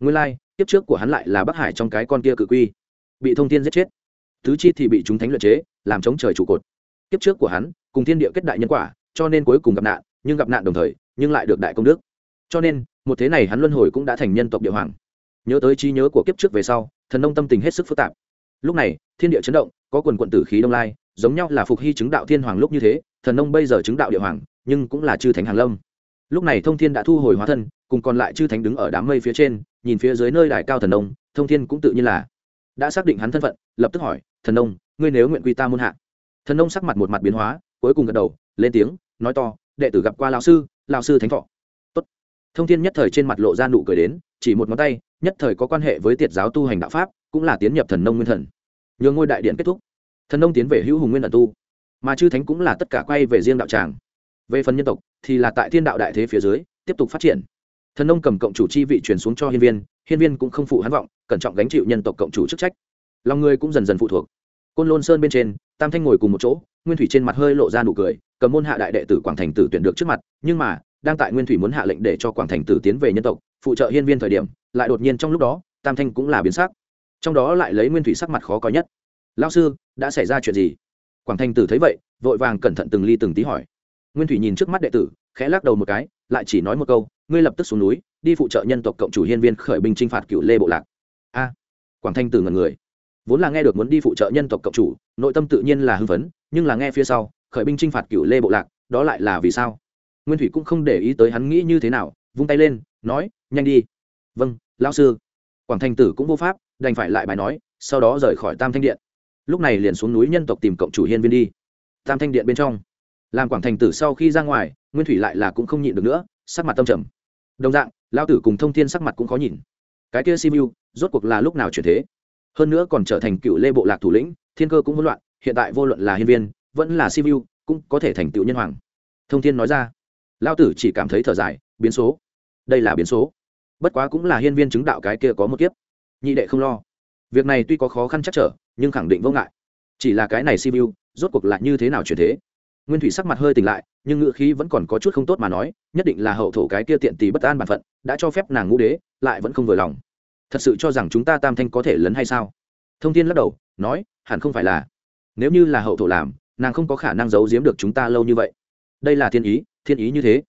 Nguyên lai kiếp trước của hắn lại là bắc hải trong cái con kia cự quy. Bị thông thiên giết chết. Thứ chi thì bị chúng thánh luyện chế, làm chống trời trụ cột. Kiếp trước của hắn, cùng thiên địa kết đại nhân quả, cho nên cuối cùng gặp nạn, nhưng gặp nạn đồng thời, nhưng lại được đại công đức. Cho nên, một thế này hắn luân hồi cũng đã thành nhân tộc địa hoàng. Nhớ tới trí nhớ của kiếp trước về sau, thần nông tâm tình hết sức phức tạp. Lúc này, thiên địa chấn động, có quần quận tử khí đông lai, giống nhau là phục hy chứng đạo thiên hoàng lúc như thế, thần nông bây giờ chứng đạo địa hoàng, nhưng cũng là chư thánh hàng lâm. Lúc này thông thiên đã thu hồi hóa thân cùng còn lại chư thánh đứng ở đám mây phía trên, nhìn phía dưới nơi đài cao thần nông, thông thiên cũng tự nhiên là đã xác định hắn thân phận, lập tức hỏi, thần nông, ngươi nếu nguyện quy ta muôn hạ? Thần nông sắc mặt một mặt biến hóa, cuối cùng gật đầu, lên tiếng, nói to, đệ tử gặp qua lão sư lão sư thánh thọ. Tốt. thông thiên nhất thời trên mặt lộ ra nụ cười đến, chỉ một ngón tay, nhất thời có quan hệ với tiệt giáo tu hành đạo pháp, cũng là tiến nhập thần nông nguyên thần. Nhường ngôi đại điện kết thúc. Thần nông tiến về hữu hùng nguyên ẩn tu, mà chư thánh cũng là tất cả quay về riêng đạo tràng. Về phần nhân tộc, thì là tại thiên đạo đại thế phía dưới, tiếp tục phát triển thần nông cầm cộng chủ chi vị truyền xuống cho hiên viên hiên viên cũng không phụ hắn vọng, cẩn trọng gánh chịu nhân tộc cộng chủ chức trách. Lòng người cũng dần dần phụ thuộc. Côn lôn sơn bên trên, tam thanh ngồi cùng một chỗ, nguyên thủy trên mặt hơi lộ ra nụ cười, cầm môn hạ đại đệ tử quảng thành tử tuyển được trước mặt, nhưng mà, đang tại nguyên thủy muốn hạ lệnh để cho quảng thành tử tiến về nhân tộc, phụ trợ hiên viên thời điểm, lại đột nhiên trong lúc đó, tam thanh cũng là biến sắc. Trong đó lại lấy nguyên thủy sắc mặt khó coi nhất. Lao sư, đã xảy ra chuyện gì? Quảng thành tử thấy vậy, vội vàng cẩn thận từng ly từng tí hỏi. Nguyên thủy nhìn trước mắt đệ tử, khẽ lắc đầu một cái, lại chỉ nói một câu ngươi lập tức xuống núi, đi phụ trợ nhân tộc cộng chủ hiên viên khởi binh t r i n h phạt cựu lê bộ lạc. A, quảng thanh tử ngần người. Vốn là nghe được muốn đi phụ trợ nhân tộc cộng chủ, nội tâm tự nhiên là hưng phấn, nhưng là nghe phía sau, khởi binh t r i n h phạt cựu lê bộ lạc, đó lại là vì sao? Nguyên thủy cũng không để ý tới hắn nghĩ như thế nào, vung tay lên, nói, nhanh đi. Vâng lão sư. Quảng thanh tử cũng vô pháp, đành phải lại bài nói, sau đó rời khỏi tam thanh điện. Lúc này liền xuống núi nhân tộc tìm cộng chủ hiên viên đi. Tam thanh điện bên trong. Làm quảng thành tử sau khi ra ngoài, nguyên thủy lại là cũng không nhịn được nữa sắc mặt tâm trầm. Đồng dạng lao tử cùng thông thiên sắc mặt cũng khó nhìn. Cái kia simu, rốt cuộc là lúc nào chuyển thế? Hơn nữa còn trở thành cựu lê bộ lạc thủ lĩnh, thiên cơ cũng hỗn loạn, hiện tại vô luận là hiên viên, vẫn là simu, cũng có thể thành tựu nhân hoàng. Thông thiên nói ra. Lao tử chỉ cảm thấy thở dài, biến số. Đây là biến số. Bất quá cũng là hiên viên chứng đạo cái kia có một kiếp. Nhị đệ không lo. Việc này tuy có khó khăn chắc trở, nhưng khẳng định vô ngại. Chỉ là cái này simu, rốt cuộc lại như thế nào chuyển thế? Nguyên thủy sắc mặt hơi tỉnh lại, nhưng ngữ khí vẫn còn có chút không tốt mà nói, nhất định là hậu thổ cái kia tiện tì bất an bản phận, đã cho phép nàng ngũ đế, lại vẫn không vừa lòng. Thật sự cho rằng chúng ta tam thanh có thể lấn hay sao? Thông tin lắc đầu, nói, hẳn không phải là. Nếu như là hậu thổ làm, nàng không có khả năng giấu giếm được chúng ta lâu như vậy. Đây là thiên ý thiên ý như thế.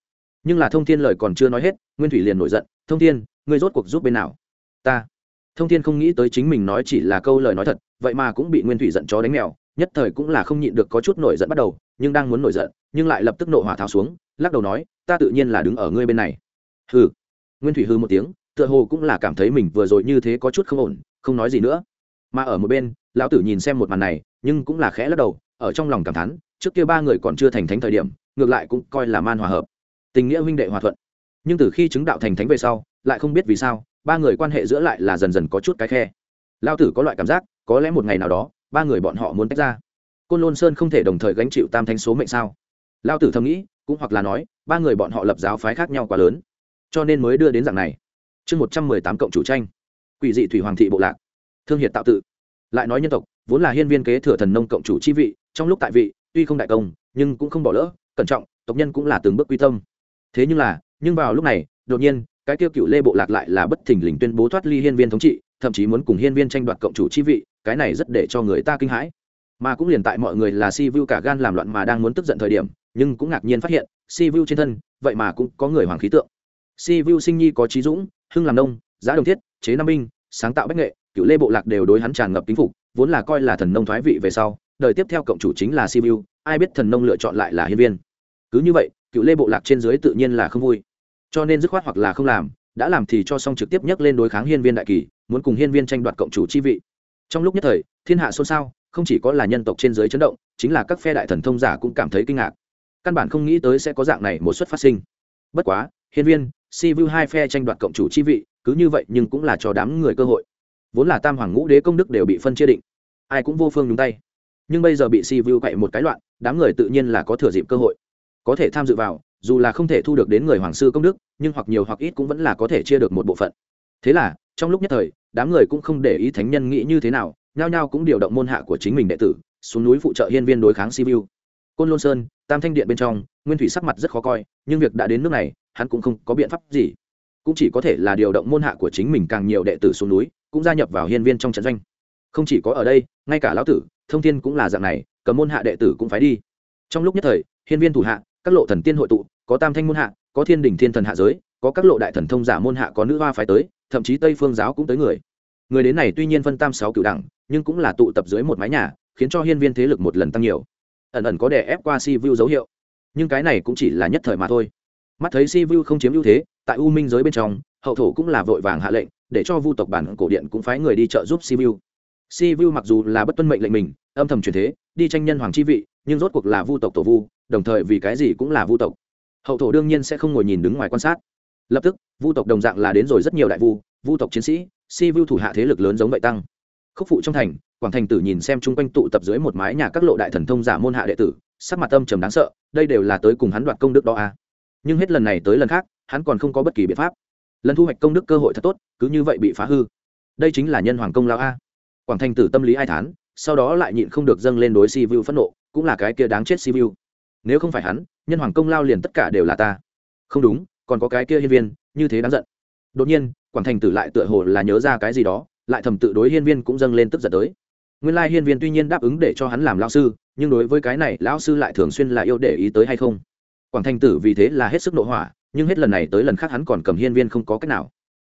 Nhưng là thông thiên lời còn chưa nói hết, nguyên thủy liền nổi giận, thông thiên, ngươi rốt cuộc giúp bên nào? Ta. Thông thiên không nghĩ tới chính mình nói chỉ là câu lời nói thật, vậy mà cũng bị nguyên thủy giận chó đánh mèo, nhất thời cũng là không nhịn được có chút nổi giận bắt đầu nhưng đang muốn nổi giận, nhưng lại lập tức nộ hỏa tháo xuống, lắc đầu nói, ta tự nhiên là đứng ở ngươi bên này. Hừ. Nguyên thủy hư một tiếng, tựa hồ cũng là cảm thấy mình vừa rồi như thế có chút không ổn, không nói gì nữa. Mà ở một bên, lão tử nhìn xem một màn này, nhưng cũng là khẽ lắc đầu, ở trong lòng cảm thán, trước kia ba người còn chưa thành thánh thời điểm, ngược lại cũng coi là man hòa hợp. Tình nghĩa huynh đệ hòa thuận. Nhưng từ khi chứng đạo thành thánh về sau, lại không biết vì sao, ba người quan hệ giữa lại là dần dần có chút cái khe. Lao tử có loại cảm giác, có lẽ một ngày nào đó, ba người bọn họ muốn tách ra côn lôn sơn không thể đồng thời gánh chịu tam thanh số mệnh sao? Lao tử thầm nghĩ, cũng hoặc là nói, ba người bọn họ lập giáo phái khác nhau quá lớn, cho nên mới đưa đến dạng này. Chương một trăm mười tám cộng chủ tranh. Quỷ dị thủy hoàng thị bộ lạc. Thương hiệt tạo tự. Lại nói nhân tộc, vốn là hiên viên kế thừa thần nông cộng chủ chi vị, trong lúc tại vị, tuy không đại công, nhưng cũng không bỏ lỡ, cẩn trọng, tộc nhân cũng là từng bước quy tâm. Thế nhưng là, nhưng vào lúc này, đột nhiên, cái tiêu cựu lê bộ lạc lại là bất thình lình tuyên bố thoát ly hiên viên thống trị, thậm chí muốn cùng hiên viên tranh đoạt cộng chủ chi vị, cái này rất để cho người ta kinh hãi mà cũng liền tại mọi người là si vu cả gan làm loạn mà đang muốn tức giận thời điểm, nhưng cũng ngạc nhiên phát hiện, si vu trên thân, vậy mà cũng có người hoàng khí tượng. Si vu sinh nhi có trí dũng, hưng làm nông, giá đồng thiết, chế nam binh, sáng tạo bách nghệ cựu lê bộ lạc đều đối hắn tràn ngập kính phục, vốn là coi là thần nông thoái vị về sau, đời tiếp theo cộng chủ chính là si vu, ai biết thần nông lựa chọn lại là hiên viên. Cứ như vậy cựu lê bộ lạc trên dưới tự nhiên là không vui. Cho nên dứt khoát hoặc là không làm, đã làm thì cho xong trực tiếp nhắc lên đối kháng hiên viên đại kỳ, muốn cùng hiên viên tranh đoạt cộng chủ chi vị. Trong lúc nhất thời, thiên hạ xôn xao không chỉ có là nhân tộc trên dưới chấn động, chính là các phe đại thần thông giả cũng cảm thấy kinh ngạc. Căn bản không nghĩ tới sẽ có dạng này một suất phát sinh. Bất quá, hiên viên, si vu hai phe tranh đoạt cộng chủ chi vị, cứ như vậy nhưng cũng là cho đám người cơ hội. Vốn là tam hoàng ngũ đế công đức đều bị phân chia định. Ai cũng vô phương nhúng tay. Nhưng bây giờ bị si vu quậy một cái loạn, đám người tự nhiên là có thừa dịp cơ hội. Có thể tham dự vào, dù là không thể thu được đến người hoàng sư công đức, nhưng hoặc nhiều hoặc ít cũng vẫn là có thể chia được một bộ phận. Thế là, trong lúc nhất thời, đám người cũng không để ý thánh nhân nghĩ như thế nào nhao nhao cũng điều động môn hạ của chính mình đệ tử, xuống núi phụ trợ hiên viên đối kháng sibiu. Côn lôn sơn, tam thanh điện bên trong, nguyên thủy sắc mặt rất khó coi, nhưng việc đã đến nước này, hắn cũng không có biện pháp gì. Cũng chỉ có thể là điều động môn hạ của chính mình càng nhiều đệ tử xuống núi, cũng gia nhập vào hiên viên trong trận doanh. Không chỉ có ở đây, ngay cả lão tử, thông thiên cũng là dạng này cấm môn hạ đệ tử cũng phải đi. Trong lúc nhất thời, hiên viên thủ hạ, các lộ thần tiên hội tụ, có tam thanh môn hạ, có thiên đình thiên thần hạ giới, có các lộ đại thần thông giả môn hạ có nữ hoa phái tới, thậm chí tây phương giáo cũng tới người. Người đến này tuy nhiên phân tam sáu cựu đẳng nhưng cũng là tụ tập dưới một mái nhà, khiến cho hiên viên thế lực một lần tăng nhiều. Ẩn ẩn có đè ép qua si vu dấu hiệu. Nhưng cái này cũng chỉ là nhất thời mà thôi. Mắt thấy si vu không chiếm ưu thế, tại u minh giới bên trong, hậu thổ cũng là vội vàng hạ lệnh, để cho vu tộc bản cổ điện cũng phái người đi trợ giúp si vu. Si vu mặc dù là bất tuân mệnh lệnh mình, âm thầm truyền thế, đi tranh nhân hoàng chi vị, nhưng rốt cuộc là vu tộc tổ vu, đồng thời vì cái gì cũng là vu tộc. Hậu thổ đương nhiên sẽ không ngồi nhìn đứng ngoài quan sát. Lập tức, vu tộc đồng dạng là đến rồi rất nhiều đại vu vu tộc chiến sĩ, si vu thủ hạ thế lực lớn giống vậy tăng khúc phụ trong thành, quảng thành tử nhìn xem chung quanh tụ tập dưới một mái nhà các lộ đại thần thông giả môn hạ đệ tử, sắc mặt tâm trầm đáng sợ, đây đều là tới cùng hắn đoạt công đức đó à. nhưng hết lần này tới lần khác, hắn còn không có bất kỳ biện pháp. Lần thu hoạch công đức cơ hội thật tốt, cứ như vậy bị phá hư. Đây chính là nhân hoàng công lao a. Quảng thành tử tâm lý ai thán, sau đó lại nhịn không được dâng lên đối si vu phẫn nộ, cũng là cái kia đáng chết si vu nếu không phải hắn, nhân hoàng công lao liền tất cả đều là ta. Không đúng, còn có cái kia hiên viên, như thế đáng giận. Đột nhiên, quảng thành tử lại tựa hồ là nhớ ra cái gì đó lại thầm tự đối hiên viên cũng dâng lên tức giận tới. Nguyên lai hiên viên tuy nhiên đáp ứng để cho hắn làm lao sư, nhưng đối với cái này, lão sư lại thường xuyên là yêu để ý tới hay không? Quảng thành tử vì thế là hết sức nội hỏa nhưng hết lần này tới lần khác hắn còn cầm hiên viên không có cách nào.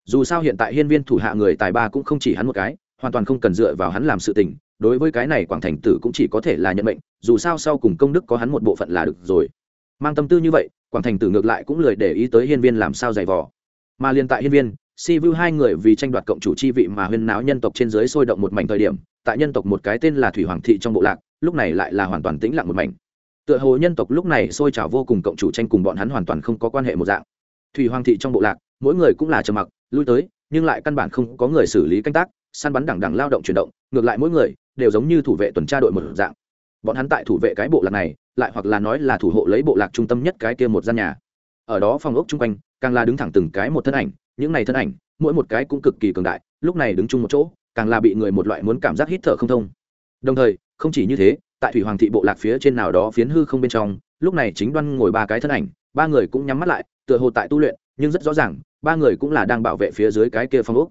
Dù sao hiện tại hiên viên thủ hạ người tài ba cũng không chỉ hắn một cái, hoàn toàn không cần dựa vào hắn làm sự tình, đối với cái này quảng thành tử cũng chỉ có thể là nhận mệnh, dù sao sau cùng công đức có hắn một bộ phận là được rồi. Mang tâm tư như vậy, quảng thành tử ngược lại cũng lười để ý tới hiên viên làm sao giày vò. Mà liên tại hiên viên si vu hai người vì tranh đoạt cộng chủ chi vị mà huyên náo nhân tộc trên dưới sôi động một mảnh thời điểm, tại nhân tộc một cái tên là thủy hoàng thị trong bộ lạc, lúc này lại là hoàn toàn tĩnh lặng một mảnh. Tựa hồ nhân tộc lúc này sôi trào vô cùng cộng chủ tranh cùng bọn hắn hoàn toàn không có quan hệ một dạng. Thủy hoàng thị trong bộ lạc, mỗi người cũng là trầm mặc, lui tới, nhưng lại căn bản không có người xử lý canh tác, săn bắn đẳng đẳng lao động chuyển động, ngược lại mỗi người đều giống như thủ vệ tuần tra đội một dạng. Bọn hắn tại thủ vệ cái bộ lạc này, lại hoặc là nói là thủ hộ lấy bộ lạc trung tâm nhất cái kia một gian nhà. Ở đó phòng ốc chung quanh, càng là đứng thẳng từng cái một thân ảnh những này thân ảnh, mỗi một cái cũng cực kỳ cường đại, lúc này đứng chung một chỗ, càng là bị người một loại muốn cảm giác hít thở không thông. Đồng thời, không chỉ như thế, tại thủy hoàng thị bộ lạc phía trên nào đó phiến hư không bên trong, lúc này chính đoan ngồi ba cái thân ảnh, ba người cũng nhắm mắt lại, tựa hồ tại tu luyện, nhưng rất rõ ràng, ba người cũng là đang bảo vệ phía dưới cái kia phong ốc.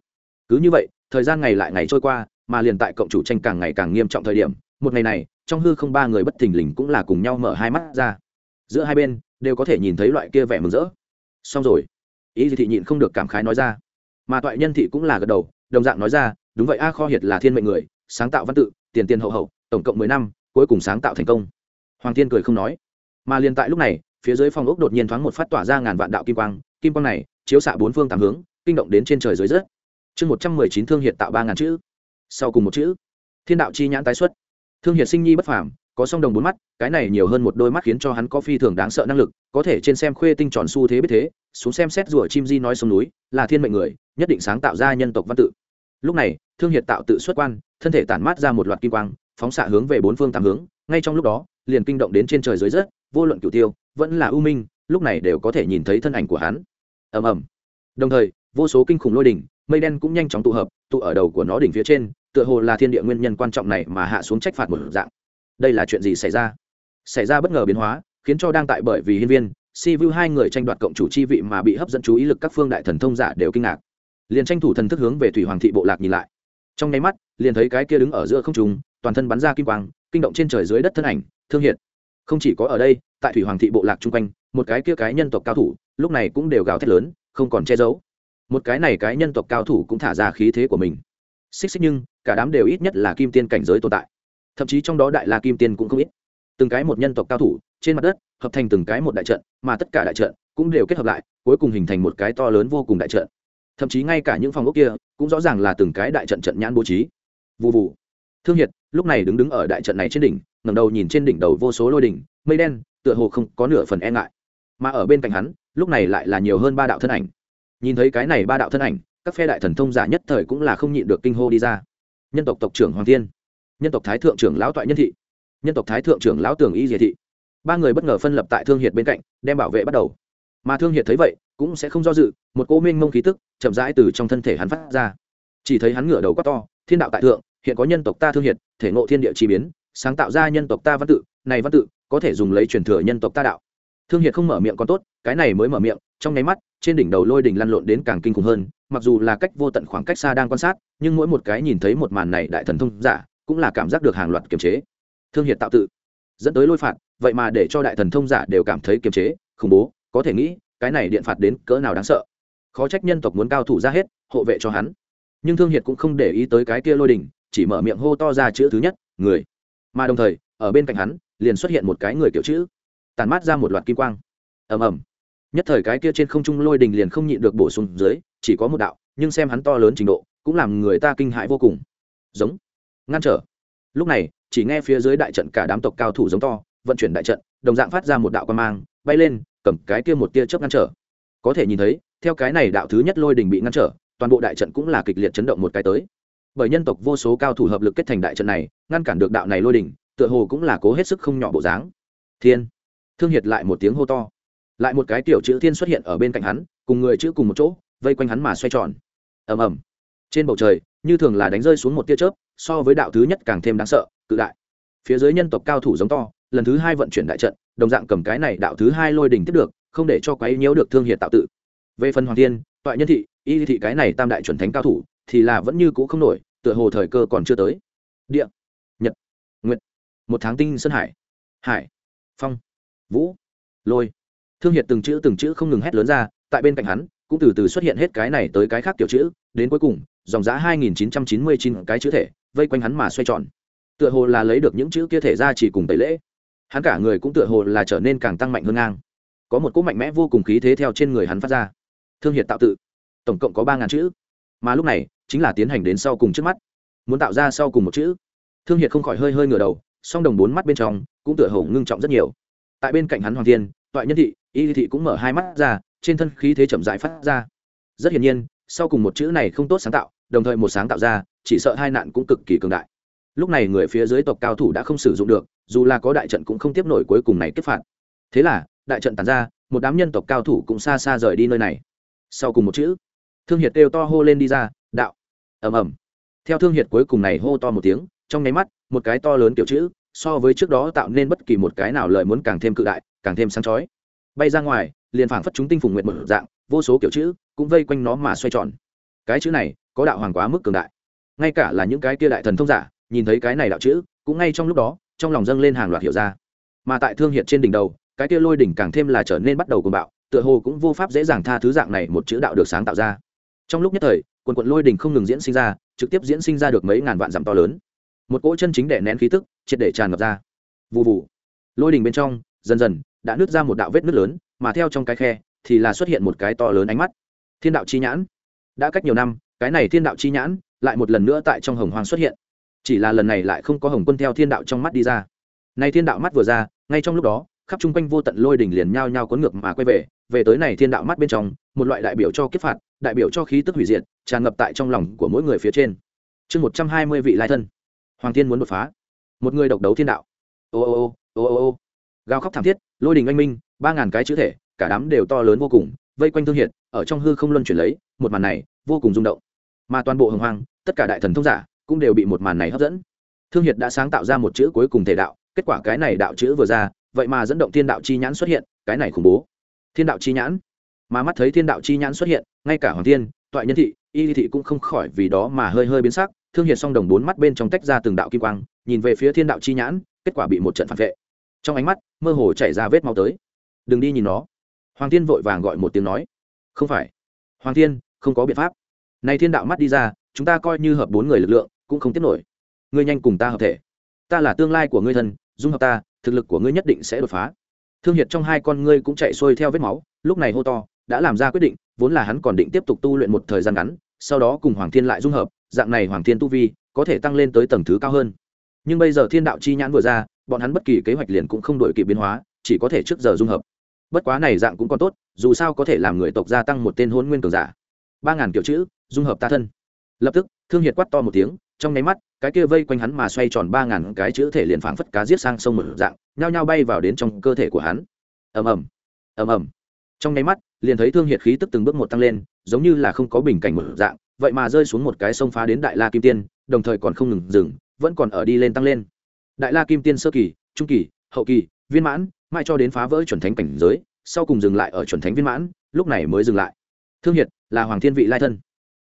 Cứ như vậy, thời gian ngày lại ngày trôi qua, mà liền tại cộng chủ tranh càng ngày càng nghiêm trọng thời điểm, một ngày này, trong hư không ba người bất thình lình cũng là cùng nhau mở hai mắt ra. Giữa hai bên, đều có thể nhìn thấy loại kia vẻ mừng rỡ. Xong rồi ý gì thị nhịn không được cảm khái nói ra. Mà toại nhân thị cũng là gật đầu, đồng dạng nói ra, đúng vậy a kho hiệt là thiên mệnh người, sáng tạo văn tự, tiền tiền hậu hậu, tổng cộng mười năm, cuối cùng sáng tạo thành công. Hoàng tiên cười không nói. Mà liền tại lúc này, phía dưới phòng ốc đột nhiên thoáng một phát tỏa ra ngàn vạn đạo kim quang kim quang này chiếu xạ bốn phương tám hướng, kinh động đến trên trời dưới rớt. Chương một trăm mười chín thương hiệt tạo ba ngàn chữ. Sau cùng một chữ. Thiên đạo chi nhãn tái xuất. Thương hiệt sinh nhi bất phàm có song đồng bốn mắt, cái này nhiều hơn một đôi mắt khiến cho hắn có phi thường đáng sợ năng lực, có thể trên xem khuê tinh tròn xu thế biết thế, xuống xem xét rùa chim di nói sông núi, là thiên mệnh người, nhất định sáng tạo ra nhân tộc văn tự. Lúc này, thương hiệt tạo tự xuất quan, thân thể tản mát ra một loạt kim quang, phóng xạ hướng về bốn phương tám hướng, ngay trong lúc đó, liền kinh động đến trên trời dưới rớt, vô luận cửu tiêu, vẫn là ưu minh, lúc này đều có thể nhìn thấy thân ảnh của hắn. Ầm ầm. Đồng thời, vô số kinh khủng lôi đỉnh, mây đen cũng nhanh chóng tụ hợp, tụ ở đầu của nó đỉnh phía trên, tựa hồ là thiên địa nguyên nhân quan trọng này mà hạ xuống trách phạt một dạng đây là chuyện gì xảy ra? Xảy ra bất ngờ biến hóa, khiến cho đang tại bởi vì hiên viên, si vu hai người tranh đoạt cộng chủ chi vị mà bị hấp dẫn chú ý lực các phương đại thần thông giả đều kinh ngạc. Liền tranh thủ thần thức hướng về thủy hoàng thị bộ lạc nhìn lại. Trong nháy mắt, liền thấy cái kia đứng ở giữa không trung, toàn thân bắn ra kim quang, kinh động trên trời dưới đất thân ảnh, thương hiện. Không chỉ có ở đây, tại thủy hoàng thị bộ lạc chung quanh, một cái kia cái nhân tộc cao thủ, lúc này cũng đều gào thét lớn, không còn che giấu. Một cái này cái nhân tộc cao thủ cũng thả ra khí thế của mình. Xích xích nhưng, cả đám đều ít nhất là kim tiên cảnh giới tồn tại thậm chí trong đó đại la kim tiên cũng không ít. Từng cái một nhân tộc cao thủ, trên mặt đất, hợp thành từng cái một đại trận, mà tất cả đại trận cũng đều kết hợp lại, cuối cùng hình thành một cái to lớn vô cùng đại trận. Thậm chí ngay cả những phòng ốc kia cũng rõ ràng là từng cái đại trận trận nhãn bố trí. Vụ vụ thương hiệt, lúc này đứng đứng ở đại trận này trên đỉnh, ngẩng đầu nhìn trên đỉnh đầu vô số lôi đỉnh, mây đen, tựa hồ không có nửa phần e ngại. Mà ở bên cạnh hắn, lúc này lại là nhiều hơn ba đạo thân ảnh. Nhìn thấy cái này ba đạo thân ảnh, các phe đại thần thông giả nhất thời cũng là không nhịn được kinh hô đi ra. Nhân tộc tộc trưởng hoàng thiên nhân tộc thái thượng trưởng lão toại nhân thị, nhân tộc thái thượng trưởng lão tường y diệ thị. Ba người bất ngờ phân lập tại thương hiệt bên cạnh, đem bảo vệ bắt đầu. Mà thương hiệt thấy vậy, cũng sẽ không do dự, một cô minh mông khí tức chậm rãi từ trong thân thể hắn phát ra. Chỉ thấy hắn ngửa đầu quát to, thiên đạo tại thượng, hiện có nhân tộc ta thương hiệt, thể ngộ thiên địa chi biến, sáng tạo ra nhân tộc ta văn tự, này văn tự có thể dùng lấy truyền thừa nhân tộc ta đạo. Thương hiệt không mở miệng còn tốt, cái này mới mở miệng, trong nháy mắt, trên đỉnh đầu lôi đỉnh lăn lộn đến càng kinh khủng hơn, mặc dù là cách vô tận khoảng cách xa đang quan sát, nhưng mỗi một cái nhìn thấy một màn này đại thần thông giả cũng là cảm giác được hàng loạt kiềm chế. Thương hiệt tạo tự, dẫn tới lôi phạt, vậy mà để cho đại thần thông giả đều cảm thấy kiềm chế, khủng bố, có thể nghĩ, cái này điện phạt đến cỡ nào đáng sợ. Khó trách nhân tộc muốn cao thủ ra hết, hộ vệ cho hắn. Nhưng thương hiệt cũng không để ý tới cái kia lôi đỉnh, chỉ mở miệng hô to ra chữ thứ nhất, người. Mà đồng thời, ở bên cạnh hắn, liền xuất hiện một cái người kiểu chữ, tàn mát ra một loạt kim quang. Ầm ầm. Nhất thời cái kia trên không trung lôi đình liền không nhịn được bổ sung dưới, chỉ có một đạo, nhưng xem hắn to lớn trình độ, cũng làm người ta kinh hãi vô cùng. Giống ngăn trở. Lúc này, chỉ nghe phía dưới đại trận cả đám tộc cao thủ giống to, vận chuyển đại trận, đồng dạng phát ra một đạo quan mang, bay lên, cầm cái kia một tia chớp ngăn trở. Có thể nhìn thấy, theo cái này đạo thứ nhất lôi đình bị ngăn trở, toàn bộ đại trận cũng là kịch liệt chấn động một cái tới. Bởi nhân tộc vô số cao thủ hợp lực kết thành đại trận này, ngăn cản được đạo này lôi đình, tựa hồ cũng là cố hết sức không nhỏ bộ dáng. Thiên! Thương hiệt lại một tiếng hô to. Lại một cái tiểu chữ thiên xuất hiện ở bên cạnh hắn, cùng người chữ cùng một chỗ, vây quanh hắn mà xoay tròn. Ầm ầm. Trên bầu trời, như thường là đánh rơi xuống một tia chớp so với đạo thứ nhất càng thêm đáng sợ, cự đại. Phía dưới nhân tộc cao thủ giống to, lần thứ hai vận chuyển đại trận, đồng dạng cầm cái này đạo thứ hai lôi đỉnh tiếp được, không để cho quấy nhiễu được thương hiệt tạo tự. Về phần hoàng thiên, toại nhân thị, y thị cái này tam đại chuẩn thánh cao thủ, thì là vẫn như cũ không nổi, tựa hồ thời cơ còn chưa tới. Địa. Nhật. Nguyệt. Một tháng tinh sơn hải. Hải. Phong. Vũ. Lôi. Thương hiệt từng chữ từng chữ không ngừng hét lớn ra, tại bên cạnh hắn, cũng từ từ xuất hiện hết cái này tới cái khác kiểu chữ, đến cuối cùng, dòng giá 2999 cái chữ thể vây quanh hắn mà xoay tròn. Tựa hồ là lấy được những chữ kia thể ra chỉ cùng tẩy lễ. Hắn cả người cũng tựa hồ là trở nên càng tăng mạnh hơn ngang. Có một cỗ mạnh mẽ vô cùng khí thế theo trên người hắn phát ra. Thương hiệt tạo tự. Tổng cộng có ba ngàn chữ. Mà lúc này, chính là tiến hành đến sau cùng trước mắt. Muốn tạo ra sau cùng một chữ. Thương hiệt không khỏi hơi hơi ngửa đầu, song đồng bốn mắt bên trong cũng tựa hồ ngưng trọng rất nhiều. Tại bên cạnh hắn hoàng thiên, toại nhân thị, y thị cũng mở hai mắt ra, trên thân khí thế chậm rãi phát ra. Rất hiển nhiên, sau cùng một chữ này không tốt sáng tạo đồng thời một sáng tạo ra, chỉ sợ hai nạn cũng cực kỳ cường đại. Lúc này người phía dưới tộc cao thủ đã không sử dụng được, dù là có đại trận cũng không tiếp nổi cuối cùng này kết phạt. Thế là, đại trận tàn ra, một đám nhân tộc cao thủ cũng xa xa rời đi nơi này. Sau cùng một chữ, thương hiệt kêu to hô lên đi ra, đạo! Ầm ầm. Theo thương hiệt cuối cùng này hô to một tiếng, trong nháy mắt, một cái to lớn kiểu chữ, so với trước đó tạo nên bất kỳ một cái nào lời muốn càng thêm cự đại, càng thêm sáng chói. Bay ra ngoài, liền phảng phất chúng tinh phùng nguyện một dạng, vô số kiểu chữ cũng vây quanh nó mà xoay tròn. Cái chữ này có đạo hoàng quá mức cường đại. Ngay cả là những cái kia đại thần thông giả, nhìn thấy cái này đạo chữ, cũng ngay trong lúc đó, trong lòng dâng lên hàng loạt hiểu ra. Mà tại thương hiện trên đỉnh đầu, cái kia lôi đỉnh càng thêm là trở nên bắt đầu cuồng bạo, tựa hồ cũng vô pháp dễ dàng tha thứ dạng này một chữ đạo được sáng tạo ra. Trong lúc nhất thời, quần quận lôi đỉnh không ngừng diễn sinh ra, trực tiếp diễn sinh ra được mấy ngàn vạn dặm to lớn. Một cỗ chân chính đè nén khí tức, triệt để tràn ngập ra. Vụ vụ lôi đỉnh bên trong, dần dần, đã nứt ra một đạo vết nứt lớn, mà theo trong cái khe, thì là xuất hiện một cái to lớn ánh mắt. Thiên đạo chi nhãn. Đã cách nhiều năm cái này thiên đạo chi nhãn lại một lần nữa tại trong hồng hoang xuất hiện. Chỉ là lần này lại không có hồng quân theo thiên đạo trong mắt đi ra. Nay thiên đạo mắt vừa ra, ngay trong lúc đó, khắp chung quanh vô tận lôi đỉnh liền nhao nhao cuốn ngược mà quay về về tới này thiên đạo mắt bên trong, một loại đại biểu cho kiếp phạt, đại biểu cho khí tức hủy diệt, tràn ngập tại trong lòng của mỗi người phía trên. Chương một trăm hai mươi vị lai thân. Hoàng thiên muốn đột phá. Một người độc đấu thiên đạo. Ô ô ô ô ô ô. Gào khóc thảm thiết, lôi đình anh minh, ba ngàn cái chữ thể, cả đám đều to lớn vô cùng, vây quanh thương hiệt ở trong hư không luân chuyển lấy, một màn này vô cùng rung động mà toàn bộ hồng hoang, tất cả đại thần thông giả cũng đều bị một màn này hấp dẫn. Thương hiệt đã sáng tạo ra một chữ cuối cùng thể đạo, kết quả cái này đạo chữ vừa ra, vậy mà dẫn động thiên đạo chi nhãn xuất hiện, cái này khủng bố. Thiên đạo chi nhãn? Mà mắt thấy thiên đạo chi nhãn xuất hiện, ngay cả hoàng thiên, toại nhân thị, y thị cũng không khỏi vì đó mà hơi hơi biến sắc. Thương hiệt song đồng bốn mắt bên trong tách ra từng đạo kim quang, nhìn về phía thiên đạo chi nhãn, kết quả bị một trận phản vệ. Trong ánh mắt, mơ hồ chảy ra vết máu tới. Đừng đi nhìn nó. Hoàng thiên vội vàng gọi một tiếng nói. Không phải. Hoàng thiên, không có biện pháp này thiên đạo mắt đi ra, chúng ta coi như hợp bốn người lực lượng, cũng không tiếp nổi. Ngươi nhanh cùng ta hợp thể. Ta là tương lai của ngươi thân, dung hợp ta, thực lực của ngươi nhất định sẽ đột phá. Thương hiệt trong hai con ngươi cũng chạy xuôi theo vết máu, lúc này hô to, đã làm ra quyết định, vốn là hắn còn định tiếp tục tu luyện một thời gian ngắn, sau đó cùng hoàng thiên lại dung hợp, dạng này hoàng thiên tu vi, có thể tăng lên tới tầng thứ cao hơn. Nhưng bây giờ thiên đạo chi nhãn vừa ra, bọn hắn bất kỳ kế hoạch liền cũng không đổi kịp biến hóa, chỉ có thể trước giờ dung hợp. Bất quá này dạng cũng còn tốt, dù sao có thể làm người tộc gia tăng một tên hôn nguyên cường giả ba ngàn kiểu chữ, dung hợp ta thân. Lập tức, thương hiệt quát to một tiếng, trong nháy mắt, cái kia vây quanh hắn mà xoay tròn ba ngàn cái chữ thể liền phảng phất cá giết sang sông một dạng, nhao nhao bay vào đến trong cơ thể của hắn. Ầm ầm ầm ầm. Trong nháy mắt, liền thấy thương hiệt khí tức từng bước một tăng lên, giống như là không có bình cảnh một dạng, vậy mà rơi xuống một cái sông phá đến đại la kim tiên, đồng thời còn không ngừng dừng, vẫn còn ở đi lên tăng lên. Đại la kim tiên sơ kỳ, trung kỳ, hậu kỳ, viên mãn mãi cho đến phá vỡ chuẩn thánh cảnh giới, sau cùng dừng lại ở chuẩn thánh viên mãn, lúc này mới dừng lại thương hiệt là hoàng thiên vị lai thân.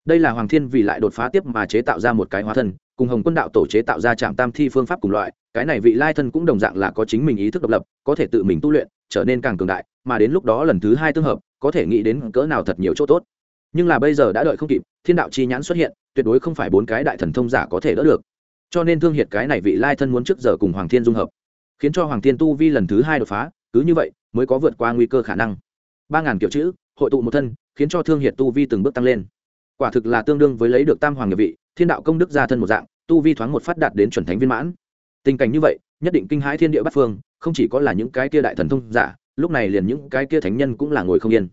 Đây là hoàng thiên vị lại đột phá tiếp mà chế tạo ra một cái hóa thân, cùng hồng quân đạo tổ chế tạo ra trạm tam thi phương pháp cùng loại, cái này vị lai thân cũng đồng dạng là có chính mình ý thức độc lập, có thể tự mình tu luyện, trở nên càng cường đại, mà đến lúc đó lần thứ hai tương hợp, có thể nghĩ đến cỡ nào thật nhiều chỗ tốt. Nhưng là bây giờ đã đợi không kịp, thiên đạo chi nhãn xuất hiện, tuyệt đối không phải bốn cái đại thần thông giả có thể đỡ được. Cho nên thương hiệt cái này vị lai thân muốn trước giờ cùng hoàng thiên dung hợp, khiến cho hoàng thiên tu vi lần thứ hai đột phá, cứ như vậy mới có vượt qua nguy cơ khả năng. Ba ngàn kiểu chữ, hội tụ một thân khiến cho thương hiệt tu vi từng bước tăng lên. Quả thực là tương đương với lấy được tam hoàng nghiệp vị, thiên đạo công đức gia thân một dạng, tu vi thoáng một phát đạt đến chuẩn thánh viên mãn. Tình cảnh như vậy, nhất định kinh hãi thiên địa bắc phương, không chỉ có là những cái kia đại thần thông giả, lúc này liền những cái kia thánh nhân cũng là ngồi không yên.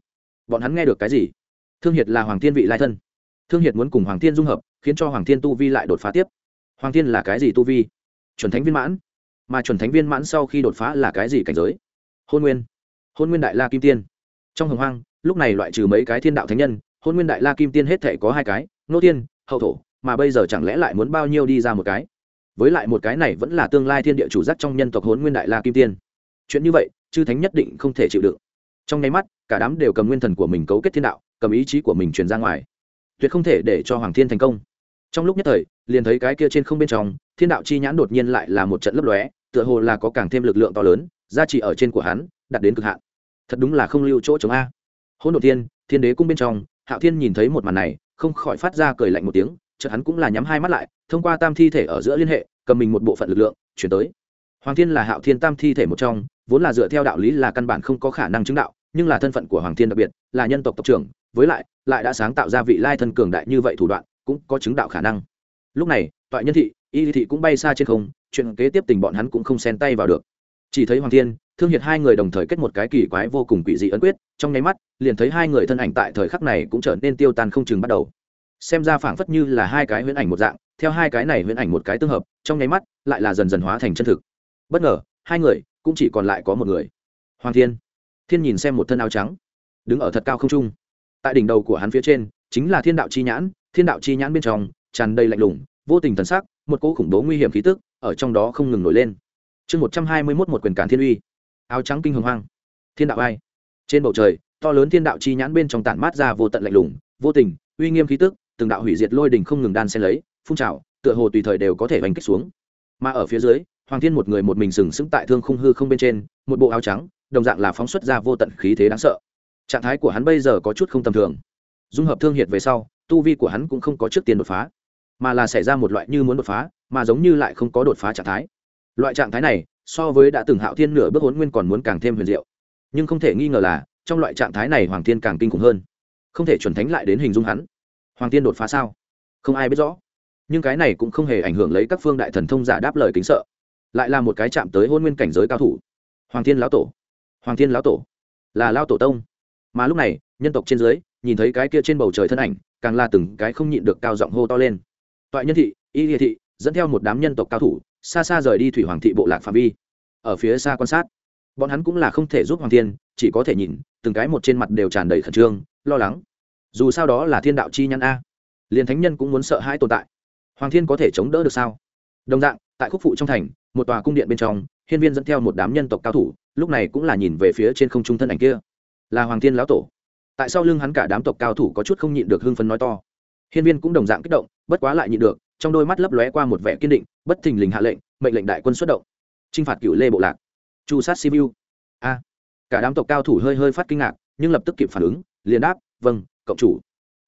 Bọn hắn nghe được cái gì? Thương hiệt là hoàng thiên vị lai thân. Thương hiệt muốn cùng hoàng thiên dung hợp, khiến cho hoàng thiên tu vi lại đột phá tiếp. Hoàng thiên là cái gì tu vi? Chuẩn thánh viên mãn. Mà chuẩn thánh viên mãn sau khi đột phá là cái gì cảnh giới? Hôn nguyên. Hôn nguyên đại la kim tiên. Trong hồng hoang lúc này loại trừ mấy cái thiên đạo thánh nhân, hôn nguyên đại la kim tiên hết thể có hai cái, nô tiên hậu thổ, mà bây giờ chẳng lẽ lại muốn bao nhiêu đi ra một cái? Với lại một cái này vẫn là tương lai thiên địa chủ giác trong nhân tộc hôn nguyên đại la kim tiên. Chuyện như vậy, chư thánh nhất định không thể chịu đựng. Trong nháy mắt, cả đám đều cầm nguyên thần của mình cấu kết thiên đạo, cầm ý chí của mình truyền ra ngoài. Tuyệt không thể để cho hoàng thiên thành công. Trong lúc nhất thời, liền thấy cái kia trên không bên trong, thiên đạo chi nhãn đột nhiên lại là một trận lấp lóe, tựa hồ là có càng thêm lực lượng to lớn gia trì ở trên của hắn, đạt đến cực hạn. Thật đúng là không lưu chỗ chống a hỗn độn thiên thiên đế cung bên trong, hạo thiên nhìn thấy một màn này, không khỏi phát ra cười lạnh một tiếng, chợt hắn cũng là nhắm hai mắt lại, thông qua tam thi thể ở giữa liên hệ, cầm mình một bộ phận lực lượng, chuyển tới. Hoàng thiên là hạo thiên tam thi thể một trong, vốn là dựa theo đạo lý là căn bản không có khả năng chứng đạo, nhưng là thân phận của hoàng thiên đặc biệt, là nhân tộc tộc trưởng, với lại lại đã sáng tạo ra vị lai thân cường đại như vậy thủ đoạn, cũng có chứng đạo khả năng. Lúc này, toại nhân thị, y thị cũng bay xa trên không, chuyện kế tiếp tình bọn hắn cũng không xen tay vào được. Chỉ thấy hoàng thiên thương hiệt hai người đồng thời kết một cái kỳ quái vô cùng quỷ dị ấn quyết, trong nháy mắt, liền thấy hai người thân ảnh tại thời khắc này cũng trở nên tiêu tan không chừng bắt đầu. Xem ra phảng phất như là hai cái huyễn ảnh một dạng, theo hai cái này huyễn ảnh một cái tương hợp, trong nháy mắt, lại là dần dần hóa thành chân thực. Bất ngờ, hai người, cũng chỉ còn lại có một người. Hoàng thiên. Thiên nhìn xem một thân áo trắng, đứng ở thật cao không trung. Tại đỉnh đầu của hắn phía trên, chính là thiên đạo chi nhãn, thiên đạo chi nhãn bên trong, tràn đầy lạnh lùng, vô tình thần sắc, một cỗ khủng bố nguy hiểm khí tức, ở trong đó không ngừng nổi lên. Chương một trăm hai mươi mốt một quyền cản thiên uy áo trắng kinh hồng hoang. Thiên đạo ai? Trên bầu trời, to lớn thiên đạo chi nhãn bên trong tản mát ra vô tận lạnh lùng, vô tình, uy nghiêm khí tức, từng đạo hủy diệt lôi đình không ngừng đan xen lấy, phun trào, tựa hồ tùy thời đều có thể bành kích xuống. Mà ở phía dưới, hoàng thiên một người một mình sừng sững tại thương khung hư không bên trên, một bộ áo trắng, đồng dạng là phóng xuất ra vô tận khí thế đáng sợ. Trạng thái của hắn bây giờ có chút không tầm thường. Dung hợp thương hiệt về sau, tu vi của hắn cũng không có trước tiên đột phá, mà là xảy ra một loại như muốn đột phá, mà giống như lại không có đột phá trạng thái. Loại trạng thái này so với đã từng hạo thiên nửa bước hốn nguyên còn muốn càng thêm huyền diệu. Nhưng không thể nghi ngờ là, trong loại trạng thái này hoàng thiên càng kinh khủng hơn. Không thể chuẩn thánh lại đến hình dung hắn. Hoàng thiên đột phá sao? Không ai biết rõ. Nhưng cái này cũng không hề ảnh hưởng lấy các phương đại thần thông giả đáp lời kính sợ. Lại là một cái chạm tới hôn nguyên cảnh giới cao thủ. Hoàng thiên lão tổ. Hoàng thiên lão tổ. Là lao tổ tông. Mà lúc này, nhân tộc trên dưới, nhìn thấy cái kia trên bầu trời thân ảnh, càng là từng cái không nhịn được cao giọng hô to lên. Toại nhân thị, y địa thị, dẫn theo một đám nhân tộc cao thủ xa xa rời đi thủy hoàng thị bộ lạc phạm vi, ở phía xa quan sát. Bọn hắn cũng là không thể giúp hoàng thiên, chỉ có thể nhìn, từng cái một trên mặt đều tràn đầy khẩn trương, lo lắng. Dù sao đó là thiên đạo chi nhãn a. Liền thánh nhân cũng muốn sợ hãi tồn tại. Hoàng thiên có thể chống đỡ được sao? Đồng dạng, tại khúc phụ trong thành, một tòa cung điện bên trong, hiên viên dẫn theo một đám nhân tộc cao thủ, lúc này cũng là nhìn về phía trên không trung thân ảnh kia. Là hoàng thiên lão tổ. Tại sao lưng hắn cả đám tộc cao thủ có chút không nhịn được hưng phấn nói to. Hiên viên cũng đồng dạng kích động, bất quá lại nhịn được trong đôi mắt lấp lóe qua một vẻ kiên định, bất thình lình hạ lệnh, mệnh lệnh đại quân xuất động. Trinh phạt cựu lê bộ lạc. Chu sát sibiu. A. Cả đám tộc cao thủ hơi hơi phát kinh ngạc, nhưng lập tức kịp phản ứng, liền đáp vâng cộng chủ.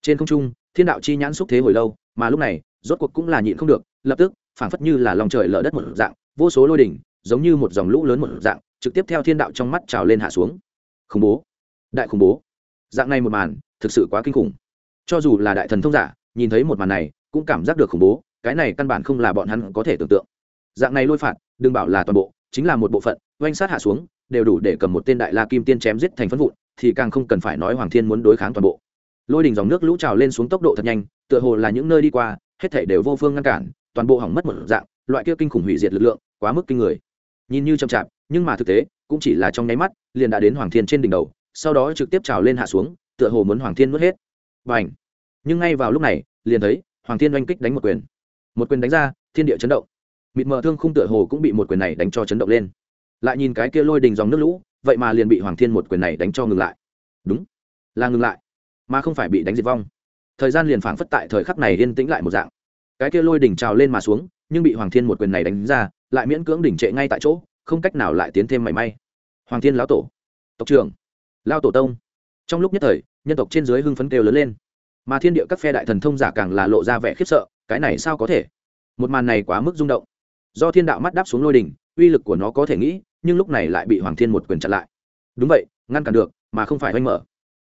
Trên không trung, thiên đạo chi nhãn xúc thế hồi lâu, mà lúc này, rốt cuộc cũng là nhịn không được, lập tức, phảng phất như là lòng trời lở đất một dạng, vô số lôi đỉnh, giống như một dòng lũ lớn một dạng, trực tiếp theo thiên đạo trong mắt trào lên hạ xuống. Khủng bố. Đại khủng bố. Dạng này một màn, thực sự quá kinh khủng. Cho dù là đại thần thông giả, nhìn thấy một màn này cũng cảm giác được khủng bố, cái này căn bản không là bọn hắn có thể tưởng tượng. Dạng này lôi phạt, đừng bảo là toàn bộ, chính là một bộ phận, oanh sát hạ xuống, đều đủ để cầm một tên đại la kim tiên chém giết thành phân vụn, thì càng không cần phải nói hoàng thiên muốn đối kháng toàn bộ. Lôi đình dòng nước lũ trào lên xuống tốc độ thật nhanh, tựa hồ là những nơi đi qua, hết thể đều vô phương ngăn cản, toàn bộ hỏng mất một dạng, loại kia kinh khủng hủy diệt lực lượng, quá mức kinh người. Nhìn như chậm chạp, nhưng mà thực tế, cũng chỉ là trong nháy mắt, liền đã đến hoàng thiên trên đỉnh đầu, sau đó trực tiếp trào lên hạ xuống, tựa hồ muốn hoàng thiên nuốt hết. Và nhưng ngay vào lúc này, liền thấy hoàng thiên oanh kích đánh một quyền. Một quyền đánh ra, thiên địa chấn động. Mịt mờ thương khung tựa hồ cũng bị một quyền này đánh cho chấn động lên. Lại nhìn cái kia lôi đình dòng nước lũ, vậy mà liền bị hoàng thiên một quyền này đánh cho ngừng lại. Đúng, là ngừng lại, mà không phải bị đánh diệt vong. Thời gian liền phảng phất tại thời khắc này yên tĩnh lại một dạng. Cái kia lôi đỉnh trào lên mà xuống, nhưng bị hoàng thiên một quyền này đánh ra, lại miễn cưỡng đỉnh trệ ngay tại chỗ, không cách nào lại tiến thêm mảy may. Hoàng thiên lão tổ, tộc trưởng lao tổ tông. Trong lúc nhất thời, nhân tộc trên dưới hưng phấn kêu lớn lên mà thiên địa các phe đại thần thông giả càng là lộ ra vẻ khiếp sợ, cái này sao có thể? Một màn này quá mức rung động. Do thiên đạo mắt đáp xuống lôi đỉnh, uy lực của nó có thể nghĩ, nhưng lúc này lại bị hoàng thiên một quyền chặn lại. Đúng vậy, ngăn cản được, mà không phải oanh mở.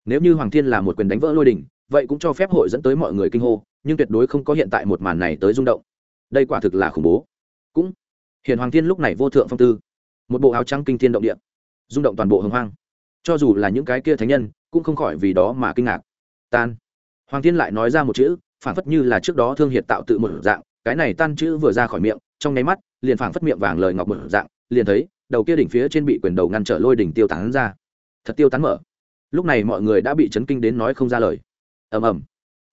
Nếu như hoàng thiên là một quyền đánh vỡ lôi đỉnh, vậy cũng cho phép hội dẫn tới mọi người kinh hô, nhưng tuyệt đối không có hiện tại một màn này tới rung động. Đây quả thực là khủng bố. Cũng hiện hoàng thiên lúc này vô thượng phong tư. Một bộ áo trắng kinh thiên động địa. Rung động toàn bộ hồng hoang. Cho dù là những cái kia thánh nhân, cũng không khỏi vì đó mà kinh ngạc. Tan hoàng thiên lại nói ra một chữ phản phất như là trước đó thương hiệt tạo tự một dạng, cái này tan chữ vừa ra khỏi miệng, trong nháy mắt, liền phảng phất miệng vàng lời ngọc một dạng, liền thấy, đầu kia đỉnh phía trên bị quyền đầu ngăn trở lôi đỉnh tiêu tán ra. Thật tiêu tán mở. Lúc này mọi người đã bị chấn kinh đến nói không ra lời. Ầm ầm.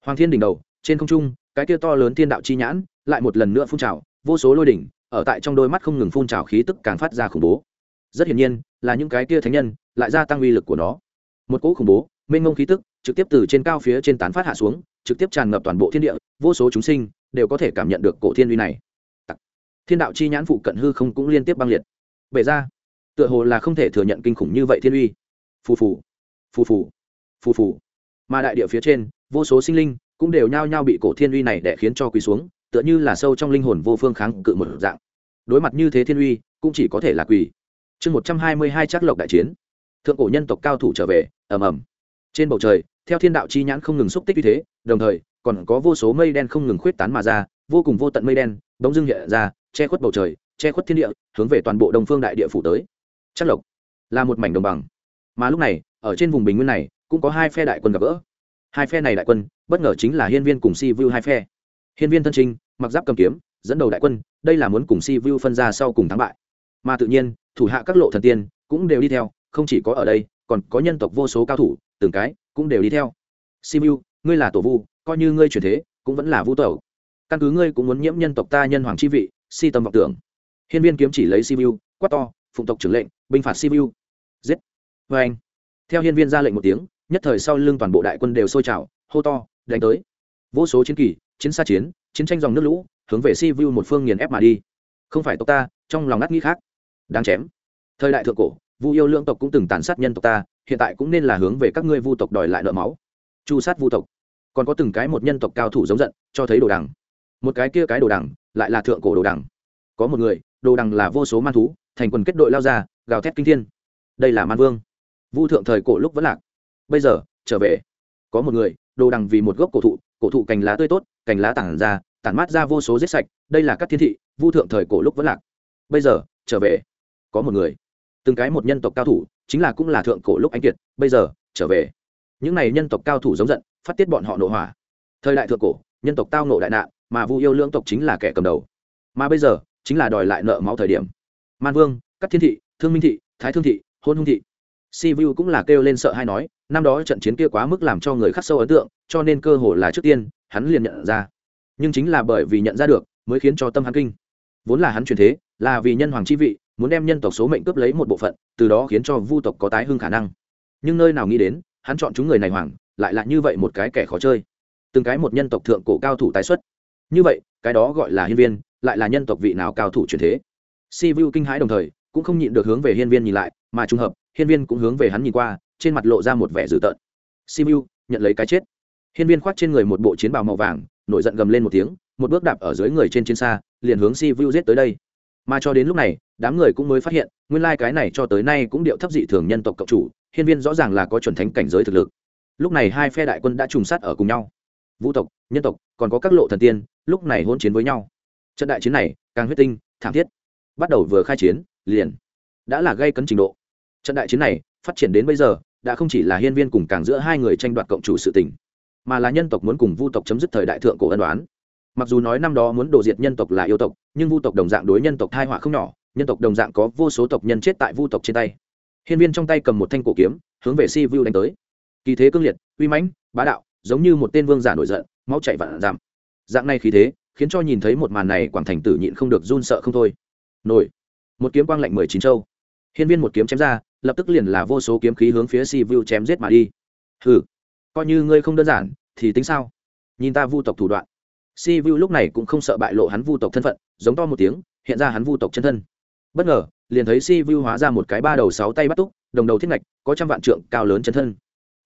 Hoàng thiên đỉnh đầu, trên không trung, cái kia to lớn thiên đạo chi nhãn, lại một lần nữa phun trào, vô số lôi đỉnh, ở tại trong đôi mắt không ngừng phun trào khí tức càng phát ra khủng bố. Rất hiển nhiên, là những cái kia thánh nhân, lại gia tăng uy lực của nó. Một cỗ khủng bố, mênh mông khí tức trực tiếp từ trên cao phía trên tán phát hạ xuống, trực tiếp tràn ngập toàn bộ thiên địa, vô số chúng sinh đều có thể cảm nhận được cổ thiên uy này. Thiên đạo chi nhãn phụ cận hư không cũng liên tiếp băng liệt. Bể ra. Tựa hồ là không thể thừa nhận kinh khủng như vậy thiên uy. Phù phù. Phù phù. Phù phù. Mà đại địa phía trên, vô số sinh linh cũng đều nhao nhao bị cổ thiên uy này để khiến cho quỳ xuống, tựa như là sâu trong linh hồn vô phương kháng cự một dạng. Đối mặt như thế thiên uy, cũng chỉ có thể là quỳ. Chương một trăm hai mươi hai trác lộc đại chiến. Thượng cổ nhân tộc cao thủ trở về, ầm ầm. Trên bầu trời theo thiên đạo chi nhãn không ngừng xúc tích như thế, đồng thời, còn có vô số mây đen không ngừng khuyết tán mà ra, vô cùng vô tận mây đen, bỗng dưng hiện ra, che khuất bầu trời, che khuất thiên địa, hướng về toàn bộ đông phương đại địa phủ tới. Chắc lộc là một mảnh đồng bằng. Mà lúc này, ở trên vùng bình nguyên này, cũng có hai phe đại quân gặp gỡ. Hai phe này đại quân, bất ngờ chính là hiên viên cùng si vu hai phe. Hiên viên thân trinh mặc giáp cầm kiếm, dẫn đầu đại quân, đây là muốn cùng si vu phân ra sau cùng thắng bại. Mà tự nhiên, thủ hạ các lộ thần tiên cũng đều đi theo, không chỉ có ở đây, còn có nhân tộc vô số cao thủ từng cái, cũng đều đi theo. Si ngươi là tổ vu, coi như ngươi chuyển thế, cũng vẫn là vu tẩu căn cứ ngươi cũng muốn nhiễm nhân tộc ta nhân hoàng chi vị, si tâm vọng tưởng. Hiên viên kiếm chỉ lấy si quát to, phụng tộc trưởng lệnh, binh phạt si giết. Vê anh. Theo hiên viên ra lệnh một tiếng, nhất thời sau lưng toàn bộ đại quân đều sôi trào, hô to, đánh tới. Vô số chiến kỳ, chiến xa chiến chiến tranh dòng nước lũ, hướng về si vu một phương nghiền ép mà đi. Không phải tộc ta, trong lòng ngắt nghĩ khác. Đáng chém. Thời đại thượng cổ, vu yêu lương tộc cũng từng tàn sát nhân tộc ta hiện tại cũng nên là hướng về các ngươi vu tộc đòi lại nợ máu. Chu sát vu tộc. Còn có từng cái một nhân tộc cao thủ giống giận, cho thấy đồ đằng. Một cái kia cái đồ đằng, lại là thượng cổ đồ đằng. Có một người, đồ đằng là vô số man thú, thành quần kết đội lao ra, gào thét kinh thiên. Đây là man vương. Vu thượng thời cổ lúc vẫn lạc. Bây giờ, trở về. Có một người, đồ đằng vì một gốc cổ thụ cổ thụ cành lá tươi tốt, cành lá tản ra, tản mát ra vô số giết sạch. Đây là các thiên thị, vu thượng thời cổ lúc vẫn lạc. Bây giờ, trở về. Có một người từng cái một nhân tộc cao thủ, chính là cũng là thượng cổ lúc anh kiệt, bây giờ, trở về. Những này nhân tộc cao thủ giống giận, phát tiết bọn họ nội hỏa. Thời đại thượng cổ, nhân tộc tao nộ đại nạn, mà vu yêu lưỡng tộc chính là kẻ cầm đầu. Mà bây giờ, chính là đòi lại nợ máu thời điểm. Man vương các thiên thị, thương minh thị, thái thương thị, hôn hung thị. Si vu cũng là kêu lên sợ hay nói, năm đó trận chiến kia quá mức làm cho người khắc sâu ấn tượng, cho nên cơ hồ là trước tiên, hắn liền nhận ra. Nhưng chính là bởi vì nhận ra được, mới khiến cho tâm hắn kinh. Vốn là hắn truyền thế, là vì nhân hoàng chi vị muốn đem nhân tộc số mệnh cướp lấy một bộ phận, từ đó khiến cho vu tộc có tái hưng khả năng. Nhưng nơi nào nghĩ đến, hắn chọn chúng người này hoàng lại là như vậy một cái kẻ khó chơi. Từng cái một nhân tộc thượng cổ cao thủ tái xuất. Như vậy, cái đó gọi là hiên viên, lại là nhân tộc vị nào cao thủ truyền thế. Si vu kinh hãi đồng thời, cũng không nhịn được hướng về hiên viên nhìn lại, mà trùng hợp, hiên viên cũng hướng về hắn nhìn qua, trên mặt lộ ra một vẻ dữ tợn. Si vu, nhận lấy cái chết. Hiên viên khoác trên người một bộ chiến bào màu vàng, nổi giận gầm lên một tiếng, một bước đạp ở dưới người trên chiến xa, liền hướng si vu giết tới đây. Mà cho đến lúc này đám người cũng mới phát hiện, nguyên lai cái này cho tới nay cũng điệu thấp dị thường nhân tộc cộng chủ, hiên viên rõ ràng là có chuẩn thánh cảnh giới thực lực. Lúc này hai phe đại quân đã trùng sát ở cùng nhau. Vũ tộc, nhân tộc, còn có các lộ thần tiên, lúc này hôn chiến với nhau. Trận đại chiến này, càng huyết tinh, thảm thiết. Bắt đầu vừa khai chiến, liền đã là gây cấn trình độ. Trận đại chiến này, phát triển đến bây giờ, đã không chỉ là hiên viên cùng càng giữa hai người tranh đoạt cộng chủ sự tình, mà là nhân tộc muốn cùng vu tộc chấm dứt thời đại thượng cổ ân đoán mặc dù nói năm đó muốn đổ diệt nhân tộc là yêu tộc, nhưng vu tộc đồng dạng đối nhân tộc thai họa không nhỏ nhân tộc đồng dạng có vô số tộc nhân chết tại vu tộc trên tay. Hiên viên trong tay cầm một thanh cổ kiếm, hướng về si vu đánh tới. Kỳ thế cương liệt, uy mãnh, bá đạo, giống như một tên vương giả nổi giận, máu chạy vạn giảm. Dạng này khí thế, khiến cho nhìn thấy một màn này quảng thành tử nhịn không được run sợ không thôi. Nổi. Một kiếm quang lạnh mười chín châu. Hiên viên một kiếm chém ra, lập tức liền là vô số kiếm khí hướng phía si vu chém giết mà đi. Hừ. Coi như ngươi không đơn giản, thì tính sao? Nhìn ta vu tộc thủ đoạn. Si vu lúc này cũng không sợ bại lộ hắn vu tộc thân phận, giống to một tiếng, hiện ra hắn vu tộc chân thân bất ngờ, liền thấy si vu hóa ra một cái ba đầu sáu tay bắt túc, đồng đầu thiết ngạch, có trăm vạn trượng cao lớn chân thân.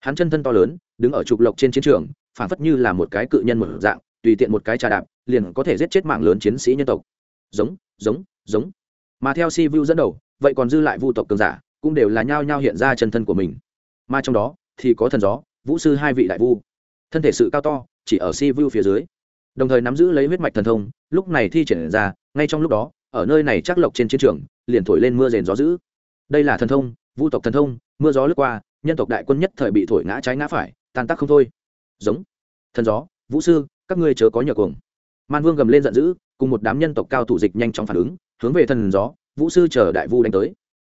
Hắn chân thân to lớn, đứng ở trục lộc trên chiến trường, phản phất như là một cái cự nhân một dạng, tùy tiện một cái trà đạp, liền có thể giết chết mạng lớn chiến sĩ nhân tộc. Giống giống giống. Mà theo si vu dẫn đầu, vậy còn dư lại vu tộc cường giả, cũng đều là nhao nhao hiện ra chân thân của mình. Mà trong đó, thì có thần gió, vũ sư hai vị đại vu. Thân thể sự cao to, chỉ ở si vu phía dưới. Đồng thời nắm giữ lấy huyết mạch thần thông, lúc này thi triển ra, ngay trong lúc đó ở nơi này chắc lộc trên chiến trường, liền thổi lên mưa rền gió dữ. Đây là thần thông, vu tộc thần thông, mưa gió lướt qua, nhân tộc đại quân nhất thời bị thổi ngã trái ngã phải, tan tác không thôi. Giống. Thần gió, vũ sư, các ngươi chớ có nhờ cuồng. Man vương gầm lên giận dữ, cùng một đám nhân tộc cao thủ dịch nhanh chóng phản ứng, hướng về thần gió, vũ sư chờ đại vu đánh tới.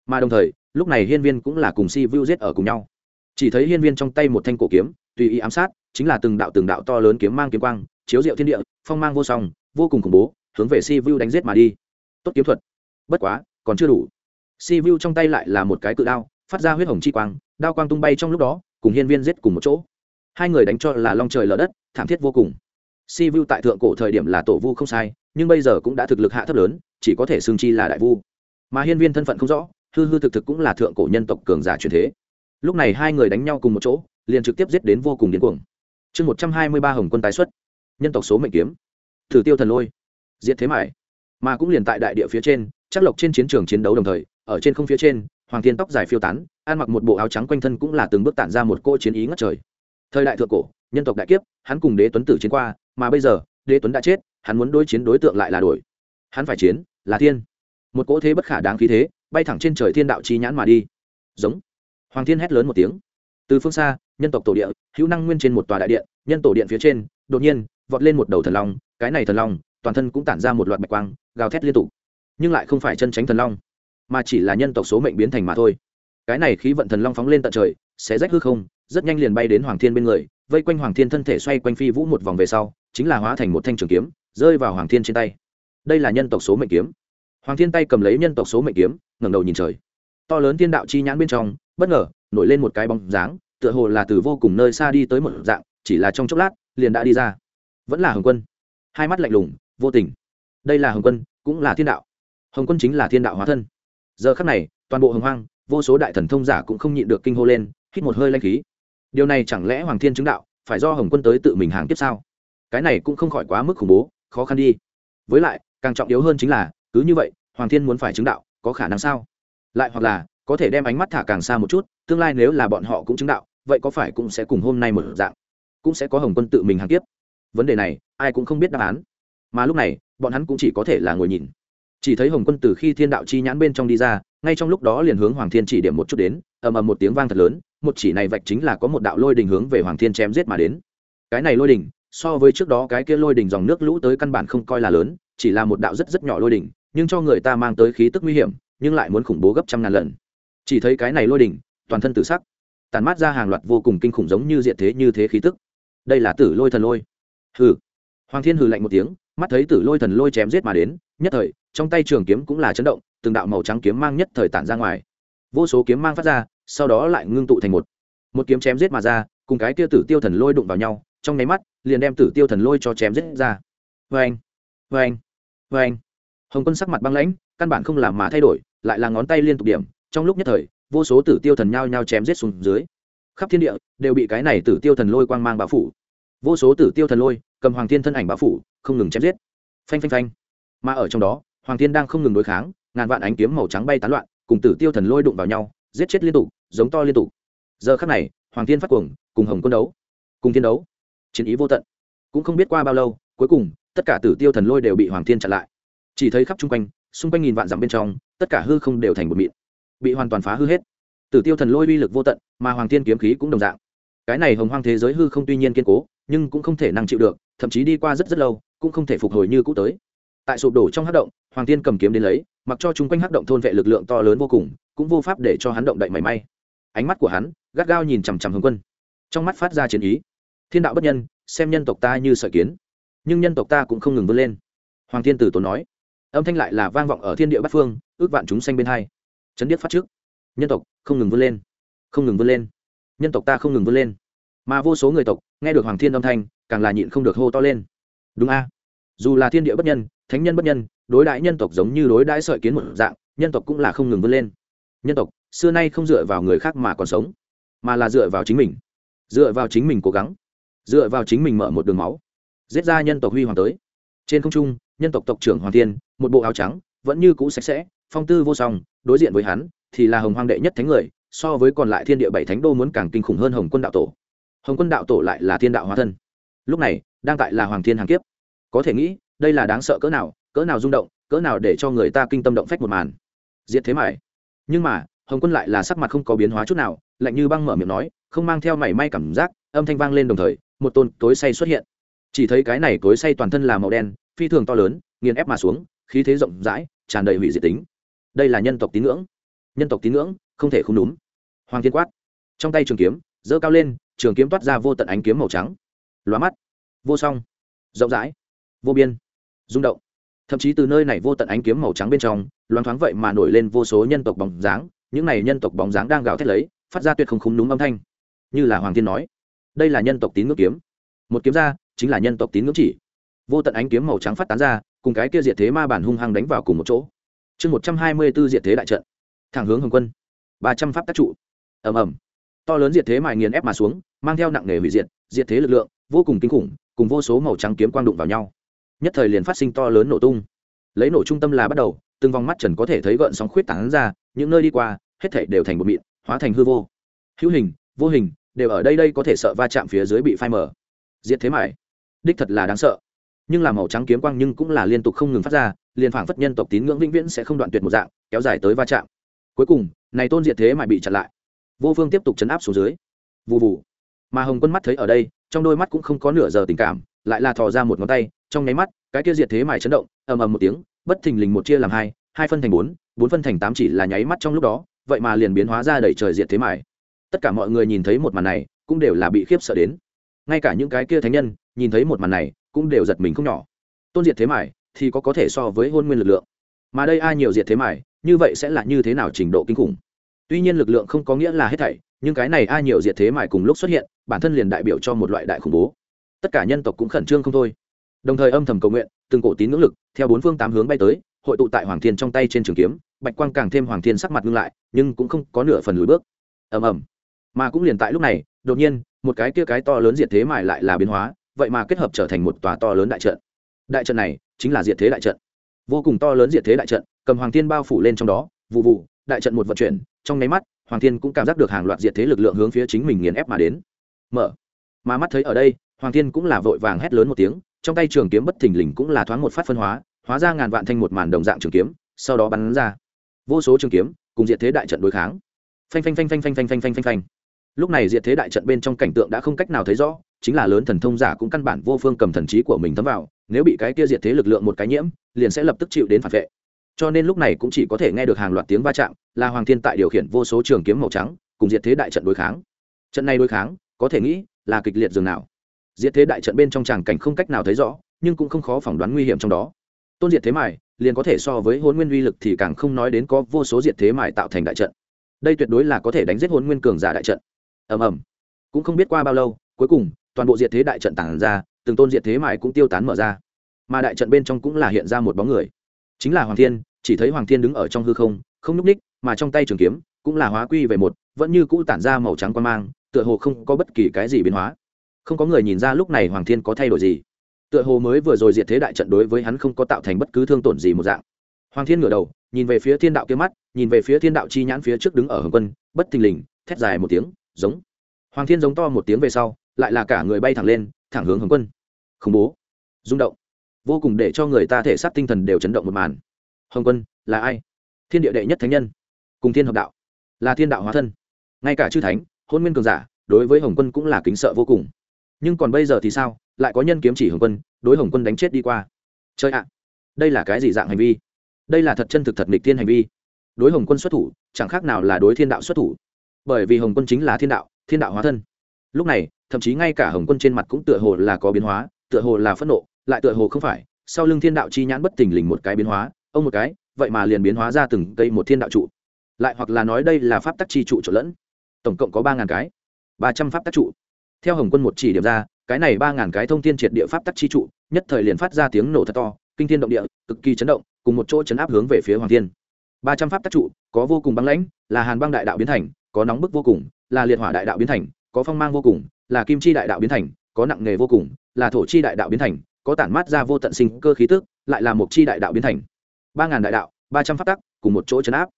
Mà đồng thời, lúc này hiên viên cũng là cùng si vu giết ở cùng nhau. Chỉ thấy hiên viên trong tay một thanh cổ kiếm, tùy ý ám sát, chính là từng đạo từng đạo to lớn kiếm mang kiếm quang, chiếu diệu thiên địa, phong mang vô song, vô cùng khủng bố, hướng về si vu đánh giết mà đi tốt kiếm thuật. Bất quá, còn chưa đủ. Si vu trong tay lại là một cái cự đao, phát ra huyết hồng chi quang, đao quang tung bay trong lúc đó, cùng hiên viên giết cùng một chỗ. Hai người đánh cho là long trời lở đất, thảm thiết vô cùng. Si vu tại thượng cổ thời điểm là tổ vu không sai, nhưng bây giờ cũng đã thực lực hạ thấp lớn, chỉ có thể xương chi là đại vu. Mà hiên viên thân phận không rõ, hư hư thực thực cũng là thượng cổ nhân tộc cường giả truyền thế. Lúc này hai người đánh nhau cùng một chỗ, liền trực tiếp giết đến vô cùng điên cuồng. Chương một trăm hai mươi ba hồng quân tái xuất. Nhân tộc số mệnh kiếm. Thử tiêu thần lôi. Diệt thế mải mà cũng liền tại đại địa phía trên, chắc lộc trên chiến trường chiến đấu đồng thời, ở trên không phía trên, hoàng thiên tóc dài phiêu tán, ăn mặc một bộ áo trắng quanh thân cũng là từng bước tản ra một cô chiến ý ngất trời. Thời đại thượng cổ, nhân tộc đại kiếp, hắn cùng đế tuấn tử chiến qua, mà bây giờ, đế tuấn đã chết, hắn muốn đối chiến đối tượng lại là đổi. Hắn phải chiến, là thiên. Một cỗ thế bất khả đáng khí thế, bay thẳng trên trời thiên đạo chi nhãn mà đi. Giống. Hoàng thiên hét lớn một tiếng. Từ phương xa, nhân tộc tổ địa, hữu năng nguyên trên một tòa đại điện, nhân tổ điện phía trên, đột nhiên, vọt lên một đầu thần long, cái này thần long toàn thân cũng tản ra một loạt bạch quang, gào thét liên tục. Nhưng lại không phải chân tránh thần long, mà chỉ là nhân tộc số mệnh biến thành mà thôi. Cái này khí vận thần long phóng lên tận trời, sẽ rách hư không, rất nhanh liền bay đến hoàng thiên bên người, vây quanh hoàng thiên thân thể xoay quanh phi vũ một vòng về sau, chính là hóa thành một thanh trường kiếm, rơi vào hoàng thiên trên tay. Đây là nhân tộc số mệnh kiếm. Hoàng thiên tay cầm lấy nhân tộc số mệnh kiếm, ngẩng đầu nhìn trời. To lớn thiên đạo chi nhãn bên trong, bất ngờ, nổi lên một cái bóng dáng, tựa hồ là từ vô cùng nơi xa đi tới một dạng, chỉ là trong chốc lát, liền đã đi ra. Vẫn là hồng quân. Hai mắt lạnh lùng vô tình. Đây là hồng quân, cũng là thiên đạo. Hồng quân chính là thiên đạo hóa thân. Giờ khắc này, toàn bộ hồng hoang, vô số đại thần thông giả cũng không nhịn được kinh hô lên, hít một hơi lanh khí. Điều này chẳng lẽ hoàng thiên chứng đạo, phải do hồng quân tới tự mình hàng tiếp sao? Cái này cũng không khỏi quá mức khủng bố, khó khăn đi. Với lại, càng trọng yếu hơn chính là, cứ như vậy, hoàng thiên muốn phải chứng đạo, có khả năng sao? Lại hoặc là, có thể đem ánh mắt thả càng xa một chút, tương lai nếu là bọn họ cũng chứng đạo, vậy có phải cũng sẽ cùng hôm nay một dạng, cũng sẽ có hồng quân tự mình hàng tiếp? Vấn đề này, ai cũng không biết đáp án mà lúc này, bọn hắn cũng chỉ có thể là ngồi nhìn. Chỉ thấy hồng quân từ khi thiên đạo chi nhãn bên trong đi ra, ngay trong lúc đó liền hướng hoàng thiên chỉ điểm một chút đến, ầm ầm một tiếng vang thật lớn, một chỉ này vạch chính là có một đạo lôi đình hướng về hoàng thiên chém giết mà đến. Cái này lôi đình, so với trước đó cái kia lôi đình dòng nước lũ tới căn bản không coi là lớn, chỉ là một đạo rất rất nhỏ lôi đình, nhưng cho người ta mang tới khí tức nguy hiểm, nhưng lại muốn khủng bố gấp trăm ngàn lần. Chỉ thấy cái này lôi đình, toàn thân tự sắc, tàn mát ra hàng loạt vô cùng kinh khủng giống như diện thế như thế khí tức. Đây là tử lôi thần lôi. Hừ. Hoàng thiên hừ lạnh một tiếng mắt thấy tử lôi thần lôi chém giết mà đến, nhất thời, trong tay trường kiếm cũng là chấn động, từng đạo màu trắng kiếm mang nhất thời tản ra ngoài. Vô số kiếm mang phát ra, sau đó lại ngưng tụ thành một. Một kiếm chém giết mà ra, cùng cái kia tử tiêu thần lôi đụng vào nhau, trong nháy mắt, liền đem tử tiêu thần lôi cho chém giết ra. Vê anh vê anh vê anh hồng quân sắc mặt băng lãnh, căn bản không làm mà thay đổi, lại là ngón tay liên tục điểm, trong lúc nhất thời, vô số tử tiêu thần nhao nhao chém giết xuống dưới. Khắp thiên địa, đều bị cái này tử tiêu thần lôi quang mang bao phủ. Vô số tử tiêu thần lôi, cầm hoàng thiên thân ảnh bao phủ không ngừng chém giết. Phanh phanh phanh. Mà ở trong đó, hoàng thiên đang không ngừng đối kháng, ngàn vạn ánh kiếm màu trắng bay tán loạn, cùng tử tiêu thần lôi đụng vào nhau, giết chết liên tục, giống to liên tục. Giờ khắc này, hoàng thiên phát cuồng, cùng hồng quân đấu, cùng thiên đấu. Chiến ý vô tận. Cũng không biết qua bao lâu, cuối cùng, tất cả tử tiêu thần lôi đều bị hoàng thiên chặn lại. Chỉ thấy khắp chung quanh, xung quanh nghìn vạn dặm bên trong, tất cả hư không đều thành một mịn, bị hoàn toàn phá hư hết. Tử tiêu thần lôi uy lực vô tận, mà hoàng thiên kiếm khí cũng đồng dạng. Cái này hồng hoang thế giới hư không tuy nhiên kiên cố, nhưng cũng không thể năng chịu được, thậm chí đi qua rất rất lâu cũng không thể phục hồi như cũ tới. Tại sụp đổ trong hát động, hoàng thiên cầm kiếm đến lấy, mặc cho chung quanh hát động thôn vệ lực lượng to lớn vô cùng, cũng vô pháp để cho hắn động đậy mảy may. Ánh mắt của hắn gắt gao nhìn chằm chằm hướng quân. Trong mắt phát ra chiến ý. Thiên đạo bất nhân, xem nhân tộc ta như sợi kiến. Nhưng nhân tộc ta cũng không ngừng vươn lên. Hoàng thiên tử tốn nói. Âm thanh lại là vang vọng ở thiên địa bát phương, ước vạn chúng sanh bên hai. Chấn điếc phát trước. Nhân tộc, không ngừng vươn lên. Không ngừng vươn lên. Nhân tộc ta không ngừng vươn lên. Mà vô số người tộc, nghe được hoàng thiên âm thanh, càng là nhịn không được hô to lên đúng a. Dù là thiên địa bất nhân, thánh nhân bất nhân, đối đãi nhân tộc giống như đối đãi sợi kiến một dạng, nhân tộc cũng là không ngừng vươn lên. Nhân tộc, xưa nay không dựa vào người khác mà còn sống, mà là dựa vào chính mình. Dựa vào chính mình cố gắng, dựa vào chính mình mở một đường máu, giết ra nhân tộc huy hoàng tới. Trên không trung, nhân tộc tộc trưởng hoàng thiên, một bộ áo trắng, vẫn như cũ sạch sẽ, phong tư vô song, đối diện với hắn thì là hồng hoang đệ nhất thánh người, so với còn lại thiên địa bảy thánh đô muốn càng kinh khủng hơn hồng quân đạo tổ. Hồng quân đạo tổ lại là thiên đạo hóa thân. Lúc này đang tại là hoàng thiên hàng kiếp. Có thể nghĩ, đây là đáng sợ cỡ nào cỡ nào rung động, cỡ nào để cho người ta kinh tâm động phách một màn. Diệt thế mải nhưng mà, hồng quân lại là sắc mặt không có biến hóa chút nào, lạnh như băng mở miệng nói, không mang theo mảy may cảm giác, âm thanh vang lên đồng thời, một tôn tối say xuất hiện. Chỉ thấy cái này tối say toàn thân là màu đen, phi thường to lớn, nghiền ép mà xuống, khí thế rộng rãi, tràn đầy hủy diệt tính. Đây là nhân tộc tín ngưỡng. Nhân tộc tín ngưỡng, không thể không đúng hoàng thiên quát. Trong tay trường kiếm, giơ cao lên, trường kiếm toát ra vô tận ánh kiếm màu trắng. Lóa mắt vô song, rộng rãi, vô biên, rung động. Thậm chí từ nơi này vô tận ánh kiếm màu trắng bên trong, loáng thoáng vậy mà nổi lên vô số nhân tộc bóng dáng. Những này nhân tộc bóng dáng đang gào thét lấy, phát ra tuyệt không khúng đúng âm thanh. Như là hoàng thiên nói, đây là nhân tộc tín ngưỡng kiếm. Một kiếm ra, chính là nhân tộc tín ngưỡng chỉ. Vô tận ánh kiếm màu trắng phát tán ra, cùng cái kia diệt thế ma bản hung hăng đánh vào cùng một chỗ. Chương một trăm hai mươi b ố diệt thế đại trận. Thẳng hướng hồng quân. Ba trăm pháp tác trụ. Ầm ầm. To lớn diệt thế mài nghiền ép mà xuống, mang theo nặng nề hủy diệt diệt thế lực lượng, vô cùng kinh khủng cùng vô số màu trắng kiếm quang đụng vào nhau. Nhất thời liền phát sinh to lớn nổ tung. Lấy nổ trung tâm là bắt đầu, từng vòng mắt trần có thể thấy gợn sóng khuyết tảng ra, những nơi đi qua, hết thể đều thành một mịn, hóa thành hư vô. Hữu hình, vô hình, đều ở đây đây có thể sợ va chạm phía dưới bị phai mở diệt thế mải. Đích thật là đáng sợ. Nhưng là màu trắng kiếm quang nhưng cũng là liên tục không ngừng phát ra, liền phảng phất nhân tộc tín ngưỡng vĩnh viễn sẽ không đoạn tuyệt một dạng, kéo dài tới va chạm. Cuối cùng, này tôn diệt thế mại bị chặn lại. Vô phương tiếp tục chấn áp xuống dưới. Vụ vụ mà hồng quân mắt thấy ở đây trong đôi mắt cũng không có nửa giờ tình cảm, lại là thò ra một ngón tay, trong nháy mắt, cái kia diệt thế mài chấn động, ầm ầm một tiếng, bất thình lình một chia làm hai hai phân thành bốn bốn phân thành tám chỉ là nháy mắt trong lúc đó, vậy mà liền biến hóa ra đẩy trời diệt thế mài. Tất cả mọi người nhìn thấy một màn này, cũng đều là bị khiếp sợ đến. Ngay cả những cái kia thánh nhân, nhìn thấy một màn này, cũng đều giật mình không nhỏ. Tôn diệt thế mài thì có có thể so với hôn nguyên lực lượng. Mà đây ai nhiều diệt thế mài, như vậy sẽ là như thế nào trình độ kinh khủng? Tuy nhiên lực lượng không có nghĩa là hết thảy nhưng cái này ai nhiều diệt thế mại cùng lúc xuất hiện, bản thân liền đại biểu cho một loại đại khủng bố. Tất cả nhân tộc cũng khẩn trương không thôi. Đồng thời âm thầm cầu nguyện, từng cổ tín ngưỡng lực, theo bốn phương tám hướng bay tới, hội tụ tại hoàng thiên trong tay trên trường kiếm, bạch quang càng thêm hoàng thiên sắc mặt ngưng lại, nhưng cũng không có nửa phần lùi bước. Ầm ầm. Mà cũng liền tại lúc này, đột nhiên, một cái kia cái to lớn diệt thế mài lại là biến hóa, vậy mà kết hợp trở thành một tòa to lớn đại trận. Đại trận này chính là diệt thế đại trận. Vô cùng to lớn diệt thế đại trận, cầm hoàng thiên bao phủ lên trong đó vụ vụ đại trận một vận chuyển, trong nháy mắt hoàng thiên cũng cảm giác được hàng loạt diệt thế lực lượng hướng phía chính mình nghiền ép mà đến. Mở. Mà mắt thấy ở đây, hoàng thiên cũng là vội vàng hét lớn một tiếng, trong tay trường kiếm bất thình lình cũng là thoáng một phát phân hóa hóa ra ngàn vạn thanh một màn đồng dạng trường kiếm, sau đó bắn ra. Vô số trường kiếm cùng diệt thế đại trận đối kháng. Phanh phanh phanh phanh phanh phanh phanh phanh phanh phanh. Lúc này diệt thế đại trận bên trong cảnh tượng đã không cách nào thấy rõ, chính là lớn thần thông giả cũng căn bản vô phương cầm thần trí của mình thấm vào, nếu bị cái kia diệt thế lực lượng một cái nhiễm, liền sẽ lập tức chịu đến phản vệ cho nên lúc này cũng chỉ có thể nghe được hàng loạt tiếng va chạm, là hoàng thiên tại điều khiển vô số trường kiếm màu trắng, cùng diệt thế đại trận đối kháng. Trận này đối kháng, có thể nghĩ, là kịch liệt dường nào. Diệt thế đại trận bên trong tràng cảnh không cách nào thấy rõ, nhưng cũng không khó phỏng đoán nguy hiểm trong đó. Tôn diệt thế mài, liền có thể so với hôn nguyên uy lực thì càng không nói đến có vô số diệt thế mài tạo thành đại trận. Đây tuyệt đối là có thể đánh giết hôn nguyên cường giả đại trận. Ầm ầm. Cũng không biết qua bao lâu, cuối cùng, toàn bộ diệt thế đại trận tản ra, từng tôn diệt thế mài cũng tiêu tán mở ra. Mà đại trận bên trong cũng là hiện ra một bóng người. Chính là hoàng thiên chỉ thấy hoàng thiên đứng ở trong hư không không nhúc ních mà trong tay trường kiếm cũng là hóa quy về một, vẫn như cũ tản ra màu trắng quan mang, tựa hồ không có bất kỳ cái gì biến hóa. Không có người nhìn ra lúc này hoàng thiên có thay đổi gì. Tựa hồ mới vừa rồi diệt thế đại trận đối với hắn không có tạo thành bất cứ thương tổn gì một dạng. Hoàng thiên ngửa đầu, nhìn về phía thiên đạo kia mắt, nhìn về phía thiên đạo chi nhãn phía trước đứng ở hồng quân, bất thình lình, thét dài một tiếng, giống. Hoàng thiên giống to một tiếng về sau, lại là cả người bay thẳng lên, thẳng hướng hồng quân. Khủng bố. Rung động. Vô cùng để cho người ta thể xác tinh thần đều chấn động một màn hồng quân là ai thiên địa đệ nhất thánh nhân cùng thiên hợp đạo là thiên đạo hóa thân ngay cả chư thánh hôn nguyên cường giả đối với hồng quân cũng là kính sợ vô cùng nhưng còn bây giờ thì sao lại có nhân kiếm chỉ hồng quân đối hồng quân đánh chết đi qua chơi ạ, đây là cái gì dạng hành vi? Đây là thật chân thực thật nghịch thiên hành vi. Đối hồng quân xuất thủ, chẳng khác nào là đối thiên đạo xuất thủ. Bởi vì hồng quân chính là thiên đạo thiên đạo hóa thân. Lúc này, thậm chí ngay cả hồng quân trên mặt cũng tựa hồ là có biến hóa, tựa hồ là phẫn nộ, lại tựa hồ không phải. Sau lưng thiên đạo chi nhãn bất thình lình một cái biến hóa ông một cái, vậy mà liền biến hóa ra từng cây một thiên đạo trụ. Lại hoặc là nói đây là pháp tắc chi trụ trộn lẫn. Tổng cộng có ba ngàn cái. Ba trăm pháp tắc trụ. Theo hồng quân một chỉ điểm ra, cái này ba ngàn cái thông thiên triệt địa pháp tắc chi trụ, nhất thời liền phát ra tiếng nổ thật to, kinh thiên động địa, cực kỳ chấn động, cùng một chỗ chấn áp hướng về phía hoàng thiên. Ba trăm pháp tắc trụ, có vô cùng băng lãnh, là hàn băng đại đạo biến thành, có nóng bức vô cùng, là liệt hỏa đại đạo biến thành, có phong mang vô cùng, là kim chi đại đạo biến thành, có nặng nghề vô cùng, là thổ chi đại đạo biến thành, có tản mát ra vô tận sinh cơ khí tức, lại là một chi đại đạo biến thành ba ngàn đại đạo, ba trăm pháp tắc, cùng một chỗ chấn áp.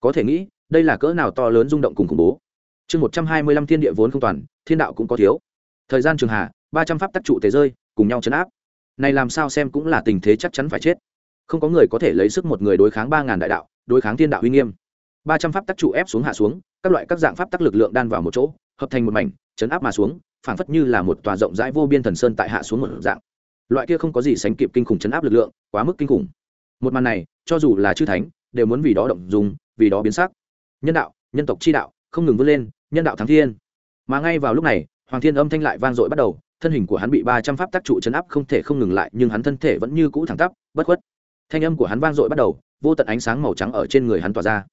Có thể nghĩ, đây là cỡ nào to lớn rung động cùng khủng bố. Chương một trăm hai mươi lăm thiên địa vốn không toàn, thiên đạo cũng có thiếu. Thời gian trường hà ba trăm pháp tắc trụ tế rơi, cùng nhau chấn áp. Này làm sao xem cũng là tình thế chắc chắn phải chết. Không có người có thể lấy sức một người đối kháng ba ngàn đại đạo, đối kháng thiên đạo uy nghiêm. Ba trăm pháp tắc trụ ép xuống hạ xuống, các loại các dạng pháp tắc lực lượng đan vào một chỗ, hợp thành một mảnh chấn áp mà xuống, phảng phất như là một tòa rộng rãi vô biên thần sơn tại hạ xuống một dạng. Loại kia không có gì sánh kịp kinh khủng chấn áp lực lượng, quá mức kinh khủng một màn này, cho dù là chư thánh, đều muốn vì đó động dùng vì đó biến sắc. Nhân đạo, nhân tộc chi đạo, không ngừng vươn lên, nhân đạo thắng thiên. Mà ngay vào lúc này, hoàng thiên âm thanh lại vang dội bắt đầu, thân hình của hắn bị ba trăm pháp tác trụ chấn áp không thể không ngừng lại, nhưng hắn thân thể vẫn như cũ thẳng tắp, bất khuất. Thanh âm của hắn vang dội bắt đầu, vô tận ánh sáng màu trắng ở trên người hắn tỏa ra.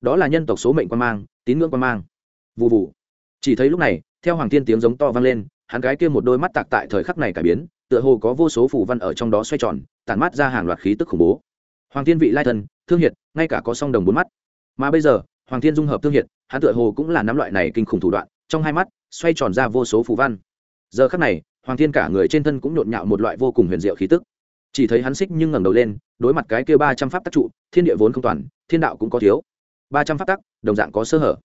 Đó là nhân tộc số mệnh quan mang, tín ngưỡng quan mang. Vụ vụ chỉ thấy lúc này, theo hoàng thiên tiếng giống to vang lên, hắn gái kia một đôi mắt tạc tại thời khắc này cải biến, tựa hồ có vô số phủ văn ở trong đó xoay tròn, tản mát ra hàng loạt khí tức khủng bố hoàng thiên vị lai thần thương hiệt, ngay cả có song đồng bốn mắt. Mà bây giờ, hoàng thiên dung hợp thương hiệt, hắn tựa hồ cũng là năm loại này kinh khủng thủ đoạn, trong hai mắt, xoay tròn ra vô số phù văn. Giờ khắc này, hoàng thiên cả người trên thân cũng nhộn nhạo một loại vô cùng huyền diệu khí tức. Chỉ thấy hắn xích nhưng ngẩng đầu lên, đối mặt cái kia ba trăm pháp tắc trụ, thiên địa vốn không toàn, thiên đạo cũng có thiếu. Ba trăm pháp tắc, đồng dạng có sơ hở.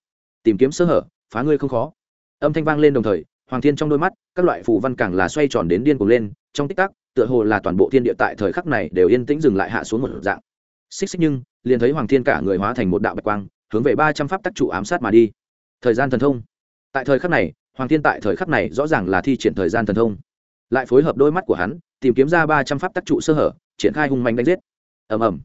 Tìm kiếm sơ hở, phá ngươi không khó. Âm thanh vang lên đồng thời, hoàng thiên trong đôi mắt, các loại phù văn càng là xoay tròn đến điên cuồng lên, trong tích tắc tựa hồ là toàn bộ thiên địa tại thời khắc này đều yên tĩnh dừng lại hạ xuống một dạng. Xích xích nhưng, liền thấy hoàng thiên cả người hóa thành một đạo bạch quang, hướng về ba trăm pháp tắc trụ ám sát mà đi. Thời gian thần thông. Tại thời khắc này, hoàng thiên tại thời khắc này rõ ràng là thi triển thời gian thần thông. Lại phối hợp đôi mắt của hắn, tìm kiếm ra ba trăm pháp tắc trụ sơ hở, triển khai hung mạnh đánh giết. Ầm ầm.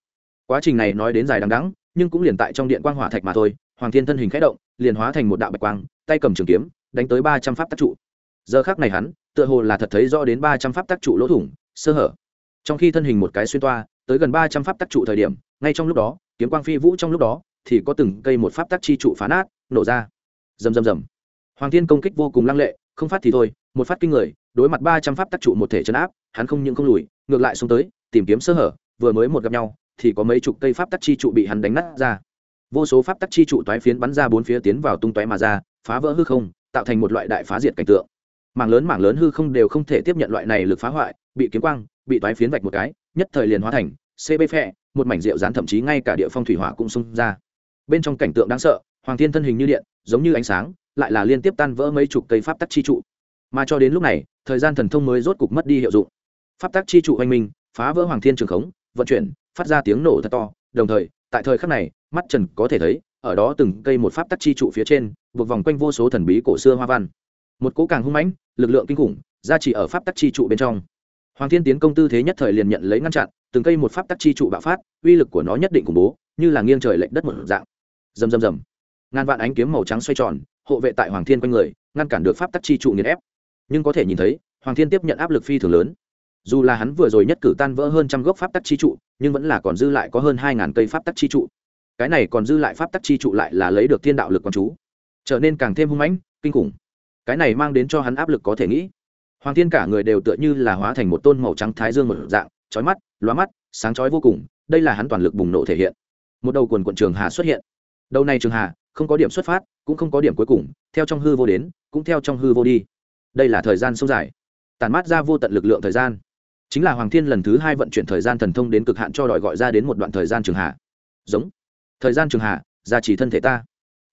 Quá trình này nói đến dài đằng đắng nhưng cũng liền tại trong điện quang hỏa thạch mà thôi, hoàng thiên thân hình khẽ động, liền hóa thành một đạo bạch quang, tay cầm trường kiếm, đánh tới ba trăm pháp tắc trụ. Giờ khác này hắn, tựa hồ là thật thấy rõ đến ba trăm pháp tắc trụ lỗ thủng sơ hở. Trong khi thân hình một cái xuyên toa, tới gần ba trăm pháp tắc trụ thời điểm, ngay trong lúc đó, kiếm quang phi vũ trong lúc đó, thì có từng cây một pháp tắc chi trụ phá nát, nổ ra. Rầm rầm rầm. Hoàng thiên công kích vô cùng lăng lệ, không phát thì thôi, một phát kinh người, đối mặt ba trăm pháp tắc trụ một thể chấn áp, hắn không những không lùi, ngược lại xuống tới, tìm kiếm sơ hở, vừa mới một gặp nhau, thì có mấy chục cây pháp tắc chi trụ bị hắn đánh nát ra. Vô số pháp tắc chi trụ toái phiến bắn ra bốn phía tiến vào tung toái mà ra, phá vỡ hư không, tạo thành một loại đại phá diệt cảnh tượng mảng lớn mảng lớn hư không đều không thể tiếp nhận loại này lực phá hoại, bị kiếm quang, bị toái phiến vạch một cái, nhất thời liền hóa thành cb phẹ một mảnh rượu rán thậm chí ngay cả địa phong thủy hỏa cũng xung ra. Bên trong cảnh tượng đáng sợ, hoàng thiên thân hình như điện, giống như ánh sáng, lại là liên tiếp tan vỡ mấy chục cây pháp tắc chi trụ. Mà cho đến lúc này, thời gian thần thông mới rốt cục mất đi hiệu dụng. Pháp tắc chi trụ oanh minh, phá vỡ hoàng thiên trường khống, vận chuyển, phát ra tiếng nổ thật to, đồng thời, tại thời khắc này, mắt trần có thể thấy, ở đó từng cây một pháp tắc chi trụ phía trên, buộc vòng quanh vô số thần bí cổ xưa hoa văn một cỗ càng hung mãnh, lực lượng kinh khủng ra chỉ ở pháp tắc chi trụ bên trong. Hoàng thiên tiến công tư thế nhất thời liền nhận lấy ngăn chặn, từng cây một pháp tắc chi trụ bạo phát, uy lực của nó nhất định khủng bố, như là nghiêng trời lệch đất một dạng. Rầm rầm rầm. Ngàn vạn ánh kiếm màu trắng xoay tròn, hộ vệ tại hoàng thiên quanh người, ngăn cản được pháp tắc chi trụ nghiền ép. Nhưng có thể nhìn thấy, hoàng thiên tiếp nhận áp lực phi thường lớn. Dù là hắn vừa rồi nhất cử tan vỡ hơn trăm gốc pháp tắc chi trụ, nhưng vẫn là còn dư lại có hơn hai ngàn cây pháp tắc chi trụ. Cái này còn dư lại pháp tắc chi trụ lại là lấy được thiên đạo lực quán chú. Trở nên càng thêm hung mãnh, kinh khủng cái này mang đến cho hắn áp lực có thể nghĩ. Hoàng thiên cả người đều tựa như là hóa thành một tôn màu trắng thái dương một dạng trói mắt, lóa mắt, sáng chói vô cùng, đây là hắn toàn lực bùng nổ thể hiện. Một đầu quần quận trường hà xuất hiện. Đầu này trường hà, không có điểm xuất phát, cũng không có điểm cuối cùng, theo trong hư vô đến, cũng theo trong hư vô đi. Đây là thời gian sâu dài. Tàn mát ra vô tận lực lượng thời gian. Chính là hoàng thiên lần thứ hai vận chuyển thời gian thần thông đến cực hạn cho đòi gọi ra đến một đoạn thời gian trường hạ giống. Thời gian trường hạ gia trì thân thể ta.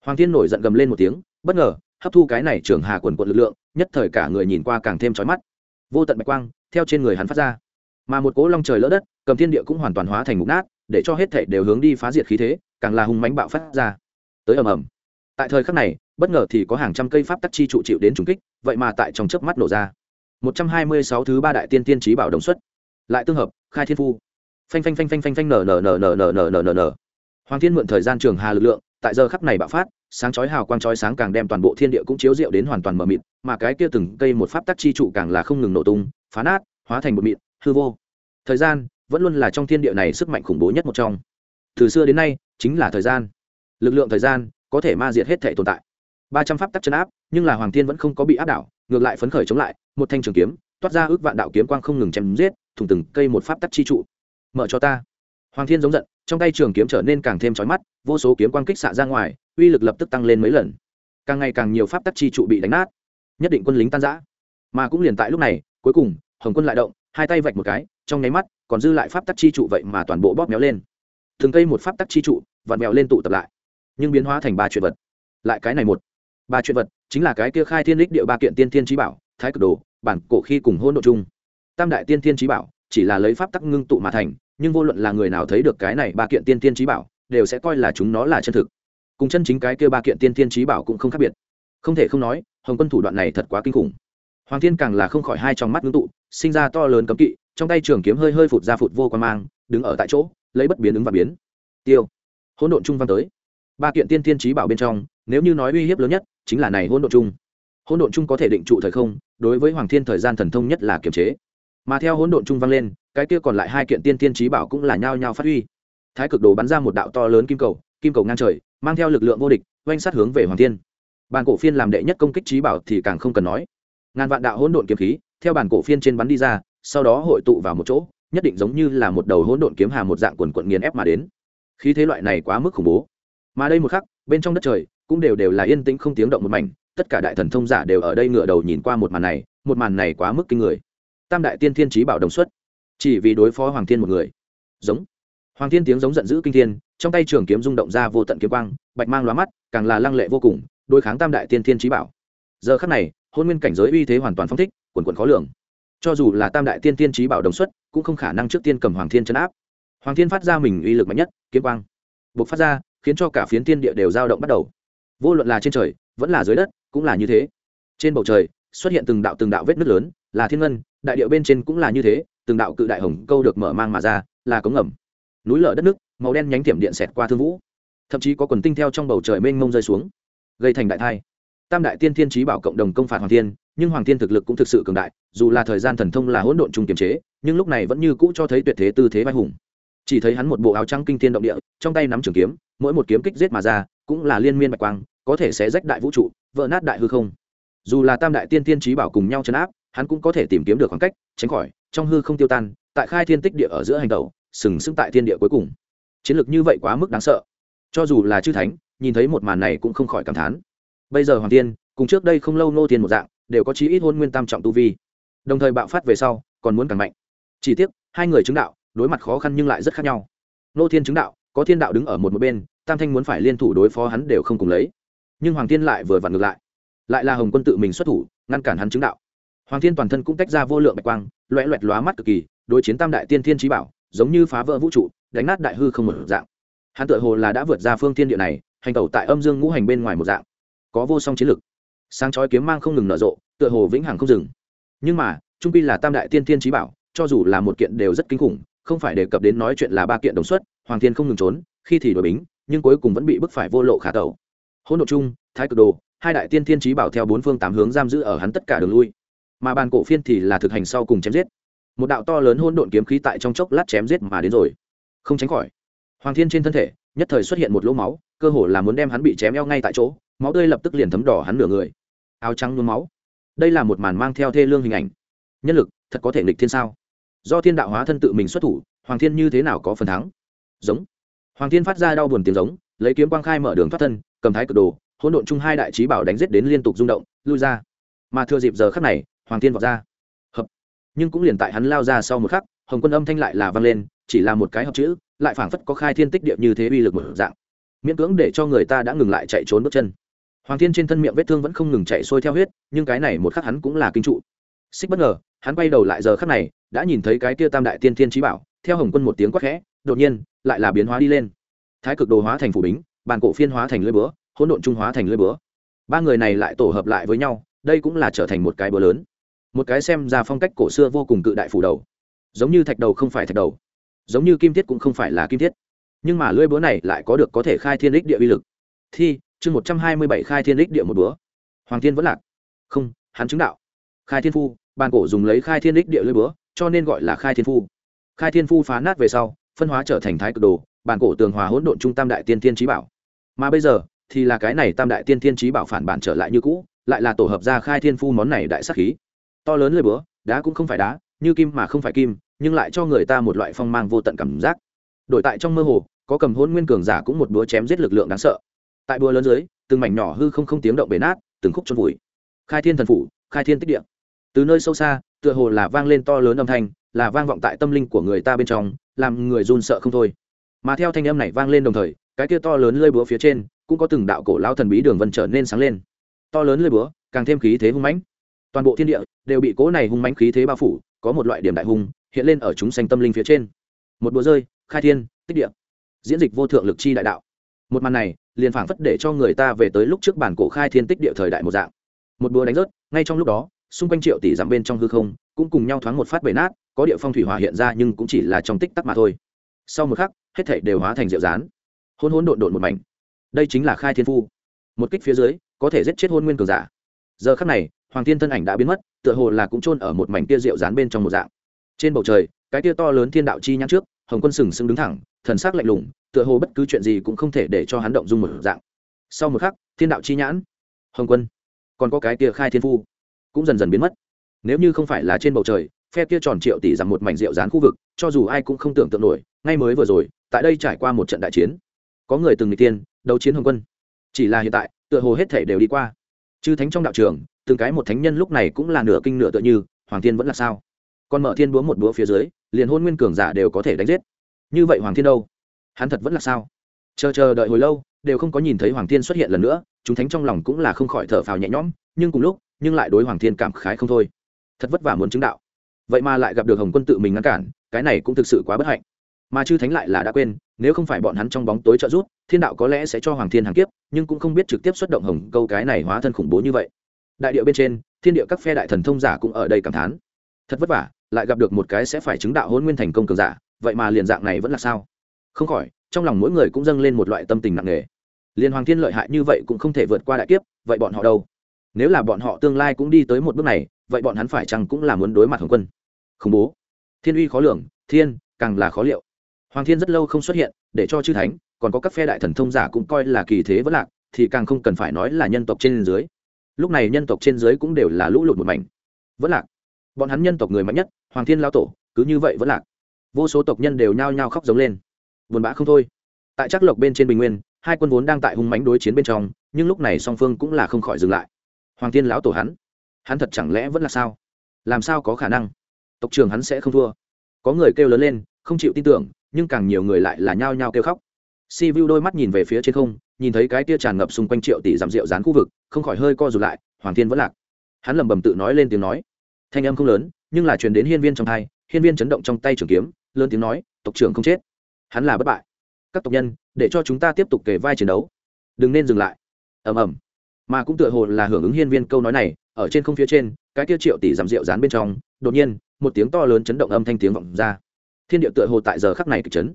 Hoàng thiên nổi giận gầm lên một tiếng, bất ngờ hấp thu cái này trường hà quần quận lực lượng, nhất thời cả người nhìn qua càng thêm trói mắt. Vô tận bạch quang, theo trên người hắn phát ra. Mà một cỗ long trời lỡ đất, cầm thiên địa cũng hoàn toàn hóa thành mục nát, để cho hết thể đều hướng đi phá diệt khí thế, càng là hung mánh bạo phát ra. Tới ầm ầm. Tại thời khắc này, bất ngờ thì có hàng trăm cây pháp tắc chi trụ chịu đến trùng kích, vậy mà tại trong chớp mắt nổ ra. Một trăm hai mươi sáu thứ ba đại tiên tiên trí bảo đồng xuất. Lại tương hợp, khai thiên phu. Phanh phanh phanh phanh phanh phanh nở nở nở nở nở nở nở nở nở. Hoàng thiên mượn thời gian trường hà lực lượng, tại giờ khắc này bạo phát sáng chói hào quang chói sáng càng đem toàn bộ thiên địa cũng chiếu rọi đến hoàn toàn mờ mịt, mà cái kia từng cây một pháp tắc chi trụ càng là không ngừng nổ tung, phá nát, hóa thành một mịt, hư vô. Thời gian vẫn luôn là trong thiên địa này sức mạnh khủng bố nhất một trong. Từ xưa đến nay, chính là thời gian. Lực lượng thời gian có thể ma diệt hết thể tồn tại. Ba trăm pháp tắc trấn áp, nhưng là hoàng thiên vẫn không có bị áp đảo, ngược lại phấn khởi chống lại, một thanh trường kiếm, toát ra ước vạn đạo kiếm quang không ngừng chém giết thủng từng cây một pháp tắc chi trụ. Mở cho ta. Hoàng thiên giống giận trong tay trường kiếm trở nên càng thêm chói mắt, vô số kiếm quang kích xạ ra ngoài, uy lực lập tức tăng lên mấy lần. Càng ngày càng nhiều pháp tắc chi trụ bị đánh nát. Nhất định quân lính tan giã mà cũng liền tại lúc này, cuối cùng, hồng quân lại động, hai tay vạch một cái, trong nháy mắt, còn dư lại pháp tắc chi trụ vậy mà toàn bộ bóp méo lên. Từng cây một pháp tắc chi trụ, vặn mèo lên tụ tập lại. Nhưng biến hóa thành ba chuyện vật. Lại cái này một. Ba chuyện vật, chính là cái kia khai thiên đích địa ba kiện tiên thiên trí bảo, thái cực đồ, bản cổ khi cùng hôn độ chung. Tam đại tiên thiên trí bảo, chỉ là lấy pháp tắc ngưng tụ mà thành nhưng vô luận là người nào thấy được cái này ba kiện tiên tiên trí bảo, đều sẽ coi là chúng nó là chân thực. Cùng chân chính cái kia ba kiện tiên tiên trí bảo cũng không khác biệt. Không thể không nói, hồng quân thủ đoạn này thật quá kinh khủng. Hoàng thiên càng là không khỏi hai trong mắt ngưng tụ, sinh ra to lớn cấm kỵ, trong tay trường kiếm hơi hơi phụt ra phụt vô quan mang, đứng ở tại chỗ, lấy bất biến ứng và biến. Tiêu. Hỗn độn trung văn tới. Ba kiện tiên tiên trí bảo bên trong, nếu như nói uy hiếp lớn nhất, chính là này hỗn độn trung. Hỗn độn trung có thể định trụ thời không, đối với hoàng thiên thời gian thần thông nhất là kiềm chế. Mà theo hỗn độn trung vang lên cái kia còn lại hai kiện tiên tiên trí bảo cũng là nhao nhao phát huy. Thái cực đồ bắn ra một đạo to lớn kim cầu kim cầu ngang trời, mang theo lực lượng vô địch, oanh sát hướng về hoàng thiên. Bàn cổ phiên làm đệ nhất công kích trí bảo thì càng không cần nói. Ngàn vạn đạo hỗn độn kiếm khí, theo bàn cổ phiên trên bắn đi ra, sau đó hội tụ vào một chỗ, nhất định giống như là một đầu hỗn độn kiếm hà một dạng quần quận nghiền ép mà đến. Khí thế loại này quá mức khủng bố. Mà đây một khắc, bên trong đất trời cũng đều đều là yên tĩnh không tiếng động một mảnh, tất cả đại thần thông giả đều ở đây ngửa đầu nhìn qua một màn này, một màn này quá mức kinh người. Tam đại tiên thiên trí bảo đồng xuất chỉ vì đối phó hoàng thiên một người. Giống. Hoàng thiên tiếng giống giận dữ kinh thiên, trong tay trường kiếm rung động ra vô tận kiếm quang, bạch mang lóa mắt, càng là lăng lệ vô cùng, đối kháng tam đại tiên thiên trí bảo. Giờ khắc này, hôn nguyên cảnh giới uy thế hoàn toàn phong thích, quần quần khó lường. Cho dù là tam đại tiên tiên trí bảo đồng xuất, cũng không khả năng trước tiên cầm hoàng thiên chấn áp. Hoàng thiên phát ra mình uy lực mạnh nhất, kiếm quang buộc phát ra, khiến cho cả phiến tiên địa đều dao động bắt đầu. Vô luận là trên trời, vẫn là dưới đất, cũng là như thế. Trên bầu trời, xuất hiện từng đạo từng đạo vết nứt lớn là thiên ngân, đại điệu bên trên cũng là như thế, từng đạo cự đại hồng câu được mở mang mà ra, là cống ngầm. Núi lở đất nước, màu đen nhánh tiệm điện xẹt qua thương vũ. Thậm chí có quần tinh theo trong bầu trời mênh mông rơi xuống, gây thành đại thai. Tam đại tiên thiên trí bảo cộng đồng công phạt hoàng thiên, nhưng hoàng thiên thực lực cũng thực sự cường đại, dù là thời gian thần thông là hỗn độn chung kiềm chế, nhưng lúc này vẫn như cũ cho thấy tuyệt thế tư thế vai hùng. Chỉ thấy hắn một bộ áo trắng kinh thiên động địa, trong tay nắm trường kiếm, mỗi một kiếm kích giết mà ra, cũng là liên miên bạch quang, có thể sẽ rách đại vũ trụ, vỡ nát đại hư không. Dù là tam đại tiên tiên trí bảo cùng nhau chấn áp hắn cũng có thể tìm kiếm được khoảng cách, tránh khỏi, trong hư không tiêu tan, tại khai thiên tích địa ở giữa hành tẩu, sừng sững tại thiên địa cuối cùng. Chiến lược như vậy quá mức đáng sợ. Cho dù là chư thánh, nhìn thấy một màn này cũng không khỏi cảm thán. Bây giờ hoàng tiên cùng trước đây không lâu nô thiên một dạng, đều có chí ít hôn nguyên tam trọng tu vi. Đồng thời bạo phát về sau, còn muốn càng mạnh. Chỉ tiếc, hai người chứng đạo, đối mặt khó khăn nhưng lại rất khác nhau. Nô thiên chứng đạo, có thiên đạo đứng ở một một bên, tam thanh muốn phải liên thủ đối phó hắn đều không cùng lấy. Nhưng hoàng thiên lại vừa vặn ngược lại. Lại là hồng quân tự mình xuất thủ, ngăn cản hắn chứng đạo hoàng thiên toàn thân cũng tách ra vô lượng bạch quang loẹ loẹt lóa mắt cực kỳ, đối chiến tam đại tiên thiên trí bảo, giống như phá vỡ vũ trụ, đánh nát đại hư không một dạng. Hắn tự hồ là đã vượt ra phương thiên địa này, hành tẩu tại âm dương ngũ hành bên ngoài một dạng. Có vô song chiến lực. Sáng chói kiếm mang không ngừng nở rộ, tựa hồ vĩnh hằng không dừng. Nhưng mà, trung pi là tam đại tiên thiên trí bảo, cho dù là một kiện đều rất kinh khủng, không phải đề cập đến nói chuyện là ba kiện đồng xuất, hoàng thiên không ngừng trốn, khi thì đổi bính, nhưng cuối cùng vẫn bị bức phải vô lộ khả tẩu. Hỗn độ chung, thái cực đồ, hai đại tiên thiên trí bảo theo bốn phương tám hướng giam giữ ở hắn tất cả đường lui mà bàn cổ phiên thì là thực hành sau cùng chém giết. Một đạo to lớn hôn độn kiếm khí tại trong chốc lát chém giết mà đến rồi. Không tránh khỏi, hoàng thiên trên thân thể, nhất thời xuất hiện một lỗ máu, cơ hồ là muốn đem hắn bị chém eo ngay tại chỗ, máu tươi lập tức liền thấm đỏ hắn nửa người. Áo trắng nhuốm máu. Đây là một màn mang theo thê lương hình ảnh. Nhân lực, thật có thể nghịch thiên sao? Do thiên đạo hóa thân tự mình xuất thủ, hoàng thiên như thế nào có phần thắng? Giống. Hoàng thiên phát ra đau buồn tiếng giống, lấy kiếm quang khai mở đường thoát thân, cầm thái cực đồ, hỗn độn chung hai đại trí bảo đánh giết đến liên tục rung động, lui ra. Mà thừa dịp giờ khắc này hoàng thiên vọt ra. Hợp. Nhưng cũng liền tại hắn lao ra sau một khắc, hồng quân âm thanh lại là vang lên, chỉ là một cái hợp chữ, lại phảng phất có khai thiên tích địa như thế uy lực một dạng. Miễn cưỡng để cho người ta đã ngừng lại chạy trốn bước chân. Hoàng thiên trên thân miệng vết thương vẫn không ngừng chạy sôi theo huyết, nhưng cái này một khắc hắn cũng là kinh trụ. Xích bất ngờ, hắn quay đầu lại giờ khắc này, đã nhìn thấy cái kia tam đại tiên thiên trí bảo, theo hồng quân một tiếng quát khẽ, đột nhiên, lại là biến hóa đi lên. Thái cực đồ hóa thành phủ bính, bàn cổ phiên hóa thành lưỡi búa, hỗn độn trung hóa thành lưỡi búa. Ba người này lại tổ hợp lại với nhau, đây cũng là trở thành một cái búa lớn một cái xem ra phong cách cổ xưa vô cùng cự đại phủ đầu. Giống như thạch đầu không phải thạch đầu. Giống như kim thiết cũng không phải là kim thiết. Nhưng mà lưỡi búa này lại có được có thể khai thiên đích địa uy lực. Thi, chương một trăm hai mươi bảy khai thiên đích địa một búa. Hoàng thiên vẫn lạc. Không, hắn chứng đạo. Khai thiên phu, bàn cổ dùng lấy khai thiên đích địa lưỡi búa, cho nên gọi là khai thiên phu. Khai thiên phu phá nát về sau, phân hóa trở thành thái cực đồ, bàn cổ tường hòa hỗn độn trung tam đại tiên thiên trí bảo. Mà bây giờ, thì là cái này tam đại tiên thiên trí bảo phản bản trở lại như cũ, lại là tổ hợp ra khai thiên phu món này đại sắc khí to lớn lời búa, đá cũng không phải đá, như kim mà không phải kim, nhưng lại cho người ta một loại phong mang vô tận cảm giác. Đổi tại trong mơ hồ, có cầm hôn nguyên cường giả cũng một búa chém giết lực lượng đáng sợ. Tại búa lớn dưới, từng mảnh nhỏ hư không không tiếng động bể nát, từng khúc trôn vùi. Khai thiên thần phủ, khai thiên tích địa. Từ nơi sâu xa, tựa hồ là vang lên to lớn âm thanh, là vang vọng tại tâm linh của người ta bên trong, làm người run sợ không thôi. Mà theo thanh âm này vang lên đồng thời, cái kia to lớn lơi búa phía trên, cũng có từng đạo cổ lao thần bí đường vân trở nên sáng lên. To lớn lơi búa, càng thêm khí thế hung mãnh toàn bộ thiên địa đều bị cố này hung mãnh khí thế bao phủ, có một loại điểm đại hung hiện lên ở chúng sanh tâm linh phía trên. Một búa rơi, khai thiên, tích địa. Diễn dịch vô thượng lực chi đại đạo. Một màn này, liền phảng phất để cho người ta về tới lúc trước bản cổ khai thiên tích địa thời đại một dạng. Một búa đánh rớt, ngay trong lúc đó, xung quanh triệu tỷ dặm bên trong hư không, cũng cùng nhau thoáng một phát bể nát, có địa phong thủy hỏa hiện ra nhưng cũng chỉ là trong tích tắc mà thôi. Sau một khắc, hết thảy đều hóa thành rượu rán. Hôn hôn độn độn một mảnh. Đây chính là khai thiên phu. Một kích phía dưới, có thể giết chết hôn nguyên cường giả giờ khắc này, hoàng thiên thân ảnh đã biến mất, tựa hồ là cũng chôn ở một mảnh tia rượu dán bên trong một dạng. Trên bầu trời, cái tia to lớn thiên đạo chi nhãn trước, hồng quân sừng sững đứng thẳng, thần sắc lạnh lùng, tựa hồ bất cứ chuyện gì cũng không thể để cho hắn động dung một dạng. Sau một khắc, thiên đạo chi nhãn, hồng quân, còn có cái tia khai thiên phu, cũng dần dần biến mất. Nếu như không phải là trên bầu trời, phe kia tròn triệu tỷ rằng một mảnh rượu dán khu vực, cho dù ai cũng không tưởng tượng nổi, ngay mới vừa rồi, tại đây trải qua một trận đại chiến. Có người từng người tiên đấu chiến hồng quân. Chỉ là hiện tại, tựa hồ hết thể đều đi qua chư thánh trong đạo trường, từng cái một thánh nhân lúc này cũng là nửa kinh nửa tựa như, hoàng thiên vẫn là sao? Còn mở thiên búa một búa phía dưới, liền hôn nguyên cường giả đều có thể đánh giết. Như vậy hoàng thiên đâu? Hắn thật vẫn là sao? Chờ chờ đợi hồi lâu, đều không có nhìn thấy hoàng thiên xuất hiện lần nữa, chúng thánh trong lòng cũng là không khỏi thở phào nhẹ nhõm, nhưng cùng lúc, nhưng lại đối hoàng thiên cảm khái không thôi. Thật vất vả muốn chứng đạo. Vậy mà lại gặp được hồng quân tự mình ngăn cản, cái này cũng thực sự quá bất hạnh mà chư thánh lại là đã quên, nếu không phải bọn hắn trong bóng tối trợ rút thiên đạo có lẽ sẽ cho hoàng thiên hàng kiếp, nhưng cũng không biết trực tiếp xuất động hồng câu cái này hóa thân khủng bố như vậy. Đại điệu bên trên, thiên địa các phe đại thần thông giả cũng ở đây cảm thán. Thật vất vả, lại gặp được một cái sẽ phải chứng đạo hôn nguyên thành công cường giả, vậy mà liền dạng này vẫn là sao? Không khỏi, trong lòng mỗi người cũng dâng lên một loại tâm tình nặng nề. Liền hoàng thiên lợi hại như vậy cũng không thể vượt qua đại kiếp, vậy bọn họ đâu? Nếu là bọn họ tương lai cũng đi tới một bước này, vậy bọn hắn phải chăng cũng là muốn đối mặt hồng quân? Khủng bố. Thiên uy khó lường, thiên, càng là khó liệu hoàng thiên rất lâu không xuất hiện, để cho chư thánh, còn có các phe đại thần thông giả cũng coi là kỳ thế vẫn lạc, thì càng không cần phải nói là nhân tộc trên dưới. Lúc này nhân tộc trên dưới cũng đều là lũ lụt một mảnh. Vẫn lạc. Bọn hắn nhân tộc người mạnh nhất, hoàng thiên lao tổ, cứ như vậy vẫn lạc. Vô số tộc nhân đều nhao nhao khóc giống lên. Buồn bã không thôi. Tại chắc lộc bên trên bình nguyên, hai quân vốn đang tại hung mánh đối chiến bên trong, nhưng lúc này song phương cũng là không khỏi dừng lại. Hoàng thiên lão tổ hắn hắn thật chẳng lẽ vẫn là sao? Làm sao có khả năng? Tộc trường hắn sẽ không thua. Có người kêu lớn lên, không chịu tin tưởng nhưng càng nhiều người lại là nhao nhao kêu khóc. Si vu đôi mắt nhìn về phía trên không, nhìn thấy cái tia tràn ngập xung quanh triệu tỷ giảm rượu dán khu vực, không khỏi hơi co rụt lại, hoàng thiên vẫn lạc. Hắn lẩm bẩm tự nói lên tiếng nói. Thanh âm không lớn, nhưng là truyền đến hiên viên trong hai hiên viên chấn động trong tay trường kiếm, lớn tiếng nói, tộc trưởng không chết. Hắn là bất bại. Các tộc nhân, để cho chúng ta tiếp tục kể vai chiến đấu. Đừng nên dừng lại. Ầm ầm. Mà cũng tựa hồ là hưởng ứng hiên viên câu nói này, ở trên không phía trên, cái kia triệu tỷ giảm rượu dán bên trong, đột nhiên, một tiếng to lớn chấn động âm thanh tiếng vọng ra thiên địa tựa hồ tại giờ khắc này kịch chấn.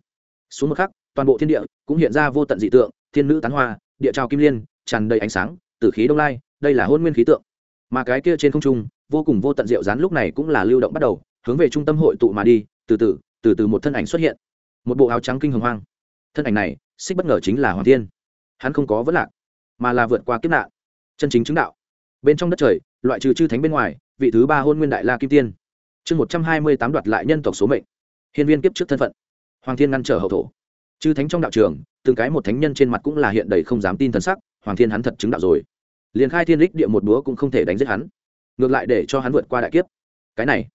Xuống một khắc, toàn bộ thiên địa cũng hiện ra vô tận dị tượng, thiên nữ tán hoa, địa trào kim liên, tràn đầy ánh sáng, tử khí đông lai, đây là hôn nguyên khí tượng. Mà cái kia trên không trung, vô cùng vô tận rượu rán lúc này cũng là lưu động bắt đầu, hướng về trung tâm hội tụ mà đi, từ từ từ từ một thân ảnh xuất hiện. Một bộ áo trắng kinh hồng hoang. Thân ảnh này, xích bất ngờ chính là hoàng thiên. Hắn không có vấn lạc, mà là vượt qua kiếp nạn. Chân chính chứng đạo. Bên trong đất trời, loại trừ chư thánh bên ngoài, vị thứ ba hôn nguyên đại la kim tiên. Chương một trăm hai mươi tám đoạt lại nhân tộc số mệnh hiên viên kiếp trước thân phận. Hoàng thiên ngăn trở hậu thổ. Chư thánh trong đạo trường, từng cái một thánh nhân trên mặt cũng là hiện đầy không dám tin thần sắc, hoàng thiên hắn thật chứng đạo rồi. Liền khai thiên lích địa một búa cũng không thể đánh giết hắn. Ngược lại để cho hắn vượt qua đại kiếp. Cái này,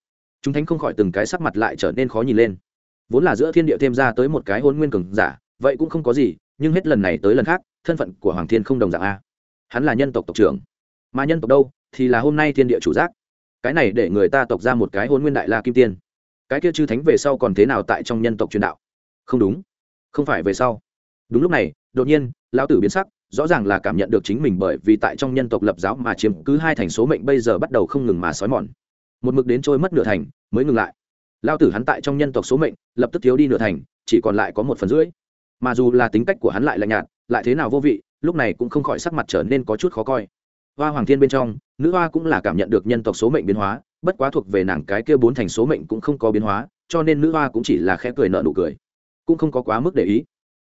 chúng thánh không khỏi từng cái sắc mặt lại trở nên khó nhìn lên. Vốn là giữa thiên địa thêm ra tới một cái hôn nguyên cường giả, vậy cũng không có gì, nhưng hết lần này tới lần khác, thân phận của hoàng thiên không đồng dạng a. Hắn là nhân tộc tộc trưởng. Mà nhân tộc đâu, thì là hôm nay thiên địa chủ giác. Cái này để người ta tộc ra một cái hôn nguyên đại la kim tiên cái kia chư thánh về sau còn thế nào tại trong nhân tộc truyền đạo? Không đúng. Không phải về sau. Đúng lúc này, đột nhiên, lão tử biến sắc, rõ ràng là cảm nhận được chính mình bởi vì tại trong nhân tộc lập giáo mà chiếm cứ hai thành số mệnh bây giờ bắt đầu không ngừng mà xói mòn. Một mực đến trôi mất nửa thành, mới ngừng lại. Lao tử hắn tại trong nhân tộc số mệnh, lập tức thiếu đi nửa thành, chỉ còn lại có một phần rưỡi. Mà dù là tính cách của hắn lại lạnh nhạt, lại thế nào vô vị, lúc này cũng không khỏi sắc mặt trở nên có chút khó coi. Hoa hoàng thiên bên trong, nữ hoa cũng là cảm nhận được nhân tộc số mệnh biến hóa bất quá thuộc về nàng cái kia bốn thành số mệnh cũng không có biến hóa, cho nên nữ hoa cũng chỉ là khẽ cười nợ nụ cười. Cũng không có quá mức để ý.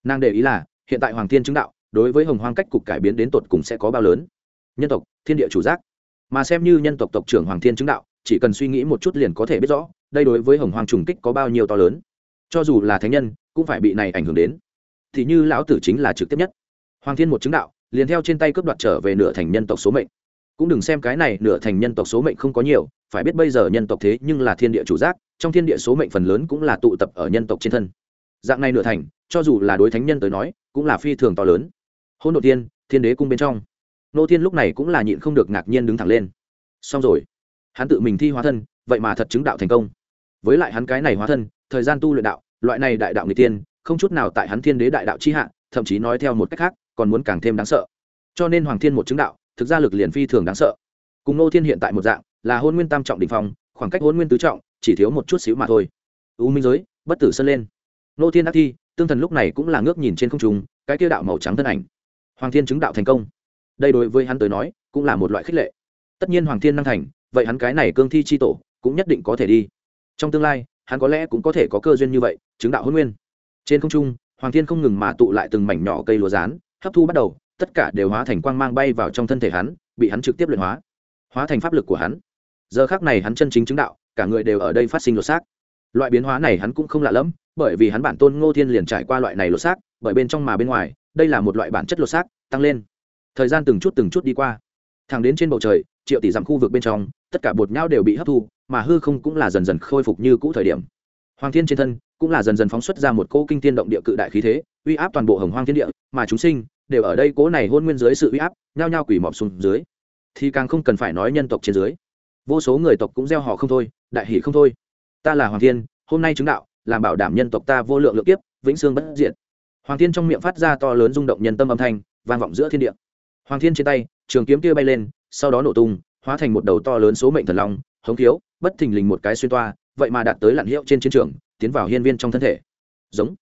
Nàng để ý là, hiện tại hoàng thiên chứng đạo, đối với hồng hoang cách cục cải biến đến tột cùng sẽ có bao lớn. Nhân tộc, thiên địa chủ giác. Mà xem như nhân tộc tộc trưởng hoàng thiên chứng đạo, chỉ cần suy nghĩ một chút liền có thể biết rõ, đây đối với hồng hoang trùng kích có bao nhiêu to lớn. Cho dù là thánh nhân, cũng phải bị này ảnh hưởng đến. Thì như lão tử chính là trực tiếp nhất. Hoàng thiên một chứng đạo, liền theo trên tay cướp đoạt trở về nửa thành nhân tộc số mệnh cũng đừng xem cái này nửa thành nhân tộc số mệnh không có nhiều, phải biết bây giờ nhân tộc thế nhưng là thiên địa chủ giác, trong thiên địa số mệnh phần lớn cũng là tụ tập ở nhân tộc trên thân. Dạng này nửa thành, cho dù là đối thánh nhân tới nói, cũng là phi thường to lớn. Hôn đ ộ tiên thiên đế cung bên trong. Nô thiên lúc này cũng là nhịn không được ngạc nhiên đứng thẳng lên. Xong rồi. Hắn tự mình thi hóa thân, vậy mà thật chứng đạo thành công. Với lại hắn cái này hóa thân, thời gian tu luyện đạo, loại này đại đạo người tiên không chút nào tại hắn thiên đế đại đạo chi hạ, thậm chí nói theo một cách khác, còn muốn càng thêm đáng sợ. Cho nên hoàng thiên một chứng đạo thực ra lực liền phi thường đáng sợ. Cùng nô thiên hiện tại một dạng, là hôn nguyên tam trọng đỉnh phong, khoảng cách hôn nguyên tứ trọng, chỉ thiếu một chút xíu mà thôi. U minh giới, bất tử sân lên. Nô thiên ác thi, tương thần lúc này cũng là ngước nhìn trên không trung, cái kia đạo màu trắng thân ảnh. Hoàng thiên chứng đạo thành công. Đây đối với hắn tới nói, cũng là một loại khích lệ. Tất nhiên hoàng thiên năng thành, vậy hắn cái này cương thi c h i tổ, cũng nhất định có thể đi. Trong tương lai, hắn có lẽ cũng có thể có cơ duyên như vậy, chứng đạo hôn nguyên. Trên không trung, hoàng thiên không ngừng mà tụ lại từng mảnh nhỏ cây lúa rán, hấp thu bắt đầu tất cả đều hóa thành quang mang bay vào trong thân thể hắn, bị hắn trực tiếp luyện hóa hóa thành pháp lực của hắn. Giờ khác này hắn chân chính chứng đạo, cả người đều ở đây phát sinh lột xác. Loại biến hóa này hắn cũng không lạ lẫm, bởi vì hắn bản tôn ngô thiên liền trải qua loại này lột xác, bởi bên trong mà bên ngoài, đây là một loại bản chất lột xác, tăng lên. Thời gian từng chút từng chút đi qua. Thẳng đến trên bầu trời, triệu tỷ dặm khu vực bên trong, tất cả bột nhau đều bị hấp thu, mà hư không cũng là dần dần khôi phục như cũ thời điểm. Hoàng thiên trên thân cũng là dần dần phóng xuất ra một cỗ kinh tiên động địa cự đại khí thế, uy áp toàn bộ hồng hoang thiên địa, mà chúng sinh đều ở đây cỗ này hôn nguyên dưới sự uy áp, nhao nhao quỷ mọp xuống dưới. Thì càng không cần phải nói nhân tộc trên dưới. Vô số người tộc cũng gieo họ không thôi, đại hỷ không thôi. Ta là hoàng thiên, hôm nay chứng đạo, làm bảo đảm nhân tộc ta vô lượng lượng kiếp, vĩnh xương bất diệt. Hoàng thiên trong miệng phát ra to lớn rung động nhân tâm âm thanh, vang vọng giữa thiên địa. Hoàng thiên trên tay, trường kiếm kia bay lên, sau đó nổ tung, hóa thành một đầu to lớn số mệnh thần long, hống thiếu bất thình lình một cái xuyên toa, vậy mà đạt tới lặn hiệu trên chiến trường tiến vào hiên viên trong thân thể. Giống.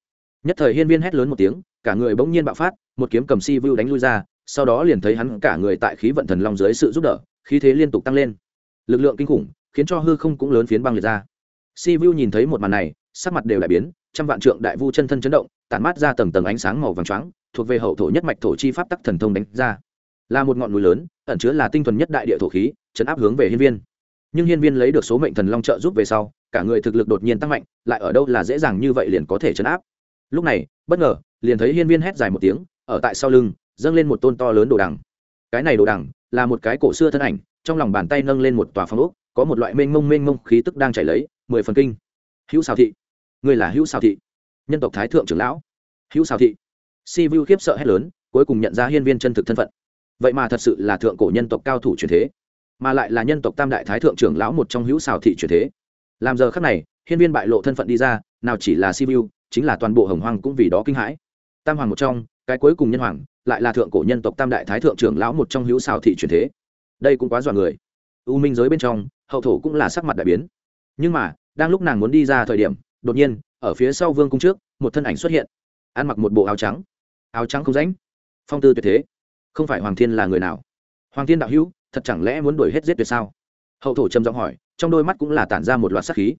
Nhất thời hiên viên hét lớn một tiếng, cả người bỗng nhiên bạo phát, một kiếm cầm si vu đánh lui ra, sau đó liền thấy hắn cả người tại khí vận thần long dưới sự giúp đỡ, khí thế liên tục tăng lên. Lực lượng kinh khủng, khiến cho hư không cũng lớn phiến băng liệt ra. Si vu nhìn thấy một màn này, sắc mặt đều đại biến, trăm vạn trượng đại vu chân thân chấn động, tản mát ra tầng tầng ánh sáng màu vàng trắng thuộc về hậu thổ nhất mạch thổ chi pháp tắc thần thông đánh ra. Là một ngọn núi lớn, ẩn chứa là tinh thuần nhất đại địa thổ khí, chấn áp hướng về hiên viên nhưng hiên viên lấy được số mệnh thần long trợ giúp về sau, cả người thực lực đột nhiên tăng mạnh, lại ở đâu là dễ dàng như vậy liền có thể chấn áp. Lúc này, bất ngờ, liền thấy hiên viên hét dài một tiếng, ở tại sau lưng, dâng lên một tôn to lớn đồ đằng. Cái này đồ đằng, là một cái cổ xưa thân ảnh, trong lòng bàn tay nâng lên một tòa phong ốc, có một loại mênh mông mênh mông khí tức đang chảy lấy, mười phần kinh. Hữu xào thị. Người là hữu xào thị. Nhân tộc thái thượng trưởng lão. Hữu xào thị. Si vu khiếp sợ hét lớn, cuối cùng nhận ra hiên viên chân thực thân phận. Vậy mà thật sự là thượng cổ nhân tộc cao thủ truyền thế mà lại là nhân tộc tam đại thái thượng trưởng lão một trong hữu xào thị truyền thế. Làm giờ khác này, hiên viên bại lộ thân phận đi ra, nào chỉ là si vu, chính là toàn bộ hồng hoang cũng vì đó kinh hãi. Tam hoàng một trong, cái cuối cùng nhân hoàng, lại là thượng cổ nhân tộc tam đại thái thượng trưởng lão một trong hữu xào thị truyền thế. Đây cũng quá dọa người. U minh giới bên trong, hậu thổ cũng là sắc mặt đại biến. Nhưng mà, đang lúc nàng muốn đi ra thời điểm, đột nhiên, ở phía sau vương cung trước, một thân ảnh xuất hiện. Ăn mặc một bộ áo trắng. Áo trắng không ránh phong tư tuyệt thế. Không phải hoàng thiên là người nào? Hoàng thiên đạo hữu thật chẳng lẽ muốn đuổi hết giết tuyệt sao? Hậu thổ trầm giọng hỏi, trong đôi mắt cũng là tản ra một loạt sắc khí.